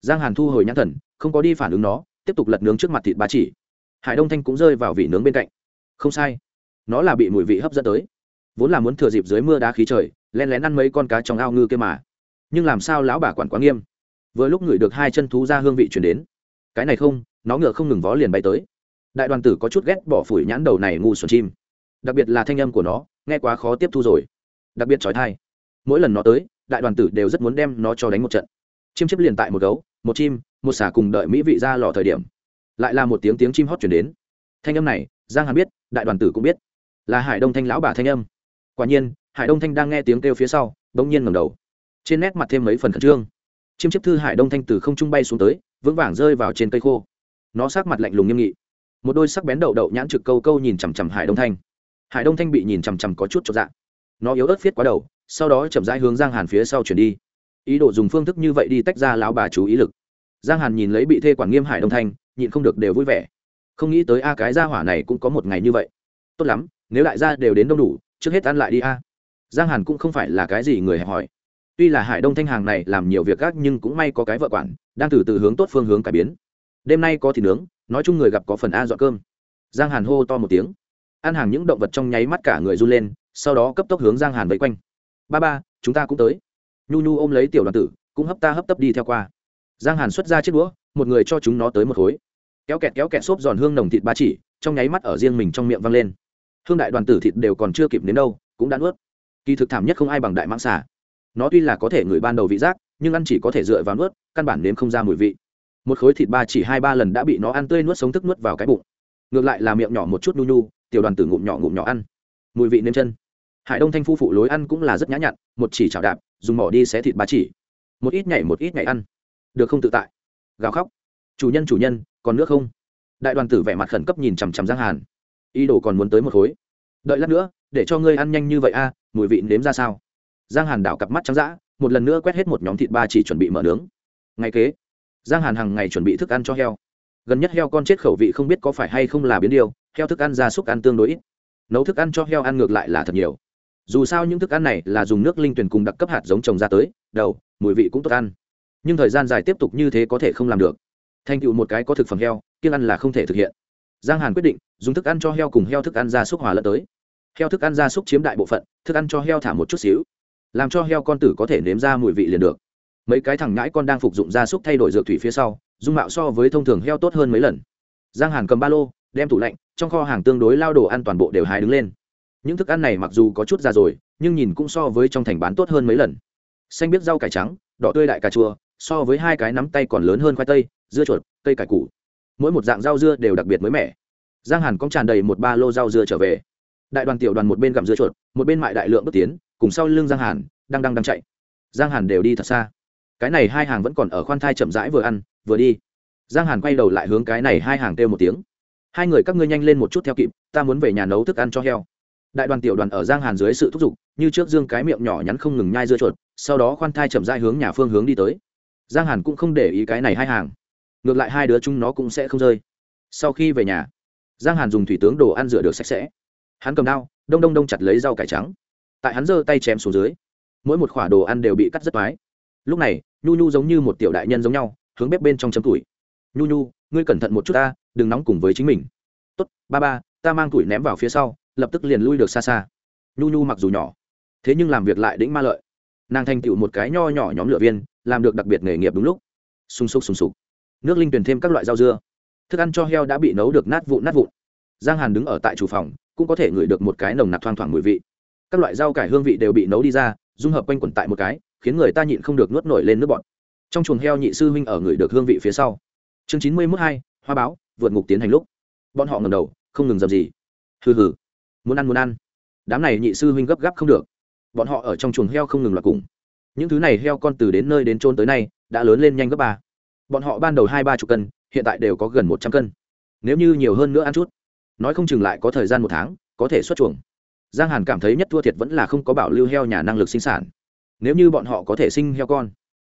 Giang hàn thu hồi nhãn thần, không có đi phản ứng nó, tiếp tục lật nướng trước mặt thịt ba chỉ. Hải đông thanh cũng rơi vào vị nướng bên cạnh. Không sai. Nó là bị mùi vị hấp dẫn tới. Vốn là muốn thừa dịp dưới mưa đá khí trời len lén ăn mấy con cá trong ao ngư kia mà nhưng làm sao lão bà quản quá nghiêm? Vừa lúc ngửi được hai chân thú ra hương vị chuyển đến. Cái này không, nó ngựa không ngừng vó liền bay tới. Đại đoàn tử có chút ghét bỏ phủi nhãn đầu này ngu xuẩn chim. Đặc biệt là thanh âm của nó, nghe quá khó tiếp thu rồi. Đặc biệt trói thai. Mỗi lần nó tới, đại đoàn tử đều rất muốn đem nó cho đánh một trận. Chim chiếp liền tại một gấu, một chim, một xả cùng đợi mỹ vị ra lò thời điểm. Lại là một tiếng tiếng chim hót chuyển đến. Thanh âm này, giang hàn biết, đại đoàn tử cũng biết. Là hải đông thanh lão bà thanh âm. Quả nhiên, hải đông thanh đang nghe tiếng kêu phía sau đ ỗ n g nhiên ngầm đầu trên nét mặt thêm mấy phần khẩn trương. Chiêm chiếc thư hải đông thanh từ không trung bay xuống tới, vững vàng rơi vào trên cây khô. Nó sát mặt lạnh lùng nghiêm nghị. Một đôi sắc bén đậu đậu nhãn trực câu câu nhìn chằm chằm hải đông thanh. Hải đông thanh bị nhìn chằm chằm có chút cho dạ nó yếu ớt viết quá đầu, sau đó chậm rãi hướng giang hàn phía sau chuyển đi. Ý đồ dùng phương thức như vậy đi tách ra lão bà chú ý lực. Giang hàn nhìn lấy bị thê quản nghiêm hải đông thanh, nhịn không được đều vui vẻ. Không nghĩ tới a cái gia hỏa này cũng có một ngày như vậy. Tốt lắm, nếu đại gia đều đến đông đủ, trước hết ăn lại đi a. Giang hàn cũng không phải là cái gì người hẹp hỏi tuy là hải đông thanh hàng này làm nhiều việc gác nhưng cũng may có cái vợ quản, đang từ từ hướng tốt phương hướng cải biến. Đêm nay có thịt nướng, nói chung người gặp có phần a dọn cơm. Giang hàn hô to một tiếng. Ăn hàng những động vật trong nháy mắt cả người run lên, sau đó cấp tốc hướng giang hàn vây quanh. Ba ba, chúng ta cũng tới. Nhu nhu ôm lấy tiểu đoàn tử, cũng hấp ta hấp tấp đi theo qua. Giang hàn xuất ra chiếc đũa, một người cho chúng nó tới một khối. Kéo kẹt kéo kẹt xốp giòn hương nồng thịt ba chỉ, trong nháy mắt ở riêng mình trong miệng văng lên. Hương đại đoàn tử thịt đều còn chưa kịp đến đâu, cũng đã nuốt. Kỳ thực thảm nhất không ai bằng đại mãng xà nó tuy là có thể người ban đầu vị giác, nhưng ăn chỉ có thể dựa vào nuốt, căn bản nếm không ra mùi vị. Một khối thịt ba chỉ hai ba lần đã bị nó ăn tươi nuốt sống thức nuốt vào cái bụng. Ngược lại là miệng nhỏ một chút nu nu tiểu đoàn tử ngụm nhỏ ngụm nhỏ ăn. Mùi vị nêm chân. Hải đông thanh phu phụ lối ăn cũng là rất nhã nhặn, một chỉ chảo đạp, dùng mỏ đi xé thịt ba chỉ. Một ít nhảy một ít nhảy ăn. Được không tự tại. Gào khóc. Chủ nhân chủ nhân, còn nước không? Đại đoàn tử vẻ mặt khẩn cấp nhìn chằm chằm giang hàn. Ý đồ còn muốn tới một khối. Đợi lát nữa, để cho ngươi ăn nhanh như vậy a, mùi vị nếm ra sao? Giang hàn đảo cặp mắt trắng d ã một lần nữa quét hết một nhóm thịt ba chỉ chuẩn bị mở nướng. Ngày kế, giang hàn hàng ngày chuẩn bị thức ăn cho heo. Gần nhất heo con chết khẩu vị không biết có phải hay không là biến điều heo thức ăn gia súc ăn tương đối ít. Nấu thức ăn cho heo ăn ngược lại là thật nhiều. Dù sao những thức ăn này là dùng nước linh tuyển cùng đặc cấp hạt giống trồng ra tới, đầu, mùi vị cũng tốt ăn. Nhưng thời gian dài tiếp tục như thế có thể không làm được. Thành tựu một cái có thực phẩm heo, kiêng ăn là không thể thực hiện. Giang hàn quyết định, dùng thức ăn cho heo cùng heo thức ăn gia súc hòa lẫn tới. Heo thức ăn gia súc chiếm đại bộ phận, thức ăn cho heo thả một chút xíu làm cho heo con tử có thể nếm ra mùi vị liền được. Mấy cái thằng ngãi con đang phục dụng gia súc thay đổi dược thủy phía sau, dung mạo so với thông thường heo tốt hơn mấy lần. Giang hàn cầm ba lô, đem tủ lạnh, trong kho hàng tương đối lao đồ ăn toàn bộ đều hái đứng lên. Những thức ăn này mặc dù có chút già rồi, nhưng nhìn cũng so với trong thành bán tốt hơn mấy lần. Xanh biết rau cải trắng, đỏ tươi đại cà chua, so với hai cái nắm tay còn lớn hơn khoai tây, dưa chuột, cây cải củ. Mỗi một dạng rau dưa đều đặc biệt mới mẻ. Giang hàn cong tràn đầy một ba lô rau dưa trở về. Đại đoàn tiểu đoàn một bên gặm dưa chuột, một bên mại đại lượng bước tiến cùng sau lưng giang hàn, đang đang đang chạy. Giang hàn đều đi thật xa. Cái này hai hàng vẫn còn ở khoan thai chậm rãi vừa ăn, vừa đi. Giang hàn quay đầu lại hướng cái này hai hàng kêu một tiếng. Hai người các ngươi nhanh lên một chút theo kịp, ta muốn về nhà nấu thức ăn cho heo. Đại đoàn tiểu đoàn ở giang hàn dưới sự thúc giục, như trước dương cái miệng nhỏ nhắn không ngừng nhai dưa chuột, sau đó khoan thai chậm rãi hướng nhà phương hướng đi tới. Giang hàn cũng không để ý cái này hai hàng. Ngược lại hai đứa chúng nó cũng sẽ không rơi. Sau khi về nhà, giang hàn dùng thủy tướng đồ ăn rửa được sạch sẽ. Hắn cầm đao, đông đông đông chặt lấy rau cải trắng tại hắn giơ tay chém xuống dưới, mỗi một khoả đồ ăn đều bị cắt rất mái lúc này, nhu nhu giống như một tiểu đại nhân giống nhau, hướng bếp bên trong chấm tuổi. Nhu nhu, ngươi cẩn thận một chút ta, đừng nóng cùng với chính mình. Tốt, ba ba, ta mang tuổi ném vào phía sau, lập tức liền lui được xa xa. Nhu nhu mặc dù nhỏ, thế nhưng làm việc lại đĩnh ma lợi. Nàng thành tựu một cái nho nhỏ nhóm lửa viên, làm được đặc biệt nghề nghiệp đúng lúc. Sung sục sung sục. Nước linh tuyển thêm các loại rau dưa. Thức ăn cho heo đã bị nấu được nát vụn nát vụn. Giang hàn đứng ở tại chủ phòng, cũng có thể ngửi được một cái nồng nặc thoang thoảng mùi vị các loại rau cải hương vị đều bị nấu đi ra, dung hợp quanh quẩn tại một cái, khiến người ta nhịn không được nuốt nổi lên nước bọt. Trong chuồng heo nhị sư huynh ở người được hương vị phía sau. Chương chín mươi mốt hai, hoa báo, vượt ngục tiến hành lúc. Bọn họ ngầm đầu, không ngừng dầm gì hừ hừ. Muốn ăn muốn ăn. Đám này nhị sư huynh gấp gáp không được. Bọn họ ở trong chuồng heo không ngừng loạt cùng. Những thứ này heo con từ đến nơi đến trôn tới nay, đã lớn lên nhanh gấp ba. Bọn họ ban đầu hai ba chục cân, hiện tại đều có gần một trăm cân. Nếu như nhiều hơn nữa ăn chút, nói không chừng lại có thời gian một tháng, có thể xuất chuồng giang hàn cảm thấy nhất thua thiệt vẫn là không có bảo lưu heo nhà năng lực sinh sản. Nếu như bọn họ có thể sinh heo con,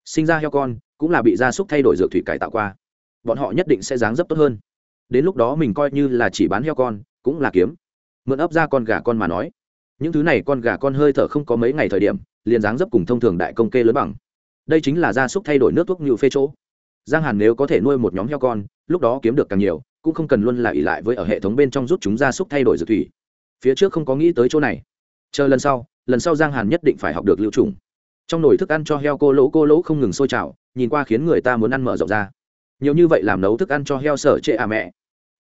sinh ra heo con, cũng là bị gia súc thay đổi dược thủy cải tạo qua. Bọn họ nhất định sẽ dáng dấp tốt hơn. Đến lúc đó mình coi như là chỉ bán heo con, cũng là kiếm. Mượn ấp ra con gà con mà nói. Những thứ này con gà con hơi thở không có mấy ngày thời điểm, liền dáng dấp cùng thông thường đại công kê lớn bằng. Đây chính là gia súc thay đổi nước thuốc như phê chỗ. Giang hàn nếu có thể nuôi một nhóm heo con, lúc đó kiếm được càng nhiều, cũng không cần luôn là ỉ lại với ở hệ thống bên trong rút chúng gia súc thay đổi dược thủy phía trước không có nghĩ tới chỗ này. Chờ lần sau lần sau giang hàn nhất định phải học được lưu trùng. Trong nồi thức ăn cho heo cô lỗ cô lỗ không ngừng sôi trào, nhìn qua khiến người ta muốn ăn mở rộng ra. Nhiều như vậy làm nấu thức ăn cho heo sở trệ à mẹ.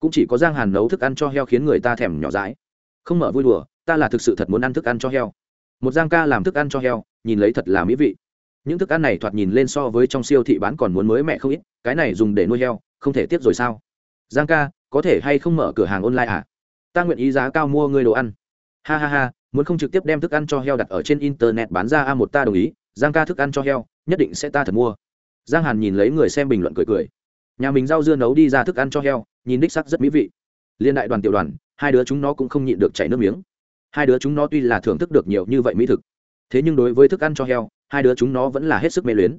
Cũng chỉ có giang hàn nấu thức ăn cho heo khiến người ta thèm nhỏ dãi. Không mở vui đùa, ta là thực sự thật muốn ăn thức ăn cho heo. Một giang ca làm thức ăn cho heo, nhìn lấy thật là mỹ vị. Những thức ăn này thoạt nhìn lên so với trong siêu thị bán còn muốn mới mẹ không ít, cái này dùng để nuôi heo, không thể tiếp rồi sao? Giang ca, có thể hay không mở cửa hàng online à? Ta nguyện ý giá cao mua ngươi đồ ăn. Ha ha ha, muốn không trực tiếp đem thức ăn cho heo đặt ở trên internet bán ra a một ta đồng ý, giang ca thức ăn cho heo, nhất định sẽ ta thật mua. Giang hàn nhìn lấy người xem bình luận cười cười. Nhà mình rau dưa nấu đi ra thức ăn cho heo, nhìn đích sắc rất mỹ vị. Liên đại đoàn tiểu đoàn, hai đứa chúng nó cũng không nhịn được chảy nước miếng. Hai đứa chúng nó tuy là thưởng thức được nhiều như vậy mỹ thực, thế nhưng đối với thức ăn cho heo, hai đứa chúng nó vẫn là hết sức mê luyến.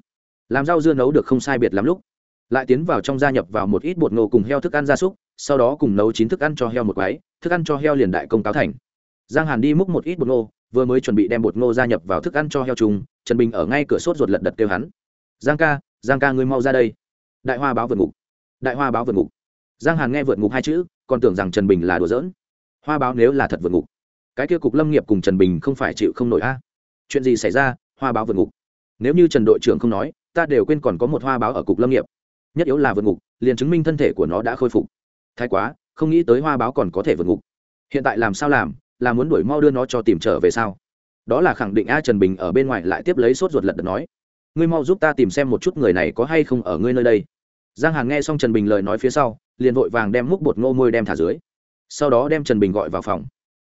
Làm rau dưa nấu được không sai biệt lắm lúc lại tiến vào trong gia nhập vào một ít bột ngô cùng heo thức ăn gia súc, sau đó cùng nấu chín thức ăn cho heo một quái, thức ăn cho heo liền đại công cáo thành. Giang hàn đi múc một ít bột ngô, vừa mới chuẩn bị đem bột ngô gia nhập vào thức ăn cho heo trùng, trần bình ở ngay cửa sốt ruột lật đật kêu hắn. Giang ca giang ca ngươi mau ra đây. Đại hoa báo vượt ngục. Đại hoa báo vượt ngục. Giang hàn nghe vượt ngục hai chữ, còn tưởng rằng trần bình là đùa giỡn. Hoa báo nếu là thật vượt ngục, cái kia cục lâm nghiệp cùng trần bình không phải chịu không nổi a. À? Chuyện gì xảy ra? Hoa báo vượt ngục. Nếu như trần đội trưởng không nói, ta đều quên còn có một hoa báo ở cục lâm nghiệp nhất yếu là vượt ngục, liền chứng minh thân thể của nó đã khôi phục. Thái quá, không nghĩ tới hoa báo còn có thể vượt ngục. Hiện tại làm sao làm, là muốn đuổi mau đưa nó cho tìm trở về sao? Đó là khẳng định a trần bình ở bên ngoài lại tiếp lấy sốt ruột lật đật nói. Ngươi mau giúp ta tìm xem một chút người này có hay không ở ngươi nơi đây. Giang Hàng nghe xong trần bình lời nói phía sau, liền vội vàng đem múc bột ngô môi đem thả dưới. Sau đó đem trần bình gọi vào phòng.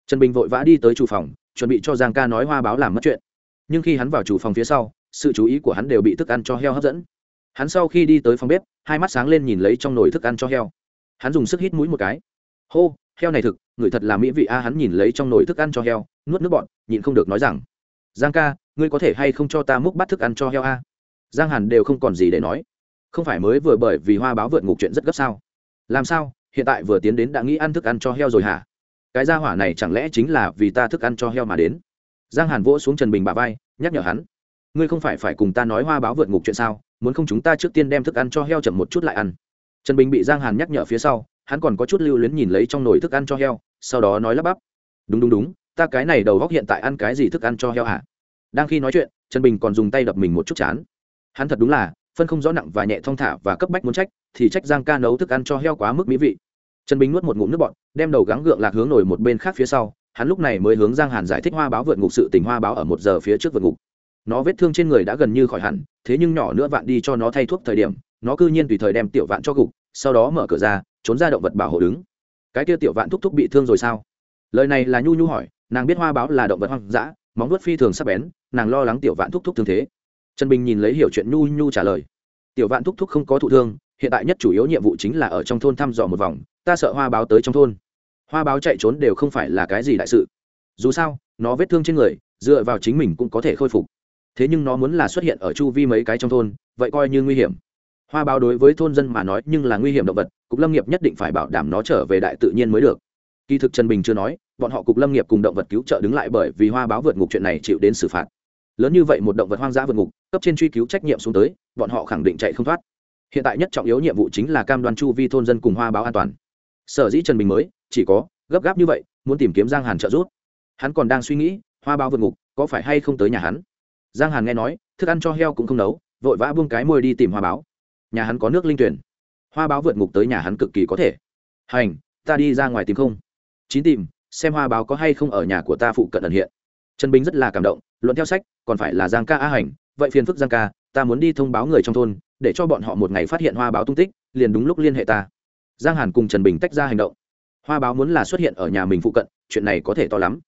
Trần bình vội vã đi tới chủ phòng, chuẩn bị cho giang ca nói hoa báo làm mất chuyện. Nhưng khi hắn vào chủ phòng phía sau, sự chú ý của hắn đều bị thức ăn cho heo hấp dẫn hắn sau khi đi tới phòng bếp, hai mắt sáng lên nhìn lấy trong nồi thức ăn cho heo. Hắn dùng sức hít mũi một cái. Hô, heo này thực, người thật là mỹ vị a, hắn nhìn lấy trong nồi thức ăn cho heo, nuốt nước bọn nhịn không được nói rằng, giang ca, ngươi có thể hay không cho ta múc bắt thức ăn cho heo a? Giang hàn đều không còn gì để nói. Không phải mới vừa bởi vì hoa báo vượt ngục chuyện rất gấp sao? Làm sao, hiện tại vừa tiến đến đã nghĩ ăn thức ăn cho heo rồi hả? Cái gia hỏa này chẳng lẽ chính là vì ta thức ăn cho heo mà đến? Giang hàn vỗ xuống trần bình bà vai, nhắc nhở hắn, ngươi không phải phải cùng ta nói hoa báo vượt ngục chuyện sao? Muốn không chúng ta trước tiên đem thức ăn cho heo chậm một chút lại ăn. Trần bình bị giang hàn nhắc nhở phía sau, hắn còn có chút lưu luyến nhìn lấy trong nồi thức ăn cho heo, sau đó nói lắp bắp. Đúng đúng đúng, ta cái này đầu góc hiện tại ăn cái gì thức ăn cho heo hả? Đang khi nói chuyện, trần bình còn dùng tay đập mình một chút chán. Hắn thật đúng là, phân không rõ nặng và nhẹ thong thả và cấp bách muốn trách, thì trách giang ca nấu thức ăn cho heo quá mức mỹ vị. Trần bình nuốt một ngụm nước bọt, đem đầu gắng gượng lạc hướng nổi một bên khác phía sau, hắn lúc này mới hướng giang hàn giải thích hoa báo vượt ngục sự tình hoa báo ở một giờ phía trước vượt ngục nó vết thương trên người đã gần như khỏi hẳn, thế nhưng nhỏ nữa vạn đi cho nó thay thuốc thời điểm, nó cư nhiên tùy thời đem tiểu vạn cho gục, sau đó mở cửa ra, trốn ra động vật bảo hộ đứng. Cái kia tiểu vạn thúc thúc bị thương rồi sao? Lời này là nhu nhu hỏi, nàng biết hoa báo là động vật hoang dã, móng nuốt phi thường sắp bén, nàng lo lắng tiểu vạn thúc thúc thương thế. Trần bình nhìn lấy hiểu chuyện nhu nhu trả lời. Tiểu vạn thúc thúc không có thụ thương, hiện tại nhất chủ yếu nhiệm vụ chính là ở trong thôn thăm dò một vòng, ta sợ hoa báo tới trong thôn. Hoa báo chạy trốn đều không phải là cái gì đại sự. Dù sao, nó vết thương trên người, dựa vào chính mình cũng có thể khôi phục thế nhưng nó muốn là xuất hiện ở chu vi mấy cái trong thôn, vậy coi như nguy hiểm. Hoa báo đối với thôn dân mà nói nhưng là nguy hiểm động vật, cục lâm nghiệp nhất định phải bảo đảm nó trở về đại tự nhiên mới được. Kỳ thực trần bình chưa nói, bọn họ cục lâm nghiệp cùng động vật cứu trợ đứng lại bởi vì hoa báo vượt ngục chuyện này chịu đến xử phạt. Lớn như vậy một động vật hoang dã vượt ngục, cấp trên truy cứu trách nhiệm xuống tới, bọn họ khẳng định chạy không thoát. Hiện tại nhất trọng yếu nhiệm vụ chính là cam đoan chu vi thôn dân cùng hoa báo an toàn. Sở dĩ trần bình mới, chỉ có, gấp gáp như vậy, muốn tìm kiếm giang hàn trợ giúp. Hắn còn đang suy nghĩ, hoa báo vượt ngục có phải hay không tới nhà hắn? Giang hàn nghe nói, thức ăn cho heo cũng không nấu, vội vã buông cái môi đi tìm hoa báo. Nhà hắn có nước linh tuyển. Hoa báo vượt ngục tới nhà hắn cực kỳ có thể. Hành, ta đi ra ngoài tìm không? Chín tìm, xem hoa báo có hay không ở nhà của ta phụ cận ẩn hiện. Trần bình rất là cảm động, luận theo sách, còn phải là giang ca a hành, vậy phiền phức giang ca, ta muốn đi thông báo người trong thôn, để cho bọn họ một ngày phát hiện hoa báo tung tích, liền đúng lúc liên hệ ta. Giang hàn cùng trần bình tách ra hành động. Hoa báo muốn là xuất hiện ở nhà mình phụ cận, chuyện này có thể to lắm.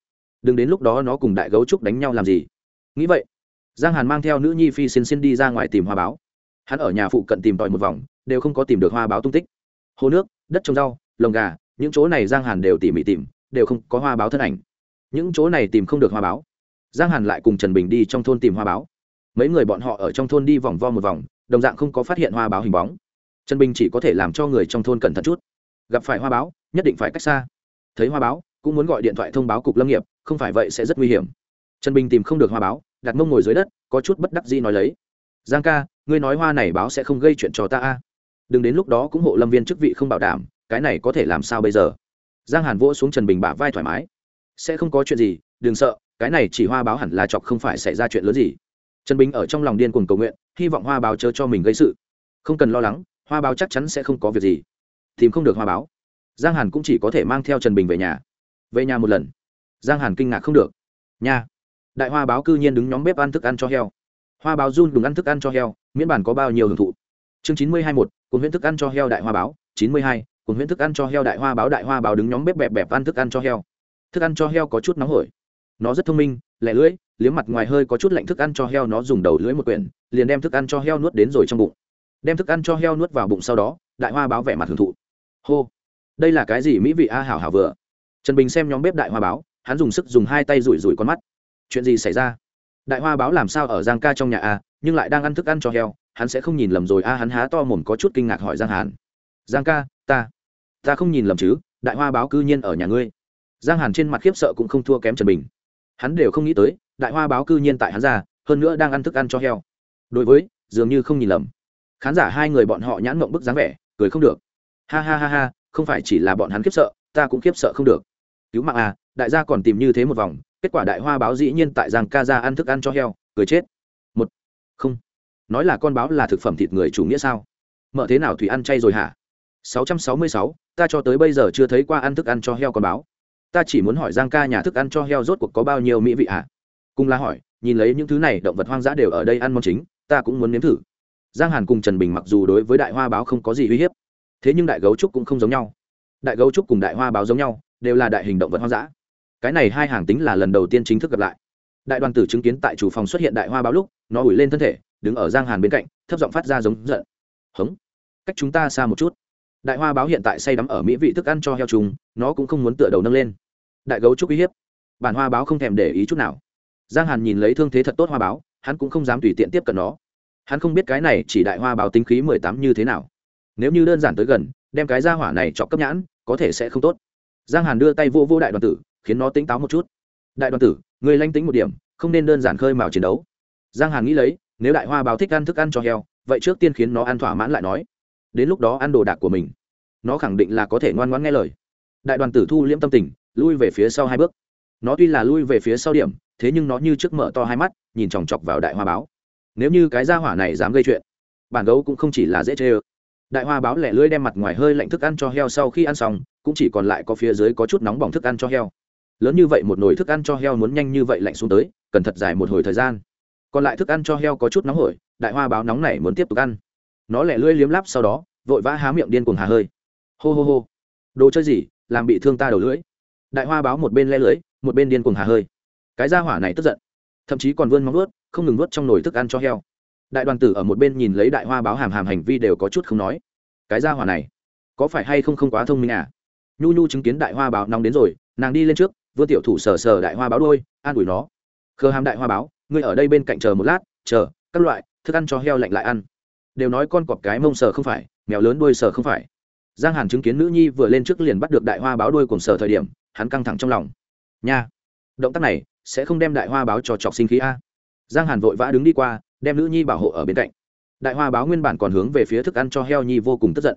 Đừng đến lúc đó nó cùng đại gấu trúc đánh nhau làm gì. Nghĩ vậy giang hàn mang theo nữ nhi phi xin xin đi ra ngoài tìm hoa báo. Hắn ở nhà phụ cận tìm tòi một vòng, đều không có tìm được hoa báo tung tích. Hồ nước, đất trồng rau, lồng gà, những chỗ này giang hàn đều tỉ mỉ tìm, đều không có hoa báo thân ảnh. Những chỗ này tìm không được hoa báo. Giang hàn lại cùng trần bình đi trong thôn tìm hoa báo. Mấy người bọn họ ở trong thôn đi vòng vo một vòng, đồng dạng không có phát hiện hoa báo hình bóng. Trần bình chỉ có thể làm cho người trong thôn cẩn thận chút. Gặp phải hoa báo, nhất định phải cách xa. Thấy hoa báo, cũng muốn gọi điện thoại thông báo cục lâm nghiệp, không phải vậy sẽ rất nguy hiểm. Trần bình tìm không được hoa báo đặt mông ngồi dưới đất, có chút bất đắc dĩ nói lấy. Giang ca, ngươi nói hoa này báo sẽ không gây chuyện cho ta a. Đừng đến lúc đó cũng hộ lâm viên chức vị không bảo đảm, cái này có thể làm sao bây giờ? Giang hàn vỗ xuống trần bình bả vai thoải mái. Sẽ không có chuyện gì, đừng sợ, cái này chỉ hoa báo hẳn là chọc không phải xảy ra chuyện lớn gì. Trần bình ở trong lòng điên cuồng cầu nguyện, hy vọng hoa báo chớ cho mình gây sự. Không cần lo lắng, hoa báo chắc chắn sẽ không có việc gì. Tìm không được hoa báo. Giang hàn cũng chỉ có thể mang theo trần bình về nhà. Về nhà một lần. Giang hàn kinh ngạc không được. Nha đại hoa báo cư nhiên đứng nhóm bếp ăn thức ăn cho heo. Hoa báo run đúng ăn thức ăn cho heo, miễn bản có bao nhiêu hưởng thụ. Chương chín mươi hai một cùng huyễn thức ăn cho heo đại hoa báo, chín mươi hai cùng huyễn thức ăn cho heo đại hoa báo, đại hoa báo đứng nhóm bếp bẹp bẹp ăn thức ăn cho heo. Thức ăn cho heo có chút nóng hổi. Nó rất thông minh, lẻ lưỡi, liếm mặt ngoài hơi có chút lạnh thức ăn cho heo, nó dùng đầu lưỡi một quyển, liền đem thức ăn cho heo nuốt đến rồi trong bụng. Đem thức ăn cho heo nuốt vào bụng sau đó, đại hoa báo vẻ mặt hưởng thụ. Hô, đây là cái gì mỹ vị a, hảo hảo vừa. Trần bình xem nhóm bếp đại hoa báo, hắn dùng sức dùng hai tay rủi rủi con mắt chuyện gì xảy ra? Đại hoa báo làm sao ở giang ca trong nhà a nhưng lại đang ăn thức ăn cho heo, hắn sẽ không nhìn lầm rồi a hắn há to mồm có chút kinh ngạc hỏi giang hàn. Giang ca, ta ta không nhìn lầm chứ? Đại hoa báo cư nhiên ở nhà ngươi. Giang hàn trên mặt khiếp sợ cũng không thua kém trần bình. Hắn đều không nghĩ tới, đại hoa báo cư nhiên tại hắn ra, hơn nữa đang ăn thức ăn cho heo. Đối với, dường như không nhìn lầm. Khán giả hai người bọn họ nhãn mộng bức dáng vẻ, cười không được. Ha ha ha ha, không phải chỉ là bọn hắn khiếp sợ, ta cũng khiếp sợ không được. Cứu mạng à đại gia còn tìm như thế một vòng kết quả đại hoa báo dĩ nhiên tại giang ca ra ăn thức ăn cho heo cười chết. Một không. Nói là con báo là thực phẩm thịt người chủ nghĩa sao? Mở thế nào thủy ăn chay rồi hả? 666, ta cho tới bây giờ chưa thấy qua ăn thức ăn cho heo con báo. Ta chỉ muốn hỏi giang ca nhà thức ăn cho heo rốt cuộc có bao nhiêu mỹ vị hả? Cùng là hỏi nhìn lấy những thứ này động vật hoang dã đều ở đây ăn món chính ta cũng muốn nếm thử. Giang hàn cùng trần bình mặc dù đối với đại hoa báo không có gì uy hiếp thế nhưng đại gấu trúc cũng không giống nhau. Đại gấu trúc cùng đại hoa báo giống nhau đều là đại hình động vật hoang dã cái này hai hàng tính là lần đầu tiên chính thức gặp lại. Đại đoàn tử chứng kiến tại chủ phòng xuất hiện đại hoa báo lúc, nó ủi lên thân thể, đứng ở giang hàn bên cạnh, thấp giọng phát ra giống giận. Hống. Cách chúng ta xa một chút. Đại hoa báo hiện tại say đắm ở mỹ vị thức ăn cho heo trùng, nó cũng không muốn tựa đầu nâng lên. Đại gấu trúc uy hiếp. Bản hoa báo không thèm để ý chút nào. Giang hàn nhìn lấy thương thế thật tốt hoa báo, hắn cũng không dám tùy tiện tiếp cận nó. Hắn không biết cái này chỉ đại hoa báo tính khí mười tám như thế nào. Nếu như đơn giản tới gần, đem cái ra hỏa này chọc cấp nhãn, có thể sẽ không tốt. Giang hàn đưa tay vô vô đại đoàn tử khiến nó tỉnh táo một chút. Đại đoàn tử người lanh tính một điểm, không nên đơn giản khơi mào chiến đấu. Giang hàn nghĩ lấy, nếu đại hoa báo thích ăn thức ăn cho heo, vậy trước tiên khiến nó ăn thỏa mãn lại nói. Đến lúc đó ăn đồ đạc của mình, nó khẳng định là có thể ngoan ngoãn nghe lời. Đại đoàn tử thu liễm tâm tình, lui về phía sau hai bước. Nó tuy là lui về phía sau điểm, thế nhưng nó như trước mở to hai mắt, nhìn chòng chọc vào đại hoa báo. Nếu như cái gia hỏa này dám gây chuyện, bản gấu cũng không chỉ là dễ chê ơ. Đại hoa báo lẻ lưỡi đem mặt ngoài hơi lạnh thức ăn cho heo sau khi ăn xong, cũng chỉ còn lại có phía dưới có chút nóng bỏng thức ăn cho heo lớn như vậy một nồi thức ăn cho heo muốn nhanh như vậy lạnh xuống tới, cần thật dài một hồi thời gian. Còn lại thức ăn cho heo có chút nóng hổi, đại hoa báo nóng này muốn tiếp tục ăn. Nó lẻ lưỡi liếm láp sau đó, vội vã há miệng điên cuồng hà hơi. Hô hô hô. Đồ chơi gì, làm bị thương ta đầu lưỡi. Đại hoa báo một bên le lưỡi, một bên điên cuồng hà hơi. Cái ra hỏa này tức giận. Thậm chí còn vươn móng ướt không ngừng nuốt trong nồi thức ăn cho heo. Đại đoàn tử ở một bên nhìn lấy đại hoa báo hàm hàm hành vi đều có chút không nói. Cái ra hỏa này, có phải hay không không quá thông minh à? Nhu nhu chứng kiến đại hoa báo nóng đến rồi, nàng đi lên trước vương tiểu thủ sờ sờ đại hoa báo đôi an ủi nó. Khờ hàm đại hoa báo, ngươi ở đây bên cạnh chờ một lát, chờ, các loại, thức ăn cho heo lạnh lại ăn. Đều nói con cọp cái mông sờ không phải, mèo lớn đuôi sờ không phải. Giang hàn chứng kiến nữ nhi vừa lên trước liền bắt được đại hoa báo đuôi cùng sờ thời điểm, hắn căng thẳng trong lòng. Nha, động tác này sẽ không đem đại hoa báo cho chọc sinh khí a. Giang hàn vội vã đứng đi qua, đem nữ nhi bảo hộ ở bên cạnh. Đại hoa báo nguyên bản còn hướng về phía thức ăn cho heo nhi vô cùng tức giận.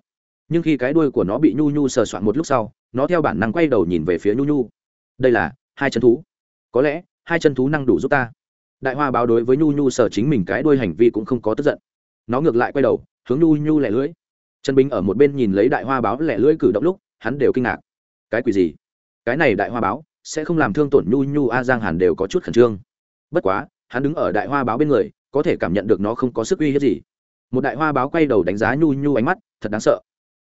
Nhưng khi cái đuôi của nó bị nhu nhu sờ soạn một lúc sau, nó theo bản năng quay đầu nhìn về phía nhu nhu đây là hai chân thú. Có lẽ hai chân thú năng đủ giúp ta. Đại hoa báo đối với nhu nhu sở chính mình cái đuôi hành vi cũng không có tức giận. Nó ngược lại quay đầu, hướng nhu nhu lẻ lưỡi. Trần binh ở một bên nhìn lấy đại hoa báo lẻ lưỡi cử động lúc, hắn đều kinh ngạc. Cái quỷ gì? Cái này đại hoa báo sẽ không làm thương tổn nhu nhu, a giang hàn đều có chút khẩn trương. Bất quá, hắn đứng ở đại hoa báo bên người, có thể cảm nhận được nó không có sức uy hiếp gì. Một đại hoa báo quay đầu đánh giá nhu nhu ánh mắt, thật đáng sợ.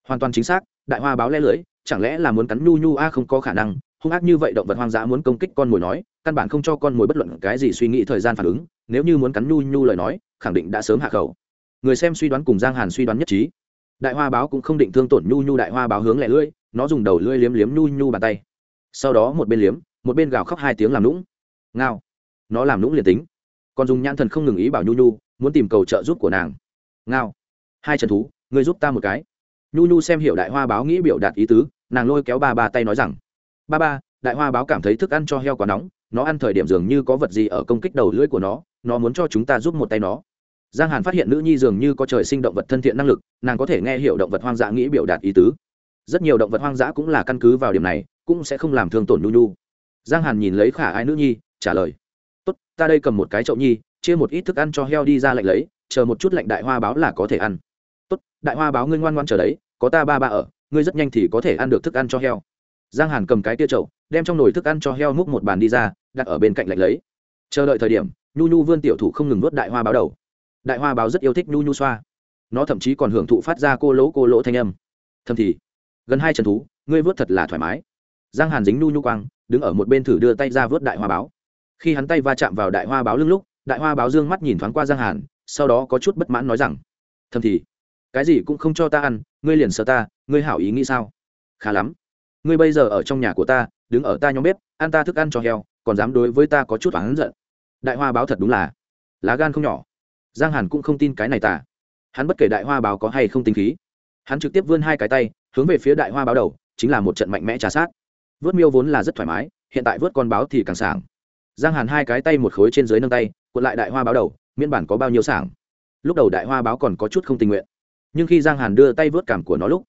Hoàn toàn chính xác, đại hoa báo le lưỡi, chẳng lẽ là muốn cắn nhu nhu, a không có khả năng hung ác như vậy động vật hoang dã muốn công kích con mồi nói, căn bản không cho con mồi bất luận cái gì suy nghĩ thời gian phản ứng, nếu như muốn cắn nhu nhu lời nói, khẳng định đã sớm hạ khẩu. Người xem suy đoán cùng giang hàn suy đoán nhất trí. Đại hoa báo cũng không định thương tổn nhu nhu đại hoa báo hướng lẻ lưỡi, nó dùng đầu lưỡi liếm liếm nhu nhu bàn tay. Sau đó một bên liếm, một bên gào khóc hai tiếng làm lũng ngao. Nó làm lũng liền tính. Còn dùng nhãn thần không ngừng ý bảo nhu nhu, muốn tìm cầu trợ giúp của nàng. Ngao. Hai trần thú người giúp ta một cái. Nhu nhu xem hiểu đại hoa báo nghĩ biểu đạt ý tứ, nàng lôi kéo ba ba tay nói rằng ba ba, đại hoa báo cảm thấy thức ăn cho heo quá nóng, nó ăn thời điểm dường như có vật gì ở công kích đầu lưỡi của nó nó muốn cho chúng ta giúp một tay nó. Giang hàn phát hiện nữ nhi dường như có trời sinh động vật thân thiện năng lực, nàng có thể nghe hiểu động vật hoang dã nghĩ biểu đạt ý tứ. Rất nhiều động vật hoang dã cũng là căn cứ vào điểm này, cũng sẽ không làm thương tổn nhu nhu. Giang hàn nhìn lấy khả ai nữ nhi, trả lời. Tốt, ta đây cầm một cái chậu nhi, chia một ít thức ăn cho heo đi ra lạnh lấy, chờ một chút lạnh đại hoa báo là có thể ăn. Tốt, đại hoa báo ngươi ngoan ngoan chờ đấy, có ta ba ba ở, ngươi rất nhanh thì có thể ăn được thức ăn cho heo giang hàn cầm cái tia chậu, đem trong nồi thức ăn cho heo múc một bàn đi ra, đặt ở bên cạnh lạnh lấy. Chờ đợi thời điểm, nhu nhu vươn tiểu thủ không ngừng nuốt đại hoa báo đầu. Đại hoa báo rất yêu thích nhu nhu xoa. Nó thậm chí còn hưởng thụ phát ra cô lỗ cô lỗ thanh âm. Thầm thì, gần hai trần thú, ngươi vớt thật là thoải mái. Giang hàn dính nhu nhu quang, đứng ở một bên thử đưa tay ra vớt đại hoa báo. Khi hắn tay va chạm vào đại hoa báo lưng lúc, đại hoa báo dương mắt nhìn thoáng qua giang hàn, sau đó có chút bất mãn nói rằng, thầm thì, cái gì cũng không cho ta ăn, ngươi liền sợ ta, ngươi hảo ý nghĩ sao? Khá lắm ngươi bây giờ ở trong nhà của ta, đứng ở ta nhóm bếp, ăn ta thức ăn cho heo, còn dám đối với ta có chút oán giận. Đại hoa báo thật đúng là lá gan không nhỏ. Giang hàn cũng không tin cái này tả hắn bất kể đại hoa báo có hay không tinh khí, hắn trực tiếp vươn hai cái tay, hướng về phía đại hoa báo đầu, chính là một trận mạnh mẽ trả sát. Vớt miêu vốn là rất thoải mái, hiện tại vớt con báo thì càng sảng. Giang hàn hai cái tay một khối trên dưới nâng tay, cuộn lại đại hoa báo đầu, miễn bản có bao nhiêu sảng. Lúc đầu đại hoa báo còn có chút không tình nguyện, nhưng khi giang hàn đưa tay vớt cảm của nó lúc,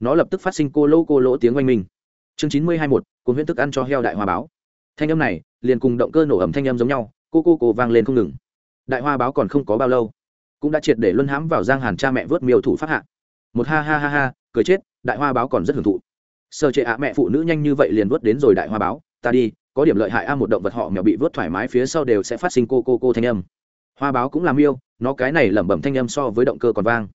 nó lập tức phát sinh cô lỗ cô lỗ tiếng oanh minh chương chín mươi hai một cuốn huyễn thức ăn cho heo đại hoa báo. Thanh âm này, liền cùng động cơ nổ ẩm thanh âm giống nhau, cô cô cô vang lên không ngừng. Đại hoa báo còn không có bao lâu, cũng đã triệt để luân hãm vào giang hàn cha mẹ vớt miêu thủ phát hạ. Một ha ha ha ha, cười chết, đại hoa báo còn rất hưởng thụ. Sơ chế ạ, mẹ phụ nữ nhanh như vậy liền vớt đến rồi đại hoa báo, ta đi, có điểm lợi hại a, một động vật họ mèo bị vớt thoải mái phía sau đều sẽ phát sinh cô cô cô thanh âm. Hoa báo cũng làm yêu nó cái này lẩm bẩm thanh âm so với động cơ còn vang.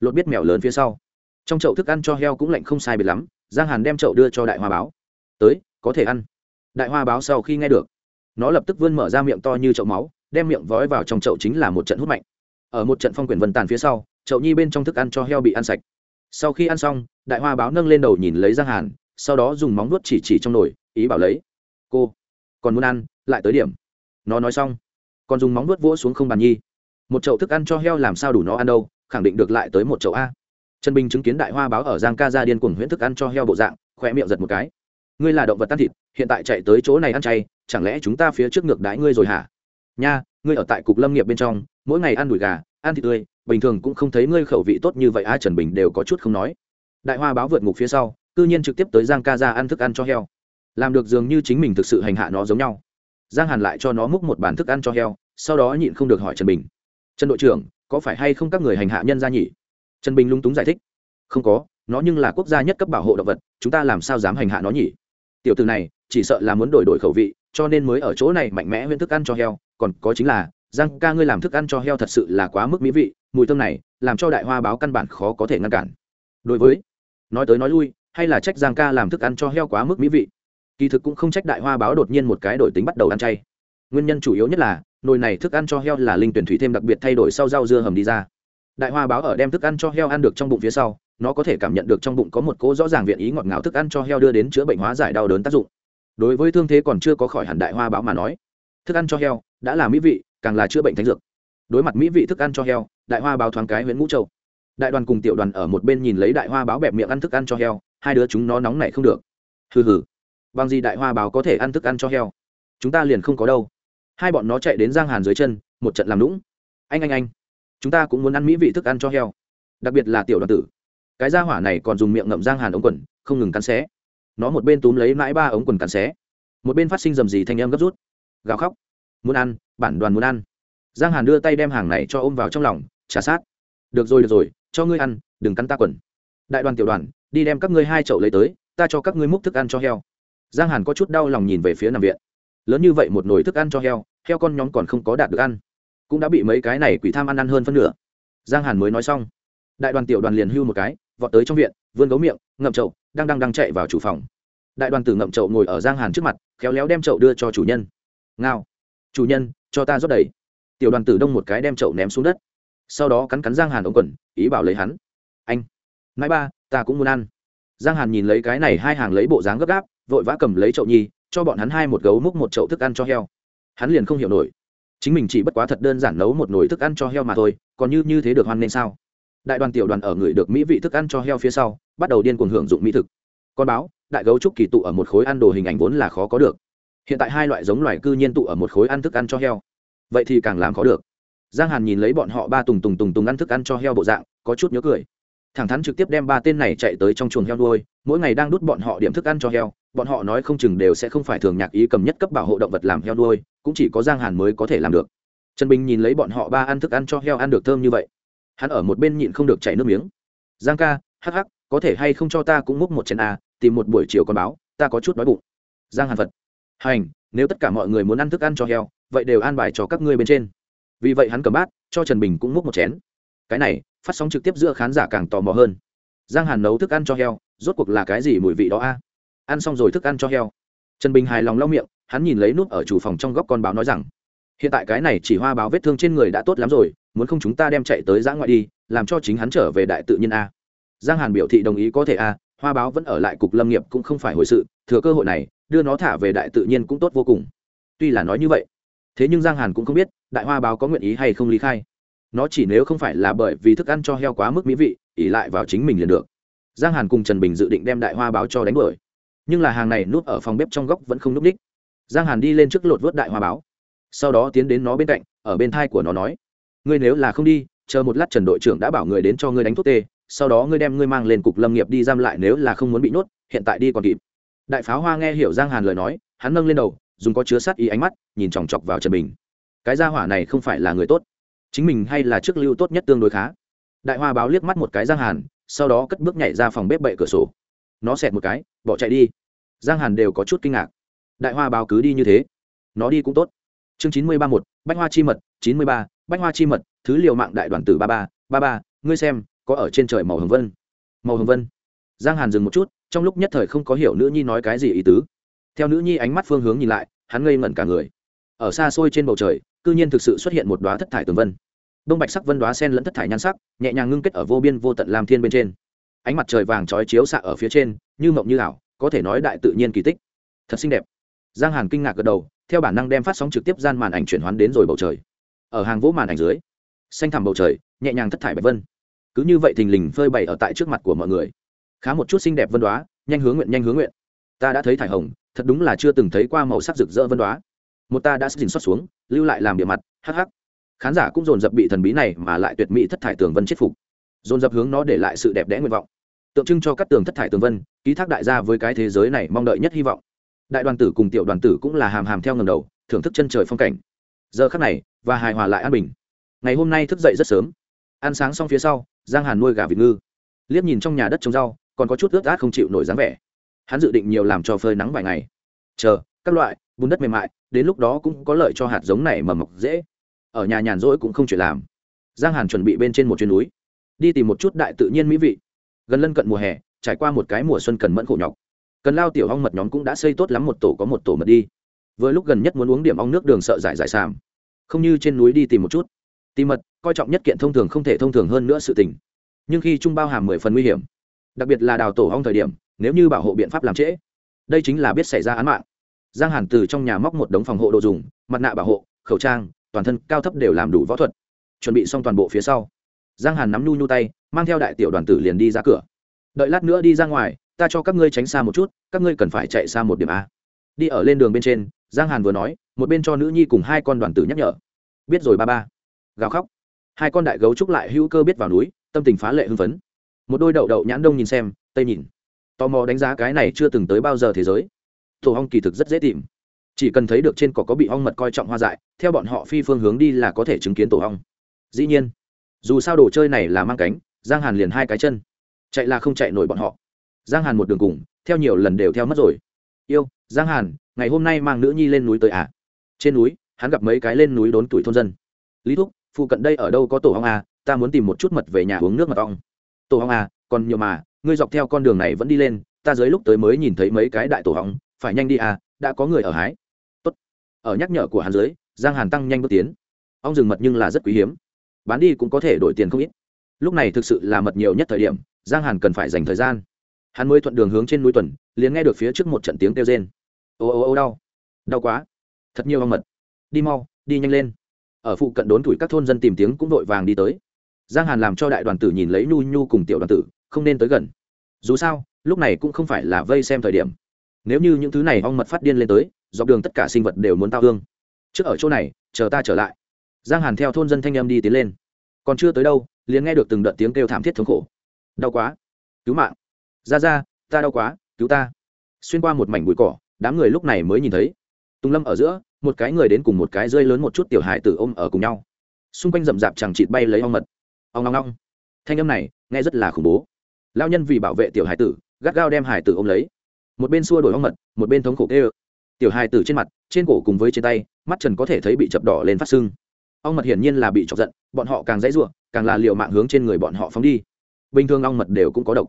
Lột biết mèo lớn phía sau. Trong chậu thức ăn cho heo cũng lạnh không sai biệt lắm giang hàn đem chậu đưa cho đại hoa báo. Tới, có thể ăn. Đại hoa báo sau khi nghe được, nó lập tức vươn mở ra miệng to như chậu máu, đem miệng vói vào trong chậu chính là một trận hút mạnh. Ở một trận phong quyển vân tàn phía sau, chậu nhi bên trong thức ăn cho heo bị ăn sạch. Sau khi ăn xong, đại hoa báo nâng lên đầu nhìn lấy giang hàn, sau đó dùng móng nuốt chỉ chỉ trong nồi, ý bảo lấy, cô, còn muốn ăn, lại tới điểm. Nó nói xong, còn dùng móng nuốt vỗ xuống không bàn nhi. Một chậu thức ăn cho heo làm sao đủ nó ăn đâu, khẳng định được lại tới một chậu a trần bình chứng kiến đại hoa báo ở giang ca gia điên cuồng huyễn thức ăn cho heo bộ dạng, khỏe miệng giật một cái. Ngươi là động vật tan thịt, hiện tại chạy tới chỗ này ăn chay, chẳng lẽ chúng ta phía trước ngược đãi ngươi rồi hả? Nha, ngươi ở tại cục lâm nghiệp bên trong, mỗi ngày ăn đùi gà, ăn thịt tươi, bình thường cũng không thấy ngươi khẩu vị tốt như vậy a trần bình đều có chút không nói. Đại hoa báo vượt ngục phía sau, cư nhiên trực tiếp tới giang ca ra ăn thức ăn cho heo. Làm được dường như chính mình thực sự hành hạ nó giống nhau. Giang hàn lại cho nó múc một bàn thức ăn cho heo, sau đó nhịn không được hỏi trần bình. Trần đội trưởng, có phải hay không các người hành hạ nhân ra nhỉ? Trần bình lung túng giải thích. Không có, nó nhưng là quốc gia nhất cấp bảo hộ động vật, chúng ta làm sao dám hành hạ nó nhỉ? Tiểu từ này, chỉ sợ là muốn đổi đổi khẩu vị, cho nên mới ở chỗ này mạnh mẽ huyên thức ăn cho heo. Còn có chính là, giang ca ngươi làm thức ăn cho heo thật sự là quá mức mỹ vị, mùi thơm này, làm cho đại hoa báo căn bản khó có thể ngăn cản. Đối với, nói tới nói lui, hay là trách giang ca làm thức ăn cho heo quá mức mỹ vị? Kỳ thực cũng không trách đại hoa báo đột nhiên một cái đổi tính bắt đầu ăn chay. Nguyên nhân chủ yếu nhất là, nồi này thức ăn cho heo là linh tuyển thủy thêm đặc biệt thay đổi sau rau dưa hầm đi ra đại hoa báo ở đem thức ăn cho heo ăn được trong bụng phía sau, nó có thể cảm nhận được trong bụng có một cỗ rõ ràng viện ý ngọt ngào thức ăn cho heo đưa đến chữa bệnh hóa giải đau đớn tác dụng. Đối với thương thế còn chưa có khỏi hẳn đại hoa báo mà nói, thức ăn cho heo đã là mỹ vị, càng là chữa bệnh thánh dược. Đối mặt mỹ vị thức ăn cho heo, đại hoa báo thoáng cái huyện ngũ châu. Đại đoàn cùng tiểu đoàn ở một bên nhìn lấy đại hoa báo bẹp miệng ăn thức ăn cho heo, hai đứa chúng nó nóng này không được. Hừ hừ. Bằng gì đại hoa báo có thể ăn thức ăn cho heo? Chúng ta liền không có đâu. Hai bọn nó chạy đến giang hàn dưới chân, một trận làm lũng anh anh anh chúng ta cũng muốn ăn mỹ vị thức ăn cho heo, đặc biệt là tiểu đoàn tử. Cái da hỏa này còn dùng miệng ngậm giang hàn ống quần, không ngừng cắn xé. Nó một bên túm lấy mãi ba ống quần cắn xé, một bên phát sinh dầm rì thanh em gấp rút. Gào khóc. Muốn ăn, bản đoàn muốn ăn. Giang hàn đưa tay đem hàng này cho ôm vào trong lòng trả sát. Được rồi được rồi, cho ngươi ăn, đừng cắn ta quần. Đại đoàn tiểu đoàn, đi đem các ngươi hai chậu lấy tới, ta cho các ngươi múc thức ăn cho heo. Giang hàn có chút đau lòng nhìn về phía nằm viện. Lớn như vậy một nồi thức ăn cho heo heo con nhóm còn không có đạt được ăn cũng đã bị mấy cái này quỷ tham ăn ăn hơn phân nửa. Giang hàn mới nói xong. Đại đoàn tiểu đoàn liền hưu một cái, vọt tới trong viện, vươn gấu miệng, ngậm chậu, đang đang đang chạy vào chủ phòng. Đại đoàn tử ngậm chậu ngồi ở giang hàn trước mặt, khéo léo đem chậu đưa cho chủ nhân. Ngao, chủ nhân, cho ta rót đầy. Tiểu đoàn tử đông một cái đem chậu ném xuống đất. Sau đó cắn cắn giang hàn ống quần, ý bảo lấy hắn. Anh, mãi ba, ta cũng muốn ăn. Giang hàn nhìn lấy cái này hai hàng lấy bộ dáng gấp gáp, vội vã cầm lấy chậu nhi, cho bọn hắn hai một gấu múc một chậu thức ăn cho heo. Hắn liền không hiểu nổi chính mình chỉ bất quá thật đơn giản nấu một nồi thức ăn cho heo mà thôi, còn như như thế được hoan nên sao? Đại đoàn tiểu đoàn ở người được mỹ vị thức ăn cho heo phía sau, bắt đầu điên cuồng hưởng dụng mỹ thực. Con báo, đại gấu trúc kỳ tụ ở một khối ăn đồ hình ảnh vốn là khó có được. Hiện tại hai loại giống loài cư nhiên tụ ở một khối ăn thức ăn cho heo. Vậy thì càng làm khó được. Giang hàn nhìn lấy bọn họ ba tùng tùng tùng tùng ăn thức ăn cho heo bộ dạng, có chút nhớ cười thẳng thắn trực tiếp đem ba tên này chạy tới trong chuồng heo nuôi, mỗi ngày đang đút bọn họ điểm thức ăn cho heo, bọn họ nói không chừng đều sẽ không phải thường nhạc ý cầm nhất cấp bảo hộ động vật làm heo nuôi, cũng chỉ có giang hàn mới có thể làm được. Trần bình nhìn lấy bọn họ ba ăn thức ăn cho heo ăn được thơm như vậy. Hắn ở một bên nhịn không được chảy nước miếng. Giang ca, hắc hắc, có thể hay không cho ta cũng múc một chén à? tìm một buổi chiều con báo, ta có chút đói bụng. Giang hàn phật. Hành, nếu tất cả mọi người muốn ăn thức ăn cho heo, vậy đều an bài cho các ngươi bên trên. Vì vậy hắn cầm bát, cho trần bình cũng múc một chén. Cái này phát sóng trực tiếp giữa khán giả càng tò mò hơn. Giang hàn nấu thức ăn cho heo, rốt cuộc là cái gì mùi vị đó a? Ăn xong rồi thức ăn cho heo. Trần bình hài lòng lau miệng, hắn nhìn lấy nút ở chủ phòng trong góc con báo nói rằng, hiện tại cái này chỉ hoa báo vết thương trên người đã tốt lắm rồi, muốn không chúng ta đem chạy tới giã ngoại đi, làm cho chính hắn trở về đại tự nhiên a. Giang hàn biểu thị đồng ý có thể a, hoa báo vẫn ở lại cục lâm nghiệp cũng không phải hồi sự, thừa cơ hội này, đưa nó thả về đại tự nhiên cũng tốt vô cùng. Tuy là nói như vậy, thế nhưng giang hàn cũng không biết, đại hoa báo có nguyện ý hay không lý khai nó chỉ nếu không phải là bởi vì thức ăn cho heo quá mức mỹ vị, ỉ lại vào chính mình liền được. Giang hàn cùng trần bình dự định đem đại hoa báo cho đánh đuổi. Nhưng là hàng này núp ở phòng bếp trong góc vẫn không núp ních giang hàn đi lên trước lột vớt đại hoa báo. Sau đó tiến đến nó bên cạnh, ở bên thai của nó nói, ngươi nếu là không đi, chờ một lát trần đội trưởng đã bảo người đến cho ngươi đánh thuốc tê, sau đó ngươi đem ngươi mang lên cục lâm nghiệp đi giam lại nếu là không muốn bị nhốt, hiện tại đi còn kịp. Đại pháo hoa nghe hiểu giang hàn lời nói, hắn nâng lên đầu, dùng có chứa sát ý ánh mắt, nhìn chòng chọc vào trần bình. Cái gia hỏa này không phải là người tốt chính mình hay là trước lưu tốt nhất tương đối khá. Đại hoa báo liếc mắt một cái giang hàn, sau đó cất bước nhảy ra phòng bếp bậy cửa sổ. Nó xẹt một cái, bỏ chạy đi. Giang hàn đều có chút kinh ngạc. Đại hoa báo cứ đi như thế. Nó đi cũng tốt. Chương chín mươi ba một bách hoa chi mật, chín mươi ba, bách hoa chi mật, thứ liều mạng đại đoàn tử ba ba ba ba, ngươi xem, có ở trên trời màu hồng vân. Màu hồng vân. Giang hàn dừng một chút, trong lúc nhất thời không có hiểu nữ nhi nói cái gì ý tứ. Theo nữ nhi ánh mắt phương hướng nhìn lại, hắn ngây ngẩn cả người. Ở xa xôi trên bầu trời, cư nhiên thực sự xuất hiện một đoá thất thải tường vân đông bạch sắc vân đoá sen lẫn thất thải nhan sắc, nhẹ nhàng ngưng kết ở vô biên vô tận lam thiên bên trên. Ánh mặt trời vàng trói chiếu xạ ở phía trên, như mộng như ảo, có thể nói đại tự nhiên kỳ tích. Thật xinh đẹp. Giang hàn kinh ngạc gật đầu, theo bản năng đem phát sóng trực tiếp gian màn ảnh chuyển hoán đến rồi bầu trời. Ở hàng vỗ màn ảnh dưới, xanh thẳm bầu trời, nhẹ nhàng thất thải bạch vân. Cứ như vậy thình lình phơi bày ở tại trước mặt của mọi người. Khá một chút xinh đẹp vân đoá, nhanh hướng nguyện, nhanh hướng nguyện. Ta đã thấy thải hồng, thật đúng là chưa từng thấy qua màu sắc rực rỡ vân đoá. Một ta đã xin xót xuống, lưu lại làm địa mặt hh khán giả cũng dồn dập bị thần bí này mà lại tuyệt mỹ thất thải tường vân chết phục. Dồn dập hướng nó để lại sự đẹp đẽ nguyện vọng. Tượng trưng cho các tường thất thải tường vân, ký thác đại gia với cái thế giới này mong đợi nhất hy vọng. Đại đoàn tử cùng tiểu đoàn tử cũng là hàm hàm theo ngầm đầu, thưởng thức chân trời phong cảnh. Giờ khắc này, và hài hòa lại an bình. Ngày hôm nay thức dậy rất sớm. Ăn sáng xong phía sau, giang hàn nuôi gà vịt ngư. Liếc nhìn trong nhà đất trồng rau, còn có chút ướt át không chịu nổi dáng vẻ. Hắn dự định nhiều làm cho phơi nắng vài ngày. Chờ, các loại, bùn đất mềm mại, đến lúc đó cũng có lợi cho hạt giống này mầm mọc dễ ở nhà nhàn rỗi cũng không chuyện làm. Giang hàn chuẩn bị bên trên một chuyến núi. Đi tìm một chút đại tự nhiên mỹ vị. Gần lân cận mùa hè, trải qua một cái mùa xuân cần mẫn khổ nhọc. Cần lao tiểu ong mật nhóm cũng đã xây tốt lắm một tổ có một tổ mật đi. Vừa lúc gần nhất muốn uống điểm ong nước đường sợ giải giải sàm. Không như trên núi đi tìm một chút. Tìm mật, coi trọng nhất kiện thông thường không thể thông thường hơn nữa sự tình. Nhưng khi trung bao hàm mười phần nguy hiểm. Đặc biệt là đào tổ hong thời điểm, nếu như bảo hộ biện pháp làm trễ. Đây chính là biết xảy ra án mạng. Giang hàn từ trong nhà móc một đống phòng hộ đồ dùng, mặt nạ bảo hộ, khẩu trang toàn thân cao thấp đều làm đủ võ thuật. Chuẩn bị xong toàn bộ phía sau, giang hàn nắm nhu nhu tay, mang theo đại tiểu đoàn tử liền đi ra cửa. Đợi lát nữa đi ra ngoài, ta cho các ngươi tránh xa một chút, các ngươi cần phải chạy xa một điểm a. Đi ở lên đường bên trên, giang hàn vừa nói, một bên cho nữ nhi cùng hai con đoàn tử nhắc nhở. Biết rồi ba ba. Gào khóc. Hai con đại gấu trúc lại hữu cơ biết vào núi, tâm tình phá lệ hưng phấn. Một đôi đậu đậu nhãn đông nhìn xem, tây nhìn. Tò mò đánh giá cái này chưa từng tới bao giờ thế giới. Tổ hong kỳ thực rất dễ tìm chỉ cần thấy được trên cỏ có bị ong mật coi trọng hoa dại theo bọn họ phi phương hướng đi là có thể chứng kiến tổ ong. dĩ nhiên dù sao đồ chơi này là mang cánh giang hàn liền hai cái chân. Chạy là không chạy nổi bọn họ. Giang hàn một đường cùng theo nhiều lần đều theo mất rồi. Yêu giang hàn ngày hôm nay mang nữ nhi lên núi tới à? Trên núi hắn gặp mấy cái lên núi đốn tuổi thôn dân. Lý thúc phụ cận đây ở đâu có tổ ong à? Ta muốn tìm một chút mật về nhà uống nước mật ong. Tổ ong à còn nhiều mà ngươi dọc theo con đường này vẫn đi lên ta dưới lúc tới mới nhìn thấy mấy cái đại tổ ong, phải nhanh đi à đã có người ở hái ở nhắc nhở của hắn dưới, giang hàn tăng nhanh bước tiến. Ong rừng mật nhưng là rất quý hiếm. Bán đi cũng có thể đổi tiền không ít. Lúc này thực sự là mật nhiều nhất thời điểm, giang hàn cần phải dành thời gian. Hắn mới thuận đường hướng trên núi tuần, liền nghe được phía trước một trận tiếng kêu rên. Ô ô ô, đau. Đau quá. Thật nhiều ong mật. Đi mau, đi nhanh lên. Ở phụ cận đốn tuổi các thôn dân tìm tiếng cũng vội vàng đi tới. Giang hàn làm cho đại đoàn tử nhìn lấy nhu nhu cùng tiểu đoàn tử, không nên tới gần. Dù sao, lúc này cũng không phải là vây xem thời điểm nếu như những thứ này ong mật phát điên lên tới, dọc đường tất cả sinh vật đều muốn tao hương trước ở chỗ này, chờ ta trở lại. Giang hàn theo thôn dân thanh em đi tiến lên. Còn chưa tới đâu, liền nghe được từng đợt tiếng kêu thảm thiết thống khổ. Đau quá. Cứu mạng. Ra ra, ta đau quá, cứu ta. Xuyên qua một mảnh bụi cỏ, đám người lúc này mới nhìn thấy. Tùng lâm ở giữa, một cái người đến cùng một cái rơi lớn một chút tiểu hài tử ôm ở cùng nhau. Xung quanh rậm rạp chẳng chịt bay lấy ong mật. Ong ong ong. Thanh âm này, nghe rất là khủng bố. Lao nhân vì bảo vệ tiểu hài tử, gắt gao đem hài tử ôm lấy một bên xua đổi ong mật, một bên thống khổ kê ơ tiểu hai tử trên mặt, trên cổ cùng với trên tay, mắt trần có thể thấy bị chập đỏ lên phát sưng. Ong mật hiển nhiên là bị chọc giận, bọn họ càng dãy r u ộ càng là liệu mạng hướng trên người bọn họ phóng đi. Bình thường ong mật đều cũng có độc.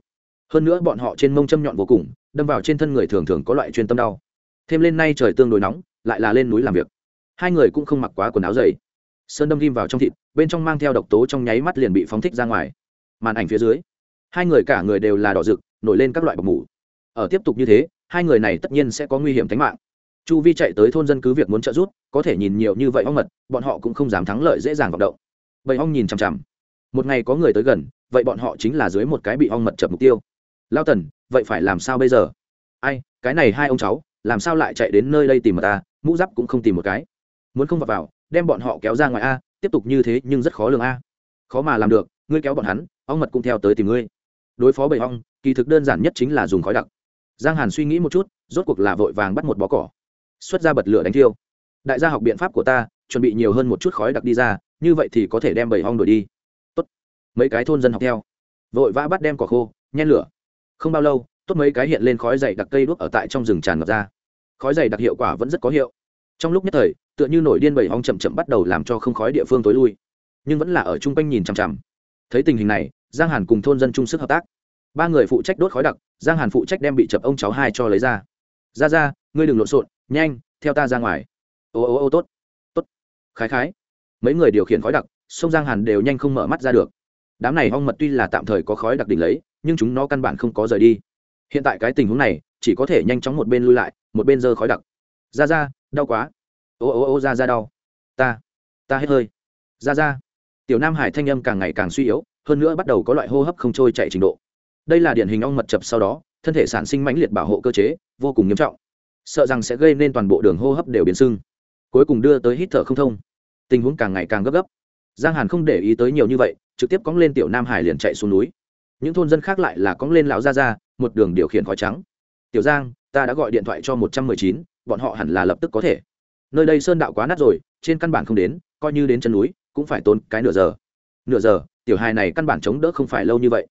Hơn nữa bọn họ trên mông châm nhọn vô cùng, đâm vào trên thân người thường thường có loại chuyên tâm đau. Thêm lên nay trời tương đối nóng, lại là lên núi làm việc. Hai người cũng không mặc quá quần áo dày. Sơn đâm ghim vào trong thịt, bên trong mang theo độc tố trong nháy mắt liền bị phóng thích ra ngoài. Màn ảnh phía dưới, hai người cả người đều là đỏ rực, nổi lên các loại bọc mủ ở tiếp tục như thế hai người này tất nhiên sẽ có nguy hiểm tính mạng. Chu vi chạy tới thôn dân cứ việc muốn trợ giúp có thể nhìn nhiều như vậy ong mật bọn họ cũng không dám thắng lợi dễ dàng vọng động. Bầy ong nhìn chằm chằm. Một ngày có người tới gần vậy bọn họ chính là dưới một cái bị ong mật chập mục tiêu. Lao tần vậy phải làm sao bây giờ? Ai cái này hai ông cháu làm sao lại chạy đến nơi đây tìm mà ta? Mũ giáp cũng không tìm một cái. Muốn không vào, vào đem bọn họ kéo ra ngoài a tiếp tục như thế nhưng rất khó lường a. Khó mà làm được ngươi kéo bọn hắn ong mật cũng theo tới tìm ngươi. Đối phó bầy ong kỳ thực đơn giản nhất chính là dùng khói đặc giang hàn suy nghĩ một chút, rốt cuộc là vội vàng bắt một bó cỏ. Xuất ra bật lửa đánh thiêu. Đại gia học biện pháp của ta, chuẩn bị nhiều hơn một chút khói đặc đi ra, như vậy thì có thể đem bầy ong đuổi đi. Tốt. Mấy cái thôn dân học theo. Vội vã bắt đem cỏ khô, nhen lửa. Không bao lâu, tốt mấy cái hiện lên khói dày đặc cây đuốc ở tại trong rừng tràn ngập ra. Khói dày đặc hiệu quả vẫn rất có hiệu. Trong lúc nhất thời, tựa như nổi điên bầy ong chậm chậm bắt đầu làm cho không khói địa phương tối lui. Nhưng vẫn là ở chung quanh nhìn chằm chằm. Thấy tình hình này, giang hàn cùng thôn dân chung sức hợp tác ba người phụ trách đốt khói đặc, giang hàn phụ trách đem bị chập ông cháu hai cho lấy ra. Ra ra, ngươi đừng lộn xộn, nhanh, theo ta ra ngoài. Ô ô ô, tốt tốt. Khái khái. Mấy người điều khiển khói đặc, sông giang hàn đều nhanh không mở mắt ra được. Đám này hong mật tuy là tạm thời có khói đặc đỉnh lấy, nhưng chúng nó căn bản không có rời đi. Hiện tại cái tình huống này, chỉ có thể nhanh chóng một bên lui lại, một bên giơ khói đặc. Ra ra, đau quá. Ô ô ô, ra ra đau. Ta ta hết hơi. Ra ra. Tiểu nam hải thanh âm càng ngày càng suy yếu, hơn nữa bắt đầu có loại hô hấp không trôi chạy trình độ đây là điển hình ong mật chập sau đó, thân thể sản sinh mãnh liệt bảo hộ cơ chế, vô cùng nghiêm trọng. Sợ rằng sẽ gây nên toàn bộ đường hô hấp đều biến sưng. Cuối cùng đưa tới hít thở không thông. Tình huống càng ngày càng gấp gấp. Giang hàn không để ý tới nhiều như vậy, trực tiếp cóng lên tiểu nam hải liền chạy xuống núi. Những thôn dân khác lại là cóng lên lão gia ra một đường điều khiển khói trắng. Tiểu giang, ta đã gọi điện thoại cho một trăm mười chín, bọn họ hẳn là lập tức có thể. Nơi đây sơn đạo quá nát rồi, trên căn bản không đến, coi như đến chân núi, cũng phải tốn cái nửa giờ. Nửa giờ? Tiểu hài này căn bản chống đỡ không phải lâu như vậy.